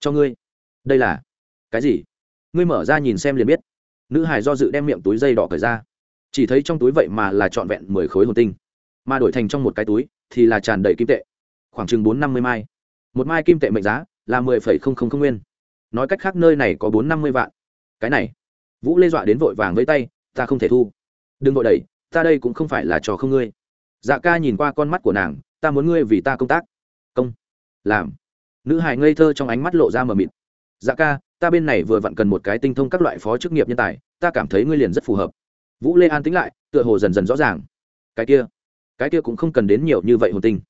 A: Cho ngươi. Đây là cái gì? Ngươi mở ra nhìn xem liền biết. Nữ hải do dự đem miệng túi dây đỏ cởi ra. Chỉ thấy trong túi vậy mà là trọn vẹn mười khối hồn tinh, mà đổi thành trong một cái túi thì là tràn đầy kim tệ, khoảng chừng bốn năm mươi mai. Một mai kim tệ mệnh giá là mười phẩy không không không nguyên. Nói cách khác nơi này có bốn năm mươi vạn. Cái này, vũ lê dọa đến vội vàng với tay, ta không thể thu. Đừng vội đẩy, ta đây cũng không phải là trò không ngươi. Dạ ca nhìn qua con mắt của nàng, ta muốn ngươi vì ta công tác. Công, làm. Nữ Hải ngây thơ trong ánh mắt lộ ra mờ mịt. Dạ ca ta bên này vừa vặn cần một cái tinh thông các loại phó chức nghiệp nhân tài, ta cảm thấy ngươi liền rất phù hợp. Vũ lê an tính lại, tựa hồ dần dần rõ ràng. Cái kia cái kia cũng không cần đến nhiều như vậy hồn tinh.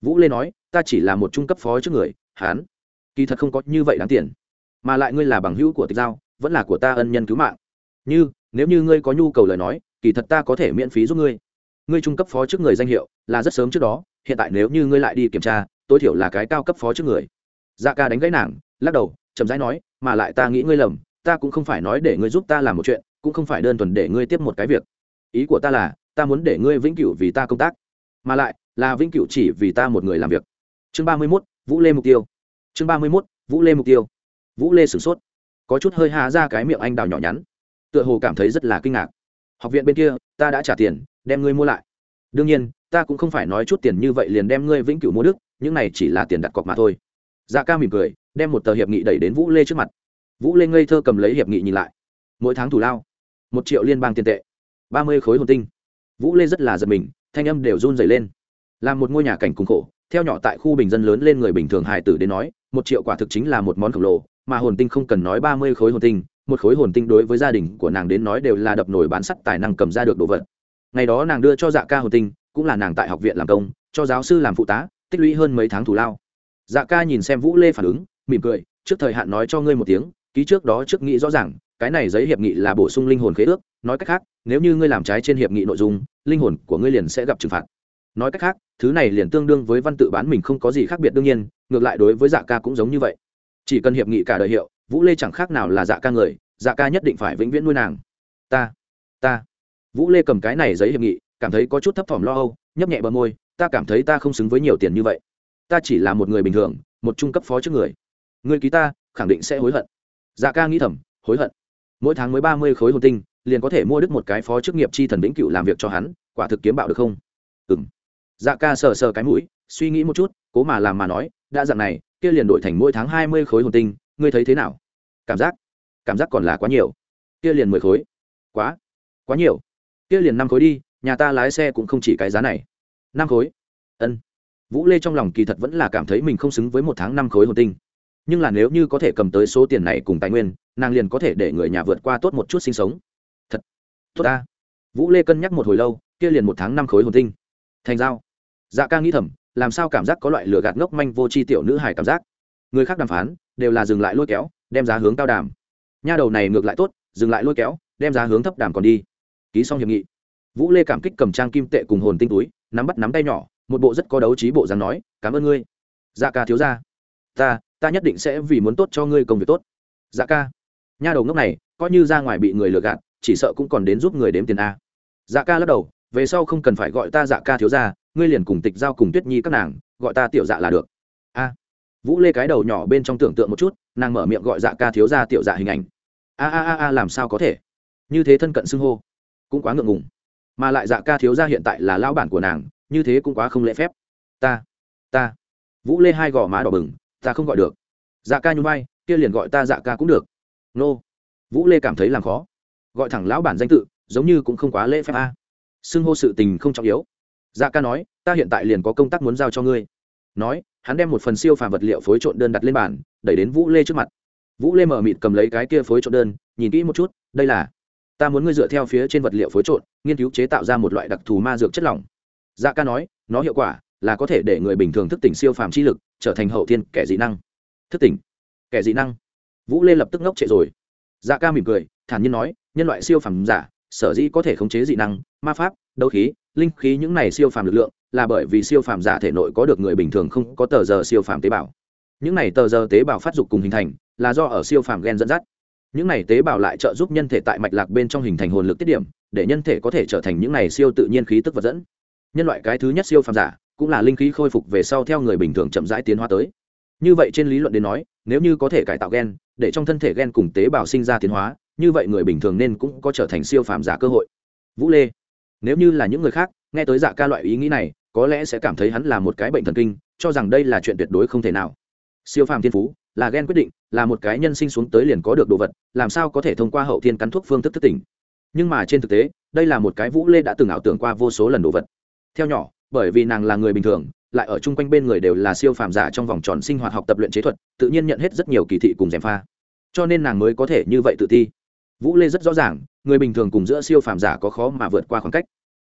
A: Vũ lê nói, ta chỉ là một trung cấp phó trước người, hán. Kỳ thật không có như vậy đáng tiền. Mà lại ngươi là bằng hữu của tịch giao, vẫn là của ta ân nhân cứu mạng. Như, nếu như ngươi có nhu cầu lời nói, kỳ thật ta có thể miễn phí giúp ngươi. Ngươi trung cấp phó trước người danh hiệu, là rất sớm trước đó, hiện tại nếu như ngươi lại đi kiểm tra, tối thiểu là cái cao cấp phó trước người. Dạ ca đánh gãy nàng, lắc đầu, chậm rãi nói mà lại ta nghĩ ngươi lầm, ta cũng không phải nói để ngươi giúp ta làm một chuyện, cũng không phải đơn thuần để ngươi tiếp một cái việc. Ý của ta là, ta muốn để ngươi vĩnh cửu vì ta công tác, mà lại là vĩnh cửu chỉ vì ta một người làm việc. Chương ba mươi mốt, vũ lê mục tiêu. Chương ba mươi mốt, vũ lê mục tiêu. Vũ lê sửng sốt, có chút hơi hà ra cái miệng anh đào nhỏ nhắn, tựa hồ cảm thấy rất là kinh ngạc. Học viện bên kia, ta đã trả tiền, đem ngươi mua lại. Đương nhiên, ta cũng không phải nói chút tiền như vậy liền đem ngươi vĩnh cửu mua đức những này chỉ là tiền đặt cọc mà thôi dạ ca mỉm cười, đem một tờ hiệp nghị đẩy đến vũ lê trước mặt. Vũ lê ngây thơ cầm lấy hiệp nghị nhìn lại. Mỗi tháng thủ lao, một triệu liên bang tiền tệ, ba mươi khối hồn tinh. Vũ lê rất là giật mình, thanh âm đều run dày lên. Là một ngôi nhà cảnh cùng khổ, theo nhỏ tại khu bình dân lớn lên người bình thường hài tử đến nói, một triệu quả thực chính là một món khổng lồ, mà hồn tinh không cần nói ba mươi khối hồn tinh, một khối hồn tinh đối với gia đình của nàng đến nói đều là đập nổi bán sắt tài năng cầm ra được đồ vật. Ngày đó nàng đưa cho dạ ca hồn tinh, cũng là nàng tại học viện làm công, cho giáo sư làm phụ tá, tích lũy hơn mấy tháng thủ lao dạ ca nhìn xem vũ lê phản ứng, mỉm cười, trước thời hạn nói cho ngươi một tiếng, ký trước đó trước nghĩ rõ ràng, cái này giấy hiệp nghị là bổ sung linh hồn khế ước, nói cách khác, nếu như ngươi làm trái trên hiệp nghị nội dung, linh hồn của ngươi liền sẽ gặp trừng phạt. Nói cách khác, thứ này liền tương đương với văn tự bán mình không có gì khác biệt đương nhiên, ngược lại đối với dạ ca cũng giống như vậy. Chỉ cần hiệp nghị cả đời hiệu, vũ lê chẳng khác nào là dạ ca người dạ ca nhất định phải vĩnh viễn nuôi nàng. Ta ta. Vũ lê cầm cái này giấy hiệp nghị, cảm thấy có chút thấp thỏm lo âu, nhấp nhẹ bờ môi, ta cảm thấy ta không xứng với nhiều tiền như vậy ta chỉ là một người bình thường, một trung cấp phó trước người. Người ký ta, khẳng định sẽ hối hận. Dạ ca nghĩ thầm, hối hận. Mỗi tháng mới ba mươi khối hồn tinh, liền có thể mua đứt một cái phó chức nghiệp chi thần vĩnh cựu làm việc cho hắn, quả thực kiếm bạo được không? Ừ m dạ ca sờ sờ cái mũi, suy nghĩ một chút, cố mà làm mà nói, đã dặn này, kia liền đổi thành mỗi tháng hai mươi khối hồn tinh, ngươi thấy thế nào? Cảm giác? Cảm giác còn là quá nhiều. Kia liền mười khối. Quá. Quá nhiều. Kia liền năm khối đi, nhà ta lái xe cũng không chỉ cái giá này. Năm khối. Ân vũ lê trong lòng kỳ thật vẫn là cảm thấy mình không xứng với một tháng năm khối hồn tinh. Nhưng là nếu như có thể cầm tới số tiền này cùng tài nguyên, nàng liền có thể để người nhà vượt qua tốt một chút sinh sống. Thật, tốt ta. Vũ lê cân nhắc một hồi lâu, kia liền một tháng năm khối hồn tinh. Thành giao. Dạ ca nghĩ thầm, làm sao cảm giác có loại lửa gạt ngốc manh vô tri tiểu nữ hải cảm giác. Người khác đàm phán, đều là dừng lại lôi kéo, đem giá hướng cao đàm. Nha đầu này ngược lại tốt, dừng lại lôi kéo, đem giá hướng thấp đàm còn đi. Ký xong hiệp nghị. Vũ lê cảm kích cầm trang kim tệ cùng hồn tinh túi, nắm bắt nắm tay nhỏ một bộ rất có đấu trí bộ dáng nói, cảm ơn ngươi. Dạ ca thiếu ra ta ta nhất định sẽ vì muốn tốt cho ngươi công việc tốt. Dạ ca. Nha đầu ngốc này, coi như ra ngoài bị người lừa gạt, chỉ sợ cũng còn đến giúp người đếm tiền a. Dạ ca lắc đầu, về sau không cần phải gọi ta dạ ca thiếu ra ngươi liền cùng tịch giao cùng tuyết nhi các nàng, gọi ta tiểu dạ là được. A. Vũ lê cái đầu nhỏ bên trong tưởng tượng một chút, nàng mở miệng gọi dạ ca thiếu ra tiểu dạ hình ảnh. A a a a, làm sao có thể? Như thế thân cận xưng hô, cũng quá ngượng ngùng. Mà lại dạ ca thiếu ra hiện tại là lao bản của nàng như thế cũng quá không lễ phép. Ta ta. Vũ lê hai gò má đỏ bừng, ta không gọi được. Dạ ca nhún vai, kia liền gọi ta dạ ca cũng được. Nô. Vũ lê cảm thấy làm khó. Gọi thẳng lão bản danh tự, giống như cũng không quá lễ phép a. À. xưng hô sự tình không trọng yếu. Dạ ca nói, ta hiện tại liền có công tác muốn giao cho ngươi. Nói, hắn đem một phần siêu phàm vật liệu phối trộn đơn đặt lên bàn, đẩy đến vũ lê trước mặt. Vũ lê mở mịt cầm lấy cái kia phối trộn đơn, nhìn kỹ một chút, đây là, ta muốn ngươi dựa theo phía trên vật liệu phối trộn, nghiên cứu chế tạo ra một loại đặc thù ma dược chất lỏng dạ ca nói, nó hiệu quả là có thể để người bình thường thức tỉnh siêu phàm chi lực, trở thành hậu thiên kẻ dị năng. Thức tỉnh? Kẻ dị năng? Vũ lê lập tức ngốc trệ rồi. Dạ ca mỉm cười, thản nhiên nói, nhân loại siêu phàm giả, sở dĩ có thể khống chế dị năng, ma pháp, đấu khí, linh khí những này siêu phàm lực lượng, là bởi vì siêu phàm giả thể nội có được người bình thường không có tờ giờ siêu phàm tế bào. Những này tờ giờ tế bào phát dục cùng hình thành, là do ở siêu phàm gen dẫn dắt. Những này tế bào lại trợ giúp nhân thể tại mạch lạc bên trong hình thành hồn lực tiết điểm, để nhân thể có thể trở thành những này siêu tự nhiên khí tức vật dẫn nhân loại cái thứ nhất siêu phàm giả, cũng là linh khí khôi phục về sau theo người bình thường chậm rãi tiến hóa tới. Như vậy trên lý luận đến nói, nếu như có thể cải tạo gen, để trong thân thể gen cùng tế bào sinh ra tiến hóa, như vậy người bình thường nên cũng có trở thành siêu phàm giả cơ hội. Vũ lê, nếu như là những người khác, nghe tới dạ ca loại ý nghĩ này, có lẽ sẽ cảm thấy hắn là một cái bệnh thần kinh, cho rằng đây là chuyện tuyệt đối không thể nào. Siêu phàm thiên phú, là gen quyết định, là một cái nhân sinh xuống tới liền có được đồ vật, làm sao có thể thông qua hậu thiên cắn thuốc phương thức thức tỉnh. Nhưng mà trên thực tế, đây là một cái vũ lê đã từng ảo tưởng qua vô số lần đồ vật theo nhỏ, bởi vì nàng là người bình thường, lại ở chung quanh bên người đều là siêu phàm giả trong vòng tròn sinh hoạt học tập luyện chế thuật, tự nhiên nhận hết rất nhiều kỳ thị cùng gièm pha. Cho nên nàng mới có thể như vậy tự ti. Vũ lê rất rõ ràng, người bình thường cùng giữa siêu phàm giả có khó mà vượt qua khoảng cách.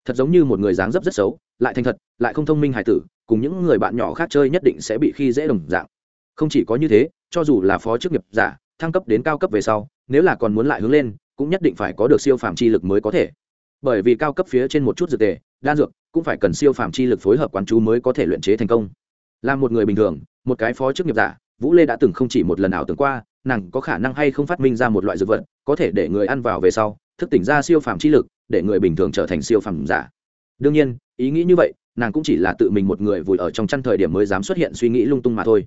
A: Thật giống như một người dáng dấp rất xấu, lại thành thật, lại không thông minh hài tử, cùng những người bạn nhỏ khác chơi nhất định sẽ bị khi dễ đồng dạng. Không chỉ có như thế, cho dù là phó chức nghiệp giả, thăng cấp đến cao cấp về sau, nếu là còn muốn lại hướng lên, cũng nhất định phải có được siêu phàm chi lực mới có thể. Bởi vì cao cấp phía trên một chút dược tề, đan dược cũng phải cần siêu phạm chi lực phối hợp quán chú mới có thể luyện chế thành công. Là một người bình thường, một cái phó chức nghiệp giả, vũ lê đã từng không chỉ một lần ảo tưởng qua, nàng có khả năng hay không phát minh ra một loại dược vật, có thể để người ăn vào về sau, thức tỉnh ra siêu phàm chi lực, để người bình thường trở thành siêu phàm giả. Đương nhiên, ý nghĩ như vậy, nàng cũng chỉ là tự mình một người vùi ở trong chăn thời điểm mới dám xuất hiện suy nghĩ lung tung mà thôi.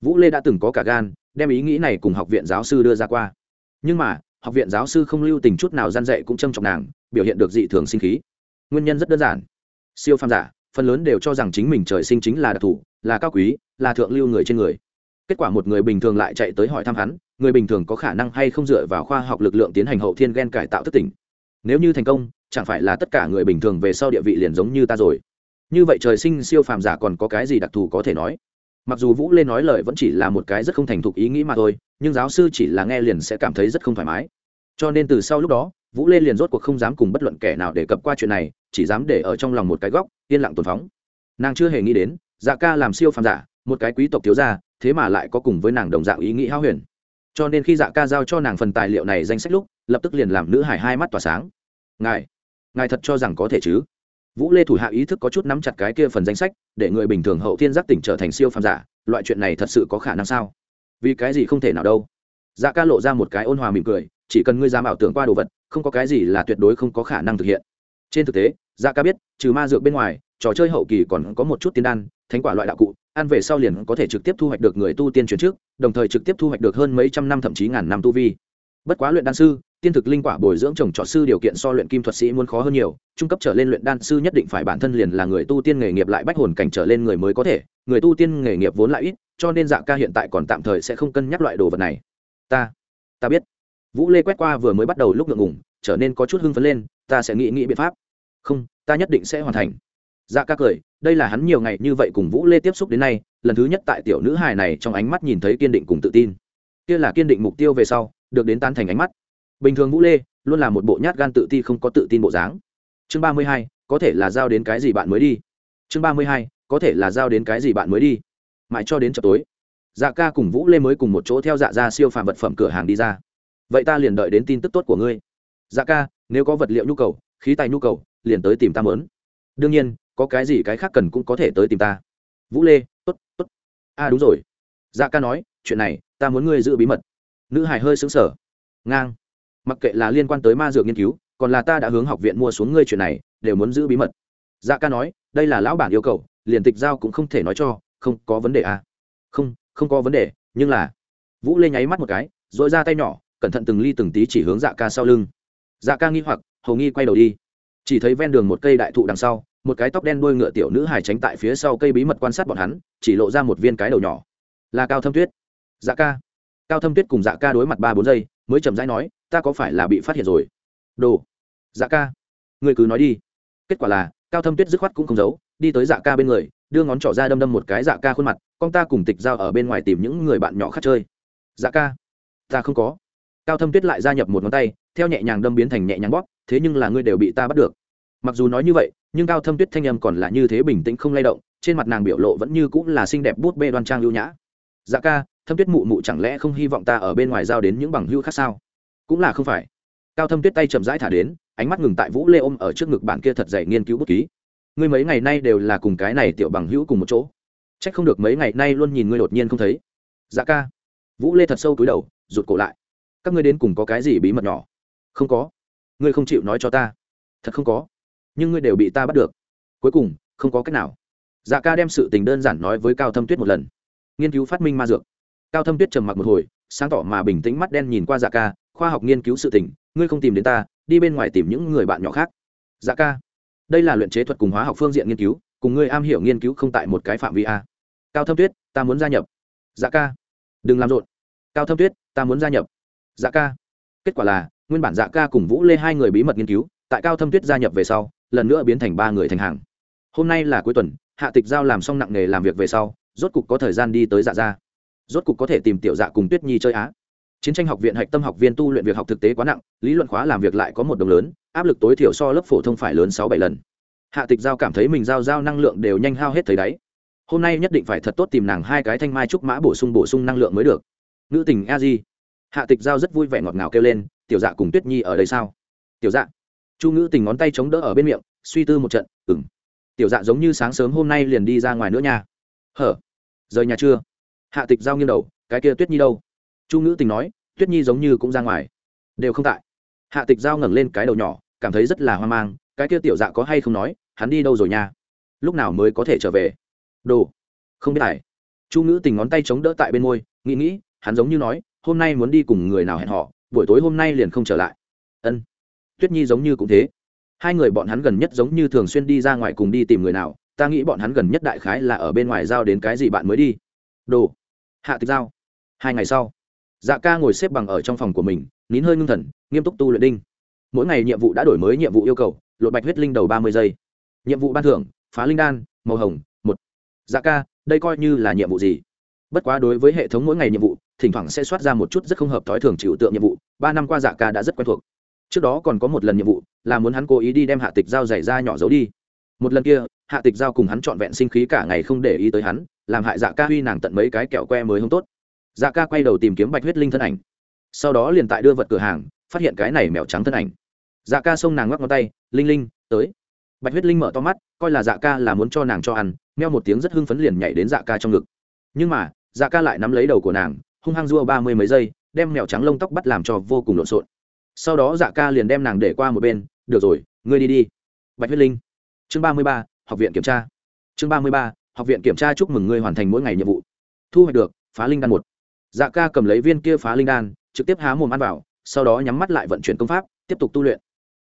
A: Vũ lê đã từng có cả gan, đem ý nghĩ này cùng học viện giáo sư đưa ra qua. Nhưng mà, học viện giáo sư không lưu tình chút nào gian dạy cũng châm trọng nàng, biểu hiện được dị thường sinh khí. Nguyên nhân rất đơn giản siêu phàm giả, phần lớn đều cho rằng chính mình trời sinh chính là đặc thù, là cao quý, là thượng lưu người trên người. Kết quả một người bình thường lại chạy tới hỏi thăm hắn, người bình thường có khả năng hay không dựa vào khoa học lực lượng tiến hành hậu thiên gen cải tạo thất tỉnh. Nếu như thành công, chẳng phải là tất cả người bình thường về sau địa vị liền giống như ta rồi. Như vậy trời sinh siêu phàm giả còn có cái gì đặc thù có thể nói? Mặc dù vũ lê nói lời vẫn chỉ là một cái rất không thành thục ý nghĩ mà thôi, nhưng giáo sư chỉ là nghe liền sẽ cảm thấy rất không thoải mái. Cho nên từ sau lúc đó vũ lê liền rốt cuộc không dám cùng bất luận kẻ nào để cập qua chuyện này, chỉ dám để ở trong lòng một cái góc, yên lặng tồn phóng. Nàng chưa hề nghĩ đến dạ ca làm siêu phàm giả, một cái quý tộc thiếu gia, thế mà lại có cùng với nàng đồng dạng ý nghĩ hao huyền. Cho nên khi dạ ca giao cho nàng phần tài liệu này danh sách lúc, lập tức liền làm nữ hải hai mắt tỏa sáng. Ngài ngài thật cho rằng có thể chứ? Vũ lê thủ hạ ý thức có chút nắm chặt cái kia phần danh sách, để người bình thường hậu thiên giác tỉnh trở thành siêu phàm giả, loại chuyện này thật sự có khả năng sao? Vì cái gì không thể nào đâu? Dạ ca lộ ra một cái ôn hòa mỉm cười, chỉ cần ngươi dám ảo tưởng qua đồ vật không có cái gì là tuyệt đối không có khả năng thực hiện. Trên thực tế dạ ca biết, trừ ma dược bên ngoài, trò chơi hậu kỳ còn có một chút tiên đan, thánh quả loại đạo cụ, ăn về sau liền có thể trực tiếp thu hoạch được người tu tiên chuyển trước, đồng thời trực tiếp thu hoạch được hơn mấy trăm năm thậm chí ngàn năm tu vi. Bất quá luyện đan sư, tiên thực linh quả bồi dưỡng trồng trọt sư điều kiện so luyện kim thuật sĩ muốn khó hơn nhiều, trung cấp trở lên luyện đan sư nhất định phải bản thân liền là người tu tiên nghề nghiệp lại bách hồn cảnh trở lên người mới có thể, người tu tiên nghề nghiệp vốn lại ít, cho nên dạ ca hiện tại còn tạm thời sẽ không cân nhắc loại đồ vật này. Ta ta biết vũ lê quét qua vừa mới bắt đầu lúc ngượng ngủng trở nên có chút hưng phấn lên, ta sẽ nghĩ nghĩ biện pháp. Không, ta nhất định sẽ hoàn thành. Dạ ca cười, đây là hắn nhiều ngày như vậy cùng vũ lê tiếp xúc đến nay, lần thứ nhất tại tiểu nữ hài này trong ánh mắt nhìn thấy kiên định cùng tự tin. Kia là kiên định mục tiêu về sau, được đến tan thành ánh mắt. Bình thường vũ lê luôn là một bộ nhát gan tự ti không có tự tin bộ dáng. Chương ba mươi hai, có thể là giao đến cái gì bạn mới đi? Chương ba mươi hai, có thể là giao đến cái gì bạn mới đi? Mãi cho đến chợ tối dạ ca cùng vũ lê mới cùng một chỗ theo dạ ra siêu phàm vật phẩm cửa hàng đi ra vậy ta liền đợi đến tin tức tốt của ngươi. Dạ ca, nếu có vật liệu nhu cầu, khí tài nhu cầu, liền tới tìm ta mớn. Đương nhiên, có cái gì cái khác cần cũng có thể tới tìm ta. Vũ lê t ố t t ố t a à, đúng rồi. Dạ ca nói, chuyện này, ta muốn ngươi giữ bí mật. Nữ hải hơi xứng sở ngang. Mặc kệ là liên quan tới ma dược nghiên cứu, còn là ta đã hướng học viện mua xuống ngươi chuyện này, đều muốn giữ bí mật. Dạ ca nói, đây là lão bản yêu cầu, liền tịch giao cũng không thể nói cho, không có vấn đề à. không không có vấn đề, nhưng là. Vũ lê nháy mắt một cái dội ra tay nhỏ cẩn thận từng ly từng tí chỉ hướng dạ ca sau lưng. Dạ ca nghi hoặc, hầu nghi quay đầu đi. Chỉ thấy ven đường một cây đại thụ đằng sau, một cái tóc đen đuôi ngựa tiểu nữ hài tránh tại phía sau cây bí mật quan sát bọn hắn, chỉ lộ ra một viên cái đầu nhỏ. Là cao thâm tuyết. Dạ ca. Cao thâm tuyết cùng dạ ca đối mặt ba bốn giây, mới chậm rãi nói, ta có phải là bị phát hiện rồi? Đồ. Dạ ca. Người cứ nói đi. Kết quả là, cao thâm tuyết dứt khoát cũng không giấu, đi tới dạ ca bên người, đưa ngón trỏ ra đâm đâm một cái dạ ca khuôn mặt, con ta cùng tịch giao ở bên ngoài tìm những người bạn nhỏ khác chơi. Dạ ca. Ta không có cao thâm tuyết lại gia nhập một ngón tay, theo nhẹ nhàng đâm biến thành nhẹ nhàng bóp, thế nhưng là ngươi đều bị ta bắt được. Mặc dù nói như vậy, nhưng cao thâm tuyết thanh âm còn là như thế bình tĩnh không lay động, trên mặt nàng biểu lộ vẫn như cũng là xinh đẹp bút bê đoan trang lưu nhã. Dạ ca, thâm tuyết mụ mụ chẳng lẽ không hy vọng ta ở bên ngoài giao đến những bằng hưu khác sao? Cũng là không phải. Cao thâm tuyết tay chậm rãi thả đến, ánh mắt ngừng tại vũ lê ôm ở trước ngực bạn kia thật dày nghiên cứu bút ký. Ngươi mấy ngày nay đều là cùng cái này tiểu bằng hữu cùng một chỗ. C h ắ c không được mấy ngày nay luôn nhìn ngươi đột nhiên không thấy. Dạ ca. Vũ lê thật sâu túi đầu, rụt cổ lại các ngươi đến cùng có cái gì bí mật nhỏ? Không có. Ngươi không chịu nói cho ta. Thật không có. Nhưng ngươi đều bị ta bắt được. Cuối cùng, không có cách nào. Dạ ca đem sự tình đơn giản nói với cao thâm tuyết một lần. Nghiên cứu phát minh ma dược. Cao thâm tuyết trầm mặc một hồi, sáng tỏ mà bình tĩnh mắt đen nhìn qua dạ ca, khoa học nghiên cứu sự tình, ngươi không tìm đến ta, đi bên ngoài tìm những người bạn nhỏ khác. Dạ ca, đây là luyện chế thuật cùng hóa học phương diện nghiên cứu, cùng ngươi am hiểu nghiên cứu không tại một cái phạm vi a. Cao thâm tuyết, ta muốn gia nhập. Dạ ca, đừng làm rộn. Cao thâm tuyết, ta muốn gia nhập dạ ca. Kết quả là, nguyên bản dạ ca cùng vũ lê hai người bí mật nghiên cứu, tại cao thâm tuyết gia nhập về sau, lần nữa biến thành ba người thành hàng. Hôm nay là cuối tuần, hạ tịch giao làm xong nặng nghề làm việc về sau, rốt cục có thời gian đi tới dạ gia. Rốt cục có thể tìm tiểu dạ cùng tuyết nhi chơi á. Chiến tranh học viện hạch tâm học viên tu luyện việc học thực tế quá nặng, lý luận khóa làm việc lại có một đồng lớn, áp lực tối thiểu so lớp phổ thông phải lớn sáu bảy lần. Hạ tịch giao cảm thấy mình giao giao năng lượng đều nhanh hao hết thấy đáy hôm nay nhất định phải thật tốt tìm nàng hai cái thanh mai trúc mã bổ sung bổ sung năng lượng mới được. Nữ tình a di hạ tịch giao rất vui vẻ ngọt ngào kêu lên, tiểu dạ cùng tuyết nhi ở đây sao? Tiểu dạ. Chu ngữ tình ngón tay chống đỡ ở bên miệng, suy tư một trận ừng tiểu dạ giống như sáng sớm hôm nay liền đi ra ngoài nữa nha. Hở? Rời nhà chưa? Hạ tịch giao nghiêng đầu, cái kia tuyết nhi đâu? Chu ngữ tình nói, tuyết nhi giống như cũng ra ngoài. Đều không tại. Hạ tịch giao ngẩng lên cái đầu nhỏ, cảm thấy rất là hoang mang, cái kia tiểu dạ có hay không nói, hắn đi đâu rồi nha? Lúc nào mới có thể trở về? Đồ, không biết tài chu ngữ tình ngón tay chống đỡ tại bên môi, nghĩ nghĩ, hắn giống như nói hôm nay muốn đi cùng người nào hẹn họ buổi tối hôm nay liền không trở lại. Ân. Tuyết nhi giống như cũng thế. Hai người bọn hắn gần nhất giống như thường xuyên đi ra ngoài cùng đi tìm người nào, ta nghĩ bọn hắn gần nhất đại khái là ở bên ngoài giao đến cái gì bạn mới đi. Đồ. Hạ tịch giao. Hai ngày sau dạ ca ngồi xếp bằng ở trong phòng của mình, nín hơi ngưng thần, nghiêm túc tu luyện đinh. Mỗi ngày nhiệm vụ đã đổi mới nhiệm vụ yêu cầu, lột bạch huyết linh đầu ba mươi giây. Nhiệm vụ ban thưởng, phá linh đan, màu hồng, một. Dạ ca, đây coi như là nhiệm vụ gì? Bất quá đối với hệ thống mỗi ngày nhiệm vụ, thỉnh thoảng sẽ soát ra một chút rất không hợp thói thường chịu tượng nhiệm vụ, ba năm qua dạ ca đã rất quen thuộc. Trước đó còn có một lần nhiệm vụ, là muốn hắn cố ý đi đem hạ tịch giao giày ra nhỏ giấu đi. Một lần kia, hạ tịch giao cùng hắn trọn vẹn sinh khí cả ngày không để ý tới hắn, làm hại dạ ca huy nàng tận mấy cái kẹo que mới không tốt. Dạ ca quay đầu tìm kiếm bạch huyết linh thân ảnh. Sau đó liền tại đưa vật cửa hàng, phát hiện cái này mèo trắng thân ảnh. Dạ ca xông nàng ngoắc ngón tay, linh linh, tới. Bạch huyết linh mở to mắt, coi là dạ ca là muốn cho nàng cho ăn, meo một tiếng rất hưng phấn liền nhảy đến dạ ca trong ngực. Nhưng mà dạ ca lại nắm lấy đầu của nàng, hung hăng dua ba mươi mấy giây, đem mèo trắng lông tóc bắt làm cho vô cùng lộn xộn. Sau đó dạ ca liền đem nàng để qua một bên, được rồi, ngươi đi đi. Bạch huyết linh. Chương ba mươi ba, học viện kiểm tra. Chương ba mươi ba, học viện kiểm tra chúc mừng ngươi hoàn thành mỗi ngày nhiệm vụ. Thu hoạch được, phá linh đan một. Dạ ca cầm lấy viên kia phá linh đan, trực tiếp há mồm ăn vào, sau đó nhắm mắt lại vận chuyển công pháp, tiếp tục tu luyện.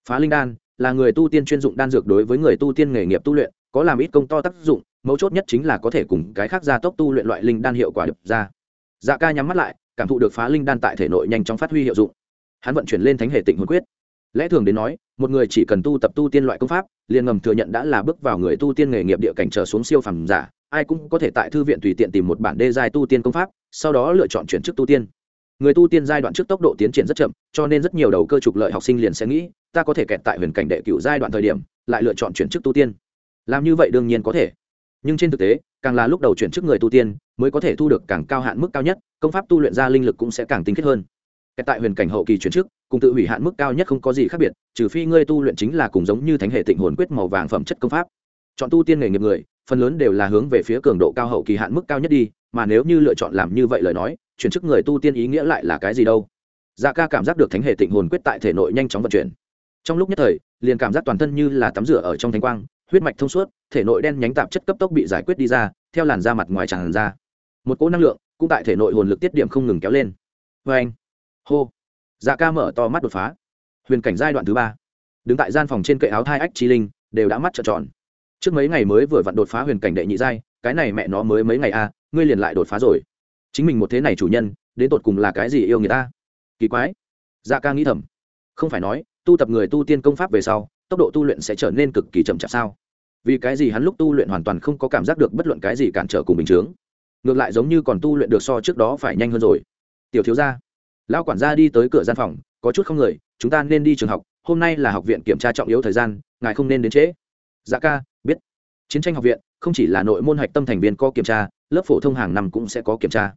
A: Phá linh đan là người tu tiên chuyên dụng đan dược đối với người tu tiên nghề nghiệp tu luyện, có làm ít công to tác dụng mấu chốt nhất chính là có thể cùng cái khác gia tốc tu luyện loại linh đan hiệu quả được ra. Dạ ca nhắm mắt lại, cảm thụ được phá linh đan tại thể nội nhanh chóng phát huy hiệu dụng. Hắn vận chuyển lên thánh hệ tịnh hồn quyết. Lẽ thường đến nói, một người chỉ cần tu tập tu tiên loại công pháp, liền ngầm thừa nhận đã là bước vào người tu tiên nghề nghiệp địa cảnh trở xuống siêu phẩm giả, ai cũng có thể tại thư viện tùy tiện tìm một bản đê giai tu tiên công pháp, sau đó lựa chọn chuyển chức tu tiên. Người tu tiên giai đoạn trước tốc độ tiến triển rất chậm, cho nên rất nhiều đầu cơ trục lợi học sinh liền sẽ nghĩ, ta có thể kẹt tại huyền cảnh đệ cựu giai đoạn thời điểm, lại lựa chọn chuyển chức tu tiên. Làm như vậy đương nhiên có thể nhưng trên thực tế, càng là lúc đầu chuyển chức người tu tiên, mới có thể thu được càng cao hạn mức cao nhất, công pháp tu luyện ra linh lực cũng sẽ càng tinh khiết hơn. Tại huyền cảnh hậu kỳ chuyển chức, cùng tự hủy hạn mức cao nhất không có gì khác biệt, trừ phi ngươi tu luyện chính là cùng giống như thánh hệ tịnh hồn quyết màu vàng phẩm chất công pháp. Chọn tu tiên nghề nghiệp người, phần lớn đều là hướng về phía cường độ cao hậu kỳ hạn mức cao nhất đi, mà nếu như lựa chọn làm như vậy lời nói, chuyển chức người tu tiên ý nghĩa lại là cái gì đâu? Dạ ca cảm giác được thánh hệ tịnh hồn quyết tại thể nội nhanh chóng vận chuyển. Trong lúc nhất thời, liền cảm giác toàn thân như là tắm rửa ở trong thánh quang huyết mạch thông suốt thể nội đen nhánh tạp chất cấp tốc bị giải quyết đi ra theo làn da mặt ngoài tràn ra. Một cỗ năng lượng cũng tại thể nội hồn lực tiết điểm không ngừng kéo lên. Vê anh hô dạ ca mở to mắt đột phá. Huyền cảnh giai đoạn thứ ba. Đứng tại gian phòng trên cậy áo thai ách chi linh đều đã mắt trợn tròn. Trước mấy ngày mới vừa vặn đột phá huyền cảnh đệ nhị giai cái này mẹ nó mới mấy ngày a à, ngươi liền lại đột phá rồi. Chính mình một thế này chủ nhân đến tột cùng là cái gì yêu người ta? Kỳ quái. Dạ ca nghĩ thầm. Không phải nói tu tập người tu tiên công pháp về sau tốc độ tu luyện sẽ trở nên cực kỳ chậm chạp sao? Vì cái gì hắn lúc tu luyện hoàn toàn không có cảm giác được bất luận cái gì cản trở cùng bình chướng? Ngược lại giống như còn tu luyện được so trước đó phải nhanh hơn rồi. Tiểu thiếu gia, lão quản gia đi tới cửa gian phòng, có chút không người, chúng ta nên đi trường học, hôm nay là học viện kiểm tra trọng yếu thời gian, ngài không nên đến trễ. Dạ ca, biết. Chiến tranh học viện, không chỉ là nội môn hạch tâm thành viên có kiểm tra, lớp phổ thông hàng năm cũng sẽ có kiểm tra.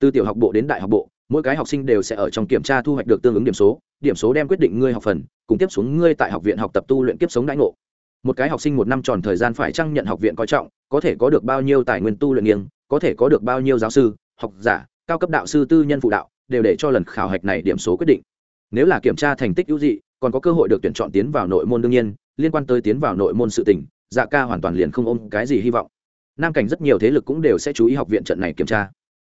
A: Từ tiểu học bộ đến đại học bộ, mỗi cái học sinh đều sẽ ở trong kiểm tra thu hoạch được tương ứng điểm số điểm số đem quyết định ngươi học phần, cùng tiếp xuống ngươi tại học viện học tập tu luyện kiếp sống đãi ngộ một cái học sinh một năm tròn thời gian phải chăng nhận học viện coi trọng, có thể có được bao nhiêu tài nguyên tu luyện nghiêng, có thể có được bao nhiêu giáo sư, học giả, cao cấp đạo sư tư nhân phụ đạo, đều để cho lần khảo hạch này điểm số quyết định. Nếu là kiểm tra thành tích ưu dị, còn có cơ hội được tuyển chọn tiến vào nội môn đương nhiên, liên quan tới tiến vào nội môn sự tỉnh dạ ca hoàn toàn liền không ôm cái gì hy vọng. Nam cảnh rất nhiều thế lực cũng đều sẽ chú ý học viện trận này kiểm tra.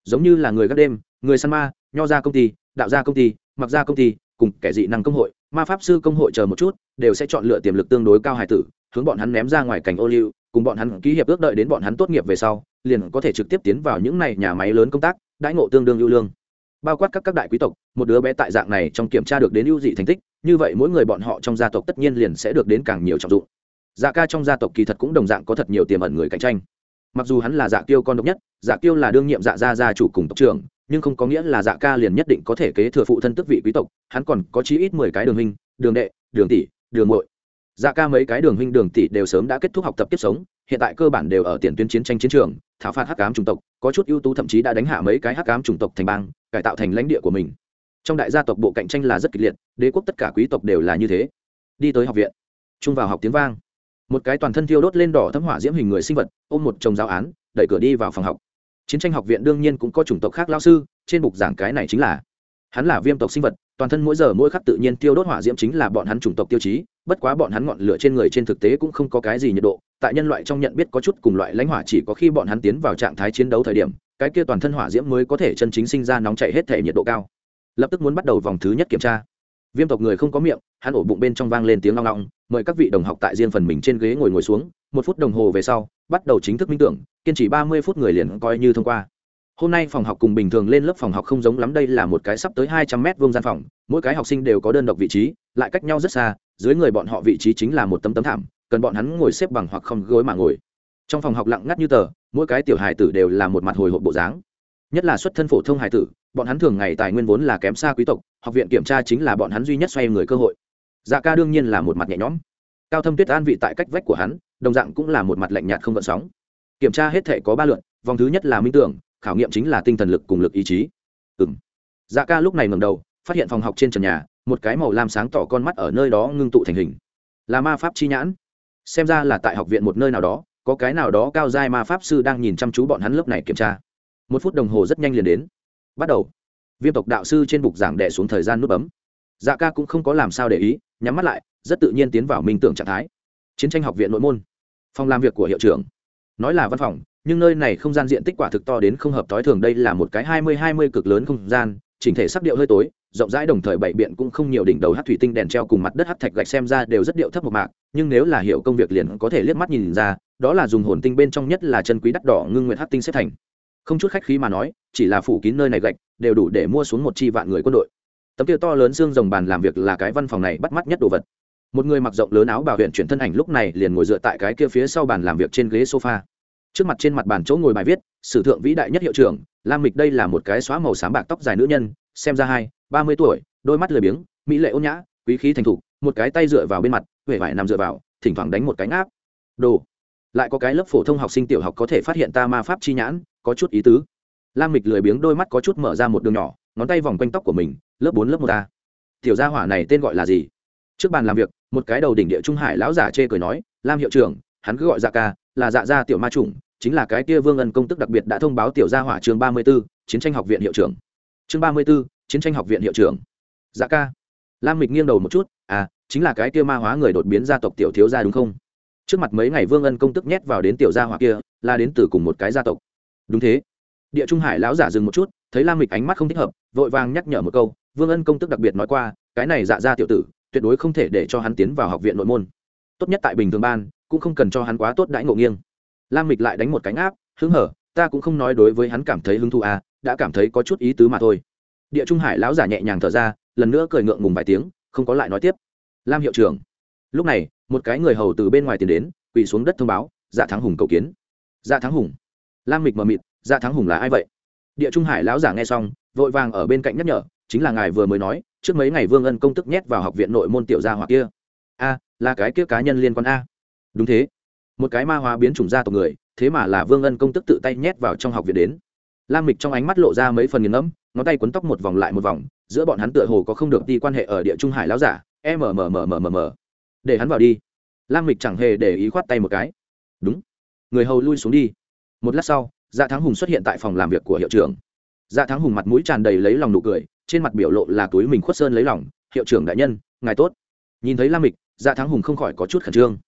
A: Giống như là người gác đêm, người săn ma, nho gia công ty, đạo gia công ty, mặc gia công ty cùng kẻ dị năng công hội, ma pháp sư công hội chờ một chút, đều sẽ chọn lựa tiềm lực tương đối cao hải tử, hướng bọn hắn ném ra ngoài cảnh ô liu, cùng bọn hắn ký hiệp ước đợi đến bọn hắn tốt nghiệp về sau, liền có thể trực tiếp tiến vào những này nhà máy lớn công tác, đãi ngộ tương đương ưu lương. Bao quát các các đại quý tộc, một đứa bé tại dạng này trong kiểm tra được đến ưu dị thành tích, như vậy mỗi người bọn họ trong gia tộc tất nhiên liền sẽ được đến càng nhiều trọng dụng. Dạ ca trong gia tộc kỳ thật cũng đồng dạng có thật nhiều tiềm ẩn người cạnh tranh. Mặc dù hắn là dạ tiêu con độc nhất dạ tiêu là đương nhiệm dạ gia gia chủ cùng tộc trưởng nhưng không có nghĩa là dạ ca liền nhất định có thể kế thừa phụ thân tức vị quý tộc, hắn còn có chí ít mười cái đường huynh, đường đệ, đường tỷ, đường muội. Dạ ca mấy cái đường huynh, đường tỷ đều sớm đã kết thúc học tập tiếp sống, hiện tại cơ bản đều ở tiền tuyến chiến tranh chiến trường, thảo phạt hắc cám chủng tộc, có chút ưu tú thậm chí đã đánh hạ mấy cái hắc cám chủng tộc thành bang, cải tạo thành lãnh địa của mình. Trong đại gia tộc bộ cạnh tranh là rất kịch liệt, đế quốc tất cả quý tộc đều là như thế. Đi tới học viện, chung vào học tiếng vang. Một cái toàn thân thiêu đốt lên đỏ thấm hỏa diễm hình người sinh vật, ôm một chồng giáo án, đẩy cửa đi vào phòng học chiến tranh học viện đương nhiên cũng có chủng tộc khác lao sư, trên bục giảng cái này chính là, hắn là viêm tộc sinh vật, toàn thân mỗi giờ mỗi khắc tự nhiên tiêu đốt hỏa diễm chính là bọn hắn chủng tộc tiêu chí, bất quá bọn hắn ngọn lửa trên người trên thực tế cũng không có cái gì nhiệt độ, tại nhân loại trong nhận biết có chút cùng loại lãnh hỏa chỉ có khi bọn hắn tiến vào trạng thái chiến đấu thời điểm, cái kia toàn thân hỏa diễm mới có thể chân chính sinh ra nóng chảy hết thể nhiệt độ cao. Lập tức muốn bắt đầu vòng thứ nhất kiểm tra. Viêm tộc người không có miệng, hắn ổ bụng bên trong vang lên tiếng long long, mời các vị đồng học tại riêng phần mình trên ghế ngồi ngồi xuống một phút đồng hồ về sau, bắt đầu chính thức minh tưởng, kiên trì ba mươi phút người liền coi như thông qua. Hôm nay phòng học cùng bình thường lên lớp phòng học không giống lắm, đây là một cái sắp tới hai trăm mét vuông gian phòng, mỗi cái học sinh đều có đơn độc vị trí, lại cách nhau rất xa, dưới người bọn họ vị trí chính là một tấm tấm thảm, cần bọn hắn ngồi xếp bằng hoặc không gối mà ngồi. Trong phòng học lặng ngắt như tờ, mỗi cái tiểu hài tử đều là một mặt hồi hộp bộ dáng. Nhất là xuất thân phổ thông hài tử, bọn hắn thường ngày tài nguyên vốn là kém xa quý tộc, học viện kiểm tra chính là bọn hắn duy nhất xoay người cơ hội. Dạ ca đương nhiên là một mặt nhẹ nhõm. Cao thâm tuyết an vị tại cách vách của hắn đồng dạng cũng là một mặt lạnh nhạt không gợn sóng. Kiểm tra hết thể có ba lượt, vòng thứ nhất là minh tưởng, khảo nghiệm chính là tinh thần lực cùng lực ý chí. Ừ m dạ ca lúc này ngầm đầu, phát hiện phòng học trên trần nhà, một cái màu lam sáng tỏ con mắt ở nơi đó ngưng tụ thành hình. Là ma pháp chi nhãn. Xem ra là tại học viện một nơi nào đó, có cái nào đó cao giai ma pháp sư đang nhìn chăm chú bọn hắn lớp này kiểm tra. Một phút đồng hồ rất nhanh liền đến. Bắt đầu. Viêm tộc đạo sư trên bục giảng đẻ xuống thời gian nút bấm. Dạ ca cũng không có làm sao để ý, nhắm mắt lại, rất tự nhiên tiến vào minh tưởng trạng thái. Chiến tranh học viện nội môn phòng làm việc của hiệu trưởng. Nói là văn phòng, nhưng nơi này không gian diện tích quả thực to đến không hợp t ố i thường, đây là một cái hai mươi hai mươi cực lớn không gian, chỉnh thể sắc điệu hơi tối, rộng rãi đồng thời bảy biện cũng không nhiều đỉnh đầu hát thủy tinh đèn treo cùng mặt đất hát thạch gạch xem ra đều rất điệu thấp một mạc, nhưng nếu là hiểu công việc liền có thể liếc mắt nhìn ra, đó là dùng hồn tinh bên trong nhất là chân quý đắt đỏ ngưng nguyện hát tinh xếp thành. Không chút khách khí mà nói, chỉ là phủ kín nơi này gạch, đều đủ để mua xuống một chi vạn người quân đội. Tấm kia to lớn xương rồng bàn làm việc là cái văn phòng này bắt mắt nhất đồ vật một người mặc rộng lớn áo bảo huyện chuyển thân ảnh lúc này liền ngồi dựa tại cái kia phía sau bàn làm việc trên ghế sofa. Trước mặt trên mặt bàn chỗ ngồi bài viết, sử thượng vĩ đại nhất hiệu trưởng, lam mịch đây là một cái xóa màu xám bạc tóc dài nữ nhân, xem ra hai, ba mươi tuổi, đôi mắt lười biếng, mỹ lệ ôn nhã, quý khí thành thục, một cái tay dựa vào bên mặt huệ vải nằm dựa vào, thỉnh thoảng đánh một cánh áp đồ, lại có cái lớp phổ thông học sinh tiểu học có thể phát hiện ta ma pháp chi nhãn, có chút ý tứ. Lam mịch lười biếng đôi mắt có chút mở ra một đường nhỏ, ngón tay vòng quanh tóc của mình, lớp bốn, lớp một a. Tiểu gia hỏa này tên gọi là gì? Trước bàn làm việc, một cái đầu đỉnh địa trung hải lão giả chê cười nói, lam hiệu trưởng, hắn cứ gọi dạ ca, là dạ gia tiểu ma chủng, chính là cái kia vương ân công tức đặc biệt đã thông báo tiểu gia hỏa trường ba mươi b ố chiến tranh học viện hiệu trưởng. Chương ba mươi b ố chiến tranh học viện hiệu trưởng. Dạ ca. Lam mịch nghiêng đầu một chút à chính là cái kia ma hóa người đột biến gia tộc tiểu thiếu gia đúng không? Trước mặt mấy ngày vương ân công tức nhét vào đến tiểu gia hỏa kia là đến từ cùng một cái gia tộc. Đúng thế. Địa trung hải lão giả dừng một chút, thấy lam mịch ánh mắt không thích hợp, vội vàng nhắc nhở một câu, vương ân công tức đặc biệt nói qua, cái này dạ ra tiểu tử tuyệt đối không thể để cho hắn tiến vào học viện nội môn. Tốt nhất tại bình thường ban, cũng không cần cho hắn quá tốt đãi ngộ nghiêng. Lam mịch lại đánh một cánh áp, hứng hở, ta cũng không nói đối với hắn cảm thấy hứng thú à đã cảm thấy có chút ý tứ mà thôi. Địa trung hải lão giả nhẹ nhàng thở ra, lần nữa cười ngượng ngùng vài tiếng, không có lại nói tiếp. Lam hiệu trưởng. Lúc này, một cái người hầu từ bên ngoài tiến đến, quỳ xuống đất thông báo dạ thắng hùng cầu kiến. Dạ thắng hùng. Lam mịch mờ mịt dạ thắng hùng là ai vậy? Địa trung hải lão giả nghe xong, vội vàng ở bên cạnh nhắc nhở, chính là ngài vừa mới nói trước mấy ngày vương ân công tức nhét vào học viện nội môn tiểu gia hoặc kia. A, là cái kia cá nhân liên quan a. Đúng thế. Một cái ma hóa biến chủng gia tộc người, thế mà là vương ân công tức tự tay nhét vào trong học viện đến. Lam mịch trong ánh mắt lộ ra mấy phần nghiền ngẫm, ngón tay quấn tóc một vòng lại một vòng, giữa bọn hắn tựa hồ có không được đi quan hệ ở địa trung hải láo giả. E, Mmmmm để hắn vào đi. Lam mịch chẳng hề để ý khoát tay một cái. Đúng. Người hầu lui xuống đi. Một lát sau dạ thắng hùng xuất hiện tại phòng làm việc của hiệu trưởng. Dạ thắng hùng mặt mũi tràn đầy lấy lòng nụ cười trên mặt biểu lộ là túi mình khuất sơn lấy lòng, hiệu trưởng đại nhân, ngài tốt. Nhìn thấy lam mịch dạ thắng hùng không khỏi có chút khẩn trương.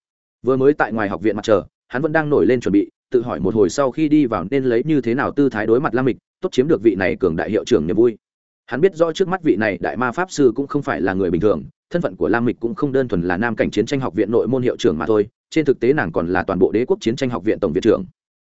A: Vừa mới tại ngoài học viện mặt trời, hắn vẫn đang nổi lên chuẩn bị, tự hỏi một hồi sau khi đi vào nên lấy như thế nào tư thái đối mặt lam mịch, tốt chiếm được vị này cường đại hiệu trưởng niềm vui. Hắn biết rõ trước mắt vị này đại ma pháp sư cũng không phải là người bình thường, thân phận của lam mịch cũng không đơn thuần là nam cảnh chiến tranh học viện nội môn hiệu trưởng mà thôi, trên thực tế nàng còn là toàn bộ đế quốc chiến tranh học viện tổng viện trưởng.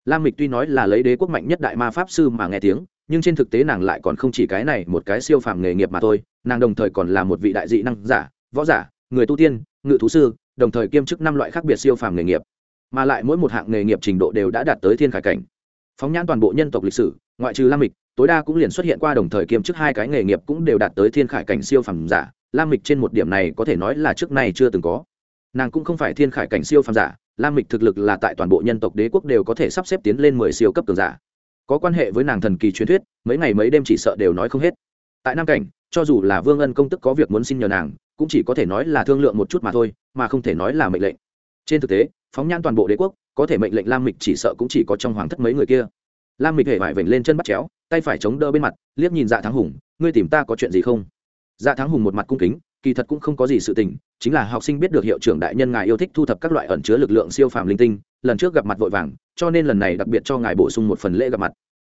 A: Lam mịch tuy nói là lấy đế quốc mạnh nhất đại ma pháp sư mà nghe tiếng nhưng trên thực tế nàng lại còn không chỉ cái này một cái siêu phàm nghề nghiệp mà thôi, nàng đồng thời còn là một vị đại dị năng giả, võ giả, người tu tiên, ngự thú sư, đồng thời kiêm chức năm loại khác biệt siêu phàm nghề nghiệp. Mà lại mỗi một hạng nghề nghiệp trình độ đều đã đạt tới thiên khải cảnh. Phóng nhãn toàn bộ nhân tộc lịch sử, ngoại trừ lam mịch, tối đa cũng liền xuất hiện qua đồng thời kiêm chức hai cái nghề nghiệp cũng đều đạt tới thiên khải cảnh siêu phàm giả. Lam mịch trên một điểm này có thể nói là trước nay chưa từng có. Nàng cũng không phải thiên khải cảnh siêu phàm giả, lam mịch thực lực là tại toàn bộ nhân tộc đế quốc đều có thể sắp xếp tiến lên mười siêu cấp cường giả có quan hệ với nàng thần kỳ truyền thuyết, mấy ngày mấy đêm chỉ sợ đều nói không hết. Tại nam cảnh, cho dù là vương ân công tức có việc muốn xin nhờ nàng, cũng chỉ có thể nói là thương lượng một chút mà thôi, mà không thể nói là mệnh lệnh. Trên thực tế, phóng nhan toàn bộ đế quốc, có thể mệnh lệnh lam mịch chỉ sợ cũng chỉ có trong hoàng thất mấy người kia. Lam mịch hề vải vểnh lên chân bắt chéo, tay phải chống đỡ bên mặt, liếc nhìn dạ thắng hùng, ngươi tìm ta có chuyện gì không? Dạ thắng hùng một mặt cung kính, kỳ thật cũng không có gì sự tình, chính là học sinh biết được hiệu trưởng đại nhân ngài yêu thích thu thập các loại ẩn chứa lực lượng siêu phàm linh tinh lần trước gặp mặt vội vàng, cho nên lần này đặc biệt cho ngài bổ sung một phần lễ gặp mặt.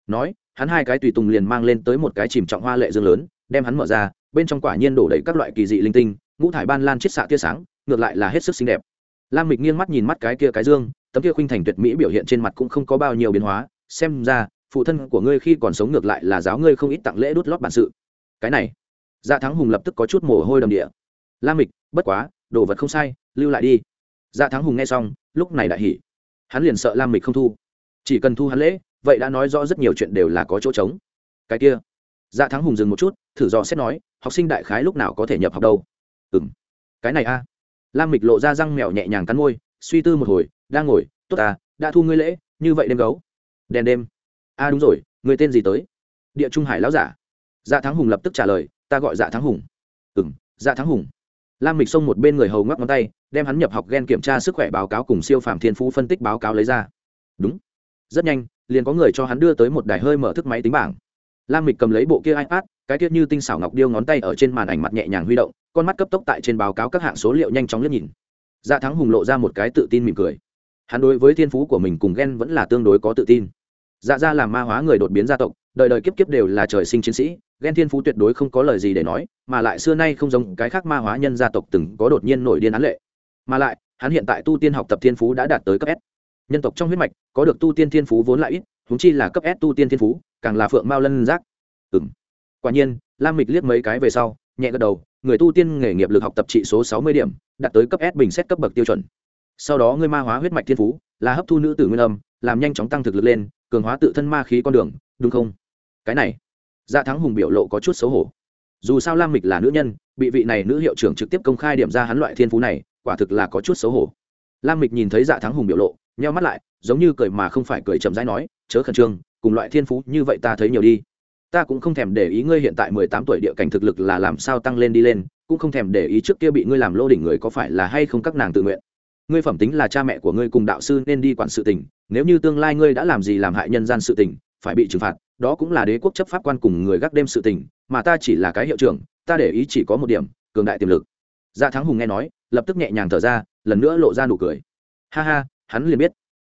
A: Nói, hắn hai cái tùy tùng liền mang lên tới một cái chìm trọng hoa lệ dương lớn, đem hắn mở ra, bên trong quả nhiên đổ đầy các loại kỳ dị linh tinh, ngũ thải ban lan chiết xạ tia sáng, ngược lại là hết sức xinh đẹp. Lam mịch nghiêng mắt nhìn mắt cái kia cái dương, tấm kia khuynh thành tuyệt mỹ biểu hiện trên mặt cũng không có bao nhiêu biến hóa, xem ra, phụ thân của ngươi khi còn sống ngược lại là giáo ngươi không ít tặng lễ đút lót bản sự. Cái này dạ thắng hùng lập tức có chút mồ hôi đầm địa. Lam mịch, bất quá, đồ vật không sai, lưu lại đi. Dạ thắng hùng nghe xong, lúc này đại hỉ hắn liền sợ lam mịch không thu. Chỉ cần thu hắn lễ, vậy đã nói rõ rất nhiều chuyện đều là có chỗ trống. Cái kia. Dạ thắng hùng dừng một chút, thử dò xét nói, học sinh đại khái lúc nào có thể nhập học đâu? Ừ m cái này a. Lam mịch lộ ra răng mèo nhẹ nhàng cắn môi, suy tư một hồi, đang ngồi, tốt à đã thu ngươi lễ, như vậy đêm gấu. Đèn đêm. A, đúng rồi, người tên gì tới? Địa trung hải lão giả. Dạ thắng hùng lập tức trả lời, ta gọi dạ thắng hùng. Ừ m dạ thắng hùng lam mịch xông một bên người hầu ngoắc ngón tay, đem hắn nhập học g e n kiểm tra sức khỏe báo cáo cùng siêu phạm thiên phú phân tích báo cáo lấy ra. Đúng. Rất nhanh, liền có người cho hắn đưa tới một đài hơi mở thức máy tính bảng. Lam mịch cầm lấy bộ kia ipad, cái tiết như tinh xảo ngọc điêu ngón tay ở trên màn ảnh mặt nhẹ nhàng huy động, con mắt cấp tốc tại trên báo cáo các hạng số liệu nhanh chóng liếc nhìn. Dạ thắng hùng lộ ra một cái tự tin mỉm cười. Hắn đối với thiên phú của mình cùng ghen vẫn là tương đối có tự tin dạ ra làm ma hóa người đột biến gia tộc, đời đời kiếp kiếp đều là trời sinh chiến sĩ ghen thiên phú tuyệt đối không có lời gì để nói, mà lại xưa nay không giống cái khác ma hóa nhân gia tộc từng có đột nhiên nổi điên án lệ. Mà lại, hắn hiện tại tu tiên học tập thiên phú đã đạt tới cấp s. Nhân tộc trong huyết mạch, có được tu tiên thiên phú vốn lại ít húng chi là cấp s tu tiên thiên phú, càng là phượng mao lân giác. Ừ m quả nhiên, lam mịch liếc mấy cái về sau, nhẹ gật đầu, người tu tiên nghề nghiệp lực học tập trị số sáu mươi điểm, đạt tới cấp s bình xét cấp bậc tiêu chuẩn. Sau đó, người ma hóa huyết mạch thiên phú, là hấp thu nữ tử nguyên âm, làm nhanh chóng tăng thực lực lên cường hóa tự thân ma khí con đường, đúng không? Cái này dạ thắng hùng biểu lộ có chút xấu hổ. Dù sao lam mịch là nữ nhân, bị vị này nữ hiệu trưởng trực tiếp công khai điểm ra hắn loại thiên phú này, quả thực là có chút xấu hổ. Lam mịch nhìn thấy dạ thắng hùng biểu lộ, nheo mắt lại, giống như cười mà không phải cười chậm rãi nói, chớ khẩn trương, cùng loại thiên phú như vậy ta thấy nhiều đi. Ta cũng không thèm để ý ngươi hiện tại mười tám tuổi địa cảnh thực lực là làm sao tăng lên đi lên, cũng không thèm để ý trước kia bị ngươi làm lô đỉnh người có phải là hay không các nàng tự nguyện. Ngươi phẩm tính là cha mẹ của ngươi cùng đạo sư nên đi quản sự tình nếu như tương lai ngươi đã làm gì làm hại nhân gian sự tình, phải bị trừng phạt, đó cũng là đế quốc chấp pháp quan cùng người gác đêm sự tình, mà ta chỉ là cái hiệu trưởng, ta để ý chỉ có một điểm, cường đại tiềm lực. Dạ thắng hùng nghe nói, lập tức nhẹ nhàng thở ra, lần nữa lộ ra nụ cười. Ha ha, hắn liền biết.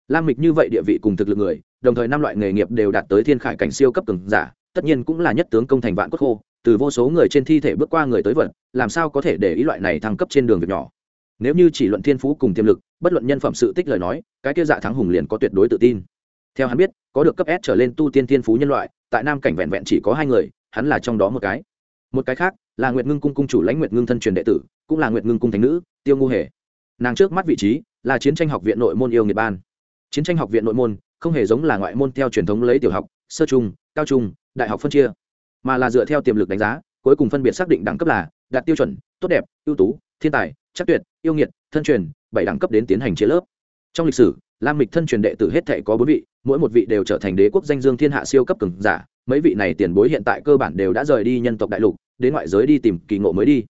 A: Lam mịch như vậy địa vị cùng thực lực người, đồng thời năm loại nghề nghiệp đều đạt tới thiên khải cảnh siêu cấp cường giả, tất nhiên cũng là nhất tướng công thành vạn cốt khô, từ vô số người trên thi thể bước qua người tới vận, làm sao có thể để ý loại này thăng cấp trên đường việc nhỏ? Nếu như chỉ luận thiên phú cùng tiềm lực, bất luận nhân phẩm sự tích lời nói, cái kia dạ thắng hùng liền có tuyệt đối tự tin. Theo hắn biết, có được cấp s trở lên tu tiên thiên phú nhân loại, tại nam cảnh vẹn vẹn chỉ có hai người, hắn là trong đó một cái. Một cái khác, là nguyệt ngưng cung cung chủ lãnh nguyệt ngưng thân truyền đệ tử, cũng là nguyệt ngưng cung thánh nữ, tiêu ngu hề. Nàng trước mắt vị trí, là chiến tranh học viện nội môn yêu nghiệp ban. Chiến tranh học viện nội môn, không hề giống là ngoại môn theo truyền thống lấy tiểu học, sơ trung, cao trung, đại học phân chia, mà là dựa theo tiềm lực đánh giá, cuối cùng phân biệt xác định đẳng cấp là đạt tiêu chuẩn, tốt đẹp, ưu tú, thiên tài chắc tuyệt, yêu nghiệt, thân truyền, bảy đẳng cấp đến tiến hành chia lớp. Trong lịch sử, lam mịch thân truyền đệ tử hết thể có bốn vị, mỗi một vị đều trở thành đế quốc danh dương thiên hạ siêu cấp cường giả, mấy vị này tiền bối hiện tại cơ bản đều đã rời đi nhân tộc đại lục, đến ngoại giới đi tìm kỳ ngộ mới đi.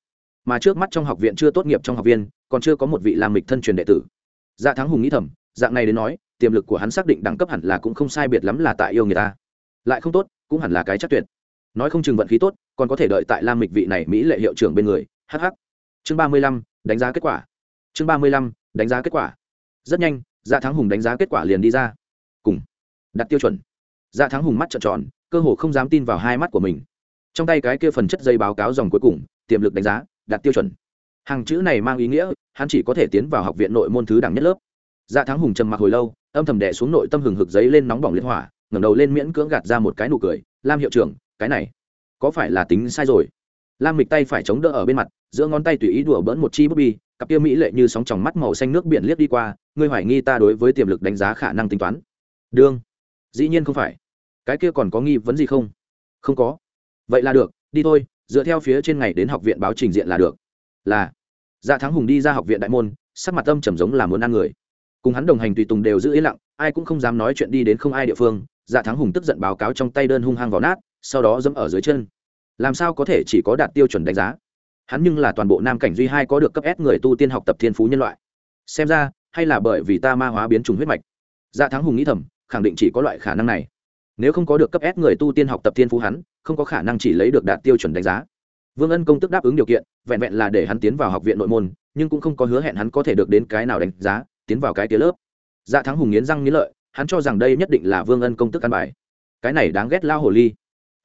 A: Mà trước mắt trong học viện chưa tốt nghiệp trong học viên, còn chưa có một vị lam mịch thân truyền đệ tử. Dạ thắng hùng nghĩ thầm, dạng này đến nói, tiềm lực của hắn xác định đẳng cấp hẳn là cũng không sai biệt lắm là tại yêu người ta. Lại không tốt, cũng hẳn là cái chắc tuyệt. Nói không chừng vận khí tốt, còn có thể đợi tại lam mịch vị này mỹ lệ hiệu trưởng bên người. Hh chương ba mươi lăm đánh giá kết quả. Chương ba mươi lăm, đánh giá kết quả. Rất nhanh dạ thắng hùng đánh giá kết quả liền đi ra. Cùng, đặt tiêu chuẩn. Dạ thắng hùng mắt trợn tròn, cơ hồ không dám tin vào hai mắt của mình. Trong tay cái kia phần chất dây báo cáo dòng cuối cùng, tiềm lực đánh giá đạt tiêu chuẩn. Hàng chữ này mang ý nghĩa, hắn chỉ có thể tiến vào học viện nội môn thứ đẳng nhất lớp. Dạ thắng hùng trầm mặc hồi lâu, âm thầm đẻ xuống nội tâm hừng hực giấy lên nóng bỏng liên hỏa, ngẩng đầu lên miễn cưỡng gạt ra một cái nụ cười, lam hiệu trưởng, cái này có phải là tính sai rồi? Lam mịch tay phải chống đỡ ở bên mặt, giữa ngón tay tùy ý đùa bỡn một chi bút bi cặp kia mỹ lệ như sóng tròng mắt màu xanh nước biển liếc đi qua, ngươi hoài nghi ta đối với tiềm lực đánh giá khả năng tính toán. Đương. Dĩ nhiên không phải. Cái kia còn có nghi vấn gì không? Không có. Vậy là được, đi thôi, dựa theo phía trên ngày đến học viện báo trình diện là được. Là. Dạ thắng hùng đi ra học viện đại môn, sắc mặt âm trầm giống là muốn ăn người. Cùng hắn đồng hành tùy tùng đều giữ yên lặng, ai cũng không dám nói chuyện đi đến không ai địa phương. Dạ thắng hùng tức giận báo cáo trong tay đơn hung hăng vào nát, sau đó dẫm ở dưới chân làm sao có thể chỉ có đạt tiêu chuẩn đánh giá? Hắn nhưng là toàn bộ nam cảnh duy hai có được cấp s người tu tiên học tập thiên phú nhân loại. Xem ra, hay là bởi vì ta ma hóa biến chủng huyết mạch. Dạ thắng hùng nghĩ thầm, khẳng định chỉ có loại khả năng này. Nếu không có được cấp s người tu tiên học tập thiên phú hắn, không có khả năng chỉ lấy được đạt tiêu chuẩn đánh giá. Vương ân công tức đáp ứng điều kiện, vẹn vẹn là để hắn tiến vào học viện nội môn, nhưng cũng không có hứa hẹn hắn có thể được đến cái nào đánh giá, tiến vào cái tía lớp. Dạ thắng hùng nghiến răng nghiến lợi, hắn cho rằng đây nhất định là vương ân công tức căn bài. Cái này đáng ghét lao hồ ly.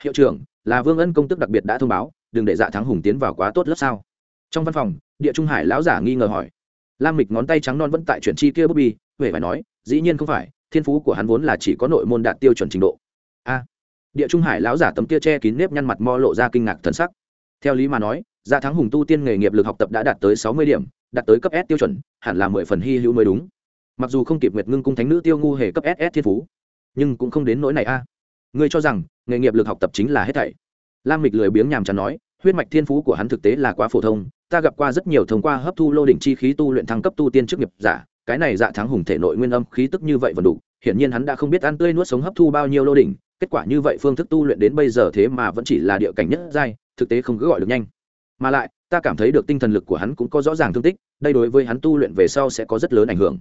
A: Hiệu trưởng là vương ân công tức đặc biệt đã thông báo, đừng để dạ thắng hùng tiến vào quá tốt lớp sao? Trong văn phòng, địa trung hải lão giả nghi ngờ hỏi. Lam mịch ngón tay trắng non vẫn tại chuyển chi kia bút bi huệ phải nói, dĩ nhiên không phải, thiên phú của hắn vốn là chỉ có nội môn đạt tiêu chuẩn trình độ. A. Địa trung hải lão giả tấm kia che kín nếp nhăn mặt mo lộ ra kinh ngạc thần sắc. Theo lý mà nói dạ thắng hùng tu tiên nghề nghiệp lực học tập đã đạt tới sáu mươi điểm, đạt tới cấp s tiêu chuẩn, hẳn là mười phần hy hữu mới đúng. Mặc dù không kịp nguyệt ngưng cung thánh nữ tiêu ngu hề cấp ss thiên phú, nhưng cũng không đến nỗi này a ngươi cho rằng, nghề nghiệp lực học tập chính là hết thảy. Lam mịch lười biếng nhàm chán nói, huyết mạch thiên phú của hắn thực tế là quá phổ thông, ta gặp qua rất nhiều thông qua hấp thu lô đỉnh chi khí tu luyện thăng cấp tu tiên chức nghiệp giả, cái này dạ thắng hùng thể nội nguyên âm khí tức như vậy vẫn đủ, hiển nhiên hắn đã không biết ăn tươi nuốt sống hấp thu bao nhiêu lô đỉnh, kết quả như vậy phương thức tu luyện đến bây giờ thế mà vẫn chỉ là địa cảnh nhất giai, thực tế không cứ gọi được nhanh. Mà lại, ta cảm thấy được tinh thần lực của hắn cũng có rõ ràng thương tích, đây đối với hắn tu luyện về sau sẽ có rất lớn ảnh hưởng.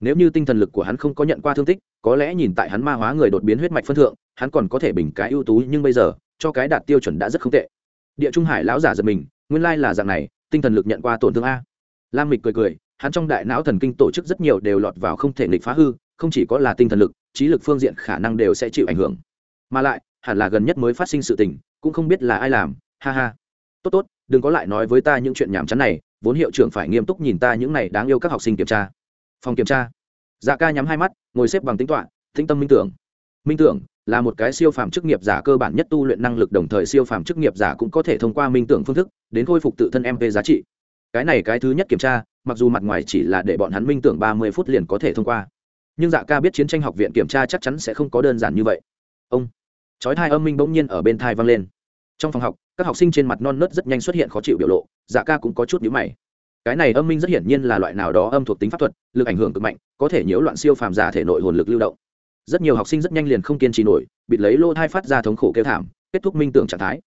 A: Nếu như tinh thần lực của hắn không có nhận qua thương tích, có lẽ nhìn tại hắn ma hóa người đột biến huyết mạch phân thượng hắn còn có thể bình cái ưu tú nhưng bây giờ, cho cái đạt tiêu chuẩn đã rất không tệ. Địa trung hải lão giả giật mình, nguyên lai là dạng này, tinh thần lực nhận qua tổn thương a. Lam mịch cười cười, hắn trong đại não thần kinh tổ chức rất nhiều đều lọt vào không thể nghịch phá hư, không chỉ có là tinh thần lực, trí lực phương diện khả năng đều sẽ chịu ảnh hưởng. Mà lại, hẳn là gần nhất mới phát sinh sự tình, cũng không biết là ai làm, ha ha. Tốt tốt, đừng có lại nói với ta những chuyện nhảm chán này, vốn hiệu trưởng phải nghiêm túc nhìn ta những này đáng yêu các học sinh kiểm tra. Phòng kiểm tra. Dạ ca nhắm hai mắt, ngồi xếp bằng tính toạ tĩnh tâm minh tưởng. Minh tưởng là một cái siêu phàm chức nghiệp giả cơ bản nhất tu luyện năng lực, đồng thời siêu phàm chức nghiệp giả cũng có thể thông qua minh tưởng phương thức đến khôi phục tự thân mp giá trị. Cái này cái thứ nhất kiểm tra, mặc dù mặt ngoài chỉ là để bọn hắn minh tưởng ba mươi phút liền có thể thông qua, nhưng dạ ca biết chiến tranh học viện kiểm tra chắc chắn sẽ không có đơn giản như vậy. Ông, chói thai âm minh bỗng nhiên ở bên thai vang lên. Trong phòng học, các học sinh trên mặt non nớt rất nhanh xuất hiện khó chịu biểu lộ dạ ca cũng có chút nhíu mày. Cái này âm minh rất hiển nhiên là loại nào đó âm thuộc tính pháp thuật, lực ảnh hưởng cực mạnh, có thể nhiễu loạn siêu phàm giả thể nội hồn lực lưu động rất nhiều học sinh rất nhanh liền không kiên trì nổi bị lấy lô thai phát ra thống khổ kêu thảm, kết thúc minh tưởng trạng thái.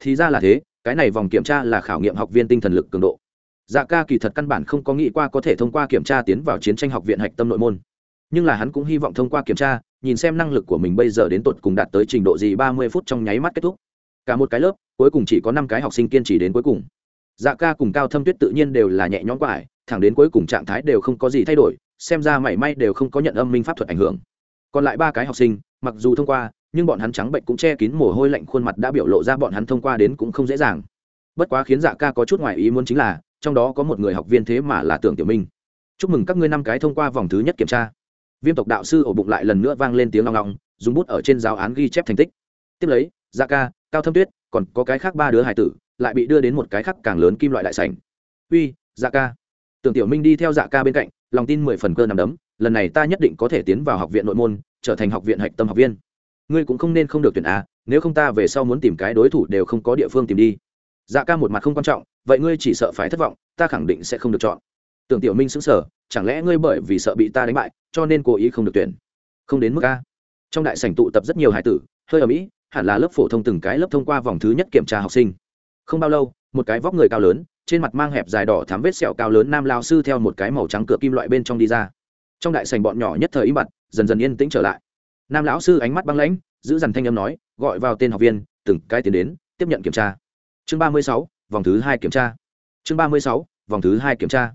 A: Thì ra là thế, cái này vòng kiểm tra là khảo nghiệm học viên tinh thần lực cường độ. Dạ ca kỳ thật căn bản không có nghĩ qua có thể thông qua kiểm tra tiến vào chiến tranh học viện hạch tâm nội môn. Nhưng là hắn cũng hy vọng thông qua kiểm tra, nhìn xem năng lực của mình bây giờ đến tột cùng đạt tới trình độ gì ba mươi phút trong nháy mắt kết thúc. Cả một cái lớp, cuối cùng chỉ có năm cái học sinh kiên trì đến cuối cùng. Dạ ca cùng cao thâm tuyết tự nhiên đều là nhẹ nhõm quải thẳng đến cuối cùng trạng thái đều không có gì thay đổi, xem ra mảy may đều không có nhận âm minh pháp thuật ảnh hưởng còn lại ba cái học sinh, mặc dù thông qua, nhưng bọn hắn trắng bệnh cũng che kín mồ hôi lạnh khuôn mặt đã biểu lộ ra bọn hắn thông qua đến cũng không dễ dàng. Bất quá khiến dạ ca có chút ngoài ý muốn chính là, trong đó có một người học viên thế mà là tưởng tiểu minh. Chúc mừng các ngươi năm cái thông qua vòng thứ nhất kiểm tra. Viêm tộc đạo sư ổ bụng lại lần nữa vang lên tiếng long long, dùng bút ở trên giáo án ghi chép thành tích. Tiếp lấy dạ ca, cao thâm tuyết, còn có cái khác ba đứa hải tử, lại bị đưa đến một cái khác càng lớn kim loại đại sảnh. Uy dạ ca. Tưởng tiểu minh đi theo dạ ca bên cạnh, lòng tin mười phần cơ nằm đấm lần này ta nhất định có thể tiến vào học viện nội môn, trở thành học viện hạch tâm học viên. Ngươi cũng không nên không được tuyển a, nếu không ta về sau muốn tìm cái đối thủ đều không có địa phương tìm đi. Dạ ca một mặt không quan trọng, vậy ngươi chỉ sợ phải thất vọng, ta khẳng định sẽ không được chọn. Tưởng tiểu minh xứng sở chẳng lẽ ngươi bởi vì sợ bị ta đánh bại, cho nên cố ý không được tuyển? Không đến mức a. Trong đại sảnh tụ tập rất nhiều hải tử, hơi ở mỹ hẳn là lớp phổ thông từng cái lớp thông qua vòng thứ nhất kiểm tra học sinh. Không bao lâu, một cái vóc người cao lớn, trên mặt mang hẹp dài đỏ thám vết sẹo cao lớn nam lao sư theo một cái màu trắng cửa kim loại bên trong đi ra trong đại sành bọn nhỏ nhất thời im bặt, dần dần yên tĩnh trở lại. Nam lão sư ánh mắt băng lãnh, giữ dằn thanh âm nói, gọi vào tên học viên, từng cái tiến đến, tiếp nhận kiểm tra. Chương ba mươi sáu, vòng thứ hai kiểm tra. Chương ba mươi sáu, vòng thứ hai kiểm tra.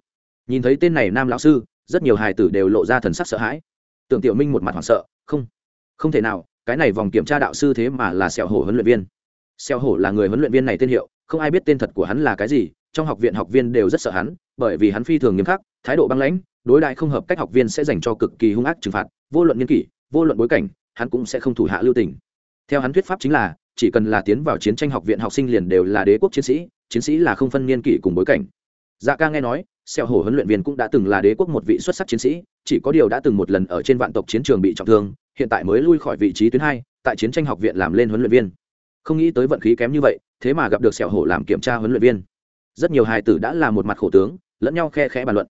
A: Nhìn thấy tên này nam lão sư, rất nhiều hài tử đều lộ ra thần sắc sợ hãi. Tưởng tiểu minh một mặt hoảng sợ, không không thể nào, cái này vòng kiểm tra đạo sư thế mà là sẹo hổ huấn luyện viên. Sẹo hổ là người huấn luyện viên này tên hiệu, không ai biết tên thật của hắn là cái gì, trong học viện học viên đều rất sợ hắn, bởi vì hắn phi thường nghiêm khắc thái độ băng lãnh, đối đại không hợp cách học viên sẽ dành cho cực kỳ hung ác trừng phạt, vô luận nghiên kỷ, vô luận bối cảnh, hắn cũng sẽ không thủ hạ lưu tình. Theo hắn thuyết pháp chính là, chỉ cần là tiến vào chiến tranh học viện học sinh liền đều là đế quốc chiến sĩ chiến sĩ là không phân niên kỷ cùng bối cảnh. Dạ ca nghe nói xeo hổ huấn luyện viên cũng đã từng là đế quốc một vị xuất sắc chiến sĩ, chỉ có điều đã từng một lần ở trên vạn tộc chiến trường bị trọng thương, hiện tại mới lui khỏi vị trí tuyến hai, tại chiến tranh học viện làm lên huấn luyện viên. Không nghĩ tới vận khí kém như vậy, thế mà gặp được xeo hổ làm kiểm tra huấn luyện viên. Rất nhiều hài tử đã là một mặt khổ tướng, lẫn nhau khe khẽ bàn luận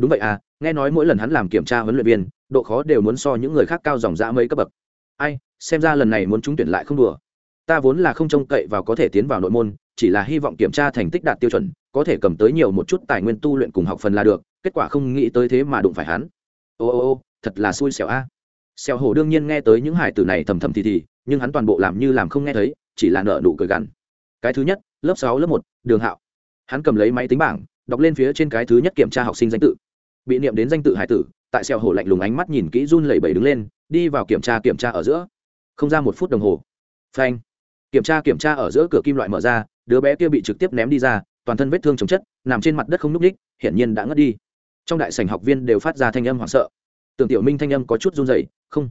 A: đúng vậy à nghe nói mỗi lần hắn làm kiểm tra huấn luyện viên, độ khó đều muốn so những người khác cao dòng dã mấy cấp bậc. Ai, xem ra lần này muốn trúng tuyển lại không đùa. Ta vốn là không trông cậy vào có thể tiến vào nội môn, chỉ là hy vọng kiểm tra thành tích đạt tiêu chuẩn, có thể cầm tới nhiều một chút tài nguyên tu luyện cùng học phần là được, kết quả không nghĩ tới thế mà đụng phải hắn. Ô ô ô, thật là xui xẻo a. À. xẻo hổ đương nhiên nghe tới những hải tử này thầm thầm thì thì, nhưng hắn toàn bộ làm như làm không nghe thấy, chỉ là nợ nụ cười gằn. Cái thứ nhất, lớp sáu, lớp một, đường hạo. Hắn cầm lấy máy tính bảng, đọc lên phía trên cái thứ nhất kiểm tra học sinh danh tự bị niệm đến danh tự hải tử, tại xeo hổ lạnh lùng ánh mắt nhìn kỹ run lẩy bẩy đứng lên, đi vào kiểm tra kiểm tra ở giữa. Không ra một phút đồng hồ. Phanh. Kiểm tra kiểm tra ở giữa cửa kim loại mở ra, đứa bé kia bị trực tiếp ném đi ra, toàn thân vết thương chồng chất, nằm trên mặt đất không n ú c ních hiển nhiên đã ngất đi. Trong đại sảnh học viên đều phát ra thanh âm hoảng sợ. Tưởng tiểu minh thanh âm có chút run dày không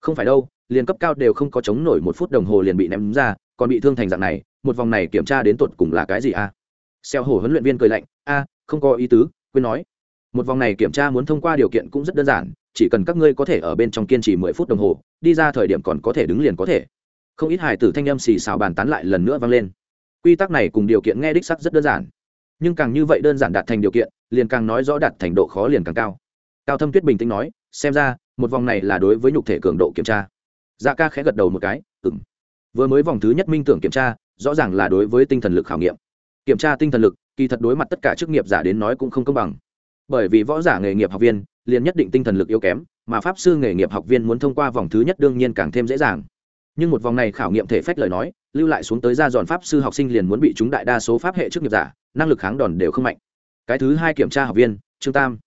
A: không phải đâu, liền cấp cao đều không có chống nổi một phút đồng hồ liền bị ném ra, còn bị thương thành dạng này, một vòng này kiểm tra đến tột cùng là cái gì a à? xeo hổ huấn luyện viên cười lạnh, a, không có ý tứ, quên nói một vòng này kiểm tra muốn thông qua điều kiện cũng rất đơn giản, chỉ cần các ngươi có thể ở bên trong kiên trì mười phút đồng hồ, đi ra thời điểm còn có thể đứng liền có thể. Không ít hải tử thanh âm xì xào bàn tán lại lần nữa vang lên. Quy tắc này cùng điều kiện nghe đích sắc rất đơn giản. Nhưng càng như vậy đơn giản đạt thành điều kiện, liền càng nói rõ đạt thành độ khó liền càng cao. Cao thâm tuyết bình tĩnh nói, xem ra, một vòng này là đối với nhục thể cường độ kiểm tra. Dạ ca khẽ gật đầu một cái ừng vừa mới vòng thứ nhất minh tưởng kiểm tra, rõ ràng là đối với tinh thần lực khảo nghiệm. Kiểm tra tinh thần lực, kỳ thật đối mặt tất cả chức nghiệp giả đến nói cũng không công bằng bởi vì võ giả nghề nghiệp học viên, liền nhất định tinh thần lực yếu kém, mà pháp sư nghề nghiệp học viên muốn thông qua vòng thứ nhất đương nhiên càng thêm dễ dàng. Nhưng một vòng này khảo nghiệm thể phách lời nói, lưu lại xuống tới ra giòn pháp sư học sinh liền muốn bị chúng đại đa số pháp hệ chức nghiệp giả, năng lực kháng đòn đều không mạnh. Cái thứ hai kiểm tra học viên, trương tam.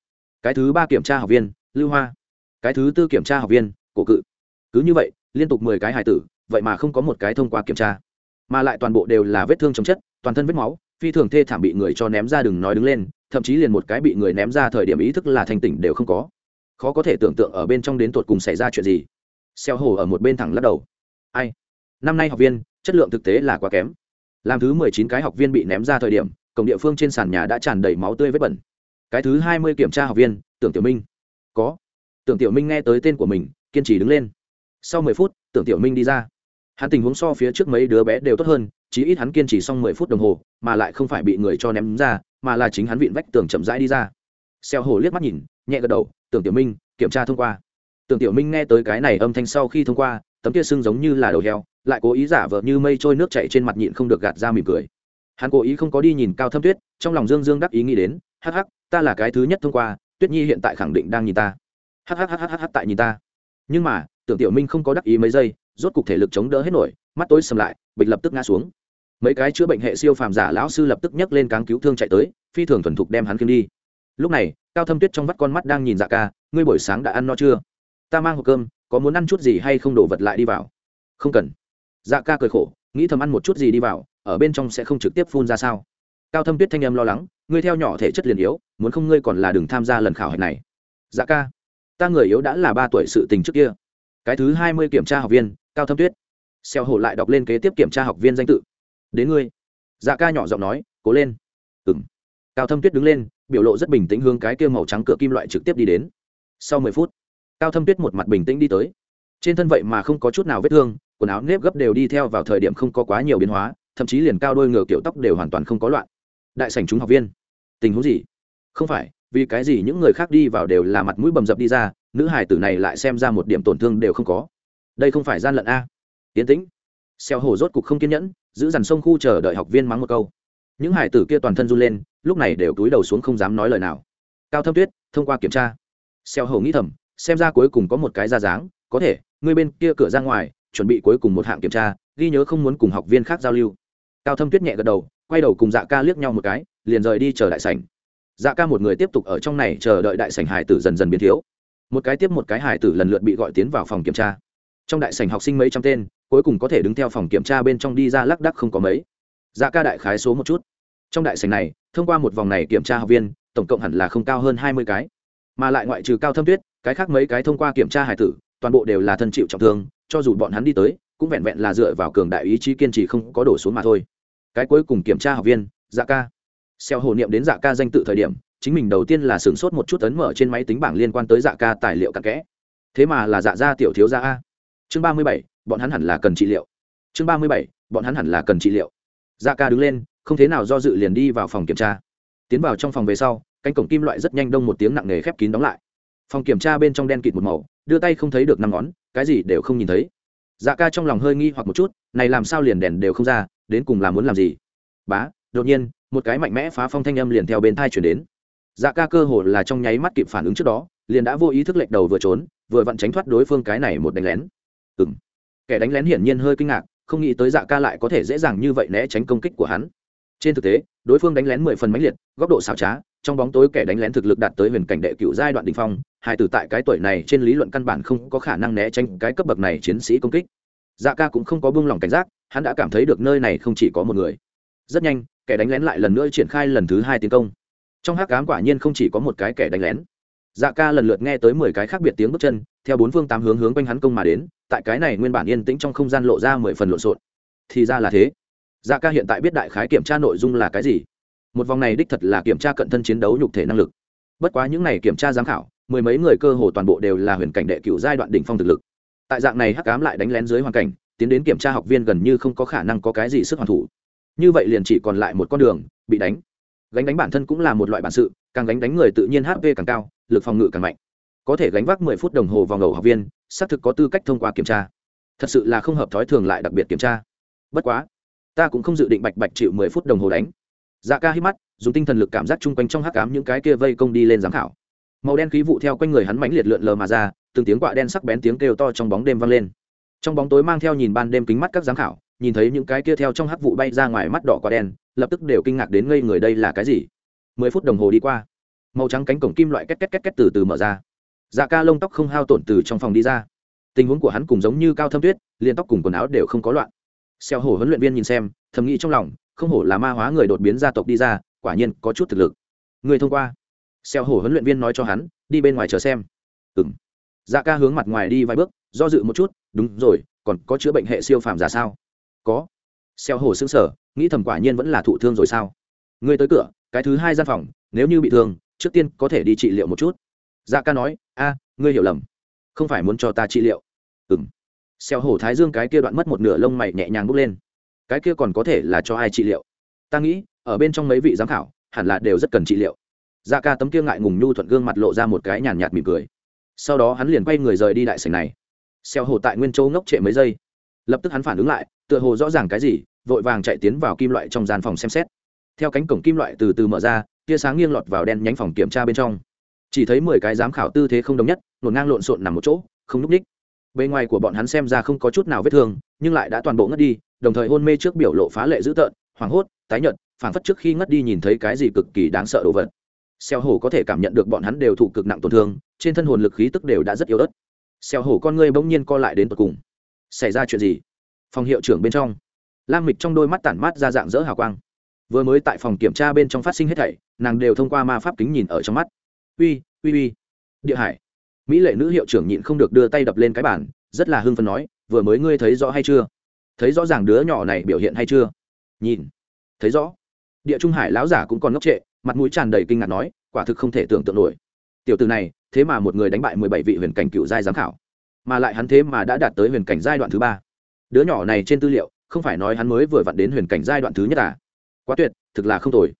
A: Cái thứ ba kiểm tra học viên, lưu hoa. Cái thứ tư kiểm tra học viên, cổ cự. Cứ như vậy, liên tục mười cái hài tử, vậy mà không có một cái thông qua kiểm tra. Mà lại toàn bộ đều là vết thương chấm chất, toàn thân vết máu, phi thường thê thảm bị người cho ném ra đừng nói đứng lên thậm chí liền một cái bị người ném ra thời điểm ý thức là thành tỉnh đều không có. Khó có thể tưởng tượng ở bên trong đến tột cùng xảy ra chuyện gì. Xeo hồ ở một bên thẳng lắc đầu. Ai? Năm nay học viên, chất lượng thực tế là quá kém. Làm thứ mười chín cái học viên bị ném ra thời điểm, cổng địa phương trên sàn nhà đã tràn đầy máu tươi vết bẩn. Cái thứ hai mươi kiểm tra học viên, tưởng tiểu minh. Có. Tưởng tiểu minh nghe tới tên của mình, kiên trì đứng lên. Sau mười phút, tưởng tiểu minh đi ra. Hắn tình huống so phía trước mấy đứa bé đều tốt hơn chí ít hắn kiên trì xong mười phút đồng hồ, mà lại không phải bị người cho ném ra, mà là chính hắn vịn vách tường chậm rãi đi ra. Xeo hồ liếc mắt nhìn, nhẹ gật đầu, tưởng tiểu minh, kiểm tra thông qua. Tưởng tiểu minh nghe tới cái này âm thanh sau khi thông qua, tấm kia sưng giống như là đầu heo, lại cố ý giả vờ như mây trôi nước chảy trên mặt nhịn không được gạt ra mỉm cười. Hắn cố ý không có đi nhìn cao thâm tuyết, trong lòng dương dương đắc ý nghĩ đến, hắc hắc, ta là cái thứ nhất thông qua, tuyết nhi hiện tại khẳng định đang nhìn ta. Hắc hắc hắc hắc hắc, tại nhìn ta. Nhưng mà, tưởng tiểu minh không có đắc ý mấy giây, rốt cục thể lực chống đỡ hết nổi, mắt tối sầm lại, bịch lập tức ngã xuống mấy cái chữa bệnh hệ siêu phàm giả lão sư lập tức nhấc lên cáng cứu thương chạy tới, phi thường thuần thục đem hắn khiêng đi. Lúc này, cao thâm tuyết trong vắt con mắt đang nhìn dạ ca, ngươi buổi sáng đã ăn no chưa? Ta mang hộp cơm, có muốn ăn chút gì hay không đổ vật lại đi vào? Không cần. Dạ ca cười khổ, nghĩ thầm ăn một chút gì đi vào, ở bên trong sẽ không trực tiếp phun ra sao? Cao thâm tuyết thanh em lo lắng, ngươi theo nhỏ thể chất liền yếu, muốn không ngươi còn là đừng tham gia lần khảo hạch này. Dạ ca, ta người yếu đã là ba tuổi sự tình trước kia. Cái thứ hai mươi kiểm tra học viên, cao thâm tuyết. Xeo hổ lại đọc lên kế tiếp kiểm tra học viên danh tự đến ngươi. Dạ ca nhỏ giọng nói, cố lên. Ừng cao thâm tuyết đứng lên, biểu lộ rất bình tĩnh hướng cái kia màu trắng cửa kim loại trực tiếp đi đến. Sau mười phút, cao thâm tuyết một mặt bình tĩnh đi tới. Trên thân vậy mà không có chút nào vết thương, quần áo nếp gấp đều đi theo vào thời điểm không có quá nhiều biến hóa, thậm chí liền cao đôi ngựa kiểu tóc đều hoàn toàn không có loạn. Đại sảnh chúng học viên. Tình huống gì? Không phải, vì cái gì những người khác đi vào đều là mặt mũi bầm dập đi ra, nữ hải tử này lại xem ra một điểm tổn thương đều không có. Đây không phải gian lận a. Tiến tĩnh. Xeo hồ rốt cục không kiên nhẫn giữ dằn sông khu chờ đợi học viên mắng một câu. Những hải tử kia toàn thân run lên, lúc này đều túi đầu xuống không dám nói lời nào. Cao thâm tuyết, thông qua kiểm tra. Xeo hầu nghĩ thầm, xem ra cuối cùng có một cái ra dáng, có thể, người bên kia cửa ra ngoài, chuẩn bị cuối cùng một hạng kiểm tra, ghi nhớ không muốn cùng học viên khác giao lưu. Cao thâm tuyết nhẹ gật đầu, quay đầu cùng dạ ca liếc nhau một cái, liền rời đi chờ đại sảnh. Dạ ca một người tiếp tục ở trong này chờ đợi đại sảnh hải tử dần dần biến thiếu. Một cái tiếp một cái hải tử lần lượt bị gọi tiến vào phòng kiểm tra. Trong đại sảnh học sinh mấy trăm tên cuối cùng có thể đứng theo phòng kiểm tra bên trong đi ra lác đắc không có mấy. Dạ ca đại khái số một chút. Trong đại sảnh này, thông qua một vòng này kiểm tra học viên, tổng cộng hẳn là không cao hơn hai mươi cái. Mà lại ngoại trừ cao thâm tuyết, cái khác mấy cái thông qua kiểm tra hải tử, toàn bộ đều là thân chịu trọng thương, cho dù bọn hắn đi tới, cũng vẹn vẹn là dựa vào cường đại ý chí kiên trì không có đổ xuống mà thôi. Cái cuối cùng kiểm tra học viên dạ ca. Xeo hồ niệm đến dạ ca danh tự thời điểm, chính mình đầu tiên là sửng sốt một chút ấn mở trên máy tính bảng liên quan tới dạ ca tài liệu cặn kẽ. Thế mà là dạ gia tiểu thiếu gia a. Chương ba mươi bảy bọn hắn hẳn là cần trị liệu. Chương ba mươi bảy, bọn hắn hẳn là cần trị liệu. Dạ ca đứng lên, không thế nào do dự liền đi vào phòng kiểm tra. Tiến vào trong phòng về sau, cánh cổng kim loại rất nhanh đông một tiếng nặng nề khép kín đóng lại. Phòng kiểm tra bên trong đen kịt một màu, đưa tay không thấy được năm ngón, cái gì đều không nhìn thấy. Dạ ca trong lòng hơi nghi hoặc một chút, này làm sao liền đèn đều không ra, đến cùng là muốn làm gì? Bá, đột nhiên, một cái mạnh mẽ phá phong thanh âm liền theo bên thai chuyển đến. Dạ ca cơ hồ là trong nháy mắt kịp phản ứng trước đó, liền đã vô ý thức lệch đầu vừa trốn, vừa vặn tránh thoát đối phương cái này một đánh lén. Ừ m kẻ đánh lén hiển nhiên hơi kinh ngạc, không nghĩ tới dạ ca lại có thể dễ dàng như vậy né tránh công kích của hắn. Trên thực tế, đối phương đánh lén mười phần mãnh liệt, góc độ xảo trá, trong bóng tối kẻ đánh lén thực lực đạt tới huyền cảnh đệ cựu giai đoạn đình phong, hai tử tại cái tuổi này trên lý luận căn bản không có khả năng né tránh cái cấp bậc này chiến sĩ công kích. Dạ ca cũng không có buông lỏng cảnh giác, hắn đã cảm thấy được nơi này không chỉ có một người. Rất nhanh, kẻ đánh lén lại lần nữa triển khai lần thứ hai tiến công. Trong hát cám quả nhiên không chỉ có một cái kẻ đánh lén dạ ca lần lượt nghe tới mười cái khác biệt tiếng bước chân, theo bốn phương tám hướng hướng quanh hắn công mà đến, tại cái này nguyên bản yên tĩnh trong không gian lộ ra mười phần lộn xộn. Thì ra là thế. Dạ ca hiện tại biết đại khái kiểm tra nội dung là cái gì. Một vòng này đích thật là kiểm tra cận thân chiến đấu nhục thể năng lực. Bất quá những này kiểm tra giám khảo, mười mấy người cơ hồ toàn bộ đều là huyền cảnh đệ cựu giai đoạn đỉnh phong thực lực. Tại dạng này hắc cám lại đánh lén dưới hoàn cảnh, tiến đến kiểm tra học viên gần như không có khả năng có cái gì sức hoàn thủ. Như vậy liền chỉ còn lại một con đường, bị đánh. Gánh đánh bản thân cũng là một loại bản sự, càng gánh đánh người tự nhiên hp càng cao lực phòng ngự càng mạnh. Có thể gánh vác mười phút đồng hồ vào ngầu học viên, xác thực có tư cách thông qua kiểm tra. Thật sự là không hợp thói thường lại đặc biệt kiểm tra. Bất quá, ta cũng không dự định bạch bạch chịu mười phút đồng hồ đánh. Dạ ca hít mắt, dùng tinh thần lực cảm giác chung quanh trong hắc cám những cái kia vây công đi lên giám khảo. Màu đen khí vụ theo quanh người hắn mãnh liệt lượn lờ mà ra, từng tiếng quạ đen sắc bén tiếng kêu to trong bóng đêm vang lên. Trong bóng tối mang theo nhìn ban đêm kính mắt các giám khảo, nhìn thấy những cái kia theo trong hắc vụ bay ra ngoài mắt đỏ quạ đen, lập tức đều kinh ngạc đến ngây người đây là cái gì? Mười phút đồng hồ đi qua màu trắng cánh cổng kim loại két két két két từ từ mở ra. Dạ ca lông tóc không hao tổn từ trong phòng đi ra. Tình huống của hắn cùng giống như cao thâm tuyết, liền tóc cùng quần áo đều không có loạn. Xeo hổ huấn luyện viên nhìn xem, thầm nghĩ trong lòng, không hổ là ma hóa người đột biến gia tộc đi ra, quả nhiên có chút thực lực. Người thông qua. Xeo hổ huấn luyện viên nói cho hắn, đi bên ngoài chờ xem. Ừng dạ ca hướng mặt ngoài đi vài bước, do dự một chút, đúng rồi, còn có chữa bệnh hệ siêu phàm giả sao? Có. Xeo hổ xứng sở nghĩ thầm quả nhiên vẫn là thụ thương rồi sao. Ngươi tới cửa, cái thứ hai gian phòng, nếu như bị thương trước tiên có thể đi trị liệu một chút. Dạ ca nói, a, ngươi hiểu lầm. Không phải muốn cho ta trị liệu. Ừ m xeo hổ thái dương cái kia đoạn mất một nửa lông mày nhẹ nhàng bước lên. Cái kia còn có thể là cho ai trị liệu? Ta nghĩ, ở bên trong mấy vị giám khảo, hẳn là đều rất cần trị liệu. Dạ ca tấm kia ngại ngùng nhu thuận gương mặt lộ ra một cái nhàn nhạt mỉm cười. Sau đó hắn liền quay người rời đi đại sảnh này. Xeo hồ tại nguyên châu ngốc trệ mấy giây. Lập tức hắn phản ứng lại, tựa hồ rõ ràng cái gì, vội vàng chạy tiến vào kim loại trong gian phòng xem xét. Theo cánh cổng kim loại từ từ mở ra tia sáng nghiêng lọt vào đen nhánh phòng kiểm tra bên trong. Chỉ thấy mười cái giám khảo tư thế không đồng nhất nổn ngang lộn xộn nằm một chỗ, không núp ních. Bề ngoài của bọn hắn xem ra không có chút nào vết thương, nhưng lại đã toàn bộ ngất đi, đồng thời hôn mê trước biểu lộ phá lệ dữ tợn, hoảng hốt, tái nhợt, phảng phất trước khi ngất đi nhìn thấy cái gì cực kỳ đáng sợ đồ vật. Xeo hổ có thể cảm nhận được bọn hắn đều thụ cực nặng tổn thương, trên thân hồn lực khí tức đều đã rất yếu ớt. Xeo hổ con ngươi bỗng nhiên co lại đến tột cùng. Xảy ra chuyện gì? Phòng hiệu trưởng bên trong. Lam mịch trong đôi mắt tản mát ra dạng dỡ hào quang vừa mới tại phòng kiểm tra bên trong phát sinh hết thảy, nàng đều thông qua ma pháp kính nhìn ở trong mắt. Uy uy uy. Địa hải. Mỹ lệ nữ hiệu trưởng nhịn không được đưa tay đập lên cái bản rất là hưng phấn nói, vừa mới ngươi thấy rõ hay chưa? Thấy rõ ràng đứa nhỏ này biểu hiện hay chưa? Nhìn. Thấy rõ. Địa trung hải lão giả cũng còn ngốc trệ, mặt mũi tràn đầy kinh ngạc nói, quả thực không thể tưởng tượng nổi. Tiểu từ này, thế mà một người đánh bại mười bảy vị huyền cảnh cựu giai giám khảo, mà lại hắn thế mà đã đạt tới huyền cảnh giai đoạn thứ ba. Đứa nhỏ này trên tư liệu, không phải nói hắn mới vừa vặn đến huyền cảnh giai đoạn thứ nhất à? Quá tuyệt, thực là không tồi.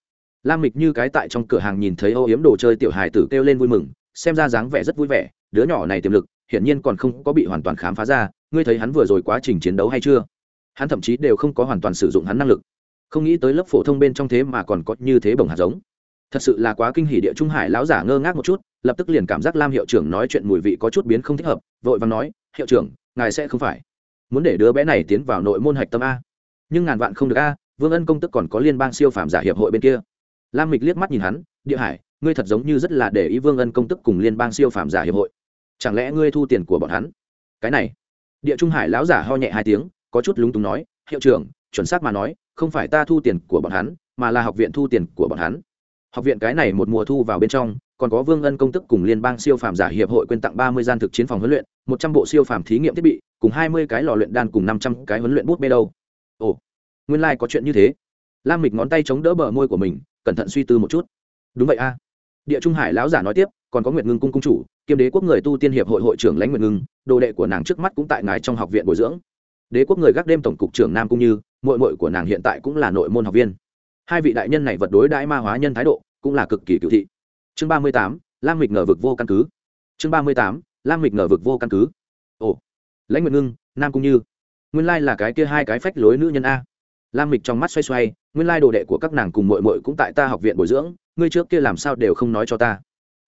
A: Lam mịch như cái tại trong cửa hàng nhìn thấy âu yếm đồ chơi tiểu hài tử kêu lên vui mừng, xem ra dáng vẻ rất vui vẻ, đứa nhỏ này tiềm lực, hiển nhiên còn không có bị hoàn toàn khám phá ra, ngươi thấy hắn vừa rồi quá trình chiến đấu hay chưa? Hắn thậm chí đều không có hoàn toàn sử dụng hắn năng lực. Không nghĩ tới lớp phổ thông bên trong thế mà còn có như thế bồng hạt giống. Thật sự là quá kinh hỉ địa trung hải lão giả ngơ ngác một chút, lập tức liền cảm giác lam hiệu trưởng nói chuyện mùi vị có chút biến không thích hợp, vội vàng nói, hiệu trưởng, ngài sẽ không phải. Muốn để đứa bé này tiến vào nội môn hạch tâm a. Nhưng ngàn vạn không được a vương ân công tức còn có liên bang siêu phàm giả hiệp hội bên kia. Lam mịch liếc mắt nhìn hắn, địa hải, ngươi thật giống như rất là để ý vương ân công tức cùng liên bang siêu phàm giả hiệp hội. Chẳng lẽ ngươi thu tiền của bọn hắn? Cái này. Địa trung hải lão giả ho nhẹ hai tiếng, có chút lúng túng nói, hiệu trưởng, chuẩn xác mà nói, không phải ta thu tiền của bọn hắn, mà là học viện thu tiền của bọn hắn. Học viện cái này một mùa thu vào bên trong, còn có vương ân công tức cùng liên bang siêu phàm giả hiệp hội quyên tặng ba mươi gian thực chiến phòng huấn luyện, một trăm bộ siêu phàm thí nghiệm thiết bị, cùng hai mươi cái lò luyện đan cùng năm trăm cái huấn luyện bút bê đâu. Ồ nguyên lai、like、có chuyện như thế. Lam mịch ngón tay chống đỡ bờ môi của mình, cẩn thận suy tư một chút. Đúng vậy a. Địa trung hải lão giả nói tiếp, còn có nguyệt ngưng cung cung chủ, kiêm đế quốc người tu tiên hiệp hội hội trưởng lãnh nguyệt ngưng, đồ đệ của nàng trước mắt cũng tại ngài trong học viện bồi dưỡng. Đế quốc người gác đêm tổng cục trưởng nam cung như mội mội của nàng hiện tại cũng là nội môn học viên. Hai vị đại nhân này vật đối đãi ma hóa nhân thái độ, cũng là cực kỳ cựu thị. Chương ba mươi tám, lam mịch ngờ vực vô căn cứ. Chương ba mươi tám, lam mịch ngờ vực vô căn cứ. Ồ, lãnh nguyệt ngưng, nam cung như. Nguyên lai là cái kia hai cái phách lối nữ nhân a lam mịch trong mắt xoay xoay, nguyên lai đồ đệ của các nàng cùng mội mội cũng tại ta học viện bồi dưỡng, ngươi trước kia làm sao đều không nói cho ta.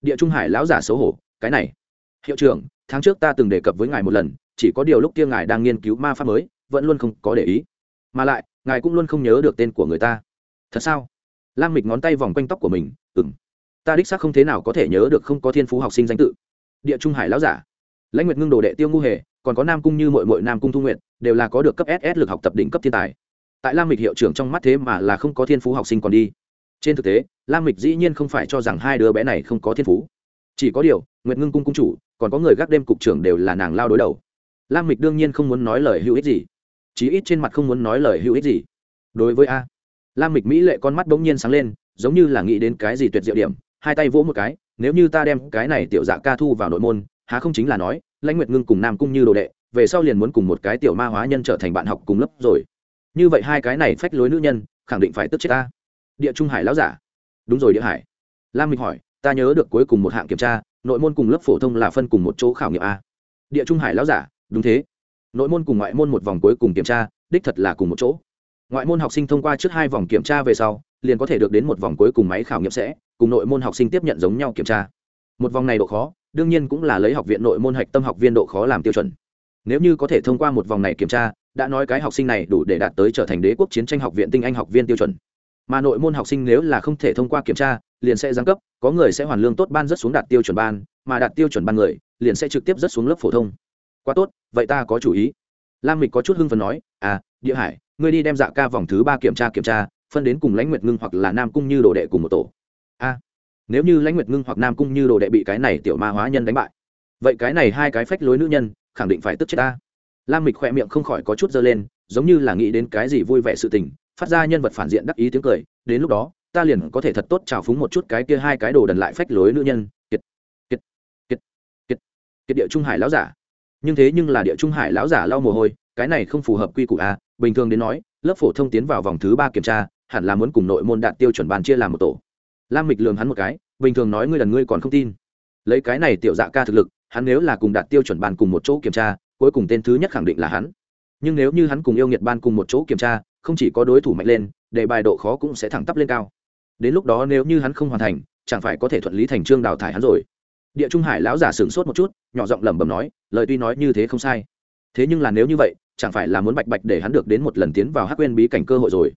A: Địa trung hải lão giả xấu hổ, cái này. Hiệu trưởng, tháng trước ta từng đề cập với ngài một lần, chỉ có điều lúc kia ngài đang nghiên cứu ma pháp mới, vẫn luôn không có để ý. Mà lại, ngài cũng luôn không nhớ được tên của người ta. Thật sao? Lam mịch ngón tay vòng quanh tóc của mình ừng ta đích xác không thế nào có thể nhớ được không có thiên phú học sinh danh tự. Địa trung hải lão giả. Lãnh nguyệt ngưng đồ đệ tiêu ngu hề, còn có nam cung như mội mội nam cung thu nguyện đều là có được cấp ss lực học tập đỉnh cấp thiên tài tại lam mịch hiệu trưởng trong mắt thế mà là không có thiên phú học sinh còn đi. Trên thực tế, lam mịch dĩ nhiên không phải cho rằng hai đứa bé này không có thiên phú. Chỉ có điều, nguyệt ngưng cung cung chủ, còn có người gác đêm cục trưởng đều là nàng lao đối đầu. Lam mịch đương nhiên không muốn nói lời hữu ích gì. Chí ít trên mặt không muốn nói lời hữu ích gì. Đối với a, lam mịch mỹ lệ con mắt bỗng nhiên sáng lên, giống như là nghĩ đến cái gì tuyệt diệu điểm, hai tay vỗ một cái, nếu như ta đem cái này tiểu dạ ca thu vào nội môn, há không chính là nói, lãnh nguyệt ngưng cùng nam cung như đồ đệ, về sau liền muốn cùng một cái tiểu ma hóa nhân trở thành bạn học cùng lớp rồi như vậy hai cái này phách lối nữ nhân, khẳng định phải tức chết ta. Địa trung hải lão giả. Đúng rồi địa hải. Lam Minh hỏi, ta nhớ được cuối cùng một hạng kiểm tra, nội môn cùng lớp phổ thông là phân cùng một chỗ khảo nghiệm a. Địa trung hải lão giả, đúng thế. Nội môn cùng ngoại môn một vòng cuối cùng kiểm tra, đích thật là cùng một chỗ. Ngoại môn học sinh thông qua trước hai vòng kiểm tra về sau, liền có thể được đến một vòng cuối cùng máy khảo nghiệm sẽ, cùng nội môn học sinh tiếp nhận giống nhau kiểm tra. Một vòng này độ khó, đương nhiên cũng là lấy học viện nội môn hạch tâm học viên độ khó làm tiêu chuẩn nếu như có thể thông qua một vòng này kiểm tra, đã nói cái học sinh này đủ để đạt tới trở thành đế quốc chiến tranh học viện tinh anh học viên tiêu chuẩn. Mà nội môn học sinh nếu là không thể thông qua kiểm tra, liền sẽ giáng cấp, có người sẽ hoàn lương tốt ban rất xuống đạt tiêu chuẩn ban, mà đạt tiêu chuẩn ban người, liền sẽ trực tiếp rất xuống lớp phổ thông. Quá tốt, vậy ta có chủ ý. Lam mịch có chút hưng phần nói à địa hải, ngươi đi đem dạ ca vòng thứ ba kiểm tra kiểm tra, phân đến cùng lãnh nguyệt ngưng hoặc là nam cung như đồ đệ cùng một tổ. A, nếu như lãnh nguyệt ngưng hoặc nam cung như đồ đệ bị cái này tiểu ma hóa nhân đánh bại, vậy cái này hai cái phách lối nữ nhân khẳng định phải tức chết ta. Lam mịch khỏe miệng không khỏi có chút dơ lên, giống như là nghĩ đến cái gì vui vẻ sự tình, phát ra nhân vật phản diện đắc ý tiếng cười, đến lúc đó, ta liền có thể thật tốt trào phúng một chút cái kia hai cái đồ đần lại phách lối nữ nhân. Kiệt kiệt kiệt kiệt kiệt địa trung hải lão giả. Nhưng thế nhưng là địa trung hải lão giả lau mồ hôi, cái này không phù hợp quy củ a bình thường đến nói, lớp phổ thông tiến vào vòng thứ ba kiểm tra, hẳn là muốn cùng nội môn đạt tiêu chuẩn bàn chia làm một tổ. Lam mịch lường hắn một cái, bình thường nói ngươi đần ngươi còn không tin. Lấy cái này tiểu dạ ca thực lực hắn nếu là cùng đạt tiêu chuẩn bàn cùng một chỗ kiểm tra, cuối cùng tên thứ nhất khẳng định là hắn. Nhưng nếu như hắn cùng yêu nghiệt ban cùng một chỗ kiểm tra, không chỉ có đối thủ mạnh lên đề bài độ khó cũng sẽ thẳng tắp lên cao. Đến lúc đó nếu như hắn không hoàn thành, chẳng phải có thể thuận lý thành trương đào thải hắn rồi. Địa trung hải lão giả sửng sốt một chút, nhỏ giọng lẩm bẩm nói, lời tuy nói như thế không sai. Thế nhưng là nếu như vậy, chẳng phải là muốn bạch bạch để hắn được đến một lần tiến vào hắc quên bí cảnh cơ hội rồi.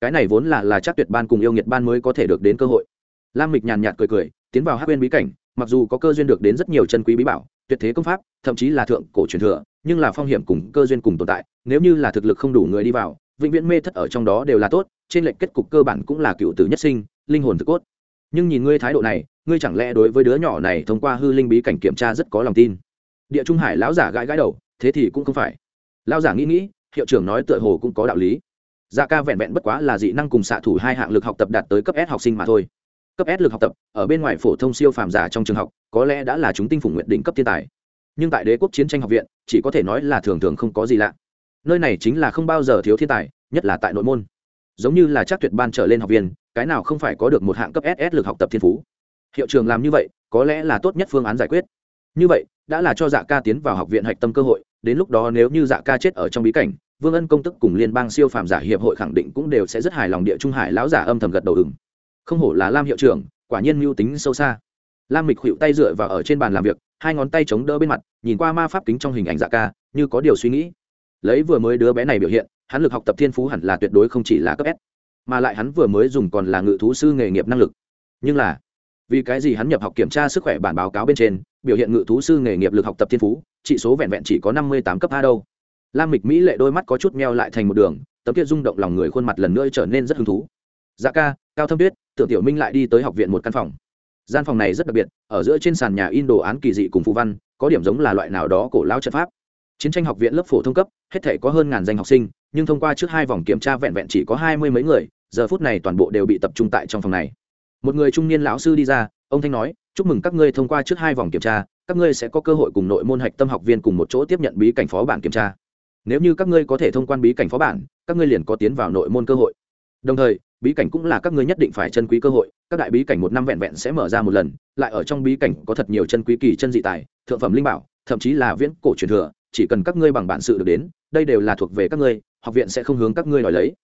A: Cái này vốn là là chắc tuyệt ban cùng yêu nghiệt ban mới có thể được đến cơ hội. Lam mịch nhàn nhạt cười cười, tiến vào hắc quên bí cảnh mặc dù có cơ duyên được đến rất nhiều chân quý bí bảo, tuyệt thế công pháp, thậm chí là thượng cổ truyền thừa, nhưng là phong hiểm cùng cơ duyên cùng tồn tại, nếu như là thực lực không đủ người đi vào, vĩnh viễn mê thất ở trong đó đều là tốt, trên lệnh kết cục cơ bản cũng là cựu tử nhất sinh, linh hồn thực cốt. Nhưng nhìn ngươi thái độ này, ngươi chẳng lẽ đối với đứa nhỏ này thông qua hư linh bí cảnh kiểm tra rất có lòng tin? Địa trung hải lão giả gãi gãi đầu, thế thì cũng không phải. Lão giả nghĩ nghĩ, hiệu trưởng nói tựa hồ cũng có đạo lý. Dạ ca vẹn vẹn bất quá là dị năng cùng xạ thủ hai hạng lực học tập đạt tới cấp s học sinh mà thôi cấp s lực học tập, ở bên ngoài phổ thông siêu phàm giả trong trường học, có lẽ đã là chúng tinh phủng nguyện đỉnh cấp thiên tài. Nhưng tại đế quốc chiến tranh học viện, chỉ có thể nói là thường thường không có gì lạ. Nơi này chính là không bao giờ thiếu thiên tài, nhất là tại nội môn. Giống như là chắc tuyệt ban trở lên học viên, cái nào không phải có được một hạng cấp ss lực học tập thiên phú. Hiệu trường làm như vậy, có lẽ là tốt nhất phương án giải quyết. Như vậy, đã là cho dạ ca tiến vào học viện hạch tâm cơ hội, đến lúc đó nếu như dạ ca chết ở trong bí cảnh, vương ân công tức cùng liên bang siêu phàm giả hiệp hội khẳng định cũng đều sẽ rất hài lòng địa trung hải lão giả âm thầm gật đầu ừng không hổ là lam hiệu trưởng, quả nhiên mưu tính sâu xa. Lam mịch khuỵu tay dựa vào ở trên bàn làm việc, hai ngón tay chống đỡ bên mặt, nhìn qua ma pháp kính trong hình ảnh dạ ca, như có điều suy nghĩ. Lấy vừa mới đứa bé này biểu hiện, hắn lực học tập thiên phú hẳn là tuyệt đối không chỉ là cấp s, mà lại hắn vừa mới dùng còn là ngự thú sư nghề nghiệp năng lực. Nhưng là, vì cái gì hắn nhập học kiểm tra sức khỏe bản báo cáo bên trên, biểu hiện ngự thú sư nghề nghiệp lực học tập thiên phú, chỉ số vẹn vẹn chỉ có năm mươi tám cấp a đâu. Lam mịch mỹ lệ đôi mắt có chút meo lại thành một đường, tấm kia rung động lòng người khuôn mặt lần nữa trở nên rất hứng thú. Dạ ca cao thâm tuyết, tưởng tiểu minh lại đi tới học viện một căn phòng. Gian phòng này rất đặc biệt, ở giữa trên sàn nhà in đồ án kỳ dị cùng phù văn, có điểm giống là loại nào đó cổ lao trận pháp. Chiến tranh học viện lớp phổ thông cấp, hết thể có hơn ngàn danh học sinh, nhưng thông qua trước hai vòng kiểm tra vẹn vẹn chỉ có hai mươi mấy người, giờ phút này toàn bộ đều bị tập trung tại trong phòng này. Một người trung niên lão sư đi ra, ông thanh nói, chúc mừng các ngươi thông qua trước hai vòng kiểm tra, các ngươi sẽ có cơ hội cùng nội môn hạch tâm học viên cùng một chỗ tiếp nhận bí cảnh phó bản kiểm tra. Nếu như các ngươi có thể thông quan bí cảnh phó bản, các ngươi liền có tiến vào nội môn cơ hội đồng thời, bí cảnh cũng là các ngươi nhất định phải chân quý cơ hội, các đại bí cảnh một năm vẹn vẹn sẽ mở ra một lần, lại ở trong bí cảnh có thật nhiều chân quý kỳ chân dị tài, thượng phẩm linh bảo, thậm chí là viễn cổ truyền thừa, chỉ cần các ngươi bằng bản sự được đến, đây đều là thuộc về các ngươi, học viện sẽ không hướng các ngươi đòi lấy.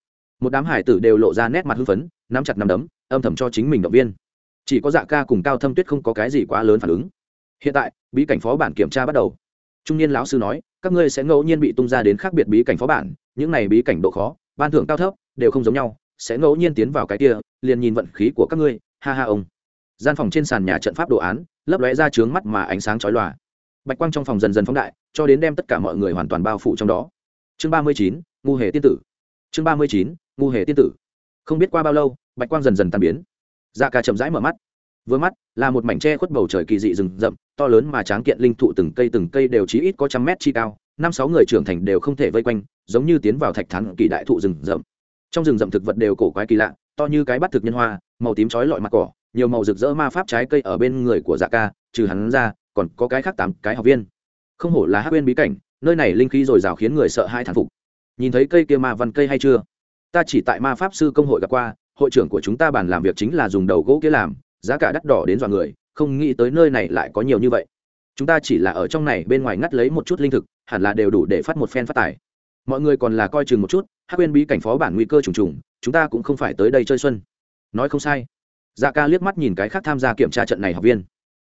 A: Một đám hải tử đều lộ ra nét mặt hưng phấn, nắm chặt nắm đấm, âm thầm cho chính mình động viên. Chỉ có dạ ca cùng cao thâm tuyết không có cái gì quá lớn phản ứng. Hiện tại, bí cảnh phó bản kiểm tra bắt đầu. Trung niên lão sư nói, các ngươi sẽ ngẫu nhiên bị tung ra đến khác biệt bí cảnh phó bản, những này bí cảnh độ khó, ban thưởng cao thấp, đều không giống nhau sẽ ngẫu nhiên tiến vào cái kia, liền nhìn vận khí của các ngươi, ha ha ông. Gian phòng trên sàn nhà trận pháp đồ án, lấp lóe ra trướng mắt mà ánh sáng chói lòa. Bạch quang trong phòng dần dần phóng đại, cho đến đem tất cả mọi người hoàn toàn bao phủ trong đó. Chương ba mươi chín, ngu hề tiên tử. Chương ba mươi chín, ngu hề tiên tử. Không biết qua bao lâu, bạch quang dần dần tan biến. Da ca chậm rãi mở mắt. Vừa mắt, là một mảnh tre khuất bầu trời kỳ dị rừng rậm, to lớn mà tráng kiện linh thụ từng cây từng cây đều chí ít có trăm mét chi cao, năm sáu người trưởng thành đều không thể vây quanh, giống như tiến vào thạch thắng kỳ đại thụ rừng rậm trong rừng rậm thực vật đều cổ quái kỳ lạ, to như cái bắt thực nhân hoa, màu tím chói lọi mặt cỏ, nhiều màu rực rỡ ma pháp trái cây ở bên người của dạ ca, trừ hắn ra, còn có cái khác tám cái học viên. Không hổ là hát quên bí cảnh, nơi này linh khí dồi dào khiến người sợ hai thản phục. Nhìn thấy cây kia ma văn cây hay chưa? Ta chỉ tại ma pháp sư công hội gặp qua, hội trưởng của chúng ta bàn làm việc chính là dùng đầu gỗ kia làm, giá cả đắt đỏ đến dọa người, không nghĩ tới nơi này lại có nhiều như vậy. Chúng ta chỉ là ở trong này bên ngoài ngắt lấy một chút linh thực, hẳn là đều đủ để phát một phen phát tài. Mọi người còn là coi chừng một chút hắc quên bí cảnh phó bản nguy cơ trùng trùng, chúng ta cũng không phải tới đây chơi xuân. Nói không sai. Dạ ca liếc mắt nhìn cái khác tham gia kiểm tra trận này học viên.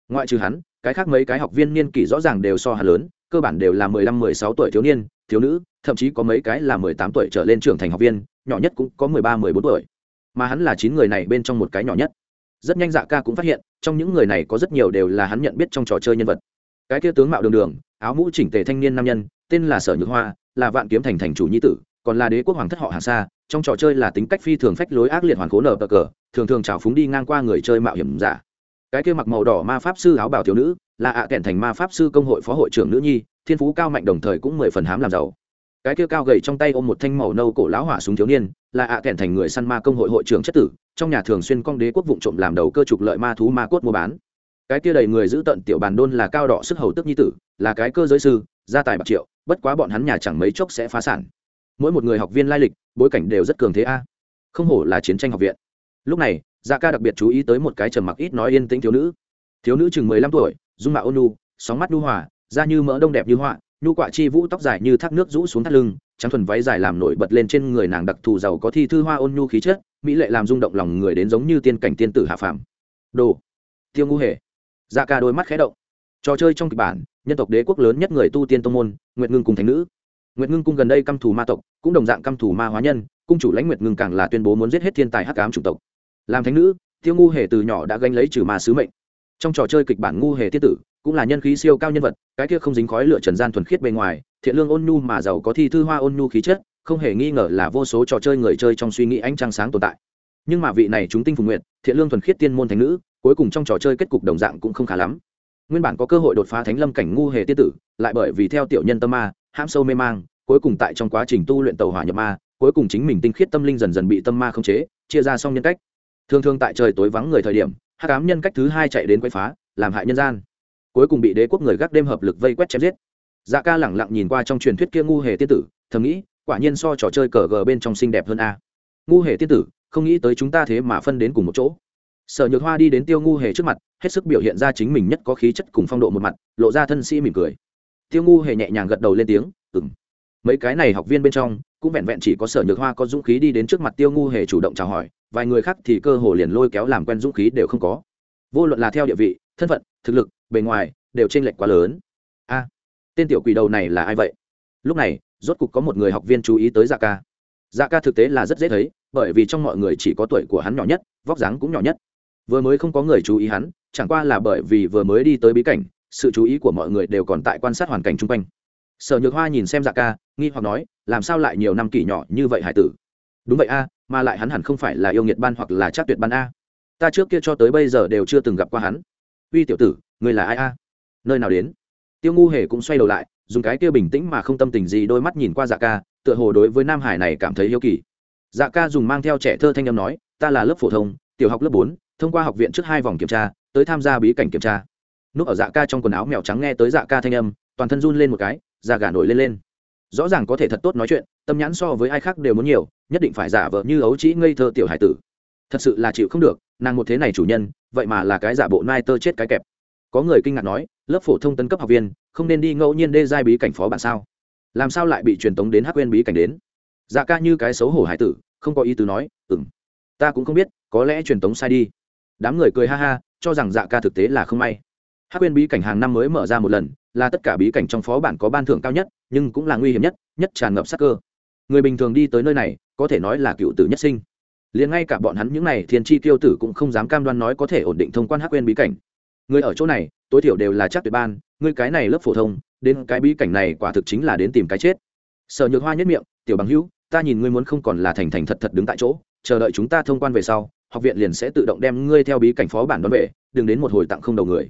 A: Ngoại trừ hắn, cái khác mấy cái học viên niên kỷ rõ ràng đều so hà lớn, cơ bản đều là mười lăm, mười sáu tuổi thiếu niên, thiếu nữ, thậm chí có mấy cái là mười tám tuổi trở lên trưởng thành học viên, nhỏ nhất cũng có mười ba, mười bốn tuổi. Mà hắn là chín người này bên trong một cái nhỏ nhất. Rất nhanh dạ ca cũng phát hiện, trong những người này có rất nhiều đều là hắn nhận biết trong trò chơi nhân vật. Cái kia tướng mạo đường đường, áo mũ chỉnh tề thanh niên nam nhân, tên là sở nhược hoa, là vạn kiếm thành thành chủ nhi tử còn là đế quốc hoàng thất họ hàng xa, trong trò chơi là tính cách phi thường phách lối ác liệt hoàn cố nở bờ cờ, thường thường trào phúng đi ngang qua người chơi mạo hiểm giả. Cái kia mặc màu đỏ ma pháp sư áo bào thiếu nữ, là ạ à thành ma pháp sư công hội phó hội trưởng nữ nhi, thiên phú cao mạnh đồng thời cũng mười phần hám làm giàu. Cái kia cao gầy trong tay ôm một thanh màu nâu cổ lão hỏa súng thiếu niên, là ạ à thành người săn ma công hội hội trưởng chất tử, trong nhà thường xuyên con đế quốc vụ trộm làm đầu cơ trục lợi ma thú ma cốt mua bán. Cái kia đầy người giữ tận tiểu bàn đôn là cao đỏ sức hầu tức nhi tử, là cái cơ giới sư, gia tài bạc triệu, bất quá bọn hắn nhà chẳng mấy chốc sẽ phá sản mỗi một người học viên lai lịch, bối cảnh đều rất cường thế a. Không hổ là chiến tranh học viện. Lúc này dạ ca đặc biệt chú ý tới một cái trầm mặc ít nói yên tĩnh thiếu nữ. Thiếu nữ chừng mười lăm tuổi, dung mạo ôn nu sóng mắt nhu hòa, da như mỡ đông đẹp như họa, nhu quạ chi vũ tóc dài như thác nước rũ xuống thắt lưng, trắng thuần váy dài làm nổi bật lên trên người nàng đặc thù giàu có thi thư hoa ôn nhu khí chất, mỹ lệ làm rung động lòng người đến giống như tiên cảnh tiên tử hạ phàm. Đồ, tiêu ngu hề. Dạ ca đôi mắt khé động. Trò chơi trong kịch bản, nhân tộc đế quốc lớn nhất người tu tiên tông môn nguyện ngưng cùng thành nữ nguyệt ngưng cung gần đây căm thù ma tộc, cũng đồng dạng căm thù ma hóa nhân, cung chủ lãnh nguyệt ngưng càng là tuyên bố muốn giết hết thiên tài hắc ám chủng tộc. Làm thánh nữ, tiêu ngu hề từ nhỏ đã gánh lấy trừ ma sứ mệnh. Trong trò chơi kịch bản ngu hề tiết tử, cũng là nhân khí siêu cao nhân vật, cái kia không dính khói lửa trần gian thuần khiết bên ngoài, thiện lương ôn nhu mà giàu có thi thư hoa ôn nhu khí chất, không hề nghi ngờ là vô số trò chơi người chơi trong suy nghĩ ánh trăng sáng tồn tại. Nhưng mà vị này chúng tinh phùng nguyện thiện lương thuần khiết tiên môn thánh nữ, cuối cùng trong trò chơi kết cục đồng dạng cũng không khá lắm. Nguyên bản có cơ hội đột phá thánh lâm cảnh ngu hề tiết tử, lại bởi vì theo tiểu nhân tâm ma hãm sâu mê mang, cuối cùng tại trong quá trình tu luyện tàu hỏa nhập ma, cuối cùng chính mình tinh khiết tâm linh dần dần bị tâm ma khống chế, chia ra xong nhân cách. Thường thường tại trời tối vắng người thời điểm hát cám nhân cách thứ hai chạy đến quay phá, làm hại nhân gian. Cuối cùng bị đế quốc người gác đêm hợp lực vây quét chém giết. Dạ ca lẳng lặng nhìn qua trong truyền thuyết kia ngu hề tiên tử, thầm nghĩ, quả nhiên so trò chơi cờ gờ bên trong xinh đẹp hơn a. Ngu hề tiên tử, không nghĩ tới chúng ta thế mà phân đến cùng một chỗ. Sở nhược hoa đi đến tiêu ngu hề trước mặt, hết sức biểu hiện ra chính mình nhất có khí chất cùng phong độ một mặt, lộ ra thân sĩ mỉm cười tiêu ngu hề nhẹ nhàng gật đầu lên tiếng ừng mấy cái này học viên bên trong, cũng vẹn vẹn chỉ có sở nhược hoa có dũng khí đi đến trước mặt tiêu ngu hề chủ động chào hỏi, vài người khác thì cơ hồ liền lôi kéo làm quen dũng khí đều không có. Vô luận là theo địa vị, thân phận, thực lực, bề ngoài, đều t r ê n lệch quá lớn. A, tên tiểu quỷ đầu này là ai vậy? Lúc này, rốt cục có một người học viên chú ý tới dạ ca. Dạ ca thực tế là rất dễ thấy, bởi vì trong mọi người chỉ có tuổi của hắn nhỏ nhất, vóc dáng cũng nhỏ nhất. Vừa mới không có người chú ý hắn, chẳng qua là bởi vì vừa mới đi tới bí cảnh sự chú ý của mọi người đều còn tại quan sát hoàn cảnh chung quanh. Sở nhược hoa nhìn xem dạ ca, nghi hoặc nói, làm sao lại nhiều năm kỷ nhỏ như vậy hải tử? Đúng vậy a, mà lại hắn hẳn không phải là yêu nghiệt ban hoặc là chắc tuyệt ban a. Ta trước kia cho tới bây giờ đều chưa từng gặp qua hắn. Uy tiểu tử người là ai a? Nơi nào đến? Tiêu ngu hề cũng xoay đầu lại, dùng cái kia bình tĩnh mà không tâm tình gì đôi mắt nhìn qua dạ ca, tựa hồ đối với nam hải này cảm thấy yêu kỳ. Dạ ca dùng mang theo trẻ thơ thanh âm nói, ta là lớp phổ thông, tiểu học lớp bốn, thông qua học viện trước hai vòng kiểm tra, tới tham gia bí cảnh kiểm tra núp ở dạ ca trong quần áo mèo trắng nghe tới dạ ca thanh âm, toàn thân run lên một cái, da gà nổi lên lên. Rõ ràng có thể thật tốt nói chuyện, tâm nhãn so với ai khác đều muốn nhiều, nhất định phải giả vờ như ấu trĩ ngây thơ tiểu hải tử. Thật sự là chịu không được, nàng một thế này chủ nhân, vậy mà là cái giả bộ nai tơ chết cái kẹp. Có người kinh ngạc nói, lớp phổ thông tân cấp học viên, không nên đi ngẫu nhiên đê giai bí cảnh phó bản sao? Làm sao lại bị truyền tống đến hắc quên bí cảnh đến? Dạ ca như cái xấu hổ hải tử, không có ý tứ nói ừng ta cũng không biết, có lẽ truyền tống sai đi. Đám người cười ha ha, cho rằng dạ ca thực tế là không may hắc quên bí cảnh hàng năm mới mở ra một lần, là tất cả bí cảnh trong phó bản có ban thưởng cao nhất, nhưng cũng là nguy hiểm nhất nhất tràn ngập sắc cơ. Người bình thường đi tới nơi này, có thể nói là cựu tử nhất sinh. Liền ngay cả bọn hắn những n à y thiên tri tiêu tử cũng không dám cam đoan nói có thể ổn định thông quan hắc quên bí cảnh. Người ở chỗ này, tối thiểu đều là chắc tuyệt ban, người cái này lớp phổ thông, đến cái bí cảnh này quả thực chính là đến tìm cái chết. Sợ nhược hoa nhất miệng, tiểu bằng hữu, ta nhìn ngươi muốn không còn là thành thành thật thật đứng tại chỗ, chờ đợi chúng ta thông quan về sau, học viện liền sẽ tự động đem ngươi theo bí cảnh phó bản đón về, đừng đến một hồi tặng không đầu người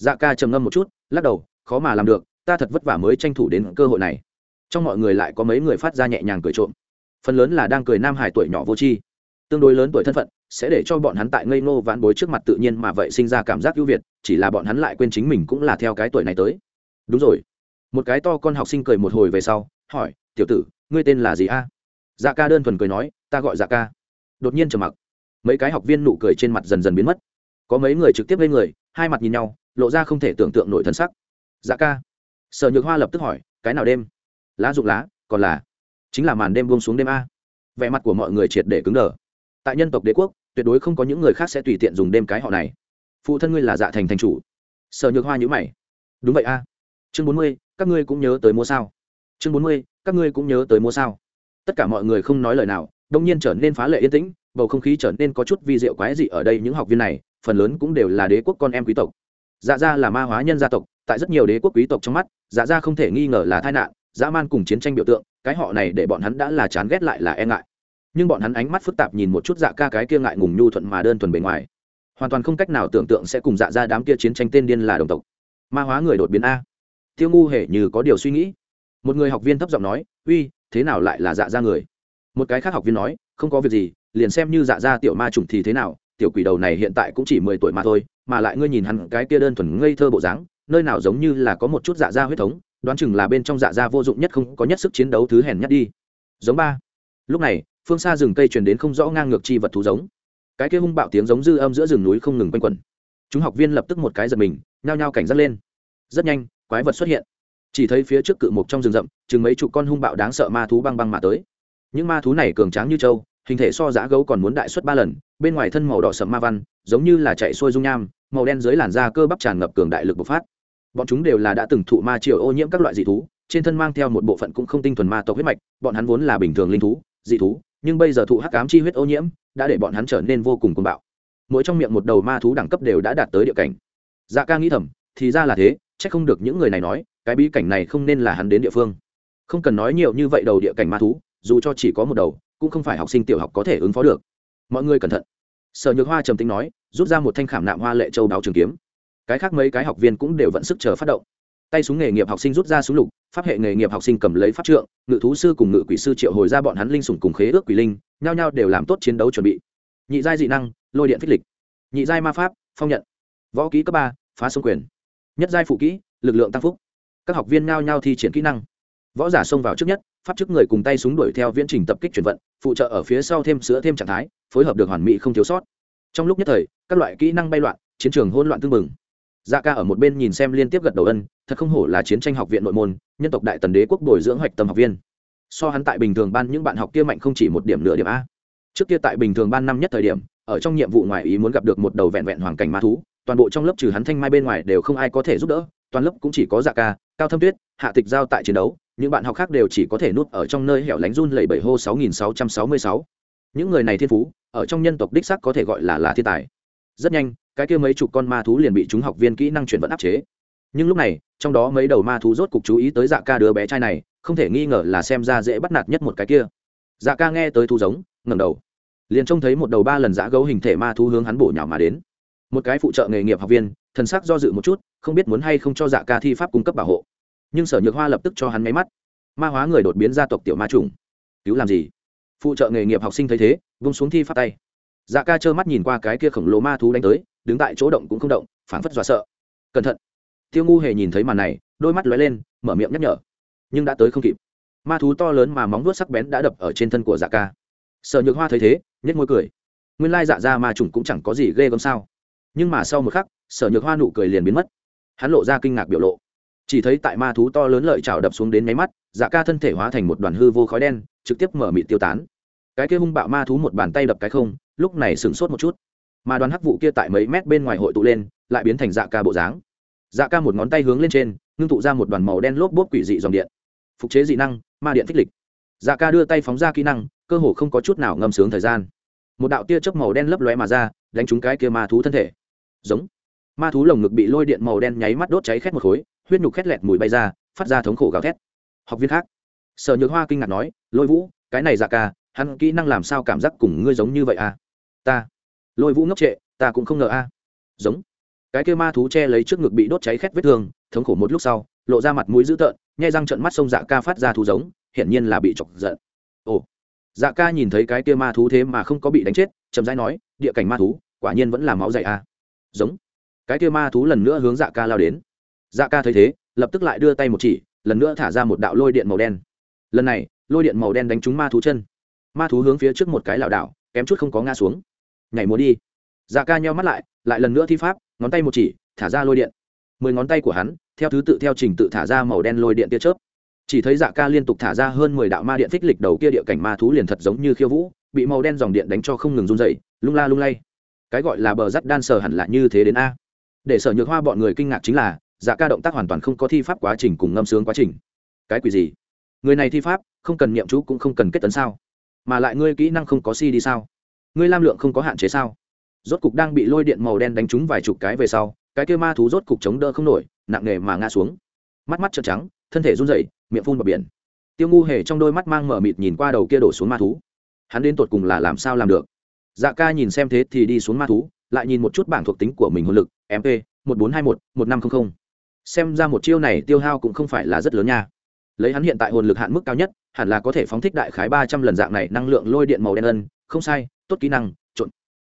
A: dạ ca trầm ngâm một chút, lắc đầu, khó mà làm được, ta thật vất vả mới tranh thủ đến cơ hội này. Trong mọi người lại có mấy người phát ra nhẹ nhàng cười trộm. Phần lớn là đang cười nam hải tuổi nhỏ vô tri. Tương đối lớn tuổi thân phận, sẽ để cho bọn hắn tại ngây ngô vãn bối trước mặt tự nhiên mà vậy sinh ra cảm giác ưu việt, chỉ là bọn hắn lại quên chính mình cũng là theo cái tuổi này tới. Đúng rồi. Một cái to con học sinh cười một hồi về sau, hỏi, tiểu tử, ngươi tên là gì a? Dạ ca đơn thuần cười nói, ta gọi dạ ca. Đột nhiên trầm mặc. Mấy cái học viên nụ cười trên mặt dần dần biến mất. Có mấy người trực tiếp lên người, hai mặt nhìn nhau lộ ra không thể tưởng tượng nổi thân sắc. Dạ ca. Sở nhược hoa lập tức hỏi, cái nào đêm? Lá rụng lá, còn là? Chính là màn đêm buông xuống đêm a. Vẻ mặt của mọi người triệt để cứng đờ. Tại nhân tộc đế quốc, tuyệt đối không có những người khác sẽ tùy tiện dùng đêm cái họ này. Phụ thân ngươi là dạ thành thành chủ. Sở nhược hoa nhữ mày. Đúng vậy a. Chương bốn mươi, các ngươi cũng nhớ tới mua sao. Chương bốn mươi, các ngươi cũng nhớ tới mua sao. Tất cả mọi người không nói lời nào, đông nhiên trở nên phá lệ yên tĩnh, bầu không khí trở nên có chút vi diệu quái dị ở đây những học viên này, phần lớn cũng đều là đế quốc con em quý tộc dạ gia là ma hóa nhân gia tộc, tại rất nhiều đế quốc quý tộc trong mắt dạ gia không thể nghi ngờ là tai nạn, dã man cùng chiến tranh biểu tượng, cái họ này để bọn hắn đã là chán ghét lại là e ngại. Nhưng bọn hắn ánh mắt phức tạp nhìn một chút dạ ca cái kia ngại ngùng nhu thuận mà đơn thuần bề ngoài. Hoàn toàn không cách nào tưởng tượng sẽ cùng dạ ra đám kia chiến tranh tên điên là đồng tộc. Ma hóa người đột biến a. Tiêu ngu hề như có điều suy nghĩ. Một người học viên thấp giọng nói, uy, thế nào lại là dạ ra người? Một cái khác học viên nói, không có việc gì, liền xem như dạ ra tiểu ma trùng thì thế nào tiểu quỷ đầu này hiện tại cũng chỉ mười tuổi mà thôi, mà lại ngươi nhìn hắn cái kia đơn thuần ngây thơ bộ dáng, nơi nào giống như là có một chút dạ da huyết thống, đoán chừng là bên trong dạ da vô dụng nhất không có nhất sức chiến đấu thứ hèn nhất đi. Giống ba. Lúc này, phương xa rừng cây truyền đến không rõ ngang ngược chi vật thú giống. Cái kia hung bạo tiếng giống dư âm giữa rừng núi không ngừng quanh quẩn. Chúng học viên lập tức một cái giật mình, nhao nhao cảnh giác lên. Rất nhanh, quái vật xuất hiện. Chỉ thấy phía trước cự mục trong rừng rậm, chừng mấy chục con hung bạo đáng sợ ma thú băng băng mà tới. Những ma thú này cường tráng như trâu hình thể so giá gấu còn muốn đại suất ba lần, bên ngoài thân màu đỏ sậm ma văn, giống như là chạy xuôi dung nham, màu đen dưới làn da cơ bắp tràn ngập cường đại lực bộc phát. Bọn chúng đều là đã từng thụ ma triều ô nhiễm các loại dị thú, trên thân mang theo một bộ phận cũng không tinh thuần ma tộc huyết mạch, bọn hắn vốn là bình thường linh thú, dị thú, nhưng bây giờ thụ hắc ám chi huyết ô nhiễm, đã để bọn hắn trở nên vô cùng cuồng bạo. Mỗi trong miệng một đầu ma thú đẳng cấp đều đã đạt tới địa cảnh. Dạ ca nghĩ thầm, thì ra là thế c h ắ c không được những người này nói, cái bí cảnh này không nên là hắn đến địa phương. Không cần nói nhiều như vậy đầu địa cảnh ma thú, dù cho chỉ có một đầu cũng không phải học sinh tiểu học có thể ứng phó được. Mọi người cẩn thận. Sở nhược hoa trầm tính nói, rút ra một thanh khảm nạm hoa lệ châu đáo trường kiếm. Cái khác mấy cái học viên cũng đều vận sức chờ phát động. Tay súng nghề nghiệp học sinh rút ra súng lục, pháp hệ nghề nghiệp học sinh cầm lấy pháp trượng, ngự thú sư cùng ngự quỷ sư triệu hồi ra bọn hắn linh sủng cùng khế ước quỷ linh, nhao nhao đều làm tốt chiến đấu chuẩn bị. Nhị giai dị năng, lôi điện phích lịch. Nhị giai ma pháp, phong nhận. Võ ký cấp ba, phá sông quyền. Nhất giai phụ kỹ, lực lượng tăng phúc. Các học viên nhao nhao thi triển kỹ năng võ giả xông vào trước nhất, pháp chức người cùng tay súng đuổi theo viễn trình tập kích chuyển vận, phụ trợ ở phía sau thêm sữa thêm trạng thái, phối hợp được hoàn mỹ không thiếu sót. Trong lúc nhất thời, các loại kỹ năng bay loạn, chiến trường hỗn loạn tương mừng dạ ca ở một bên nhìn xem liên tiếp gật đầu ân, thật không hổ là chiến tranh học viện nội môn, nhân tộc đại tần đế quốc bồi dưỡng hoạch tâm học viên. So hắn tại bình thường ban những bạn học kia mạnh không chỉ một điểm nửa điểm a. Trước kia tại bình thường ban năm nhất thời điểm, ở trong nhiệm vụ ngoài ý muốn gặp được một đầu vẹn vẹn hoàng cảnh ma thú, toàn bộ trong lớp trừ hắn thanh mai bên ngoài đều không ai có thể giúp đỡ, toàn lớp cũng chỉ có dạ ca, cao thâm tuyết, hạ tịch giao tại chiến đấu những bạn học khác đều chỉ có thể núp ở trong nơi hẻo lánh run lẩy bẩy hô 6666. những người này thiên phú, ở trong nhân tộc đích xác có thể gọi là là thiên tài. Rất nhanh, cái kia mấy chục con ma thú liền bị chúng học viên kỹ năng chuyển vận áp chế. Nhưng lúc này, trong đó mấy đầu ma thú rốt cục chú ý tới dạ ca đứa bé trai này, không thể nghi ngờ là xem ra dễ bắt nạt nhất một cái kia. Dạ ca nghe tới thu giống, ngẩng đầu. Liền trông thấy một đầu ba lần dã gấu hình thể ma thú hướng hắn bổ nhào mà đến. Một cái phụ trợ nghề nghiệp học viên, thần sắc do dự một chút, không biết muốn hay không cho dạ ca thi pháp cung cấp bảo hộ nhưng sở nhược hoa lập tức cho hắn nháy mắt. Ma hóa người đột biến gia tộc tiểu ma trùng. Cứu làm gì? Phụ trợ nghề nghiệp học sinh thấy thế, vung xuống thi pháp tay. Dạ ca trơ mắt nhìn qua cái kia khổng lồ ma thú đánh tới, đứng tại chỗ động cũng không động, phảng phất dọa sợ. Cẩn thận. Tiêu ngu hề nhìn thấy màn này, đôi mắt lóe lên, mở miệng nhắc nhở. Nhưng đã tới không kịp. Ma thú to lớn mà móng vuốt sắc bén đã đập ở trên thân của dạ ca. Sở nhược hoa thấy thế nhất môi cười. Nguyên lai dạ ra ma trùng cũng chẳng có gì ghê gớm sao. Nhưng mà sau một khắc, sở nhược hoa nụ cười liền biến mất. Hắn lộ ra kinh ngạc biểu lộ chỉ thấy tại ma thú to lớn lợi chảo đập xuống đến nháy mắt dạ ca thân thể hóa thành một đoàn hư vô khói đen, trực tiếp mở mịt tiêu tán. Cái kia hung bạo ma thú một bàn tay đập cái không, lúc này sửng sốt một chút. Mà đoàn hắc vụ kia tại mấy mét bên ngoài hội tụ lên, lại biến thành dạ ca bộ dáng. Dạ ca một ngón tay hướng lên trên, ngưng tụ ra một đoàn màu đen lốp bốp quỷ dị dòng điện. Phục chế dị năng, ma điện thích lịch. Dạ ca đưa tay phóng ra kỹ năng, cơ hồ không có chút nào ngâm sướng thời gian. Một đạo tia chớp màu đen lấp lóe mà ra, đánh trúng cái kia ma thú thân thể. Giống. Ma thú lồng ngực bị lôi điện màu đen nháy mắt đốt cháy khét một khối huyết nhục khét lẹt mùi bay ra, phát ra thống khổ gào thét. Học viên khác. Sở nhược hoa kinh ngạc nói, lôi vũ, cái này dạ ca, hắn kỹ năng làm sao cảm giác cùng ngươi giống như vậy à? Ta, lôi vũ ngốc trệ, ta cũng không ngờ a. Giống. Cái kia ma thú che lấy trước ngực bị đốt cháy khét vết thương, thống khổ một lúc sau, lộ ra mặt mũi dữ tợn, nhai răng trận mắt sông dạ ca phát ra thú giống, hiển nhiên là bị chọc giận. Ồ. Dạ ca nhìn thấy cái kia ma thú thế mà không có bị đánh chết, chậm rãi nói, địa cảnh ma thú, quả nhiên vẫn là máu dày a. Giống. Cái kia ma thú lần nữa hướng dạ ca lao đến dạ ca thấy thế, lập tức lại đưa tay một chỉ, lần nữa thả ra một đạo lôi điện màu đen. Lần này, lôi điện màu đen đánh trúng ma thú chân. Ma thú hướng phía trước một cái lảo đảo, kém chút không có ngã xuống. Nhảy múa đi. Dạ ca nheo mắt lại lại lần nữa thi pháp, ngón tay một chỉ, thả ra lôi điện. Mười ngón tay của hắn, theo thứ tự theo trình tự thả ra màu đen lôi điện tia chớp. Chỉ thấy dạ ca liên tục thả ra hơn mười đạo ma điện thích lịch đầu kia địa cảnh ma thú liền thật giống như khiêu vũ, bị màu đen dòng điện đánh cho không ngừng run dày lung la lung lay. Cái gọi là bờ rắt đan sờ hẳn là như thế đến a. Để sở nhược hoa bọn người kinh ngạc chính là dạ ca động tác hoàn toàn không có thi pháp quá trình cùng ngâm sướng quá trình. Cái quỷ gì? Người này thi pháp, không cần nghiệm chú cũng không cần kết tấn sao? Mà lại ngươi kỹ năng không có si đi sao? Ngươi lam lượng không có hạn chế sao? Rốt cục đang bị lôi điện màu đen đánh trúng vài chục cái về sau, cái kia ma thú rốt cục chống đỡ không nổi, nặng nề mà ngã xuống. Mắt mắt trợn trắng, thân thể run rẩy, miệng phun vào biển. Tiêu ngu hề trong đôi mắt mang mở mịt nhìn qua đầu kia đổ xuống ma thú. Hắn đến tột cùng là làm sao làm được? Dạ ca nhìn xem thế thì đi xuống ma thú, lại nhìn một chút bảng thuộc tính của mình hồn lực mp một bốn hai một một năm trăm linh xem ra một chiêu này tiêu hao cũng không phải là rất lớn nha. Lấy hắn hiện tại hồn lực hạn mức cao nhất, hẳn là có thể phóng thích đại khái ba trăm lần dạng này năng lượng lôi điện màu đen ân, không sai, tốt kỹ năng, trộn.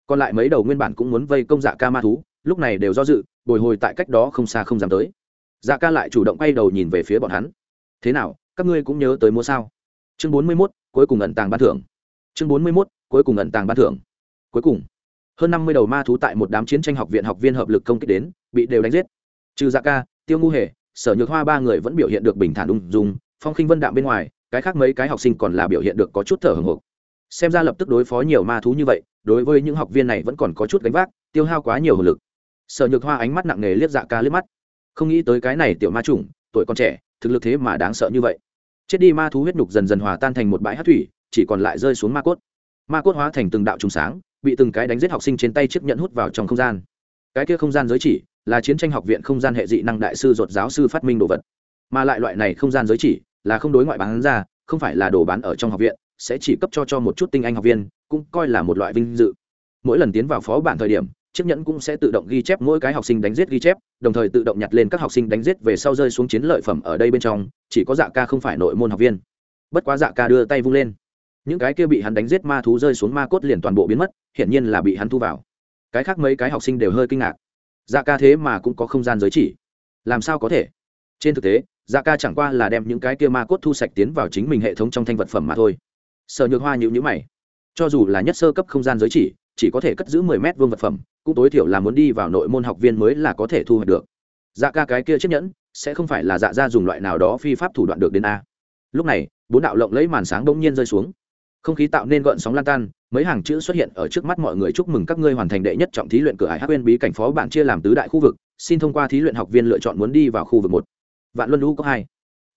A: Còn lại mấy đầu nguyên bản cũng muốn vây công dạ ca ma thú, lúc này đều do dự, bồi hồi tại cách đó không xa không dám tới. Dạ ca lại chủ động quay đầu nhìn về phía bọn hắn. Thế nào, các ngươi cũng nhớ tới mua sao? Chương bốn mươi mốt, cuối cùng ẩn tàng ban thưởng. Chương bốn mươi mốt, cuối cùng ẩn tàng ban thưởng. Cuối cùng, hơn năm mươi đầu ma thú tại một đám chiến tranh học viện học viên hợp lực công kích đến, bị đều đánh giết. Trừ dạ ca tiêu ngu hề, sở nhược hoa ba người vẫn biểu hiện được bình thản ung dung, phong khinh vân đạm bên ngoài, cái khác mấy cái học sinh còn là biểu hiện được có chút thở hồng hộc xem ra lập tức đối phó nhiều ma thú như vậy, đối với những học viên này vẫn còn có chút gánh vác, tiêu hao quá nhiều hồ lực. Sở nhược hoa ánh mắt nặng nề liếc dạ ca liếc mắt. Không nghĩ tới cái này tiểu ma chủng, tuổi còn trẻ, thực lực thế mà đáng sợ như vậy. Chết đi ma thú huyết nhục dần dần hòa tan thành một bãi hát thủy, chỉ còn lại rơi xuống ma cốt. Ma cốt hóa thành từng đạo trùng sáng, bị từng cái đánh giết học sinh trên tay chiếc nhận hút vào trong không gian. Cái kia không gian giới chỉ là chiến tranh học viện không gian hệ dị năng đại sư ruột giáo sư phát minh đồ vật. Mà lại loại này không gian giới chỉ là không đối ngoại bán ra, không phải là đồ bán ở trong học viện, sẽ chỉ cấp cho cho một chút tinh anh học viên, cũng coi là một loại vinh dự. Mỗi lần tiến vào phó bản thời điểm, chiếc nhẫn cũng sẽ tự động ghi chép mỗi cái học sinh đánh giết ghi chép, đồng thời tự động nhặt lên các học sinh đánh giết về sau rơi xuống chiến lợi phẩm ở đây bên trong, chỉ có dạ ca không phải nội môn học viên. Bất quá dạ ca đưa tay vung lên. Những cái kia bị hắn đánh giết ma thú rơi xuống ma cốt liền toàn bộ biến mất, hiển nhiên là bị hắn thu vào. Cái khác mấy cái học sinh đều hơi kinh ngạc dạ ca thế mà cũng có không gian giới chỉ. Làm sao có thể? Trên thực tế dạ ca chẳng qua là đem những cái kia ma cốt thu sạch tiến vào chính mình hệ thống trong thanh vật phẩm mà thôi. Sợ nhược hoa nhữ nhữ mày. Cho dù là nhất sơ cấp không gian giới chỉ chỉ có thể cất giữ mười mét vuông vật phẩm, cũng tối thiểu là muốn đi vào nội môn học viên mới là có thể thu hoạch được. Dạ ca cái kia chiếc nhẫn, sẽ không phải là dạ ra dùng loại nào đó phi pháp thủ đoạn được đến a. Lúc này, bốn đạo lộng lấy màn sáng bỗng nhiên rơi xuống. Không khí tạo nên gợn sóng lan tan mấy hàng chữ xuất hiện ở trước mắt mọi người chúc mừng các ngươi hoàn thành đệ nhất trọng thí luyện cửa hải hắc quên bí cảnh phó bạn chia làm tứ đại khu vực, xin thông qua thí luyện học viên lựa chọn muốn đi vào khu vực một. Vạn luân lũ có hai.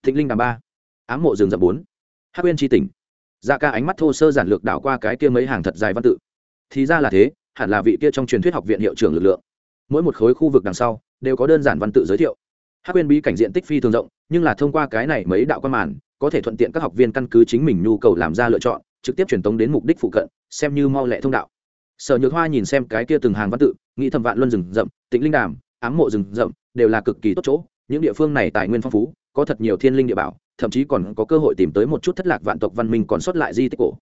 A: Thịnh linh đàm ba. Ám mộ rừng rậm bốn. Hắc quên tri tỉnh. Dạ ca ánh mắt thô sơ giản lược đảo qua cái kia mấy hàng thật dài văn tự. Thì ra là thế, hẳn là vị kia trong truyền thuyết học viện hiệu trưởng lực lượng. Mỗi một khối khu vực đằng sau đều có đơn giản văn tự giới thiệu. Hắc quên bí cảnh diện tích phi thường rộng, nhưng là thông qua cái này mấy đạo quan màn, có thể thuận tiện các học viên căn cứ chính mình nhu cầu làm ra lựa chọn trực tiếp truyền tống đến mục đích phụ cận, xem như mau lẹ thông đạo. Sở nhược hoa nhìn xem cái kia từng hàng văn tự, nghĩ thầm vạn luân rừng rậm tĩnh linh đàm, ám mộ rừng rậm, đều là cực kỳ tốt chỗ, những địa phương này tài nguyên phong phú, có thật nhiều thiên linh địa bảo, thậm chí còn có cơ hội tìm tới một chút thất lạc vạn tộc văn minh còn sót lại di tích cổ.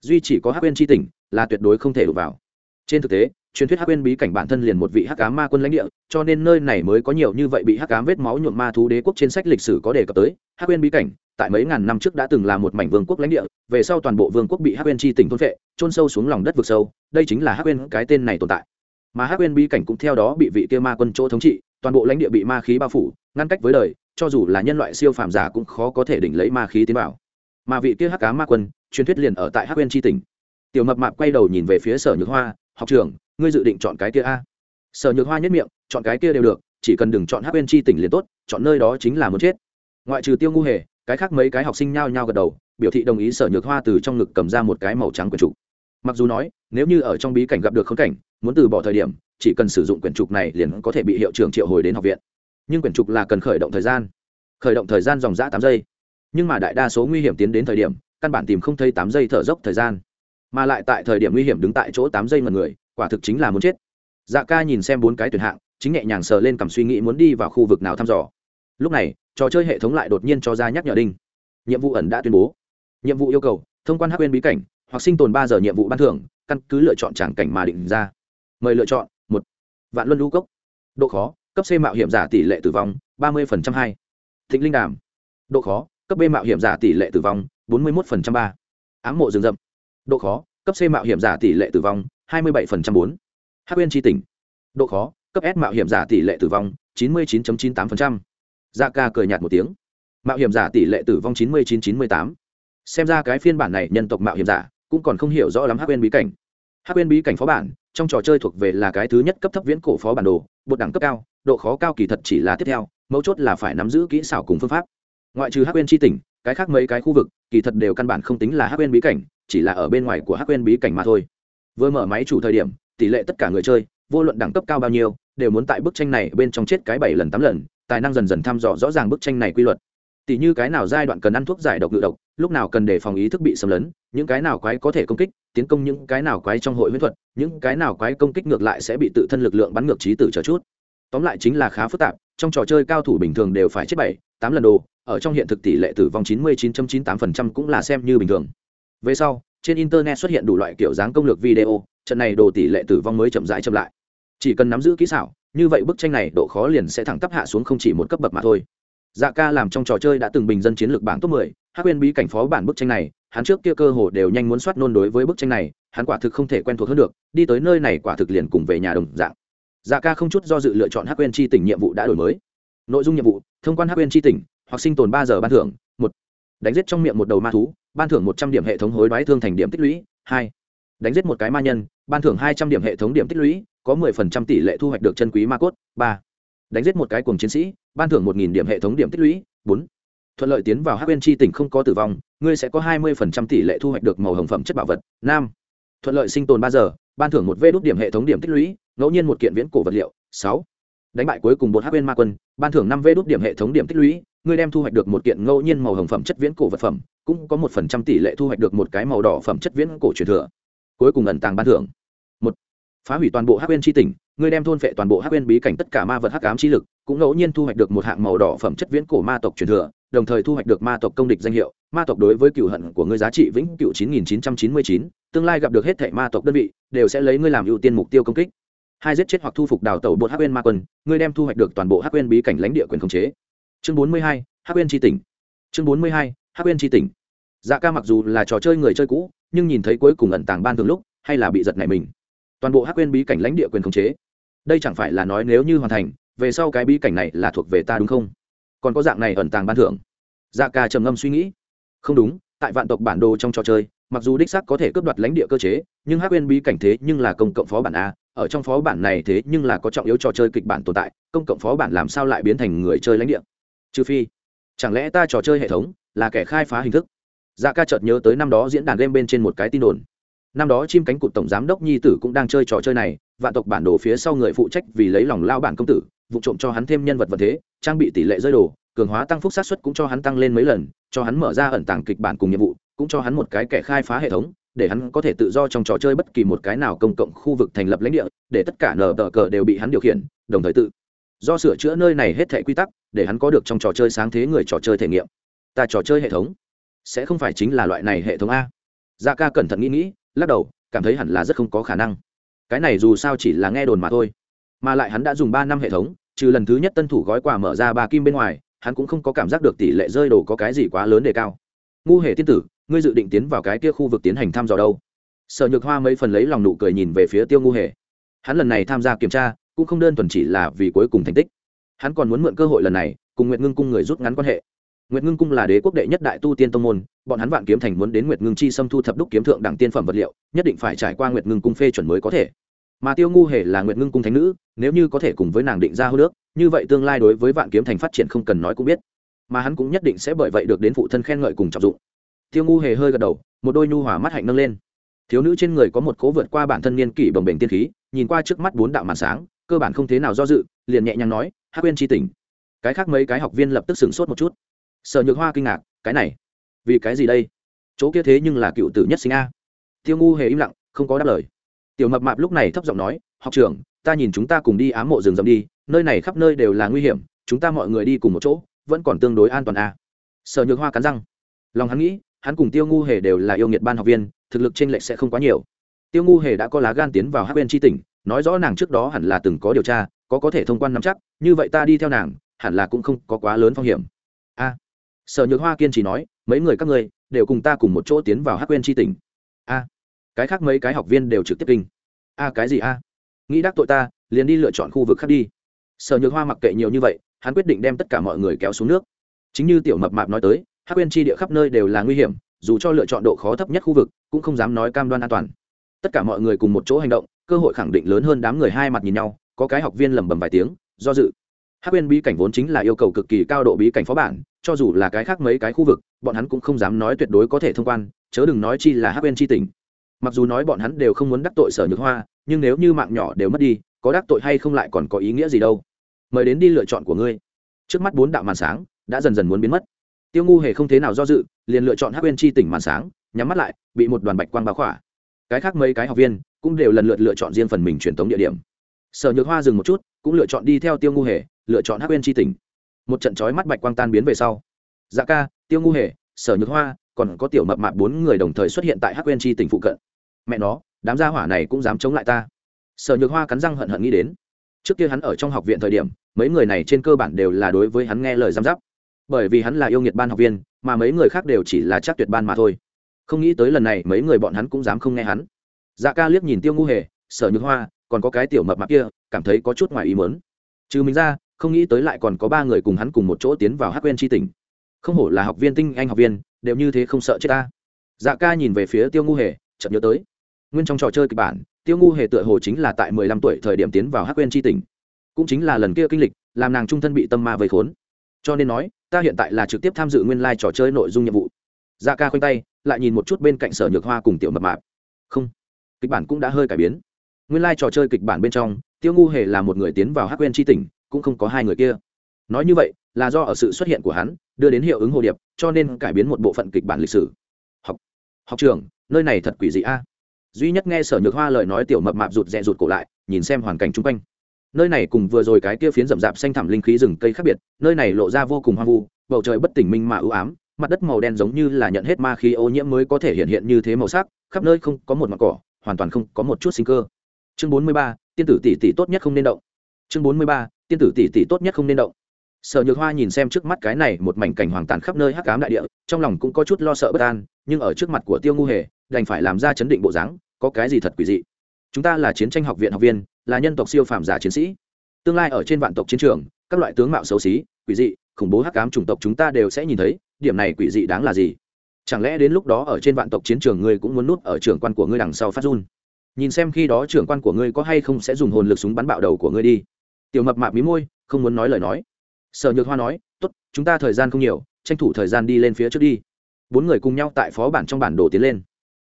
A: Duy chỉ có hắc quên tri tỉnh là tuyệt đối không thể đụng vào. Trên thực tế, truyền thuyết hắc quên bí cảnh bản thân liền một vị hắc ám ma quân lãnh địa, cho nên nơi này mới có nhiều như vậy bị hắc ám vết máu nhuộm ma thú đế quốc trên sách lịch sử có đề cập tới. Hắc quên bí cảnh tại mấy ngàn năm trước đã từng là một mảnh vương quốc lãnh địa, về sau toàn bộ vương quốc bị hắc quên chi tỉnh thôn vệ trôn sâu xuống lòng đất vực sâu, đây chính là hắc quên cái tên này tồn tại. Mà hắc quên bi cảnh cũng theo đó bị vị kia ma quân chỗ thống trị, toàn bộ lãnh địa bị ma khí bao phủ, ngăn cách với đời, cho dù là nhân loại siêu phàm giả cũng khó có thể đỉnh lấy ma khí tiến vào. Mà vị kia hắc cá ma quân, truyền thuyết liền ở tại hắc quên chi tỉnh. Tiểu mập mạp quay đầu nhìn về phía sở nhược hoa, học trưởng, ngươi dự định chọn cái kia a? Sở nhược hoa nhất miệng, chọn cái kia đều được, chỉ cần đừng chọn hắc quên chi tỉnh liền tốt, chọn nơi đó chính là muốn chết. Ngoại trừ tiêu ngu hề cái khác mấy cái học sinh nhao nhao gật đầu, biểu thị đồng ý sở nhược hoa từ trong ngực cầm ra một cái màu trắng quyển trục. Mặc dù nói, nếu như ở trong bí cảnh gặp được khống cảnh, muốn từ bỏ thời điểm, chỉ cần sử dụng quyển trục này liền có thể bị hiệu trưởng triệu hồi đến học viện. Nhưng quyển trục là cần khởi động thời gian. Khởi động thời gian dòng dã tám giây. Nhưng mà đại đa số nguy hiểm tiến đến thời điểm, căn bản tìm không thấy tám giây thở dốc thời gian. Mà lại tại thời điểm nguy hiểm đứng tại chỗ tám giây mật người, quả thực chính là muốn chết. Dạ ca nhìn xem bốn cái tuyển hạng, chính nhẹ nhàng sờ lên cầm suy nghĩ muốn đi vào khu vực nào thăm dò. Lúc này trò chơi hệ thống lại đột nhiên cho ra nhắc nhở đinh. Nhiệm vụ ẩn đã tuyên bố. Nhiệm vụ yêu cầu, thông quan hắc quên bí cảnh, hoặc sinh tồn ba giờ nhiệm vụ ban thưởng, căn cứ lựa chọn tràng cảnh mà định ra. Mời lựa chọn, một, vạn luân lũ cốc. Độ khó, cấp c mạo hiểm giả tỷ lệ tử vong, ba mươi hai. Thịnh linh đàm. Độ khó, cấp b mạo hiểm giả tỷ lệ tử vong, bốn mươi một ba. Ám mộ rừng rậm. Độ khó, cấp c mạo hiểm giả tỷ lệ tử vong, hai mươi bảy bốn. Hắc uyên tri tỉnh. Độ khó, cấp s mạo hiểm giả tỷ lệ tử vong, chín mươi chín chín tám dạ ca cười nhạt một tiếng. Mạo hiểm giả tỷ lệ tử vong chín mươi chín chín mươi tám. Xem ra cái phiên bản này nhân tộc mạo hiểm giả cũng còn không hiểu rõ lắm hắc uyên bí cảnh. Hắc uyên bí cảnh phó bản, trong trò chơi thuộc về là cái thứ nhất cấp thấp viễn cổ phó bản đồ bột đẳng cấp cao, độ khó cao kỳ thật chỉ là tiếp theo, mấu chốt là phải nắm giữ kỹ xảo cùng phương pháp. Ngoại trừ hắc uyên tri tỉnh, cái khác mấy cái khu vực, kỳ thật đều căn bản không tính là hắc uyên bí cảnh, chỉ là ở bên ngoài của hắc uyên bí cảnh mà thôi. Vừa mở máy chủ thời điểm, tỷ lệ tất cả người chơi, vô luận đẳng cấp cao bao nhiêu, đều muốn tại bức tranh này bên trong chết cái bảy lần tám lần tài năng dần dần thăm dò rõ ràng bức tranh này quy luật. Tỷ như cái nào giai đoạn cần ăn thuốc giải độc ngự độc, lúc nào cần để phòng ý thức bị xâm lấn, những cái nào quái có thể công kích, tiến công những cái nào quái trong hội huyễn thuật, những cái nào quái công kích ngược lại sẽ bị tự thân lực lượng bắn ngược trí tử chờ chút. Tóm lại chính là khá phức tạp, trong trò chơi cao thủ bình thường đều phải chết bảy, tám lần đồ, ở trong hiện thực tỷ lệ tử vong chín mươi chín chín tám phần trăm cũng là xem như bình thường. Về sau, trên internet xuất hiện đủ loại kiểu dáng công lược video, trận này đồ tỷ lệ tử vong mới chậm rãi chậm lại. Chỉ cần nắm giữ kỹ xảo như vậy bức tranh này độ khó liền sẽ thẳng tắp hạ xuống không chỉ một cấp bậc mà thôi. Dạ ca làm trong trò chơi đã từng bình dân chiến lược bảng top 10, hắc quên bí cảnh phó bản bức tranh này hắn trước kia cơ hồ đều nhanh muốn soát nôn đối với bức tranh này hắn quả thực không thể quen thuộc hơn được đi tới nơi này quả thực liền cùng về nhà đồng dạng. Dạ ca không chút do dự lựa chọn hắc quên chi tỉnh nhiệm vụ đã đổi mới. Nội dung nhiệm vụ thông quan hắc quên chi tỉnh hoặc sinh tồn ba giờ ban thưởng một. Đánh giết trong miệng một đầu ma thú ban thưởng một trăm điểm hệ thống hối đoái thương thành điểm tích lũy hai. Đánh giết một cái ma nhân ban thưởng hai trăm điểm hệ thống điểm tích lũy có mười phần trăm tỷ lệ thu hoạch được chân quý ma cốt. Ba, đánh giết một cái cuồng chiến sĩ, ban thưởng một nghìn điểm hệ thống điểm tích lũy. Bốn, thuận lợi tiến vào hắc Nguyên chi tỉnh không có tử vong, ngươi sẽ có hai mươi phần trăm tỷ lệ thu hoạch được màu hồng phẩm chất bảo vật. 5. thuận lợi sinh tồn ba giờ, ban thưởng một vé đút điểm hệ thống điểm tích lũy, ngẫu nhiên một kiện viễn cổ vật liệu. Sáu, đánh bại cuối cùng một hắc Nguyên ma quân, ban thưởng năm vé đút điểm hệ thống điểm tích lũy, ngươi đem thu hoạch được một kiện ngẫu nhiên màu hồng phẩm chất viễn cổ vật phẩm, cũng có một phần trăm tỷ lệ thu hoạch được một cái màu đỏ phẩm chất viễn cổ truyền thừa. Cuối cùng ẩn tàng ban thưởng phá hủy toàn bộ hắc quên chi tỉnh ngươi đem thôn phệ toàn bộ hắc quên bí cảnh tất cả ma vật hắc ám chi lực cũng ngẫu nhiên thu hoạch được một hạng màu đỏ phẩm chất viễn cổ ma tộc truyền thừa đồng thời thu hoạch được ma tộc công địch danh hiệu ma tộc đối với cựu hận của ngươi giá trị vĩnh cựu 9999, tương lai gặp được hết thảy ma tộc đơn vị đều sẽ lấy ngươi làm ưu tiên mục tiêu công kích. Hai giết chết hoặc thu phục đào tẩu bột hắc quên ma quân ngươi đem thu hoạch được toàn bộ hắc quên bí cảnh lãnh địa quyền khống chế. Chương 42, hắc quên tri tỉnh. Chương 42, hắc quên tri tỉnh. Dạ ca mặc dù là trò chơi người chơi cũ nhưng nhìn thấy cuối cùng ẩn tàng ban thường lúc hay là bị giật này mình toàn bộ hắc quên bí cảnh lãnh địa quyền khống chế. Đây chẳng phải là nói nếu như hoàn thành, về sau cái bí cảnh này là thuộc về ta đúng không? Còn có dạng này ẩn tàng ban thưởng. Dạ ca trầm ngâm suy nghĩ. Không đúng, tại vạn tộc bản đồ trong trò chơi, mặc dù đích sắc có thể cướp đoạt lãnh địa cơ chế, nhưng hắc quên bí cảnh thế nhưng là công cộng phó bản a. Ở trong phó bản này thế nhưng là có trọng yếu trò chơi kịch bản tồn tại, công cộng phó bản làm sao lại biến thành người chơi lãnh địa? Trừ phi, chẳng lẽ ta trò chơi hệ thống là kẻ khai phá hình thức? Dạ ca chợt nhớ tới năm đó diễn đàn game bên trên một cái tin đồn năm đó chim cánh cụt tổng giám đốc nhi tử cũng đang chơi trò chơi này, vạn tộc bản đồ phía sau người phụ trách vì lấy lòng lao bản công tử, vụ trộm cho hắn thêm nhân vật vật thế, trang bị tỷ lệ rơi đồ, cường hóa tăng phúc sát xuất cũng cho hắn tăng lên mấy lần, cho hắn mở ra ẩn tàng kịch bản cùng nhiệm vụ, cũng cho hắn một cái kẻ khai phá hệ thống, để hắn có thể tự do trong trò chơi bất kỳ một cái nào công cộng khu vực thành lập lãnh địa, để tất cả nờ tờ cờ đều bị hắn điều khiển, đồng thời tự do sửa chữa nơi này hết thẻ quy tắc, để hắn có được trong trò chơi sáng thế người trò chơi thể nghiệm. Ta trò chơi hệ thống sẽ không phải chính là loại này hệ thống a. Dạ ca cẩn thận nghĩ nghĩ lắc đầu, cảm thấy hẳn là rất không có khả năng. Cái này dù sao chỉ là nghe đồn mà thôi. Mà lại hắn đã dùng ba năm hệ thống, trừ lần thứ nhất tân thủ gói quà mở ra ba kim bên ngoài, hắn cũng không có cảm giác được tỷ lệ rơi đồ có cái gì quá lớn đề cao. Ngu hề tiên tử, ngươi dự định tiến vào cái kia khu vực tiến hành thăm dò đâu? Sở nhược hoa mấy phần lấy lòng nụ cười nhìn về phía tiêu ngu hề. Hắn lần này tham gia kiểm tra, cũng không đơn thuần chỉ là vì cuối cùng thành tích. Hắn còn muốn mượn cơ hội lần này, cùng nguyện ngưng cung người rút ngắn quan hệ. Nguyệt ngưng cung là đế quốc đệ nhất đại tu tiên tông môn, bọn hắn vạn kiếm thành muốn đến nguyệt ngưng chi xâm thu thập đúc kiếm thượng đẳng tiên phẩm vật liệu, nhất định phải trải qua nguyệt ngưng cung phê chuẩn mới có thể. Mà tiêu ngu hề là nguyệt ngưng cung thánh nữ, nếu như có thể cùng với nàng định ra hôn nước, như vậy tương lai đối với vạn kiếm thành phát triển không cần nói cũng biết. Mà hắn cũng nhất định sẽ bởi vậy được đến phụ thân khen ngợi cùng trọng dụng. Tiêu ngu hề hơi gật đầu, một đôi nhu hòa mắt hạnh nâng lên. Thiếu nữ trên người có một cố vượt qua bản thân niên kỷ bồng bềnh tiên khí, nhìn qua trước mắt bốn đạo màn sáng, cơ bản không thế nào do dự, liền nhẹ nhàng nói, Hắc Uyên Chi tỉnh. Cái khác mấy cái học viên lập tức sửng sốt một chút sở nhược hoa kinh ngạc, cái này, vì cái gì đây? Chỗ kia thế nhưng là cựu tử nhất sinh a. Tiêu ngu hề im lặng, không có đáp lời. Tiểu mập mạp lúc này thấp giọng nói, học trưởng, ta nhìn chúng ta cùng đi ám mộ rừng rậm đi, nơi này khắp nơi đều là nguy hiểm, chúng ta mọi người đi cùng một chỗ, vẫn còn tương đối an toàn a. Sở nhược hoa cắn răng. Lòng hắn nghĩ, hắn cùng tiêu ngu hề đều là yêu nghiệt ban học viên, thực lực trên lệch sẽ không quá nhiều. Tiêu ngu hề đã có lá gan tiến vào hát bên tri tỉnh, nói rõ nàng trước đó hẳn là từng có điều tra, có có thể thông quan nắm chắc, như vậy ta đi theo nàng, hẳn là cũng không có quá lớn phong hiểm. A sở nhược hoa kiên trì nói, mấy người các ngươi đều cùng ta cùng một chỗ tiến vào hát quên tri tỉnh. A, cái khác mấy cái học viên đều trực tiếp kinh. A, cái gì a? Nghĩ đắc tội ta, liền đi lựa chọn khu vực khác đi. Sở nhược hoa mặc kệ nhiều như vậy, hắn quyết định đem tất cả mọi người kéo xuống nước. Chính như tiểu mập mạp nói tới hát quên tri địa khắp nơi đều là nguy hiểm, dù cho lựa chọn độ khó thấp nhất khu vực, cũng không dám nói cam đoan an toàn. Tất cả mọi người cùng một chỗ hành động, cơ hội khẳng định lớn hơn đám người hai mặt nhìn nhau, có cái học viên lẩm bẩm vài tiếng, do dự. Hát quên bí cảnh vốn chính là yêu cầu cực kỳ cao độ bí cảnh phó bản cho dù là cái khác mấy cái khu vực, bọn hắn cũng không dám nói tuyệt đối có thể thông quan, chớ đừng nói chi là Hắc quên chi tỉnh. Mặc dù nói bọn hắn đều không muốn đắc tội sở nhược hoa, nhưng nếu như mạng nhỏ đều mất đi, có đắc tội hay không lại còn có ý nghĩa gì đâu? Mời đến đi lựa chọn của ngươi. Trước mắt bốn đạo màn sáng đã dần dần muốn biến mất. Tiêu ngu hề không thế nào do dự, liền lựa chọn Hắc quên chi tỉnh màn sáng, nhắm mắt lại, bị một đoàn bạch quang báo khỏa. Cái khác mấy cái học viên cũng đều lần lượt lựa chọn riêng phần mình truyền tống địa điểm. Sở nhược hoa dừng một chút, cũng lựa chọn đi theo tiêu ngu hề, lựa chọn Hắc quên chi tỉnh một trận chói mắt bạch quang tan biến về sau. Dạ ca, tiêu ngu hề, sở nhược hoa, còn có tiểu mập mạp bốn người đồng thời xuất hiện tại hắc quên chi tỉnh phụ cận. Mẹ nó, đám gia hỏa này cũng dám chống lại ta. Sở nhược hoa cắn răng hận hận nghĩ đến. Trước kia hắn ở trong học viện thời điểm, mấy người này trên cơ bản đều là đối với hắn nghe lời giám giáp. Bởi vì hắn là yêu nghiệt ban học viên, mà mấy người khác đều chỉ là chắc tuyệt ban mà thôi. Không nghĩ tới lần này mấy người bọn hắn cũng dám không nghe hắn. Dạ ca liếc nhìn tiêu ngu hề, sở nhược hoa, còn có cái tiểu mập mạp kia, cảm thấy có chút ngoài ý mớn trừ mình ra không nghĩ tới lại còn có ba người cùng hắn cùng một chỗ tiến vào hắc quên tri tỉnh không hổ là học viên tinh anh học viên, đều như thế không sợ chết ta. Dạ ca nhìn về phía tiêu ngu hề, chợt nhớ tới. Nguyên trong trò chơi kịch bản, tiêu ngu hề tựa hồ chính là tại mười lăm tuổi thời điểm tiến vào hắc quên tri tỉnh cũng chính là lần kia kinh lịch, làm nàng trung thân bị tâm ma vây khốn. Cho nên nói, ta hiện tại là trực tiếp tham dự nguyên lai、like、trò chơi nội dung nhiệm vụ. Dạ ca khoanh tay, lại nhìn một chút bên cạnh sở nhược hoa cùng tiểu mập mạp. Không, kịch bản cũng đã hơi cải biến. Nguyên lai、like、trò chơi kịch bản bên trong, tiêu ngu hề là một người tiến vào hắc quên tri tỉnh cũng không có hai người kia. Nói như vậy, là do ở sự xuất hiện của hắn, đưa đến hiệu ứng hồ điệp, cho nên cải biến một bộ phận kịch bản lịch sử. Học học trường, nơi này thật quỷ dị a. Duy nhất nghe sở nhược hoa lời nói tiểu mập mạp rụt rè rụt cổ lại, nhìn xem hoàn cảnh chung quanh. Nơi này cùng vừa rồi cái kia phiến rậm rạp xanh thẳm linh khí rừng cây khác biệt, nơi này lộ ra vô cùng hoang vu, bầu trời bất tỉnh minh mà ưu ám, mặt đất màu đen giống như là nhận hết ma khí ô nhiễm mới có thể hiện hiện như thế màu sắc, khắp nơi không có một mặt cỏ, hoàn toàn không có một chút sinh cơ. Chương bốn mươi ba, tiên tử tỷ tỷ tốt nhất không nên động. Chương bốn mươi ba tiên tử tỷ tỷ tốt nhất không nên động. Sở nhược hoa nhìn xem trước mắt cái này một mảnh cảnh hoàng tàn khắp nơi hắc cám đại địa, trong lòng cũng có chút lo sợ bất an, nhưng ở trước mặt của tiêu ngu hề, đành phải làm ra chấn định bộ dáng, có cái gì thật quỷ dị. Chúng ta là chiến tranh học viện học viên, là nhân tộc siêu phàm giả chiến sĩ. Tương lai ở trên vạn tộc chiến trường, các loại tướng mạo xấu xí, quỷ dị, khủng bố hắc cám chủng tộc chúng ta đều sẽ nhìn thấy, điểm này quỷ dị đáng là gì? Chẳng lẽ đến lúc đó ở trên vạn tộc chiến trường ngươi cũng muốn nút ở trưởng quan của ngươi đằng sau phát run? Nhìn xem khi đó trưởng quan của ngươi có hay không sẽ dùng hồn lực súng bắn bạo đầu của ngươi đi tiểu mập mạp mí môi, không muốn nói lời nói. Sở nhược hoa nói, tốt, chúng ta thời gian không nhiều, tranh thủ thời gian đi lên phía trước đi. Bốn người cùng nhau tại phó bản trong bản đồ tiến lên.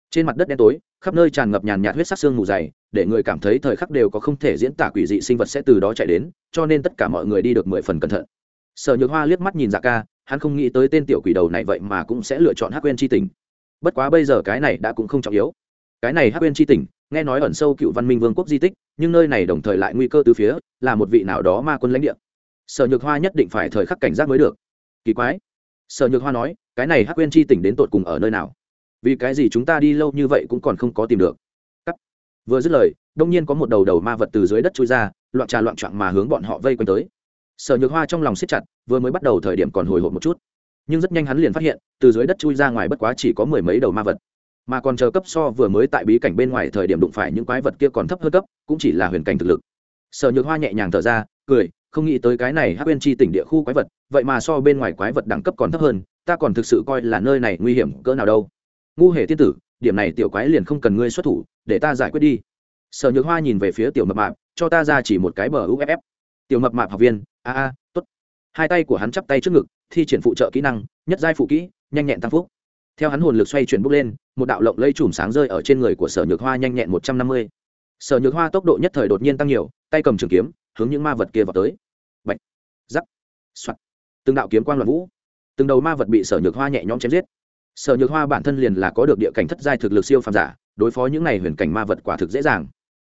A: Trên mặt đất đen tối, khắp nơi tràn ngập nhàn nhạt huyết sắc xương mù dày, để người cảm thấy thời khắc đều có không thể diễn tả quỷ dị sinh vật sẽ từ đó chạy đến, cho nên tất cả mọi người đi được mười phần cẩn thận. Sở nhược hoa liếc mắt nhìn dạ ca, hắn không nghĩ tới tên tiểu quỷ đầu này vậy mà cũng sẽ lựa chọn hắc quên tri tình. Bất quá bây giờ cái này đã cũng không trọng yếu. Cái này hắc quên tri tình nghe nói ẩn sâu cựu văn minh vương quốc di tích, nhưng nơi này đồng thời lại nguy cơ từ phía, là một vị nào đó ma quân lãnh địa. Sở nhược hoa nhất định phải thời khắc cảnh giác mới được. Kỳ quái. Sở nhược hoa nói, cái này hắc quên chi tỉnh đến tột cùng ở nơi nào? Vì cái gì chúng ta đi lâu như vậy cũng còn không có tìm được? Cắt. vừa dứt lời, đông nhiên có một đầu đầu ma vật từ dưới đất trôi ra, loạn trà loạn trạng mà hướng bọn họ vây quanh tới. Sở nhược hoa trong lòng siết chặt, vừa mới bắt đầu thời điểm còn hồi hộp một chút. Nhưng rất nhanh hắn liền phát hiện, từ dưới đất chui ra ngoài bất quá chỉ có mười mấy đầu ma vật mà còn chờ cấp so vừa mới tại bí cảnh bên ngoài thời điểm đụng phải những quái vật kia còn thấp hơn cấp, cũng chỉ là huyền cảnh thực lực. Sở nhược hoa nhẹ nhàng thở ra, cười, không nghĩ tới cái này hắc bên chi tỉnh địa khu quái vật, vậy mà so bên ngoài quái vật đẳng cấp còn thấp hơn, ta còn thực sự coi là nơi này nguy hiểm cỡ nào đâu. Ngu hề tiên tử, điểm này tiểu quái liền không cần ngươi xuất thủ, để ta giải quyết đi. Sở nhược hoa nhìn về phía tiểu mập mạp, cho ta ra chỉ một cái bờ uff tiểu mập mạp học viên, a a t ố t hai tay của hắn chắp tay trước ngực, thi triển phụ trợ kỹ năng, nhất giai phụ kỹ, nhanh nhẹn tăng phúc theo hắn hồn lực xoay chuyển bốc lên, một đạo lộng lây chùm sáng rơi ở trên người của sở nhược hoa nhanh nhẹn một trăm năm mươi. Sở nhược hoa tốc độ nhất thời đột nhiên tăng nhiều, tay cầm trường kiếm, hướng những ma vật kia vào tới. Bạch giắc soạt. Từng đạo kiếm quang loạn vũ. Từng đầu ma vật bị sở nhược hoa nhẹ nhõm chém giết. Sở nhược hoa bản thân liền là có được địa cảnh thất giai thực lực siêu phàm giả, đối phó những này huyền cảnh ma vật quả thực dễ dàng.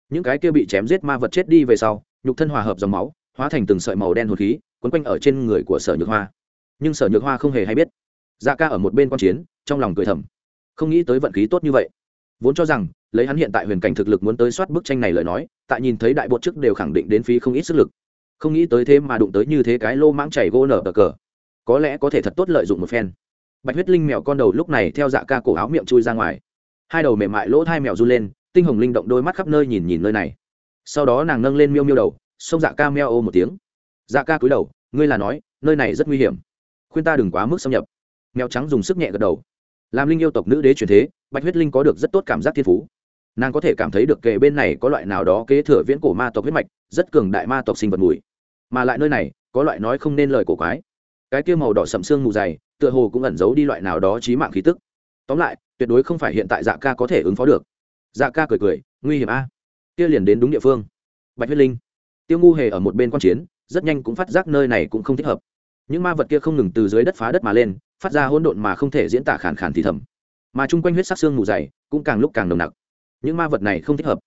A: Những cái kia bị chém giết ma vật chết đi về sau, nhục thân hòa hợp dòng máu, hóa thành từng sợi màu đen hồn khí, quấn quanh ở trên người của sở nhược hoa. Nhưng sở nhược hoa không hề hay biết dạ ca ở một bên q u a n chiến trong lòng cười thầm. Không nghĩ tới vận khí tốt như vậy. Vốn cho rằng, lấy hắn hiện tại huyền cảnh thực lực muốn tới soát bức tranh này lời nói, tại nhìn thấy đại bột chức đều khẳng định đến phí không ít sức lực. Không nghĩ tới thế mà đụng tới như thế cái lô mãng chảy gỗ nở bờ cờ. Có lẽ có thể thật tốt lợi dụng một phen. Bạch huyết linh mèo con đầu lúc này theo dạ ca cổ áo miệng chui ra ngoài. Hai đầu mềm mại lỗ hai mèo run lên, tinh hồng linh động đôi mắt khắp nơi nhìn nhìn nơi này. Sau đó nàng nâng lên miêu miêu đầu, xông dạ ca meo ô một tiếng. Dạ ca cúi đầu, ngươi là nói, nơi này rất nguy hiểm. Khuyên ta đừng quá mức xâm nhập. Mèo trắng dùng sức nhẹ gật đầu làm linh yêu tộc nữ đế truyền thế, bạch huyết linh có được rất tốt cảm giác thiên phú. Nàng có thể cảm thấy được kề bên này có loại nào đó kế thừa viễn cổ ma tộc huyết mạch, rất cường đại ma tộc sinh vật mùi. Mà lại nơi này, có loại nói không nên lời cổ quái. Cái kia màu đỏ sậm xương mù dày, tựa hồ cũng ẩn giấu đi loại nào đó trí mạng khí tức. Tóm lại, tuyệt đối không phải hiện tại dạ ca có thể ứng phó được. Dạ ca cười cười, nguy hiểm a. Kia liền đến đúng địa phương. Bạch huyết linh. Tiêu ngu hề ở một bên quan chiến, rất nhanh cũng phát giác nơi này cũng không thích hợp. Những ma vật kia không ngừng từ dưới đất phá đất mà lên phát ra hỗn độn mà không thể diễn tả khàn khàn thì thầm. Mà chung quanh huyết sắc xương mù dày cũng càng lúc càng nồng nặc. Những ma vật này không thích hợp.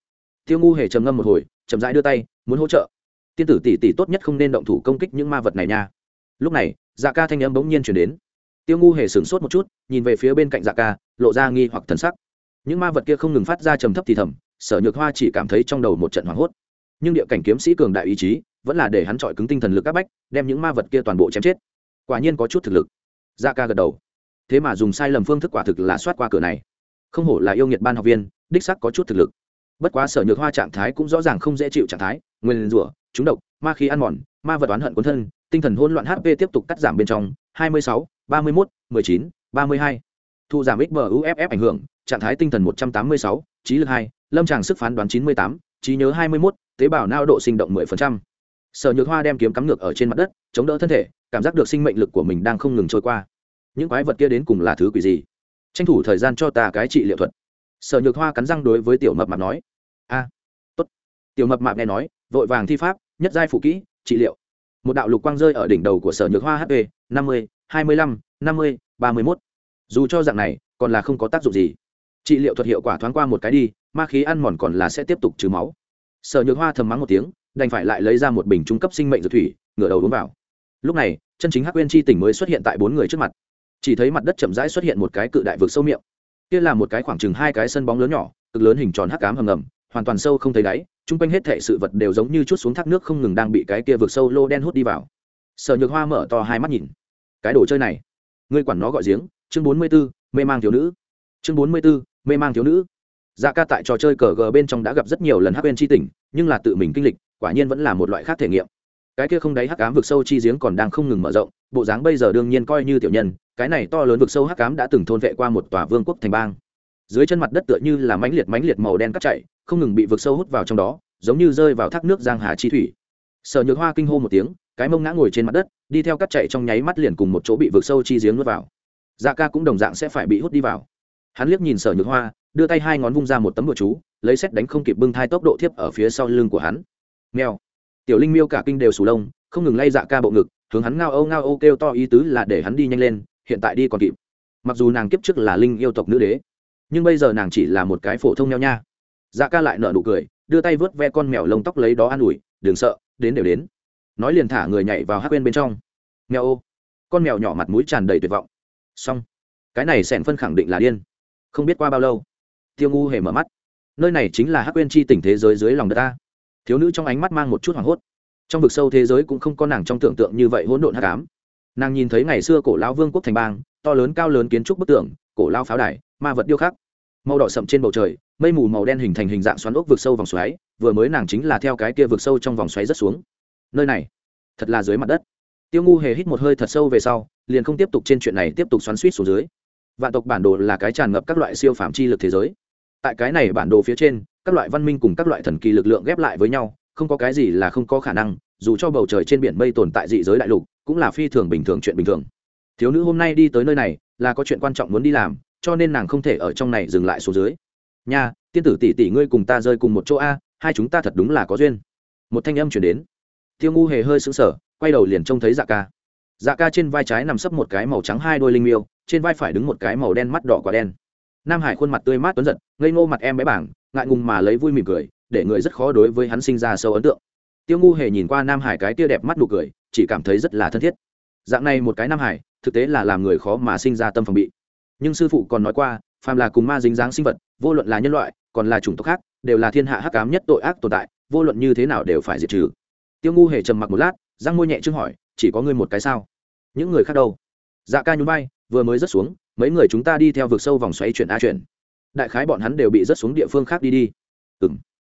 A: Tiêu ngu hề trầm ngâm một hồi, chậm rãi đưa tay, muốn hỗ trợ. Tiên tử tỷ tỷ tốt nhất không nên động thủ công kích những ma vật này nha. Lúc này dạ ca thanh âm bỗng nhiên chuyển đến. Tiêu ngu hề sửng sốt một chút, nhìn về phía bên cạnh dạ ca, lộ ra nghi hoặc thần sắc. Những ma vật kia không ngừng phát ra trầm thấp thì thầm, sở nhược hoa chỉ cảm thấy trong đầu một trận hoảng hốt. Nhưng địa cảnh kiếm sĩ cường đại ý chí vẫn là để hắn trọi cứng tinh thần lực áp bách, đem những ma vật kia toàn bộ chém chết. Quả nhiên có chút thực lực dạ ca gật đầu thế mà dùng sai lầm phương thức quả thực là soát qua cửa này không hổ là yêu nghiệt ban học viên đích sắc có chút thực lực bất quá sở nhược hoa trạng thái cũng rõ ràng không dễ chịu trạng thái nguyên rủa trúng độc ma khí ăn mòn ma vật oán hận cuốn thân tinh thần hỗn loạn hp tiếp tục cắt giảm bên trong 26, 31, 19, 32. thu giảm xbuff ảnh hưởng trạng thái tinh thần 186, trí lực 2, lâm tràng sức phán đoán 98, trí nhớ 21, tế bào não độ sinh động 10%. sở nhược hoa đem kiếm cắm ngược ở trên mặt đất chống đỡ thân thể, cảm giác được sinh mệnh lực của mình đang không ngừng trôi qua. Những quái vật kia đến cùng là thứ quỷ gì? Tranh thủ thời gian cho ta cái trị liệu thuật. Sở nhược hoa cắn răng đối với tiểu mập mạp nói. A, tốt. Tiểu mập mạp nghe nói, vội vàng thi pháp, nhất giai phụ kỹ, trị liệu. Một đạo lục quang rơi ở đỉnh đầu của sở nhược hoa hp năm mươi, hai mươi lăm, năm mươi, ba mươi mốt. Dù cho dạng này, còn là không có tác dụng gì. Trị liệu thuật hiệu quả thoáng qua một cái đi, ma khí ăn mòn còn là sẽ tiếp tục trừ máu. Sở nhược hoa thầm mắng một tiếng, đành phải lại lấy ra một bình trung cấp sinh mệnh dược thủy, ngửa đầu uống vào lúc này, chân chính hắc Uyên chi tỉnh mới xuất hiện tại bốn người trước mặt. Chỉ thấy mặt đất chậm rãi xuất hiện một cái cự đại vực sâu miệng. Kia là một cái khoảng chừng hai cái sân bóng lớn nhỏ, cực lớn hình tròn hắc cám hầm ngầm, hoàn toàn sâu không thấy đáy, chung quanh hết thệ sự vật đều giống như chút xuống thác nước không ngừng đang bị cái kia vực sâu lô đen hút đi vào. Sở nhược hoa mở to hai mắt nhìn. Cái đồ chơi này, ngươi quản nó gọi giếng, chương bốn mươi b ố mê mang thiếu nữ. Chương bốn mươi b ố mê mang thiếu nữ. Dạ ca tại trò chơi cờ gờ bên trong đã gặp rất nhiều lần hắc bên tri tỉnh nhưng là tự mình kinh lịch, quả nhiên vẫn là một loại khác thể nghiệm cái kia không đáy hắc cám vực sâu chi giếng còn đang không ngừng mở rộng, bộ dáng bây giờ đương nhiên coi như tiểu nhân, cái này to lớn vực sâu hắc cám đã từng thôn vệ qua một tòa vương quốc thành bang. Dưới chân mặt đất tựa như là mãnh liệt mãnh liệt màu đen cắt chạy không ngừng bị vực sâu hút vào trong đó, giống như rơi vào thác nước giang hà chi thủy. Sở nhược hoa kinh hô một tiếng, cái mông ngã ngồi trên mặt đất, đi theo cắt chạy trong nháy mắt liền cùng một chỗ bị vực sâu chi giếng nuốt vào. Dạ ca cũng đồng dạng sẽ phải bị hút đi vào. Hắn liếc nhìn sở nhược hoa, đưa tay hai ngón vung ra một tấm bừa chú, lấy xét đánh không kịp bưng thai tốc độ thiếp ở phía sau lưng của hắn. Mèo tiểu linh miêu cả kinh đều sù lông, không ngừng lay dạ ca bộ ngực, hướng hắn ngao âu ngao âu kêu to ý tứ là để hắn đi nhanh lên, hiện tại đi còn kịp. Mặc dù nàng kiếp trước là linh yêu tộc nữ đế, nhưng bây giờ nàng chỉ là một cái phổ thông nhau nha. Dạ ca lại nợ nụ cười, đưa tay vớt ve con mèo lông tóc lấy đó an ủi, đừng sợ, đến đều đến. Nói liền thả người nhảy vào hát quên bên trong. Mèo ô. Con mèo nhỏ mặt mũi tràn đầy tuyệt vọng. Xong, cái này sẻn phân khẳng định là điên, không biết qua bao lâu. Tiêu ngu hề mở mắt. Nơi này chính là hát quên chi tỉnh thế giới dưới lòng đất ta thiếu nữ trong ánh mắt mang một chút hoảng hốt. Trong vực sâu thế giới cũng không có nàng trong tưởng tượng như vậy hỗn độn hát cám nàng nhìn thấy ngày xưa cổ lao vương quốc thành bang, to lớn cao lớn kiến trúc bức tượng cổ lao pháo đài, ma vật điêu khắc. Màu đỏ sậm trên bầu trời, mây mù màu đen hình thành hình dạng xoắn ốc vực sâu vòng xoáy, vừa mới nàng chính là theo cái kia vực sâu trong vòng xoáy rất xuống. Nơi này, thật là dưới mặt đất. Tiêu ngu hề hít một hơi thật sâu về sau, liền không tiếp tục trên chuyện này tiếp tục xoắn suýt xuống dưới. Vạn tộc bản đồ là cái tràn ngập các loại siêu phạm chi lực thế giới. Tại cái này bản đồ phía trên các loại văn minh cùng các loại thần kỳ lực lượng ghép lại với nhau, không có cái gì là không có khả năng, dù cho bầu trời trên biển mây tồn tại dị giới đại lục, cũng là phi thường bình thường chuyện bình thường. Thiếu nữ hôm nay đi tới nơi này, là có chuyện quan trọng muốn đi làm, cho nên nàng không thể ở trong này dừng lại xuống dưới. Nha, tiên tử tỷ tỷ ngươi cùng ta rơi cùng một chỗ a, hai chúng ta thật đúng là có duyên. Một thanh âm chuyển đến. Tiêu ngu hề hơi sững sờ, quay đầu liền trông thấy dạ ca. Dạ ca trên vai trái nằm sấp một cái màu trắng hai đôi linh miêu, trên vai phải đứng một cái màu đen mắt đỏ quả đen. Nam hải khuôn mặt tươi mát tuấn giật, ngây ngô mặt em bé bảng ngại ngùng mà lấy vui mỉm cười, để người rất khó đối với hắn sinh ra sâu ấn tượng. Tiêu ngu hề nhìn qua nam hải cái tia đẹp mắt nụ cười, chỉ cảm thấy rất là thân thiết. Dạng này một cái nam hải, thực tế là làm người khó mà sinh ra tâm phòng bị. Nhưng sư phụ còn nói qua, phàm là cùng ma dính dáng sinh vật, vô luận là nhân loại, còn là chủng tộc khác, đều là thiên hạ hắc cám nhất tội ác tồn tại, vô luận như thế nào đều phải diệt trừ. Tiêu ngu hề trầm mặc một lát, răng môi nhẹ chương hỏi, chỉ có ngươi một cái sao? Những người khác đâu? Dạ ca nhún bay vừa mới rớt xuống, mấy người chúng ta đi theo vực sâu vòng xoáy chuyển a chuyển đại khái bọn hắn đều bị rớt xuống địa phương khác đi đi. Ừ m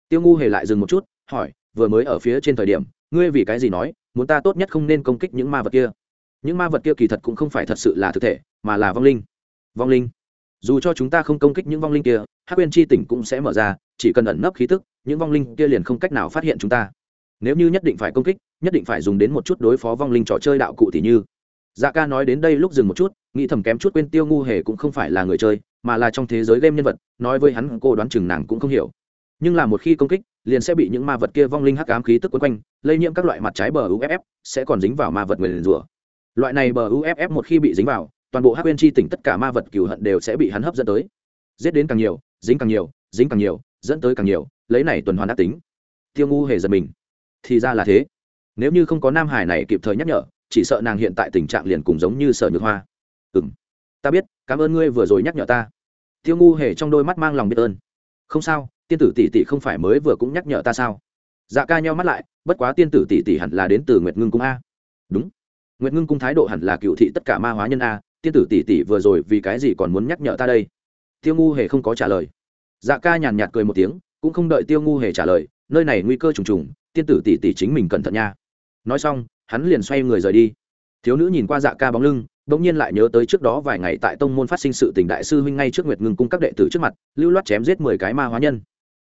A: tiêu ngu hề lại dừng một chút, hỏi, vừa mới ở phía trên thời điểm, ngươi vì cái gì nói, muốn ta tốt nhất không nên công kích những ma vật kia? Những ma vật kia kỳ thật cũng không phải thật sự là thực thể, mà là vong linh. Vong linh. Dù cho chúng ta không công kích những vong linh kia, hắc quên chi tỉnh cũng sẽ mở ra, chỉ cần ẩn nấp khí tức, những vong linh kia liền không cách nào phát hiện chúng ta. Nếu như nhất định phải công kích, nhất định phải dùng đến một chút đối phó vong linh trò chơi đạo cụ tỷ như. Dạ ca nói đến đây lúc dừng một chút, nghĩ thầm kém chút quên tiêu ngu hề cũng không phải là người chơi mà là trong thế giới game nhân vật, nói với hắn cô đoán chừng nàng cũng không hiểu. Nhưng là một khi công kích, liền sẽ bị những ma vật kia vong linh hắc ám khí tức quấn quanh, lây nhiễm các loại mặt trái bờ uff sẽ còn dính vào ma vật người liền rủa. Loại này bờ uff một khi bị dính vào, toàn bộ hắc quên chi tỉnh tất cả ma vật cừu hận đều sẽ bị hắn hấp dẫn tới. Giết đến càng nhiều, dính càng nhiều, dính càng nhiều, dẫn tới càng nhiều, lấy này tuần hoàn đắc tính. Tiêu ngu hề giật mình. Thì ra là thế. Nếu như không có nam hải này kịp thời nhắc nhở, chỉ sợ nàng hiện tại tình trạng liền cùng giống như sở nhược hoa ta biết, cảm ơn ngươi vừa rồi nhắc nhở ta. Tiêu ngu hề trong đôi mắt mang lòng biết ơn. Không sao, tiên tử tỷ tỷ không phải mới vừa cũng nhắc nhở ta sao? Dạ ca nheo mắt lại, bất quá tiên tử tỷ tỷ hẳn là đến từ nguyệt ngưng cung a. Đúng. Nguyệt ngưng cung thái độ hẳn là cựu thị tất cả ma hóa nhân a, tiên tử tỷ tỷ vừa rồi vì cái gì còn muốn nhắc nhở ta đây? Tiêu ngu hề không có trả lời. Dạ ca nhàn nhạt cười một tiếng, cũng không đợi tiêu ngu hề trả lời, nơi này nguy cơ trùng trùng, tiên tử tỷ tỷ chính mình cẩn thận nha. Nói xong, hắn liền xoay người rời đi. Thiếu nữ nhìn qua dạ ca bóng lưng bỗng nhiên lại nhớ tới trước đó vài ngày tại tông môn phát sinh sự tình đại sư huynh ngay trước nguyệt ngưng cung các đệ tử trước mặt, lưu loát chém giết mười cái ma hóa nhân.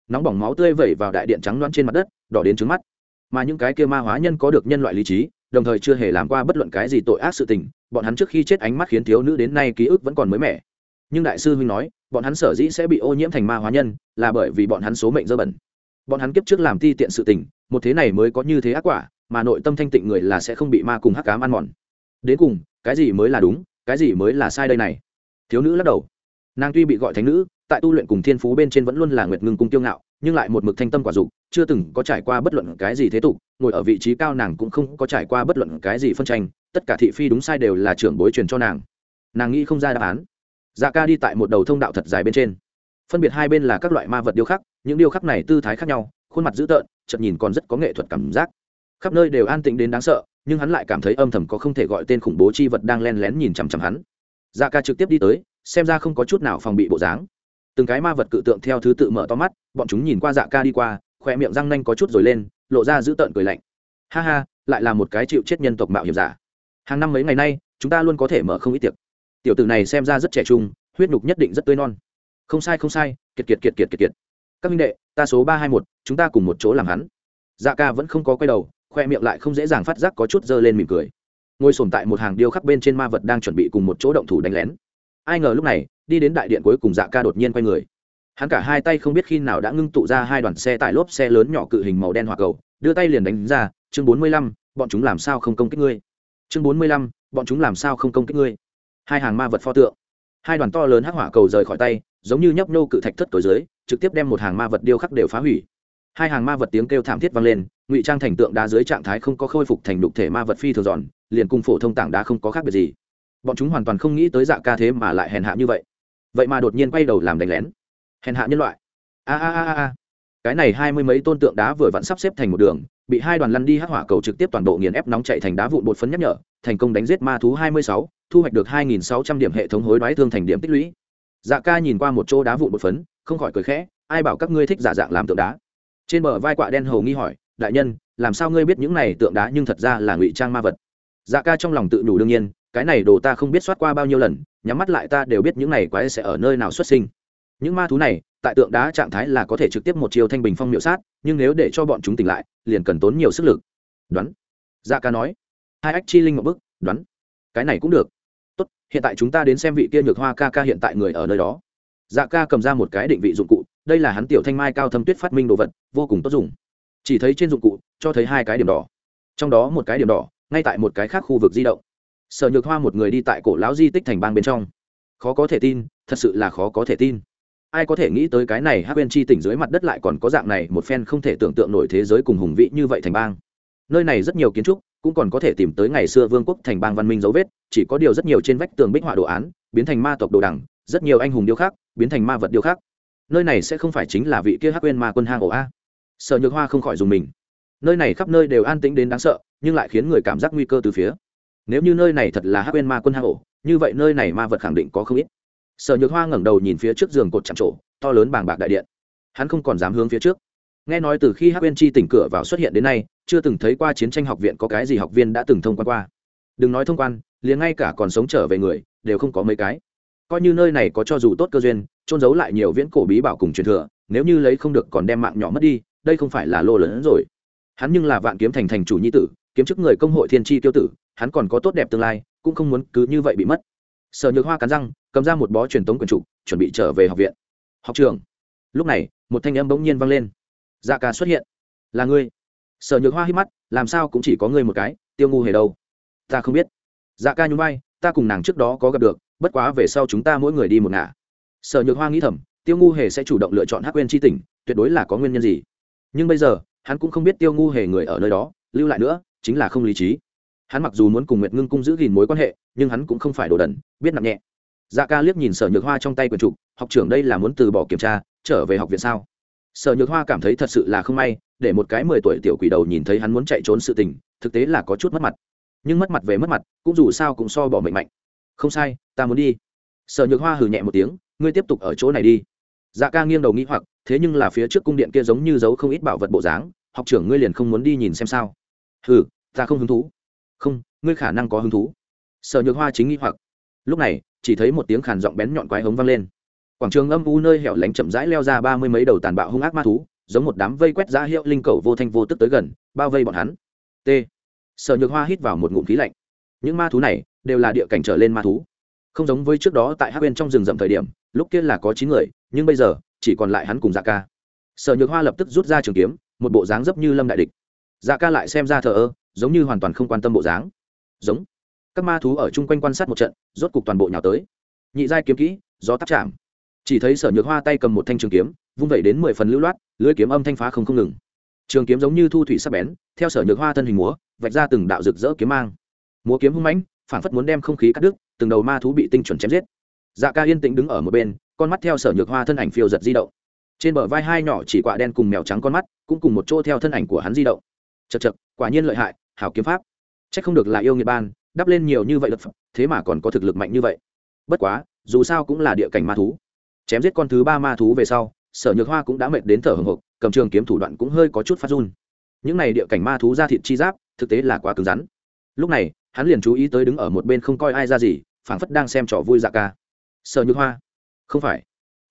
A: Nóng bỏng máu tươi vẩy vào đại điện trắng loãng trên mặt đất, đỏ đến trứng mắt. Mà những cái kia ma hóa nhân có được nhân loại lý trí, đồng thời chưa hề làm qua bất luận cái gì tội ác sự tình, bọn hắn trước khi chết ánh mắt khiến thiếu nữ đến nay ký ức vẫn còn mới mẻ. Nhưng đại sư huynh nói, bọn hắn sở dĩ sẽ bị ô nhiễm thành ma hóa nhân, là bởi vì bọn hắn số mệnh dơ bẩn. Bọn hắn kiếp trước làm ti tiện sự tình, một thế này mới có như thế ác quả, mà nội tâm thanh tịnh người là sẽ không bị ma cùng hắc cám ăn mòn. Đến cùng cái gì mới là đúng, cái gì mới là sai đây này. Thiếu nữ lắc đầu. Nàng tuy bị gọi thánh nữ, tại tu luyện cùng thiên phú bên trên vẫn luôn là nguyệt ngưng cung tiêu ngạo, nhưng lại một mực thanh tâm quả dục, chưa từng có trải qua bất luận cái gì thế tục, ngồi ở vị trí cao nàng cũng không có trải qua bất luận cái gì phân tranh, tất cả thị phi đúng sai đều là trưởng bối truyền cho nàng. Nàng nghĩ không ra đáp án. Dạ ca đi tại một đầu thông đạo thật dài bên trên. Phân biệt hai bên là các loại ma vật điêu khắc, những điêu khắc này tư thái khác nhau, khuôn mặt dữ tợn, chợt nhìn còn rất có nghệ thuật cảm giác. Khắp nơi đều an tĩnh đến đáng sợ nhưng hắn lại cảm thấy âm thầm có không thể gọi tên khủng bố chi vật đang len lén nhìn chằm chằm hắn. Dạ ca trực tiếp đi tới, xem ra không có chút nào phòng bị bộ dáng. Từng cái ma vật cự tượng theo thứ tự mở to mắt, bọn chúng nhìn qua dạ ca đi qua khoe miệng răng nanh có chút rồi lên, lộ ra dữ tợn cười lạnh. Ha ha, lại là một cái chịu chết nhân tộc mạo hiểm giả. Hàng năm mấy ngày nay, chúng ta luôn có thể mở không ít tiệc. Tiểu tử này xem ra rất trẻ trung, huyết nhục nhất định rất tươi non. Không sai không sai, kiệt kiệt kiệt kiệt kiệt kiệt. Các minh đệ, ta số ba hai một, chúng ta cùng một chỗ làm hắn. Dạ ca vẫn không có quay đầu khoe miệng lại không dễ dàng phát giác có chút dơ lên mỉm cười. Ngồi sồn tại một hàng điêu khắc bên trên ma vật đang chuẩn bị cùng một chỗ động thủ đánh lén. Ai ngờ lúc này, đi đến đại điện cuối cùng dạ ca đột nhiên quay người. Hắn cả hai tay không biết khi nào đã ngưng tụ ra hai đoàn xe tải lốp xe lớn nhỏ cự hình màu đen hỏa cầu, đưa tay liền đánh ra, chương bốn mươi lăm, bọn chúng làm sao không công kích ngươi? Chương bốn mươi lăm, bọn chúng làm sao không công kích ngươi? Hai hàng ma vật pho tượng. Hai đoàn to lớn hắc hỏa cầu rời khỏi tay, giống như nhấp nô cự thạch thất tối dưới, trực tiếp đem một hàng ma vật điêu khắc đều phá hủy hai hàng ma vật tiếng kêu thảm thiết vang lên, ngụy trang thành tượng đá dưới trạng thái không có khôi phục thành đục thể ma vật phi thường giòn, liền cùng phổ thông tảng đá không có khác biệt gì. Bọn chúng hoàn toàn không nghĩ tới dạ ca thế mà lại hèn hạ như vậy. Vậy mà đột nhiên quay đầu làm đánh lén. Hèn hạ nhân loại. A a a a cái này hai mươi mấy tôn tượng đá vừa vặn sắp xếp thành một đường, bị hai đoàn lăn đi hắc hỏa cầu trực tiếp toàn bộ nghiền ép nóng chạy thành đá vụn bột phấn nhắc nhở, thành công đánh giết ma thú hai mươi sáu, thu hoạch được hai nghìn sáu trăm điểm hệ thống hối đoái thương thành điểm tích lũy. Dạ ca nhìn qua một chỗ đá vụn bột phấn, không khỏi cười khẽ, ai bảo các ngươi thích giả dạng làm tượng đá trên bờ vai quạ đen hầu nghi hỏi, đại nhân, làm sao ngươi biết những này tượng đá nhưng thật ra là ngụy trang ma vật? Dạ ca trong lòng tự đủ đương nhiên, cái này đồ ta không biết soát qua bao nhiêu lần, nhắm mắt lại ta đều biết những này quái sẽ ở nơi nào xuất sinh. Những ma thú này, tại tượng đá trạng thái là có thể trực tiếp một chiều thanh bình phong miệu sát, nhưng nếu để cho bọn chúng tỉnh lại, liền cần tốn nhiều sức lực. Đoán. Dạ ca nói. Hai ách chi linh một bức đoán. Cái này cũng được. Tốt, hiện tại chúng ta đến xem vị kia nhược hoa ca ca hiện tại người ở nơi đó. Dạ ca cầm ra một cái định vị dụng cụ đây là hắn tiểu thanh mai cao thâm tuyết phát minh đồ vật, vô cùng tốt dùng. Chỉ thấy trên dụng cụ, cho thấy hai cái điểm đỏ. Trong đó một cái điểm đỏ, ngay tại một cái khác khu vực di động. Sở nhược hoa một người đi tại cổ lão di tích thành bang bên trong. Khó có thể tin, thật sự là khó có thể tin. Ai có thể nghĩ tới cái này hát bên chi tỉnh dưới mặt đất lại còn có dạng này một phen không thể tưởng tượng nổi thế giới cùng hùng vĩ như vậy thành bang. Nơi này rất nhiều kiến trúc, cũng còn có thể tìm tới ngày xưa vương quốc thành bang văn minh dấu vết, chỉ có điều rất nhiều trên vách tường bích họa đồ án, biến thành ma tộc đồ đẳng rất nhiều anh hùng điêu khắc, biến thành ma vật điêu khắc nơi này sẽ không phải chính là vị kia hắc quên ma quân hang ổ a. Sở nhược hoa không khỏi dùng mình. Nơi này khắp nơi đều an tĩnh đến đáng sợ, nhưng lại khiến người cảm giác nguy cơ từ phía. Nếu như nơi này thật là hắc quên ma quân hang ổ, như vậy nơi này ma vật khẳng định có không ít. Sở nhược hoa ngẩng đầu nhìn phía trước giường cột chạm trổ, to lớn bàng bạc đại điện. Hắn không còn dám hướng phía trước. Nghe nói từ khi hắc quên chi tỉnh cửa vào xuất hiện đến nay, chưa từng thấy qua chiến tranh học viện có cái gì học viên đã từng thông quan qua. Đừng nói thông quan, liền ngay cả còn sống trở về người, đều không có mấy cái coi như nơi này có cho dù tốt cơ duyên trôn giấu lại nhiều viễn cổ bí bảo cùng truyền thừa, nếu như lấy không được còn đem mạng nhỏ mất đi, đây không phải là lô lớn hơn rồi. Hắn nhưng là vạn kiếm thành thành chủ nhi tử, kiếm chức người công hội thiên tri tiêu tử, hắn còn có tốt đẹp tương lai, cũng không muốn cứ như vậy bị mất. Sở nhược hoa cắn răng, cầm ra một bó truyền tống quyền trụ chuẩn bị trở về học viện. Học trường lúc này, một thanh âm bỗng nhiên vang lên. Dạ ca xuất hiện. Là ngươi. Sở nhược hoa hít mắt, làm sao cũng chỉ có ngươi một cái, tiêu ngu hề đâu? Ta không biết. Dạ ca nhún vai, ta cùng nàng trước đó có gặp được bất quá về sau chúng ta mỗi người đi một ngả. Sở nhược hoa nghĩ thầm, tiêu ngu hề sẽ chủ động lựa chọn hắc quên tri tỉnh, tuyệt đối là có nguyên nhân gì. Nhưng bây giờ, hắn cũng không biết tiêu ngu hề người ở nơi đó, lưu lại nữa, chính là không lý trí. Hắn mặc dù muốn cùng nguyệt ngưng cung giữ gìn mối quan hệ, nhưng hắn cũng không phải đồ đần, biết nặng nhẹ. Dạ ca liếc nhìn sở nhược hoa trong tay quyền trục, học trưởng đây là muốn từ bỏ kiểm tra, trở về học viện sao? Sở nhược hoa cảm thấy thật sự là không may, để một cái mười tuổi tiểu quỷ đầu nhìn thấy hắn muốn chạy trốn sự tình, thực tế là có chút mất mặt. Nhưng mất mặt về mất mặt, cũng dù sao cũng so bỏ mệnh mạnh không sai, ta muốn đi. Sở nhược hoa hừ nhẹ một tiếng, ngươi tiếp tục ở chỗ này đi. Dạ ca nghiêng đầu nghĩ hoặc, thế nhưng là phía trước cung điện kia giống như giấu không ít bảo vật bộ dáng, học trưởng ngươi liền không muốn đi nhìn xem sao? Hừ, ta không hứng thú. Không, ngươi khả năng có hứng thú. Sở nhược hoa chính nghĩ hoặc. Lúc này, chỉ thấy một tiếng khàn giọng bén nhọn quái hống vang lên. Quảng trường âm u nơi hẻo lánh chậm rãi leo ra ba mươi mấy đầu tàn bạo hung ác ma thú, giống một đám vây quét giá hiệu linh cầu vô thanh vô tức tới gần, bao vây bọn hắn. T. Sở nhược hoa hít vào một ngụm khí lạnh. Những ma thú này đều là địa cảnh trở lên ma thú. Không giống với trước đó tại hát bên trong rừng rậm thời điểm, lúc kia là có chín người, nhưng bây giờ, chỉ còn lại hắn cùng dạ ca. Sở nhược hoa lập tức rút ra trường kiếm, một bộ dáng dấp như lâm đại địch. Dạ ca lại xem ra thờ ơ, giống như hoàn toàn không quan tâm bộ dáng. Giống. Các ma thú ở chung quanh quan sát một trận, rốt cục toàn bộ nhào tới. Nhị giai kiếm kỹ, gió tắt chạm. Chỉ thấy sở nhược hoa tay cầm một thanh trường kiếm, vung vẩy đến mười phần lưu loát lưới kiếm âm thanh phá không không ngừng. Trường kiếm giống như thu thủy sắc bén, theo sở nhược hoa thân hình múa, vạch ra từng đạo rực rỡ kiếm mang. Múa kiếm hung mãnh phản phất muốn đem không khí cắt đứt, từng đầu ma thú bị tinh chuẩn chém giết. Dạ ca yên tĩnh đứng ở một bên, con mắt theo sở nhược hoa thân ảnh phiêu giật di động. Trên bờ vai hai nhỏ chỉ quạ đen cùng mèo trắng con mắt, cũng cùng một chỗ theo thân ảnh của hắn di động. Chật chật quả nhiên lợi hại, hảo kiếm pháp. C h ắ c không được là yêu nghiệt ban, đắp lên nhiều như vậy luật phẩm thế mà còn có thực lực mạnh như vậy. Bất quá, dù sao cũng là địa cảnh ma thú. Chém giết con thứ ba ma thú về sau, sở nhược hoa cũng đã mệt đến thở hồng hộc, cầm trường kiếm thủ đoạn cũng hơi có chút phát run. Những này địa cảnh ma thú ra thịt chi giáp, thực tế là quá cứng rắn. Lúc này hắn liền chú ý tới đứng ở một bên không coi ai ra gì, phảng phất đang xem trò vui dạ ca. Sở nhược hoa, không phải.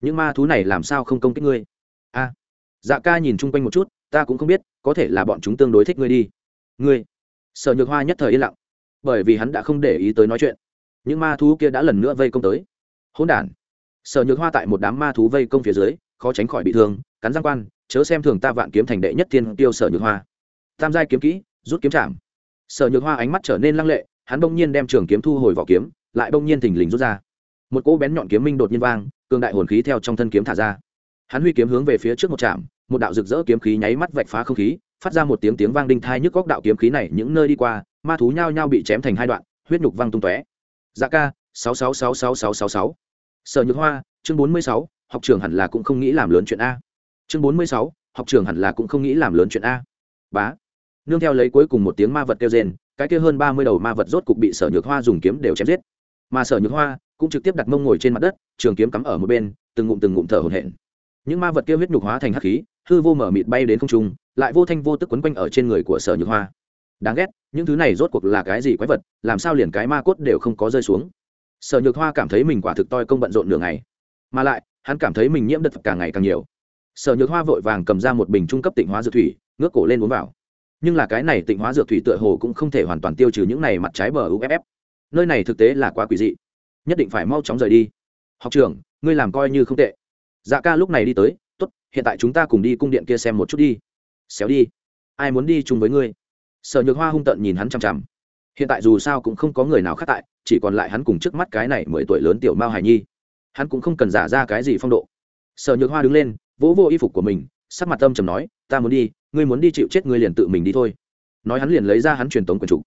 A: Những ma thú này làm sao không công kích ngươi? A. Dạ ca nhìn chung quanh một chút, ta cũng không biết, có thể là bọn chúng tương đối thích ngươi đi. Ngươi. Sở nhược hoa nhất thời yên lặng. Bởi vì hắn đã không để ý tới nói chuyện. Những ma thú kia đã lần nữa vây công tới. Hỗn đản. Sở nhược hoa tại một đám ma thú vây công phía dưới, khó tránh khỏi bị thương, cắn răng quan, chớ xem thường ta vạn kiếm thành đệ nhất thiên tiêu sở nhược hoa. Tam giai kiếm kỹ, rút kiếm chạm sở nhược hoa ánh mắt trở nên lăng lệ, hắn bỗng nhiên đem trường kiếm thu hồi vỏ kiếm, lại bỗng nhiên thình lình rút ra. Một cỗ bén nhọn kiếm minh đột nhiên vang, cường đại hồn khí theo trong thân kiếm thả ra. Hắn huy kiếm hướng về phía trước một trạm, một đạo rực rỡ kiếm khí nháy mắt vạch phá không khí, phát ra một tiếng tiếng vang đinh thai nhức góc đạo kiếm khí này những nơi đi qua, ma thú nhao nhao bị chém thành hai đoạn, huyết nhục văng tung tóe. Dạ ca, sáu sáu sáu sáu sáu sáu sáu. Sở nhược hoa, chương bốn mươi sáu, học trường hẳn là cũng không nghĩ làm lớn chuyện a. Chương bốn mươi sáu, học trường hẳn là cũng không nghĩ làm lớn chuyện a. Bá nương theo lấy cuối cùng một tiếng ma vật kêu rên, cái kia hơn ba mươi đầu ma vật rốt cục bị sở nhược hoa dùng kiếm đều chém giết. Mà sở nhược hoa cũng trực tiếp đặt mông ngồi trên mặt đất, trường kiếm cắm ở một bên, từng ngụm từng ngụm thở hổn hển. Những ma vật kia huyết nhục hóa thành hắc khí, hư vô mở mịt bay đến không trung, lại vô thanh vô tức quấn quanh ở trên người của sở nhược hoa. Đáng ghét, những thứ này rốt cuộc là cái gì quái vật, làm sao liền cái ma cốt đều không có rơi xuống? Sở nhược hoa cảm thấy mình quả thực toi công bận rộn nửa ngày. Mà lại, hắn cảm thấy mình nhiễm đất càng ngày càng nhiều. Sở nhược hoa vội vàng cầm ra một bình trung cấp tịnh hóa dược thủy, ngước cổ lên uống vào nhưng là cái này tịnh hóa dược thủy tựa hồ cũng không thể hoàn toàn tiêu trừ những này mặt trái bờ uff nơi này thực tế là quá quỷ dị. Nhất định phải mau chóng rời đi. Học trưởng, ngươi làm coi như không tệ. Dạ ca lúc này đi tới t ố t hiện tại chúng ta cùng đi cung điện kia xem một chút đi. Xéo đi. Ai muốn đi chung với ngươi? Sở nhược hoa hung tận nhìn hắn chằm chằm. Hiện tại dù sao cũng không có người nào khác tại, chỉ còn lại hắn cùng trước mắt cái này mười tuổi lớn tiểu mao hải nhi. Hắn cũng không cần giả ra cái gì phong độ. Sở nhược hoa đứng lên, vỗ vô y phục của mình, sắc mặt tâm trầm nói, ta muốn đi ngươi muốn đi chịu chết ngươi liền tự mình đi thôi. Nói hắn liền lấy ra hắn truyền tống quần chủ.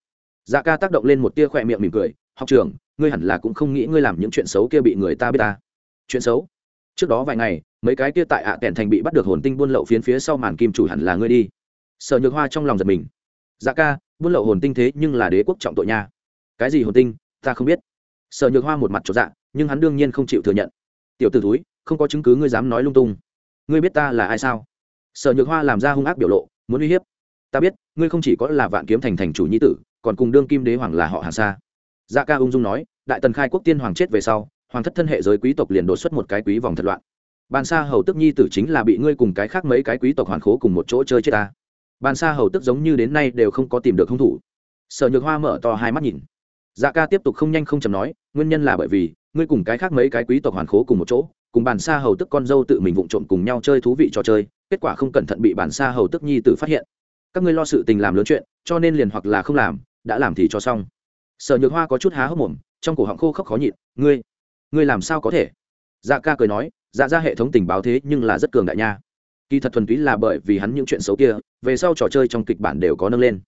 A: dạ ca tác động lên một tia khỏe miệng mỉm cười, học trường ngươi hẳn là cũng không nghĩ ngươi làm những chuyện xấu kia bị người ta biết ta. Chuyện xấu? Trước đó vài ngày, mấy cái kia tại ạ à thành bị bắt được hồn tinh buôn lậu phiến phía sau màn kim chủ hẳn là ngươi đi. Sở nhược hoa trong lòng giật mình. Dạ ca, buôn lậu hồn tinh thế nhưng là đế quốc trọng tội nha. Cái gì hồn tinh? Ta không biết. Sở nhược hoa một mặt trọn dạ nhưng hắn đương nhiên không chịu thừa nhận. Tiểu t ử túi không có chứng cứ ngươi dám nói lung tung. Ngươi biết ta là ai sao? Sở nhược hoa làm ra hung ác biểu lộ, muốn uy hiếp. Ta biết, ngươi không chỉ có là vạn kiếm thành thành chủ nhi tử, còn cùng đương kim đế hoàng là họ hàng xa dạ ca ung dung nói, đại tần khai quốc tiên hoàng chết về sau, hoàng thất thân hệ giới quý tộc liền đột xuất một cái quý vòng thật loạn. Bàn xa hầu tức nhi tử chính là bị ngươi cùng cái khác mấy cái quý tộc hoàn khố cùng một chỗ chơi chết ta. Bàn xa hầu tức giống như đến nay đều không có tìm được hung thủ. Sở nhược hoa mở to hai mắt nhìn. Dạ ca tiếp tục không nhanh không chầm nói, nguyên nhân là bởi vì, ngươi cùng cái khác mấy cái quý tộc hoàn khố cùng một chỗ cùng bàn xa hầu tức con dâu tự mình vụng trộm cùng nhau chơi thú vị trò chơi, kết quả không cẩn thận bị bàn xa hầu tức nhi tử phát hiện. Các ngươi lo sự tình làm lớn chuyện, cho nên liền hoặc là không làm, đã làm thì cho xong. Sở nhược hoa có chút há hốc mồm, trong cổ họng khô khốc khó nhịn, ngươi ngươi làm sao có thể? Dạ ca cười nói dạ ra hệ thống tình báo thế nhưng là rất cường đại nha. Kỳ thật thuần túy là bởi vì hắn những chuyện xấu kia, về sau trò chơi trong kịch bản đều có nâng lên.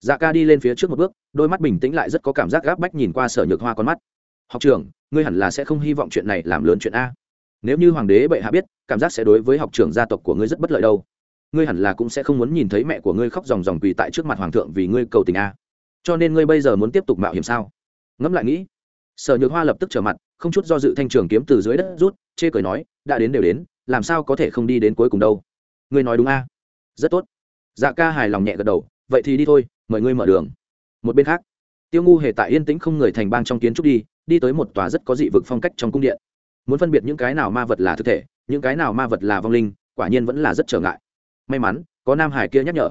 A: Dạ ca đi lên phía trước một bước, đôi mắt bình tĩnh lại rất có cảm giác gáp bách nhìn qua sở nhược hoa con mắt. Học trưởng, ngươi hẳn là sẽ không hy vọng chuyện này làm lớn chuyện a nếu như hoàng đế bệ hạ biết, cảm giác sẽ đối với học trưởng gia tộc của ngươi rất bất lợi đâu. Ngươi hẳn là cũng sẽ không muốn nhìn thấy mẹ của ngươi khóc ròng ròng quỳ tại trước mặt hoàng thượng vì ngươi cầu tình a. Cho nên ngươi bây giờ muốn tiếp tục mạo hiểm sao? Ngẫm lại nghĩ. Sở nhược hoa lập tức trở mặt, không chút do dự thanh trường kiếm từ dưới đất rút, chê cười nói, đã đến đều đến, làm sao có thể không đi đến cuối cùng đâu? Ngươi nói đúng a. Rất tốt. Dạ ca hài lòng nhẹ gật đầu, vậy thì đi thôi, mời ngươi mở đường. Một bên khác, tiêu ngu hề tại yên tĩnh không người thành bang trong kiến trúc đi đi tới một tòa rất có dị vực phong cách trong cung điện muốn phân biệt những cái nào ma vật là thực thể, những cái nào ma vật là vong linh, quả nhiên vẫn là rất trở ngại. May mắn, có nam hải kia nhắc nhở.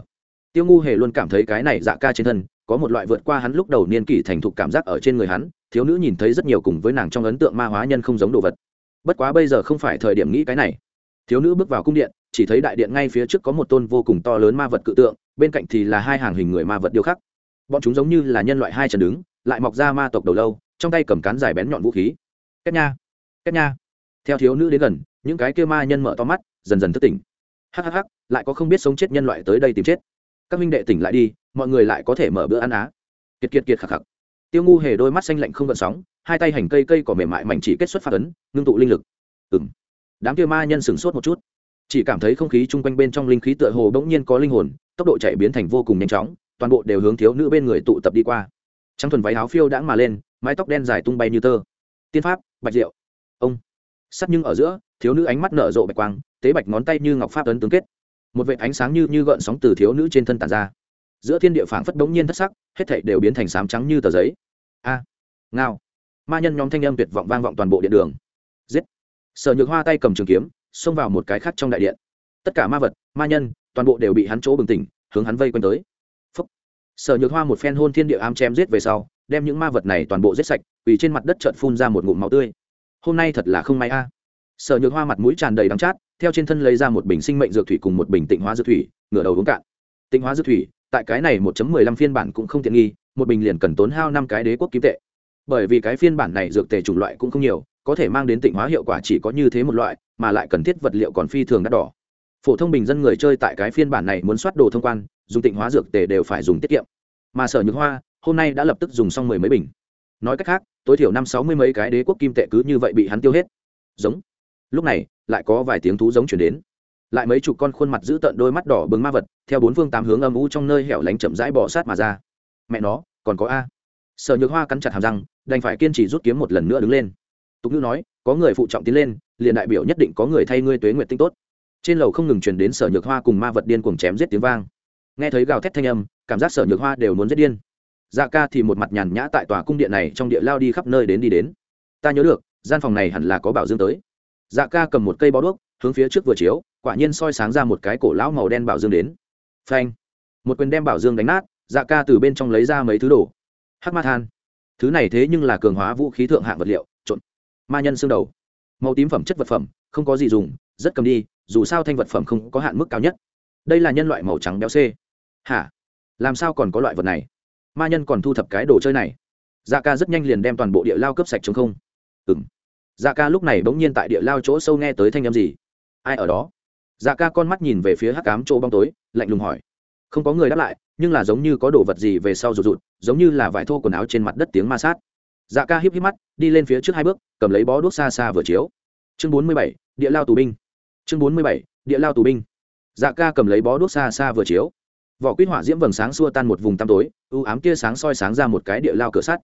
A: Tiêu ngu hề luôn cảm thấy cái này dạ ca trên thân, có một loại vượt qua hắn lúc đầu niên kỷ thành thục cảm giác ở trên người hắn, thiếu nữ nhìn thấy rất nhiều cùng với nàng trong ấn tượng ma hóa nhân không giống đồ vật. Bất quá bây giờ không phải thời điểm nghĩ cái này. Thiếu nữ bước vào cung điện, chỉ thấy đại điện ngay phía trước có một tôn vô cùng to lớn ma vật cự tượng, bên cạnh thì là hai hàng hình người ma vật điêu khắc. Bọn chúng giống như là nhân loại hai chân đứng, lại mọc ra ma tộc đầu lâu, trong tay cầm cán dài bén nhọn vũ khí. Kết nha cách nha. Theo thiếu nữ đến gần, những cái kêu ma nhân mở to mắt, dần dần thức tỉnh. Hhh lại có không biết sống chết nhân loại tới đây tìm chết. Các minh đệ tỉnh lại đi, mọi người lại có thể mở bữa ăn á. Kiệt kiệt kiệt khạc khạc tiêu ngu hề đôi mắt xanh lạnh không gợn sóng, hai tay hành cây cây cỏ mềm mại mảnh chỉ kết xuất phát ấn, ngưng tụ linh lực. Ừng đám kia ma nhân sửng sốt một chút. Chỉ cảm thấy không khí chung quanh bên trong linh khí tựa hồ bỗng nhiên có linh hồn, tốc độ chạy biến thành vô cùng nhanh chóng, toàn bộ đều hướng thiếu nữ bên người tụ tập đi qua. Trắng thuần váy áo phiêu đãng mà lên, mái tóc đen dài tung bay như tơ. Tiên pháp, bạch diệu ông sắt nhưng ở giữa thiếu nữ ánh mắt nở rộ bạch quang tế bạch ngón tay như ngọc pháp ấn tướng kết một vệ ánh sáng như như gợn sóng từ thiếu nữ trên thân tàn ra giữa thiên địa phảng phất bỗng nhiên thất sắc hết thảy đều biến thành sám trắng như tờ giấy a ngao ma nhân nhóm thanh âm tuyệt vọng vang vọng toàn bộ điện đường giết sở nhược hoa tay cầm trường kiếm xông vào một cái khác trong đại điện tất cả ma vật ma nhân toàn bộ đều bị hắn chỗ bừng tỉnh hướng hắn vây quanh tới Phúc. sở nhược hoa một phen hôn thiên địa ám chém giết về sau đem những ma vật này toàn bộ giết sạch vì trên mặt đất trợn phun ra một ngụm máu tươi hôm nay thật là không may a. Sở nhược hoa mặt mũi tràn đầy đắng chát, theo trên thân lấy ra một bình sinh mệnh dược thủy cùng một bình tịnh hóa dược thủy, ngửa đầu uống cạn. Tịnh hóa dược thủy, tại cái này 1.15 phiên bản cũng không tiện nghi, một bình liền cần tốn hao năm cái đế quốc kim tệ. Bởi vì cái phiên bản này dược tề chủng loại cũng không nhiều, có thể mang đến tịnh hóa hiệu quả chỉ có như thế một loại, mà lại cần thiết vật liệu còn phi thường đắt đỏ. Phổ thông bình dân người chơi tại cái phiên bản này muốn soát đồ thông quan, dùng tịnh hóa dược tề đều phải dùng tiết kiệm. Mà sở nhược hoa, hôm nay đã lập tức dùng xong mười mấy bình nói cách khác, tối thiểu năm sáu mươi mấy cái đế quốc kim tệ cứ như vậy bị hắn tiêu hết. Giống. Lúc này, lại có vài tiếng thú giống chuyển đến. Lại mấy chục con khuôn mặt giữ tận đôi mắt đỏ bừng ma vật, theo bốn phương tám hướng âm u trong nơi hẻo lánh chậm rãi bỏ sát mà ra. Mẹ nó, còn có a. Sở nhược hoa cắn chặt hàm răng, đành phải kiên trì rút kiếm một lần nữa đứng lên. Tục ngữ nói, có người phụ trọng tiến lên, liền đại biểu nhất định có người thay ngươi tuế nguyện tinh tốt. Trên lầu không ngừng truyền đến sở nhược hoa cùng ma vật điên cuồng chém giết tiếng vang. Nghe thấy gào thét thanh âm, cảm giác sở nhược hoa đều muốn giết điên dạ ca thì một mặt nhàn nhã tại tòa cung điện này trong địa lao đi khắp nơi đến đi đến. Ta nhớ được, gian phòng này hẳn là có bảo dương tới. Dạ ca cầm một cây bó đuốc, hướng phía trước vừa chiếu, quả nhiên soi sáng ra một cái cổ lão màu đen bảo dương đến. Phanh! Một quyền đem bảo dương đánh nát dạ ca từ bên trong lấy ra mấy thứ đồ. Hắc ma than. Thứ này thế nhưng là cường hóa vũ khí thượng hạng vật liệu, trộn. Ma nhân xương đầu. Màu tím phẩm chất vật phẩm, không có gì dùng, rất cầm đi, dù sao thanh vật phẩm không có hạn mức cao nhất. Đây là nhân loại màu trắng béo c hả? Làm sao còn có loại vật này? Ma nhân còn thu thập cái đồ chơi này. Dạ ca rất nhanh liền đem toàn bộ địa lao cấp sạch chống không. Ừng dạ ca lúc này bỗng nhiên tại địa lao chỗ sâu nghe tới thanh â m gì? Ai ở đó? Dạ ca con mắt nhìn về phía hắc cám chỗ bóng tối, lạnh lùng hỏi. Không có người đáp lại, nhưng là giống như có đồ vật gì về sau rụt rụt, giống như là vải thô quần áo trên mặt đất tiếng ma sát. Dạ ca híp híp mắt, đi lên phía trước hai bước, cầm lấy bó đuốc xa xa vừa chiếu. Chương bốn mươi bảy, địa lao tù binh. Chương bốn mươi bảy, địa lao tù binh. Dạ ca cầm lấy bó đuốc xa xa vừa chiếu vỏ quýt hỏa diễm vầng sáng xua tan một vùng tăm tối ưu ám tia sáng soi sáng ra một cái địa lao cửa sắt.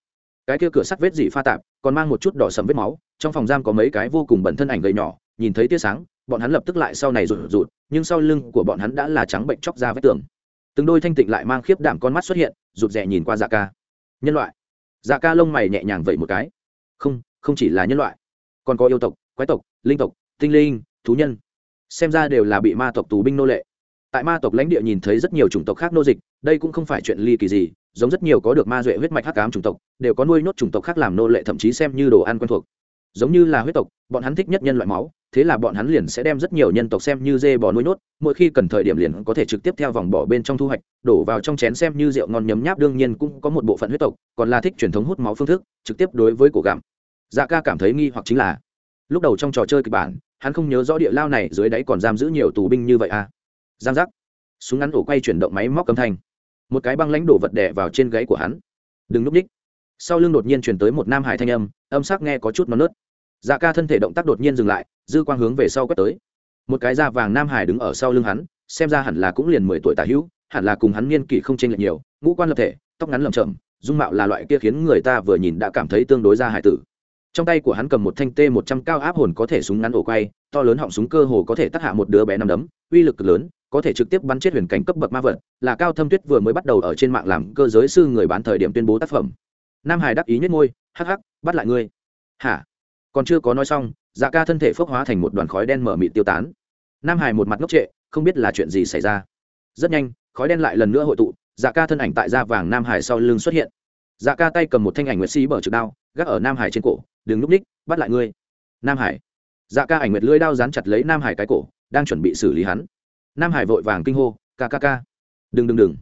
A: Cái kia cửa sắt vết dị pha tạp, còn mang một chút đỏ sầm vết máu, trong phòng giam có mấy cái vô cùng bẩn thân ảnh gầy nhỏ, nhìn thấy tia sáng, bọn hắn lập tức lại sau này rụt rụt, nhưng sau lưng của bọn hắn đã là trắng bệnh chóc ra vết tường. Từng đôi thanh tịnh lại mang khiếp đảm con mắt xuất hiện, rụt rè nhìn qua dạ ca. Nhân loại. Dạ ca lông mày nhẹ nhàng vậy một cái. Không không chỉ là nhân loại. Còn có yêu tộc, quái tộc, linh tộc, tinh linh, thú nhân. Xem ra đều là bị ma tộc tù binh nô lệ tại ma tộc lãnh địa nhìn thấy rất nhiều chủng tộc khác nô dịch, đây cũng không phải chuyện ly kỳ gì, giống rất nhiều có được ma duệ huyết mạch hắc ám chủng tộc, đều có nuôi nhốt chủng tộc khác làm nô lệ thậm chí xem như đồ ăn quen thuộc. Giống như là huyết tộc, bọn hắn thích nhất nhân loại máu, thế là bọn hắn liền sẽ đem rất nhiều nhân tộc xem như dê bò nuôi nhốt, mỗi khi cần thời điểm liền có thể trực tiếp theo vòng bỏ bên trong thu hoạch, đổ vào trong chén xem như rượu ngon nhấm nháp, đương nhiên cũng có một bộ phận huyết tộc, còn là thích truyền thống hút máu phương thức, trực tiếp đối với cổ gặm. Dạ ca cảm thấy nghi hoặc chính là, lúc đầu trong trò chơi kịch bản, hắn không nhớ rõ địa lao này dưới đáy còn giam giữ nhiều tù binh như vậy à? Giang giác. Súng ngắn ổ quay chuyển động máy móc âm thanh. Một cái băng lãnh đổ vật đẻ vào trên gáy của hắn. Đừng núp ních sau lưng đột nhiên chuyển tới một nam hải thanh âm âm sắc nghe có chút non nớt. Dạ ca thân thể động tác đột nhiên dừng lại, dư quang hướng về sau quét tới. Một cái da vàng nam hải đứng ở sau lưng hắn, xem ra hẳn là cũng liền mười tuổi tả hữu, hẳn là cùng hắn niên kỷ không chênh lệch nhiều, ngũ quan lập thể, tóc ngắn lầm chậm dung mạo là loại kia khiến người ta vừa nhìn đã cảm thấy tương đối ra hải tử. Trong tay của hắn cầm một thanh t một trăm cao áp hồn có thể súng ngắn ổ quay, to lớn họng súng cơ hồ có thể tác hạ một đứa bé nằm đấm, uy lực lớn có thể trực tiếp bắn chết huyền cảnh cấp bậc ma vật, là cao thâm tuyết vừa mới bắt đầu ở trên mạng làm cơ giới sư người bán thời điểm tuyên bố tác phẩm. Nam hải đắc ý nhất ngôi hắc hắc, bắt lại ngươi. Hả? Còn chưa có nói xong dạ ca thân thể phước hóa thành một đoàn khói đen mở mịt tiêu tán. Nam hải một mặt ngốc trệ, không biết là chuyện gì xảy ra. Rất nhanh, khói đen lại lần nữa hội tụ dạ ca thân ảnh tại da vàng nam hải sau lưng xuất hiện. Dạ ca tay cầm một thanh ảnh nguyệt xí bở trực đao, gác ở nam hải trên cổ, đừng núp ních, bắt lại ngươi. Nam hải. Dạ ca ảnh nguyệt lưỡi đao dán chặt lấy nam hải cái cổ, đang chuẩn bị xử lý hắn nam hải vội vàng kinh hô, ca ca ca, đừng đừng đừng.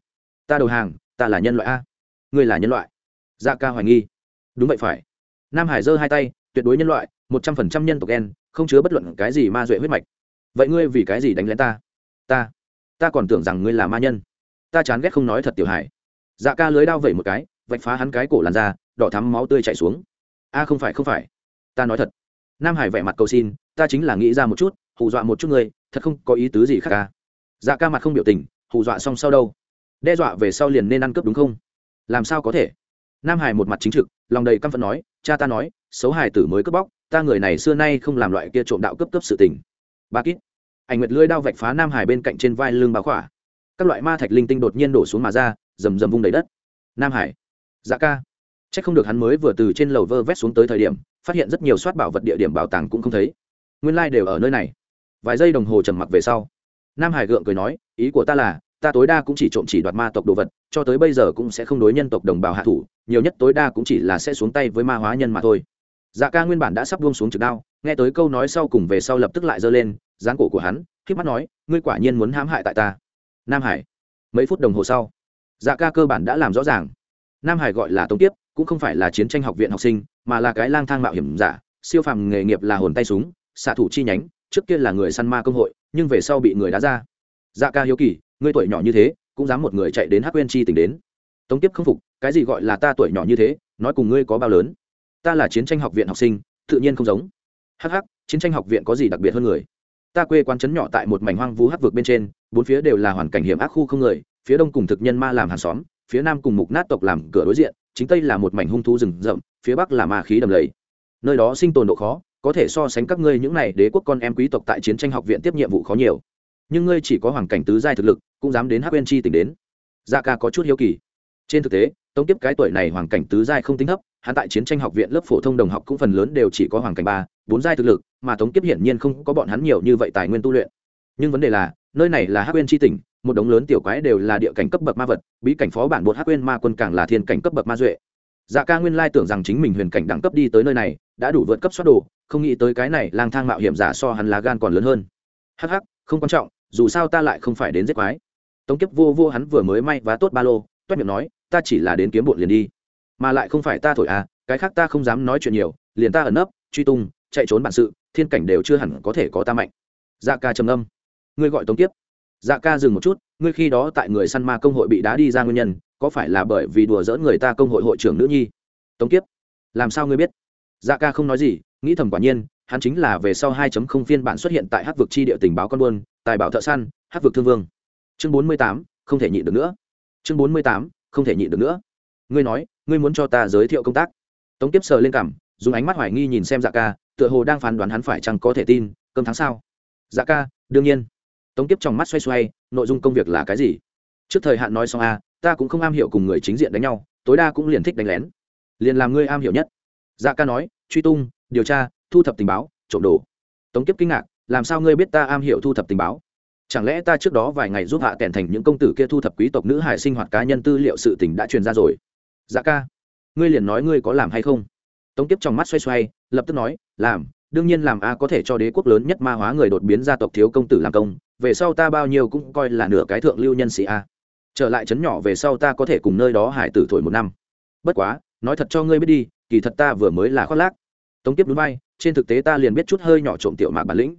A: Ta đầu hàng, ta là nhân loại a. Ngươi là nhân loại. Dạ ca hoài nghi. Đúng vậy phải. Nam hải giơ hai tay, tuyệt đối nhân loại, một trăm phần trăm nhân tộc đen không chứa bất luận cái gì ma duệ huyết mạch. Vậy ngươi vì cái gì đánh lén ta? Ta ta còn tưởng rằng ngươi là ma nhân. Ta chán ghét không nói thật tiểu hải. Dạ ca lưới đao vẩy một cái, vạch phá hắn cái cổ làn da, đỏ thắm máu tươi chảy xuống. A, không phải không phải. Ta nói thật. Nam hải vẻ mặt cầu xin, ta chính là nghĩ ra một chút, hù dọa một chút ngươi, thật không có ý tứ gì khác ca dạ ca mặt không biểu tình, hù dọa xong sau đâu? Đe dọa về sau liền nên ăn cướp đúng không? Làm sao có thể? Nam hải một mặt chính trực, lòng đầy căm phẫn nói, cha ta nói, xấu hải tử mới cướp bóc, ta người này xưa nay không làm loại kia trộm đạo cướp cướp sự tình. Ba kít, ảnh nguyệt lưỡi đao vạch phá nam hải bên cạnh trên vai lưng báo khỏa. Các loại ma thạch linh tinh đột nhiên đổ xuống mà ra, rầm rầm vung đầy đất. Nam hải dạ ca. C h ắ c không được hắn mới vừa từ trên lầu vơ vét xuống tới thời điểm, phát hiện rất nhiều soát bảo vật địa điểm bảo tàng cũng không thấy. Nguyên lai、like、đều ở nơi này. Vài giây đồng hồ trầm mặc về sau nam hải gượng cười nói, ý của ta là, ta tối đa cũng chỉ trộm chỉ đoạt ma tộc đồ vật, cho tới bây giờ cũng sẽ không đối nhân tộc đồng bào hạ thủ, nhiều nhất tối đa cũng chỉ là sẽ xuống tay với ma hóa nhân mà thôi. Dạ ca nguyên bản đã sắp buông xuống trực đao, nghe tới câu nói sau cùng về sau lập tức lại giơ lên, dáng cổ của hắn k mắt nói, ngươi quả nhiên muốn hãm hại tại ta. Nam hải, mấy phút đồng hồ sau dạ ca cơ bản đã làm rõ ràng. Nam hải gọi là tống tiếp cũng không phải là chiến tranh học viện học sinh, mà là cái lang thang mạo hiểm giả, siêu phàm nghề nghiệp là hồn tay súng, xạ thủ chi nhánh trước kia là người săn ma công hội, nhưng về sau bị người đá ra. Dạ ca hiếu kỳ, ngươi tuổi nhỏ như thế, cũng dám một người chạy đến hắc quên chi tỉnh đến. Tống tiếp không phục, cái gì gọi là ta tuổi nhỏ như thế, nói cùng ngươi có bao lớn. Ta là chiến tranh học viện học sinh, tự nhiên không giống. Hh chiến tranh học viện có gì đặc biệt hơn người? Ta quê quán trấn nhỏ tại một mảnh hoang vu hắc vực bên trên, bốn phía đều là hoàn cảnh hiểm ác khu không người, phía đông cùng thực nhân ma làm hàng xóm, phía nam cùng mục nát tộc làm cửa đối diện, chính tây là một mảnh hung thú rừng rậm, phía bắc là ma khí đầm lầy. Nơi đó sinh tồn độ khó có thể so sánh các ngươi những này đế quốc con em quý tộc tại chiến tranh học viện tiếp nhiệm vụ khó nhiều. Nhưng ngươi chỉ có hoàn cảnh tứ giai thực lực, cũng dám đến hắc bên chi tỉnh đến. Dạ ca có chút hiếu kỳ. Trên thực tế tống tiếp cái tuổi này hoàn cảnh tứ giai không tính thấp, hắn tại chiến tranh học viện lớp phổ thông đồng học cũng phần lớn đều chỉ có hoàn cảnh ba, bốn giai thực lực, mà tống tiếp hiển nhiên không có bọn hắn nhiều như vậy tài nguyên tu luyện. Nhưng vấn đề là, nơi này là hắc quên chi tỉnh, một đống lớn tiểu quái đều là địa cảnh cấp bậc ma vật, bí cảnh phó bản bột hắc quên ma quân càng là thiên cảnh cấp bậc ma duệ. Dạ ca nguyên lai tưởng rằng chính mình huyền cảnh đẳng cấp đi tới nơi này đã đủ vượt cấp soát đồ, không nghĩ tới cái này lang thang mạo hiểm giả so hắn lá gan còn lớn hơn. Hắc hắc, không quan trọng, dù sao ta lại không phải đến giết quái. Tống kiếp vô vô hắn vừa mới may vá tốt ba lô, toét miệng nói, ta chỉ là đến kiếm bộn liền đi. Mà lại không phải ta thổi à cái khác ta không dám nói chuyện nhiều, liền ta ẩn nấp, truy tung, chạy trốn bản sự, thiên cảnh đều chưa hẳn có thể có ta mạnh. Dạ ca trầm âm ngươi gọi tống kiếp. Dạ ca dừng một chút, ngươi khi đó tại người săn ma công hội bị đá đi ra nguyên nhân, có phải là bởi vì đùa dỡ người ta công hội hội trưởng nữ nhi? Tống kiếp, làm sao ngươi biết? Dạ ca không nói gì nghĩ thầm quả nhiên hắn chính là về sau 2.0 phiên bản xuất hiện tại hắc vực chi địa tình báo con buôn tài bảo thợ săn hắc vực thương vương. Chương 48, không thể nhịn được nữa. Chương 48, không thể nhịn được nữa. Ngươi nói ngươi muốn cho ta giới thiệu công tác. Tống tiếp sờ lên cảm dùng ánh mắt hoài nghi nhìn xem dạ ca tựa hồ đang phán đoán hắn phải chăng có thể tin cơm tháng sao dạ ca đương nhiên. Tống tiếp trong mắt xoay xoay nội dung công việc là cái gì? Trước thời hạn nói xong a ta cũng không am hiểu cùng người chính diện đánh nhau tối đa cũng liền thích đánh lén. Liền làm ngươi am hiểu nhất dạ ca nói, truy tung, điều tra, thu thập tình báo, trộm đồ. Tống kiếp kinh ngạc, làm sao ngươi biết ta am hiểu thu thập tình báo? Chẳng lẽ ta trước đó vài ngày giúp hạ tèn thành những công tử kia thu thập quý tộc nữ hải sinh hoạt cá nhân tư liệu sự tình đã truyền ra rồi? Dạ ca, ngươi liền nói ngươi có làm hay không? Tống kiếp trong mắt xoay xoay, lập tức nói, làm, đương nhiên làm a, có thể cho đế quốc lớn nhất ma hóa người đột biến gia tộc thiếu công tử làm công, về sau ta bao nhiêu cũng coi là nửa cái thượng lưu nhân sĩ a. Trở lại trấn nhỏ về sau ta có thể cùng nơi đó hải tử thổi một năm. Bất quá, nói thật cho ngươi biết đi kỳ thật ta vừa mới là khoác lác. Tống tiếp núi bay trên thực tế ta liền biết chút hơi nhỏ trộm tiểu mạc bản lĩnh.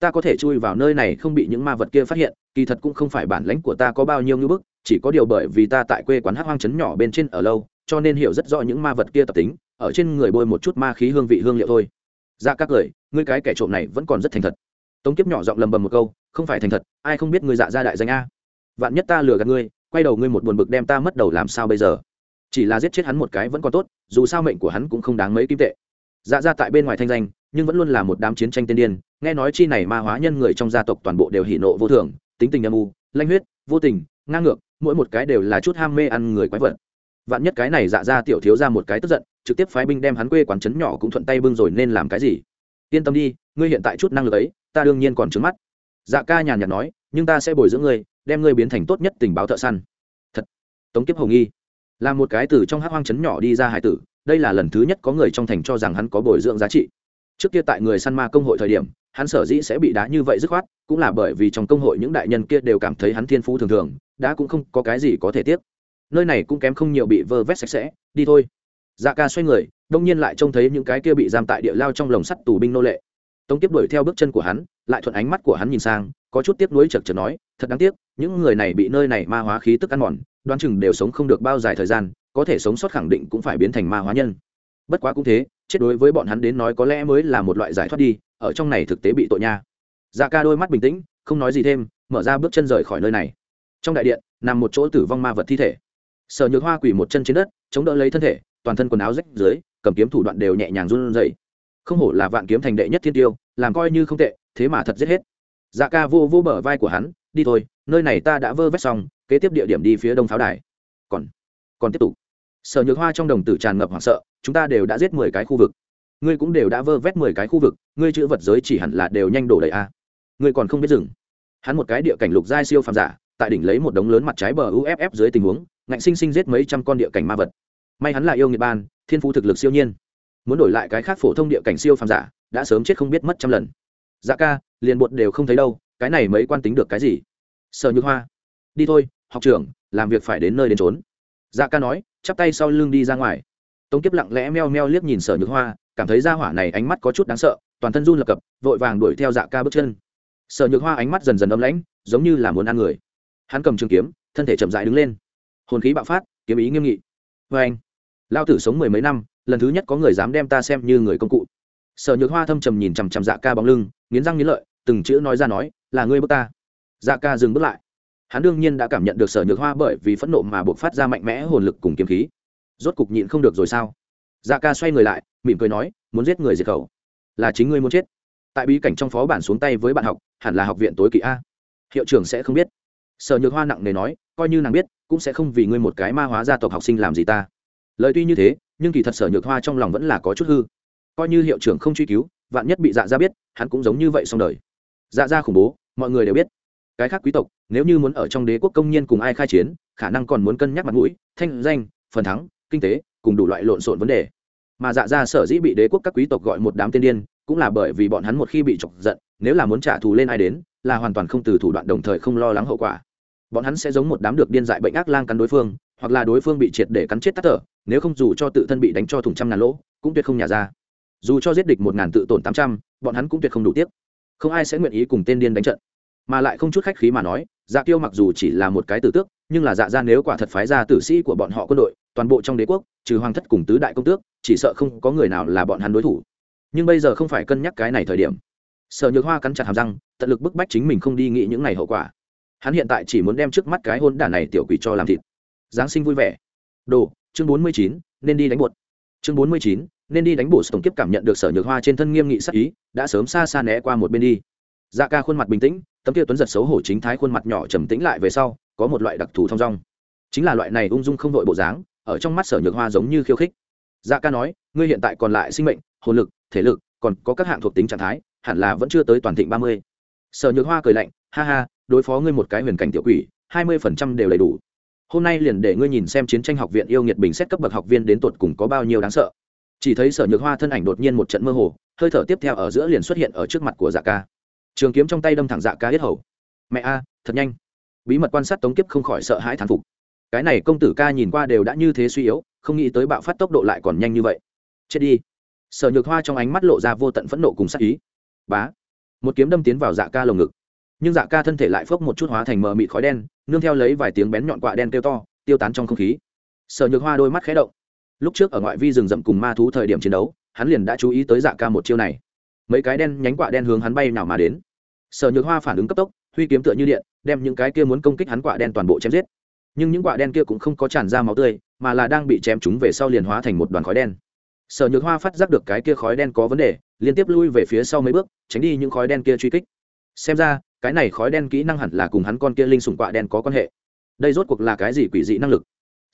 A: Ta có thể chui vào nơi này không bị những ma vật kia phát hiện, kỳ thật cũng không phải bản lãnh của ta có bao nhiêu ngưỡng bức, chỉ có điều bởi vì ta tại quê quán hát hoang trấn nhỏ bên trên ở lâu, cho nên hiểu rất rõ những ma vật kia tập tính, ở trên người bôi một chút ma khí hương vị hương liệu thôi. Ra dạ các lời, ngươi cái kẻ trộm này vẫn còn rất thành thật. Tống kiếp nhỏ giọng lầm bầm một câu, không phải thành thật, ai không biết ngươi dạ ra đại danh a. Vạn nhất ta lừa gạt ngươi, quay đầu ngươi một buồn bực đem ta mất đầu làm sao bây giờ? Chỉ là giết chết hắn một cái vẫn còn tốt, dù sao mệnh của hắn cũng không đáng mấy kim tệ. Dạ ra tại bên ngoài thanh danh, nhưng vẫn luôn là một đám chiến tranh tiên điên. Nghe nói chi này ma hóa nhân người trong gia tộc toàn bộ đều hỉ nộ vô thường, tính tình âm u, lanh huyết, vô tình, ngang ngược, mỗi một cái đều là chút ham mê ăn người quái vật. Vạn nhất cái này dạ ra tiểu thiếu ra một cái tức giận, trực tiếp phái binh đem hắn quê quán trấn nhỏ cũng thuận tay bưng rồi nên làm cái gì? Yên tâm đi, ngươi hiện tại chút năng lực ấy, ta đương nhiên còn trứng mắt. Dạ ca nhàn nhạt nói, nhưng ta sẽ bồi dưỡng ngươi, đem ngươi biến thành tốt nhất tình báo thợ săn. Thật. Tống kiếp hồng nghi là một cái từ trong hát hoang trấn nhỏ đi ra hải tử, đây là lần thứ nhất có người trong thành cho rằng hắn có bồi dưỡng giá trị. Trước kia tại người săn ma công hội thời điểm, hắn sở dĩ sẽ bị đá như vậy dứt khoát, cũng là bởi vì trong công hội những đại nhân kia đều cảm thấy hắn thiên phú thường thường đã cũng không có cái gì có thể tiếc. Nơi này cũng kém không nhiều bị vơ vét sạch sẽ, đi thôi. Dạ ca xoay người, đông nhiên lại trông thấy những cái kia bị giam tại địa lao trong lồng sắt tù binh nô lệ. Tống tiếp đuổi theo bước chân của hắn, lại thuận ánh mắt của hắn nhìn sang có chút tiếc nuối chật chật nói, thật đáng tiếc, những người này bị nơi này ma hóa khí tức ăn mòn, đoán chừng đều sống không được bao dài thời gian, có thể sống sót khẳng định cũng phải biến thành ma hóa nhân. Bất quá cũng thế, chết đối với bọn hắn đến nói có lẽ mới là một loại giải thoát đi, ở trong này thực tế bị tội nha. Dạ ca đôi mắt bình tĩnh, không nói gì thêm, mở ra bước chân rời khỏi nơi này. Trong đại điện, nằm một chỗ tử vong ma vật thi thể. Sở nhược hoa quỳ một chân trên đất, chống đỡ lấy thân thể, toàn thân quần áo rách dưới, cầm kiếm thủ đoạn đều nhẹ nhàng run rẩy. Không hổ là vạn kiếm thành đệ nhất thiên tiêu, làm coi như không tệ, thế mà thật giết hết dạ ca vô vô bờ vai của hắn, đi thôi, nơi này ta đã vơ vét xong, kế tiếp địa điểm đi phía đông pháo đài. Còn còn tiếp tục. Sở nhược hoa trong đồng tử tràn ngập hoảng sợ, chúng ta đều đã giết mười cái khu vực. Ngươi cũng đều đã vơ vét mười cái khu vực, ngươi chữ vật giới chỉ hẳn là đều nhanh đổ đầy a. Ngươi còn không biết dừng hắn một cái địa cảnh lục giai siêu phàm giả, tại đỉnh lấy một đống lớn mặt trái bờ uff dưới tình huống, ngạnh sinh sinh giết mấy trăm con địa cảnh ma vật. May hắn là yêu nghiệt ban, thiên phú thực lực siêu nhiên. Muốn đổi lại cái khác phổ thông địa cảnh siêu phàm giả, đã sớm chết không biết mất trăm lần dạ ca, liền bột đều không thấy đâu, cái này mấy quan tính được cái gì? Sợ như hoa, đi thôi, học trưởng, làm việc phải đến nơi đến trốn dạ ca nói, chắp tay sau lưng đi ra ngoài. Tống kiếp lặng lẽ meo meo liếc nhìn sở nhược hoa, cảm thấy ra hỏa này ánh mắt có chút đáng sợ, toàn thân run lập cập, vội vàng đuổi theo dạ ca bước chân. Sở nhược hoa ánh mắt dần dần âm lãnh, giống như là muốn ăn người. Hắn cầm trường kiếm, thân thể chậm dại đứng lên. Hồn khí bạo phát, kiếm ý nghiêm nghị. Vê anh, lao tử sống mười mấy năm, lần thứ nhất có người dám đem ta xem như người công cụ. Sở nhược hoa thâm trầm nhìn chằm chằm dạ ca bóng lưng nghiến răng nghiến lợi, từng chữ nói ra nói, là ngươi bước ta. Dạ ca dừng bước lại. Hắn đương nhiên đã cảm nhận được sở nhược hoa bởi vì phẫn nộ mà buộc phát ra mạnh mẽ hồn lực cùng kiếm khí. Rốt cục nhịn không được rồi sao? Dạ ca xoay người lại, mỉm cười nói, muốn giết người diệt khẩu. Là chính ngươi muốn chết. Tại bí cảnh trong phó bản xuống tay với bạn học, hẳn là học viện tối kỵ a. Hiệu trưởng sẽ không biết. Sở nhược hoa nặng nề nói, coi như nàng biết, cũng sẽ không vì ngươi một cái ma hóa gia tộc học sinh làm gì ta. Lời tuy như thế, nhưng kỳ thật sở nhược hoa trong lòng vẫn là có chút hư. Coi như hiệu trưởng không truy cứu vạn nhất bị dạ ra biết, hắn cũng giống như vậy xong đời. Dạ ra khủng bố, mọi người đều biết. Cái khác quý tộc, nếu như muốn ở trong đế quốc công nhân cùng ai khai chiến, khả năng còn muốn cân nhắc mặt mũi, thanh danh, phần thắng, kinh tế, cùng đủ loại lộn xộn vấn đề. Mà dạ ra sở dĩ bị đế quốc các quý tộc gọi một đám tiên điên, cũng là bởi vì bọn hắn một khi bị chọc giận, nếu là muốn trả thù lên ai đến, là hoàn toàn không từ thủ đoạn đồng thời không lo lắng hậu quả. Bọn hắn sẽ giống một đám được điên dại bệnh ác lang cắn đối phương, hoặc là đối phương bị triệt để cắn chết tắt thở, nếu không dù cho tự thân bị đánh cho thùng trăm ngàn lỗ, cũng tuyệt không nhả ra dù cho giết địch một ngàn tự tổn tám trăm, bọn hắn cũng tuyệt không đủ tiếp không ai sẽ nguyện ý cùng tên điên đánh trận. Mà lại không chút khách khí mà nói dạ kiêu mặc dù chỉ là một cái tử tước, nhưng là dạ ra nếu quả thật phái ra tử sĩ của bọn họ quân đội, toàn bộ trong đế quốc, trừ hoàng thất cùng tứ đại công tước, chỉ sợ không có người nào là bọn hắn đối thủ. Nhưng bây giờ không phải cân nhắc cái này thời điểm. Sở nhược hoa cắn chặt hàm răng, tận lực bức bách chính mình không đi nghĩ những ngày hậu quả. Hắn hiện tại chỉ muốn đem trước mắt cái hôn đản này tiểu quỷ cho làm thịt. Giáng sinh vui vẻ. Đồ, chương bốn mươi chín, nên đi đánh bột. Chương bốn mươi chín nên đi đánh bổ tổng kiếp cảm nhận được sở nhược hoa trên thân nghiêm nghị sắc ý, đã sớm xa xa né qua một bên đi. Dạ ca khuôn mặt bình tĩnh, tấm kia tuấn giật xấu hổ chính thái khuôn mặt nhỏ trầm tĩnh lại về sau, có một loại đặc thù thong dong. Chính là loại này ung dung không đội bộ dáng, ở trong mắt sở nhược hoa giống như khiêu khích. Dạ ca nói, ngươi hiện tại còn lại sinh mệnh, hồn lực, thể lực, còn có các hạng thuộc tính trạng thái, hẳn là vẫn chưa tới toàn thịnh ba mươi. Sở nhược hoa cười lạnh, ha ha, đối phó ngươi một cái huyền cảnh tiểu quỷ, hai mươi phần trăm đều đầy đủ. Hôm nay liền để ngươi nhìn xem chiến tranh học viện yêu nghiệt bình xét cấp bậc học viên đến tột cùng có bao nhiêu đáng sợ chỉ thấy sở nhược hoa thân ảnh đột nhiên một trận mơ hồ, hơi thở tiếp theo ở giữa liền xuất hiện ở trước mặt của dạ ca. Trường kiếm trong tay đâm thẳng dạ ca hết hầu. Mẹ a, thật nhanh. Bí mật quan sát tống kiếp không khỏi sợ hãi thán phục. Cái này công tử ca nhìn qua đều đã như thế suy yếu, không nghĩ tới bạo phát tốc độ lại còn nhanh như vậy. Chết đi. Sở nhược hoa trong ánh mắt lộ ra vô tận phẫn nộ cùng sát ý. Bá. Một kiếm đâm tiến vào dạ ca lồng ngực. Nhưng dạ ca thân thể lại phốc một chút hóa thành mờ mịt khói đen, nương theo lấy vài tiếng bén nhọn quạ đen kêu to, tiêu tán trong không khí. Sở nhược hoa đôi mắt khé động lúc trước ở ngoại vi rừng rậm cùng ma thú thời điểm chiến đấu, hắn liền đã chú ý tới dạ ca một chiêu này. Mấy cái đen nhánh quạ đen hướng hắn bay nào mà đến. Sở nhược hoa phản ứng cấp tốc, huy kiếm tựa như điện, đem những cái kia muốn công kích hắn quạ đen toàn bộ chém giết. Nhưng những quạ đen kia cũng không có tràn ra máu tươi, mà là đang bị chém chúng về sau liền hóa thành một đoàn khói đen. Sở nhược hoa phát giác được cái kia khói đen có vấn đề, liên tiếp lui về phía sau mấy bước, tránh đi những khói đen kia truy kích. Xem ra, cái này khói đen kỹ năng hẳn là cùng hắn con kia linh sùng quạ đen có quan hệ. Đây rốt cuộc là cái gì quỷ dị năng lực?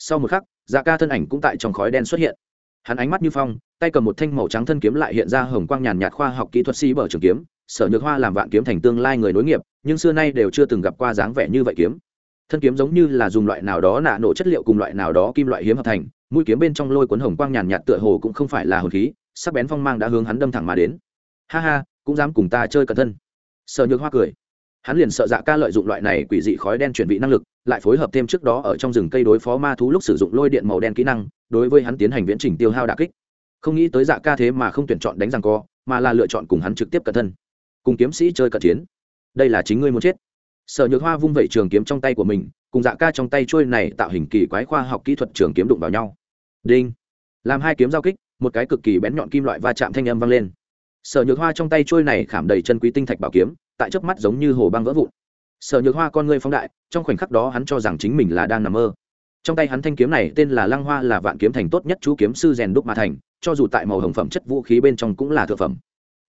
A: Sau một khắc dạ ca thân ảnh cũng tại trong khói đen xuất hiện. Hắn ánh mắt như phong, tay cầm một thanh màu trắng thân kiếm lại hiện ra hồng quang nhàn nhạt khoa học kỹ thuật si bờ trường kiếm, sở nhược hoa làm vạn kiếm thành tương lai người nối nghiệp, nhưng xưa nay đều chưa từng gặp qua dáng vẻ như vậy kiếm. Thân kiếm giống như là dùng loại nào đó nạ nổ chất liệu cùng loại nào đó kim loại hiếm hợp thành, mũi kiếm bên trong lôi cuốn hồng quang nhàn nhạt tựa hồ cũng không phải là hồn khí, sắc bén phong mang đã hướng hắn đâm thẳng mà đến. Ha ha, cũng dám cùng ta chơi cẩn thân. Sở nhược hoa cười. Hắn liền sợ dạ ca lợi dụng loại này quỷ dị khói đen chuyển vị năng lực lại phối hợp thêm trước đó ở trong rừng cây đối phó ma thú lúc sử dụng lôi điện màu đen kỹ năng, đối với hắn tiến hành viễn trình tiêu hao đà kích. Không nghĩ tới dạ ca thế mà không tuyển chọn đánh rằng co, mà là lựa chọn cùng hắn trực tiếp cận thân. Cùng kiếm sĩ chơi cận chiến. Đây là chính ngươi muốn chết. Sở nhược hoa vung vẩy trường kiếm trong tay của mình, cùng dạ ca trong tay trôi này tạo hình kỳ quái khoa học kỹ thuật trường kiếm đụng vào nhau. Đinh. Làm hai kiếm giao kích, một cái cực kỳ bén nhọn kim loại va chạm thanh âm vang lên. Sở nhược hoa trong tay trôi này khảm đầy chân quý tinh thạch bảo kiếm, tại chớp mắt giống như hồ băng vỡ vụn sở nhược hoa con ngươi phóng đại, trong khoảnh khắc đó hắn cho rằng chính mình là đang nằm mơ. Trong tay hắn thanh kiếm này tên là lăng hoa là vạn kiếm thành tốt nhất chú kiếm sư rèn đúc mà thành, cho dù tại màu hồng phẩm chất vũ khí bên trong cũng là thượng phẩm.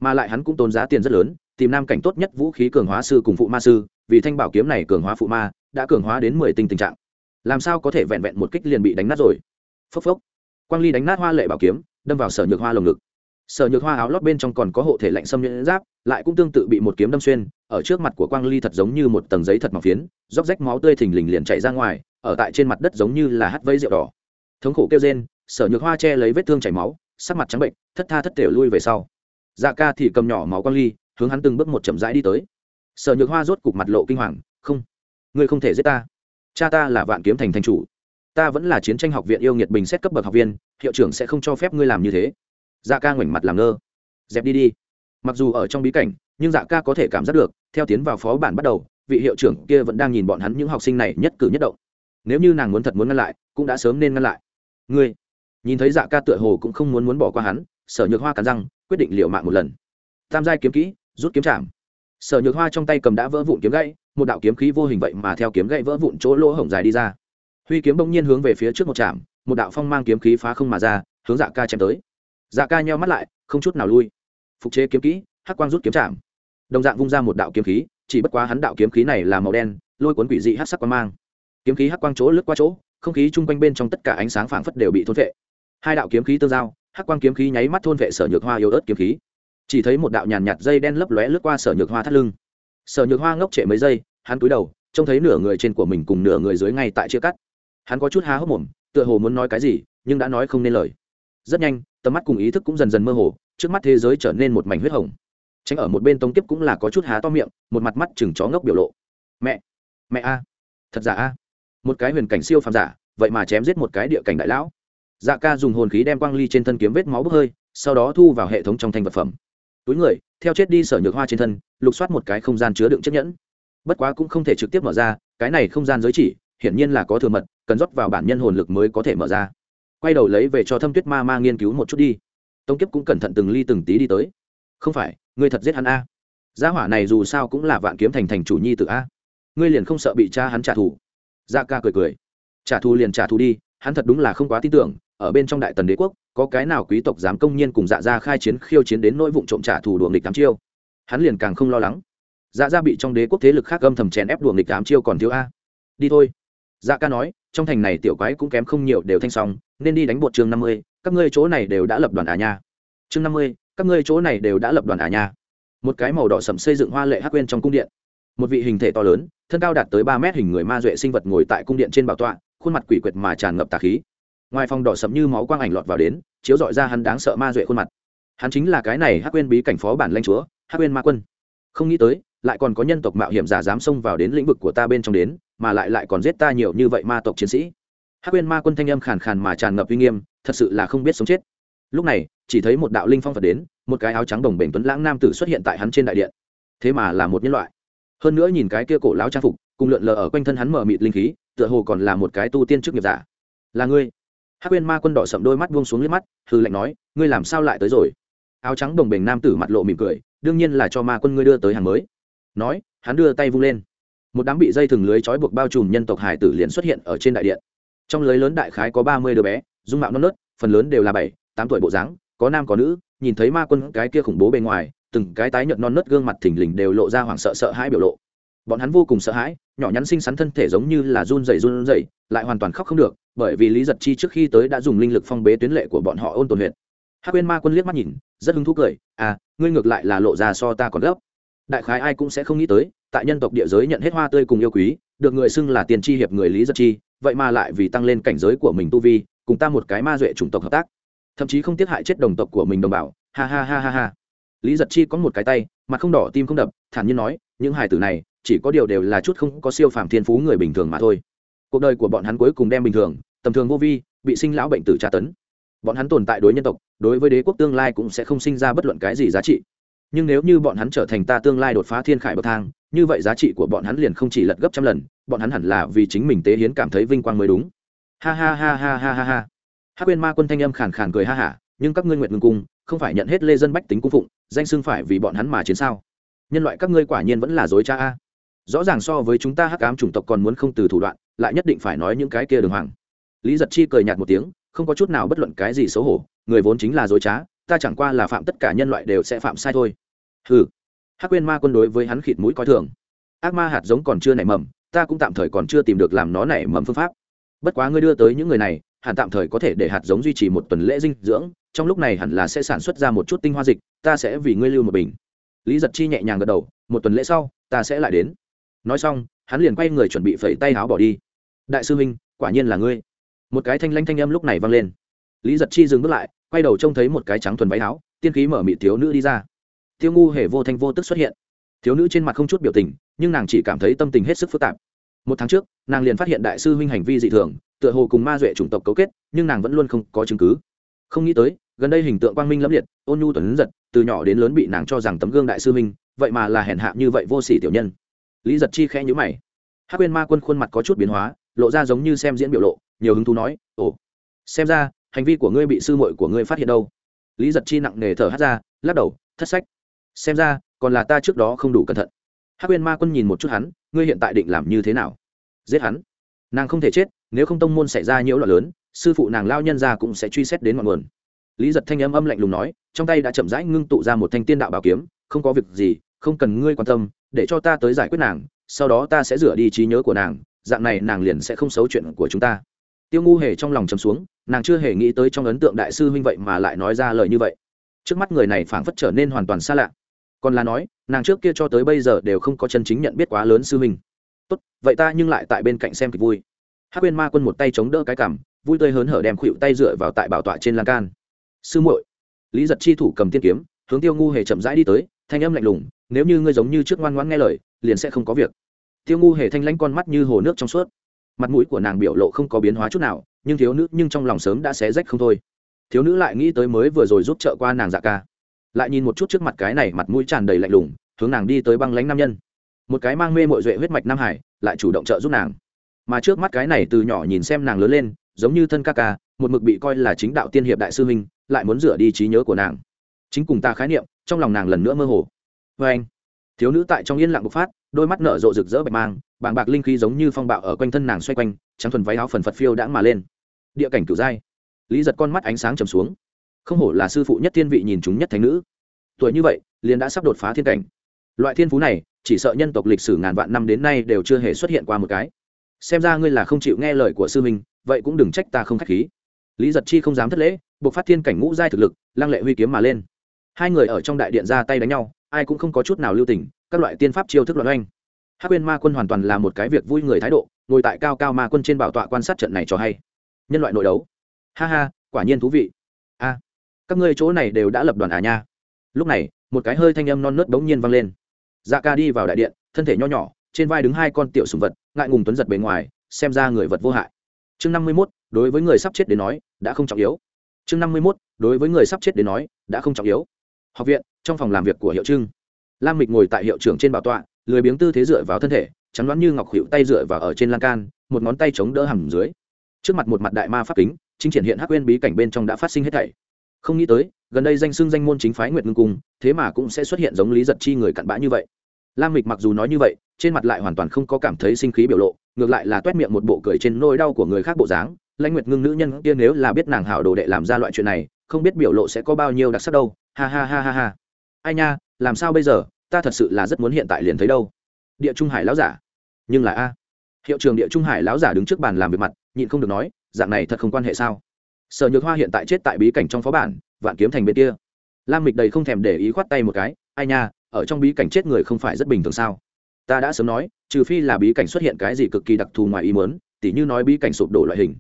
A: Mà lại hắn cũng tốn giá tiền rất lớn, tìm nam cảnh tốt nhất vũ khí cường hóa sư cùng phụ ma sư, vì thanh bảo kiếm này cường hóa phụ ma, đã cường hóa đến mười tinh tình trạng. Làm sao có thể vẹn vẹn một kích liền bị đánh nát rồi? Phốc phốc. Quang ly đánh nát hoa lệ bảo kiếm, đâm vào sở nhược hoa lồng ngực sở nhược hoa áo lót bên trong còn có hộ thể lạnh xâm nhuyễn giáp, lại cũng tương tự bị một kiếm đâm xuyên, ở trước mặt của quang ly thật giống như một tầng giấy thật mỏng phiến, róc rách máu tươi thình lình liền chạy ra ngoài, ở tại trên mặt đất giống như là hắt vây rượu đỏ. Thống khổ kêu rên, sở nhược hoa che lấy vết thương chảy máu, sắc mặt trắng bệnh, thất tha thất thể lui về sau. Dạ ca thì cầm nhỏ máu quang ly, hướng hắn từng bước một chậm rãi đi tới. Sở nhược hoa rốt cục mặt lộ kinh hoàng, không, ngươi không thể giết ta. Cha ta là vạn kiếm thành thành chủ. Ta vẫn là chiến tranh học viện yêu nghiệt bình xét cấp bậc học viên, hiệu trưởng sẽ không cho phép ngươi làm như thế dạ ca ngoảnh mặt làm ngơ. Dẹp đi đi. Mặc dù ở trong bí cảnh, nhưng dạ ca có thể cảm giác được, theo tiến vào phó bản bắt đầu, vị hiệu trưởng kia vẫn đang nhìn bọn hắn những học sinh này nhất cử nhất động. Nếu như nàng muốn thật muốn ngăn lại, cũng đã sớm nên ngăn lại. Ngươi, nhìn thấy dạ ca tựa hồ cũng không muốn muốn bỏ qua hắn, sở nhược hoa cắn răng, quyết định liệu mạng một lần. Tam giai kiếm kỹ, rút kiếm chạm. Sở nhược hoa trong tay cầm đã vỡ vụn kiếm gãy, một đạo kiếm khí vô hình vậy mà theo kiếm gãy vỡ vụn chỗ lỗ hổng dài đi ra. Huy kiếm bỗng nhiên hướng về phía trước một chạm, một đạo phong mang kiếm khí phá không mà ra, hướng dạ ca chém tới dạ ca nheo mắt lại, không chút nào lui. Phục chế kiếm kỹ, hắc quang rút kiếm chạm. Đồng dạng vung ra một đạo kiếm khí, chỉ bất quá hắn đạo kiếm khí này là màu đen, lôi cuốn quỷ dị hắc sắc quang mang. Kiếm khí hắc quang chỗ lướt qua chỗ, không khí chung quanh bên trong tất cả ánh sáng phảng phất đều bị thôn vệ hai đạo kiếm khí tương giao, hắc quang kiếm khí nháy mắt thôn vệ sở nhược hoa yếu ớt kiếm khí. Chỉ thấy một đạo nhàn nhạt dây đen lấp lóe lướt qua sở nhược hoa thắt lưng. Sở nhược hoa ngốc trệ mấy giây, hắn cúi đầu, trông thấy nửa người trên của mình cùng nửa người dưới ngay tại chia cắt. Hắn có chút há hốc mồm, tựa hồ muốn nói cái gì, nhưng đã nói không nên lời. Rất nhanh tầm mắt cùng ý thức cũng dần dần mơ hồ, trước mắt thế giới trở nên một mảnh huyết hồng. Tránh ở một bên tống kiếp cũng là có chút há to miệng, một mặt mắt chừng chó ngốc biểu lộ. Mẹ mẹ a, thật giả a? Một cái huyền cảnh siêu phàm giả, vậy mà chém giết một cái địa cảnh đại lão. Dạ ca dùng hồn khí đem quang ly trên thân kiếm vết máu bốc hơi, sau đó thu vào hệ thống trong thanh vật phẩm. Túi người, theo chết đi sở nhược hoa trên thân, lục soát một cái không gian chứa đựng chiếc nhẫn. Bất quá cũng không thể trực tiếp mở ra, cái này không gian giới chỉ, hiển nhiên là có thừa mật, cần rót vào bản nhân hồn lực mới có thể mở ra quay đầu lấy về cho thâm tuyết ma ma nghiên cứu một chút đi. Tống kiếp cũng cẩn thận từng ly từng tí đi tới. Không phải, ngươi thật giết hắn a. Gia hỏa này dù sao cũng là vạn kiếm thành thành chủ nhi tự a. Ngươi liền không sợ bị cha hắn trả thù? Dạ ca cười cười. Trả thù liền trả thù đi, hắn thật đúng là không quá tin tưởng, ở bên trong đại tần đế quốc, có cái nào quý tộc dám công nhiên cùng dạ ra khai chiến khiêu chiến đến nỗi vụ trộm trả thù đùa nghịch tám chiêu? Hắn liền càng không lo lắng. Dạ ra bị trong đế quốc thế lực khác âm thầm chèn ép đùa nghịch tám chiêu còn thiếu a. Đi thôi dạ ca nói, trong thành này tiểu quái cũng kém không nhiều đều thanh xong nên đi đánh bột chương năm mươi, các ngươi chỗ này đều đã lập đoàn à nha. Chương năm mươi, các ngươi chỗ này đều đã lập đoàn à nha. Một cái màu đỏ sầm xây dựng hoa lệ hắc quên trong cung điện. Một vị hình thể to lớn, thân cao đạt tới ba mét hình người ma duệ sinh vật ngồi tại cung điện trên bảo tọa, khuôn mặt quỷ quyệt mà tràn ngập tà khí. Ngoài phòng đỏ sầm như máu quang ảnh lọt vào đến, chiếu dọi ra hắn đáng sợ ma duệ khuôn mặt. Hắn chính là cái này hắc quên bí cảnh phó bản lanh chúa, hắc quên ma quân. Không nghĩ tới, lại còn có nhân tộc mạo hiểm giả dám xông vào đến lĩnh vực của ta bên trong đến mà lại lại còn giết ta nhiều như vậy ma tộc chiến sĩ. Hắc quên ma quân thanh âm khàn khàn mà tràn ngập uy nghiêm, thật sự là không biết sống chết. Lúc này, chỉ thấy một đạo linh phong phật đến, một cái áo trắng đồng bền tuấn lãng nam tử xuất hiện tại hắn trên đại điện. Thế mà là một nhân loại. Hơn nữa nhìn cái kia cổ lão trang phục, cùng lượn lờ ở quanh thân hắn mở mịt linh khí, tựa hồ còn là một cái tu tiên chức nghiệp giả. Là ngươi? Hắc quên ma quân đỏ sậm đôi mắt buông xuống liếc mắt hư lạnh nói, ngươi làm sao lại tới rồi? Áo trắng đồng bền nam tử mặt lộ mỉm cười, đương nhiên là cho ma quân ngươi đưa tới hàng mới. Nói, hắn đưa tay vung lên một đám bị dây thừng lưới trói buộc bao trùm nhân tộc hải tử liền xuất hiện ở trên đại điện. Trong lưới lớn đại khái có ba mươi đứa bé, dung mạo non nớt, phần lớn đều là bảy, tám tuổi bộ dáng, có nam có nữ, nhìn thấy ma quân cái kia khủng bố bề ngoài, từng cái tái nhợt non nớt gương mặt thình lình đều lộ ra hoảng sợ sợ hãi biểu lộ. Bọn hắn vô cùng sợ hãi, nhỏ nhắn xinh xắn thân thể giống như là run rẩy run rẩy, lại hoàn toàn khóc không được, bởi vì lý giật chi trước khi tới đã dùng linh lực phong bế tuyến lệ của bọn họ ôn tồn huyện hắc quên ma quân liếc mắt nhìn, rất hứng thú cười à ngươi ngược lại là lộ ra so ta còn gấp. Đại khái ai cũng sẽ không nghĩ tới tại nhân tộc địa giới nhận hết hoa tươi cùng yêu quý, được người xưng là tiền tri hiệp người lý giật chi, vậy mà lại vì tăng lên cảnh giới của mình tu vi, cùng ta một cái ma duệ chủng tộc hợp tác. Thậm chí không tiết hại chết đồng tộc của mình đồng bào. Ha ha ha ha ha. Lý giật chi có một cái tay, mặt không đỏ tim không đập, thản nhiên nói, những hài tử này, chỉ có điều đều là chút không có siêu phàm thiên phú người bình thường mà thôi. Cuộc đời của bọn hắn cuối cùng đem bình thường, tầm thường vô vi, bị sinh lão bệnh tử tra tấn. Bọn hắn tồn tại đối nhân tộc, đối với đế quốc tương lai cũng sẽ không sinh ra bất luận cái gì giá trị. Nhưng nếu như bọn hắn trở thành ta tương lai đột phá thiên khải bậc thang như vậy giá trị của bọn hắn liền không chỉ lật gấp trăm lần, bọn hắn hẳn là vì chính mình tế hiến cảm thấy vinh quang mới đúng. Ha ha ha ha ha ha ha. Hắc quên ma quân thanh âm khàn khàn cười ha hả, nhưng các ngươi nguyện ngưng cung, không phải nhận hết lê dân bách tính cung phụng, danh xưng phải vì bọn hắn mà chiến sao? Nhân loại các ngươi quả nhiên vẫn là dối cha a. Rõ ràng so với chúng ta hắc ám chủng tộc còn muốn không từ thủ đoạn, lại nhất định phải nói những cái kia đường hoàng. Lý giật chi cười nhạt một tiếng, không có chút nào bất luận cái gì xấu hổ, người vốn chính là dối trá, ta chẳng qua là phạm tất cả nhân loại đều sẽ phạm sai thôi. Hừ hắc quên ma quân đối với hắn khịt mũi coi thường. Ác ma hạt giống còn chưa nảy mầm, ta cũng tạm thời còn chưa tìm được làm nó nảy mầm phương pháp. Bất quá ngươi đưa tới những người này, hẳn tạm thời có thể để hạt giống duy trì một tuần lễ dinh dưỡng, trong lúc này hẳn là sẽ sản xuất ra một chút tinh hoa dịch, ta sẽ vì ngươi lưu một bình. Lý giật chi nhẹ nhàng gật đầu, một tuần lễ sau, ta sẽ lại đến. Nói xong, hắn liền quay người chuẩn bị phẩy tay áo bỏ đi. Đại sư huynh, quả nhiên là ngươi. Một cái thanh lanh thanh âm lúc này vang lên. Lý giật chi dừng bước lại, quay đầu trông thấy một cái trắng thuần váy áo, tiên khí mở mị thiếu nữ đi ra tiêu ngu hề vô thanh vô tức xuất hiện. Thiếu nữ trên mặt không chút biểu tình, nhưng nàng chỉ cảm thấy tâm tình hết sức phức tạp. Một tháng trước, nàng liền phát hiện đại sư huynh hành vi dị thường, tựa hồ cùng ma duệ chủng tộc cấu kết, nhưng nàng vẫn luôn không có chứng cứ. Không nghĩ tới, gần đây hình tượng quang minh lẫm liệt, ôn nhu tuấn giật, từ nhỏ đến lớn bị nàng cho rằng tấm gương đại sư huynh, vậy mà là hèn hạ như vậy vô sỉ tiểu nhân. Lý giật chi khẽ nhữ mày. Hát quên ma quân khuôn mặt có chút biến hóa, lộ ra giống như xem diễn biểu lộ, nhiều hứng thú nói, ồ, xem ra, hành vi của ngươi bị sư muội của ngươi phát hiện đâu? Lý giật chi nặng nề thở hát ra, lắc đầu, thất sách xem ra, còn là ta trước đó không đủ cẩn thận. Hắc uyên ma quân nhìn một chút hắn, ngươi hiện tại định làm như thế nào? Giết hắn. Nàng không thể chết, nếu không tông môn xảy ra nhiễu loạn lớn, sư phụ nàng lao nhân ra cũng sẽ truy xét đến ngọn nguồn. Lý giật thanh âm âm lạnh lùng nói, trong tay đã chậm rãi ngưng tụ ra một thanh tiên đạo bảo kiếm, không có việc gì, không cần ngươi quan tâm, để cho ta tới giải quyết nàng, sau đó ta sẽ rửa đi trí nhớ của nàng, dạng này nàng liền sẽ không xấu chuyện của chúng ta. Tiêu ngu hề trong lòng chấm xuống, nàng chưa hề nghĩ tới trong ấn tượng đại sư huynh vậy mà lại nói ra lời như vậy. Trước mắt người này phảng phất trở nên hoàn toàn xa lạ còn là nói, nàng trước kia cho tới bây giờ đều không có chân chính nhận biết quá lớn sư huynh. Tốt, vậy ta nhưng lại tại bên cạnh xem kịch vui. Hát quên ma quân một tay chống đỡ cái cảm vui tươi hớn hở đem khuỵu tay dựa vào tại bảo tọa trên lan can. Sư muội. Lý giật chi thủ cầm tiên kiếm, hướng tiêu ngu hề chậm rãi đi tới, thanh âm lạnh lùng, nếu như ngươi giống như trước ngoan ngoãn nghe lời, liền sẽ không có việc. Tiêu ngu hề thanh lãnh con mắt như hồ nước trong suốt. Mặt mũi của nàng biểu lộ không có biến hóa chút nào, nhưng thiếu nữ nhưng trong lòng sớm đã xé rách không thôi. Thiếu nữ lại nghĩ tới mới vừa rồi giúp trợ qua nàng dạ ca lại nhìn một chút trước mặt cái này mặt mũi tràn đầy lạnh lùng hướng nàng đi tới băng lánh nam nhân. Một cái mang mê mội duệ huyết mạch nam hải lại chủ động trợ giúp nàng. Mà trước mắt cái này từ nhỏ nhìn xem nàng lớn lên giống như thân ca ca một mực bị coi là chính đạo tiên hiệp đại sư huynh lại muốn rửa đi trí nhớ của nàng. Chính cùng ta khái niệm trong lòng nàng lần nữa mơ hồ. Vê anh thiếu nữ tại trong yên lặng bộc phát đôi mắt nở rộ rực rỡ bạch mang bàng bạc linh khí giống như phong bạo ở quanh thân nàng xoay quanh trắng thuần váy áo phần phật phiêu đã mà lên. Địa cảnh cửu dai, lý giật con mắt ánh sáng trầm xuống không hổ là sư phụ nhất thiên vị nhìn chúng nhất thành nữ. Tuổi như vậy, liền đã sắp đột phá thiên cảnh. Loại thiên phú này, chỉ sợ nhân tộc lịch sử ngàn vạn năm đến nay đều chưa hề xuất hiện qua một cái. Xem ra ngươi là không chịu nghe lời của sư minh vậy cũng đừng trách ta không k h á c h khí. Lý giật chi không dám thất lễ, buộc phát thiên cảnh ngũ giai thực lực, lăng lệ huy kiếm mà lên. Hai người ở trong đại điện ra tay đánh nhau, ai cũng không có chút nào lưu tình, các loại tiên pháp chiêu thức loạn oanh. Hát quên ma quân hoàn toàn là một cái việc vui người thái độ, ngồi tại cao cao ma quân trên bảo tọa quan sát trận này cho hay. Nhân loại nội đấu. Ha ha, quả nhiên thú vị các ngươi chỗ này đều đã lập đoàn à nha. Lúc này, một cái hơi thanh âm non nớt bỗng nhiên vang lên. Dạ ca đi vào đại điện, thân thể nho nhỏ, trên vai đứng hai con tiểu sùng vật, ngại ngùng tuấn giật bề ngoài, xem ra người vật vô hại. Chương năm mươi mốt, đối với người sắp chết đến nói, đã không trọng yếu. Chương năm mươi mốt, đối với người sắp chết đến nói, đã không trọng yếu. Học viện, trong phòng làm việc của hiệu trưng. Lam mịch ngồi tại hiệu trưởng trên bảo tọa, lười biếng tư thế dựa vào thân thể chắn đoán như ngọc hiệu tay dựa vào ở trên lan can, một ngón tay chống đỡ hầm dưới. Trước mặt một mặt đại ma pháp kính, chính triển hiện hắc quên bí cảnh bên trong đã phát sinh hết thảy không nghĩ tới, gần đây danh xưng danh môn chính phái nguyệt ngưng cung, thế mà cũng sẽ xuất hiện giống lý giật chi người cặn bã như vậy. Lam mịch mặc dù nói như vậy, trên mặt lại hoàn toàn không có cảm thấy sinh khí biểu lộ, ngược lại là t miệng một bộ cười trên nỗi đau của người khác bộ dáng. Lãnh nguyệt ngưng nữ nhân kia nếu là biết nàng hảo đồ đệ làm ra loại chuyện này, không biết biểu lộ sẽ có bao nhiêu đặc sắc đâu. Ha ha ha ha ha. Ai nha, làm sao bây giờ? Ta thật sự là rất muốn hiện tại liền thấy đâu. Địa trung hải lão giả. Nhưng là a. Hiệu trường địa trung hải lão giả đứng trước bàn làm việc mặt, nhịn không được nói, dạng này thật không quan hệ sao? Sở nhược hoa hiện tại chết tại bí cảnh trong phó bản, vạn kiếm thành bên kia. Lam mịch đầy không thèm để ý khoát tay một cái, ai nha, ở trong bí cảnh chết người không phải rất bình thường sao? Ta đã sớm nói, trừ phi là bí cảnh xuất hiện cái gì cực kỳ đặc thù ngoài ý muốn, tỉ như nói bí cảnh sụp đổ loại hình.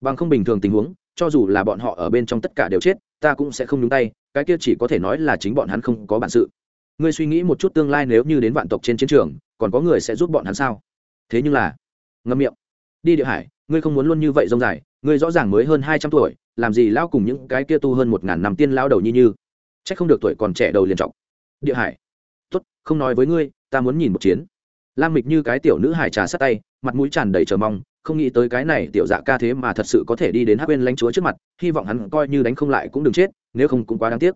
A: Bằng không bình thường tình huống, cho dù là bọn họ ở bên trong tất cả đều chết, ta cũng sẽ không nhúng tay, cái kia chỉ có thể nói là chính bọn hắn không có bản sự. Ngươi suy nghĩ một chút tương lai nếu như đến vạn tộc trên chiến trường, còn có người sẽ giúp bọn hắn sao? Thế nhưng là, ngâm miệng. Đi địa hải ngươi không muốn luôn như vậy rông dài, ngươi rõ ràng mới hơn hai trăm tuổi, làm gì lao cùng những cái kia tu hơn một ngàn năm tiên lao đầu như như. C h ắ c không được tuổi còn trẻ đầu liền trọng. Địa hải, tốt, không nói với ngươi, ta muốn nhìn một chiến. Lam mịch như cái tiểu nữ hải trà sát tay, mặt mũi tràn đầy chờ mong, không nghĩ tới cái này tiểu dạ ca thế mà thật sự có thể đi đến hát bên lãnh chúa trước mặt, hy vọng hắn coi như đánh không lại cũng đừng chết, nếu không cũng quá đáng tiếc.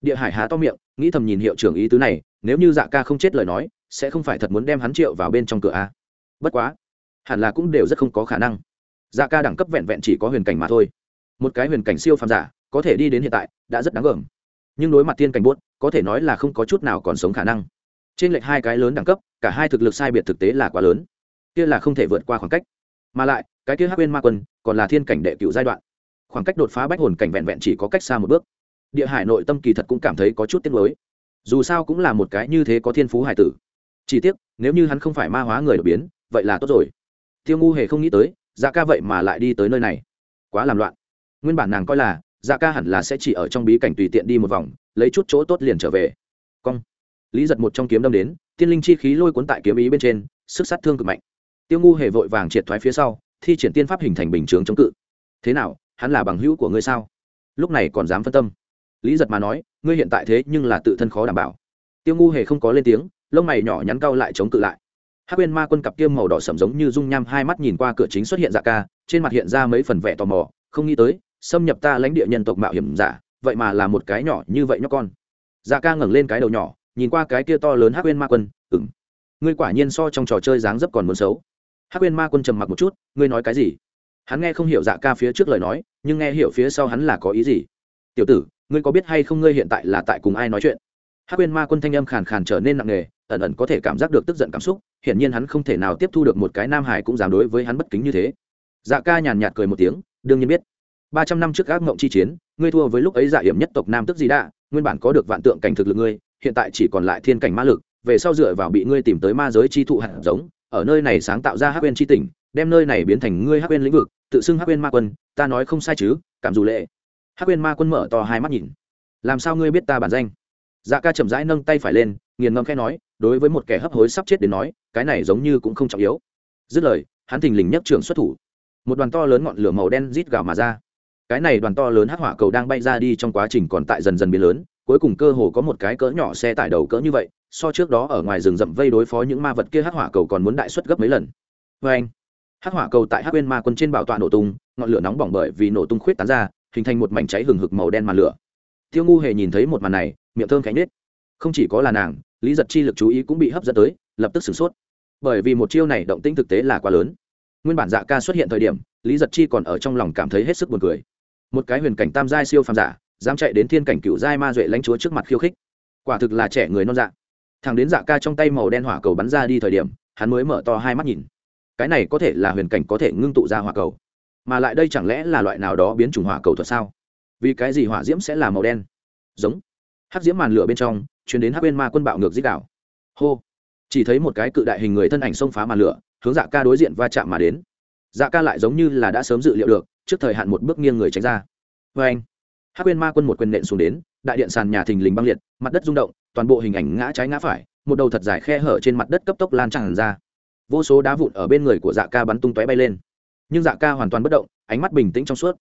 A: Địa hải há to miệng, nghĩ thầm nhìn hiệu trưởng ý tứ này, nếu như dạ ca không chết lời nói, sẽ không phải thật muốn đem hắn triệu vào bên trong cửa a. Bất quá, hẳn là cũng đều rất không có khả năng dạ ca đẳng cấp vẹn vẹn chỉ có huyền cảnh mà thôi. Một cái huyền cảnh siêu phàm giả, có thể đi đến hiện tại, đã rất đáng gờm nhưng đối mặt tiên cảnh buốt, có thể nói là không có chút nào còn sống khả năng. Trên lệch hai cái lớn đẳng cấp, cả hai thực lực sai biệt thực tế là quá lớn. Kia là không thể vượt qua khoảng cách. Mà lại, cái kia hắc bên ma quân, còn là thiên cảnh đệ cựu giai đoạn. Khoảng cách đột phá bách hồn cảnh vẹn vẹn chỉ có cách xa một bước. Địa hải nội tâm kỳ thật cũng cảm thấy có chút tiếc nuối. Dù sao cũng là một cái như thế có thiên phú hải tử. Chỉ tiếc, nếu như hắn không phải ma hóa người đột biến, vậy là tốt rồi. Tiêu ngu hề không nghĩ tới dạ ca vậy mà lại đi tới nơi này. Quá làm loạn. Nguyên bản nàng coi là dạ ca hẳn là sẽ chỉ ở trong bí cảnh tùy tiện đi một vòng, lấy chút chỗ tốt liền trở về. Cong. Lý giật một trong kiếm đâm đến, tiên linh chi khí lôi cuốn tại kiếm ý bên trên, sức sát thương cực mạnh. Tiêu ngu hề vội vàng triệt thoái phía sau, thi triển tiên pháp hình thành bình chướng chống cự. Thế nào, hắn là bằng hữu của ngươi sao? Lúc này còn dám phân tâm. Lý giật mà nói, ngươi hiện tại thế nhưng là tự thân khó đảm bảo. Tiêu ngu hề không có lên tiếng, lông mày nhỏ nhắn cau lại chống cự lại hắc bên ma quân cặp kiêm màu đỏ sầm giống như dung nham hai mắt nhìn qua cửa chính xuất hiện dạ ca, trên mặt hiện ra mấy phần vẻ tò mò, không nghĩ tới, xâm nhập ta lãnh địa nhân tộc mạo hiểm giả, vậy mà là một cái nhỏ như vậy nhóc con. Dạ ca ngẩng lên cái đầu nhỏ, nhìn qua cái kia to lớn hắc bên ma quân ừng ngươi quả nhiên so trong trò chơi dáng dấp còn muốn xấu. Hắc bên ma quân trầm mặc một chút, ngươi nói cái gì? Hắn nghe không hiểu dạ ca phía trước lời nói, nhưng nghe hiểu phía sau hắn là có ý gì. Tiểu tử, ngươi có biết hay không ngươi hiện tại là tại cùng ai nói chuyện? Hắc Uyên ma quân thanh âm khàn khàn trở nên nặng nề ẩn ẩn có thể cảm giác được tức giận cảm xúc, hiển nhiên hắn không thể nào tiếp thu được một cái nam hải cũng dám đối với hắn bất kính như thế. Dạ ca nhàn nhạt cười một tiếng, đương nhiên biết. Ba trăm năm trước ác mộng chi chiến, ngươi thua với lúc ấy dạ hiểm nhất tộc nam tức gì đã, nguyên bản có được vạn tượng cảnh thực lực ngươi, hiện tại chỉ còn lại thiên cảnh ma lực, về sau dựa vào bị ngươi tìm tới ma giới chi thụ hạt giống, ở nơi này sáng tạo ra hắc quên chi tỉnh, đem nơi này biến thành ngươi hắc quên lĩnh vực, tự xưng hắc quên ma quân, ta nói không sai chứ, cảm dù lệ. Hắc quên ma quân mở to hai mắt nhìn. Làm sao ngươi biết ta bản danh? Dạ ca chậm rãi nâng tay phải lên nghiền ngâm khẽ nói, đối với một kẻ hấp hối sắp chết đến nói, cái này giống như cũng không trọng yếu. Dứt lời, hắn thình lình nhấc trường xuất thủ. Một đoàn to lớn ngọn lửa màu đen rít gào mà ra. Cái này đoàn to lớn hắc hỏa cầu đang bay ra đi trong quá trình còn tại dần dần biến lớn, cuối cùng cơ hồ có một cái cỡ nhỏ xe tải đầu cỡ như vậy, so trước đó ở ngoài rừng rậm vây đối phó những ma vật kia hắc hỏa cầu còn muốn đại suất gấp mấy lần. Vê anh hắc hỏa cầu tại hắc bên ma quân trên bảo tọa nổ tung, ngọn lửa nóng bỏng bởi vì nổ tung khuyết tán ra, hình thành một mảnh cháy hừng hực màu đen màn lửa. Tiêu ngu hề nhìn thấy một màn này, miệng thơm cánh nết không chỉ có là nàng, lý giật chi lực chú ý cũng bị hấp dẫn tới, lập tức sửng sốt. Bởi vì một chiêu này động tĩnh thực tế là quá lớn. Nguyên bản dạ ca xuất hiện thời điểm, lý giật chi còn ở trong lòng cảm thấy hết sức buồn cười. Một cái huyền cảnh tam giai siêu phàm giả, dám chạy đến thiên cảnh cựu giai ma duệ lãnh chúa trước mặt khiêu khích. Quả thực là trẻ người non dạ. Thằng đến dạ ca trong tay màu đen hỏa cầu bắn ra đi thời điểm, hắn mới mở to hai mắt nhìn. Cái này có thể là huyền cảnh có thể ngưng tụ ra hỏa cầu, mà lại đây chẳng lẽ là loại nào đó biến chủng hỏa cầu thuật sao? Vì cái gì hỏa diễm sẽ là màu đen? Giống. Hắc diễm màn lửa bên trong chuyển đến hắc bên ma quân bạo ngược dích đảo hô. Chỉ thấy một cái cự đại hình người thân ảnh xông phá màn lửa, hướng dạ ca đối diện va chạm mà đến. Dạ ca lại giống như là đã sớm dự liệu được, trước thời hạn một bước nghiêng người tránh ra. Vê anh hắc bên ma quân một quyền nện xuống đến, đại điện sàn nhà thình lình băng liệt, mặt đất rung động, toàn bộ hình ảnh ngã trái ngã phải, một đầu thật dài khe hở trên mặt đất cấp tốc lan tràn ra. Vô số đá vụn ở bên người của dạ ca bắn tung tóe bay lên. Nhưng dạ ca hoàn toàn bất động, ánh mắt bình tĩnh trong suốt.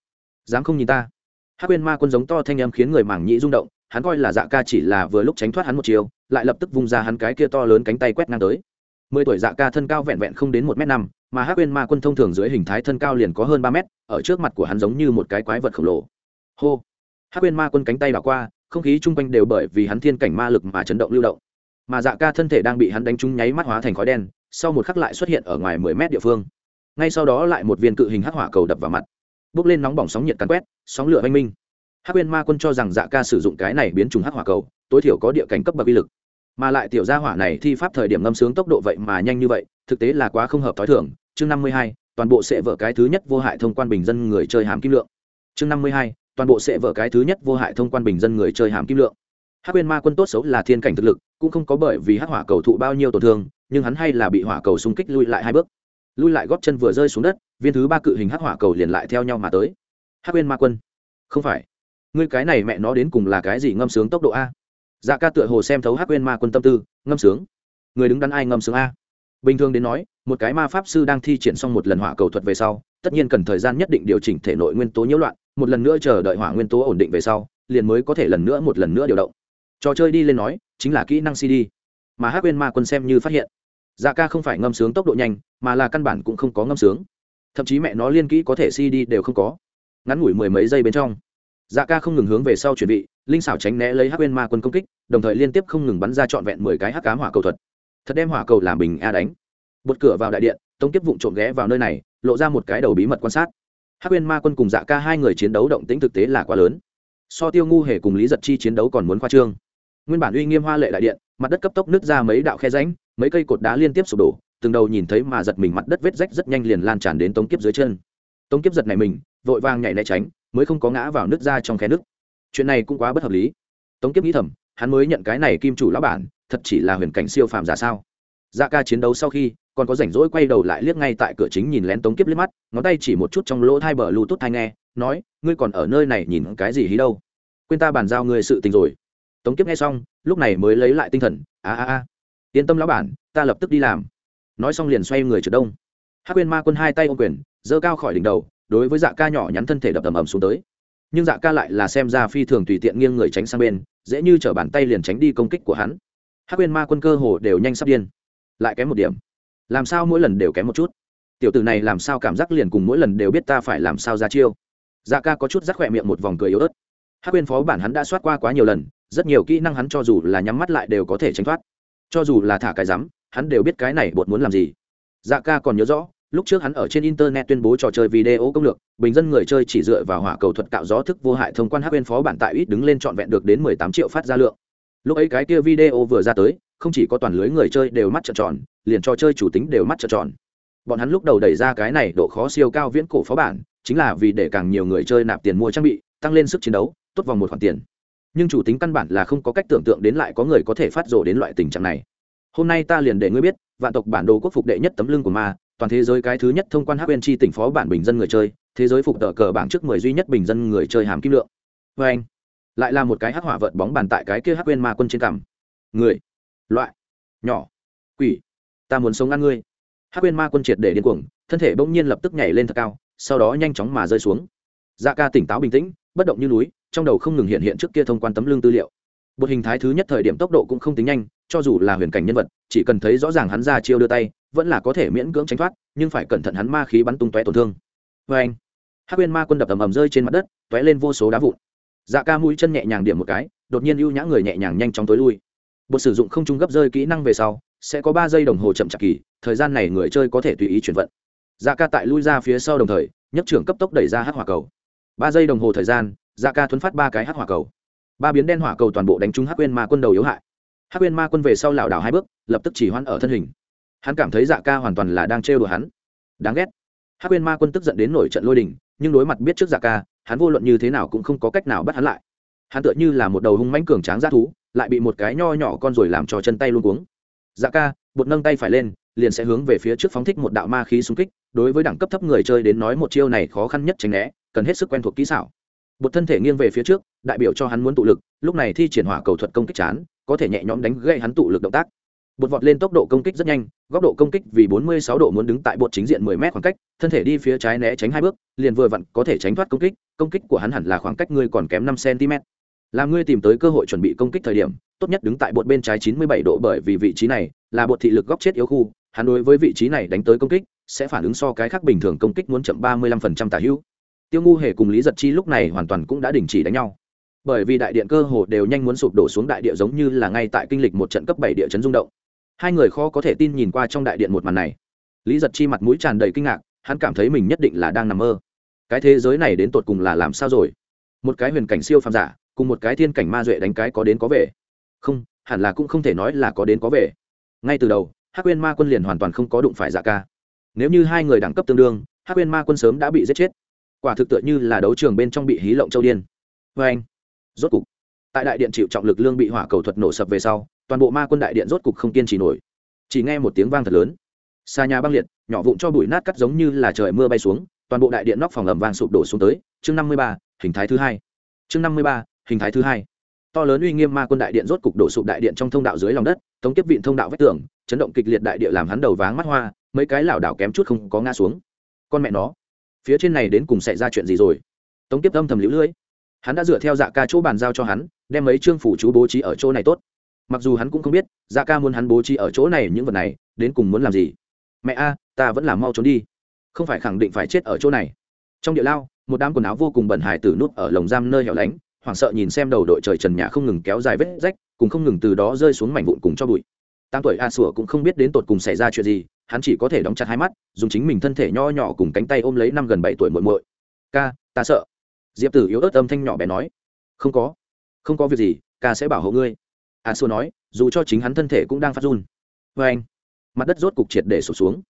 A: Dám không nhìn ta? Hắc quên ma quân giống to thanh âm khiến người mảng nhĩ rung động hắn coi là dạ ca chỉ là vừa lúc tránh thoát hắn một chiều, lại lập tức vung ra hắn cái kia to lớn cánh tay quét ngang tới. Mười tuổi dạ ca thân cao vẹn vẹn không đến một m năm, mà hát quên ma quân thông thường dưới hình thái thân cao liền có hơn ba mét, ở trước mặt của hắn giống như một cái quái vật khổng lồ. Hô! Hát quên ma quân cánh tay đảo qua, không khí chung quanh đều bởi vì hắn thiên cảnh ma lực mà chấn động lưu động. Mà dạ ca thân thể đang bị hắn đánh trúng nháy mắt hóa thành khói đen, sau một khắc lại xuất hiện ở ngoài mười mét địa phương. Ngay sau đó lại một viên cự hình hắc hỏa cầu đập vào mặt. Bốc lên nóng bỏng sóng nhiệt cắn quét, sóng lửa oanh minh hắc Uyên ma quân cho rằng dạ ca sử dụng cái này biến trùng hắc hỏa cầu, tối thiểu có địa cảnh cấp bậc uy lực. Mà lại tiểu gia hỏa này thi pháp thời điểm ngâm sướng tốc độ vậy mà nhanh như vậy, thực tế là quá không hợp thói thường. Chương năm mươi hai, toàn bộ sẽ vợ cái thứ nhất vô hại thông quan bình dân người chơi hàm kim lượng. Chương năm mươi hai, toàn bộ sẽ vở cái thứ nhất vô hại thông quan bình dân người chơi hàm kim lượng. Hắc Uyên ma quân tốt xấu là thiên cảnh thực lực, cũng không có bởi vì hắc hỏa cầu thụ bao nhiêu tổn thương, nhưng hắn hay là bị hỏa cầu xung kích lui lại hai bước. Lui lại góp chân vừa rơi xuống đất, viên thứ ba cự hình hắc hỏa cầu liền lại theo nhau mà tới. Hắc Uyên ma quân, không phải ngươi cái này mẹ nó đến cùng là cái gì ngâm sướng tốc độ a? Dạ ca tựa hồ xem thấu hắc quên ma quân tâm tư, ngâm sướng. Người đứng đắn ai ngâm sướng a? Bình thường đến nói, một cái ma pháp sư đang thi triển xong một lần hỏa cầu thuật về sau, tất nhiên cần thời gian nhất định điều chỉnh thể nội nguyên tố nhiễu loạn, một lần nữa chờ đợi hỏa nguyên tố ổn định về sau, liền mới có thể lần nữa một lần nữa điều động. Trò chơi đi lên nói, chính là kỹ năng cd mà hát quên ma quân xem như phát hiện dạ ca không phải ngâm sướng tốc độ nhanh, mà là căn bản cũng không có ngâm sướng. Thậm chí mẹ nó liên kỹ có thể cd đều không có. Ngắn ngủi mười mấy giây bên trong dạ ca không ngừng hướng về sau chuẩn bị linh xảo tránh né lấy hắc quên ma quân công kích, đồng thời liên tiếp không ngừng bắn ra trọn vẹn mười cái hắc cám hỏa cầu thuật. Thật đem hỏa cầu làm bình a đánh. Bột cửa vào đại điện, tống kiếp vụng trộm ghé vào nơi này, lộ ra một cái đầu bí mật quan sát. Hắc quên ma quân cùng dạ ca hai người chiến đấu động tĩnh thực tế là quá lớn. So tiêu ngu hề cùng lý giật chi chiến đấu còn muốn khoa trương. Nguyên bản uy nghiêm hoa lệ đại điện, mặt đất cấp tốc nứt ra mấy đạo khe ránh mấy cây cột đá liên tiếp sụp đổ, từng đầu nhìn thấy mà giật mình mặt đất vết rách rất nhanh liền lan tràn đến tống kiếp dưới chân. Tống kiếp giật này mình, vội vàng nhảy né tránh mới không có ngã vào nước ra trong khe nước. Chuyện này cũng quá bất hợp lý. Tống kiếp nghĩ thầm, hắn mới nhận cái này kim chủ lão bản, thật chỉ là huyền cảnh siêu phàm giả sao? Dạ ca chiến đấu sau khi, còn có rảnh rỗi quay đầu lại liếc ngay tại cửa chính nhìn lén tống kiếp liếc mắt, ngón tay chỉ một chút trong lỗ thai bờ lù tốt thai nghe, nói, ngươi còn ở nơi này nhìn cái gì hí đâu? Quên ta bàn giao ngươi sự tình rồi. Tống kiếp nghe xong, lúc này mới lấy lại tinh thần, a a a, yên tâm lão bản, ta lập tức đi làm. Nói xong liền xoay người trượt đông. Hắc quên ma quân hai tay ô quyền, giơ cao khỏi đỉnh đầu đối với dạ ca nhỏ nhắn thân thể đập ầm ầm xuống tới. Nhưng dạ ca lại là xem ra phi thường tùy tiện nghiêng người tránh sang bên, dễ như t bàn tay liền tránh đi công kích của hắn. Hắc quên ma quân cơ hồ đều nhanh sắp điên. Lại kém một điểm. Làm sao mỗi lần đều kém một chút? Tiểu tử này làm sao cảm giác liền cùng mỗi lần đều biết ta phải làm sao ra chiêu? Dạ ca có chút rắc khỏe miệng một vòng cười yếu ớt. Hát quên phó bản hắn đã soát qua quá nhiều lần, rất nhiều kỹ năng hắn cho dù là nhắm mắt lại đều có thể tránh thoát. Cho dù là thả cái rắm, hắn đều biết cái này bột muốn làm gì. Dạ ca còn nhớ rõ lúc trước hắn ở trên internet tuyên bố trò chơi video công lược, bình dân người chơi chỉ dựa vào hỏa cầu thuật cạo gió thức vô hại thông quan hát bên phó bản tại ít đứng lên trọn vẹn được đến mười tám triệu phát ra lượng. Lúc ấy cái kia video vừa ra tới, không chỉ có toàn lưới người chơi đều mắt trợn tròn, liền trò chơi chủ tính đều mắt trợn tròn. Bọn hắn lúc đầu đẩy ra cái này độ khó siêu cao viễn cổ phó bản, chính là vì để càng nhiều người chơi nạp tiền mua trang bị, tăng lên sức chiến đấu, tốt vòng một khoản tiền. Nhưng chủ tính căn bản là không có cách tưởng tượng đến lại có người có thể phát rồ đến loại tình trạng này. Hôm nay ta liền để ngươi biết, vạn tộc bản đồ quốc phục đệ nhất tấm lưng của ma toàn thế giới cái thứ nhất thông quan hắc chi tỉnh phó bản bình dân người chơi, thế giới phục tờ cờ bảng trước mười duy nhất bình dân người chơi hàm kim lượng. Vê anh, lại là một cái hắc hỏa vợt bóng bàn tại cái kia hắc quên ma quân trên cằm. Người, loại, nhỏ, quỷ, ta muốn sống ăn ngươi. Hắc quên ma quân triệt để điên cuồng, thân thể bỗng nhiên lập tức nhảy lên thật cao, sau đó nhanh chóng mà rơi xuống. Dạ ca tỉnh táo bình tĩnh, bất động như núi, trong đầu không ngừng hiện hiện trước kia thông quan tấm lương tư liệu. Một hình thái thứ nhất thời điểm tốc độ cũng không tính nhanh, cho dù là huyền cảnh nhân vật, chỉ cần thấy rõ ràng hắn ra chiêu đưa tay vẫn là có thể miễn cưỡng tránh thoát, nhưng phải cẩn thận hắn ma khí bắn tung tóe tổn thương. Vê anh, hắc huyên ma quân đập ầm ầm rơi trên mặt đất, tóe lên vô số đá vụn. Dạ ca mũi chân nhẹ nhàng điểm một cái, đột nhiên ưu nhã người nhẹ nhàng nhanh chóng tối lui. Bột sử dụng không trung gấp rơi kỹ năng về sau, sẽ có ba giây đồng hồ chậm chạp kỳ, thời gian này người chơi có thể tùy ý chuyển vận. Dạ ca tại lui ra phía sau đồng thời, nhất trưởng cấp tốc đẩy ra hắc hỏa cầu. Ba giây đồng hồ thời gian dạ ca thuấn phát ba cái hắc hỏa cầu. Ba biến đen hỏa cầu toàn bộ đánh trúng hắc quên ma quân đầu yếu hại. Hắc quên ma quân về sau lảo đảo hai bước, lập tức chỉ hoãn ở thân hình hắn cảm thấy dạ ca hoàn toàn là đang trêu đùa hắn. Đáng ghét. Hắc quên ma quân tức giận đến nổi trận lôi đình, nhưng đối mặt biết trước dạ ca, hắn vô luận như thế nào cũng không có cách nào bắt hắn lại. Hắn tựa như là một đầu hung mãnh cường tráng g thú, lại bị một cái nho nhỏ con rồi làm cho chân tay luôn cuống. Dạ ca bột nâng tay phải lên, liền sẽ hướng về phía trước phóng thích một đạo ma khí xung kích, đối với đẳng cấp thấp người chơi đến nói một chiêu này khó khăn nhất tránh né, cần hết sức quen thuộc kỹ xảo. Bột thân thể nghiêng về phía trước, đại biểu cho hắn muốn tụ lực, lúc này thi triển hỏa cầu thuật công kích chán, có thể nhẹ nhõm đánh gây hắn tụ lực động tác bột vọt lên tốc độ công kích rất nhanh, góc độ công kích vì 46 độ muốn đứng tại bột chính diện 10 mét khoảng cách, thân thể đi phía trái né tránh hai bước, liền vừa vặn có thể tránh thoát công kích công kích của hắn hẳn là khoảng cách ngươi còn kém 5 cm làm ngươi tìm tới cơ hội chuẩn bị công kích thời điểm, tốt nhất đứng tại bột bên trái 97 độ bởi vì vị trí này là bột thị lực góc chết yếu khu, hắn đối với vị trí này đánh tới công kích, sẽ phản ứng so cái khác bình thường công kích muốn chậm 35% tả hữu. Tiêu ngu hề cùng lý giật chi lúc này hoàn toàn cũng đã đình chỉ đánh nhau. Bởi vì đại điện cơ hồ đều nhanh muốn sụp đổ xuống đại địa giống như là ngay tại kinh lịch một trận cấp bảy địa chấn rung động hai người khó có thể tin nhìn qua trong đại điện một màn này. Lý giật chi mặt mũi tràn đầy kinh ngạc, hắn cảm thấy mình nhất định là đang nằm mơ. Cái thế giới này đến tột cùng là làm sao rồi? Một cái huyền cảnh siêu phàm giả, cùng một cái thiên cảnh ma duệ đánh cái có đến có về. Không, hẳn là cũng không thể nói là có đến có về. Ngay từ đầu, hắc quên ma quân liền hoàn toàn không có đụng phải dạ ca. Nếu như hai người đẳng cấp tương đương, hắc quên ma quân sớm đã bị giết chết. Quả thực tựa như là đấu trường bên trong bị hí lộng châu điên. Vê anh rốt cục, tại đại điện chịu trọng lực lương bị hỏa cầu thuật nổ sập về sau toàn bộ ma quân đại điện rốt cục không kiên trì nổi. Chỉ nghe một tiếng vang thật lớn. Xa nhà băng liệt, nhỏ vụn cho bụi nát cắt giống như là trời mưa bay xuống, toàn bộ đại điện nóc phòng ầm vàng sụp đổ xuống tới. Chương năm mươi ba, hình thái thứ hai. Chương năm mươi ba, hình thái thứ hai. To lớn uy nghiêm ma quân đại điện rốt cục đổ sụp đại điện trong thông đạo dưới lòng đất tống tiếp vịn thông đạo vách tường, chấn động kịch liệt đại địa làm hắn đầu váng mắt hoa, mấy cái lảo đảo kém chút không có ngã xuống. Con mẹ nó, phía trên này đến cùng xảy ra chuyện gì rồi? Tống tiếp âm thầm lũ lưỡi hắn đã dựa theo dạ ca chỗ bàn giao cho hắn, đem mấy chương phủ chú bố trí ở chỗ này tốt mặc dù hắn cũng không biết dạ ca muốn hắn bố trí ở chỗ này những vật này, đến cùng muốn làm gì. Mẹ a, ta vẫn làm mau trốn đi. Không phải khẳng định phải chết ở chỗ này. Trong địa lao, một đám quần áo vô cùng bẩn hải tử nút ở lồng giam nơi hẻo lánh, hoảng sợ nhìn xem đầu đội trời trần nhà không ngừng kéo dài vết rách, cùng không ngừng từ đó rơi xuống mảnh vụn cùng cho bụi. Tám tuổi a sủa cũng không biết đến tột cùng xảy ra chuyện gì, hắn chỉ có thể đóng chặt hai mắt, dùng chính mình thân thể nho nhỏ cùng cánh tay ôm lấy năm gần bảy tuổi muội muội. Ca, ta sợ. Diệp tử yếu ớt âm thanh nhỏ bé nói. Không có. Không có việc gì, ca sẽ bảo hộ ngươi. À, a xua nói dù cho chính hắn thân thể cũng đang phát run. Vê anh mặt đất rốt cục triệt để sụp xuống.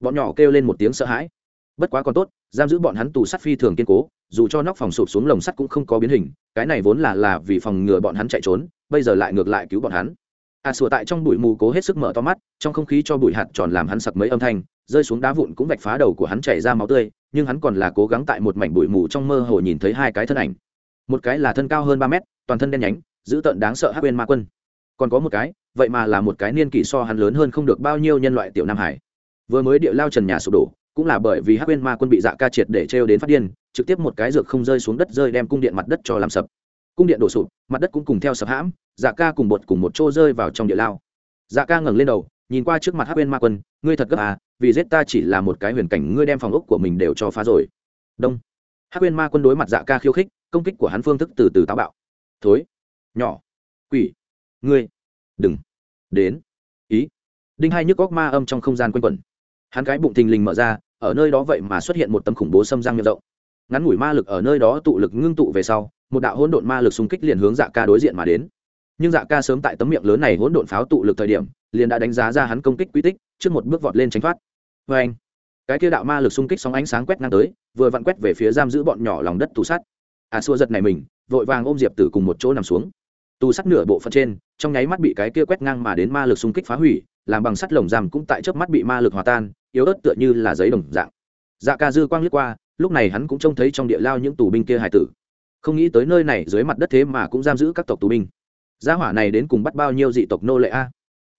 A: Bọn nhỏ kêu lên một tiếng sợ hãi. Bất quá còn tốt giam giữ bọn hắn tù sắt phi thường kiên cố dù cho nóc phòng sụp xuống lồng sắt cũng không có biến hình cái này vốn là là vì phòng ngừa bọn hắn chạy trốn bây giờ lại ngược lại cứu bọn hắn. A à, sùa tại trong bụi mù cố hết sức mở to mắt trong không khí cho bụi hạt tròn làm hắn sặc mấy âm thanh rơi xuống đá vụn cũng vạch phá đầu của hắn chảy ra máu tươi nhưng hắn còn là cố gắng tại một mảnh bụi mù trong mơ hồ nhìn thấy hai cái thân ảnh. Một cái là thân cao hơn ba mét toàn thân đen nhánh dữ tợn đáng sợ hắc quên ma quân còn có một cái, vậy mà là một cái niên kỷ so hắn lớn hơn không được bao nhiêu nhân loại tiểu nam hải. Vừa mới địa lao trần nhà sụp đổ, cũng là bởi vì hắc bên ma quân bị dạ ca triệt để trêu đến phát điên, trực tiếp một cái dược không rơi xuống đất rơi đem cung điện mặt đất cho làm sập. Cung điện đổ sụp, mặt đất cũng cùng theo sập hãm dạ ca cùng bột cùng một chỗ rơi vào trong địa lao. Dạ ca ngẩng lên đầu, nhìn qua trước mặt hắc bên ma quân, ngươi thật gấp à vì giết ta chỉ là một cái huyền cảnh, ngươi đem phòng ốc của mình đều cho phá rồi. Đông. Hắc bên ma quân đối mặt dạ ca khiêu khích, công kích của hắn phương thức từ từ táo bạo. Thối, nhỏ, quỷ ngươi. Đừng. Đến. Ý. Đinh hai nhức góc ma âm trong không gian quanh quẩn. Hắn cái bụng thình lình mở ra, ở nơi đó vậy mà xuất hiện một tấm khủng bố xâm răng miệng rộng. Ngắn ngủi ma lực ở nơi đó tụ lực ngưng tụ về sau, một đạo hỗn độn ma lực xung kích liền hướng dạ ca đối diện mà đến. Nhưng dạ ca sớm tại tấm miệng lớn này hỗn độn pháo tụ lực thời điểm, liền đã đánh giá ra hắn công kích quy tích, trước một bước vọt lên tránh thoát. Vê anh cái kia đạo ma lực xung kích sóng ánh sáng quét ngang tới, vừa vặn quét về phía giam giữ bọn nhỏ lòng đất tù sắt à xua giật này mình, vội vàng ôm diệp tử cùng một chỗ nằm xuống. Tù sắt nửa bộ phận trên trong nháy mắt bị cái kia quét ngang mà đến ma lực xung kích phá hủy, làm bằng sắt lồng giam cũng tại trước mắt bị ma lực hòa tan, yếu ớt tựa như là giấy đồng dạng. Dạ ca dư quang lướt qua, lúc này hắn cũng trông thấy trong địa lao những tù binh kia hải tử. Không nghĩ tới nơi này dưới mặt đất thế mà cũng giam giữ các tộc tù binh. Gia hỏa này đến cùng bắt bao nhiêu dị tộc nô lệ a?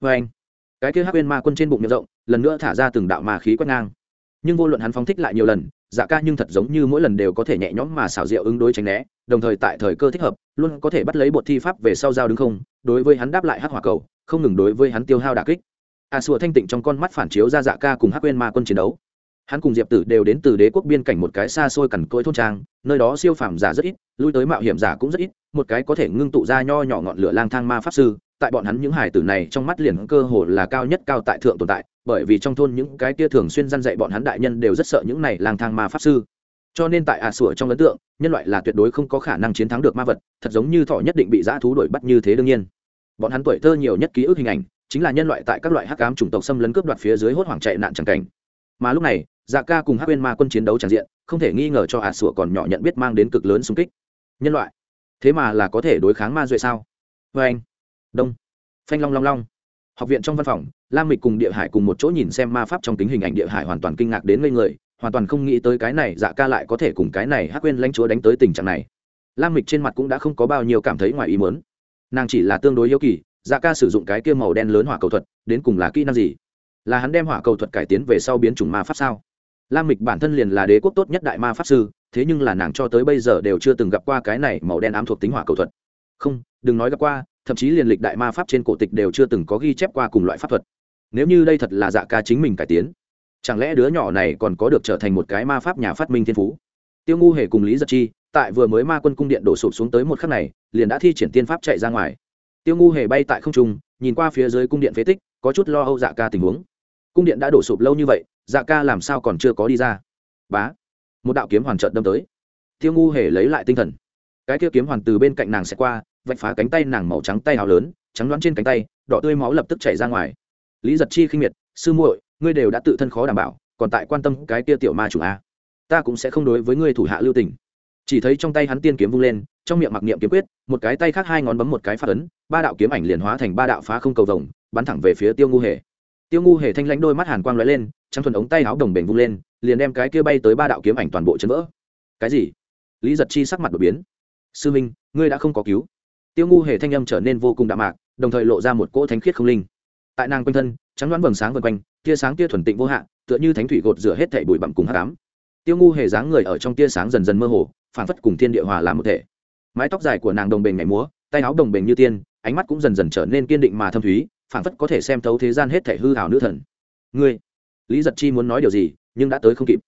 A: Vê anh cái kia hắc bên ma quân trên bụng miệng rộng, lần nữa thả ra từng đạo ma khí quét ngang nhưng vô luận hắn phóng thích lại nhiều lần dạ ca nhưng thật giống như mỗi lần đều có thể nhẹ nhõm mà xảo diệu ứng đối tránh né đồng thời tại thời cơ thích hợp luôn có thể bắt lấy bột thi pháp về sau giao đứng không đối với hắn đáp lại hắc hỏa cầu không ngừng đối với hắn tiêu hao đà kích. A à, sùa thanh tịnh trong con mắt phản chiếu ra dạ ca cùng hắc quên ma quân chiến đấu. Hắn cùng diệp tử đều đến từ đế quốc biên cảnh một cái xa xôi cằn cỗi thôn trang nơi đó siêu phàm giả rất ít lui tới mạo hiểm giả cũng rất ít một cái có thể ngưng tụ ra nho nhỏ ngọn lửa lang thang ma pháp sư tại bọn hắn những hải tử này trong mắt liền cơ hồ là cao nhất cao tại thượng tồn tại, bởi vì trong thôn những cái kia thường xuyên dăn dạy bọn hắn đại nhân đều rất sợ những này lang thang ma pháp sư. Cho nên tại ả sủa trong ấn tượng, nhân loại là tuyệt đối không có khả năng chiến thắng được ma vật, thật giống như thỏ nhất định bị dã thú đuổi bắt như thế đương nhiên. Bọn hắn tuổi thơ nhiều nhất ký ức hình ảnh, chính là nhân loại tại các loại hắc ám chủng tộc xâm lấn cướp đoạt phía dưới hốt hoảng chạy nạn chẳng cảnh. Mà lúc này dạ ca cùng hắc bên ma quân chiến đấu tràn diện, không thể nghi ngờ cho ả sủa còn nhỏ nhận biết mang đến cực lớn xung kích. Nhân loại, thế mà là có thể đối kháng ma duệ sao? Vê anh đông. Phanh long long long. Học viện trong văn phòng, lam mịch cùng địa hải cùng một chỗ nhìn xem ma pháp trong kính hình ảnh địa hải hoàn toàn kinh ngạc đến ngây người, hoàn toàn không nghĩ tới cái này dạ ca lại có thể cùng cái này hắc quên lãnh chúa đánh tới tình trạng này. Lam mịch trên mặt cũng đã không có bao nhiêu cảm thấy ngoài ý muốn. Nàng chỉ là tương đối yêu kỳ dạ ca sử dụng cái kia màu đen lớn hỏa cầu thuật, đến cùng là kỹ năng gì? Là hắn đem hỏa cầu thuật cải tiến về sau biến chủng ma pháp sao? Lam mịch bản thân liền là đế quốc tốt nhất đại ma pháp sư, thế nhưng là nàng cho tới bây giờ đều chưa từng gặp qua cái này màu đen ám thuộc tính hỏa cầu thuật. Không, đừng nói gặp qua thậm chí liền lịch đại ma pháp trên cổ tịch đều chưa từng có ghi chép qua cùng loại pháp thuật. Nếu như đây thật là dạ ca chính mình cải tiến, chẳng lẽ đứa nhỏ này còn có được trở thành một cái ma pháp nhà phát minh thiên phú? Tiêu ngu hề cùng lý giật chi tại vừa mới ma quân cung điện đổ sụp xuống tới một khắc này, liền đã thi triển tiên pháp chạy ra ngoài. Tiêu ngu hề bay tại không trung, nhìn qua phía dưới cung điện phế tích, có chút lo âu dạ ca tình huống. Cung điện đã đổ sụp lâu như vậy dạ ca làm sao còn chưa có đi ra? Bá, một đạo kiếm hoàn trợn đâm tới. Tiêu ngu hề lấy lại tinh thần. Cái kia kiếm hoàn từ bên cạnh nàng sẽ qua vạch phá cánh tay nàng màu trắng tay hào lớn, trắng đoán trên cánh tay, đỏ tươi máu lập tức chảy ra ngoài. Lý giật chi khinh miệt, sư muội, ngươi đều đã tự thân khó đảm bảo, còn tại quan tâm cái kia tiểu ma chủ a. Ta cũng sẽ không đối với ngươi thủ hạ lưu tình. Chỉ thấy trong tay hắn tiên kiếm vung lên, trong miệng mặc niệm kiếm quyết, một cái tay khác hai ngón bấm một cái phát ấn, ba đạo kiếm ảnh liền hóa thành ba đạo phá không cầu vồng, bắn thẳng về phía tiêu ngu hề. Tiêu ngu hề thanh lãnh đôi mắt hàn quang lóe lên, trắng thuần ống tay áo đồng bền vung lên, liền đem cái kia bay tới ba đạo kiếm ảnh toàn bộ chấn vỡ. Cái gì? Lý giật chi sắc mặt đột biến. Sư minh, ngươi đã không có cứu tiêu ngu hề thanh âm trở nên vô cùng đạm mạc, đồng thời lộ ra một cỗ thánh khiết không linh. Tại nàng quanh thân, trắng đoán vầng sáng vân quanh, tia sáng tia thuần tịnh vô hạn tựa như thánh thủy gột rửa hết thảy bụi bặm cùng hát cám tiêu ngu hề dáng người ở trong tia sáng dần dần mơ hồ phản phất cùng thiên địa hòa làm một thể. Mái tóc dài của nàng đồng bền nhảy múa, tay áo đồng bền như tiên, ánh mắt cũng dần dần trở nên kiên định mà thâm thúy phản phất có thể xem thấu thế gian hết thể hư hào nữ thần. Ngươi, lý giật chi muốn nói điều gì, nhưng đã tới không kịp.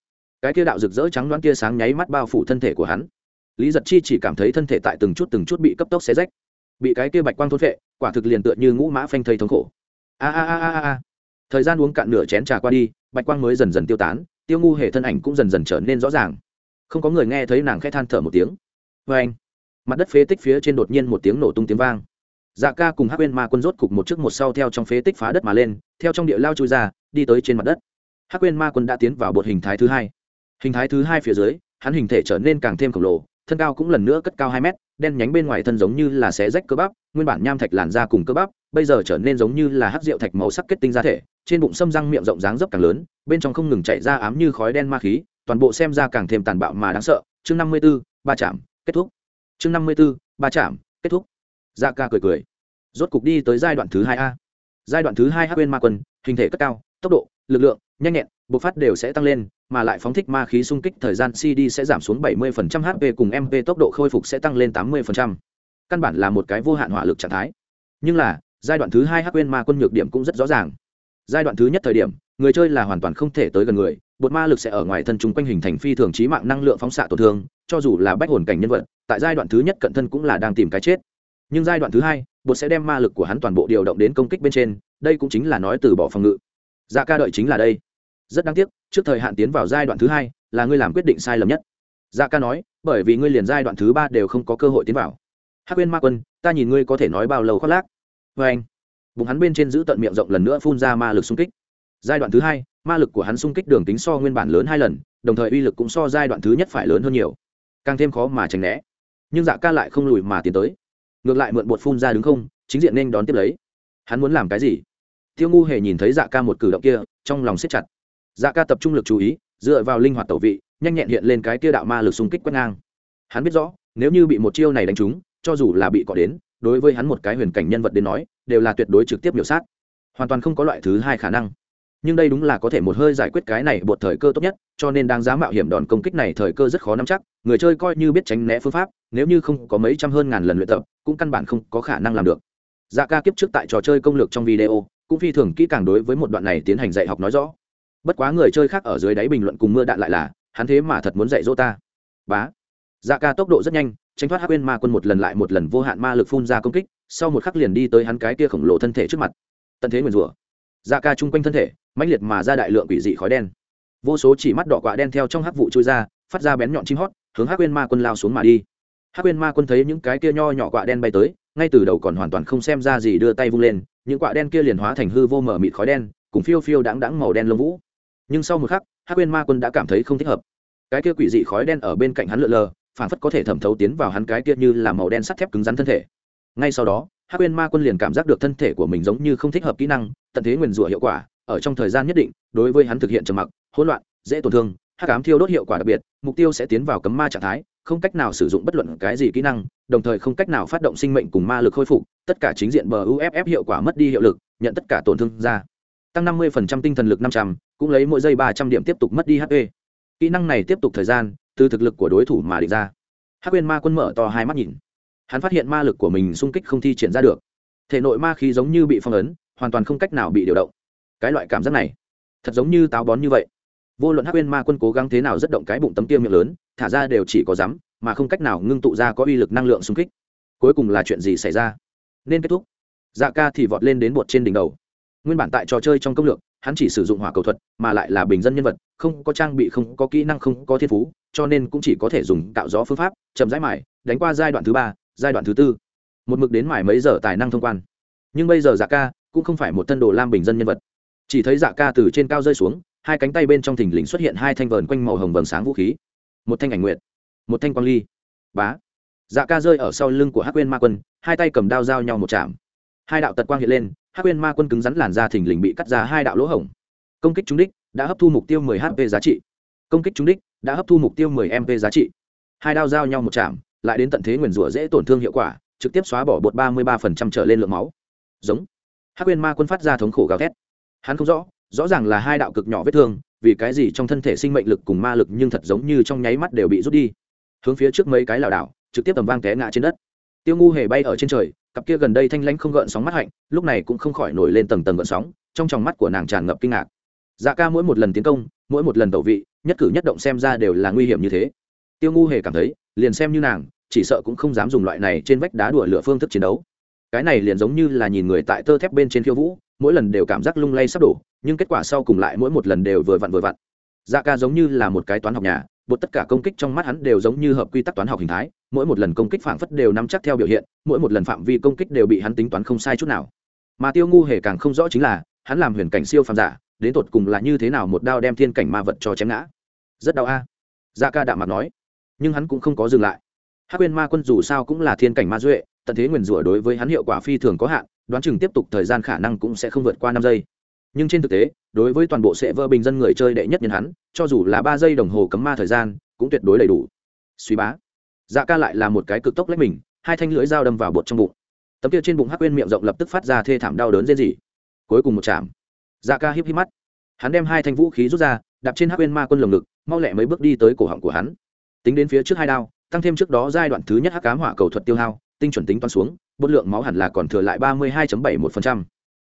A: Cái tia đạo rực rỡ trắng đoán tia sáng nháy mắt bao phủ thân thể của hắn lý giật chi chỉ cảm thấy thân thể tại từng chút từng chút bị cấp tốc xé rách. Bị cái kia bạch quang thốt vệ quả thực liền tựa như ngũ mã phanh thây thống khổ. A a a a a thời gian uống cạn nửa chén trà qua đi, bạch quang mới dần dần tiêu tán, tiêu ngu hề thân ảnh cũng dần dần trở nên rõ ràng. Không có người nghe thấy nàng khẽ than thở một tiếng. Vê anh, mặt đất phế tích phía trên đột nhiên một tiếng nổ tung tiếng vang. Dạ ca cùng hắc quên ma quân rốt cục một trước một sau theo trong phế tích phá đất mà lên, theo trong địa lao chui ra, đi tới trên mặt đất. Hắc quên ma quân đã tiến vào bột hình thái thứ hai. Hình thái thứ hai phía dưới, hắn hình thể trở nên càng thêm khổng lồ thân cao cũng lần nữa cất cao hai mét, đen nhánh bên ngoài thân giống như là xé rách cơ bắp, nguyên bản nham thạch làn da cùng cơ bắp, bây giờ trở nên giống như là hắc rượu thạch màu sắc kết tinh ra thể, trên bụng xâm răng miệng rộng dáng dấp càng lớn, bên trong không ngừng chảy ra ám như khói đen ma khí, toàn bộ xem ra càng thêm tàn bạo mà đáng sợ. Chương năm mươi b ố ba chạm, kết thúc. Chương năm mươi b ố ba chạm, kết thúc. Da ca cười cười. Rốt cục đi tới giai đoạn thứ hai a. Giai đoạn thứ hai hắc bên ma quân, hình thể cất cao, tốc độ, lực lượng nhanh nhẹn, bộc phát đều sẽ tăng lên, mà lại phóng thích ma khí xung kích thời gian cd sẽ giảm xuống 70% hp cùng mp tốc độ khôi phục sẽ tăng lên 80%. căn bản là một cái vô hạn hỏa lực trạng thái. Nhưng là, giai đoạn thứ hai hắc quên ma quân nhược điểm cũng rất rõ ràng. Giai đoạn thứ nhất thời điểm, người chơi là hoàn toàn không thể tới gần người, bột ma lực sẽ ở ngoài thân chúng quanh hình thành phi thường trí mạng năng lượng phóng xạ tổn thương, cho dù là bách hồn cảnh nhân vật, tại giai đoạn thứ nhất cận thân cũng là đang tìm cái chết. Nhưng giai đoạn thứ hai, bột sẽ đem ma lực của hắn toàn bộ điều động đến công kích bên trên, đây cũng chính là nói từ bỏ phòng ngự. Dạ ca đợi chính là đây rất đáng tiếc, trước thời hạn tiến vào giai đoạn thứ hai là ngươi làm quyết định sai lầm nhất. Dạ ca nói, bởi vì ngươi liền giai đoạn thứ ba đều không có cơ hội tiến vào. Hắc quên ma quân, ta nhìn ngươi có thể nói bao lâu khoác lác. Vê anh, bụng hắn bên trên giữ tận miệng rộng lần nữa phun ra ma lực xung kích. Giai đoạn thứ hai, ma lực của hắn xung kích đường tính so nguyên bản lớn hai lần, đồng thời uy lực cũng so giai đoạn thứ nhất phải lớn hơn nhiều. Càng thêm khó mà tránh né. Nhưng dạ ca lại không lùi mà tiến tới. Ngược lại mượn bột phun ra đứng không, chính diện nên đón tiếp lấy. Hắn muốn làm cái gì? Tiêu ngu hề nhìn thấy dạ ca một cử động kia, trong lòng siết chặt dạ ca tập trung lực chú ý, dựa vào linh hoạt tẩu vị, nhanh nhẹn hiện lên cái tia đạo ma lực xung kích quét ngang. Hắn biết rõ, nếu như bị một chiêu này đánh trúng, cho dù là bị cọ đến, đối với hắn một cái huyền cảnh nhân vật đến nói, đều là tuyệt đối trực tiếp biểu sát. Hoàn toàn không có loại thứ hai khả năng. Nhưng đây đúng là có thể một hơi giải quyết cái này bột thời cơ tốt nhất, cho nên đang giá mạo hiểm đòn công kích này thời cơ rất khó nắm chắc, người chơi coi như biết tránh né phương pháp, nếu như không có mấy trăm hơn ngàn lần luyện tập, cũng căn bản không có khả năng làm được. Dạ ca kiếp trước tại trò chơi công lược trong video, cũng phi thường kỹ càng đối với một đoạn này tiến hành dạy học nói rõ bất quá người chơi khác ở dưới đáy bình luận cùng mưa đạn lại là, hắn thế mà thật muốn dạy dỗ ta. Bá. Dạ ca tốc độ rất nhanh, tránh thoát hắc quên ma quân một lần lại một lần vô hạn ma lực phun ra công kích, sau một khắc liền đi tới hắn cái kia khổng lồ thân thể trước mặt. Tận thế nguyền rủa. Dạ ca chung quanh thân thể, mãnh liệt mà ra đại lượng quỷ dị khói đen. Vô số chỉ mắt đỏ quạ đen theo trong hắc vụ trôi ra, phát ra bén nhọn chim hót, hướng hắc quên ma quân lao xuống mà đi. Hắc quên ma quân thấy những cái kia nho nhỏ quạ đen bay tới, ngay từ đầu còn hoàn toàn không xem ra gì đưa tay vung lên, những quạ đen kia liền hóa thành hư vô mở mịt khói đen, cùng phiêu phiêu đáng đáng màu đen lông vũ nhưng sau một khắc hắc quên ma quân đã cảm thấy không thích hợp. Cái kia quỷ dị khói đen ở bên cạnh hắn lượn lờ phản phất có thể thẩm thấu tiến vào hắn cái kia như là màu đen sắt thép cứng rắn thân thể. Ngay sau đó hắc quên ma quân liền cảm giác được thân thể của mình giống như không thích hợp kỹ năng tận thế nguyền rủa hiệu quả ở trong thời gian nhất định đối với hắn thực hiện trầm mặc hỗn loạn dễ tổn thương hắc ám thiêu đốt hiệu quả đặc biệt mục tiêu sẽ tiến vào cấm ma trạng thái không cách nào sử dụng bất luận cái gì kỹ năng đồng thời không cách nào phát động sinh mệnh cùng ma lực khôi phục tất cả chính diện bờ uff hiệu quả mất đi hiệu lực nhận tất cả tổn thương ra. Tăng 50% tinh thần lực 500, cũng lấy mỗi giây 300 điểm tiếp tục mất đi hp kỹ năng này tiếp tục thời gian, từ thực lực của đối thủ mà định ra. Hắc quên ma quân mở to hai mắt nhìn. Hắn phát hiện ma lực của mình xung kích không thi triển ra được. Thể nội ma khí giống như bị phong ấn, hoàn toàn không cách nào bị điều động. Cái loại cảm giác này, thật giống như táo bón như vậy. Vô luận hắc quên ma quân cố gắng thế nào rất động cái bụng tấm tiêm miệng lớn, thả ra đều chỉ có rắm, mà không cách nào ngưng tụ ra có uy lực năng lượng xung kích. Cuối cùng là chuyện gì xảy ra? Nên kết thúc. Dạ ca thì vọt lên đến bột trên đỉnh đầu. Nguyên bản tại trò chơi trong công lược hắn chỉ sử dụng hỏa cầu thuật, mà lại là bình dân nhân vật, không có trang bị, không có kỹ năng, không có thiên phú, cho nên cũng chỉ có thể dùng tạo gió phương pháp, chậm rãi mải đánh qua giai đoạn thứ ba, giai đoạn thứ tư. Một mực đến mải mấy giờ tài năng thông quan. Nhưng bây giờ dạ ca cũng không phải một thân đồ lam bình dân nhân vật. Chỉ thấy dạ ca từ trên cao rơi xuống, hai cánh tay bên trong thình lình xuất hiện hai thanh vờn quanh màu hồng vầng sáng vũ khí. Một thanh ảnh nguyện, một thanh quang ly. Bá. Dạ ca rơi ở sau lưng của hắc quên ma quân, hai tay cầm đao giao nhau một chạm. Hai đạo tật quang hiện lên hắc quên ma quân cứng rắn làn da thình lình bị cắt ra hai đạo lỗ hổng. Công kích trúng đích đã hấp thu mục tiêu 10 hp giá trị. Công kích trúng đích đã hấp thu mục tiêu 10 mp giá trị. Hai đao giao nhau một chạm, lại đến tận thế nguyền rủa dễ tổn thương hiệu quả, trực tiếp xóa bỏ bột 33% trở lên lượng máu. Giống. Hắc quên ma quân phát ra thống khổ gào thét. Hắn không rõ rõ ràng là hai đạo cực nhỏ vết thương, vì cái gì trong thân thể sinh mệnh lực cùng ma lực nhưng thật giống như trong nháy mắt đều bị rút đi. Hướng phía trước mấy cái lảo đảo, trực tiếp tầm vang té ngã trên đất. Tiêu ngu hề bay ở trên trời cặp kia gần đây thanh lãnh không gợn sóng mắt hạnh, lúc này cũng không khỏi nổi lên tầng tầng gợn sóng, trong tròng mắt của nàng tràn ngập kinh ngạc. Dạ ca mỗi một lần tiến công, mỗi một lần tẩu vị, nhất cử nhất động xem ra đều là nguy hiểm như thế. Tiêu ngu hề cảm thấy, liền xem như nàng, chỉ sợ cũng không dám dùng loại này trên vách đá đùa lửa phương thức chiến đấu. Cái này liền giống như là nhìn người tại tơ thép bên trên khiêu vũ, mỗi lần đều cảm giác lung lay sắp đổ, nhưng kết quả sau cùng lại mỗi một lần đều vừa vặn vừa vặn. Dạ ca giống như là một cái toán học nhà bột tất cả công kích trong mắt hắn đều giống như hợp quy tắc toán học hình thái, mỗi một lần công kích phảng phất đều nắm chắc theo biểu hiện, mỗi một lần phạm vi công kích đều bị hắn tính toán không sai chút nào. Mà tiêu ngu hề càng không rõ chính là, hắn làm huyền cảnh siêu phàm giả, đến tột cùng là như thế nào một đao đem thiên cảnh ma vật cho chém ngã. Rất đau a. Gia ca đạm mặt nói. Nhưng hắn cũng không có dừng lại. Hắc quên ma quân dù sao cũng là thiên cảnh ma duệ, tận thế nguyền rủa đối với hắn hiệu quả phi thường có hạn, đoán chừng tiếp tục thời gian khả năng cũng sẽ không vượt qua năm giây nhưng trên thực tế, đối với toàn bộ sẽ vơ bình dân người chơi đệ nhất nhân hắn, cho dù là ba giây đồng hồ cấm ma thời gian, cũng tuyệt đối đầy đủ. Suy bá. Dạ ca lại là một cái cực tốc lách mình, hai thanh lưỡi dao đâm vào bột trong bụng. Tấm kia trên bụng hắc quên miệng rộng lập tức phát ra thê thảm đau đớn dễ gì cuối cùng một chạm. Dạ ca híp híp mắt. Hắn đem hai thanh vũ khí rút ra, đạp trên hắc quên ma quân lồng ngực, mau lẹ mấy bước đi tới cổ họng của hắn. Tính đến phía trước hai đao, tăng thêm trước đó giai đoạn thứ nhất hắc cám hỏa cầu thuật tiêu hao, tinh chuẩn tính toán xuống, bột lượng máu hẳn là còn thừa lại ba mươi hai bảy một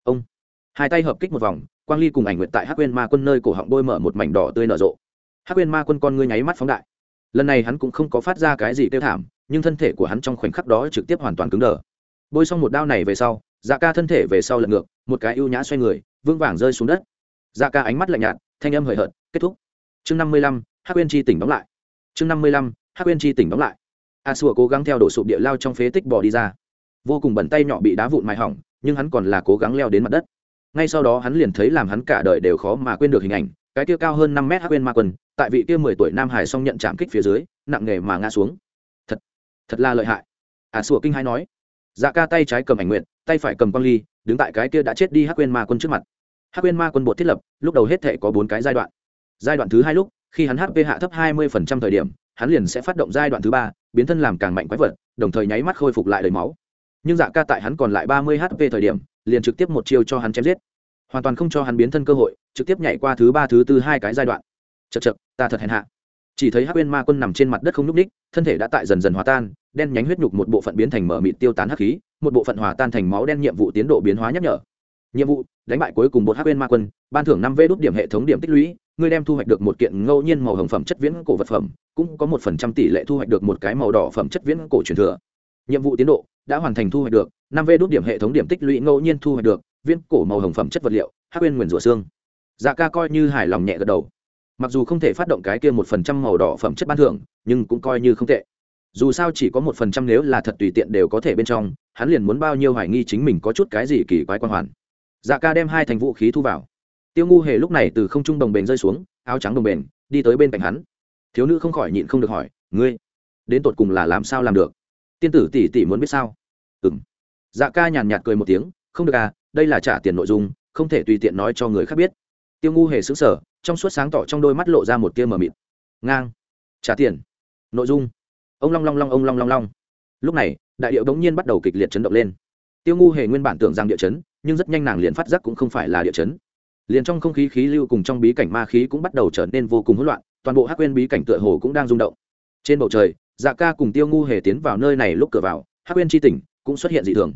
A: ông hai tay hợp kích một vòng, quang ly cùng ảnh nguyện tại hắc quên ma quân nơi cổ họng bôi mở một mảnh đỏ tươi nở rộ. Hắc quên ma quân con ngươi nháy mắt phóng đại. Lần này hắn cũng không có phát ra cái gì kêu thảm, nhưng thân thể của hắn trong khoảnh khắc đó trực tiếp hoàn toàn cứng đờ. Bôi xong một đao này về sau dạ ca thân thể về sau lật ngược, một cái ưu nhã xoay người, vững vàng rơi xuống đất. Dạ ca ánh mắt lạnh nhạt, thanh âm hời hợt, kết thúc. Chương năm mươi lăm, hắc quên chi tỉnh đóng lại. Chương năm mươi lăm, hắc quên chi tỉnh đóng lại. A sùa cố gắng theo đổ sụp địa lao trong phế tích bò đi ra. Vô cùng bẩn tay nhỏ bị đá vụn mài hỏng, nhưng hắn còn là cố gắng leo đến mặt đất ngay sau đó hắn liền thấy làm hắn cả đời đều khó mà quên được hình ảnh, cái kia cao hơn năm mét hắc quên ma quân tại vị kia mười tuổi nam hải xong nhận chạm kích phía dưới, nặng nghề mà ngã xuống. Thật thật là lợi hại. À sủa kinh hai nói. Dạ ca tay trái cầm ảnh nguyện, tay phải cầm quang ly, đứng tại cái kia đã chết đi hắc quên ma quân trước mặt. Hắc quên ma quân bột thiết lập, lúc đầu hết thể có bốn cái giai đoạn. Giai đoạn thứ hai lúc, khi hắn hp hạ thấp hai mươi thời điểm, hắn liền sẽ phát động giai đoạn thứ ba, biến thân làm càng mạnh quái vật, đồng thời nháy mắt khôi phục lại đầy máu nhưng dạ ca tại hắn còn lại ba mươi hp thời điểm, liền trực tiếp một chiêu cho hắn chém giết. Hoàn toàn không cho hắn biến thân cơ hội, trực tiếp nhảy qua thứ ba, thứ tư hai cái giai đoạn. Chật chật ta thật hèn hạ. Chỉ thấy hắc uyên ma quân nằm trên mặt đất không n ú c ních thân thể đã tại dần dần hòa tan, đen nhánh huyết nhục một bộ phận biến thành mở mịt tiêu tán hắc khí, một bộ phận hòa tan thành máu đen nhiệm vụ tiến độ biến hóa nhắc nhở. Nhiệm vụ, đánh bại cuối cùng một hắc uyên ma quân, ban thưởng năm vê đốt điểm hệ thống điểm tích lũy, ngươi đem thu hoạch được một kiện ngẫu nhiên màu hồng phẩm chất viễn cổ vật phẩm, cũng có một phần trăm tỷ lệ thu hoạch được một cái màu đỏ phẩm chất viễn cổ truyền thừa. Nhiệm vụ tiến độ đã hoàn thành thu hoạch được, năm vê đốt điểm hệ thống điểm tích lũy ngẫu nhiên thu hoạch được, viên cổ màu hồng phẩm chất vật liệu, hắc quên nguyền rủa xương. Dạ ca coi như hài lòng nhẹ gật đầu. Mặc dù không thể phát động cái kia một phần trăm màu đỏ phẩm chất ban thưởng, nhưng cũng coi như không tệ. Dù sao chỉ có một phần trăm nếu là thật tùy tiện đều có thể bên trong, hắn liền muốn bao nhiêu hoài nghi chính mình có chút cái gì kỳ quái quan hoàn. Dạ ca đem hai thành vũ khí thu vào. Tiêu ngu hề lúc này từ không trung đồng bền rơi xuống, áo trắng đồng bền, đi tới bên cạnh hắn. Thiếu nữ không khỏi nhịn không được hỏi, ngươi, đến tột cùng là làm sao làm được? Tiên tử tỷ tỷ muốn biết sao? Ừng dạ ca nhàn nhạt cười một tiếng, không được à đây là trả tiền nội dung, không thể tùy tiện nói cho người khác biết. Tiêu ngu hề xứng sở trong suốt sáng tỏ trong đôi mắt lộ ra một tia mờ mịt. Ngang. Trả tiền. Nội dung. Ông long long long ông long long long. Lúc này, đại điệu đống nhiên bắt đầu kịch liệt chấn động lên. Tiêu ngu hề nguyên bản tưởng rằng địa chấn, nhưng rất nhanh nàng liền phát giác cũng không phải là địa chấn. Liền trong không khí khí lưu cùng trong bí cảnh ma khí cũng bắt đầu trở nên vô cùng hỗn loạn, toàn bộ hắc quên bí cảnh tựa hồ cũng đang rung động. Trên bầu trời dạ ca cùng tiêu ngu hề tiến vào nơi này lúc cửa vào hắc Uyên tri tỉnh cũng xuất hiện dị thường.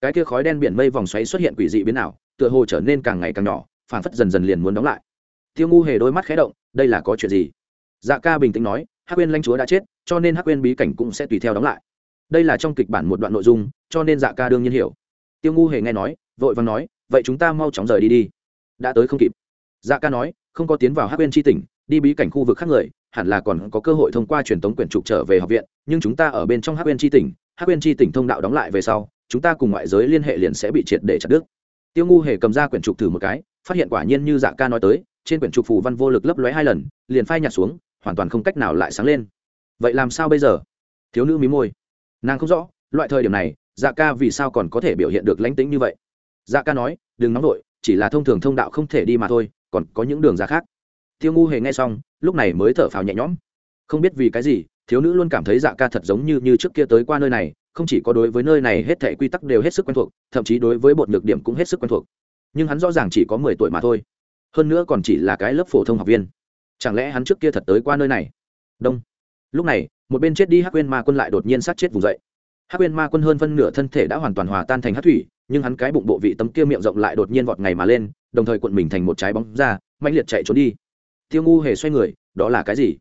A: Cái kia khói đen biển mây vòng xoáy xuất hiện quỷ dị biến ảo, tựa hồ trở nên càng ngày càng nhỏ phản phất dần dần liền muốn đóng lại. Tiêu ngu hề đôi mắt khé động đây là có chuyện gì? Dạ ca bình tĩnh nói hắc Uyên lanh chúa đã chết cho nên hắc Uyên bí cảnh cũng sẽ tùy theo đóng lại. Đây là trong kịch bản một đoạn nội dung cho nên dạ ca đương nhiên hiểu. Tiêu ngu hề nghe nói vội vàng nói vậy chúng ta mau chóng rời đi đi. Đã tới không kịp. Dạ ca nói không có tiến vào hắc Uyên tri tỉnh đi bí cảnh khu vực khác người, hẳn là còn có cơ hội thông qua truyền tống quyển trục trở về học viện, nhưng chúng ta ở bên trong hắc quên tri tỉnh, hắc quên tri tỉnh thông đạo đóng lại về sau, chúng ta cùng ngoại giới liên hệ liền sẽ bị triệt để chặt đứt. Tiêu ngu hề cầm ra quyển trục thử một cái, phát hiện quả nhiên như dạ ca nói tới, trên quyển trục phù văn vô lực lấp lóe hai lần, liền phai nhạt xuống, hoàn toàn không cách nào lại sáng lên. Vậy làm sao bây giờ? Thiếu nữ mí môi. Nàng không rõ, loại thời điểm này dạ ca vì sao còn có thể biểu hiện được lánh tính như vậy? Dạ ca nói, đừng nóng vội, chỉ là thông thường thông đạo không thể đi mà thôi, còn có những đường ra khác tiêu ngu hề nghe xong, lúc này mới thở phào nhẹ nhõm. Không biết vì cái gì, thiếu nữ luôn cảm thấy dạ ca thật giống như như trước kia tới qua nơi này, không chỉ có đối với nơi này hết thể quy tắc đều hết sức quen thuộc, thậm chí đối với bột nhược điểm cũng hết sức quen thuộc. Nhưng hắn rõ ràng chỉ có mười tuổi mà thôi. Hơn nữa còn chỉ là cái lớp phổ thông học viên. Chẳng lẽ hắn trước kia thật tới qua nơi này? Đông. Lúc này, một bên chết đi hắc quên ma quân lại đột nhiên sát chết vùng dậy. Hắc quên ma quân hơn phân nửa thân thể đã hoàn toàn hòa tan thành hát thủy, nhưng hắn cái bụng bộ vị tấm kia miệng rộng lại đột nhiên vọt ngày mà lên, đồng thời cuộn mình thành một trái bóng ra mạnh liệt chạy trốn đi tiêu ngu hề xoay người, đó là cái gì?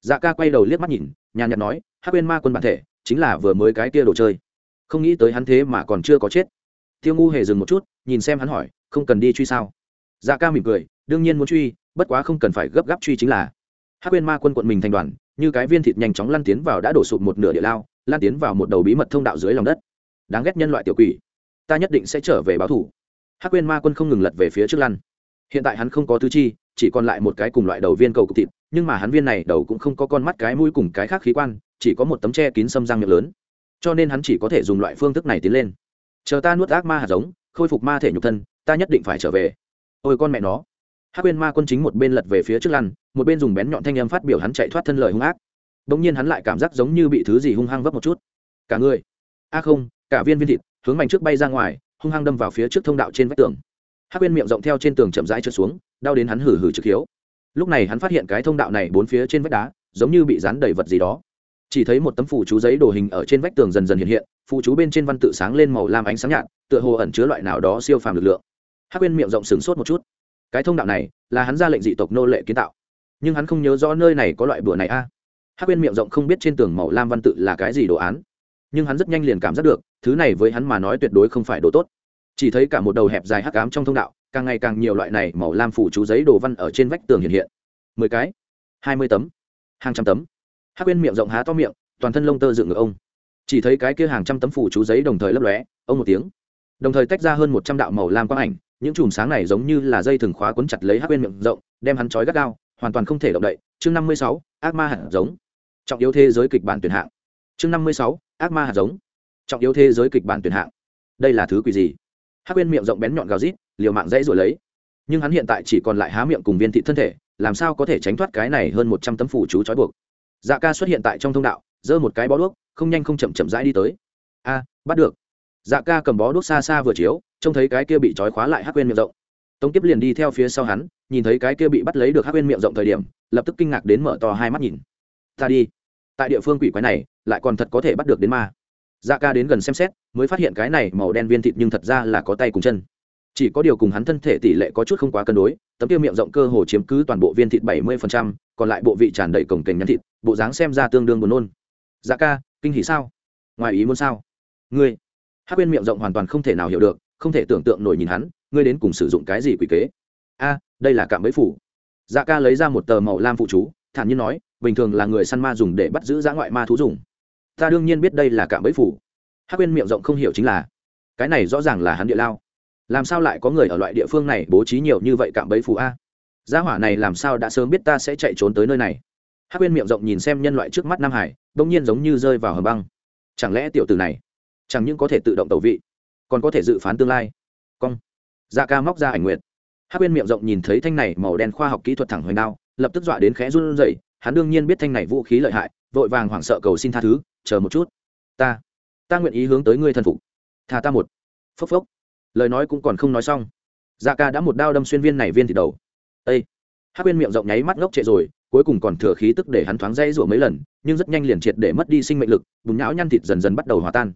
A: Dạ ca quay đầu liếc mắt nhìn, nhàn nhạt nói, hắc Uyên ma quân bản thể, chính là vừa mới cái kia đồ chơi. Không nghĩ tới hắn thế mà còn chưa có chết. Tiêu ngu hề dừng một chút, nhìn xem hắn hỏi, không cần đi truy sao? Dạ ca mỉm cười, đương nhiên muốn truy, bất quá không cần phải gấp gáp truy chính là. Hắc Uyên ma quân quận mình thành đoàn, như cái viên thịt nhanh chóng lăn tiến vào đã đổ sụp một nửa địa lao lan tiến vào một đầu bí mật thông đạo dưới lòng đất. Đáng ghét nhân loại tiểu quỷ. Ta nhất định sẽ trở về báo thủ. Hắc quên ma quân không ngừng lật về phía trước lăn. Hiện tại hắn không có tứ chi chỉ còn lại một cái cùng loại đầu viên cầu cục thịt, nhưng mà hắn viên này đầu cũng không có con mắt cái mũi cùng cái khác khí quan, chỉ có một tấm tre kín xâm răng miệng lớn. Cho nên hắn chỉ có thể dùng loại phương thức này tiến lên. Chờ ta nuốt ác ma hạt giống, khôi phục ma thể nhục thân, ta nhất định phải trở về. Ôi con mẹ nó. Hắc quên ma quân chính một bên lật về phía trước lăn, một bên dùng bén nhọn thanh âm phát biểu hắn chạy thoát thân lời hung ác. Bỗng nhiên hắn lại cảm giác giống như bị thứ gì hung hăng vấp một chút. Cả người. A không, cả viên viên thịt, hướng mạnh trước bay ra ngoài, hung hăng đâm vào phía trước thông đạo trên vách tường. Hắc quên miệng rộng theo trên tường chậm rãi trượt xuống đau đến hắn hử hử trực hiếu. Lúc này hắn phát hiện cái thông đạo này bốn phía trên vách đá, giống như bị dán đầy vật gì đó. Chỉ thấy một tấm phủ chú giấy đồ hình ở trên vách tường dần dần hiện hiện phụ chú bên trên văn tự sáng lên màu lam ánh sáng nhạt, tựa hồ ẩn chứa loại nào đó siêu phàm lực lượng. Hắc quên miệng rộng sừng sốt một chút. Cái thông đạo này là hắn ra lệnh dị tộc nô lệ kiến tạo. Nhưng hắn không nhớ rõ nơi này có loại bữa này a. À. hắc quên miệng rộng không biết trên tường màu lam văn tự là cái gì đồ án. Nhưng hắn rất nhanh liền cảm giác được, thứ này với hắn mà nói tuyệt đối không phải đồ tốt. Chỉ thấy cả một đầu hẹp dài hắc ám trong thông đạo càng ngày càng nhiều loại này màu lam phủ chú giấy đồ văn ở trên vách tường hiện hiện. Mười cái, hai mươi tấm, hàng trăm tấm. Hắc quên miệng rộng há to miệng, toàn thân lông tơ dựng ngược ông. Chỉ thấy cái kia hàng trăm tấm phủ chú giấy đồng thời lấp lóe, ông một tiếng. Đồng thời tách ra hơn một trăm đạo màu lam quang ảnh, những chùm sáng này giống như là dây thừng khóa quấn chặt lấy hắc quên miệng rộng, đem hắn trói gắt gao, hoàn toàn không thể động đậy. Chương năm mươi sáu, ác ma hạt giống. Trọng yếu thế giới kịch bản tuyển hạng. Chương năm mươi sáu, ác ma hạt giống. Trọng yếu thế giới kịch bản tuyển hạng. Đây là thứ quỷ gì? Hắc quên miệng rộng bén nhọn gào rít liều mạng dãy rồi lấy. Nhưng hắn hiện tại chỉ còn lại há miệng cùng viên thị thân thể, làm sao có thể tránh thoát cái này hơn một trăm tấm phủ chú trói buộc? Dạ ca xuất hiện tại trong thông đạo, giơ một cái bó đuốc, không nhanh không chậm chậm rãi đi tới. A, bắt được. Dạ ca cầm bó đuốc xa xa vừa chiếu, trông thấy cái kia bị trói khóa lại hắc quên miệng rộng. Tống kiếp liền đi theo phía sau hắn, nhìn thấy cái kia bị bắt lấy được hắc quên miệng rộng thời điểm, lập tức kinh ngạc đến mở to hai mắt nhìn. Ta đi. Tại địa phương quỷ quái này, lại còn thật có thể bắt được đến ma. Dạ ca đến gần xem xét, mới phát hiện cái này màu đen viên thịt nhưng thật ra là có tay cùng chân chỉ có điều cùng hắn thân thể tỷ lệ có chút không quá cân đối, tấm tiêu miệng rộng cơ hồ chiếm cứ toàn bộ viên thịt bảy mươi còn lại bộ vị tràn đầy cổng kềnh nhắn thịt, bộ dáng xem ra tương đương buồn nôn. Dạ ca, kinh hỉ sao? Ngoài ý muốn sao? Ngươi? Hát quên miệng rộng hoàn toàn không thể nào hiểu được, không thể tưởng tượng nổi nhìn hắn, ngươi đến cùng sử dụng cái gì quỷ kế? A, đây là cạm bẫy phủ. Dạ ca lấy ra một tờ màu lam phụ chú, thản nhiên nói, bình thường là người săn ma dùng để bắt giữ dã ngoại ma thú dùng. Ta đương nhiên biết đây là cạm bẫy phủ. Hát quên miệng rộng không hiểu chính là, cái này rõ ràng là hắn địa lao làm sao lại có người ở loại địa phương này bố trí nhiều như vậy cạm bẫy phù a? Gia hỏa này làm sao đã sớm biết ta sẽ chạy trốn tới nơi này? Hắc uyên miệng rộng nhìn xem nhân loại trước mắt nam hải, bỗng nhiên giống như rơi vào hầm băng. Chẳng lẽ tiểu tử này, chẳng những có thể tự động tẩu vị, còn có thể dự phán tương lai? Cong. Da ca móc ra ảnh nguyệt. Hắc uyên miệng rộng nhìn thấy thanh này màu đen khoa học kỹ thuật thẳng hồi đao, lập tức dọa đến khẽ run rẩy, hắn đương nhiên biết thanh này vũ khí lợi hại, vội vàng hoảng sợ cầu xin tha thứ, chờ một chút, ta ta nguyện ý hướng tới ngươi thần phục. Thà ta một. Phốc phốc lời nói cũng còn không nói xong. Dạ ca đã một đao đâm xuyên viên này viên thì đầu. Ây hát quên miệng rộng nháy mắt ngốc trệ rồi, cuối cùng còn thừa khí tức để hắn thoáng dây rủa mấy lần, nhưng rất nhanh liền triệt để mất đi sinh mệnh lực, bùn nhão nhăn thịt dần dần bắt đầu hòa tan.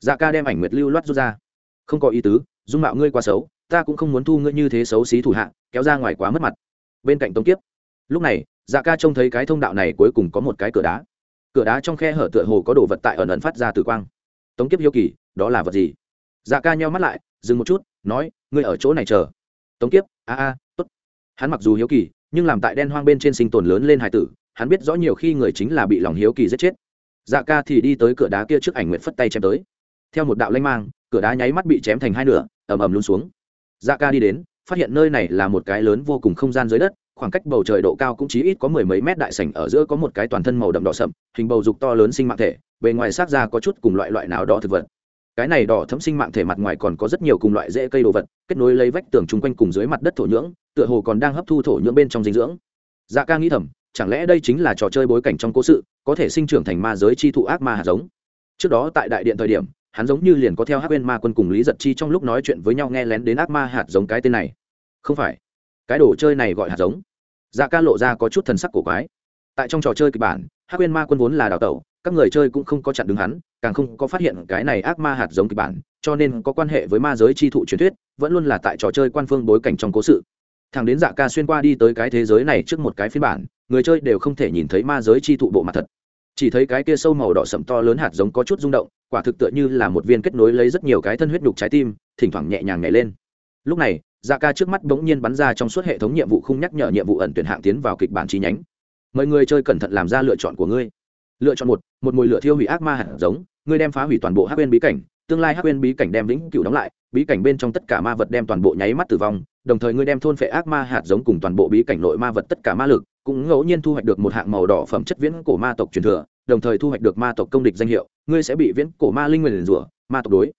A: Dạ ca đem ảnh nguyệt lưu loát rút ra. Không có ý tứ, dung mạo ngươi quá xấu, ta cũng không muốn thu ngươi như thế xấu xí thủ hạ, kéo ra ngoài quá mất mặt. Bên cạnh tống kiếp. Lúc này dạ ca trông thấy cái thông đạo này cuối cùng có một cái cửa đá. Cửa đá trong khe hở tựa hồ có đồ vật tại ẩn ẩn phát ra từ quang. Tống kiếp hiếu kỳ, đó là vật gì? Dạ ca nheo mắt lại, dừng một chút, nói, ngươi ở chỗ này chờ. Tống kiếp, a a, tốt. Hắn mặc dù hiếu kỳ, nhưng làm tại đen hoang bên trên sinh tồn lớn lên hải tử, hắn biết rõ nhiều khi người chính là bị lòng hiếu kỳ giết chết. Dạ ca thì đi tới cửa đá kia trước ảnh nguyện phất tay chém tới. Theo một đạo lanh mang, cửa đá nháy mắt bị chém thành hai nửa, ầm ầm luôn xuống. Dạ ca đi đến, phát hiện nơi này là một cái lớn vô cùng không gian dưới đất, khoảng cách bầu trời độ cao cũng chỉ ít có mười mấy mét đại sảnh ở giữa có một cái toàn thân màu đậm đỏ sậm, hình bầu dục to lớn sinh mạng thể, bề ngoài sát ra có chút cùng loại loại nào đó thực vật cái này đỏ thấm sinh mạng thể mặt ngoài còn có rất nhiều cùng loại rễ cây đồ vật, kết nối lấy vách tường chung quanh cùng dưới mặt đất thổ nhưỡng, tựa hồ còn đang hấp thu thổ nhưỡng bên trong dinh dưỡng. Dạ ca nghĩ thầm, chẳng lẽ đây chính là trò chơi bối cảnh trong cố sự, có thể sinh trưởng thành ma giới chi thụ ác ma hạt giống? Trước đó tại đại điện thời điểm, hắn giống như liền có theo hát bên ma quân cùng lý giật chi trong lúc nói chuyện với nhau nghe lén đến ác ma hạt giống cái tên này. Không phải. Cái đồ chơi này gọi hạt giống. Dạ ca lộ ra có chút thần sắc cổ quái. Tại trong trò chơi kịch bản hát bên ma quân vốn là đào tẩu các người chơi cũng không có chặn đứng hắn, càng không có phát hiện cái này ác ma hạt giống kịch bản, cho nên có quan hệ với ma giới chi thụ truyền thuyết, vẫn luôn là tại trò chơi quan phương bối cảnh trong cố sự. Thằng đến dạ ca xuyên qua đi tới cái thế giới này trước một cái phiên bản, người chơi đều không thể nhìn thấy ma giới chi thụ bộ mặt thật. Chỉ thấy cái kia sâu màu đỏ sậm to lớn hạt giống có chút rung động, quả thực tựa như là một viên kết nối lấy rất nhiều cái thân huyết đục trái tim, thỉnh thoảng nhẹ nhàng nhảy lên. Lúc này dạ ca trước mắt bỗng nhiên bắn ra trong suốt hệ thống nhiệm vụ không nhắc nhở nhiệm vụ ẩn tuyển hạng tiến vào kịch bản chi nhánh. Mời người chơi cẩn thận làm ra lựa chọn của ngươi lựa chọn một một mùi lửa thiêu hủy ác ma hạt giống ngươi đem phá hủy toàn bộ hắc quên bí cảnh tương lai hắc quên bí cảnh đem vĩnh cửu đóng lại bí cảnh bên trong tất cả ma vật đem toàn bộ nháy mắt tử vong đồng thời ngươi đem thôn phệ ác ma hạt giống cùng toàn bộ bí cảnh nội ma vật tất cả ma lực cũng ngẫu nhiên thu hoạch được một hạng màu đỏ phẩm chất viễn cổ ma tộc truyền thừa đồng thời thu hoạch được ma tộc công địch danh hiệu ngươi sẽ bị viễn cổ ma linh nguyền rủa ma tộc đối.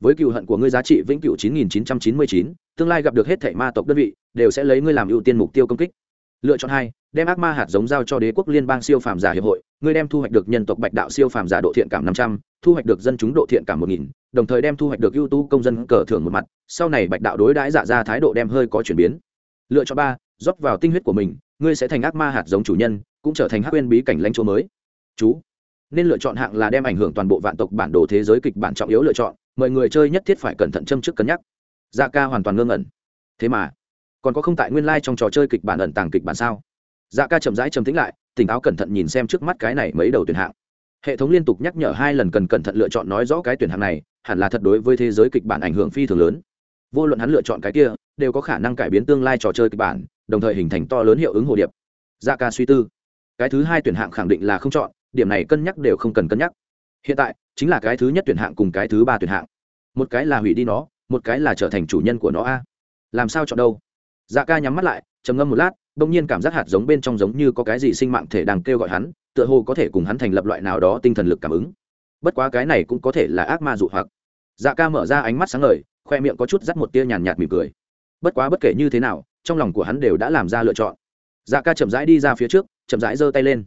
A: Với cựu hận của ngươi giá trị vĩnh cửu 9999, tương lai gặp được hết thảy ma tộc đơn vị đều sẽ lấy ngươi làm ưu tiên mục tiêu công kích lựa chọn hai, đem ác ma hạt giống giao cho đế quốc liên bang siêu phàm giả hiệp hội, ngươi đem thu hoạch được nhân tộc bạch đạo siêu phàm giả độ thiện cảm năm trăm, thu hoạch được dân chúng độ thiện cảm một nghìn, đồng thời đem thu hoạch được ưu tú công dân cờ thưởng một mặt, sau này bạch đạo đối đãi giả ra thái độ đem hơi có chuyển biến. Lựa chọn ba, rót vào tinh huyết của mình, ngươi sẽ thành ác ma hạt giống chủ nhân, cũng trở thành hắc quên bí cảnh lãnh chúa mới. Chú. Nên lựa chọn hạng là đem ảnh hưởng toàn bộ vạn tộc bản đồ thế giới kịch bản trọng yếu lựa chọn mọi người chơi nhất thiết phải cẩn thận châm trước cân nhắc. Dạ ca hoàn toàn ngơ ngẩn. Thế mà còn có không tại nguyên lai、like、trong trò chơi kịch bản ẩn tàng kịch bản sao? Dạ ca chậm rãi chầm tính lại, tỉnh táo cẩn thận nhìn xem trước mắt cái này mấy đầu tuyển hạng. Hệ thống liên tục nhắc nhở hai lần cần cẩn thận lựa chọn nói rõ cái tuyển hạng này, hẳn là thật đối với thế giới kịch bản ảnh hưởng phi thường lớn. Vô luận hắn lựa chọn cái kia, đều có khả năng cải biến tương lai trò chơi kịch bản, đồng thời hình thành to lớn hiệu ứng hồ điệp. Dạ ca suy tư. Cái thứ hai tuyển hạng khẳng định là không chọn, điểm này cân nhắc đều không cần cân nhắc. Hiện tại, chính là cái thứ nhất tuyển hạng cùng cái thứ ba tuyển hạng. Một cái là hủy đi nó, một cái là trở thành chủ nhân của nó a. Làm sao chọn đâu? Dạ ca nhắm mắt lại, trầm ngâm một lát đông nhiên cảm giác hạt giống bên trong giống như có cái gì sinh mạng thể đang kêu gọi hắn, tựa hồ có thể cùng hắn thành lập loại nào đó tinh thần lực cảm ứng. Bất quá cái này cũng có thể là ác ma dụ hoặc. Dạ ca mở ra ánh mắt sáng ngời, khoe miệng có chút dắt một tia nhàn nhạt mỉm cười. Bất quá bất kể như thế nào, trong lòng của hắn đều đã làm ra lựa chọn. Dạ ca chậm rãi đi ra phía trước, chậm rãi giơ tay lên.